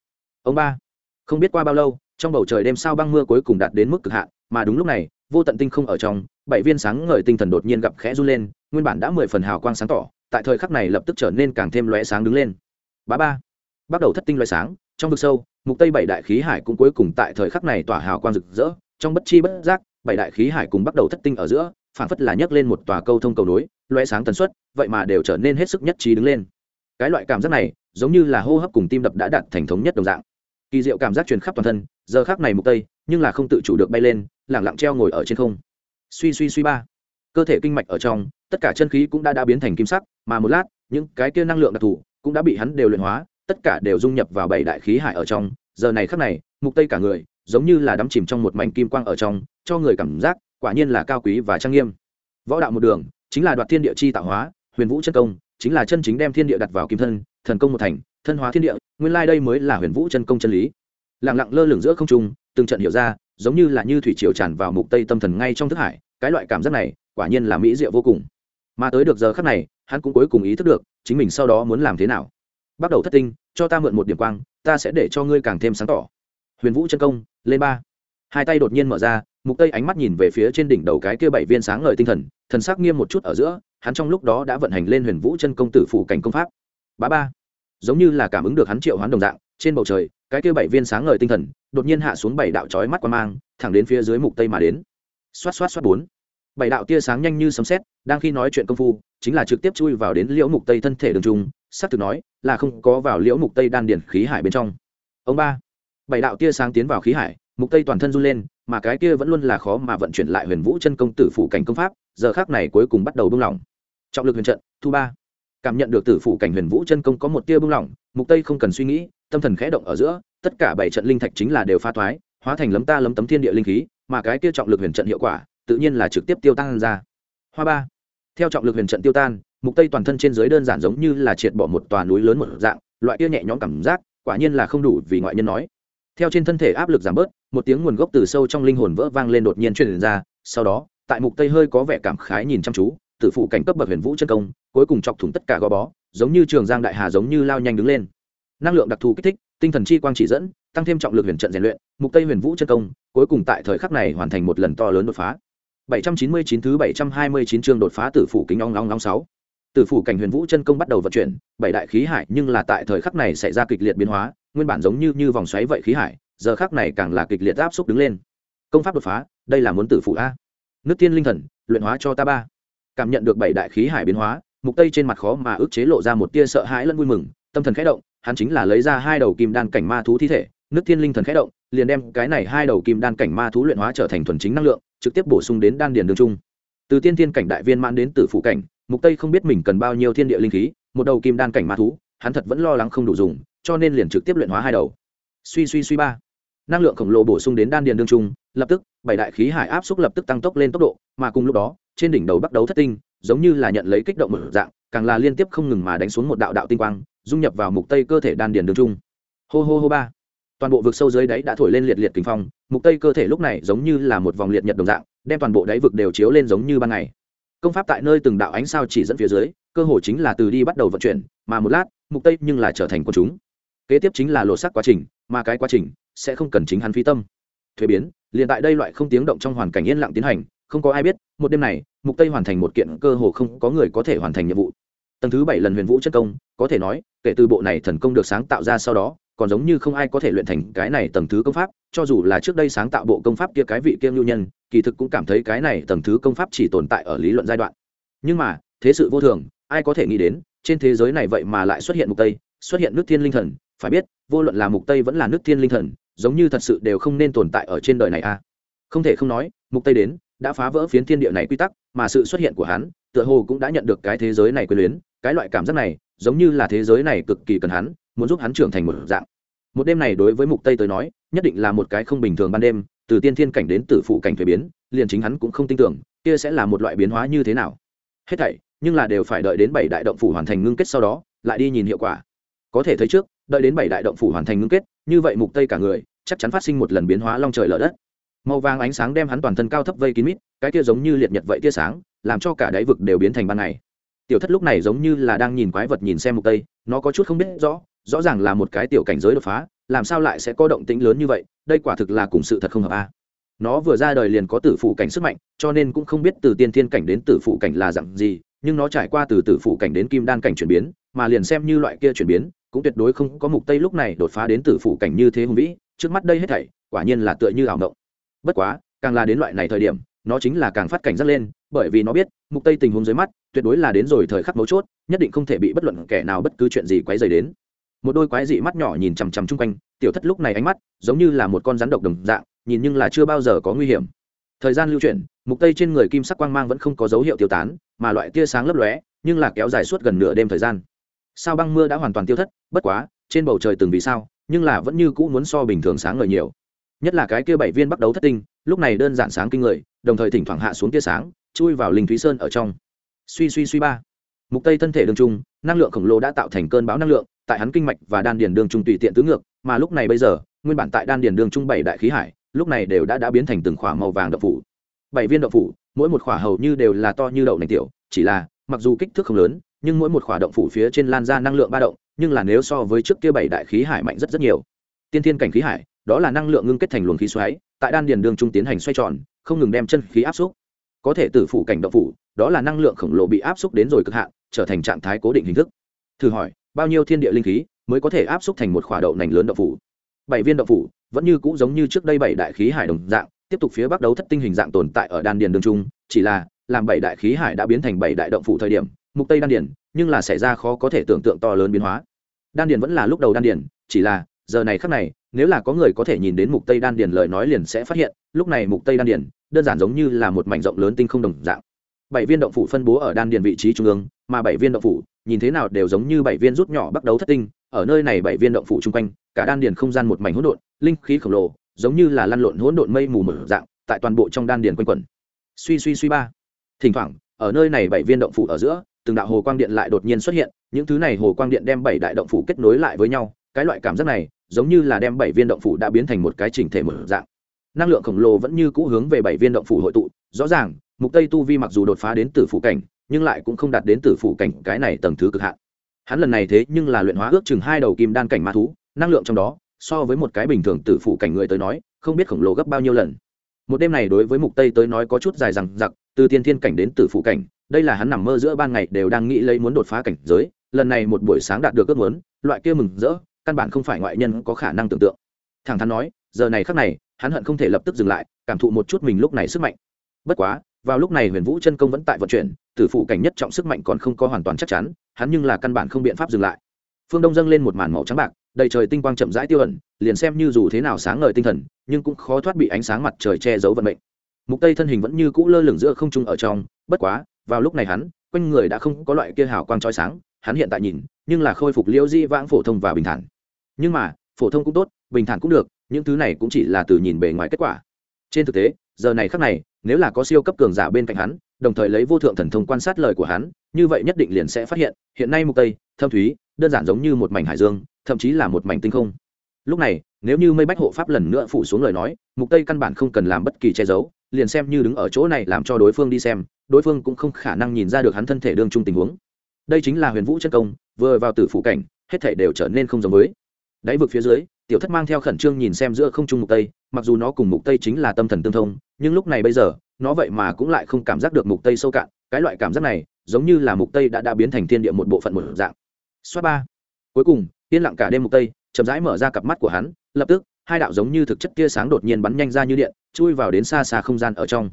Ông ba, không biết qua bao lâu, trong bầu trời đêm sao băng mưa cuối cùng đạt đến mức cực hạn, mà đúng lúc này, vô tận tinh không ở trong, bảy viên sáng ngời tinh thần đột nhiên gặp khẽ run lên, nguyên bản đã mười phần hào quang sáng tỏ, tại thời khắc này lập tức trở nên càng thêm lóe sáng đứng lên bá ba. Bắt đầu thất tinh loé sáng, trong vực sâu, mục tây bảy đại khí hải cũng cuối cùng tại thời khắc này tỏa hào quang rực rỡ, trong bất chi bất giác, bảy đại khí hải cùng bắt đầu thất tinh ở giữa phản phất là nhấc lên một tòa câu thông cầu nối loé sáng tần suất, vậy mà đều trở nên hết sức nhất trí đứng lên. Cái loại cảm giác này, giống như là hô hấp cùng tim đập đã đạt thành thống nhất đồng dạng. Kỳ diệu cảm giác truyền khắp toàn thân, giờ khác này mục tây, nhưng là không tự chủ được bay lên lẳng lặng treo ngồi ở trên không. Suy suy suy ba. Cơ thể kinh mạch ở trong, tất cả chân khí cũng đã đã biến thành kim sắc, mà một lát, những cái kia năng lượng đặc thù cũng đã bị hắn đều luyện hóa, tất cả đều dung nhập vào bảy đại khí hải ở trong. Giờ này khắc này, mục tây cả người, giống như là đắm chìm trong một mảnh kim quang ở trong, cho người cảm giác, quả nhiên là cao quý và trang nghiêm. Võ đạo một đường, chính là đoạt thiên địa chi tạo hóa, huyền vũ chân công, chính là chân chính đem thiên địa đặt vào kim thân, thần công một thành, thân hóa thiên địa, nguyên lai đây mới là huyền vũ chân công chân lý. Lặng lặng lơ lửng giữa không trung, từng trận hiểu ra, giống như là như thủy triều tràn vào mục tây tâm thần ngay trong thức hải, cái loại cảm giác này, quả nhiên là mỹ diệu vô cùng. Mà tới được giờ khắc này hắn cũng cuối cùng ý thức được chính mình sau đó muốn làm thế nào. Bắt đầu thất tinh, cho ta mượn một điểm quang, ta sẽ để cho ngươi càng thêm sáng tỏ. Huyền vũ chân công, lên ba. Hai tay đột nhiên mở ra, mục tây ánh mắt nhìn về phía trên đỉnh đầu cái kia bảy viên sáng ngời tinh thần thần sắc nghiêm một chút ở giữa, hắn trong lúc đó đã vận hành lên huyền vũ chân công tử phủ cảnh công pháp. Bá ba. Giống như là cảm ứng được hắn triệu hoán đồng dạng, trên bầu trời, cái kia bảy viên sáng ngời tinh thần, đột nhiên hạ xuống bảy đạo chói mắt quan mang, thẳng đến phía dưới mục tây mà đến. Xoát xoát xoát bốn. Bảy đạo tia sáng nhanh như sấm sét, đang khi nói chuyện công phu chính là trực tiếp chui vào đến liễu mục tây thân thể đường trung, sắp thực nói là không có vào liễu mục tây đan điển khí hải bên trong. Ông ba, bảy đạo tia sáng tiến vào khí hải, mục tây toàn thân run lên, mà cái kia vẫn luôn là khó mà vận chuyển lại huyền vũ chân công tử phủ cảnh công pháp, giờ khác này cuối cùng bắt đầu buông lỏng trọng lực huyền trận, thu ba. Cảm nhận được tử phủ cảnh huyền vũ chân công có một tia buông lỏng mục tây không cần suy nghĩ, tâm thần khẽ động ở giữa, tất cả bảy trận linh thạch chính là đều pha thoái, hóa thành lấm ta lấm tấm thiên địa linh khí, mà cái kia trọng lực huyền trận hiệu quả, tự nhiên là trực tiếp tiêu tăng ra. Hoa ba theo trọng lực huyền trận tiêu tan, mục tây toàn thân trên dưới đơn giản giống như là triệt bỏ một tòa núi lớn một dạng, loại kia nhẹ nhõm cảm giác, quả nhiên là không đủ vì ngoại nhân nói. Theo trên thân thể áp lực giảm bớt, một tiếng nguồn gốc từ sâu trong linh hồn vỡ vang lên đột nhiên truyền ra, sau đó, tại mục tây hơi có vẻ cảm khái nhìn chăm chú tự phụ cảnh cấp bậc huyền vũ chân công, cuối cùng chọc thủng tất cả gò bó, giống như trường giang đại hà giống như lao nhanh đứng lên. Năng lượng đặc thù kích thích, tinh thần chi quang chỉ dẫn, tăng thêm trọng lực huyền trận rèn luyện, mục tây huyền vũ chân công, cuối cùng tại thời khắc này hoàn thành một lần to lớn đột phá. 799 thứ 729 chương đột phá tử phủ kính ong ong ong 6. Tử phủ cảnh huyền vũ chân công bắt đầu vận chuyển, bảy đại khí hải nhưng là tại thời khắc này xảy ra kịch liệt biến hóa, nguyên bản giống như như vòng xoáy vậy khí hải, giờ khắc này càng là kịch liệt áp xúc đứng lên. Công pháp đột phá, đây là muốn tử phủ a. Nước tiên linh thần, luyện hóa cho ta ba. Cảm nhận được bảy đại khí hải biến hóa, Mục Tây trên mặt khó mà ức chế lộ ra một tia sợ hãi lẫn vui mừng, tâm thần khẽ động, hắn chính là lấy ra hai đầu kim đan cảnh ma thú thi thể, nước tiên linh thần khẽ động, liền đem cái này hai đầu kim đan cảnh ma thú luyện hóa trở thành thuần chính năng lượng, trực tiếp bổ sung đến đan điền đường trung. Từ tiên tiên cảnh đại viên mãn đến tử phụ cảnh, Mục Tây không biết mình cần bao nhiêu thiên địa linh khí, một đầu kim đan cảnh ma thú, hắn thật vẫn lo lắng không đủ dùng, cho nên liền trực tiếp luyện hóa hai đầu. Suy suy suy ba, năng lượng khổng lồ bổ sung đến đan điền đường trung, lập tức, bảy đại khí hải áp xúc lập tức tăng tốc lên tốc độ, mà cùng lúc đó, trên đỉnh đầu bắt đầu thất tinh, giống như là nhận lấy kích động một dạng, càng là liên tiếp không ngừng mà đánh xuống một đạo đạo tinh quang, dung nhập vào mục tây cơ thể đan điền đường trung. Hô hô hô ba toàn bộ vực sâu dưới đáy đã thổi lên liệt liệt kinh phong, mục tây cơ thể lúc này giống như là một vòng liệt nhật đồng dạng, đem toàn bộ đáy vực đều chiếu lên giống như ban ngày. Công pháp tại nơi từng đạo ánh sao chỉ dẫn phía dưới, cơ hồ chính là từ đi bắt đầu vận chuyển, mà một lát, mục tây nhưng là trở thành quân chúng. Kế tiếp chính là lộ sắc quá trình, mà cái quá trình sẽ không cần chính hắn phi tâm. Thuế biến, liền tại đây loại không tiếng động trong hoàn cảnh yên lặng tiến hành, không có ai biết, một đêm này, mục tây hoàn thành một kiện cơ hồ không có người có thể hoàn thành nhiệm vụ. Tầng thứ bảy lần huyền vũ chất công, có thể nói, kể từ bộ này thần công được sáng tạo ra sau đó còn giống như không ai có thể luyện thành cái này tầng thứ công pháp, cho dù là trước đây sáng tạo bộ công pháp kia cái vị kiêm lưu nhân, kỳ thực cũng cảm thấy cái này tầng thứ công pháp chỉ tồn tại ở lý luận giai đoạn nhưng mà, thế sự vô thường, ai có thể nghĩ đến, trên thế giới này vậy mà lại xuất hiện mục tây, xuất hiện nước thiên linh thần, phải biết, vô luận là mục tây vẫn là nước thiên linh thần, giống như thật sự đều không nên tồn tại ở trên đời này a à. không thể không nói, mục tây đến, đã phá vỡ phiến thiên địa này quy tắc, mà sự xuất hiện của hắn, tựa hồ cũng đã nhận được cái thế giới này quyền luyến, cái loại cảm giác này, giống như là thế giới này cực kỳ cần hắn muốn giúp hắn trưởng thành một dạng. Một đêm này đối với mục tây tới nói, nhất định là một cái không bình thường ban đêm, từ tiên thiên cảnh đến tử phụ cảnh thuế biến, liền chính hắn cũng không tin tưởng, kia sẽ là một loại biến hóa như thế nào. Hết thảy, nhưng là đều phải đợi đến bảy đại động phủ hoàn thành ngưng kết sau đó, lại đi nhìn hiệu quả. Có thể thấy trước, đợi đến bảy đại động phủ hoàn thành ngưng kết, như vậy mục tây cả người, chắc chắn phát sinh một lần biến hóa long trời lở đất. Màu vàng ánh sáng đem hắn toàn thân cao thấp vây kín mít, cái kia giống như liệt nhật vậy tia sáng, làm cho cả đáy vực đều biến thành ban ngày. Tiểu thất lúc này giống như là đang nhìn quái vật nhìn xem mục tây, nó có chút không biết rõ rõ ràng là một cái tiểu cảnh giới đột phá, làm sao lại sẽ có động tĩnh lớn như vậy, đây quả thực là cùng sự thật không hợp a. Nó vừa ra đời liền có tử phụ cảnh sức mạnh, cho nên cũng không biết từ tiên thiên cảnh đến tử phụ cảnh là dặn gì, nhưng nó trải qua từ tử phụ cảnh đến kim đan cảnh chuyển biến, mà liền xem như loại kia chuyển biến, cũng tuyệt đối không có mục tây lúc này đột phá đến tử phụ cảnh như thế hùng vĩ, trước mắt đây hết thảy, quả nhiên là tựa như ảo mộng. Bất quá, càng là đến loại này thời điểm, nó chính là càng phát cảnh giác lên, bởi vì nó biết, mục tây tình huống dưới mắt, tuyệt đối là đến rồi thời khắc mấu chốt, nhất định không thể bị bất luận kẻ nào bất cứ chuyện gì quấy rầy đến một đôi quái dị mắt nhỏ nhìn chằm chằm chung quanh, tiểu thất lúc này ánh mắt giống như là một con rắn độc đồng dạng, nhìn nhưng là chưa bao giờ có nguy hiểm. Thời gian lưu chuyển, mục tây trên người kim sắc quang mang vẫn không có dấu hiệu tiêu tán, mà loại tia sáng lấp lóe, nhưng là kéo dài suốt gần nửa đêm thời gian. Sao băng mưa đã hoàn toàn tiêu thất, bất quá, trên bầu trời từng vì sao, nhưng là vẫn như cũ muốn so bình thường sáng ngời nhiều. Nhất là cái kia bảy viên bắt đầu thất tinh, lúc này đơn giản sáng kinh người, đồng thời thỉnh thoảng hạ xuống tia sáng, chui vào linh thúy sơn ở trong. Suy suy suy ba. Mục tây thân thể đường trung, năng lượng khổng lồ đã tạo thành cơn bão năng lượng tại hắn kinh mạch và đan điền đường trung tùy tiện tứ ngược, mà lúc này bây giờ, nguyên bản tại đan điền đường trung bảy đại khí hải, lúc này đều đã đã biến thành từng khỏa màu vàng đậu phủ. Bảy viên đậu phủ, mỗi một khỏa hầu như đều là to như đậu nành tiểu, chỉ là, mặc dù kích thước không lớn, nhưng mỗi một khỏa động phủ phía trên lan ra năng lượng ba động, nhưng là nếu so với trước kia bảy đại khí hải mạnh rất rất nhiều. Tiên thiên cảnh khí hải, đó là năng lượng ngưng kết thành luồng khí xoáy, tại đan điền đường trung tiến hành xoay tròn, không ngừng đem chân khí áp xúc. Có thể tử phủ cảnh động phủ, đó là năng lượng khổng lồ bị áp xúc đến rồi cực hạn, trở thành trạng thái cố định hình thức. Thử hỏi bao nhiêu thiên địa linh khí mới có thể áp xúc thành một khỏa đậu nành lớn động phủ? Bảy viên động phủ vẫn như cũ giống như trước đây bảy đại khí hải đồng dạng, tiếp tục phía bắc đấu thất tinh hình dạng tồn tại ở đan điền đường trung, chỉ là làm bảy đại khí hải đã biến thành bảy đại động phủ thời điểm, mục tây đan điền, nhưng là xảy ra khó có thể tưởng tượng to lớn biến hóa. Đan điền vẫn là lúc đầu đan điền, chỉ là giờ này khắc này, nếu là có người có thể nhìn đến mục tây đan điền lời nói liền sẽ phát hiện, lúc này mục tây đan điền đơn giản giống như là một mảnh rộng lớn tinh không đồng dạng. Bảy viên động phủ phân bố ở đan điền vị trí trung ương, mà bảy viên động phủ nhìn thế nào đều giống như bảy viên rút nhỏ bắt đầu thất tinh, ở nơi này bảy viên động phủ chung quanh, cả đan điền không gian một mảnh hỗn độn, linh khí khổng lồ, giống như là lăn lộn hỗn độn mây mù mở dạng, tại toàn bộ trong đan điền quanh quẩn. Suy suy suy ba. Thỉnh thoảng, ở nơi này bảy viên động phủ ở giữa, từng đạo hồ quang điện lại đột nhiên xuất hiện, những thứ này hồ quang điện đem bảy đại động phủ kết nối lại với nhau, cái loại cảm giác này, giống như là đem bảy viên động phủ đã biến thành một cái chỉnh thể mở dạng. Năng lượng khổng lồ vẫn như cũ hướng về bảy viên động phủ hội tụ, rõ ràng, mục tây tu vi mặc dù đột phá đến tử phủ cảnh nhưng lại cũng không đạt đến tử phủ cảnh cái này tầng thứ cực hạn. Hắn lần này thế nhưng là luyện hóa ước chừng hai đầu kim đan cảnh ma thú, năng lượng trong đó, so với một cái bình thường tử phủ cảnh người tới nói, không biết khổng lồ gấp bao nhiêu lần. Một đêm này đối với mục tây tới nói có chút dài rằng giặc từ tiên thiên cảnh đến tử phủ cảnh, đây là hắn nằm mơ giữa ban ngày đều đang nghĩ lấy muốn đột phá cảnh giới, lần này một buổi sáng đạt được ước muốn, loại kia mừng rỡ, căn bản không phải ngoại nhân có khả năng tưởng tượng. Thẳng thắn nói, giờ này khắc này, hắn hận không thể lập tức dừng lại, cảm thụ một chút mình lúc này sức mạnh. Bất quá vào lúc này huyền vũ chân công vẫn tại vận chuyển, tử phụ cảnh nhất trọng sức mạnh còn không có hoàn toàn chắc chắn, hắn nhưng là căn bản không biện pháp dừng lại. Phương đông dâng lên một màn màu trắng bạc, đầy trời tinh quang chậm rãi tiêu ẩn, liền xem như dù thế nào sáng ngời tinh thần, nhưng cũng khó thoát bị ánh sáng mặt trời che giấu vận mệnh. Mục tây thân hình vẫn như cũ lơ lửng giữa không trung ở trong, bất quá, vào lúc này hắn, quanh người đã không có loại kia hào quang trói sáng, hắn hiện tại nhìn, nhưng là khôi phục liễu di vãng phổ thông và bình thản. Nhưng mà, phổ thông cũng tốt, bình thản cũng được, những thứ này cũng chỉ là từ nhìn bề ngoài kết quả. Trên thực tế giờ này khắc này, nếu là có siêu cấp cường giả bên cạnh hắn, đồng thời lấy vô thượng thần thông quan sát lời của hắn, như vậy nhất định liền sẽ phát hiện hiện nay mục tây, thâm thúy, đơn giản giống như một mảnh hải dương, thậm chí là một mảnh tinh không. Lúc này, nếu như mây bách hộ pháp lần nữa phủ xuống lời nói, mục tây căn bản không cần làm bất kỳ che giấu, liền xem như đứng ở chỗ này làm cho đối phương đi xem, đối phương cũng không khả năng nhìn ra được hắn thân thể đương trung tình huống. Đây chính là huyền vũ chân công, vừa vào tử phụ cảnh, hết thể đều trở nên không giống với. Đáy vực phía dưới tiểu thất mang theo khẩn trương nhìn xem giữa không trung mục tây, mặc dù nó cùng mục tây chính là tâm thần tương thông, nhưng lúc này bây giờ, nó vậy mà cũng lại không cảm giác được mục tây sâu cạn, cái loại cảm giác này, giống như là mục tây đã đã biến thành thiên địa một bộ phận một dạng. Xoát ba. Cuối cùng, yên lặng cả đêm mục tây, chậm rãi mở ra cặp mắt của hắn, lập tức, hai đạo giống như thực chất tia sáng đột nhiên bắn nhanh ra như điện, chui vào đến xa xa không gian ở trong.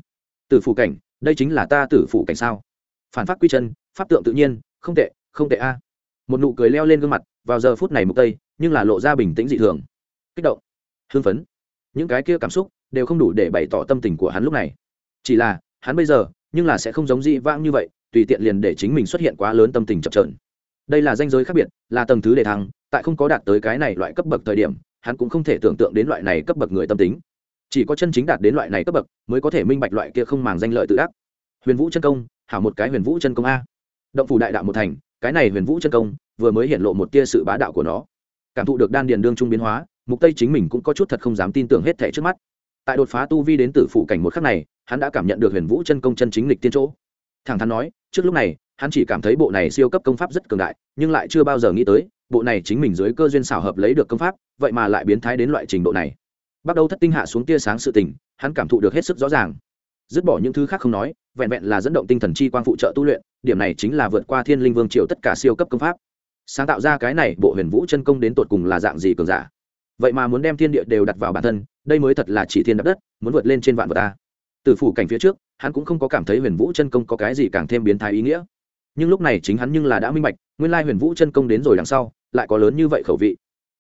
Tử phủ cảnh, đây chính là ta tử phủ cảnh sao? Phản phát quy chân, pháp tượng tự nhiên, không tệ không tệ a. Một nụ cười leo lên gương mặt, vào giờ phút này mục tây nhưng là lộ ra bình tĩnh dị thường. Kích động, hưng phấn. Những cái kia cảm xúc đều không đủ để bày tỏ tâm tình của hắn lúc này. Chỉ là, hắn bây giờ, nhưng là sẽ không giống dị vãng như vậy, tùy tiện liền để chính mình xuất hiện quá lớn tâm tình chập trờn đây là danh giới khác biệt, là tầng thứ đề thăng, tại không có đạt tới cái này loại cấp bậc thời điểm, hắn cũng không thể tưởng tượng đến loại này cấp bậc người tâm tính. Chỉ có chân chính đạt đến loại này cấp bậc mới có thể minh bạch loại kia không màng danh lợi tự ác. Huyền vũ chân công, hảo một cái huyền vũ chân công a. Động phủ đại đạo một thành, cái này huyền vũ chân công vừa mới hiện lộ một tia sự bá đạo của nó cảm thụ được đan điền đương trung biến hóa, mục tây chính mình cũng có chút thật không dám tin tưởng hết thảy trước mắt. Tại đột phá tu vi đến tử phụ cảnh một khắc này, hắn đã cảm nhận được huyền vũ chân công chân chính lịch tiên chỗ. Thẳng thắn nói, trước lúc này, hắn chỉ cảm thấy bộ này siêu cấp công pháp rất cường đại, nhưng lại chưa bao giờ nghĩ tới, bộ này chính mình dưới cơ duyên xảo hợp lấy được công pháp, vậy mà lại biến thái đến loại trình độ này. Bắt đầu thất tinh hạ xuống tia sáng sự tình, hắn cảm thụ được hết sức rõ ràng. Dứt bỏ những thứ khác không nói, vẹn vẹn là dẫn động tinh thần chi quang phụ trợ tu luyện, điểm này chính là vượt qua thiên linh vương triều tất cả siêu cấp công pháp sáng tạo ra cái này, bộ huyền vũ chân công đến tột cùng là dạng gì cường giả? Vậy mà muốn đem thiên địa đều đặt vào bản thân, đây mới thật là chỉ thiên đập đất, muốn vượt lên trên vạn vật ta từ phủ cảnh phía trước, hắn cũng không có cảm thấy huyền vũ chân công có cái gì càng thêm biến thái ý nghĩa. Nhưng lúc này chính hắn nhưng là đã minh bạch, nguyên lai huyền vũ chân công đến rồi đằng sau, lại có lớn như vậy khẩu vị.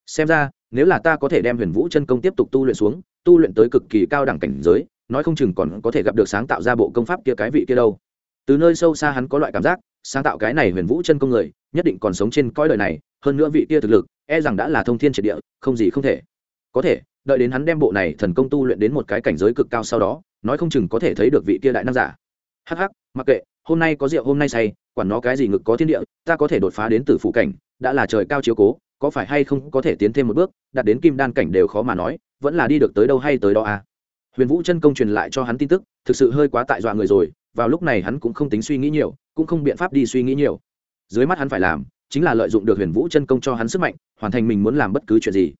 Xem ra, nếu là ta có thể đem huyền vũ chân công tiếp tục tu luyện xuống, tu luyện tới cực kỳ cao đẳng cảnh giới, nói không chừng còn có thể gặp được sáng tạo ra bộ công pháp kia cái vị kia đâu. Từ nơi sâu xa hắn có loại cảm giác sáng tạo cái này huyền vũ chân công người, nhất định còn sống trên cõi đời này, hơn nữa vị kia thực lực e rằng đã là thông thiên triệt địa, không gì không thể. Có thể, đợi đến hắn đem bộ này thần công tu luyện đến một cái cảnh giới cực cao sau đó, nói không chừng có thể thấy được vị kia đại nam giả. Hắc hắc, mặc kệ, hôm nay có rượu, hôm nay say, quản nó cái gì ngực có thiên địa, ta có thể đột phá đến từ phụ cảnh, đã là trời cao chiếu cố, có phải hay không có thể tiến thêm một bước, đạt đến kim đan cảnh đều khó mà nói, vẫn là đi được tới đâu hay tới đó à. Huyền vũ chân công truyền lại cho hắn tin tức, thực sự hơi quá tại dọa người rồi, vào lúc này hắn cũng không tính suy nghĩ nhiều cũng không biện pháp đi suy nghĩ nhiều. Dưới mắt hắn phải làm, chính là lợi dụng được huyền vũ chân công cho hắn sức mạnh, hoàn thành mình muốn làm bất cứ chuyện gì.